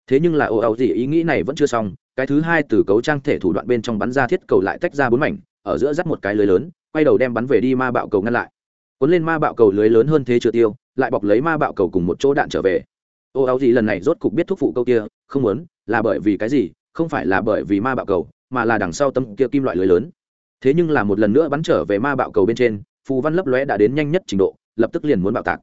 Thế nhưng là ồ ồ gì ý nghĩ này vẫn chưa xong, cái thứ hai từ cấu trang thể thủ đoạn bên trong bắn ra thiết cầu lại tách ra bốn mảnh, ở giữa dắt một cái lưới lớn, quay đầu đem bắn về đi ma bạo cầu ngăn lại. Cuốn lên ma bạo cầu lưới lớn hơn thế chưa tiêu, lại bọc lấy ma bạo cầu cùng một chỗ đạn trở về. Ô áo gì lần này rốt cục biết thúc phụ câu kia, không muốn, là bởi vì cái gì? Không phải là bởi vì ma bạo cầu, mà là đằng sau tâm kia kim loại lưới lớn. Thế nhưng là một lần nữa bắn trở về ma bạo cầu bên trên, phù văn lấp lóe đã đến nhanh nhất trình độ, lập tức liền muốn bạo tạc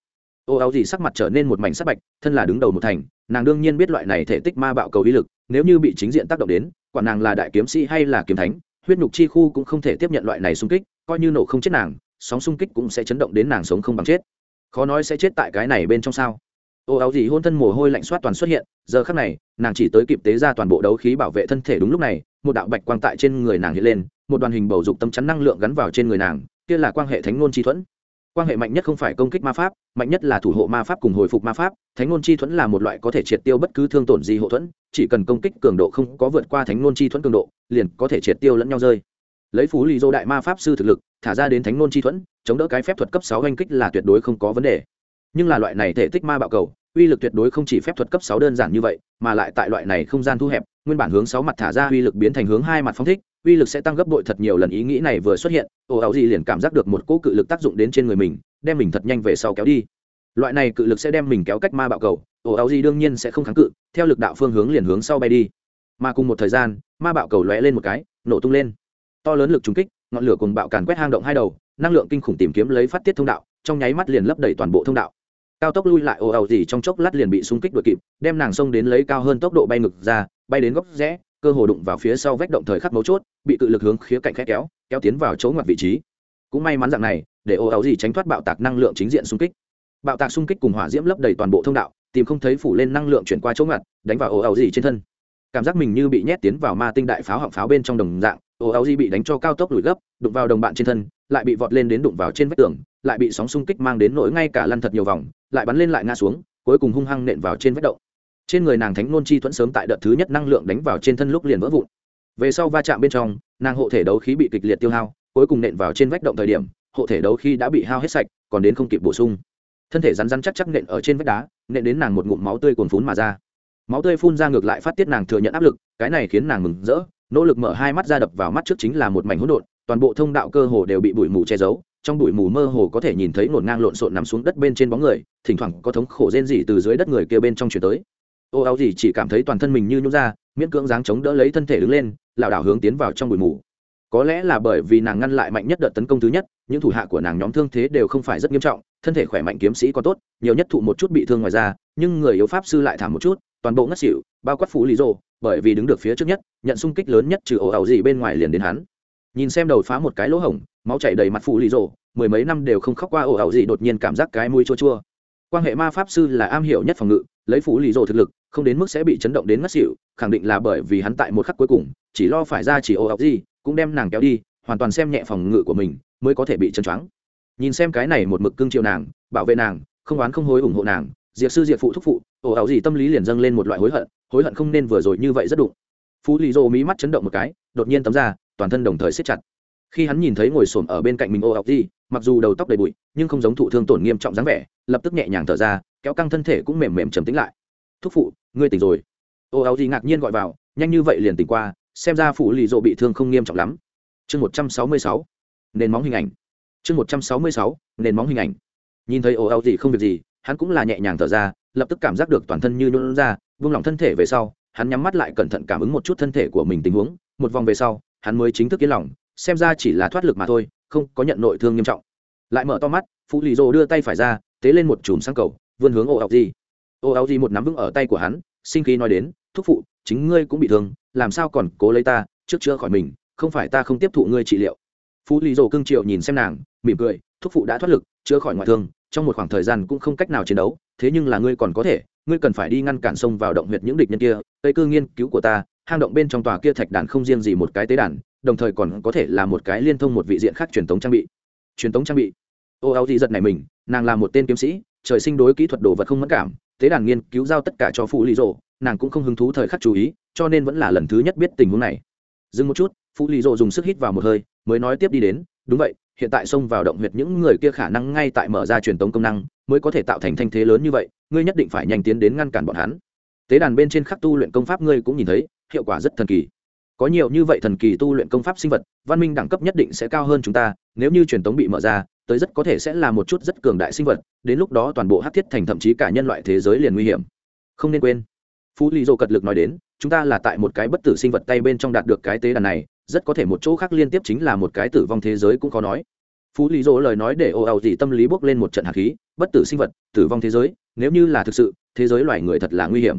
ô áo gì sắc mặt trở nên một mảnh sắc bạch, thân là đứng đầu một thành, nàng đương nhiên biết loại này thể tích ma bạo cầu ý lực, nếu như bị chính diện tác động đến, quả nàng là đại kiếm sĩ hay là kiếm thánh, huyết nhục chi khu cũng không thể tiếp nhận loại này xung kích, coi như nổ không chết nàng, sóng xung kích cũng sẽ chấn động đến nàng sống không bằng chết. Khó nói sẽ chết tại cái này bên trong sao? Ô áo gì hôn thân mồ hôi lạnh soát toàn xuất hiện, giờ khắc này, nàng chỉ tới kịp tế ra toàn bộ đấu khí bảo vệ thân thể đúng lúc này, một đạo bạch quang tại trên người nàng hiện lên, một đoàn hình bầu dục tâm chắn năng lượng gắn vào trên người nàng, kia là quan hệ thánh ngôn chi thuẫn quan hệ mạnh nhất không phải công kích ma pháp, mạnh nhất là thủ hộ ma pháp cùng hồi phục ma pháp. Thánh ngôn chi thuẫn là một loại có thể triệt tiêu bất cứ thương tổn gì hộ thuẫn, chỉ cần công kích cường độ không có vượt qua thánh ngôn chi thuẫn cường độ, liền có thể triệt tiêu lẫn nhau rơi. Lấy phú lý dô đại ma pháp sư thực lực, thả ra đến thánh ngôn chi thuẫn, chống đỡ cái phép thuật cấp sáu oanh kích là tuyệt đối không có vấn đề. Nhưng là loại này thể tích ma bạo cầu, uy lực tuyệt đối không chỉ phép thuật cấp sáu đơn giản như vậy, mà lại tại loại này không gian thu hẹp, nguyên bản hướng sáu mặt thả ra uy lực biến thành hướng hai mặt phong thích uy lực sẽ tăng gấp bội thật nhiều lần ý nghĩ này vừa xuất hiện ồ ảo gì liền cảm giác được một cỗ cự lực tác dụng đến trên người mình, đem mình thật nhanh về sau kéo đi. Loại này cự lực sẽ đem mình kéo cách ma bạo cầu ồ ảo gì đương nhiên sẽ không kháng cự, theo lực đạo phương hướng liền hướng sau bay đi. Mà cùng một thời gian, ma bạo cầu lóe lên một cái, nổ tung lên. To lớn lực trúng kích, ngọn lửa cùng bạo càn quét hang động hai đầu, năng lượng kinh khủng tìm kiếm lấy phát tiết thông đạo, trong nháy mắt liền lấp đầy toàn bộ thông đạo. Cao tốc lui lại ồ ảo gì trong chốc lát liền bị xung kích đuổi kịp, đem nàng xông đến lấy cao hơn tốc độ bay ngực ra, bay đến góc rẽ cơ hồ đụng vào phía sau vách động thời khắc mấu chốt, bị cự lực hướng khía cạnh khét kéo kéo tiến vào chỗ ngoặt vị trí. Cũng may mắn dạng này, để ô áo gì tránh thoát bạo tạc năng lượng chính diện xung kích. Bạo tạc xung kích cùng hỏa diễm lấp đầy toàn bộ thông đạo, tìm không thấy phủ lên năng lượng chuyển qua chỗ ngoặt, đánh vào ô áo gì trên thân. Cảm giác mình như bị nhét tiến vào ma tinh đại pháo họng pháo bên trong đồng dạng, ô áo gì bị đánh cho cao tốc lùi gấp, đụng vào đồng bạn trên thân, lại bị vọt lên đến đụng vào trên vách tường, lại bị sóng xung kích mang đến nỗi ngay cả lăn thật nhiều vòng, lại bắn lên lại ngã xuống, cuối cùng hung hăng nện vào trên vách động trên người nàng thánh nôn chi thuẫn sớm tại đợt thứ nhất năng lượng đánh vào trên thân lúc liền vỡ vụn. Về sau va chạm bên trong, nàng hộ thể đấu khí bị kịch liệt tiêu hao, cuối cùng nện vào trên vách động thời điểm, hộ thể đấu khí đã bị hao hết sạch, còn đến không kịp bổ sung. Thân thể rắn rắn chắc chắc nện ở trên vách đá, nện đến nàng một ngụm máu tươi cuồn phún mà ra. Máu tươi phun ra ngược lại phát tiết nàng thừa nhận áp lực, cái này khiến nàng mừng rỡ, nỗ lực mở hai mắt ra đập vào mắt trước chính là một mảnh hỗn độn, toàn bộ thông đạo cơ hồ đều bị bụi mù che giấu, trong bụi mù mơ hồ có thể nhìn thấy ngổn ngang lộn xộn nằm xuống đất bên trên bóng người, thỉnh thoảng có thống khổ rên rỉ từ dưới đất người kia bên trong chuyển tới ô áo gì chỉ cảm thấy toàn thân mình như nhún ra, miễn cưỡng dáng chống đỡ lấy thân thể đứng lên, lảo đảo hướng tiến vào trong bụi mù. Có lẽ là bởi vì nàng ngăn lại mạnh nhất đợt tấn công thứ nhất, những thủ hạ của nàng nhóm thương thế đều không phải rất nghiêm trọng, thân thể khỏe mạnh kiếm sĩ còn tốt, nhiều nhất thụ một chút bị thương ngoài ra nhưng người yếu pháp sư lại thảm một chút, toàn bộ ngất xỉu, bao quát phú lý rô bởi vì đứng được phía trước nhất, nhận xung kích lớn nhất trừ ổ ảo gì bên ngoài liền đến hắn. Nhìn xem đầu phá một cái lỗ hổng, máu chảy đầy mặt phú lý rô mười mấy năm đều không khóc qua ổ ảo gì đột nhiên cảm giác cái mũi chua chua quan hệ ma pháp sư là am hiểu nhất phòng ngự, lấy phủ lý rô thực lực, không đến mức sẽ bị chấn động đến ngất xỉu, khẳng định là bởi vì hắn tại một khắc cuối cùng, chỉ lo phải ra chỉ ô ảo gì, cũng đem nàng kéo đi, hoàn toàn xem nhẹ phòng ngự của mình, mới có thể bị chân choáng. Nhìn xem cái này một mực cưng chiều nàng, bảo vệ nàng, không oán không hối ủng hộ nàng diệp sư diệp phụ thúc phụ ồ ảo gì tâm lý liền dâng lên một loại hối hận hối hận không nên vừa rồi như vậy rất đụng. Phú lý dô mí mắt chấn động một cái, đột nhiên tấm ra, toàn thân đồng thời siết chặt. Khi hắn nhìn thấy ngồi xổm ở bên cạnh mình ồ ảo gì mặc dù đầu tóc đầy bụi, nhưng không giống thụ thương tổn nghiêm trọng dáng vẻ, lập tức nhẹ nhàng thở ra, kéo căng thân thể cũng mềm mềm trầm tĩnh lại. Thúc phụ, ngươi tỉnh rồi. Ô áo gì ngạc nhiên gọi vào, nhanh như vậy liền tỉnh qua, xem ra phụ lì rộ bị thương không nghiêm trọng lắm. Chương một trăm sáu mươi sáu, nền móng hình ảnh. Chương một trăm sáu mươi sáu, nền móng hình ảnh. Nhìn thấy ô áo gì không việc gì, hắn cũng là nhẹ nhàng thở ra, lập tức cảm giác được toàn thân như nôn ra, vung lòng thân thể về sau, hắn nhắm mắt lại cẩn thận cảm ứng một chút thân thể của mình tình huống, một vòng về sau, hắn mới chính thức yên lòng, xem ra chỉ là thoát lực mà thôi không có nhận nội thương nghiêm trọng. Lại mở to mắt phụ lì rồ đưa tay phải ra, tế lên một chùm sang cầu, vươn hướng ô áo gì ô áo gì một nắm vững ở tay của hắn, sinh khí nói đến, thúc phụ, chính ngươi cũng bị thương, làm sao còn cố lấy ta, trước chữa khỏi mình, không phải ta không tiếp thụ ngươi trị liệu. Phú lý dồ cưng triệu nhìn xem nàng, mỉm cười, thúc phụ đã thoát lực, chữa khỏi ngoại thương, trong một khoảng thời gian cũng không cách nào chiến đấu, thế nhưng là ngươi còn có thể, ngươi cần phải đi ngăn cản sông vào động huyệt những địch nhân kia, cây cư nghiên cứu của ta hang động bên trong tòa kia thạch đàn không riêng gì một cái tế đàn, đồng thời còn có thể là một cái liên thông một vị diện khác truyền thống trang bị. Truyền thống trang bị. Ô áo gì giật này mình, nàng là một tên kiếm sĩ, trời sinh đối kỹ thuật đồ vật không mất cảm, tế đàn nghiên cứu giao tất cả cho phụ lý rộ nàng cũng không hứng thú thời khắc chú ý, cho nên vẫn là lần thứ nhất biết tình huống này. Dừng một chút, phụ lý rộ dùng sức hít vào một hơi, mới nói tiếp đi đến, đúng vậy, hiện tại xông vào động huyệt những người kia khả năng ngay tại mở ra truyền tống công năng, mới có thể tạo thành thanh thế lớn như vậy, ngươi nhất định phải nhanh tiến đến ngăn cản bọn hắn. Tế đàn bên trên khắc tu luyện công pháp ngươi cũng nhìn thấy hiệu quả rất thần kỳ. Có nhiều như vậy thần kỳ tu luyện công pháp sinh vật, văn minh đẳng cấp nhất định sẽ cao hơn chúng ta, nếu như truyền tống bị mở ra, tới rất có thể sẽ là một chút rất cường đại sinh vật, đến lúc đó toàn bộ hát thiết thành thậm chí cả nhân loại thế giới liền nguy hiểm. Không nên quên. Phú lý dô cật lực nói đến, chúng ta là tại một cái bất tử sinh vật tay bên trong đạt được cái tế đàn này, rất có thể một chỗ khác liên tiếp chính là một cái tử vong thế giới cũng khó nói. Phú lý dỗ lời nói để ồ ào gì tâm lý bốc lên một trận hạt khí, bất tử sinh vật, tử vong thế giới, nếu như là thực sự, thế giới loài người thật là nguy hiểm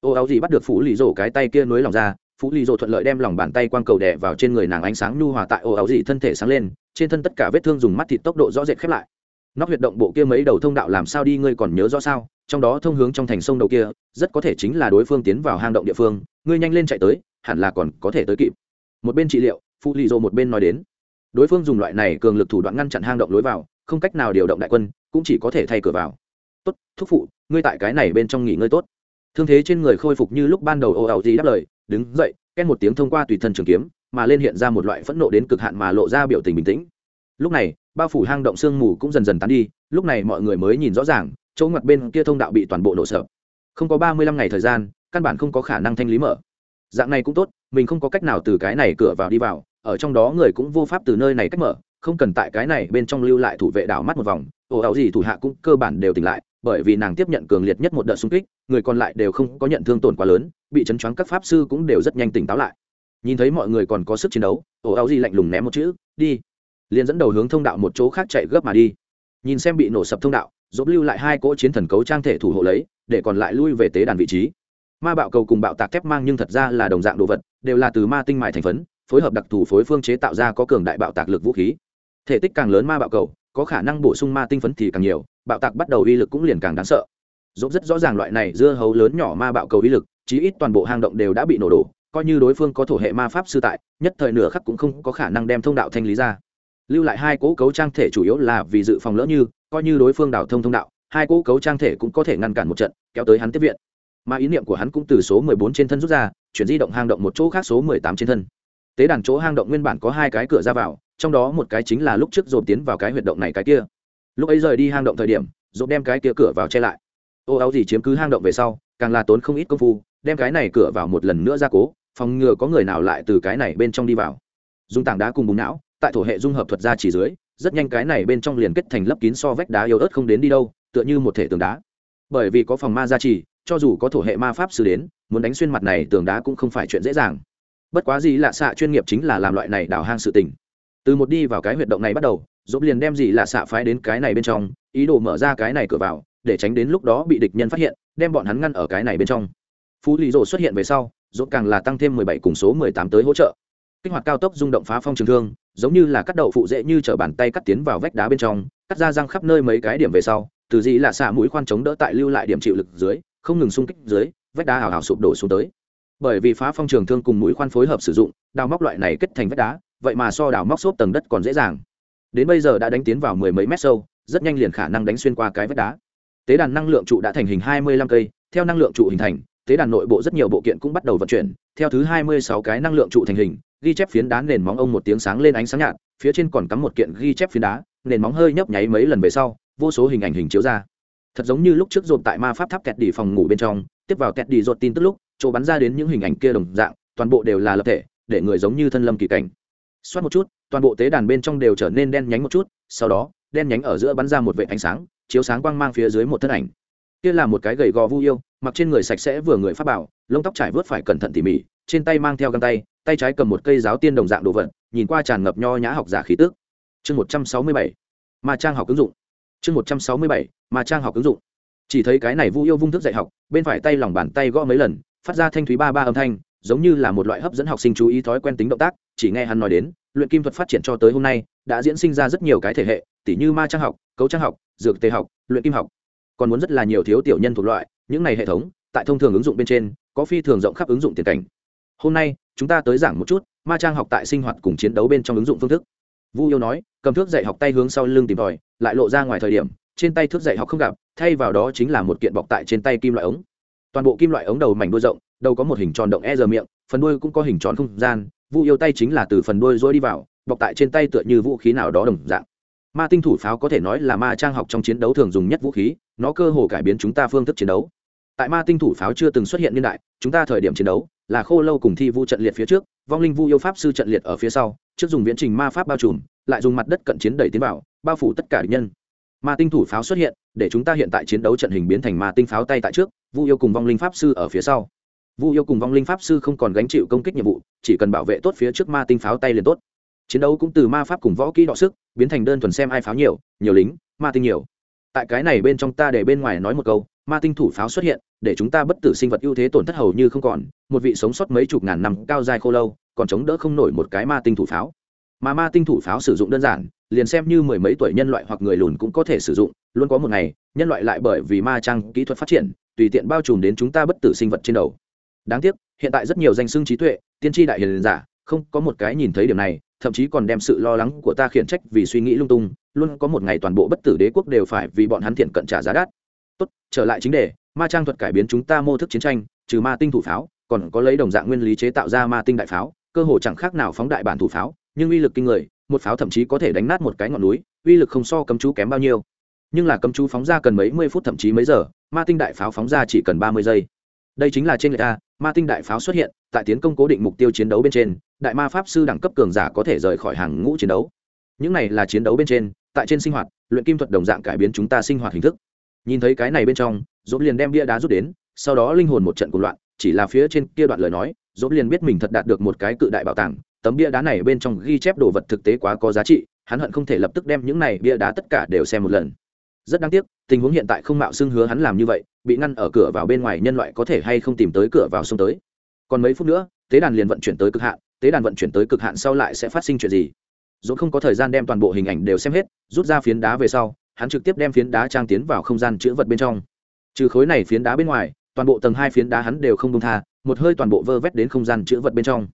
ô, áo gì bắt được phú lì rổ cái tay kia nối lòng ra, phú lì rổ thuận lợi đem lòng bàn tay quang cầu đẻ vào trên người nàng ánh sáng nhu hòa tại ô, áo gì thân thể sáng lên, trên thân tất cả vết thương dùng mắt thịt tốc độ rõ rệt khép lại. Nóc huyệt động bộ kia mấy đầu thông đạo làm sao đi ngươi còn nhớ rõ sao? Trong đó thông hướng trong thành sông đầu kia, rất có thể chính là đối phương tiến vào hang động địa phương, ngươi nhanh lên chạy tới, hẳn là còn có thể tới kịp. Một bên trị liệu phụ lì dô một bên nói đến. Đối phương dùng loại này cường lực thủ đoạn ngăn chặn hang động lối vào, không cách nào điều động đại quân, cũng chỉ có thể thay cửa vào. Tốt, thúc phụ, ngươi tại cái này bên trong nghỉ ngơi tốt thương thế trên người khôi phục như lúc ban đầu ồ ào gì đáp lời, đứng dậy ken một tiếng thông qua tùy thân trường kiếm, mà lên hiện ra một loại phẫn nộ đến cực hạn mà lộ ra biểu tình bình tĩnh. Lúc này, bao phủ hang động sương mù cũng dần dần tán đi, lúc này mọi người mới nhìn rõ ràng, chỗ ngặt bên kia thông đạo bị toàn bộ nổ sợ không có ba mươi lăm ngày thời gian, căn bản không có khả năng thanh lý mở. Dạng này cũng tốt, mình không có cách nào từ cái này cửa vào đi vào, ở trong đó người cũng vô pháp từ nơi này cách mở, không cần tại cái này bên trong lưu lại thủ vệ đảo mắt một vòng ồ ảo gì thủ hạ cũng cơ bản đều tỉnh lại bởi vì nàng tiếp nhận cường liệt nhất một đợt xung kích, người còn lại đều không có nhận thương tổn quá lớn, bị chấn choáng các pháp sư cũng đều rất nhanh tỉnh táo lại. Nhìn thấy mọi người còn có sức chiến đấu, tổ áo di lạnh lùng ném một chữ, đi. Liền dẫn đầu hướng thông đạo một chỗ khác chạy gấp mà đi. Nhìn xem bị nổ sập thông đạo dốt lưu lại hai cỗ chiến thần cấu trang thể thủ hộ lấy, để còn lại lui về tế đàn vị trí. Ma bạo cầu cùng bạo tạc thép mang nhưng thật ra là đồng dạng đồ vật, đều là từ ma tinh mại thành phấn, phối hợp đặc thù phối phương chế tạo ra có cường đại bạo tạc lực vũ khí. Thể tích càng lớn ma bạo cầu, có khả năng bổ sung ma tinh phấn thì càng nhiều bạo tạc bắt đầu uy lực cũng liền càng đáng sợ. Dốt rất rõ ràng loại này dưa hấu lớn nhỏ ma bạo cầu uy lực, chí ít toàn bộ hang động đều đã bị nổ đổ, coi như đối phương có thổ hệ ma pháp sư tại, nhất thời nửa khắc cũng không có khả năng đem thông đạo thanh lý ra. Lưu lại hai cỗ cấu trang thể chủ yếu là vì dự phòng lỡ như, coi như đối phương đảo thông thông đạo, hai cỗ cấu trang thể cũng có thể ngăn cản một trận, kéo tới hắn tiếp viện. Mà ý niệm của hắn cũng từ số 14 trên thân rút ra, chuyển di động hang động một chỗ khác số 18 trên thân. Tế đàn chỗ hang động nguyên bản có hai cái cửa ra vào, trong đó một cái chính là lúc trước dồn tiến vào cái huyệt động này cái kia lúc ấy rời đi hang động thời điểm dồn đem cái kia cửa vào che lại. Ô, áo gì chiếm cứ hang động về sau, càng là tốn không ít công phu, đem cái này cửa vào một lần nữa ra cố, phòng ngừa có người nào lại từ cái này bên trong đi vào. Dùng tảng đá cùng bùng não, tại thổ hệ dung hợp thuật ra chỉ dưới, rất nhanh cái này bên trong liền kết thành lấp kín so vách đá yếu ớt không đến đi đâu, tựa như một thể tường đá. Bởi vì có phòng ma gia trì, cho dù có thổ hệ ma pháp sư đến, muốn đánh xuyên mặt này tường đá cũng không phải chuyện dễ dàng. Bất quá gì lạ xạ chuyên nghiệp chính là làm loại này đào hang sự tình từ một đi vào cái huyệt động này bắt đầu dốt liền đem gì là xạ phái đến cái này bên trong, ý đồ mở ra cái này cửa vào, để tránh đến lúc đó bị địch nhân phát hiện, đem bọn hắn ngăn ở cái này bên trong. Phú lý rổ xuất hiện về sau dốt càng là tăng thêm mười bảy cùng số mười tám tới hỗ trợ. Kích hoạt cao tốc rung động phá phong trường thương, giống như là cắt đậu phụ dễ như t bàn tay cắt tiến vào vách đá bên trong, cắt ra răng khắp nơi mấy cái điểm về sau, từ gì là xạ mũi khoan chống đỡ tại lưu lại điểm chịu lực dưới, không ngừng xung kích dưới, vách đá hào hào sụp đổ xuống tới. Bởi vì phá phong trường thương cùng mũi khoan phối hợp sử dụng, đào móc loại này kết thành vách đá vậy mà so đào móc xốp tầng đất còn dễ dàng. Đến bây giờ đã đánh tiến vào mười mấy mét sâu, rất nhanh liền khả năng đánh xuyên qua cái vách đá. Tế đàn năng lượng trụ đã thành hình hai mươi lăm cây, theo năng lượng trụ hình thành, tế đàn nội bộ rất nhiều bộ kiện cũng bắt đầu vận chuyển, theo thứ hai mươi sáu cái năng lượng trụ thành hình, ghi chép phiến đá nền móng ông một tiếng sáng lên ánh sáng nhạt, phía trên còn cắm một kiện ghi chép phiến đá, nền móng hơi nhấp nháy mấy lần về sau, vô số hình ảnh hình chiếu ra. Thật giống như lúc trước dồn tại ma pháp tháp kẹt đi phòng ngủ bên trong, tiếp vào kẹt đi dột tin tức lúc, chỗ bắn ra đến những hình ảnh kia đồng dạng, toàn bộ đều là lập thể, để người giống như thân lâm kỳ cảnh xoát một chút, toàn bộ tế đàn bên trong đều trở nên đen nhánh một chút, sau đó, đen nhánh ở giữa bắn ra một vệ ánh sáng, chiếu sáng quang mang phía dưới một thân ảnh. Kia là một cái gầy gò vu yêu, mặc trên người sạch sẽ vừa người pháp bảo, lông tóc trải vớt phải cẩn thận tỉ mỉ, trên tay mang theo găng tay tay trái cầm một cây giáo tiên đồng dạng đồ vật, nhìn qua tràn ngập nho nhã học giả khí tước chương một trăm sáu mươi bảy, ma trang học ứng dụng. Chương một trăm sáu mươi bảy, ma trang học ứng dụng. Chỉ thấy cái này vu yêu vung thức dạy học, bên phải tay lòng bàn tay gõ mấy lần, phát ra thanh thúy ba ba âm thanh giống như là một loại hấp dẫn học sinh chú ý thói quen tính động tác, chỉ nghe hắn nói đến, luyện kim thuật phát triển cho tới hôm nay, đã diễn sinh ra rất nhiều cái thể hệ, tỉ như ma trang học, cấu trang học, dược tề học, luyện kim học. Còn muốn rất là nhiều thiếu tiểu nhân thuộc loại, những này hệ thống, tại thông thường ứng dụng bên trên, có phi thường rộng khắp ứng dụng tiền cảnh. Hôm nay, chúng ta tới giảng một chút ma trang học tại sinh hoạt cùng chiến đấu bên trong ứng dụng phương thức. Vu yêu nói, cầm thước dạy học tay hướng sau lưng tìm tòi, lại lộ ra ngoài thời điểm, trên tay thước dạy học không gặp, thay vào đó chính là một kiện bọc tại trên tay kim loại ống. Toàn bộ kim loại ống đầu mảnh đuôi rộng đầu có một hình tròn động e giờ miệng, phần đuôi cũng có hình tròn không gian, vu yêu tay chính là từ phần đuôi dối đi vào, bọc tại trên tay tựa như vũ khí nào đó đồng dạng. Ma tinh thủ pháo có thể nói là ma trang học trong chiến đấu thường dùng nhất vũ khí, nó cơ hồ cải biến chúng ta phương thức chiến đấu. Tại ma tinh thủ pháo chưa từng xuất hiện niên đại, chúng ta thời điểm chiến đấu là khô lâu cùng thi vu trận liệt phía trước, vong linh vu yêu pháp sư trận liệt ở phía sau, trước dùng viễn trình ma pháp bao trùm, lại dùng mặt đất cận chiến đẩy tiến vào, bao phủ tất cả địch nhân. Ma tinh thủ pháo xuất hiện, để chúng ta hiện tại chiến đấu trận hình biến thành ma tinh pháo tay tại trước, vu yêu cùng vong linh pháp sư ở phía sau vu yêu cùng vong linh pháp sư không còn gánh chịu công kích nhiệm vụ, chỉ cần bảo vệ tốt phía trước ma tinh pháo tay liền tốt. Chiến đấu cũng từ ma pháp cùng võ kỹ đọ sức, biến thành đơn thuần xem ai pháo nhiều nhiều lính, ma tinh nhiều. Tại cái này bên trong ta để bên ngoài nói một câu, ma tinh thủ pháo xuất hiện, để chúng ta bất tử sinh vật ưu thế tổn thất hầu như không còn, một vị sống sót mấy chục ngàn năm cao dài khô lâu, còn chống đỡ không nổi một cái ma tinh thủ pháo. Mà ma tinh thủ pháo sử dụng đơn giản, liền xem như mười mấy tuổi nhân loại hoặc người lùn cũng có thể sử dụng, luôn có một ngày, nhân loại lại bởi vì ma trang kỹ thuật phát triển, tùy tiện bao trùm đến chúng ta bất tử sinh vật trên đầu đáng tiếc, hiện tại rất nhiều danh xưng trí tuệ, tiên tri đại hiền giả, không có một cái nhìn thấy điểm này, thậm chí còn đem sự lo lắng của ta khiển trách vì suy nghĩ lung tung, luôn có một ngày toàn bộ bất tử đế quốc đều phải vì bọn hắn thiện cận trả giá đắt. Tốt, trở lại chính đề, ma trang thuật cải biến chúng ta mô thức chiến tranh, trừ ma tinh thủ pháo, còn có lấy đồng dạng nguyên lý chế tạo ra ma tinh đại pháo, cơ hồ chẳng khác nào phóng đại bản thủ pháo, nhưng uy lực kinh người, một pháo thậm chí có thể đánh nát một cái ngọn núi, uy lực không so cấm chú kém bao nhiêu. Nhưng là cấm chú phóng ra cần mấy mươi phút thậm chí mấy giờ, ma tinh đại pháo phóng ra chỉ cần ba mươi giây. Đây chính là trên người ta ma tinh đại pháo xuất hiện, tại tiến công cố định mục tiêu chiến đấu bên trên, đại ma pháp sư đẳng cấp cường giả có thể rời khỏi hàng ngũ chiến đấu. Những này là chiến đấu bên trên, tại trên sinh hoạt, luyện kim thuật đồng dạng cải biến chúng ta sinh hoạt hình thức. Nhìn thấy cái này bên trong dốt liền đem bia đá rút đến, sau đó linh hồn một trận cuộc loạn, chỉ là phía trên kia đoạn lời nói dốt liền biết mình thật đạt được một cái cự đại bảo tàng, tấm bia đá này bên trong ghi chép đồ vật thực tế quá có giá trị, hắn hận không thể lập tức đem những này bia đá tất cả đều xem một lần. Rất đáng tiếc tình huống hiện tại không mạo xưng hứa hắn làm như vậy, bị ngăn ở cửa vào bên ngoài nhân loại có thể hay không tìm tới cửa vào sông tới. Còn mấy phút nữa, tế đàn liền vận chuyển tới cực hạn, tế đàn vận chuyển tới cực hạn sau lại sẽ phát sinh chuyện gì? Dốt không có thời gian đem toàn bộ hình ảnh đều xem hết, rút ra phiến đá về sau, hắn trực tiếp đem phiến đá trang tiến vào không gian chữ vật bên trong. Trừ khối này phiến đá bên ngoài, toàn bộ tầng hai phiến đá hắn đều không công tha, một hơi toàn bộ vơ vét đến không gian chữ vật bên trong.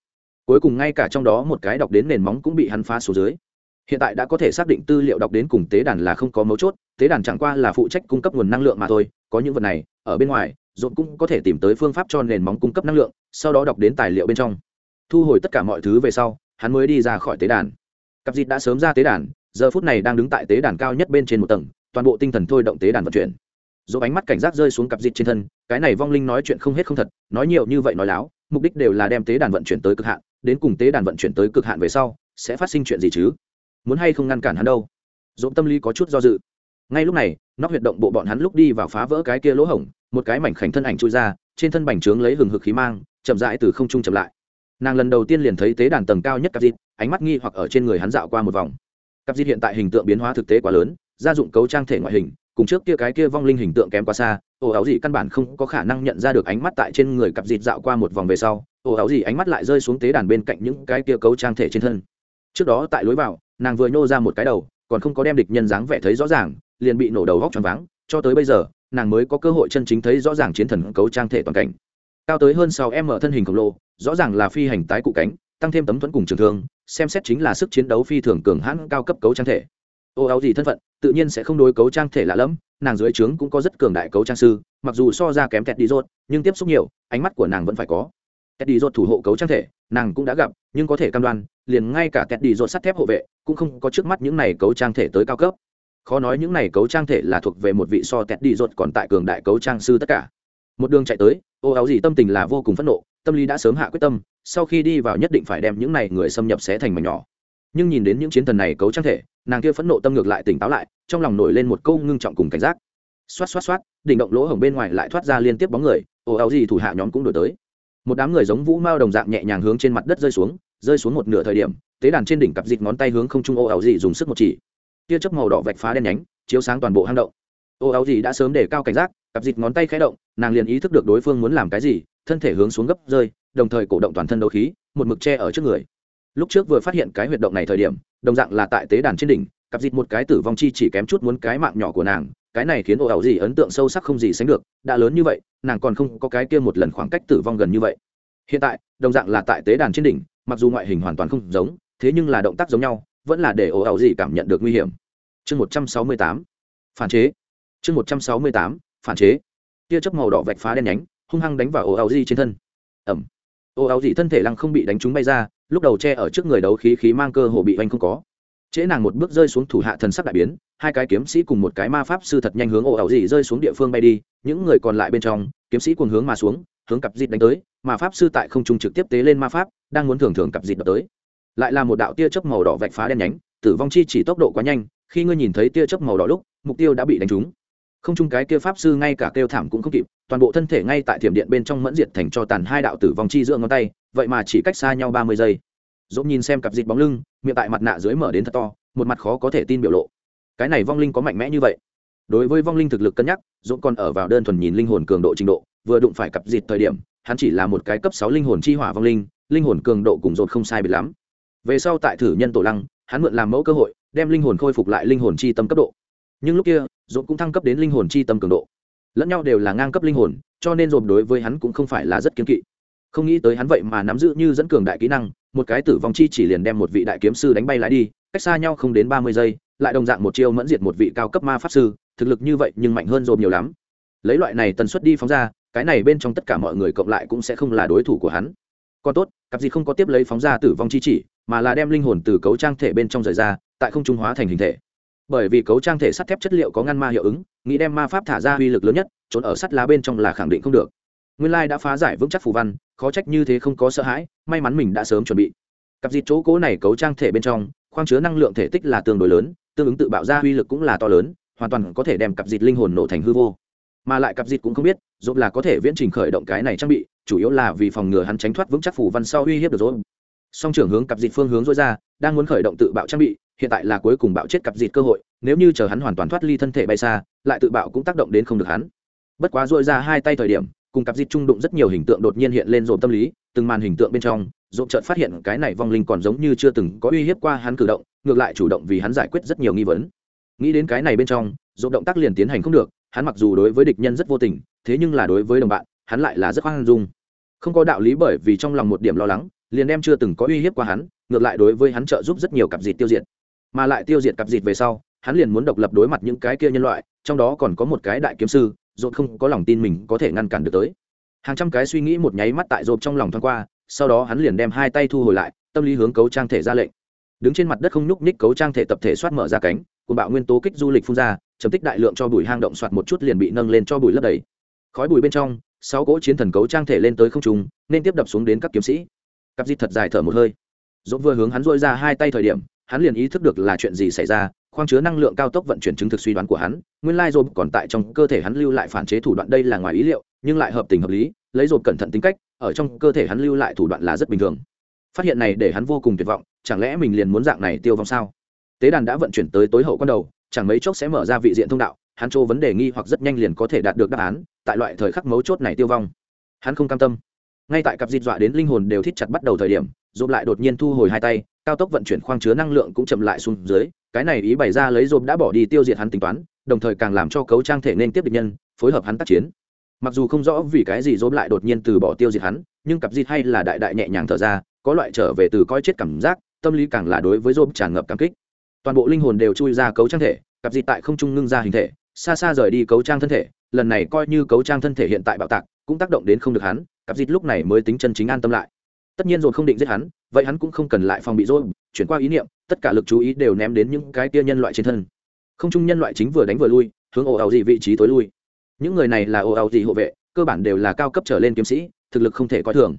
Cuối cùng ngay cả trong đó một cái đọc đến nền móng cũng bị hắn phá xuống dưới hiện tại đã có thể xác định tư liệu đọc đến cùng tế đàn là không có mấu chốt, tế đàn chẳng qua là phụ trách cung cấp nguồn năng lượng mà thôi, có những vật này, ở bên ngoài dồn cũng có thể tìm tới phương pháp cho nền móng cung cấp năng lượng, sau đó đọc đến tài liệu bên trong. Thu hồi tất cả mọi thứ về sau, hắn mới đi ra khỏi tế đàn. Cặp dịt đã sớm ra tế đàn, giờ phút này đang đứng tại tế đàn cao nhất bên trên một tầng, toàn bộ tinh thần thôi động tế đàn vận chuyển. Dỗ ánh mắt cảnh giác rơi xuống cặp dịt trên thân, cái này vong linh nói chuyện không hết không thật, nói nhiều như vậy nói láo, mục đích đều là đem tế đàn vận chuyển tới cực hạn, đến cùng tế đàn vận chuyển tới cực hạn về sau, sẽ phát sinh chuyện gì chứ? Muốn hay không ngăn cản hắn đâu. Dỗ tâm lý có chút do dự. Ngay lúc này, nóc huyệt động bộ bọn hắn lúc đi vào phá vỡ cái kia lỗ hổng, một cái mảnh khảnh thân ảnh trôi ra, trên thân bành trướng lấy hừng hực khí mang, chậm rãi từ không trung chậm lại. Nàng lần đầu tiên liền thấy tế đàn tầng cao nhất cặp dịt ánh mắt nghi hoặc ở trên người hắn dạo qua một vòng. Cặp dịt hiện tại hình tượng biến hóa thực tế quá lớn, gia dụng cấu trang thể ngoại hình, cùng trước kia cái kia vong linh hình tượng kém quá xa, ồ áo gì căn bản không có khả năng nhận ra được ánh mắt tại trên người cặp dịt dạo qua một vòng về sau, ồ áo gì ánh mắt lại rơi xuống tế đàn bên cạnh những cái kia cấu trang thể trên thân. Trước đó tại lối vào nàng vừa nhô ra một cái đầu, còn không có đem địch nhân dáng vẻ thấy rõ ràng, liền bị nổ đầu góc tròn váng. Cho tới bây giờ, nàng mới có cơ hội chân chính thấy rõ ràng chiến thần cấu trang thể toàn cảnh. Cao tới hơn sáu m thân hình khổng lồ, rõ ràng là phi hành tái cụ cánh, tăng thêm tấm thuẫn cùng trường thương, xem xét chính là sức chiến đấu phi thường cường hãn cao cấp cấu trang thể. Ô áo gì thân phận, tự nhiên sẽ không đối cấu trang thể lạ lẫm, nàng dưới trướng cũng có rất cường đại cấu trang sư, mặc dù so ra kém kẹt đi rốt nhưng tiếp xúc nhiều, ánh mắt của nàng vẫn phải có kẹt đi rốt thủ hộ cấu trang thể, nàng cũng đã gặp, nhưng có thể cam đoan, liền ngay cả kẹt đi rốt sắt thép hộ vệ, cũng không có trước mắt những này cấu trang thể tới cao cấp. Khó nói những này cấu trang thể là thuộc về một vị so kẹt đi rốt còn tại cường đại cấu trang sư tất cả. Một đường chạy tới, ô áo gì tâm tình là vô cùng phẫn nộ, tâm lý đã sớm hạ quyết tâm, sau khi đi vào nhất định phải đem những này người xâm nhập xé thành mảnh nhỏ. Nhưng nhìn đến những chiến thần này cấu trang thể, nàng kia phẫn nộ tâm ngược lại tỉnh táo lại, trong lòng nổi lên một câu ngưng trọng cùng cảnh giác. Xoát xoát xoát, đỉnh động lỗ hổng bên ngoài lại thoát ra liên tiếp bóng người ồ áo gì thủ hạ nhóm cũng đổi tới một đám người giống vũ mao đồng dạng nhẹ nhàng hướng trên mặt đất rơi xuống rơi xuống một nửa thời điểm, tế đàn trên đỉnh cặp dịch ngón tay hướng không trung ô ảo dị dùng sức một chỉ. Tia chớp màu đỏ vạch phá đen nhánh, chiếu sáng toàn bộ hang động. Ô áo gì đã sớm để cao cảnh giác, cặp dịch ngón tay khẽ động, nàng liền ý thức được đối phương muốn làm cái gì, thân thể hướng xuống gấp rơi, đồng thời cổ động toàn thân đấu khí, một mực che ở trước người. Lúc trước vừa phát hiện cái huyệt động này thời điểm, đồng dạng là tại tế đàn trên đỉnh cặp dịt một cái tử vong chi chỉ kém chút muốn cái mạng nhỏ của nàng, cái này khiến ồ ảo gì ấn tượng sâu sắc không gì sánh được, đã lớn như vậy, nàng còn không có cái kia một lần khoảng cách tử vong gần như vậy. Hiện tại, đồng dạng là tại tế đàn trên đỉnh, mặc dù ngoại hình hoàn toàn không giống, thế nhưng là động tác giống nhau, vẫn là để ồ ảo gì cảm nhận được nguy hiểm. Chương một trăm sáu mươi tám, phản chế. Chương một trăm sáu mươi tám, phản chế. Tia chớp màu đỏ vạch phá đen nhánh, hung hăng đánh vào ồ ảo gì trên thân. Ẩm ồ ảo gì thân thể lăng không bị đánh trúng bay ra, lúc đầu che ở trước người đấu khí khí mang cơ hồ bị oanh không có trễ nàng một bước rơi xuống thủ hạ thần sắc đại biến, hai cái kiếm sĩ cùng một cái ma pháp sư thật nhanh hướng ồ ảo gì rơi xuống địa phương bay đi, những người còn lại bên trong, kiếm sĩ cùng hướng mà xuống, hướng cặp dịt đánh tới, mà pháp sư tại không trung trực tiếp tế lên ma pháp, đang muốn thường thường cặp dịt đập tới. Lại là một đạo tia chớp màu đỏ vạch phá đen nhánh, tử vong chi chỉ tốc độ quá nhanh, khi ngươi nhìn thấy tia chớp màu đỏ lúc, mục tiêu đã bị đánh trúng. Không chung cái kia pháp sư ngay cả kêu thảm cũng không kịp, toàn bộ thân thể ngay tại thiểm điện bên trong mẫn diệt thành cho tàn hai đạo tử vong chi giữa ngón tay, vậy mà chỉ cách xa nhau ba mươi giây. Dỗ nhìn xem cặp dịt bóng lưng miệng tại mặt nạ dưới mở đến thật to, một mặt khó có thể tin biểu lộ. Cái này vong linh có mạnh mẽ như vậy? Đối với vong linh thực lực cân nhắc, dũng còn ở vào đơn thuần nhìn linh hồn cường độ trình độ, vừa đụng phải cặp dịt thời điểm, hắn chỉ là một cái cấp sáu linh hồn chi hỏa vong linh linh hồn cường độ cùng dốt không sai biệt lắm. Về sau tại thử nhân tổ lăng, hắn mượn làm mẫu cơ hội, đem linh hồn khôi phục lại linh hồn chi tâm cấp độ. Nhưng lúc kia dốt cũng thăng cấp đến linh hồn chi tâm cường độ. Lẫn nhau đều là ngang cấp linh hồn, cho nên dồn đối với hắn cũng không phải là rất kiên kỵ. Không nghĩ tới hắn vậy mà nắm giữ như dẫn cường đại kỹ năng một cái tử vong chi chỉ liền đem một vị đại kiếm sư đánh bay lái đi, cách xa nhau không đến ba mươi giây, lại đồng dạng một chiêu mẫn diệt một vị cao cấp ma pháp sư, thực lực như vậy nhưng mạnh hơn dồn nhiều lắm. Lấy loại này tần suất đi phóng ra, cái này bên trong tất cả mọi người cộng lại cũng sẽ không là đối thủ của hắn. Còn tốt, cặp gì không có tiếp lấy phóng ra tử vong chi chỉ, mà là đem linh hồn từ cấu trang thể bên trong rời ra, tại không trung hóa thành hình thể. Bởi vì cấu trang thể sắt thép chất liệu có ngăn ma hiệu ứng, nghĩ đem ma pháp thả ra uy lực lớn nhất, trốn ở sắt lá bên trong là khẳng định không được. Nguyên lai đã phá giải vững chắc phù văn khó trách như thế không có sợ hãi, may mắn mình đã sớm chuẩn bị. Cặp dịt chỗ cố này cấu trang thể bên trong, khoang chứa năng lượng thể tích là tương đối lớn, tương ứng tự bạo ra uy lực cũng là to lớn, hoàn toàn có thể đem cặp dịt linh hồn nổ thành hư vô. Mà lại cặp dịt cũng không biết dốt là có thể viễn trình khởi động cái này trang bị, chủ yếu là vì phòng ngừa hắn tránh thoát vững chắc phủ văn sau uy hiếp được dốt song trưởng hướng cặp dịt phương hướng dối ra, đang muốn khởi động tự bạo trang bị, hiện tại là cuối cùng bạo chết cặp dịt cơ hội, nếu như chờ hắn hoàn toàn thoát ly thân thể bay xa, lại tự bạo cũng tác động đến không được hắn. Bất quá dội ra hai tay thời điểm cùng cặp dịt trung đụng rất nhiều hình tượng đột nhiên hiện lên dồn tâm lý, từng màn hình tượng bên trong rộn chợt phát hiện cái này vong linh còn giống như chưa từng có uy hiếp qua hắn cử động, ngược lại chủ động vì hắn giải quyết rất nhiều nghi vấn. Nghĩ đến cái này bên trong rộn động tác liền tiến hành không được, hắn mặc dù đối với địch nhân rất vô tình, thế nhưng là đối với đồng bạn, hắn lại là rất hoang dung. Không có đạo lý bởi vì trong lòng một điểm lo lắng, liền đem chưa từng có uy hiếp qua hắn, ngược lại đối với hắn trợ giúp rất nhiều cặp dịt tiêu diệt. Mà lại tiêu diệt cặp dịt về sau, hắn liền muốn độc lập đối mặt những cái kia nhân loại, trong đó còn có một cái đại kiếm sư dột không có lòng tin mình có thể ngăn cản được tới. Hàng trăm cái suy nghĩ một nháy mắt tại dột trong lòng thoáng qua, sau đó hắn liền đem hai tay thu hồi lại, tâm lý hướng cấu trang thể ra lệnh. Đứng trên mặt đất không nhúc nhích cấu trang thể tập thể soát mở ra cánh cùng bạo nguyên tố kích du lịch phun ra chấm tích đại lượng cho bụi hang động soạt một chút liền bị nâng lên cho bụi lấp đầy. Khói bụi bên trong, sáu cỗ chiến thần cấu trang thể lên tới không trung, nên tiếp đập xuống đến các kiếm sĩ. Cặp di thật dài thở một hơi. Dốt vừa hướng hắn dội ra hai tay thời điểm hắn liền ý thức được là chuyện gì xảy ra, khoang chứa năng lượng cao tốc vận chuyển chứng thực suy đoán của hắn, nguyên lai dồn còn tại trong cơ thể hắn lưu lại phản chế thủ đoạn đây là ngoài ý liệu, nhưng lại hợp tình hợp lý, lấy dồn cẩn thận tính cách, ở trong cơ thể hắn lưu lại thủ đoạn là rất bình thường. Phát hiện này để hắn vô cùng tuyệt vọng, chẳng lẽ mình liền muốn dạng này tiêu vong sao? Tế đàn đã vận chuyển tới tối hậu con đầu, chẳng mấy chốc sẽ mở ra vị diện thông đạo, hắn chỗ vấn đề nghi hoặc rất nhanh liền có thể đạt được đáp án, tại loại thời khắc mấu chốt này tiêu vong. Hắn không cam tâm. Ngay tại cặp dịt dọa đến linh hồn đều thít chặt bắt đầu thời điểm dồn lại đột nhiên thu hồi hai tay cao tốc vận chuyển khoang chứa năng lượng cũng chậm lại xuống dưới, cái này ý bày ra lấy dồn đã bỏ đi tiêu diệt hắn tính toán, đồng thời càng làm cho cấu trang thể nên tiếp địch nhân, phối hợp hắn tác chiến. Mặc dù không rõ vì cái gì dồn lại đột nhiên từ bỏ tiêu diệt hắn, nhưng cặp dịt hay là đại đại nhẹ nhàng thở ra, có loại trở về từ coi chết cảm giác, tâm lý càng là đối với dồn tràn ngập cảm kích. Toàn bộ linh hồn đều chui ra cấu trang thể, cặp dịt tại không trung ngưng ra hình thể, xa xa rời đi cấu trang thân thể, lần này coi như cấu trang thân thể hiện tại bạo tạc, cũng tác động đến không được hắn, cặp dịt lúc này mới tính chân chính an tâm lại tất nhiên rồi, không định giết hắn, vậy hắn cũng không cần lại phòng bị rồi. chuyển qua ý niệm, tất cả lực chú ý đều ném đến những cái tia nhân loại trên thân. Không chung nhân loại chính vừa đánh vừa lui, hướng ồ ào gì vị trí tối lui. Những người này là ồ ào gì hộ vệ, cơ bản đều là cao cấp trở lên kiếm sĩ, thực lực không thể coi thường.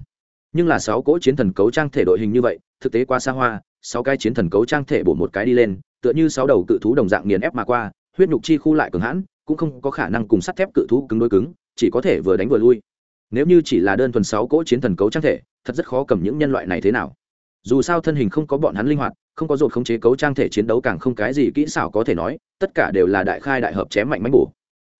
Nhưng là sáu cỗ chiến thần cấu trang thể đội hình như vậy, thực tế qua xa hoa, sáu cái chiến thần cấu trang thể bổ một cái đi lên, tựa như sáu đầu cự thú đồng dạng nghiền ép mà qua, huyết nhục chi khu lại cường hãn, cũng không có khả năng cùng sắt thép cự thú cứng đôi cứng, chỉ có thể vừa đánh vừa lui nếu như chỉ là đơn thuần sáu cỗ chiến thần cấu trang thể, thật rất khó cầm những nhân loại này thế nào. Dù sao thân hình không có bọn hắn linh hoạt, không có dột khống chế cấu trang thể chiến đấu càng không cái gì kỹ xảo có thể nói, tất cả đều là đại khai đại hợp chém mạnh mánh bổ.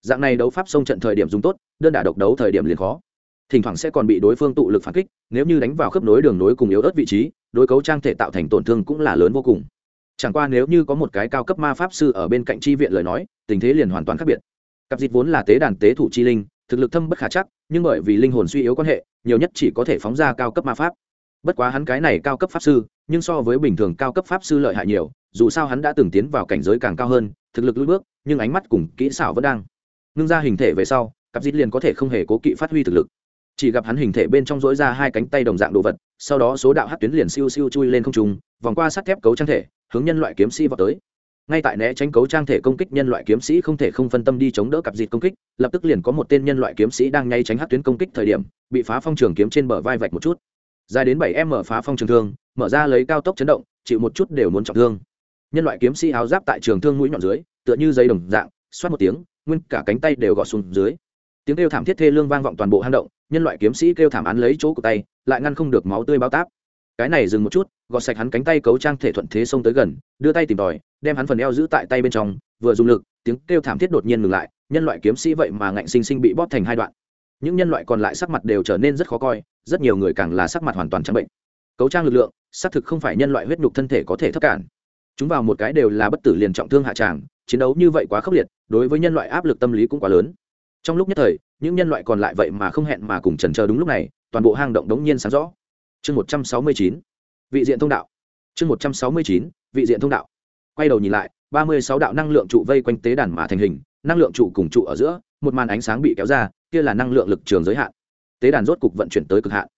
Dạng này đấu pháp sông trận thời điểm dùng tốt, đơn đả độc đấu thời điểm liền khó. Thỉnh thoảng sẽ còn bị đối phương tụ lực phản kích, nếu như đánh vào khớp nối đường nối cùng yếu ớt vị trí, đối cấu trang thể tạo thành tổn thương cũng là lớn vô cùng. Chẳng qua nếu như có một cái cao cấp ma pháp sư ở bên cạnh chi viện lời nói, tình thế liền hoàn toàn khác biệt. Cặp dịch vốn là tế đàn tế thủ chi linh thực lực thâm bất khả chắc, nhưng bởi vì linh hồn suy yếu quan hệ, nhiều nhất chỉ có thể phóng ra cao cấp ma pháp. Bất quá hắn cái này cao cấp pháp sư, nhưng so với bình thường cao cấp pháp sư lợi hại nhiều, dù sao hắn đã từng tiến vào cảnh giới càng cao hơn, thực lực lưỡi bước, nhưng ánh mắt cùng kỹ xảo vẫn đang. Ngưng ra hình thể về sau, cặp dít liền có thể không hề cố kỵ phát huy thực lực. Chỉ gặp hắn hình thể bên trong dối ra hai cánh tay đồng dạng đồ vật, sau đó số đạo hát tuyến liền siêu siêu chui lên không trung, vòng qua sắt thép cấu trang thể, hướng nhân loại kiếm sĩ vào tới ngay tại né tránh cấu trang thể công kích nhân loại kiếm sĩ không thể không phân tâm đi chống đỡ cặp dịt công kích, lập tức liền có một tên nhân loại kiếm sĩ đang nhay tránh hát tuyến công kích thời điểm, bị phá phong trường kiếm trên bờ vai vạch một chút. Dài đến bảy em mở phá phong trường thương, mở ra lấy cao tốc chấn động, chịu một chút đều muốn trọng thương. Nhân loại kiếm sĩ áo giáp tại trường thương mũi nhọn dưới, tựa như dây đồng dạng, xoát một tiếng, nguyên cả cánh tay đều gọt xuống dưới. Tiếng kêu thảm thiết thê lương vang vọng toàn bộ hang động, nhân loại kiếm sĩ kêu thảm án lấy chỗ của tay, lại ngăn không được máu tươi bao táp cái này dừng một chút, gọt sạch hắn cánh tay cấu trang thể thuận thế xông tới gần, đưa tay tìm tòi đem hắn phần eo giữ tại tay bên trong, vừa dùng lực, tiếng kêu thảm thiết đột nhiên ngừng lại, nhân loại kiếm sĩ vậy mà ngạnh sinh sinh bị bóp thành hai đoạn. Những nhân loại còn lại sắc mặt đều trở nên rất khó coi, rất nhiều người càng là sắc mặt hoàn toàn trắng bệnh. Cấu trang lực lượng, xác thực không phải nhân loại huyết nhục thân thể có thể thất cản. Chúng vào một cái đều là bất tử liền trọng thương hạ tràng, chiến đấu như vậy quá khốc liệt, đối với nhân loại áp lực tâm lý cũng quá lớn. Trong lúc nhất thời, những nhân loại còn lại vậy mà không hẹn mà cùng trần chờ đúng lúc này, toàn bộ hang động đống nhiên sáng rõ chương một trăm sáu mươi chín, vị diện thông đạo. Chương một trăm sáu mươi chín, vị diện thông đạo. Quay đầu nhìn lại, ba mươi sáu đạo năng lượng trụ vây quanh tế đàn mà thành hình, năng lượng trụ cùng trụ ở giữa, một màn ánh sáng bị kéo ra, kia là năng lượng lực trường giới hạn. Tế đàn rốt cục vận chuyển tới cực hạn.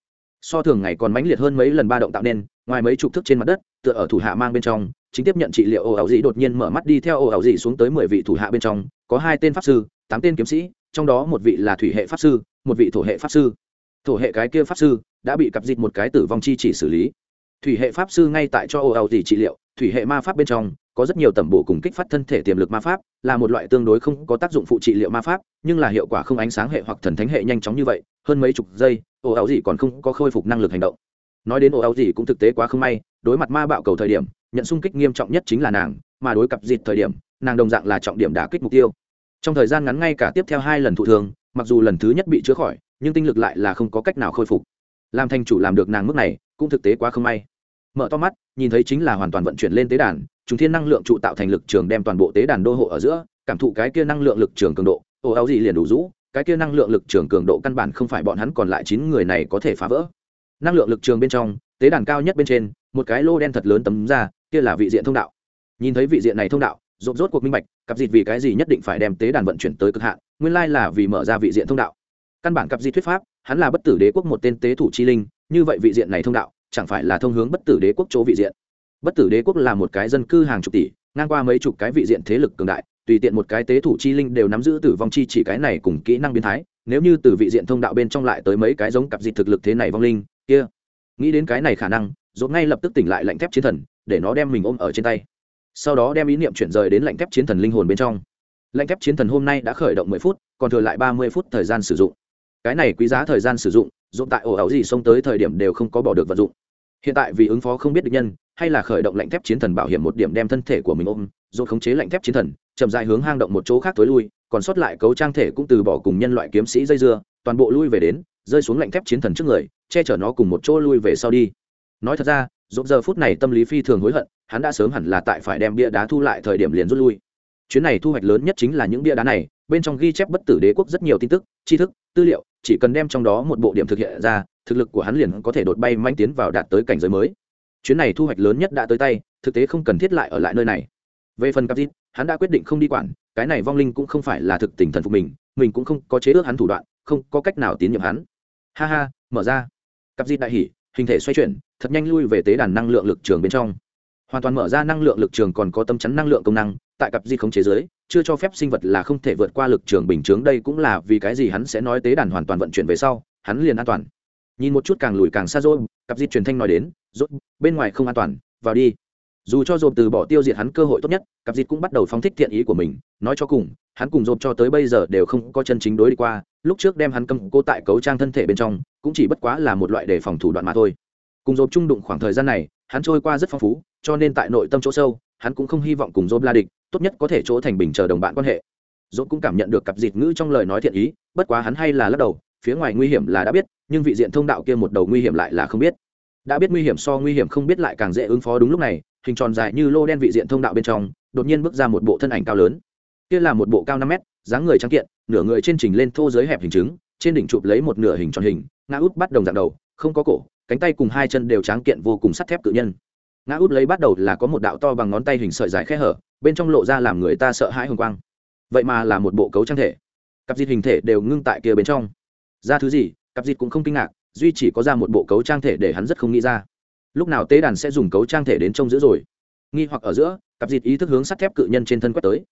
So thường ngày còn mãnh liệt hơn mấy lần ba động tạo nên, ngoài mấy chục thức trên mặt đất, tựa ở thủ hạ mang bên trong, chính tiếp nhận trị liệu ồ ảo dị đột nhiên mở mắt đi theo ồ ảo dị xuống tới mười vị thủ hạ bên trong, có hai tên pháp sư, tám tên kiếm sĩ, trong đó một vị là thủy hệ pháp sư, một vị thổ hệ pháp sư. Thổ hệ cái kia pháp sư đã bị cặp dịt một cái tử vong chi chỉ xử lý. Thủy hệ pháp sư ngay tại cho ồ ảo gì trị liệu, thủy hệ ma pháp bên trong, có rất nhiều tẩm bổ cùng kích phát thân thể tiềm lực ma pháp, là một loại tương đối không có tác dụng phụ trị liệu ma pháp, nhưng là hiệu quả không ánh sáng hệ hoặc thần thánh hệ nhanh chóng như vậy, hơn mấy chục giây ồ ảo gì còn không có khôi phục năng lực hành động. Nói đến ồ ảo gì cũng thực tế quá không may, đối mặt ma bạo cầu thời điểm, nhận xung kích nghiêm trọng nhất chính là nàng, mà đối cặp dịt thời điểm, nàng đồng dạng là trọng điểm đả kích mục tiêu. Trong thời gian ngắn ngay cả tiếp theo hai lần thụ thường mặc dù lần thứ nhất bị chữa khỏi, nhưng tinh lực lại là không có cách nào khôi phục làm thành chủ làm được nàng mức này, cũng thực tế quá không may. Mở to mắt, nhìn thấy chính là hoàn toàn vận chuyển lên tế đàn chúng thiên năng lượng trụ tạo thành lực trường đem toàn bộ tế đàn đô hộ ở giữa, cảm thụ cái kia năng lượng lực trường cường độ, ô áo gì liền đủ rũ, cái kia năng lượng lực trường cường độ căn bản không phải bọn hắn còn lại chín người này có thể phá vỡ. Năng lượng lực trường bên trong, tế đàn cao nhất bên trên, một cái lô đen thật lớn tấm ra, kia là vị diện thông đạo. Nhìn thấy vị diện này thông đạo, rộp rốt cuộc minh bạch, cặp dịt vì cái gì nhất định phải đem tế đàn vận chuyển tới cực hạn, nguyên lai là vì mở ra vị diện thông đạo. Căn bản cặp dịt thuyết pháp hắn là bất tử đế quốc một tên tế thủ chi linh, như vậy vị diện này thông đạo, chẳng phải là thông hướng bất tử đế quốc chỗ vị diện. Bất tử đế quốc là một cái dân cư hàng chục tỷ, ngang qua mấy chục cái vị diện thế lực cường đại, tùy tiện một cái tế thủ chi linh đều nắm giữ tử vong chi chỉ cái này cùng kỹ năng biến thái, nếu như từ vị diện thông đạo bên trong lại tới mấy cái giống cặp dịch thực lực thế này vong linh, kia, nghĩ đến cái này khả năng dốt ngay lập tức tỉnh lại lạnh thép chiến thần, để nó đem mình ôm ở trên tay. Sau đó đem ý niệm chuyển rời đến lạnh thép chiến thần linh hồn bên trong. Lạnh thép chiến thần hôm nay đã khởi động mười phút, còn thừa lại ba mươi phút thời gian sử dụng cái này quý giá thời gian sử dụng dụng tại ổ ảo gì xông tới thời điểm đều không có bỏ được vận dụng. Hiện tại vì ứng phó không biết được nhân, hay là khởi động lạnh thép chiến thần bảo hiểm một điểm đem thân thể của mình ôm, rồi khống chế lạnh thép chiến thần, chậm dài hướng hang động một chỗ khác tối lui, còn sót lại cấu trang thể cũng từ bỏ cùng nhân loại kiếm sĩ dây dưa, toàn bộ lui về đến, rơi xuống lạnh thép chiến thần trước người, che chở nó cùng một chỗ lui về sau đi. Nói thật ra dốt giờ phút này tâm lý phi thường hối hận, hắn đã sớm hẳn là tại phải đem bia đá thu lại thời điểm liền rút lui chuyến này thu hoạch lớn nhất chính là những bia đá này, bên trong ghi chép bất tử đế quốc rất nhiều tin tức, tri thức, tư liệu, chỉ cần đem trong đó một bộ điểm thực hiện ra, thực lực của hắn liền có thể đột bay manh tiến vào đạt tới cảnh giới mới. Chuyến này thu hoạch lớn nhất đã tới tay, thực tế không cần thiết lại ở lại nơi này. Về phần capit hắn đã quyết định không đi quản, cái này vong linh cũng không phải là thực tình thần phục mình mình cũng không có chế ước hắn thủ đoạn, không có cách nào tín nhiệm hắn. Ha ha, mở ra. Cặp di đại hỉ, hình thể xoay chuyển, thật nhanh lui về tế đàn năng lượng lực trường bên trong. Hoàn toàn mở ra năng lượng lực trường còn có tâm chắn năng lượng công năng tại cặp di không chế giới, chưa cho phép sinh vật là không thể vượt qua lực trường bình chướng, đây cũng là vì cái gì hắn sẽ nói tế đàn hoàn toàn vận chuyển về sau, hắn liền an toàn. Nhìn một chút càng lùi càng xa rồi, cặp di truyền thanh nói đến, rốt, bên ngoài không an toàn, vào đi. Dù cho dồn từ bỏ tiêu diệt hắn cơ hội tốt nhất, cặp dịt cũng bắt đầu phóng thích thiện ý của mình, nói cho cùng, hắn cùng dồn cho tới bây giờ đều không có chân chính đối đi qua, lúc trước đem hắn cầm cô tại cấu trang thân thể bên trong, cũng chỉ bất quá là một loại đề phòng thủ đoạn mà thôi. Cùng dồn chung đụng khoảng thời gian này, hắn trôi qua rất phong phú, cho nên tại nội tâm chỗ sâu, hắn cũng không hy vọng cùng dồn la địch tốt nhất có thể chỗ thành bình chờ đồng bạn quan hệ. Dốt cũng cảm nhận được cặp dịt ngữ trong lời nói thiện ý, bất quá hắn hay là lắc đầu, phía ngoài nguy hiểm là đã biết, nhưng vị diện thông đạo kia một đầu nguy hiểm lại là không biết. Đã biết nguy hiểm so nguy hiểm không biết lại càng dễ ứng phó đúng lúc này, hình tròn dài như lô đen vị diện thông đạo bên trong, đột nhiên bước ra một bộ thân ảnh cao lớn. Kia là một bộ cao năm mét, dáng người trắng kiện, nửa người trên trình lên thô giới hẹp hình chứng, trên đỉnh chụp lấy một nửa hình tròn hình, ngã út bắt đồng dạng đầu, không có cổ, cánh tay cùng hai chân đều tráng kiện vô cùng sắt thép cự nhân ngã út lấy bắt đầu là có một đạo to bằng ngón tay hình sợi dài khe hở, bên trong lộ ra làm người ta sợ hãi hồng quang. Vậy mà là một bộ cấu trang thể. Cặp dịt hình thể đều ngưng tại kia bên trong. Ra thứ gì, cặp dịt cũng không kinh ngạc, duy chỉ có ra một bộ cấu trang thể để hắn rất không nghĩ ra. Lúc nào tế đàn sẽ dùng cấu trang thể đến trông giữ rồi? Nghi hoặc ở giữa, cặp dịt ý thức hướng sắt thép cự nhân trên thân quét tới.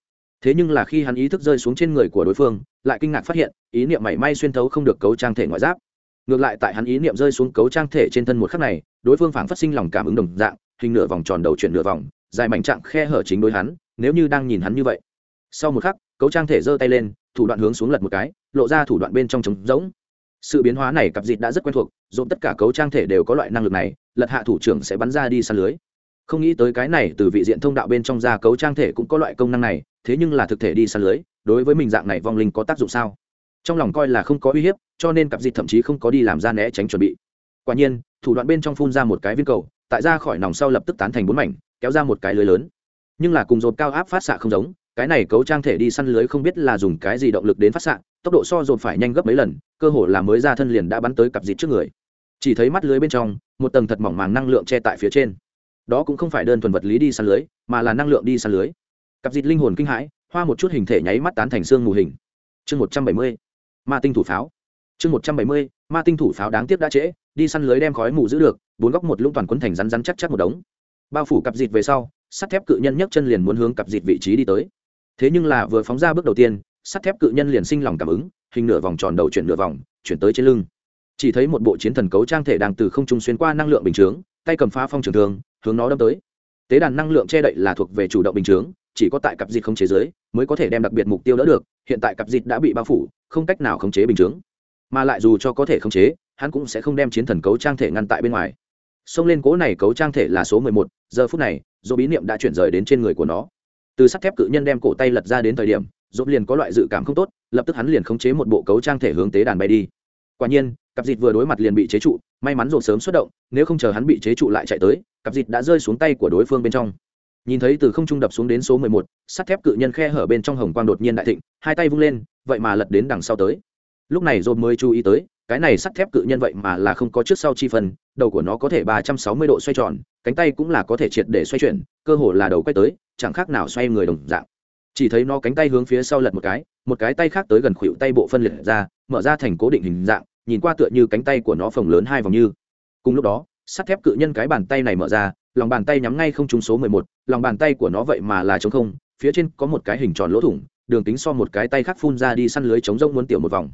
Thế nhưng là khi hắn ý thức rơi xuống trên người của đối phương, lại kinh ngạc phát hiện, ý niệm mảy may xuyên thấu không được cấu trang thể ngoại giáp. Ngược lại tại hắn ý niệm rơi xuống cấu trang thể trên thân một khắc này, đối phương phảng phát sinh lòng cảm ứng đồng dạng hình nửa vòng tròn đầu chuyển nửa vòng, dài mảnh trạng khe hở chính đối hắn, nếu như đang nhìn hắn như vậy. Sau một khắc, cấu trang thể giơ tay lên, thủ đoạn hướng xuống lật một cái, lộ ra thủ đoạn bên trong trống rỗng. Sự biến hóa này cặp dịt đã rất quen thuộc, dồn tất cả cấu trang thể đều có loại năng lực này, lật hạ thủ trưởng sẽ bắn ra đi săn lưới. Không nghĩ tới cái này từ vị diện thông đạo bên trong ra cấu trang thể cũng có loại công năng này, thế nhưng là thực thể đi săn lưới, đối với mình dạng này vong linh có tác dụng sao? Trong lòng coi là không có uy hiếp, cho nên cặp dịt thậm chí không có đi làm ra né tránh chuẩn bị. Quả nhiên, thủ đoạn bên trong phun ra một cái viên cầu tại ra khỏi nòng sau lập tức tán thành bốn mảnh, kéo ra một cái lưới lớn. Nhưng là cùng dồn cao áp phát xạ không giống, cái này cấu trang thể đi săn lưới không biết là dùng cái gì động lực đến phát xạ, tốc độ so dồn phải nhanh gấp mấy lần, cơ hồ là mới ra thân liền đã bắn tới cặp dịt trước người. Chỉ thấy mắt lưới bên trong, một tầng thật mỏng màng năng lượng che tại phía trên. Đó cũng không phải đơn thuần vật lý đi săn lưới, mà là năng lượng đi săn lưới. Cặp dịt linh hồn kinh hãi, hoa một chút hình thể nháy mắt tán thành xương mù hình. Chương một trăm bảy mươi, ma tinh thủ pháo chương một trăm bảy mươi, ma tinh thủ pháo đáng tiếc đã trễ, đi săn lưới đem khói mù giữ được, bốn góc một lũng toàn quấn thành rắn rắn chắc chắc một đống. Bao phủ cặp dịt về sau, sắt thép cự nhân nhấc chân liền muốn hướng cặp dịt vị trí đi tới. Thế nhưng là vừa phóng ra bước đầu tiên, sắt thép cự nhân liền sinh lòng cảm ứng, hình nửa vòng tròn đầu chuyển nửa vòng, chuyển tới trên lưng. Chỉ thấy một bộ chiến thần cấu trang thể đang từ không trung xuyên qua năng lượng bình chướng, tay cầm phá phong trường thương, hướng nó đâm tới. Tế đàn năng lượng che đậy là thuộc về chủ động bình chướng, chỉ có tại cặp dịt không chế giới, mới có thể đem đặc biệt mục tiêu đỡ được, hiện tại cặp dịt đã bị bao phủ, không cách nào khống chế bình chướng mà lại dù cho có thể khống chế, hắn cũng sẽ không đem chiến thần cấu trang thể ngăn tại bên ngoài. Xông lên cố này cấu trang thể là số mười một, giờ phút này, dỗ bí niệm đã chuyển rời đến trên người của nó. Từ sắt thép cự nhân đem cổ tay lật ra đến thời điểm dốt liền có loại dự cảm không tốt, lập tức hắn liền khống chế một bộ cấu trang thể hướng tế đàn bay đi. Quả nhiên, cặp dịt vừa đối mặt liền bị chế trụ, may mắn dồn sớm xuất động, nếu không chờ hắn bị chế trụ lại chạy tới, cặp dịt đã rơi xuống tay của đối phương bên trong. Nhìn thấy từ không trung đập xuống đến số mười một, sắt thép cự nhân khe hở bên trong hồng quang đột nhiên đại thịnh, hai tay vung lên, vậy mà lật đến đằng sau tới lúc này dồn mới chú ý tới, cái này sắt thép cự nhân vậy mà là không có trước sau chi phần đầu của nó có thể ba trăm sáu mươi độ xoay tròn, cánh tay cũng là có thể triệt để xoay chuyển, cơ hồ là đầu quay tới, chẳng khác nào xoay người đồng dạng. Chỉ thấy nó cánh tay hướng phía sau lật một cái một cái tay khác tới gần khuỷu tay bộ phân liệt ra, mở ra thành cố định hình dạng, nhìn qua tựa như cánh tay của nó phồng lớn hai vòng như. Cùng lúc đó, sắt thép cự nhân cái bàn tay này mở ra, lòng bàn tay nhắm ngay không trúng số mười một, lòng bàn tay của nó vậy mà là trống không, phía trên có một cái hình tròn lỗ thủng, đường tính so một cái tay khác phun ra đi săn lưới chống rông muốn tiểu một vòng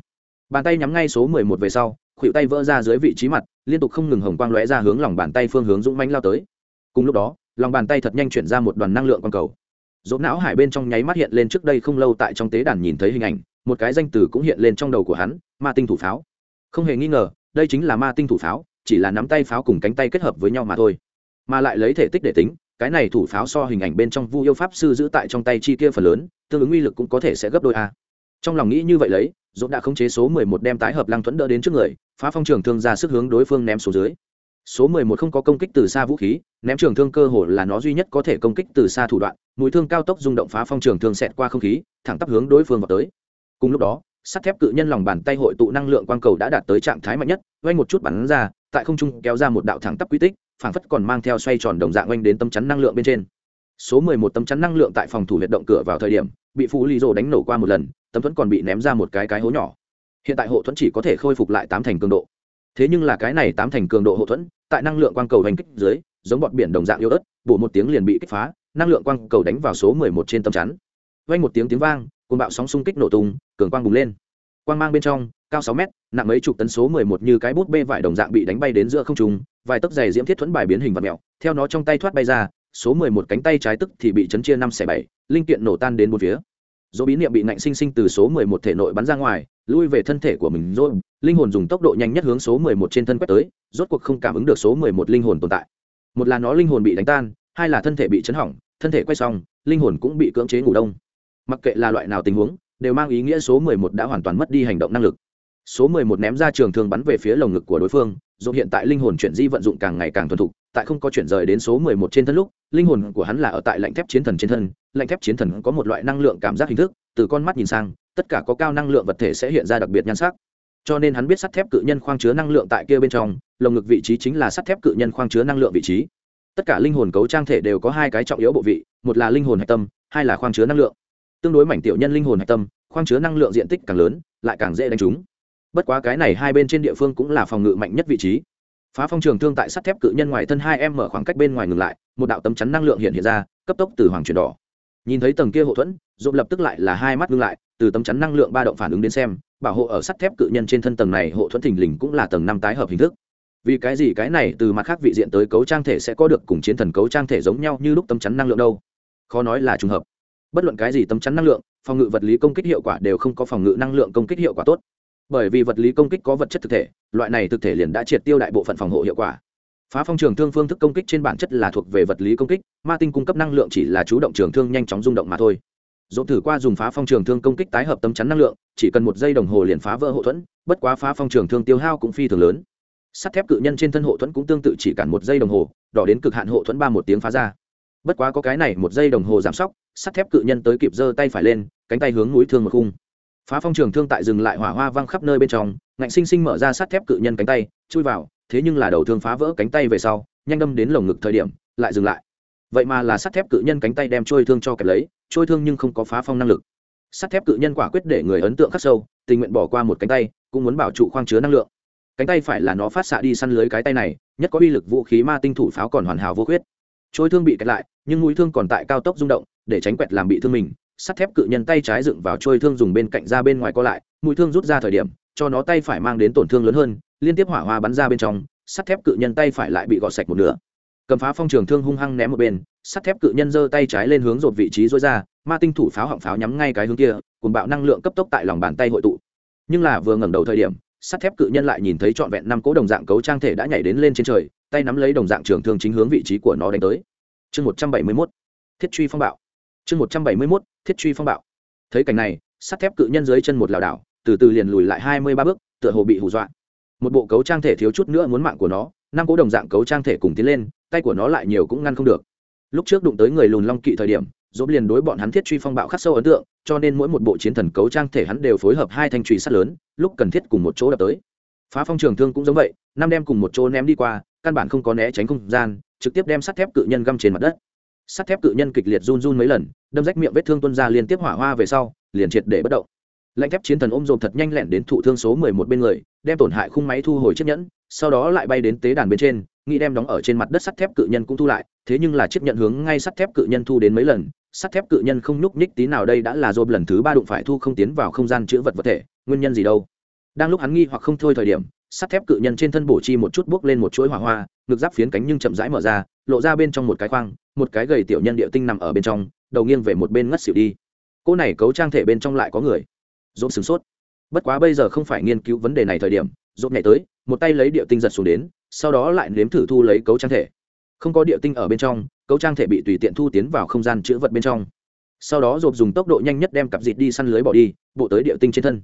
bàn tay nhắm ngay số mười một về sau, khuỷu tay vỡ ra dưới vị trí mặt, liên tục không ngừng hồng quang lóe ra hướng lòng bàn tay phương hướng dũng mãnh lao tới. Cùng lúc đó, lòng bàn tay thật nhanh chuyển ra một đoàn năng lượng quang cầu. Dỗ não hải bên trong nháy mắt hiện lên trước đây không lâu tại trong tế đàn nhìn thấy hình ảnh, một cái danh từ cũng hiện lên trong đầu của hắn, ma tinh thủ pháo. Không hề nghi ngờ, đây chính là ma tinh thủ pháo, chỉ là nắm tay pháo cùng cánh tay kết hợp với nhau mà thôi. Mà lại lấy thể tích để tính, cái này thủ pháo so hình ảnh bên trong vu yêu pháp sư giữ tại trong tay chi kia phần lớn, tương ứng uy lực cũng có thể sẽ gấp đôi a trong lòng nghĩ như vậy lấy, dũng đã khống chế số mười một đem tái hợp lăng thuẫn đỡ đến trước người, phá phong trường thương ra sức hướng đối phương ném xuống dưới. Số mười một không có công kích từ xa vũ khí, ném trường thương cơ hồ là nó duy nhất có thể công kích từ xa thủ đoạn, mũi thương cao tốc rung động phá phong trường thương xẹt qua không khí, thẳng tắp hướng đối phương vào tới. Cùng lúc đó, sắt thép cự nhân lòng bàn tay hội tụ năng lượng quang cầu đã đạt tới trạng thái mạnh nhất vay một chút bắn ra, tại không trung kéo ra một đạo thẳng tắp quy tích, phảng phất còn mang theo xoay tròn đồng dạng oanh đến tâm chắn năng lượng bên trên. Số mười một tấm chắn năng lượng tại phòng thủ huyệt động cửa vào thời điểm, bị phú lý rồ đánh nổ qua một lần tấm thuẫn còn bị ném ra một cái cái hố nhỏ. Hiện tại hộ thuẫn chỉ có thể khôi phục lại tám thành cường độ. Thế nhưng là cái này tám thành cường độ hộ thuẫn tại năng lượng quang cầu hành kích dưới giống bọt biển đồng dạng yếu ớt bổ một tiếng liền bị kích phá năng lượng quang cầu đánh vào số mười một trên tấm chắn. Vang một tiếng tiếng vang cùng bạo sóng xung kích nổ tung cường quang bùng lên. Quang mang bên trong cao sáu mét nặng mấy chục tấn số mười một như cái bút bê vải đồng dạng bị đánh bay đến giữa không trung vài tấc dày diễm thiết thuẫn bài biến hình vật mẹo, theo nó trong tay thoát bay ra số mười một cánh tay trái tức thì bị chấn chia năm xẻ bảy linh kiện nổ tan đến một phía dỗ bí niệm bị nạnh sinh sinh từ số mười một thể nội bắn ra ngoài, lui về thân thể của mình rồi, linh hồn dùng tốc độ nhanh nhất hướng số mười một trên thân quét tới, rốt cuộc không cảm ứng được số mười một linh hồn tồn tại. Một là nó linh hồn bị đánh tan, hai là thân thể bị chấn hỏng, thân thể quay xong, linh hồn cũng bị cưỡng chế ngủ đông. Mặc kệ là loại nào tình huống, đều mang ý nghĩa số mười một đã hoàn toàn mất đi hành động năng lực. Số mười một ném ra trường thương bắn về phía lồng ngực của đối phương dù hiện tại linh hồn chuyển di vận dụng càng ngày càng thuần thục, tại không có chuyển rời đến số mười một trên thân lúc, linh hồn của hắn là ở tại lạnh thép chiến thần trên thân. Lạnh thép chiến thần có một loại năng lượng cảm giác hình thức, từ con mắt nhìn sang, tất cả có cao năng lượng vật thể sẽ hiện ra đặc biệt nhan sắc. Cho nên hắn biết sắt thép cự nhân khoang chứa năng lượng tại kia bên trong, lồng ngực vị trí chính là sắt thép cự nhân khoang chứa năng lượng vị trí. Tất cả linh hồn cấu trang thể đều có hai cái trọng yếu bộ vị, một là linh hồn hạch tâm, hai là khoang chứa năng lượng. Tương đối mảnh tiểu nhân linh hồn hạch tâm, khoang chứa năng lượng diện tích càng lớn, lại càng dễ đánh trúng bất quá cái này hai bên trên địa phương cũng là phòng ngự mạnh nhất vị trí. Phá phong trường thương tại sắt thép cự nhân ngoài thân hai em mở khoảng cách bên ngoài ngừng lại, một đạo tấm chắn năng lượng hiện hiện ra, cấp tốc từ hoàng chuyển đỏ. Nhìn thấy tầng kia hậu thuẫn dộp lập tức lại là hai mắt ngưng lại, từ tấm chắn năng lượng ba động phản ứng đến xem, bảo hộ ở sắt thép cự nhân trên thân tầng này hộ thuẫn thình lình cũng là tầng năm tái hợp hình thức. Vì cái gì cái này từ mặt khác vị diện tới cấu trang thể sẽ có được cùng chiến thần cấu trang thể giống nhau như lúc tấm chắn năng lượng đâu? Khó nói là trùng hợp. Bất luận cái gì tấm chắn năng lượng, phòng ngự vật lý công kích hiệu quả đều không có phòng ngự năng lượng công kích hiệu quả tốt bởi vì vật lý công kích có vật chất thực thể, loại này thực thể liền đã triệt tiêu đại bộ phận phòng hộ hiệu quả. Phá phong trường thương phương thức công kích trên bản chất là thuộc về vật lý công kích, ma tinh cung cấp năng lượng chỉ là chú động trường thương nhanh chóng rung động mà thôi. Dỗ thử qua dùng phá phong trường thương công kích tái hợp tấm chắn năng lượng, chỉ cần một giây đồng hồ liền phá vỡ hậu thuẫn, bất quá phá phong trường thương tiêu hao cũng phi thường lớn. Sắt thép cự nhân trên thân hộ thuẫn cũng tương tự chỉ cản một giây đồng hồ, đỏ đến cực hạn hộ thuẫn ba một tiếng phá ra. Bất quá có cái này một giây đồng hồ giảm sóc, sắt thép cự nhân tới kịp giơ tay phải lên, cánh tay hướng núi thương một khung phá phong trường thương tại dừng lại hỏa hoa văng khắp nơi bên trong, ngạnh sinh sinh mở ra sắt thép cự nhân cánh tay, chui vào, thế nhưng là đầu thương phá vỡ cánh tay về sau, nhanh đâm đến lồng ngực thời điểm, lại dừng lại. Vậy mà là sắt thép cự nhân cánh tay đem trôi thương cho kẹp lấy, trôi thương nhưng không có phá phong năng lực. Sắt thép cự nhân quả quyết để người ấn tượng khắc sâu, tình nguyện bỏ qua một cánh tay, cũng muốn bảo trụ khoang chứa năng lượng. Cánh tay phải là nó phát xạ đi săn lưới cái tay này, nhất có uy lực vũ khí ma tinh thủ pháo còn hoàn hảo vô khuyết. Trôi thương bị kẹt lại, nhưng mũi thương còn tại cao tốc rung động, để tránh quẹt làm bị thương mình sắt thép cự nhân tay trái dựng vào trôi thương dùng bên cạnh ra bên ngoài co lại, mũi thương rút ra thời điểm, cho nó tay phải mang đến tổn thương lớn hơn, liên tiếp hỏa hoa bắn ra bên trong, sắt thép cự nhân tay phải lại bị gọt sạch một nửa. Cầm phá phong trường thương hung hăng ném một bên, sắt thép cự nhân giơ tay trái lên hướng rột vị trí dối ra, ma tinh thủ pháo họng pháo nhắm ngay cái hướng kia, cùng bạo năng lượng cấp tốc tại lòng bàn tay hội tụ. Nhưng là vừa ngẩng đầu thời điểm, sắt thép cự nhân lại nhìn thấy trọn vẹn năm cố đồng dạng cấu trang thể đã nhảy đến lên trên trời, tay nắm lấy đồng dạng trường thương chính hướng vị trí của nó đánh tới. Chương một trăm bảy mươi mốt, thiết truy phong bạo chương một trăm bảy mươi mốt, thiết truy phong bạo. Thấy cảnh này, sắt thép cự nhân dưới chân một lảo đảo, từ từ liền lùi lại hai mươi ba bước, tựa hồ bị hù dọa. Một bộ cấu trang thể thiếu chút nữa muốn mạng của nó, năm cố đồng dạng cấu trang thể cùng tiến lên, tay của nó lại nhiều cũng ngăn không được. Lúc trước đụng tới người lùn long kỵ thời điểm dốt liền đối bọn hắn thiết truy phong bạo khắc sâu ấn tượng, cho nên mỗi một bộ chiến thần cấu trang thể hắn đều phối hợp hai thanh truy sắt lớn, lúc cần thiết cùng một chỗ đập tới. Phá phong trường thương cũng giống vậy, năm đem cùng một chỗ ném đi qua, căn bản không có né tránh không gian, trực tiếp đem sắt thép cự nhân găm trên mặt đất sắt thép cự nhân kịch liệt run run mấy lần, đâm rách miệng vết thương tuân ra liên tiếp hỏa hoa về sau, liền triệt để bất động. Lạnh thép chiến thần ôm dồn thật nhanh lẹn đến thụ thương số mười một bên người, đem tổn hại khung máy thu hồi chiếc nhẫn, sau đó lại bay đến tế đàn bên trên, nghĩ đem đóng ở trên mặt đất sắt thép cự nhân cũng thu lại, thế nhưng là chiếc nhận hướng ngay sắt thép cự nhân thu đến mấy lần, sắt thép cự nhân không nhúc nhích tí nào đây đã là dồn lần thứ ba đụng phải thu không tiến vào không gian chữ vật vật thể, nguyên nhân gì đâu? Đang lúc hắn nghi hoặc không thôi thời điểm sắt thép cự nhân trên thân bổ chi một chút bước lên một chuỗi hỏa hoa, ngực giáp phiến cánh nhưng chậm rãi mở ra, lộ ra bên trong một cái khoang, một cái gầy tiểu nhân địa tinh nằm ở bên trong, đầu nghiêng về một bên ngất xỉu đi. Cô này cấu trang thể bên trong lại có người. Dồn sửng sốt. Bất quá bây giờ không phải nghiên cứu vấn đề này thời điểm dồn nhảy tới, một tay lấy địa tinh giật xuống đến, sau đó lại nếm thử thu lấy cấu trang thể. Không có địa tinh ở bên trong, cấu trang thể bị tùy tiện thu tiến vào không gian chữ vật bên trong. Sau đó dồn dùng tốc độ nhanh nhất đem cặp dịt đi săn lưới bỏ đi, bộ tới địa tinh trên thân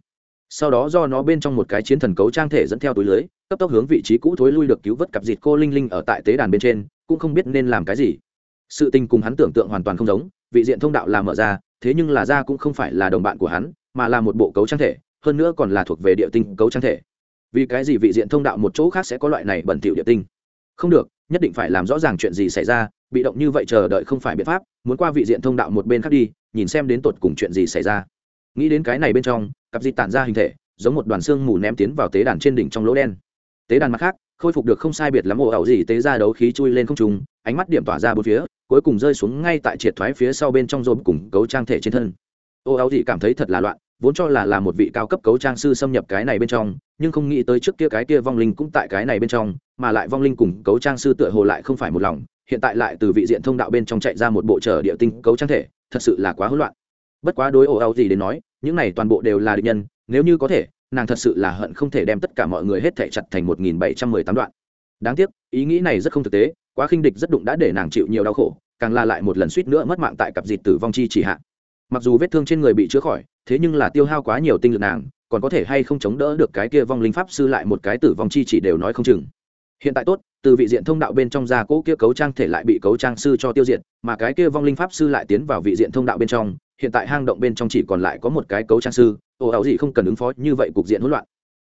sau đó do nó bên trong một cái chiến thần cấu trang thể dẫn theo túi lưới, cấp tốc hướng vị trí cũ thối lui được cứu vớt cặp dịt cô linh linh ở tại tế đàn bên trên, cũng không biết nên làm cái gì. Sự tình cùng hắn tưởng tượng hoàn toàn không giống, vị diện thông đạo là mở ra, thế nhưng là ra cũng không phải là đồng bạn của hắn, mà là một bộ cấu trang thể, hơn nữa còn là thuộc về địa tinh cấu trang thể. Vì cái gì vị diện thông đạo một chỗ khác sẽ có loại này bẩn thỉu địa tinh? Không được, nhất định phải làm rõ ràng chuyện gì xảy ra, bị động như vậy chờ đợi không phải biện pháp, muốn qua vị diện thông đạo một bên khác đi, nhìn xem đến tột cùng chuyện gì xảy ra. Nghĩ đến cái này bên trong cặp di tản ra hình thể, giống một đoàn xương mù ném tiến vào tế đàn trên đỉnh trong lỗ đen. Tế đàn mặt khác, khôi phục được không sai biệt lắm ồ ẩu gì tế ra đấu khí chui lên không trùng ánh mắt điểm tỏa ra bốn phía, cuối cùng rơi xuống ngay tại triệt thoái phía sau bên trong rôm cùng cấu trang thể trên thân. Ô áo gì cảm thấy thật là loạn, vốn cho là là một vị cao cấp cấu trang sư xâm nhập cái này bên trong, nhưng không nghĩ tới trước kia cái kia vong linh cũng tại cái này bên trong, mà lại vong linh cùng cấu trang sư tựa hồ lại không phải một lòng, hiện tại lại từ vị diện thông đạo bên trong chạy ra một bộ trở địa tinh cấu trang thể, thật sự là quá hỗn loạn bất quá đối ồ áo gì đến nói, những này toàn bộ đều là định nhân, nếu như có thể, nàng thật sự là hận không thể đem tất cả mọi người hết thể chặt thành một nghìn bảy trăm mười tám đoạn. Đáng tiếc, ý nghĩ này rất không thực tế, quá khinh địch rất đụng đã để nàng chịu nhiều đau khổ, càng la lại một lần suýt nữa mất mạng tại cặp dịt tử vong chi chỉ hạ. Mặc dù vết thương trên người bị chữa khỏi, thế nhưng là tiêu hao quá nhiều tinh lực nàng, còn có thể hay không chống đỡ được cái kia vong linh pháp sư lại một cái tử vong chi chỉ đều nói không chừng. Hiện tại tốt, từ vị diện thông đạo bên trong ra cỗ kia cấu trang thể lại bị cấu trang sư cho tiêu diệt, mà cái kia vong linh pháp sư lại tiến vào vị diện thông đạo bên trong hiện tại hang động bên trong chỉ còn lại có một cái cấu trang sư, ồ, ảo gì không cần ứng phó, như vậy cục diện hỗn loạn.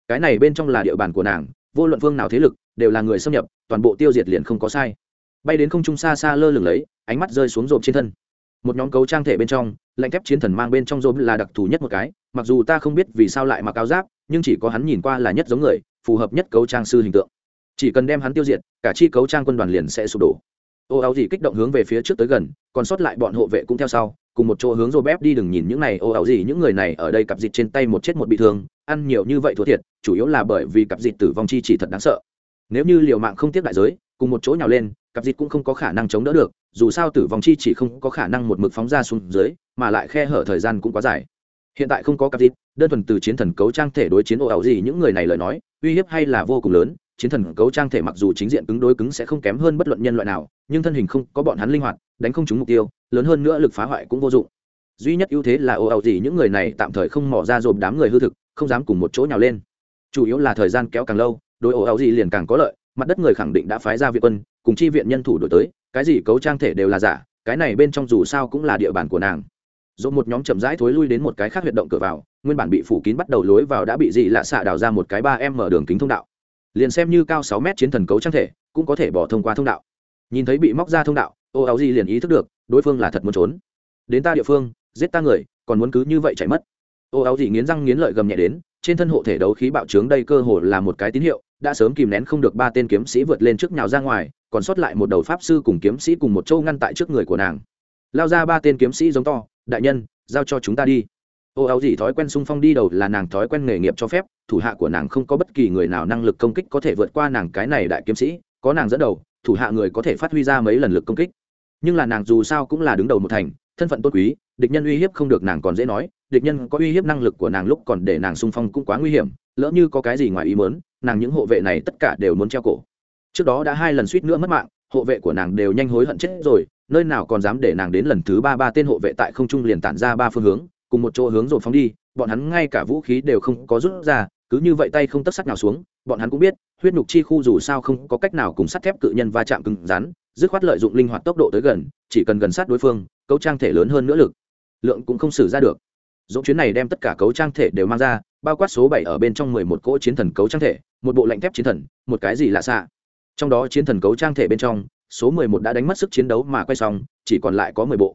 Cái này bên trong là địa bàn của nàng, vô luận phương nào thế lực, đều là người xâm nhập, toàn bộ tiêu diệt liền không có sai. Bay đến không trung xa xa lơ lửng lấy, ánh mắt rơi xuống rộp trên thân. Một nhóm cấu trang thể bên trong, lạnh thép chiến thần mang bên trong rộp là đặc thù nhất một cái, mặc dù ta không biết vì sao lại mặc áo giáp, nhưng chỉ có hắn nhìn qua là nhất giống người, phù hợp nhất cấu trang sư hình tượng. Chỉ cần đem hắn tiêu diệt, cả chi cấu trang quân đoàn liền sẽ sụp đổ ô áo gì kích động hướng về phía trước tới gần, còn sót lại bọn hộ vệ cũng theo sau, cùng một chỗ hướng rô bép đi đừng nhìn những này, ô áo gì, những người này ở đây cặp dịt trên tay một chết một bị thương, ăn nhiều như vậy thua thiệt, chủ yếu là bởi vì cặp dịt tử vong chi chỉ thật đáng sợ. Nếu như liều mạng không tiếp đại giới, cùng một chỗ nhào lên, cặp dịt cũng không có khả năng chống đỡ được, dù sao tử vong chi chỉ không có khả năng một mực phóng ra xuống dưới, mà lại khe hở thời gian cũng quá dài. Hiện tại không có cặp dịt, đơn thuần từ chiến thần cấu trang thể đối chiến ô ảo gì, những người này lời nói, uy hiếp hay là vô cùng lớn chiến thần cấu trang thể mặc dù chính diện cứng đối cứng sẽ không kém hơn bất luận nhân loại nào, nhưng thân hình không có bọn hắn linh hoạt, đánh không trúng mục tiêu, lớn hơn nữa lực phá hoại cũng vô dụng. Duy nhất ưu thế là ô ảo gì những người này tạm thời không mỏ ra dồn đám người hư thực, không dám cùng một chỗ nhào lên. Chủ yếu là thời gian kéo càng lâu, đối ổ ảo gì liền càng có lợi, mặt đất người khẳng định đã phái ra viện quân, cùng chi viện nhân thủ đổi tới, cái gì cấu trang thể đều là giả, cái này bên trong dù sao cũng là địa bàn của nàng. Dồn một nhóm chậm rãi thối lui đến một cái khác huyệt động cửa vào, nguyên bản bị phủ kín bắt đầu lối vào đã bị dị lạ xạ đào ra một cái ba em mở đường kính thông đạo liền xem như cao sáu mét chiến thần cấu trang thể, cũng có thể bỏ thông qua thông đạo. Nhìn thấy bị móc ra thông đạo ô áo liền ý thức được, đối phương là thật muốn trốn. Đến ta địa phương, giết ta người, còn muốn cứ như vậy chạy mất. Ô áo nghiến răng nghiến lợi gầm nhẹ đến, trên thân hộ thể đấu khí bạo trướng đây cơ hồ là một cái tín hiệu, đã sớm kìm nén không được ba tên kiếm sĩ vượt lên trước nhào ra ngoài, còn sót lại một đầu pháp sư cùng kiếm sĩ cùng một châu ngăn tại trước người của nàng. Lao ra ba tên kiếm sĩ giống to, đại nhân, giao cho chúng ta đi ô, áo gì thói quen sung phong đi đầu là nàng thói quen nghề nghiệp cho phép, thủ hạ của nàng không có bất kỳ người nào năng lực công kích có thể vượt qua nàng cái này đại kiếm sĩ, có nàng dẫn đầu, thủ hạ người có thể phát huy ra mấy lần lực công kích. Nhưng là nàng dù sao cũng là đứng đầu một thành, thân phận tôn quý, địch nhân uy hiếp không được nàng còn dễ nói, địch nhân có uy hiếp năng lực của nàng lúc còn để nàng sung phong cũng quá nguy hiểm, lỡ như có cái gì ngoài ý mớn nàng những hộ vệ này tất cả đều muốn treo cổ. Trước đó đã hai lần suýt nữa mất mạng, hộ vệ của nàng đều nhanh hối hận chết rồi, nơi nào còn dám để nàng đến lần thứ ba ba tên hộ vệ tại không trung liền tản ra ba phương hướng cùng một chỗ hướng rồi phóng đi, bọn hắn ngay cả vũ khí đều không có rút ra, cứ như vậy tay không tấc sắt nào xuống, bọn hắn cũng biết, huyết nhục chi khu dù sao không có cách nào cùng sắt thép cự nhân va chạm cứng rắn, dứt khoát lợi dụng linh hoạt tốc độ tới gần, chỉ cần gần sát đối phương, cấu trang thể lớn hơn nữa lực, lượng cũng không xử ra được. Dỗ chuyến này đem tất cả cấu trang thể đều mang ra, bao quát số bảy ở bên trong mười một cỗ chiến thần cấu trang thể, một bộ lạnh thép chiến thần, một cái gì lạ xạ. Trong đó chiến thần cấu trang thể bên trong, số mười một đã đánh mất sức chiến đấu mà quay xong, chỉ còn lại có mười bộ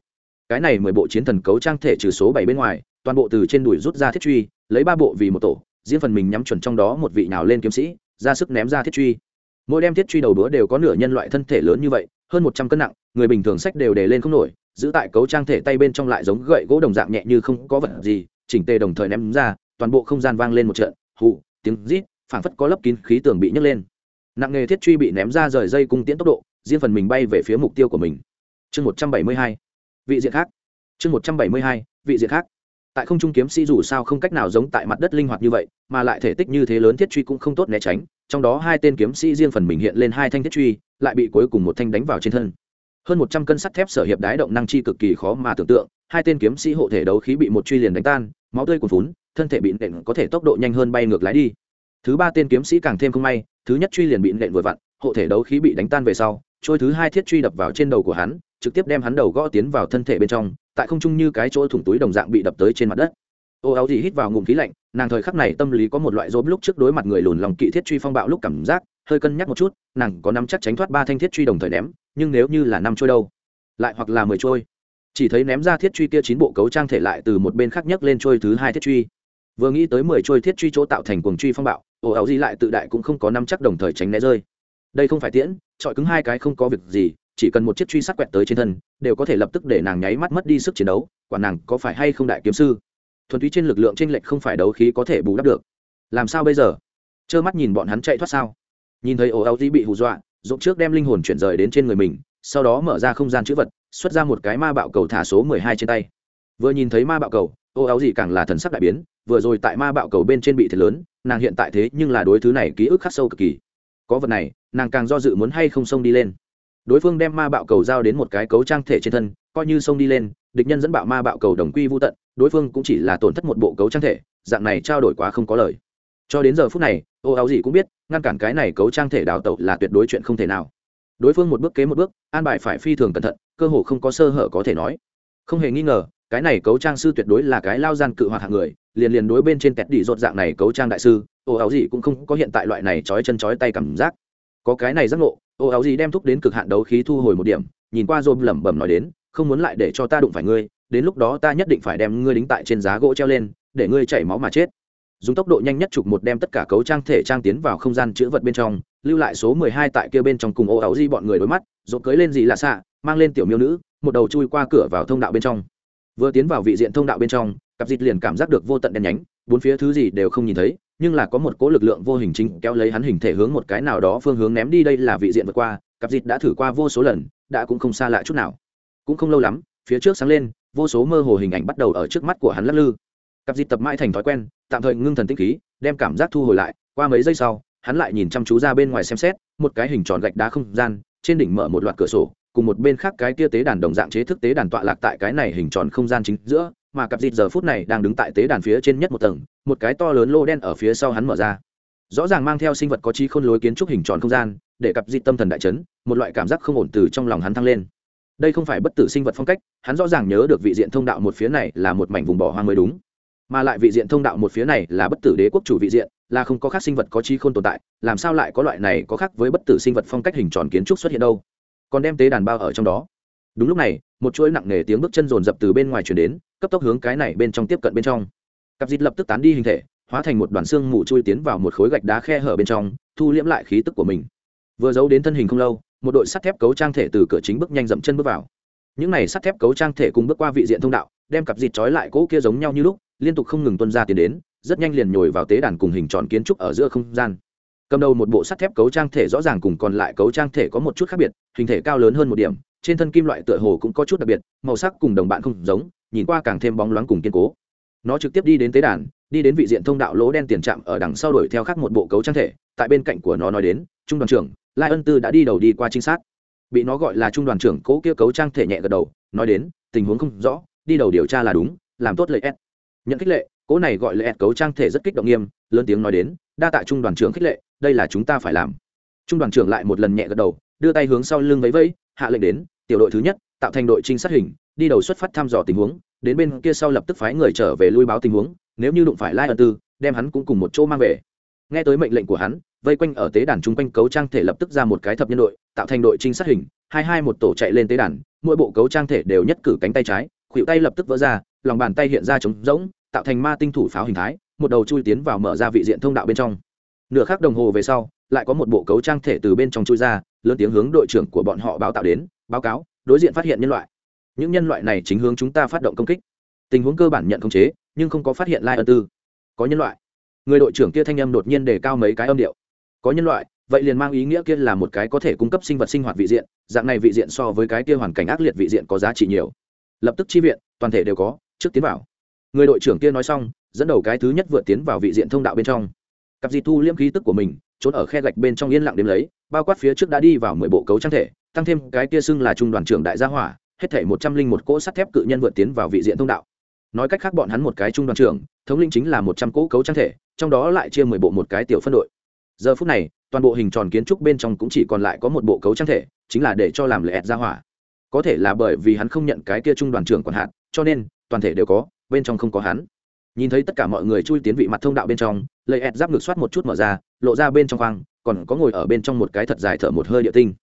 cái này mười bộ chiến thần cấu trang thể trừ số bảy bên ngoài, toàn bộ từ trên đùi rút ra thiết truy, lấy ba bộ vì một tổ, riêng phần mình nhắm chuẩn trong đó một vị nào lên kiếm sĩ, ra sức ném ra thiết truy. Mỗi đem thiết truy đầu đũa đều có nửa nhân loại thân thể lớn như vậy, hơn một trăm cân nặng, người bình thường sách đều đề lên không nổi, giữ tại cấu trang thể tay bên trong lại giống gậy gỗ đồng dạng nhẹ như không có vật gì, chỉnh tề đồng thời ném ra, toàn bộ không gian vang lên một trận hụ tiếng rít, phảng phất có lấp kín khí tường bị nhấc lên. Nặng nghề thiết truy bị ném ra rời dây cung tiễn tốc độ, riêng phần mình bay về phía mục tiêu của mình. Chương một trăm bảy mươi hai vị diện khác. Chương một trăm bảy mươi hai, vị diện khác. Tại không trung kiếm sĩ dù sao không cách nào giống tại mặt đất linh hoạt như vậy, mà lại thể tích như thế lớn thiết truy cũng không tốt né tránh, trong đó hai tên kiếm sĩ riêng phần mình hiện lên hai thanh thiết truy, lại bị cuối cùng một thanh đánh vào trên thân. Hơn một trăm cân sắt thép sở hiệp đái động năng chi cực kỳ khó mà tưởng tượng, hai tên kiếm sĩ hộ thể đấu khí bị một truy liền đánh tan, máu tươi cuồn phún thân thể bị nện có thể tốc độ nhanh hơn bay ngược lái đi. Thứ ba tên kiếm sĩ càng thêm không may, thứ nhất truy liền bị nện vừa vặn, hộ thể đấu khí bị đánh tan về sau, trôi thứ hai thiết truy đập vào trên đầu của hắn trực tiếp đem hắn đầu gõ tiến vào thân thể bên trong, tại không trung như cái chỗ thủng túi đồng dạng bị đập tới trên mặt đất. Ô áo gì hít vào ngụm khí lạnh, nàng thời khắc này tâm lý có một loại rốm lúc trước đối mặt người lùn lòng kỵ thiết truy phong bạo lúc cảm giác, hơi cân nhắc một chút, nàng có năm chắc tránh thoát ba thanh thiết truy đồng thời ném, nhưng nếu như là năm trôi đâu, lại hoặc là mười trôi. Chỉ thấy ném ra thiết truy kia chín bộ cấu trang thể lại từ một bên khác nhấc lên trôi thứ hai thiết truy. Vừa nghĩ tới mười trôi thiết truy chỗ tạo thành cuồng truy phong bạo ồ áo gì lại tự đại cũng không có năm chắc đồng thời tránh né rơi. Đây không phải tiễn trọi cứng hai cái không có việc gì chỉ cần một chiếc truy sát quẹt tới trên thân, đều có thể lập tức để nàng nháy mắt mất đi sức chiến đấu, quả nàng có phải hay không đại kiếm sư? Thuần túy trên lực lượng tranh lệch không phải đấu khí có thể bù đắp được. Làm sao bây giờ? Trơ mắt nhìn bọn hắn chạy thoát sao? Nhìn thấy ổ áo gì bị hù dọa, dũng trước đem linh hồn chuyển rời đến trên người mình, sau đó mở ra không gian chữ vật, xuất ra một cái ma bạo cầu thả số mười hai trên tay. Vừa nhìn thấy ma bạo cầu ô áo gì càng là thần sắc đại biến, vừa rồi tại ma bạo cầu bên trên bị thiệt lớn, nàng hiện tại thế nhưng là đối thứ này ký ức khắc sâu cực kỳ. Có vật này, nàng càng do dự muốn hay không xông đi lên đối phương đem ma bạo cầu giao đến một cái cấu trang thể trên thân, coi như xông đi lên, địch nhân dẫn bạo ma bạo cầu đồng quy vô tận, đối phương cũng chỉ là tổn thất một bộ cấu trang thể, dạng này trao đổi quá không có lời. Cho đến giờ phút này, ô áo gì cũng biết, ngăn cản cái này cấu trang thể đào tẩu là tuyệt đối chuyện không thể nào. Đối phương một bước kế một bước, an bài phải phi thường cẩn thận, cơ hồ không có sơ hở có thể nói. Không hề nghi ngờ, cái này cấu trang sư tuyệt đối là cái lao gian cự hoạt hạng người, liền liền đối bên trên kẹt đỉ rột dạng này cấu trang đại sư, ô áo gì cũng không có hiện tại loại này trói chân trói tay cảm giác. Có cái này giác ngộ ô áo gì đem thúc đến cực hạn đấu khí thu hồi một điểm, nhìn qua dôm lẩm bẩm nói đến, không muốn lại để cho ta đụng phải ngươi, đến lúc đó ta nhất định phải đem ngươi đính tại trên giá gỗ treo lên, để ngươi chảy máu mà chết. Dùng tốc độ nhanh nhất chụp một đem tất cả cấu trang thể trang tiến vào không gian chữ vật bên trong, lưu lại số mười hai tại kia bên trong cùng ô áo di bọn người đối mắt rồi cưới lên gì lạ xạ, mang lên tiểu miêu nữ, một đầu chui qua cửa vào thông đạo bên trong. Vừa tiến vào vị diện thông đạo bên trong, cặp dịt liền cảm giác được vô tận đen nhánh, bốn phía thứ gì đều không nhìn thấy nhưng là có một cỗ lực lượng vô hình chính kéo lấy hắn hình thể hướng một cái nào đó phương hướng ném đi đây là vị diện vượt qua, cặp dịt đã thử qua vô số lần, đã cũng không xa lạ chút nào. Cũng không lâu lắm, phía trước sáng lên, vô số mơ hồ hình ảnh bắt đầu ở trước mắt của hắn lắc lư. Cặp dịt tập mãi thành thói quen, tạm thời ngưng thần tinh khí, đem cảm giác thu hồi lại, qua mấy giây sau, hắn lại nhìn chăm chú ra bên ngoài xem xét, một cái hình tròn gạch đá không gian, trên đỉnh mở một loạt cửa sổ, cùng một bên khác cái kia tế đàn đồng dạng chế thức tế đàn tọa lạc tại cái này hình tròn không gian chính giữa mà cặp dịt giờ phút này đang đứng tại tế đàn phía trên nhất một tầng, một cái to lớn lô đen ở phía sau hắn mở ra. Rõ ràng mang theo sinh vật có trí khôn lối kiến trúc hình tròn không gian, để cặp dịt tâm thần đại chấn, một loại cảm giác không ổn từ trong lòng hắn thăng lên. Đây không phải bất tử sinh vật phong cách, hắn rõ ràng nhớ được vị diện thông đạo một phía này là một mảnh vùng bỏ hoang mới đúng. Mà lại vị diện thông đạo một phía này là bất tử đế quốc chủ vị diện, là không có khác sinh vật có trí khôn tồn tại, làm sao lại có loại này có khác với bất tử sinh vật phong cách hình tròn kiến trúc xuất hiện đâu? Còn đem tế đàn bao ở trong đó. Đúng lúc này, một chuỗi nặng nề tiếng bước chân rồn rập từ bên ngoài chuyển đến cấp tốc hướng cái này bên trong tiếp cận bên trong. Cặp dịt lập tức tán đi hình thể, hóa thành một đoàn xương mù chui tiến vào một khối gạch đá khe hở bên trong, thu liễm lại khí tức của mình. Vừa giấu đến thân hình không lâu, một đội sắt thép cấu trang thể từ cửa chính bước nhanh dậm chân bước vào. Những này sắt thép cấu trang thể cùng bước qua vị diện thông đạo, đem cặp dịt trói lại cỗ kia giống nhau như lúc, liên tục không ngừng tuân ra tiến đến, rất nhanh liền nhồi vào tế đàn cùng hình tròn kiến trúc ở giữa không gian. Cầm đầu một bộ sắt thép cấu trang thể rõ ràng cùng còn lại cấu trang thể có một chút khác biệt, hình thể cao lớn hơn một điểm, trên thân kim loại tựa hồ cũng có chút đặc biệt, màu sắc cùng đồng bạn không giống nhìn qua càng thêm bóng loáng cùng kiên cố. Nó trực tiếp đi đến tế đàn, đi đến vị diện thông đạo lỗ đen tiền trạm ở đằng sau đuổi theo khác một bộ cấu trang thể. Tại bên cạnh của nó nói đến, trung đoàn trưởng, lai ân tư đã đi đầu đi qua trinh sát. Bị nó gọi là trung đoàn trưởng cố kia cấu trang thể nhẹ gật đầu, nói đến, tình huống không rõ, đi đầu điều tra là đúng, làm tốt lợi s nhận khích lệ, cố này gọi lệ cấu trang thể rất kích động nghiêm, lớn tiếng nói đến, đa tạ trung đoàn trưởng khích lệ, đây là chúng ta phải làm. Trung đoàn trưởng lại một lần nhẹ gật đầu, đưa tay hướng sau lưng vẫy vẫy, hạ lệnh đến, tiểu đội thứ nhất tạo thành đội trinh sát hình, đi đầu xuất phát thăm dò tình huống, đến bên kia sau lập tức phái người trở về lui báo tình huống, nếu như đụng phải lai ân tư, đem hắn cũng cùng một chỗ mang về. Nghe tới mệnh lệnh của hắn, vây quanh ở tế đàn chung quanh cấu trang thể lập tức ra một cái thập nhân đội, tạo thành đội trinh sát hình, hai hai một tổ chạy lên tế đàn, mỗi bộ cấu trang thể đều nhất cử cánh tay trái, khuỷu tay lập tức vỡ ra, lòng bàn tay hiện ra trống rỗng, tạo thành ma tinh thủ pháo hình thái, một đầu chui tiến vào mở ra vị diện thông đạo bên trong. Nửa khắc đồng hồ về sau, lại có một bộ cấu trang thể từ bên trong chui ra, lớn tiếng hướng đội trưởng của bọn họ báo tạo đến, báo cáo đối diện phát hiện nhân loại. Những nhân loại này chính hướng chúng ta phát động công kích. Tình huống cơ bản nhận khống chế, nhưng không có phát hiện lai ân tư. Có nhân loại. Người đội trưởng kia thanh âm đột nhiên đề cao mấy cái âm điệu. Có nhân loại, vậy liền mang ý nghĩa kia là một cái có thể cung cấp sinh vật sinh hoạt vị diện, dạng này vị diện so với cái kia hoàn cảnh ác liệt vị diện có giá trị nhiều. Lập tức chi viện, toàn thể đều có, trước tiến vào. Người đội trưởng kia nói xong, dẫn đầu cái thứ nhất vượt tiến vào vị diện thông đạo bên trong. Cặp di thu liễm khí tức của mình trốn ở khe gạch bên trong yên lặng đếm lấy, bao quát phía trước đã đi vào mười bộ cấu trang thể, tăng thêm cái kia xưng là trung đoàn trưởng đại gia hỏa, hết thể một trăm linh một cỗ sắt thép cự nhân vượt tiến vào vị diện thông đạo. Nói cách khác bọn hắn một cái trung đoàn trưởng, thống lĩnh chính là một trăm cỗ cấu trang thể, trong đó lại chia mười bộ một cái tiểu phân đội. Giờ phút này, toàn bộ hình tròn kiến trúc bên trong cũng chỉ còn lại có một bộ cấu trang thể, chính là để cho làm lệ ẹt ra hỏa. Có thể là bởi vì hắn không nhận cái kia trung đoàn trưởng còn hạn cho nên toàn thể đều có, bên trong không có hắn nhìn thấy tất cả mọi người chui tiến vị mặt thông đạo bên trong lấy ẹt giáp ngực soát một chút mở ra, lộ ra bên trong khoang, còn có ngồi ở bên trong một cái thật dài thở một hơi địa tinh.